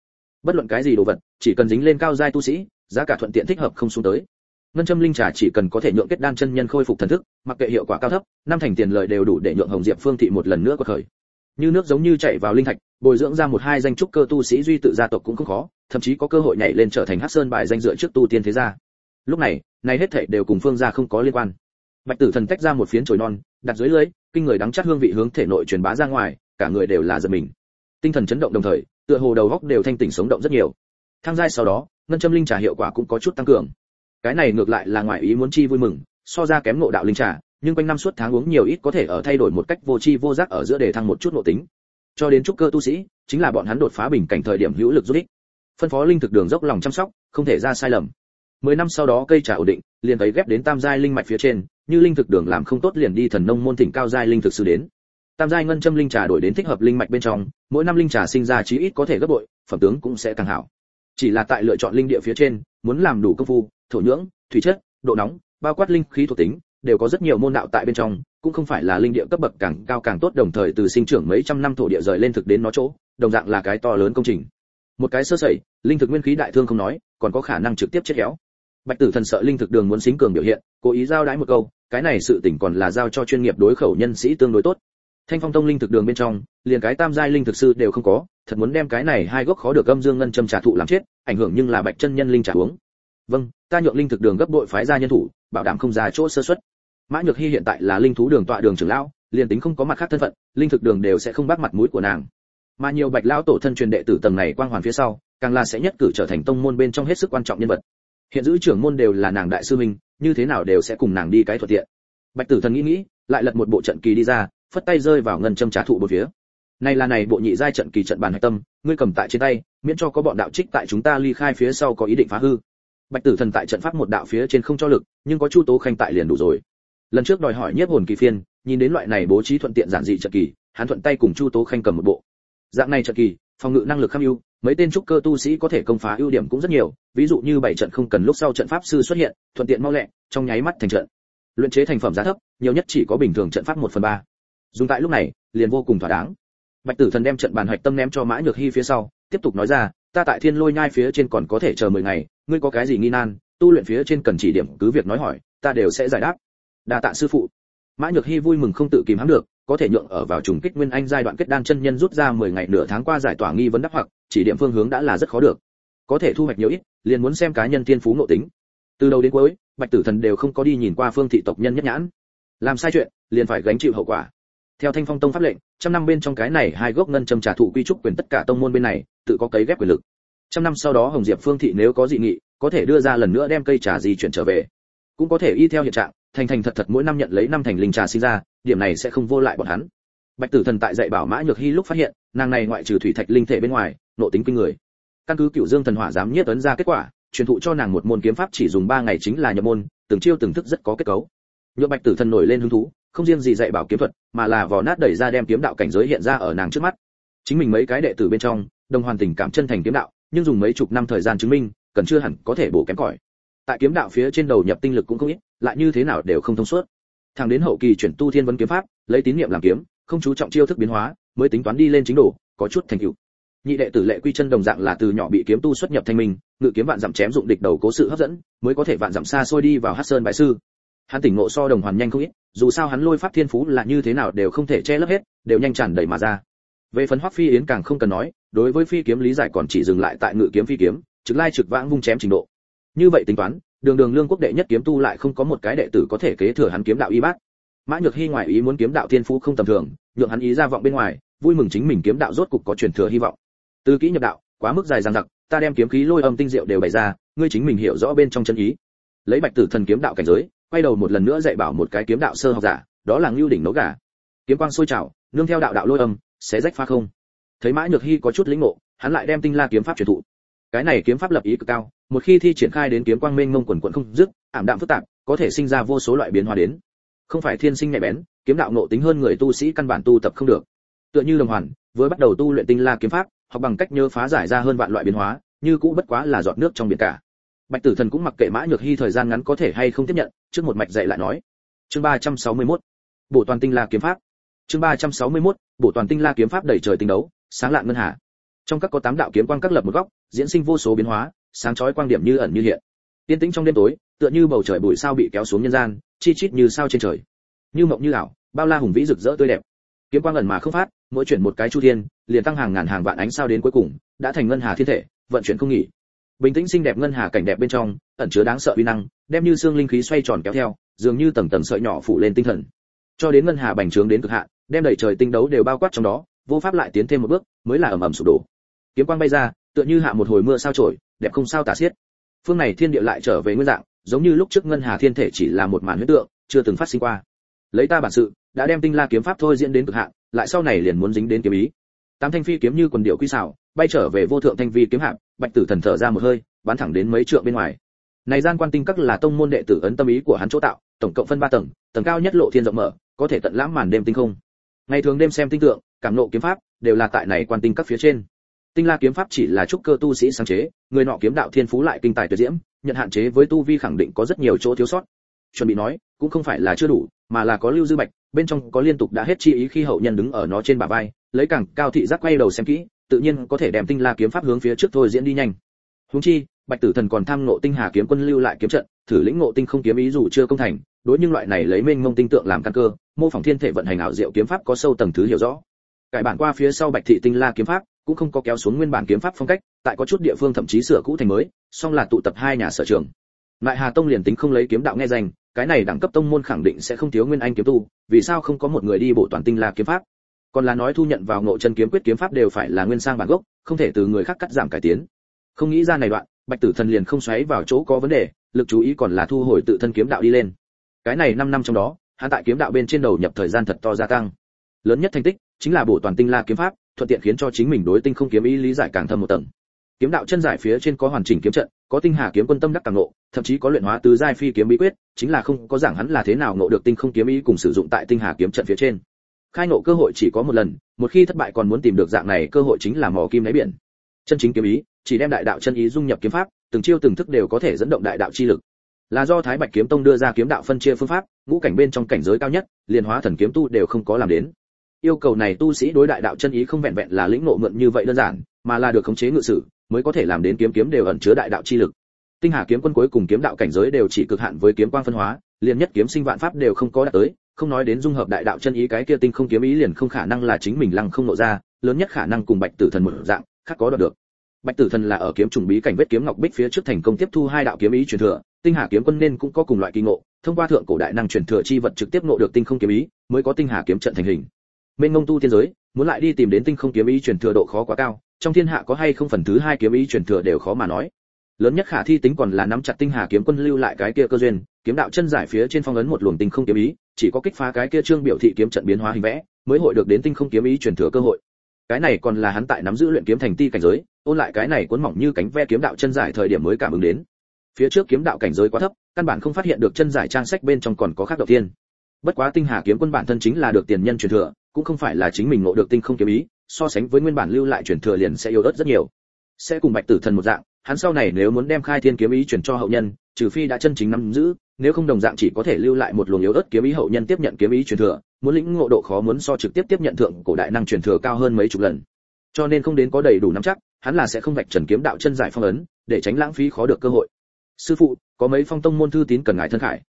Bất luận cái gì đồ vật, chỉ cần dính lên cao giai tu sĩ, giá cả thuận tiện thích hợp không xuống tới ngân châm linh trà chỉ cần có thể nhượng kết đan chân nhân khôi phục thần thức, mặc kệ hiệu quả cao thấp, năm thành tiền lợi đều đủ để nhượng hồng diệp phương thị một lần nữa có khởi. Như nước giống như chạy vào linh thạch, bồi dưỡng ra một hai danh trúc cơ tu sĩ duy tự gia tộc cũng không khó, thậm chí có cơ hội nhảy lên trở thành hắc sơn bài danh dựa trước tu tiên thế gia. Lúc này này hết thảy đều cùng phương gia không có liên quan. Bạch tử thần tách ra một phiến chồi non, đặt dưới lưới, kinh người đắng chát hương vị hướng thể nội truyền bá ra ngoài, cả người đều là giật mình. Tinh thần chấn động đồng thời, tựa hồ đầu góc đều thanh tỉnh sống động rất nhiều. Thang giai sau đó, ngân châm linh trà hiệu quả cũng có chút tăng cường cái này ngược lại là ngoài ý muốn chi vui mừng, so ra kém ngộ đạo linh trà, nhưng quanh năm suốt tháng uống nhiều ít có thể ở thay đổi một cách vô chi vô giác ở giữa để thăng một chút nội tính. Cho đến trúc cơ tu sĩ, chính là bọn hắn đột phá bình cảnh thời điểm hữu lực giúp ích. Phân phó linh thực đường dốc lòng chăm sóc, không thể ra sai lầm. Mười năm sau đó cây trà ổn định, liền thấy ghép đến tam giai linh mạch phía trên, như linh thực đường làm không tốt liền đi thần nông môn thỉnh cao giai linh thực sư đến. Tam giai ngân châm linh trà đổi đến thích hợp linh mạch bên trong, mỗi năm linh trà sinh ra chí ít có thể gấp bội, phẩm tướng cũng sẽ càng hảo chỉ là tại lựa chọn linh địa phía trên, muốn làm đủ công phu, thổ nhưỡng, thủy chất, độ nóng, bao quát linh khí thuộc tính, đều có rất nhiều môn đạo tại bên trong, cũng không phải là linh địa cấp bậc càng cao càng tốt đồng thời từ sinh trưởng mấy trăm năm thổ địa rời lên thực đến nó chỗ, đồng dạng là cái to lớn công trình. Một cái sơ sẩy, linh thực nguyên khí đại thương không nói, còn có khả năng trực tiếp chết héo. Bạch tử thần sợ linh thực đường muốn xính cường biểu hiện, cố ý giao đái một câu, cái này sự tỉnh còn là giao cho chuyên nghiệp đối khẩu nhân sĩ tương đối tốt thanh phong tông linh thực đường bên trong, liền cái tam giai linh thực sư đều không có, thật muốn đem cái này hai gốc khó được âm dương ngân châm trà thụ làm chết, ảnh hưởng nhưng là bạch chân nhân linh trà uống. Vâng ta nhượng linh thực đường gấp đội phái ra nhân thủ, bảo đảm không ra chỗ sơ xuất mã nhược hy hiện tại là linh thú đường tọa đường trưởng lão, liền tính không có mặt khác thân phận, linh thực đường đều sẽ không bác mặt mũi của nàng. Mà nhiều bạch lão tổ thân truyền đệ tử tầng này quang hoàn phía sau, càng là sẽ nhất cử trở thành tông môn bên trong hết sức quan trọng nhân vật. Hiện giữ trưởng môn đều là nàng đại sư minh như thế nào đều sẽ cùng nàng đi cái thuận tiện. Bạch tử thần nghĩ nghĩ, lại lật một bộ trận kỳ đi ra phất tay rơi vào ngân châm trà thụ bốn phía. Này là này, bộ nhị giai trận kỳ trận bàn hạch tâm, ngươi cầm tại trên tay, miễn cho có bọn đạo trích tại chúng ta ly khai phía sau có ý định phá hư. Bạch tử thần tại trận pháp một đạo phía trên không cho lực, nhưng có chu tố khanh tại liền đủ rồi. Lần trước đòi hỏi nhiếp hồn kỳ phiên, nhìn đến loại này bố trí thuận tiện giản dị trận kỳ, hắn thuận tay cùng chu tố khanh cầm một bộ. Dạng này trận kỳ, phòng ngự năng lực kham ưu, mấy tên trúc cơ tu sĩ có thể công phá ưu điểm cũng rất nhiều, ví dụ như bảy trận không cần lúc sau trận pháp sư xuất hiện, thuận tiện mau lẹ, trong nháy mắt thành trận. Luyện chế thành phẩm giá thấp, nhiều nhất chỉ có bình thường trận pháp một phần ba dùng tại lúc này, liền vô cùng thỏa đáng. Bạch tử thần đem trận bàn hoạch tâm ném cho mã nhược hy phía sau, tiếp tục nói ra, ta tại thiên lôi nhai phía trên còn có thể chờ mười ngày, ngươi có cái gì nghi nan, tu luyện phía trên cần chỉ điểm, cứ việc nói hỏi, ta đều sẽ giải đáp. Đa tạ sư phụ. Mã nhược hy vui mừng không tự kìm hãm được, có thể nhượng ở vào trùng kích nguyên anh giai đoạn kết đan chân nhân rút ra 10 ngày nửa tháng qua giải tỏa nghi vấn đắc hoặc, chỉ điểm phương hướng đã là rất khó được. Có thể thu hoạch nhiều ít, liền muốn xem cá nhân tiên phú nội tính. Từ đầu đến cuối, bạch tử thần đều không có đi nhìn qua phương thị tộc nhân nhất nhãn. Làm sai chuyện, liền phải gánh chịu hậu quả theo thanh phong tông pháp lệnh, trăm năm bên trong cái này hai gốc ngân trầm trả thụ quy trúc quyền tất cả tông môn bên này, tự có cấy ghép quyền lực. Trăm năm sau đó hồng diệp phương thị nếu có dị nghị, có thể đưa ra lần nữa đem cây trà di chuyển trở về. Cũng có thể y theo hiện trạng, thành thành thật thật mỗi năm nhận lấy năm thành linh trà sinh ra, điểm này sẽ không vô lại bọn hắn. Bạch tử thần tại dạy bảo mã nhược hy lúc phát hiện, nàng này ngoại trừ thủy thạch linh thể bên ngoài, nộ tính kinh người. Căn cứ cựu dương thần hỏa dám nhiếp ấn ra kết quả, truyền thụ cho nàng một môn kiếm pháp chỉ dùng 3 ngày chính là nhập môn, từng chiêu từng thức rất có kết cấu. Nhược bạch tử thần nổi lên hứng thú không riêng gì dạy bảo kiếm thuật, mà là vò nát đẩy ra đem kiếm đạo cảnh giới hiện ra ở nàng trước mắt. Chính mình mấy cái đệ tử bên trong, đồng hoàn tình cảm chân thành kiếm đạo, nhưng dùng mấy chục năm thời gian chứng minh, cần chưa hẳn có thể bổ kém cỏi. Tại kiếm đạo phía trên đầu nhập tinh lực cũng không ít, lại như thế nào đều không thông suốt. Thằng đến hậu kỳ chuyển tu thiên vấn kiếm pháp, lấy tín niệm làm kiếm, không chú trọng chiêu thức biến hóa, mới tính toán đi lên chính độ có chút thành tựu. Nhị đệ tử lệ quy chân đồng dạng là từ nhỏ bị kiếm tu xuất nhập thanh minh, ngự kiếm vạn dặm chém dụng địch đầu cố sự hấp dẫn, mới có thể vạn dặm xa xôi đi vào hắc sơn bại sư hắn tỉnh ngộ so đồng hoàn nhanh không ít, dù sao hắn lôi pháp thiên phú là như thế nào đều không thể che lấp hết, đều nhanh tràn đầy mà ra. Về phần hoắc phi yến càng không cần nói, đối với phi kiếm lý giải còn chỉ dừng lại tại ngự kiếm phi kiếm, trực lai trực vãng vung chém trình độ. Như vậy tính toán, đường đường lương quốc đệ nhất kiếm tu lại không có một cái đệ tử có thể kế thừa hắn kiếm đạo y bát mã nhược hy ngoại ý muốn kiếm đạo thiên phú không tầm thường, nhượng hắn ý ra vọng bên ngoài, vui mừng chính mình kiếm đạo rốt cục có truyền thừa hy vọng. Từ kỹ nhập đạo, quá mức dài dằng dặc, ta đem kiếm khí lôi âm tinh diệu đều bày ra, ngươi chính mình hiểu rõ bên trong chân ý. Lấy bạch tử thần kiếm đạo cảnh giới quay đầu một lần nữa dạy bảo một cái kiếm đạo sơ học giả, đó là ngưu đỉnh nấu gà. Kiếm quang sôi trào, nương theo đạo đạo lôi âm, sẽ rách pha không. Thấy mã nhược hy có chút lĩnh ngộ, hắn lại đem tinh la kiếm pháp truyền thụ. Cái này kiếm pháp lập ý cực cao, một khi thi triển khai đến kiếm quang mênh mông quần quần không dứt, ảm đạm phức tạp, có thể sinh ra vô số loại biến hóa đến. Không phải thiên sinh nhạy bén, kiếm đạo nộ tính hơn người tu sĩ căn bản tu tập không được. Tựa như đồng hoàn với bắt đầu tu luyện tinh la kiếm pháp hoặc bằng cách nhớ phá giải ra hơn vạn loại biến hóa, như cũ bất quá là giọt nước trong biển cả bạch tử thần cũng mặc kệ mã nhược hy thời gian ngắn có thể hay không tiếp nhận, trước một mạch dạy lại nói. Chương 361 bộ toàn tinh la kiếm pháp. Chương 361 bộ toàn tinh la kiếm pháp đẩy trời tinh đấu, sáng lạn ngân hà. Trong các có tám đạo kiếm quang các lập một góc, diễn sinh vô số biến hóa, sáng chói quang điểm như ẩn như hiện. Tiên tĩnh trong đêm tối, tựa như bầu trời bụi sao bị kéo xuống nhân gian, chi chít như sao trên trời. Như mộng như ảo, bao la hùng vĩ rực rỡ tươi đẹp. Kiếm quang ẩn mà không phát, mỗi chuyển một cái chu thiên, liền tăng hàng ngàn hàng vạn ánh sao đến cuối cùng, đã thành ngân hà thiên thể, vận chuyển không nghỉ bình tĩnh xinh đẹp ngân hà cảnh đẹp bên trong, ẩn chứa đáng sợ uy năng, đem như xương linh khí xoay tròn kéo theo, dường như tầng tầng sợi nhỏ phủ lên tinh thần. Cho đến ngân hà bành trướng đến cực hạn, đem đẩy trời tinh đấu đều bao quát trong đó, vô pháp lại tiến thêm một bước, mới là ầm ầm sụp đổ. Kiếm quang bay ra, tựa như hạ một hồi mưa sao trổi, đẹp không sao tả xiết. Phương này thiên địa lại trở về nguyên dạng, giống như lúc trước ngân hà thiên thể chỉ là một màn huyễn tượng, chưa từng phát sinh qua. Lấy ta bản sự, đã đem tinh la kiếm pháp thôi diễn đến cực hạn, lại sau này liền muốn dính đến kiếm ý. Tám thanh phi kiếm như quần điệu quy xảo, bay trở về vô thượng thanh vi kiếm hạp bạch tử thần thở ra một hơi, bắn thẳng đến mấy trượng bên ngoài. Này gian quan tinh các là tông môn đệ tử ấn tâm ý của hắn chỗ tạo, tổng cộng phân ba tầng tầng cao nhất lộ thiên rộng mở, có thể tận lãm màn đêm tinh không. Ngày thường đêm xem tinh tượng, cảm nộ kiếm pháp, đều là tại này quan tinh các phía trên. Tinh la kiếm pháp chỉ là trúc cơ tu sĩ sáng chế, người nọ kiếm đạo thiên phú lại kinh tài tuyệt diễm, nhận hạn chế với tu vi khẳng định có rất nhiều chỗ thiếu sót. Chuẩn bị nói, cũng không phải là chưa đủ, mà là có lưu dư bạch, bên trong có liên tục đã hết chi ý khi hậu nhân đứng ở nó trên bả vai, lấy càng cao thị giác quay đầu xem kỹ tự nhiên có thể đem tinh la kiếm pháp hướng phía trước thôi diễn đi nhanh. Huống chi, bạch tử thần còn tham ngộ tinh hà kiếm quân lưu lại kiếm trận, thử lĩnh ngộ tinh không kiếm ý dù chưa công thành, đối nhưng loại này lấy mênh mông tinh tượng làm căn cơ, mô phỏng thiên thể vận hành ảo diệu kiếm pháp có sâu tầng thứ hiểu rõ. Cải bản qua phía sau bạch thị tinh la kiếm pháp, cũng không có kéo xuống nguyên bản kiếm pháp phong cách, tại có chút địa phương thậm chí sửa cũ thành mới, song là tụ tập hai nhà sở trường. Lại hà tông liền tính không lấy kiếm đạo nghe danh, cái này đẳng cấp tông môn khẳng định sẽ không thiếu nguyên anh kiếm tu, vì sao không có một người đi bộ toàn tinh la kiếm pháp? Còn là nói thu nhận vào ngộ chân kiếm quyết kiếm pháp đều phải là nguyên sang bản gốc, không thể từ người khác cắt giảm cải tiến. Không nghĩ ra này đoạn, bạch tử thần liền không xoáy vào chỗ có vấn đề, lực chú ý còn là thu hồi tự thân kiếm đạo đi lên. Cái này 5 năm trong đó, hắn tại kiếm đạo bên trên đầu nhập thời gian thật to gia tăng. Lớn nhất thành tích, chính là bổ toàn tinh la kiếm pháp, thuận tiện khiến cho chính mình đối tinh không kiếm ý lý giải càng thâm một tầng. Kiếm đạo chân giải phía trên có hoàn chỉnh kiếm trận, có tinh hà kiếm quân tâm đắc càng nộ thậm chí có luyện hóa tứ giai phi kiếm bí quyết, chính là không có giảng hắn là thế nào ngộ được tinh không kiếm ý cùng sử dụng tại tinh hà kiếm trận phía trên khai ngộ cơ hội chỉ có một lần, một khi thất bại còn muốn tìm được dạng này cơ hội chính là mò kim đáy biển. Chân chính kiếm ý, chỉ đem đại đạo chân ý dung nhập kiếm pháp, từng chiêu từng thức đều có thể dẫn động đại đạo chi lực. Là do thái bạch kiếm tông đưa ra kiếm đạo phân chia phương pháp, ngũ cảnh bên trong cảnh giới cao nhất, liền hóa thần kiếm tu đều không có làm đến. Yêu cầu này tu sĩ đối đại đạo chân ý không vẹn vẹn là lĩnh ngộ mượn như vậy đơn giản, mà là được khống chế ngự sử, mới có thể làm đến kiếm kiếm đều ẩn chứa đại đạo chi lực. Tinh hà kiếm quân cuối cùng kiếm đạo cảnh giới đều chỉ cực hạn với kiếm quang phân hóa, liền nhất kiếm sinh vạn pháp đều không có đạt tới không nói đến dung hợp đại đạo chân ý cái kia tinh không kiếm ý liền không khả năng là chính mình lăng không nộ ra, lớn nhất khả năng cùng bạch tử thần một dạng, khác có đoạt được. Bạch tử thần là ở kiếm trùng bí cảnh vết kiếm ngọc bích phía trước thành công tiếp thu hai đạo kiếm ý truyền thừa, tinh hà kiếm quân nên cũng có cùng loại kỳ ngộ, thông qua thượng cổ đại năng truyền thừa chi vật trực tiếp ngộ được tinh không kiếm ý, mới có tinh hà kiếm trận thành hình. Bên ngông tu tiên giới, muốn lại đi tìm đến tinh không kiếm ý truyền thừa độ khó quá cao, trong thiên hạ có hay không phần thứ hai kiếm ý truyền thừa đều khó mà nói. Lớn nhất khả thi tính còn là nắm chặt tinh hà kiếm quân lưu lại cái kia cơ duyên, kiếm đạo chân giải phía trên phong ấn một luồng tinh không kiếm ý chỉ có kích phá cái kia trương biểu thị kiếm trận biến hóa hình vẽ, mới hội được đến tinh không kiếm ý truyền thừa cơ hội. Cái này còn là hắn tại nắm giữ luyện kiếm thành ti cảnh giới, ôn lại cái này cuốn mỏng như cánh ve kiếm đạo chân giải thời điểm mới cảm ứng đến. Phía trước kiếm đạo cảnh giới quá thấp, căn bản không phát hiện được chân giải trang sách bên trong còn có khác đầu tiên. Bất quá tinh hà kiếm quân bản thân chính là được tiền nhân truyền thừa, cũng không phải là chính mình ngộ được tinh không kiếm ý, so sánh với nguyên bản lưu lại truyền thừa liền sẽ yếu ớt rất nhiều. Sẽ cùng bạch tử thần một dạng hắn sau này nếu muốn đem khai thiên kiếm ý truyền cho hậu nhân, trừ phi đã chân chính nắm giữ, nếu không đồng dạng chỉ có thể lưu lại một luồng yếu ớt kiếm ý hậu nhân tiếp nhận kiếm ý truyền thừa, muốn lĩnh ngộ độ khó muốn so trực tiếp tiếp nhận thượng cổ đại năng truyền thừa cao hơn mấy chục lần. Cho nên không đến có đầy đủ nắm chắc, hắn là sẽ không vạch trần kiếm đạo chân giải phong ấn, để tránh lãng phí khó được cơ hội. Sư phụ, có mấy phong tông môn thư tín cần ngài thân khải.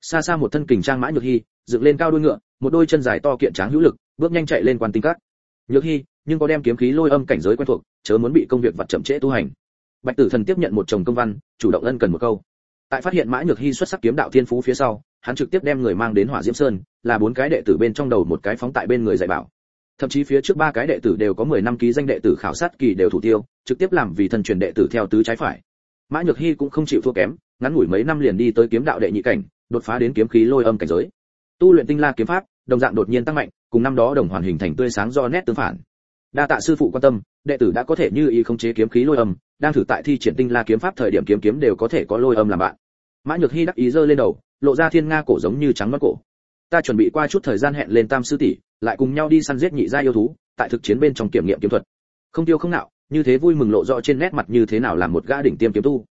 Xa xa một thân kình trang mã nhược hy, dựng lên cao đuôi ngựa, một đôi chân dài to kiện tráng hữu lực, bước nhanh chạy lên quan tinh các nhược hy, nhưng có đem kiếm khí lôi âm cảnh giới quen thuộc, chớ muốn bị công việc vặt chậm trễ tu hành bạch tử thần tiếp nhận một chồng công văn, chủ động ân cần một câu. Tại phát hiện mã nhược hy xuất sắc kiếm đạo thiên phú phía sau, hắn trực tiếp đem người mang đến hỏa diễm sơn, là bốn cái đệ tử bên trong đầu một cái phóng tại bên người dạy bảo. Thậm chí phía trước ba cái đệ tử đều có 10 năm ký danh đệ tử khảo sát kỳ đều thủ tiêu, trực tiếp làm vì thần truyền đệ tử theo tứ trái phải. Mã nhược hy cũng không chịu thua kém, ngắn ngủi mấy năm liền đi tới kiếm đạo đệ nhị cảnh, đột phá đến kiếm khí lôi âm cảnh giới. Tu luyện tinh la kiếm pháp, đồng dạng đột nhiên tăng mạnh, cùng năm đó đồng hoàn hình thành tươi sáng do nét tương phản. Đa tạ sư phụ quan tâm đệ tử đã có thể như ý khống chế kiếm khí lôi âm, đang thử tại thi triển tinh la kiếm pháp thời điểm kiếm kiếm đều có thể có lôi âm làm bạn. Mã nhược hy đắc ý giơ lên đầu, lộ ra thiên nga cổ giống như trắng mắt cổ. Ta chuẩn bị qua chút thời gian hẹn lên tam sư tỷ, lại cùng nhau đi săn giết nhị gia yêu thú, tại thực chiến bên trong kiểm nghiệm kiếm thuật. Không tiêu không nạo, như thế vui mừng lộ rõ trên nét mặt như thế nào làm một gã đỉnh tiêm kiếm tu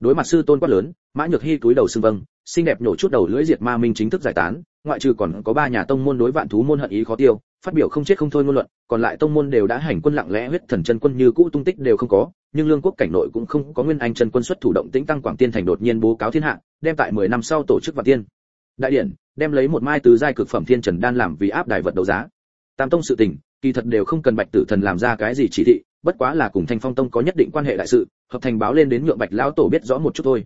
đối mặt sư tôn quát lớn, mã nhược hy cúi đầu xưng vâng xinh đẹp nhổ chút đầu lưỡi diệt ma minh chính thức giải tán, ngoại trừ còn có ba nhà tông môn đối vạn thú môn hận ý khó tiêu, phát biểu không chết không thôi ngôn luận, còn lại tông môn đều đã hành quân lặng lẽ huyết thần chân quân như cũ tung tích đều không có, nhưng lương quốc cảnh nội cũng không có nguyên anh chân quân xuất thủ động tĩnh tăng quảng tiên thành đột nhiên bố cáo thiên hạ, đem tại 10 năm sau tổ chức vạn tiên. Đại điển, đem lấy một mai tứ giai cực phẩm thiên trần đan làm vì áp đài vật đấu giá. Tam tông sự tình kỳ thật đều không cần bạch tử thần làm ra cái gì chỉ thị, bất quá là cùng thanh phong tông có nhất định quan hệ đại sự, hợp thành báo lên đến nhượng bạch lão tổ biết rõ một chút thôi.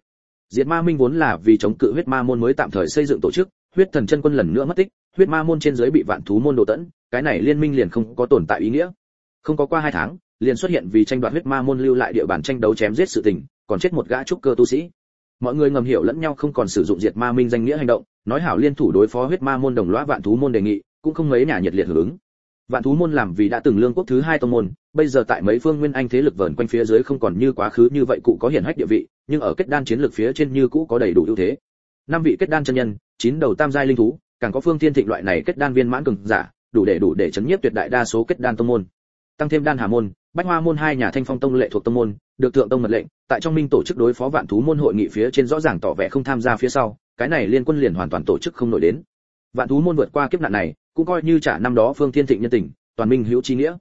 Diệt ma minh vốn là vì chống cự huyết ma môn mới tạm thời xây dựng tổ chức, huyết thần chân quân lần nữa mất tích, huyết ma môn trên dưới bị vạn thú môn đồ tẫn, cái này liên minh liền không có tồn tại ý nghĩa. Không có qua hai tháng, liền xuất hiện vì tranh đoạt huyết ma môn lưu lại địa bàn tranh đấu chém giết sự tình, còn chết một gã trúc cơ tu sĩ. Mọi người ngầm hiểu lẫn nhau không còn sử dụng diệt ma minh danh nghĩa hành động, nói hảo liên thủ đối phó huyết ma môn đồng lõa vạn thú môn đề nghị, cũng không mấy nhà nhiệt liệt hưởng ứng vạn thú môn làm vì đã từng lương quốc thứ hai tông môn, bây giờ tại mấy phương nguyên anh thế lực vờn quanh phía dưới không còn như quá khứ như vậy cụ có hiển hách địa vị, nhưng ở kết đan chiến lược phía trên như cũ có đầy đủ ưu thế. Năm vị kết đan chân nhân, chín đầu tam giai linh thú, càng có phương thiên thịnh loại này kết đan viên mãn cường giả, đủ để đủ để chấn nhiếp tuyệt đại đa số kết đan tông môn. Tăng thêm đan hà môn, bách hoa môn hai nhà thanh phong tông lệ thuộc tông môn, được thượng tông mật lệnh, tại trong minh tổ chức đối phó vạn thú môn hội nghị phía trên rõ ràng tỏ vẻ không tham gia phía sau, cái này liên quân liền hoàn toàn tổ chức không nổi đến. Vạn thú môn vượt qua kiếp nạn này cũng coi như trả năm đó phương thiên thịnh nhân tình, toàn minh hữu chi nghĩa.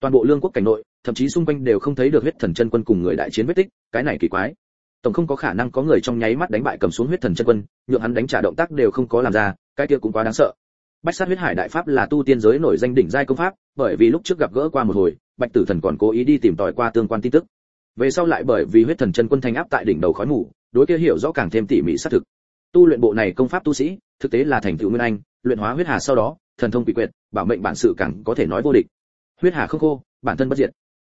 Toàn bộ lương quốc cảnh nội, thậm chí xung quanh đều không thấy được huyết thần chân quân cùng người đại chiến vết tích, cái này kỳ quái. Tổng không có khả năng có người trong nháy mắt đánh bại cầm xuống huyết thần chân quân, nhượng hắn đánh trả động tác đều không có làm ra, cái kia cũng quá đáng sợ. Bách sát huyết hải đại pháp là tu tiên giới nổi danh đỉnh giai công pháp, bởi vì lúc trước gặp gỡ qua một hồi, bạch tử thần còn cố ý đi tìm tòi qua tương quan tin tức. Về sau lại bởi vì huyết thần chân quân thanh áp tại đỉnh đầu khói mù, đối kia hiểu rõ càng thêm tỉ mỉ xác thực. Tu luyện bộ này công pháp tu sĩ, thực tế là thành tựu nguyên anh, luyện hóa huyết hà sau đó thần thông quỷ quyệt, bảo mệnh bản sự càng có thể nói vô địch. Huyết hà không khô, bản thân bất diệt.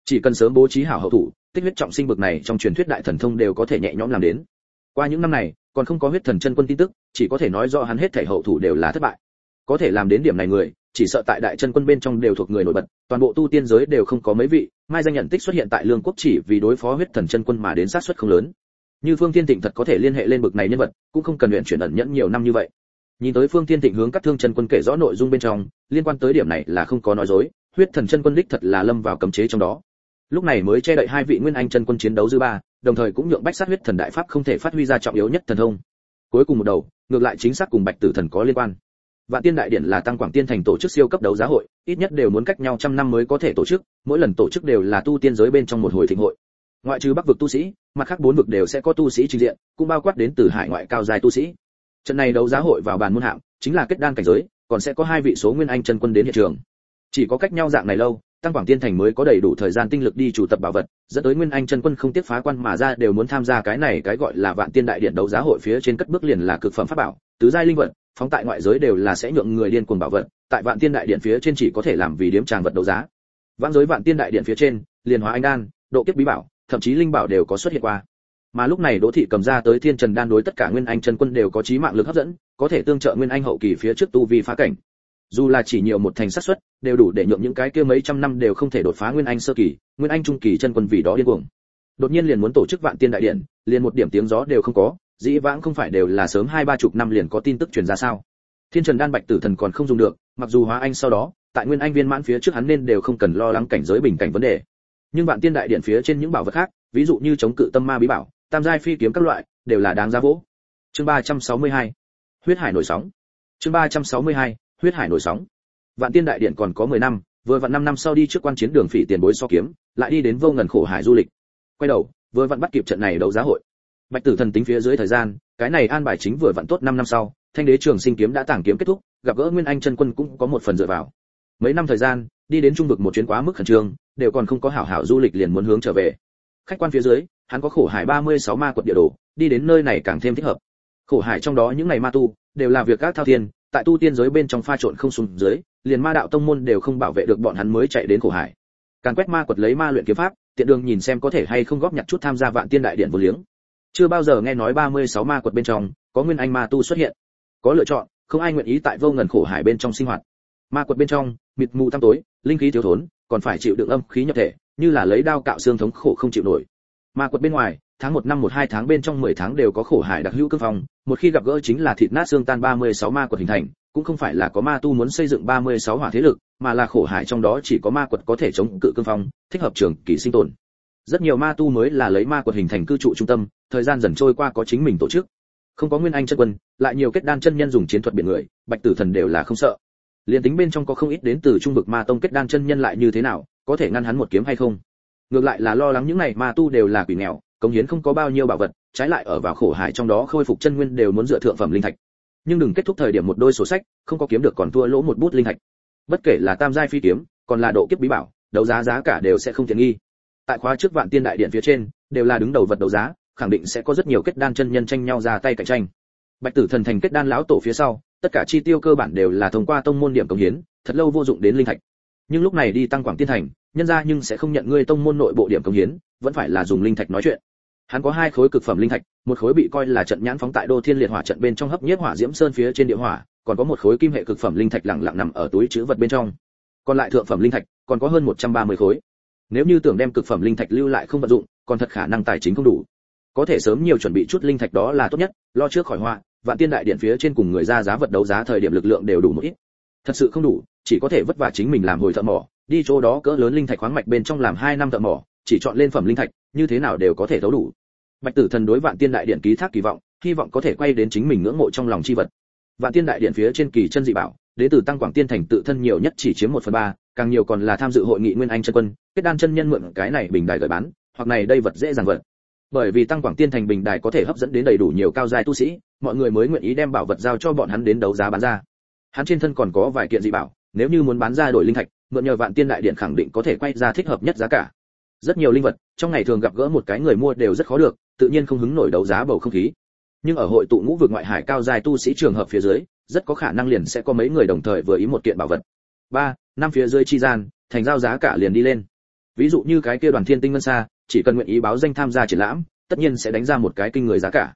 Chỉ cần sớm bố trí hảo hậu thủ, tích huyết trọng sinh bực này trong truyền thuyết đại thần thông đều có thể nhẹ nhõm làm đến. Qua những năm này, còn không có huyết thần chân quân tin tức, chỉ có thể nói rõ hắn hết thể hậu thủ đều là thất bại. Có thể làm đến điểm này người, chỉ sợ tại đại chân quân bên trong đều thuộc người nổi bật, toàn bộ tu tiên giới đều không có mấy vị, mai danh nhận tích xuất hiện tại lương quốc chỉ vì đối phó huyết thần chân quân mà đến sát suất không lớn. Như phương tiên thịnh thật có thể liên hệ lên bực này nhân vật, cũng không cần luyện chuyển ẩn nhẫn nhiều năm như vậy nhìn tới phương thiên thịnh hướng các thương chân quân kể rõ nội dung bên trong liên quan tới điểm này là không có nói dối huyết thần chân quân đích thật là lâm vào cấm chế trong đó lúc này mới che đậy hai vị nguyên anh chân quân chiến đấu dư ba đồng thời cũng nhượng bách sát huyết thần đại pháp không thể phát huy ra trọng yếu nhất thần thông cuối cùng một đầu ngược lại chính xác cùng bạch tử thần có liên quan Vạn Tiên Đại Điện là tăng quảng tiên thành tổ chức siêu cấp đấu giá hội, ít nhất đều muốn cách nhau trăm năm mới có thể tổ chức, mỗi lần tổ chức đều là tu tiên giới bên trong một hồi thịnh hội. Ngoại trừ Bắc vực tu sĩ, mặt khác bốn vực đều sẽ có tu sĩ trình diện, cũng bao quát đến từ hải ngoại cao dài tu sĩ. Trận này đấu giá hội vào bàn môn hạng, chính là kết đan cảnh giới, còn sẽ có hai vị số nguyên anh chân quân đến hiện trường. Chỉ có cách nhau dạng này lâu, tăng quảng tiên thành mới có đầy đủ thời gian tinh lực đi chủ tập bảo vật, dẫn tới nguyên anh chân quân không tiếc phá quan mà ra đều muốn tham gia cái này cái gọi là Vạn Tiên Đại Điện đấu giá hội phía trên cất bước liền là cực phẩm pháp bảo, tứ giai linh vật, phóng tại ngoại giới đều là sẽ nhượng người điên cuồng bảo vật, tại Vạn Tiên Đại Điện phía trên chỉ có thể làm vì điếm tràng vật đấu giá. Vạn giới Vạn Tiên Đại Điện phía trên, liền hóa anh đan, độ kiếp bí bảo, thậm chí linh bảo đều có xuất hiện qua. Mà lúc này Đỗ thị cầm ra tới Thiên Trần đan đối tất cả nguyên anh chân quân đều có chí mạng lực hấp dẫn, có thể tương trợ nguyên anh hậu kỳ phía trước tu vi phá cảnh. Dù là chỉ nhiều một thành sát suất, đều đủ để nhượng những cái kia mấy trăm năm đều không thể đột phá nguyên anh sơ kỳ, nguyên anh trung kỳ chân quân vì đó điên cuồng. Đột nhiên liền muốn tổ chức Vạn Tiên Đại Điện, liền một điểm tiếng gió đều không có, dĩ vãng không phải đều là sớm hai ba chục năm liền có tin tức truyền ra sao thiên trần đan bạch tử thần còn không dùng được mặc dù hóa anh sau đó tại nguyên anh viên mãn phía trước hắn nên đều không cần lo lắng cảnh giới bình cảnh vấn đề nhưng vạn tiên đại điện phía trên những bảo vật khác ví dụ như chống cự tâm ma bí bảo tam giai phi kiếm các loại, đều là đáng giá vỗ. Chương ba trăm sáu mươi hai, huyết hải nổi sóng. Chương ba trăm sáu mươi hai, huyết hải nổi sóng. Vạn tiên đại điện còn có mười năm, vừa vặn năm năm sau đi trước quan chiến đường phỉ tiền bối so kiếm, lại đi đến vô ngần khổ hải du lịch. Quay đầu, vừa vặn bắt kịp trận này đấu giá hội. Bạch tử thần tính phía dưới thời gian, cái này an bài chính vừa vặn tốt 5 năm sau, thanh đế trường sinh kiếm đã tàng kiếm kết thúc, gặp gỡ nguyên anh chân quân cũng có một phần dựa vào. Mấy năm thời gian, đi đến trung vực một chuyến quá mức khẩn trương, đều còn không có hảo hảo du lịch liền muốn hướng trở về. Khách quan phía dưới hắn có khổ hải 36 ma quật địa đồ, đi đến nơi này càng thêm thích hợp. Khổ hải trong đó những này ma tu, đều là việc các thao thiên, tại tu tiên giới bên trong pha trộn không xuống dưới, liền ma đạo tông môn đều không bảo vệ được bọn hắn mới chạy đến khổ hải. Càng quét ma quật lấy ma luyện kiếm pháp, tiện đường nhìn xem có thể hay không góp nhặt chút tham gia vạn tiên đại điện vô liếng. Chưa bao giờ nghe nói 36 ma quật bên trong, có nguyên anh ma tu xuất hiện. Có lựa chọn, không ai nguyện ý tại vô ngần khổ hải bên trong sinh hoạt. Ma quật bên trong, mịt mù tăm tối, linh khí thiếu thốn, còn phải chịu đựng âm khí nhập thể, như là lấy đao cạo xương thống khổ không chịu nổi ma quật bên ngoài, tháng một năm một hai tháng bên trong 10 tháng đều có khổ hải đặc hữu cương phong, một khi gặp gỡ chính là thịt nát xương tan 36 ma quật hình thành, cũng không phải là có ma tu muốn xây dựng 36 hỏa thế lực, mà là khổ hải trong đó chỉ có ma quật có thể chống cự cương phong, thích hợp trường kỳ sinh tồn. Rất nhiều ma tu mới là lấy ma quật hình thành cư trụ trung tâm, thời gian dần trôi qua có chính mình tổ chức. Không có nguyên anh chân quân, lại nhiều kết đan chân nhân dùng chiến thuật biển người, bạch tử thần đều là không sợ. Liền tính bên trong có không ít đến từ trung vực ma tông kết đan chân nhân lại như thế nào, có thể ngăn hắn một kiếm hay không? Ngược lại là lo lắng những này ma tu đều là quỷ nghèo, cống hiến không có bao nhiêu bảo vật, trái lại ở vào khổ hải trong đó khôi phục chân nguyên đều muốn dựa thượng phẩm linh thạch. Nhưng đừng kết thúc thời điểm một đôi sổ sách, không có kiếm được còn thua lỗ một bút linh thạch. Bất kể là tam giai phi kiếm, còn là độ kiếp bí bảo, đấu giá giá cả đều sẽ không tiện nghi. Tại khóa trước vạn tiên đại điện phía trên, đều là đứng đầu vật đấu giá, khẳng định sẽ có rất nhiều kết đan chân nhân tranh nhau ra tay cạnh tranh. Bạch tử thần thành kết đan lão tổ phía sau, tất cả chi tiêu cơ bản đều là thông qua tông môn điểm công hiến, thật lâu vô dụng đến linh thạch nhưng lúc này đi tăng quảng tiên thành, nhân ra nhưng sẽ không nhận ngươi tông môn nội bộ điểm công hiến, vẫn phải là dùng linh thạch nói chuyện. Hắn có hai khối cực phẩm linh thạch, một khối bị coi là trận nhãn phóng tại đô thiên liệt hỏa trận bên trong hấp nhiếp hỏa diễm sơn phía trên địa hỏa, còn có một khối kim hệ cực phẩm linh thạch lặng lặng nằm ở túi chứa vật bên trong. Còn lại thượng phẩm linh thạch, còn có hơn 130 khối. Nếu như tưởng đem cực phẩm linh thạch lưu lại không vận dụng, còn thật khả năng tài chính không đủ. Có thể sớm nhiều chuẩn bị chút linh thạch đó là tốt nhất, lo trước khỏi họa, vạn tiên đại điện phía trên cùng người ra giá vật đấu giá thời điểm lực lượng đều đủ một ít. Thật sự không đủ chỉ có thể vất vả chính mình làm hồi thợ mỏ, đi chỗ đó cỡ lớn linh thạch khoáng mạch bên trong làm hai năm thợ mỏ, chỉ chọn lên phẩm linh thạch, như thế nào đều có thể thấu đủ. Bạch tử thần đối vạn tiên đại điện ký thác kỳ vọng, hy vọng có thể quay đến chính mình ngưỡng mộ trong lòng chi vật. Vạn tiên đại điện phía trên kỳ chân dị bảo đến từ tăng quảng tiên thành tự thân nhiều nhất chỉ chiếm một phần ba, càng nhiều còn là tham dự hội nghị nguyên anh chân quân, kết đan chân nhân mượn cái này bình đài gửi bán, hoặc này đây vật dễ dàng vật bởi vì tăng quảng tiên thành bình đài có thể hấp dẫn đến đầy đủ nhiều cao giai tu sĩ, mọi người mới nguyện ý đem bảo vật giao cho bọn hắn đến đấu giá bán ra. Hắn trên thân còn có vài kiện dị bảo nếu như muốn bán ra đổi linh thạch, mượn nhờ vạn tiên đại điện khẳng định có thể quay ra thích hợp nhất giá cả. Rất nhiều linh vật, trong ngày thường gặp gỡ một cái người mua đều rất khó được, tự nhiên không hứng nổi đấu giá bầu không khí. Nhưng ở hội tụ ngũ vực ngoại hải cao giai tu sĩ trường hợp phía dưới, rất có khả năng liền sẽ có mấy người đồng thời vừa ý một kiện bảo vật. Ba, năm phía dưới chi gian, thành giao giá cả liền đi lên. Ví dụ như cái kia đoàn thiên tinh ngân xa, chỉ cần nguyện ý báo danh tham gia triển lãm, tất nhiên sẽ đánh ra một cái kinh người giá cả.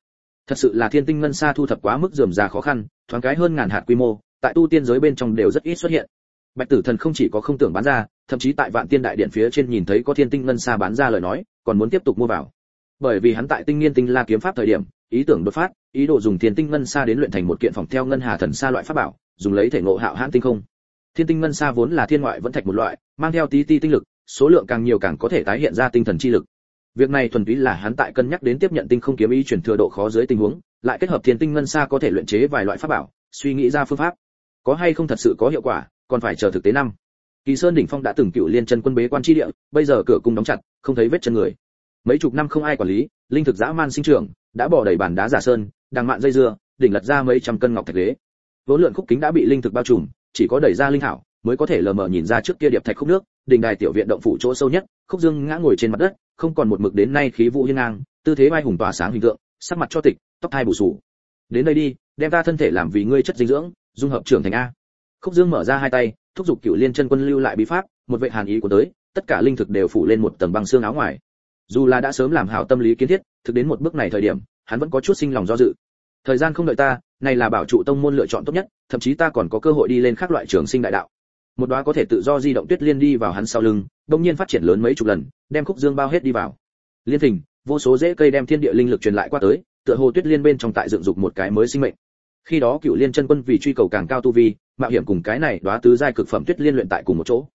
Thật sự là thiên tinh ngân xa thu thập quá mức dườm già khó khăn, thoáng cái hơn ngàn hạt quy mô tại tu tiên giới bên trong đều rất ít xuất hiện. Bạch tử thần không chỉ có không tưởng bán ra, thậm chí tại vạn tiên đại điện phía trên nhìn thấy có thiên tinh ngân xa bán ra lời nói, còn muốn tiếp tục mua vào. Bởi vì hắn tại tinh nghiên tinh la kiếm pháp thời điểm, ý tưởng đột phát, ý đồ dùng thiên tinh ngân xa đến luyện thành một kiện phòng theo ngân hà thần xa loại pháp bảo, dùng lấy thể ngộ hạo hãn tinh không. Thiên tinh ngân xa vốn là thiên ngoại vẫn thạch một loại, mang theo tí ti tinh lực, số lượng càng nhiều càng có thể tái hiện ra tinh thần chi lực. Việc này thuần túy là hắn tại cân nhắc đến tiếp nhận tinh không kiếm ý chuyển thừa độ khó dưới tình huống, lại kết hợp thiên tinh ngân xa có thể luyện chế vài loại pháp bảo, suy nghĩ ra phương pháp có hay không thật sự có hiệu quả, còn phải chờ thực tế năm. Kỳ sơn đỉnh phong đã từng cựu liên chân quân bế quan chi địa, bây giờ cửa cung đóng chặt, không thấy vết chân người. Mấy chục năm không ai quản lý, linh thực dã man sinh trưởng, đã bỏ đầy bản đá giả sơn, đằng mạn dây dưa, đỉnh lật ra mấy trăm cân ngọc thạch đế vốn lượn khúc kính đã bị linh thực bao trùm, chỉ có đẩy ra linh thảo mới có thể lờ mờ nhìn ra trước kia điệp thạch khúc nước đình đài tiểu viện động phủ chỗ sâu nhất, khúc dương ngã ngồi trên mặt đất, không còn một mực đến nay khí vũ hiên ngang, tư thế vai hùng tỏa sáng hình tượng, sắc mặt cho tịch, tóc thai bù sù. Đến đây đi, đem ta thân thể làm vì ngươi chất dinh dưỡng dung hợp trưởng thành a. Khúc dương mở ra hai tay, thúc giục cựu liên chân quân lưu lại bí pháp, một vệ hàn ý của tới, tất cả linh thực đều phủ lên một tầng băng xương áo ngoài. Dù là đã sớm làm hảo tâm lý kiến thiết, thực đến một bước này thời điểm, hắn vẫn có chút sinh lòng do dự. Thời gian không đợi ta, này là bảo trụ tông môn lựa chọn tốt nhất, thậm chí ta còn có cơ hội đi lên các loại trường sinh đại đạo. Một đóa có thể tự do di động tuyết liên đi vào hắn sau lưng đông nhiên phát triển lớn mấy chục lần, đem khúc dương bao hết đi vào. Liên thình, vô số rễ cây đem thiên địa linh lực truyền lại qua tới, tựa hồ tuyết liên bên trong tại dựng dục một cái mới sinh mệnh khi đó cựu liên chân quân vì truy cầu càng cao tu vi, mạo hiểm cùng cái này đóa tứ giai cực phẩm tuyết liên luyện tại cùng một chỗ.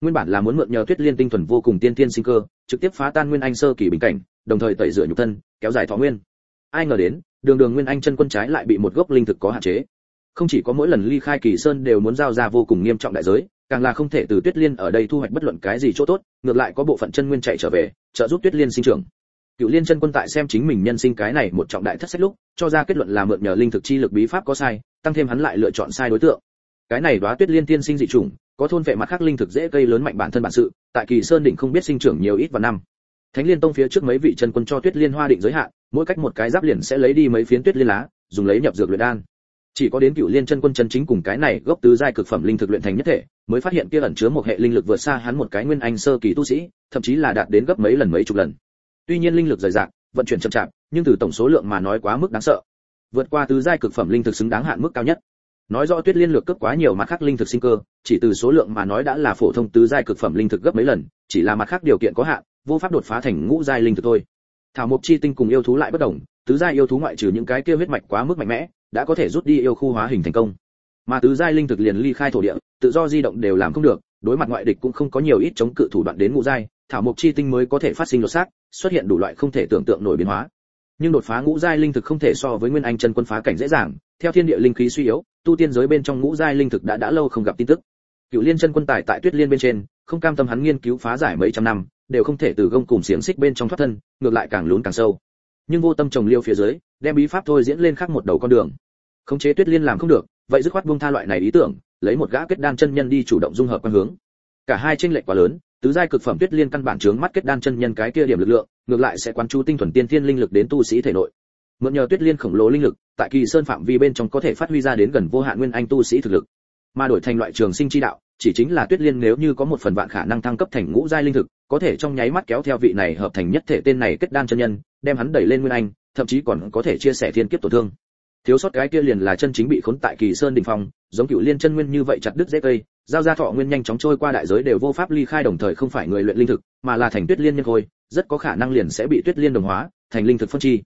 Nguyên bản là muốn mượn nhờ tuyết liên tinh thuần vô cùng tiên tiên sinh cơ, trực tiếp phá tan nguyên anh sơ kỳ bình cảnh, đồng thời tẩy rửa nhục thân, kéo dài thọ nguyên. Ai ngờ đến, đường đường nguyên anh chân quân trái lại bị một gốc linh thực có hạn chế. Không chỉ có mỗi lần ly khai kỳ sơn đều muốn giao ra vô cùng nghiêm trọng đại giới, càng là không thể từ tuyết liên ở đây thu hoạch bất luận cái gì chỗ tốt, ngược lại có bộ phận chân nguyên chạy trở về, trợ giúp tuyết liên sinh trưởng cựu liên chân quân tại xem chính mình nhân sinh cái này một trọng đại thất sách lúc, cho ra kết luận là mượn nhờ linh thực chi lực bí pháp có sai, tăng thêm hắn lại lựa chọn sai đối tượng. Cái này đoá tuyết liên tiên sinh dị chủng, có thôn vệ mặt khác linh thực dễ cây lớn mạnh bản thân bản sự, tại kỳ sơn đỉnh không biết sinh trưởng nhiều ít vào năm. Thánh liên tông phía trước mấy vị chân quân cho tuyết liên hoa định giới hạn, mỗi cách một cái giáp liền sẽ lấy đi mấy phiến tuyết liên lá, dùng lấy nhập dược luyện đan. Chỉ có đến cựu liên chân quân chân chính cùng cái này gốc tứ giai cực phẩm linh thực luyện thành nhất thể, mới phát hiện kia ẩn chứa một hệ linh lực vượt xa hắn một cái nguyên anh sơ kỳ tu sĩ, thậm chí là đạt đến gấp mấy lần mấy chục lần tuy nhiên linh lực rời rạc, vận chuyển chậm chạp, nhưng từ tổng số lượng mà nói quá mức đáng sợ. Vượt qua tứ giai cực phẩm linh thực xứng đáng hạn mức cao nhất. Nói rõ tuyết liên lược cấp quá nhiều mặt khác linh thực sinh cơ, chỉ từ số lượng mà nói đã là phổ thông tứ giai cực phẩm linh thực gấp mấy lần, chỉ là mặt khác điều kiện có hạn, vô pháp đột phá thành ngũ giai linh thực thôi. Thảo mộc chi tinh cùng yêu thú lại bất đồng, tứ giai yêu thú ngoại trừ những cái kia huyết mạch quá mức mạnh mẽ, đã có thể rút đi yêu khu hóa hình thành công. Mà tứ giai linh thực liền ly khai thổ địa, tự do di động đều làm không được, đối mặt ngoại địch cũng không có nhiều ít chống cự thủ đoạn đến ngũ giai thảo mộc chi tinh mới có thể phát sinh đột xác, xuất hiện đủ loại không thể tưởng tượng nổi biến hóa. Nhưng đột phá ngũ giai linh thực không thể so với nguyên anh chân quân phá cảnh dễ dàng, theo thiên địa linh khí suy yếu, tu tiên giới bên trong ngũ giai linh thực đã đã lâu không gặp tin tức. Cựu liên chân quân tài tại tuyết liên bên trên, không cam tâm hắn nghiên cứu phá giải mấy trăm năm, đều không thể từ gông cùng xiềng xích bên trong thoát thân, ngược lại càng lún càng sâu. Nhưng vô tâm trồng liêu phía dưới, đem bí pháp thôi diễn lên khác một đầu con đường. Khống chế tuyết liên làm không được, vậy dứt khoát buông tha loại này ý tưởng, lấy một gã kết đan chân nhân đi chủ động dung hợp quan hướng. Cả hai tranh lệch quá lớn tứ giai cực phẩm tuyết liên căn bản chướng mắt kết đan chân nhân cái kia điểm lực lượng, ngược lại sẽ quán chú tinh thuần tiên thiên linh lực đến tu sĩ thể nội. Mượn nhờ tuyết liên khổng lồ linh lực, tại kỳ sơn phạm vi bên trong có thể phát huy ra đến gần vô hạn nguyên anh tu sĩ thực lực. Mà đổi thành loại trường sinh chi đạo, chỉ chính là tuyết liên nếu như có một phần vạn khả năng thăng cấp thành ngũ giai linh thực, có thể trong nháy mắt kéo theo vị này hợp thành nhất thể tên này kết đan chân nhân, đem hắn đẩy lên nguyên anh, thậm chí còn có thể chia sẻ thiên kiếp tổn thương. Thiếu sót cái kia liền là chân chính bị khốn tại kỳ sơn đỉnh phong, giống cựu liên chân nguyên như vậy chặt đứt dễ cây giao ra thọ nguyên nhanh chóng trôi qua đại giới đều vô pháp ly khai đồng thời không phải người luyện linh thực, mà là thành tuyết liên nhân khôi, rất có khả năng liền sẽ bị tuyết liên đồng hóa, thành linh thực phân chi.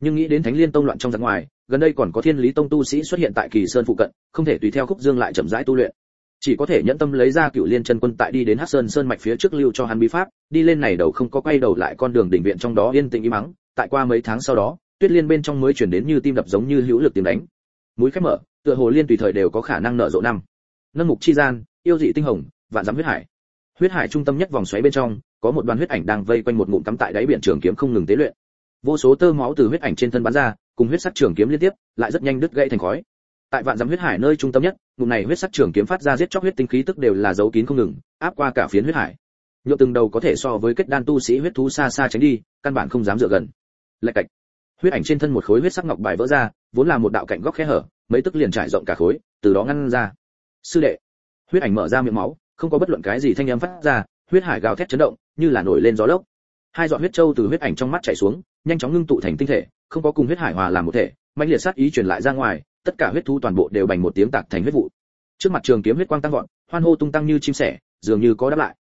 Nhưng nghĩ đến thánh liên tông loạn trong giặc ngoài, gần đây còn có thiên lý tông tu sĩ xuất hiện tại kỳ sơn phụ cận, không thể tùy theo khúc dương lại chậm rãi tu luyện. Chỉ có thể nhẫn tâm lấy ra cựu liên chân quân tại đi đến hắc sơn sơn mạch phía trước lưu cho hắn bí pháp, đi lên này đầu không có quay đầu lại con đường đỉnh viện trong đó yên tĩnh im mắng tại qua mấy tháng sau đó, tuyết liên bên trong mới chuyển đến như tim đập giống như hữu lực tiếng đánh. Mũi khép mở, tựa hồ liên tùy thời đều có khả năng nở rộ năm nâng mục chi gian, yêu dị tinh hồng, vạn dám huyết hải. Huyết hải trung tâm nhất vòng xoáy bên trong, có một đoàn huyết ảnh đang vây quanh một ngụm cắm tại đáy biển trường kiếm không ngừng tế luyện. Vô số tơ máu từ huyết ảnh trên thân bắn ra, cùng huyết sắc trường kiếm liên tiếp, lại rất nhanh đứt gãy thành khói. Tại vạn dám huyết hải nơi trung tâm nhất, ngụm này huyết sắc trường kiếm phát ra giết chóc huyết tinh khí tức đều là dấu kín không ngừng, áp qua cả phiến huyết hải. Nhựa từng đầu có thể so với kết đan tu sĩ huyết thú xa xa tránh đi, căn bản không dám dựa gần. Lạch cạch. Huyết ảnh trên thân một khối huyết sắc ngọc bài vỡ ra, vốn là một đạo cạnh góc khe hở, mấy tức liền trải rộng cả khối, từ đó ngăn ra sư đệ. Huyết ảnh mở ra miệng máu, không có bất luận cái gì thanh âm phát ra, huyết hải gào thét chấn động, như là nổi lên gió lốc. Hai giọt huyết châu từ huyết ảnh trong mắt chảy xuống, nhanh chóng ngưng tụ thành tinh thể, không có cùng huyết hải hòa làm một thể, mãnh liệt sát ý truyền lại ra ngoài, tất cả huyết thu toàn bộ đều bành một tiếng tạc thành huyết vụ. Trước mặt trường kiếm huyết quang tăng vọt, hoan hô tung tăng như chim sẻ, dường như có đáp lại.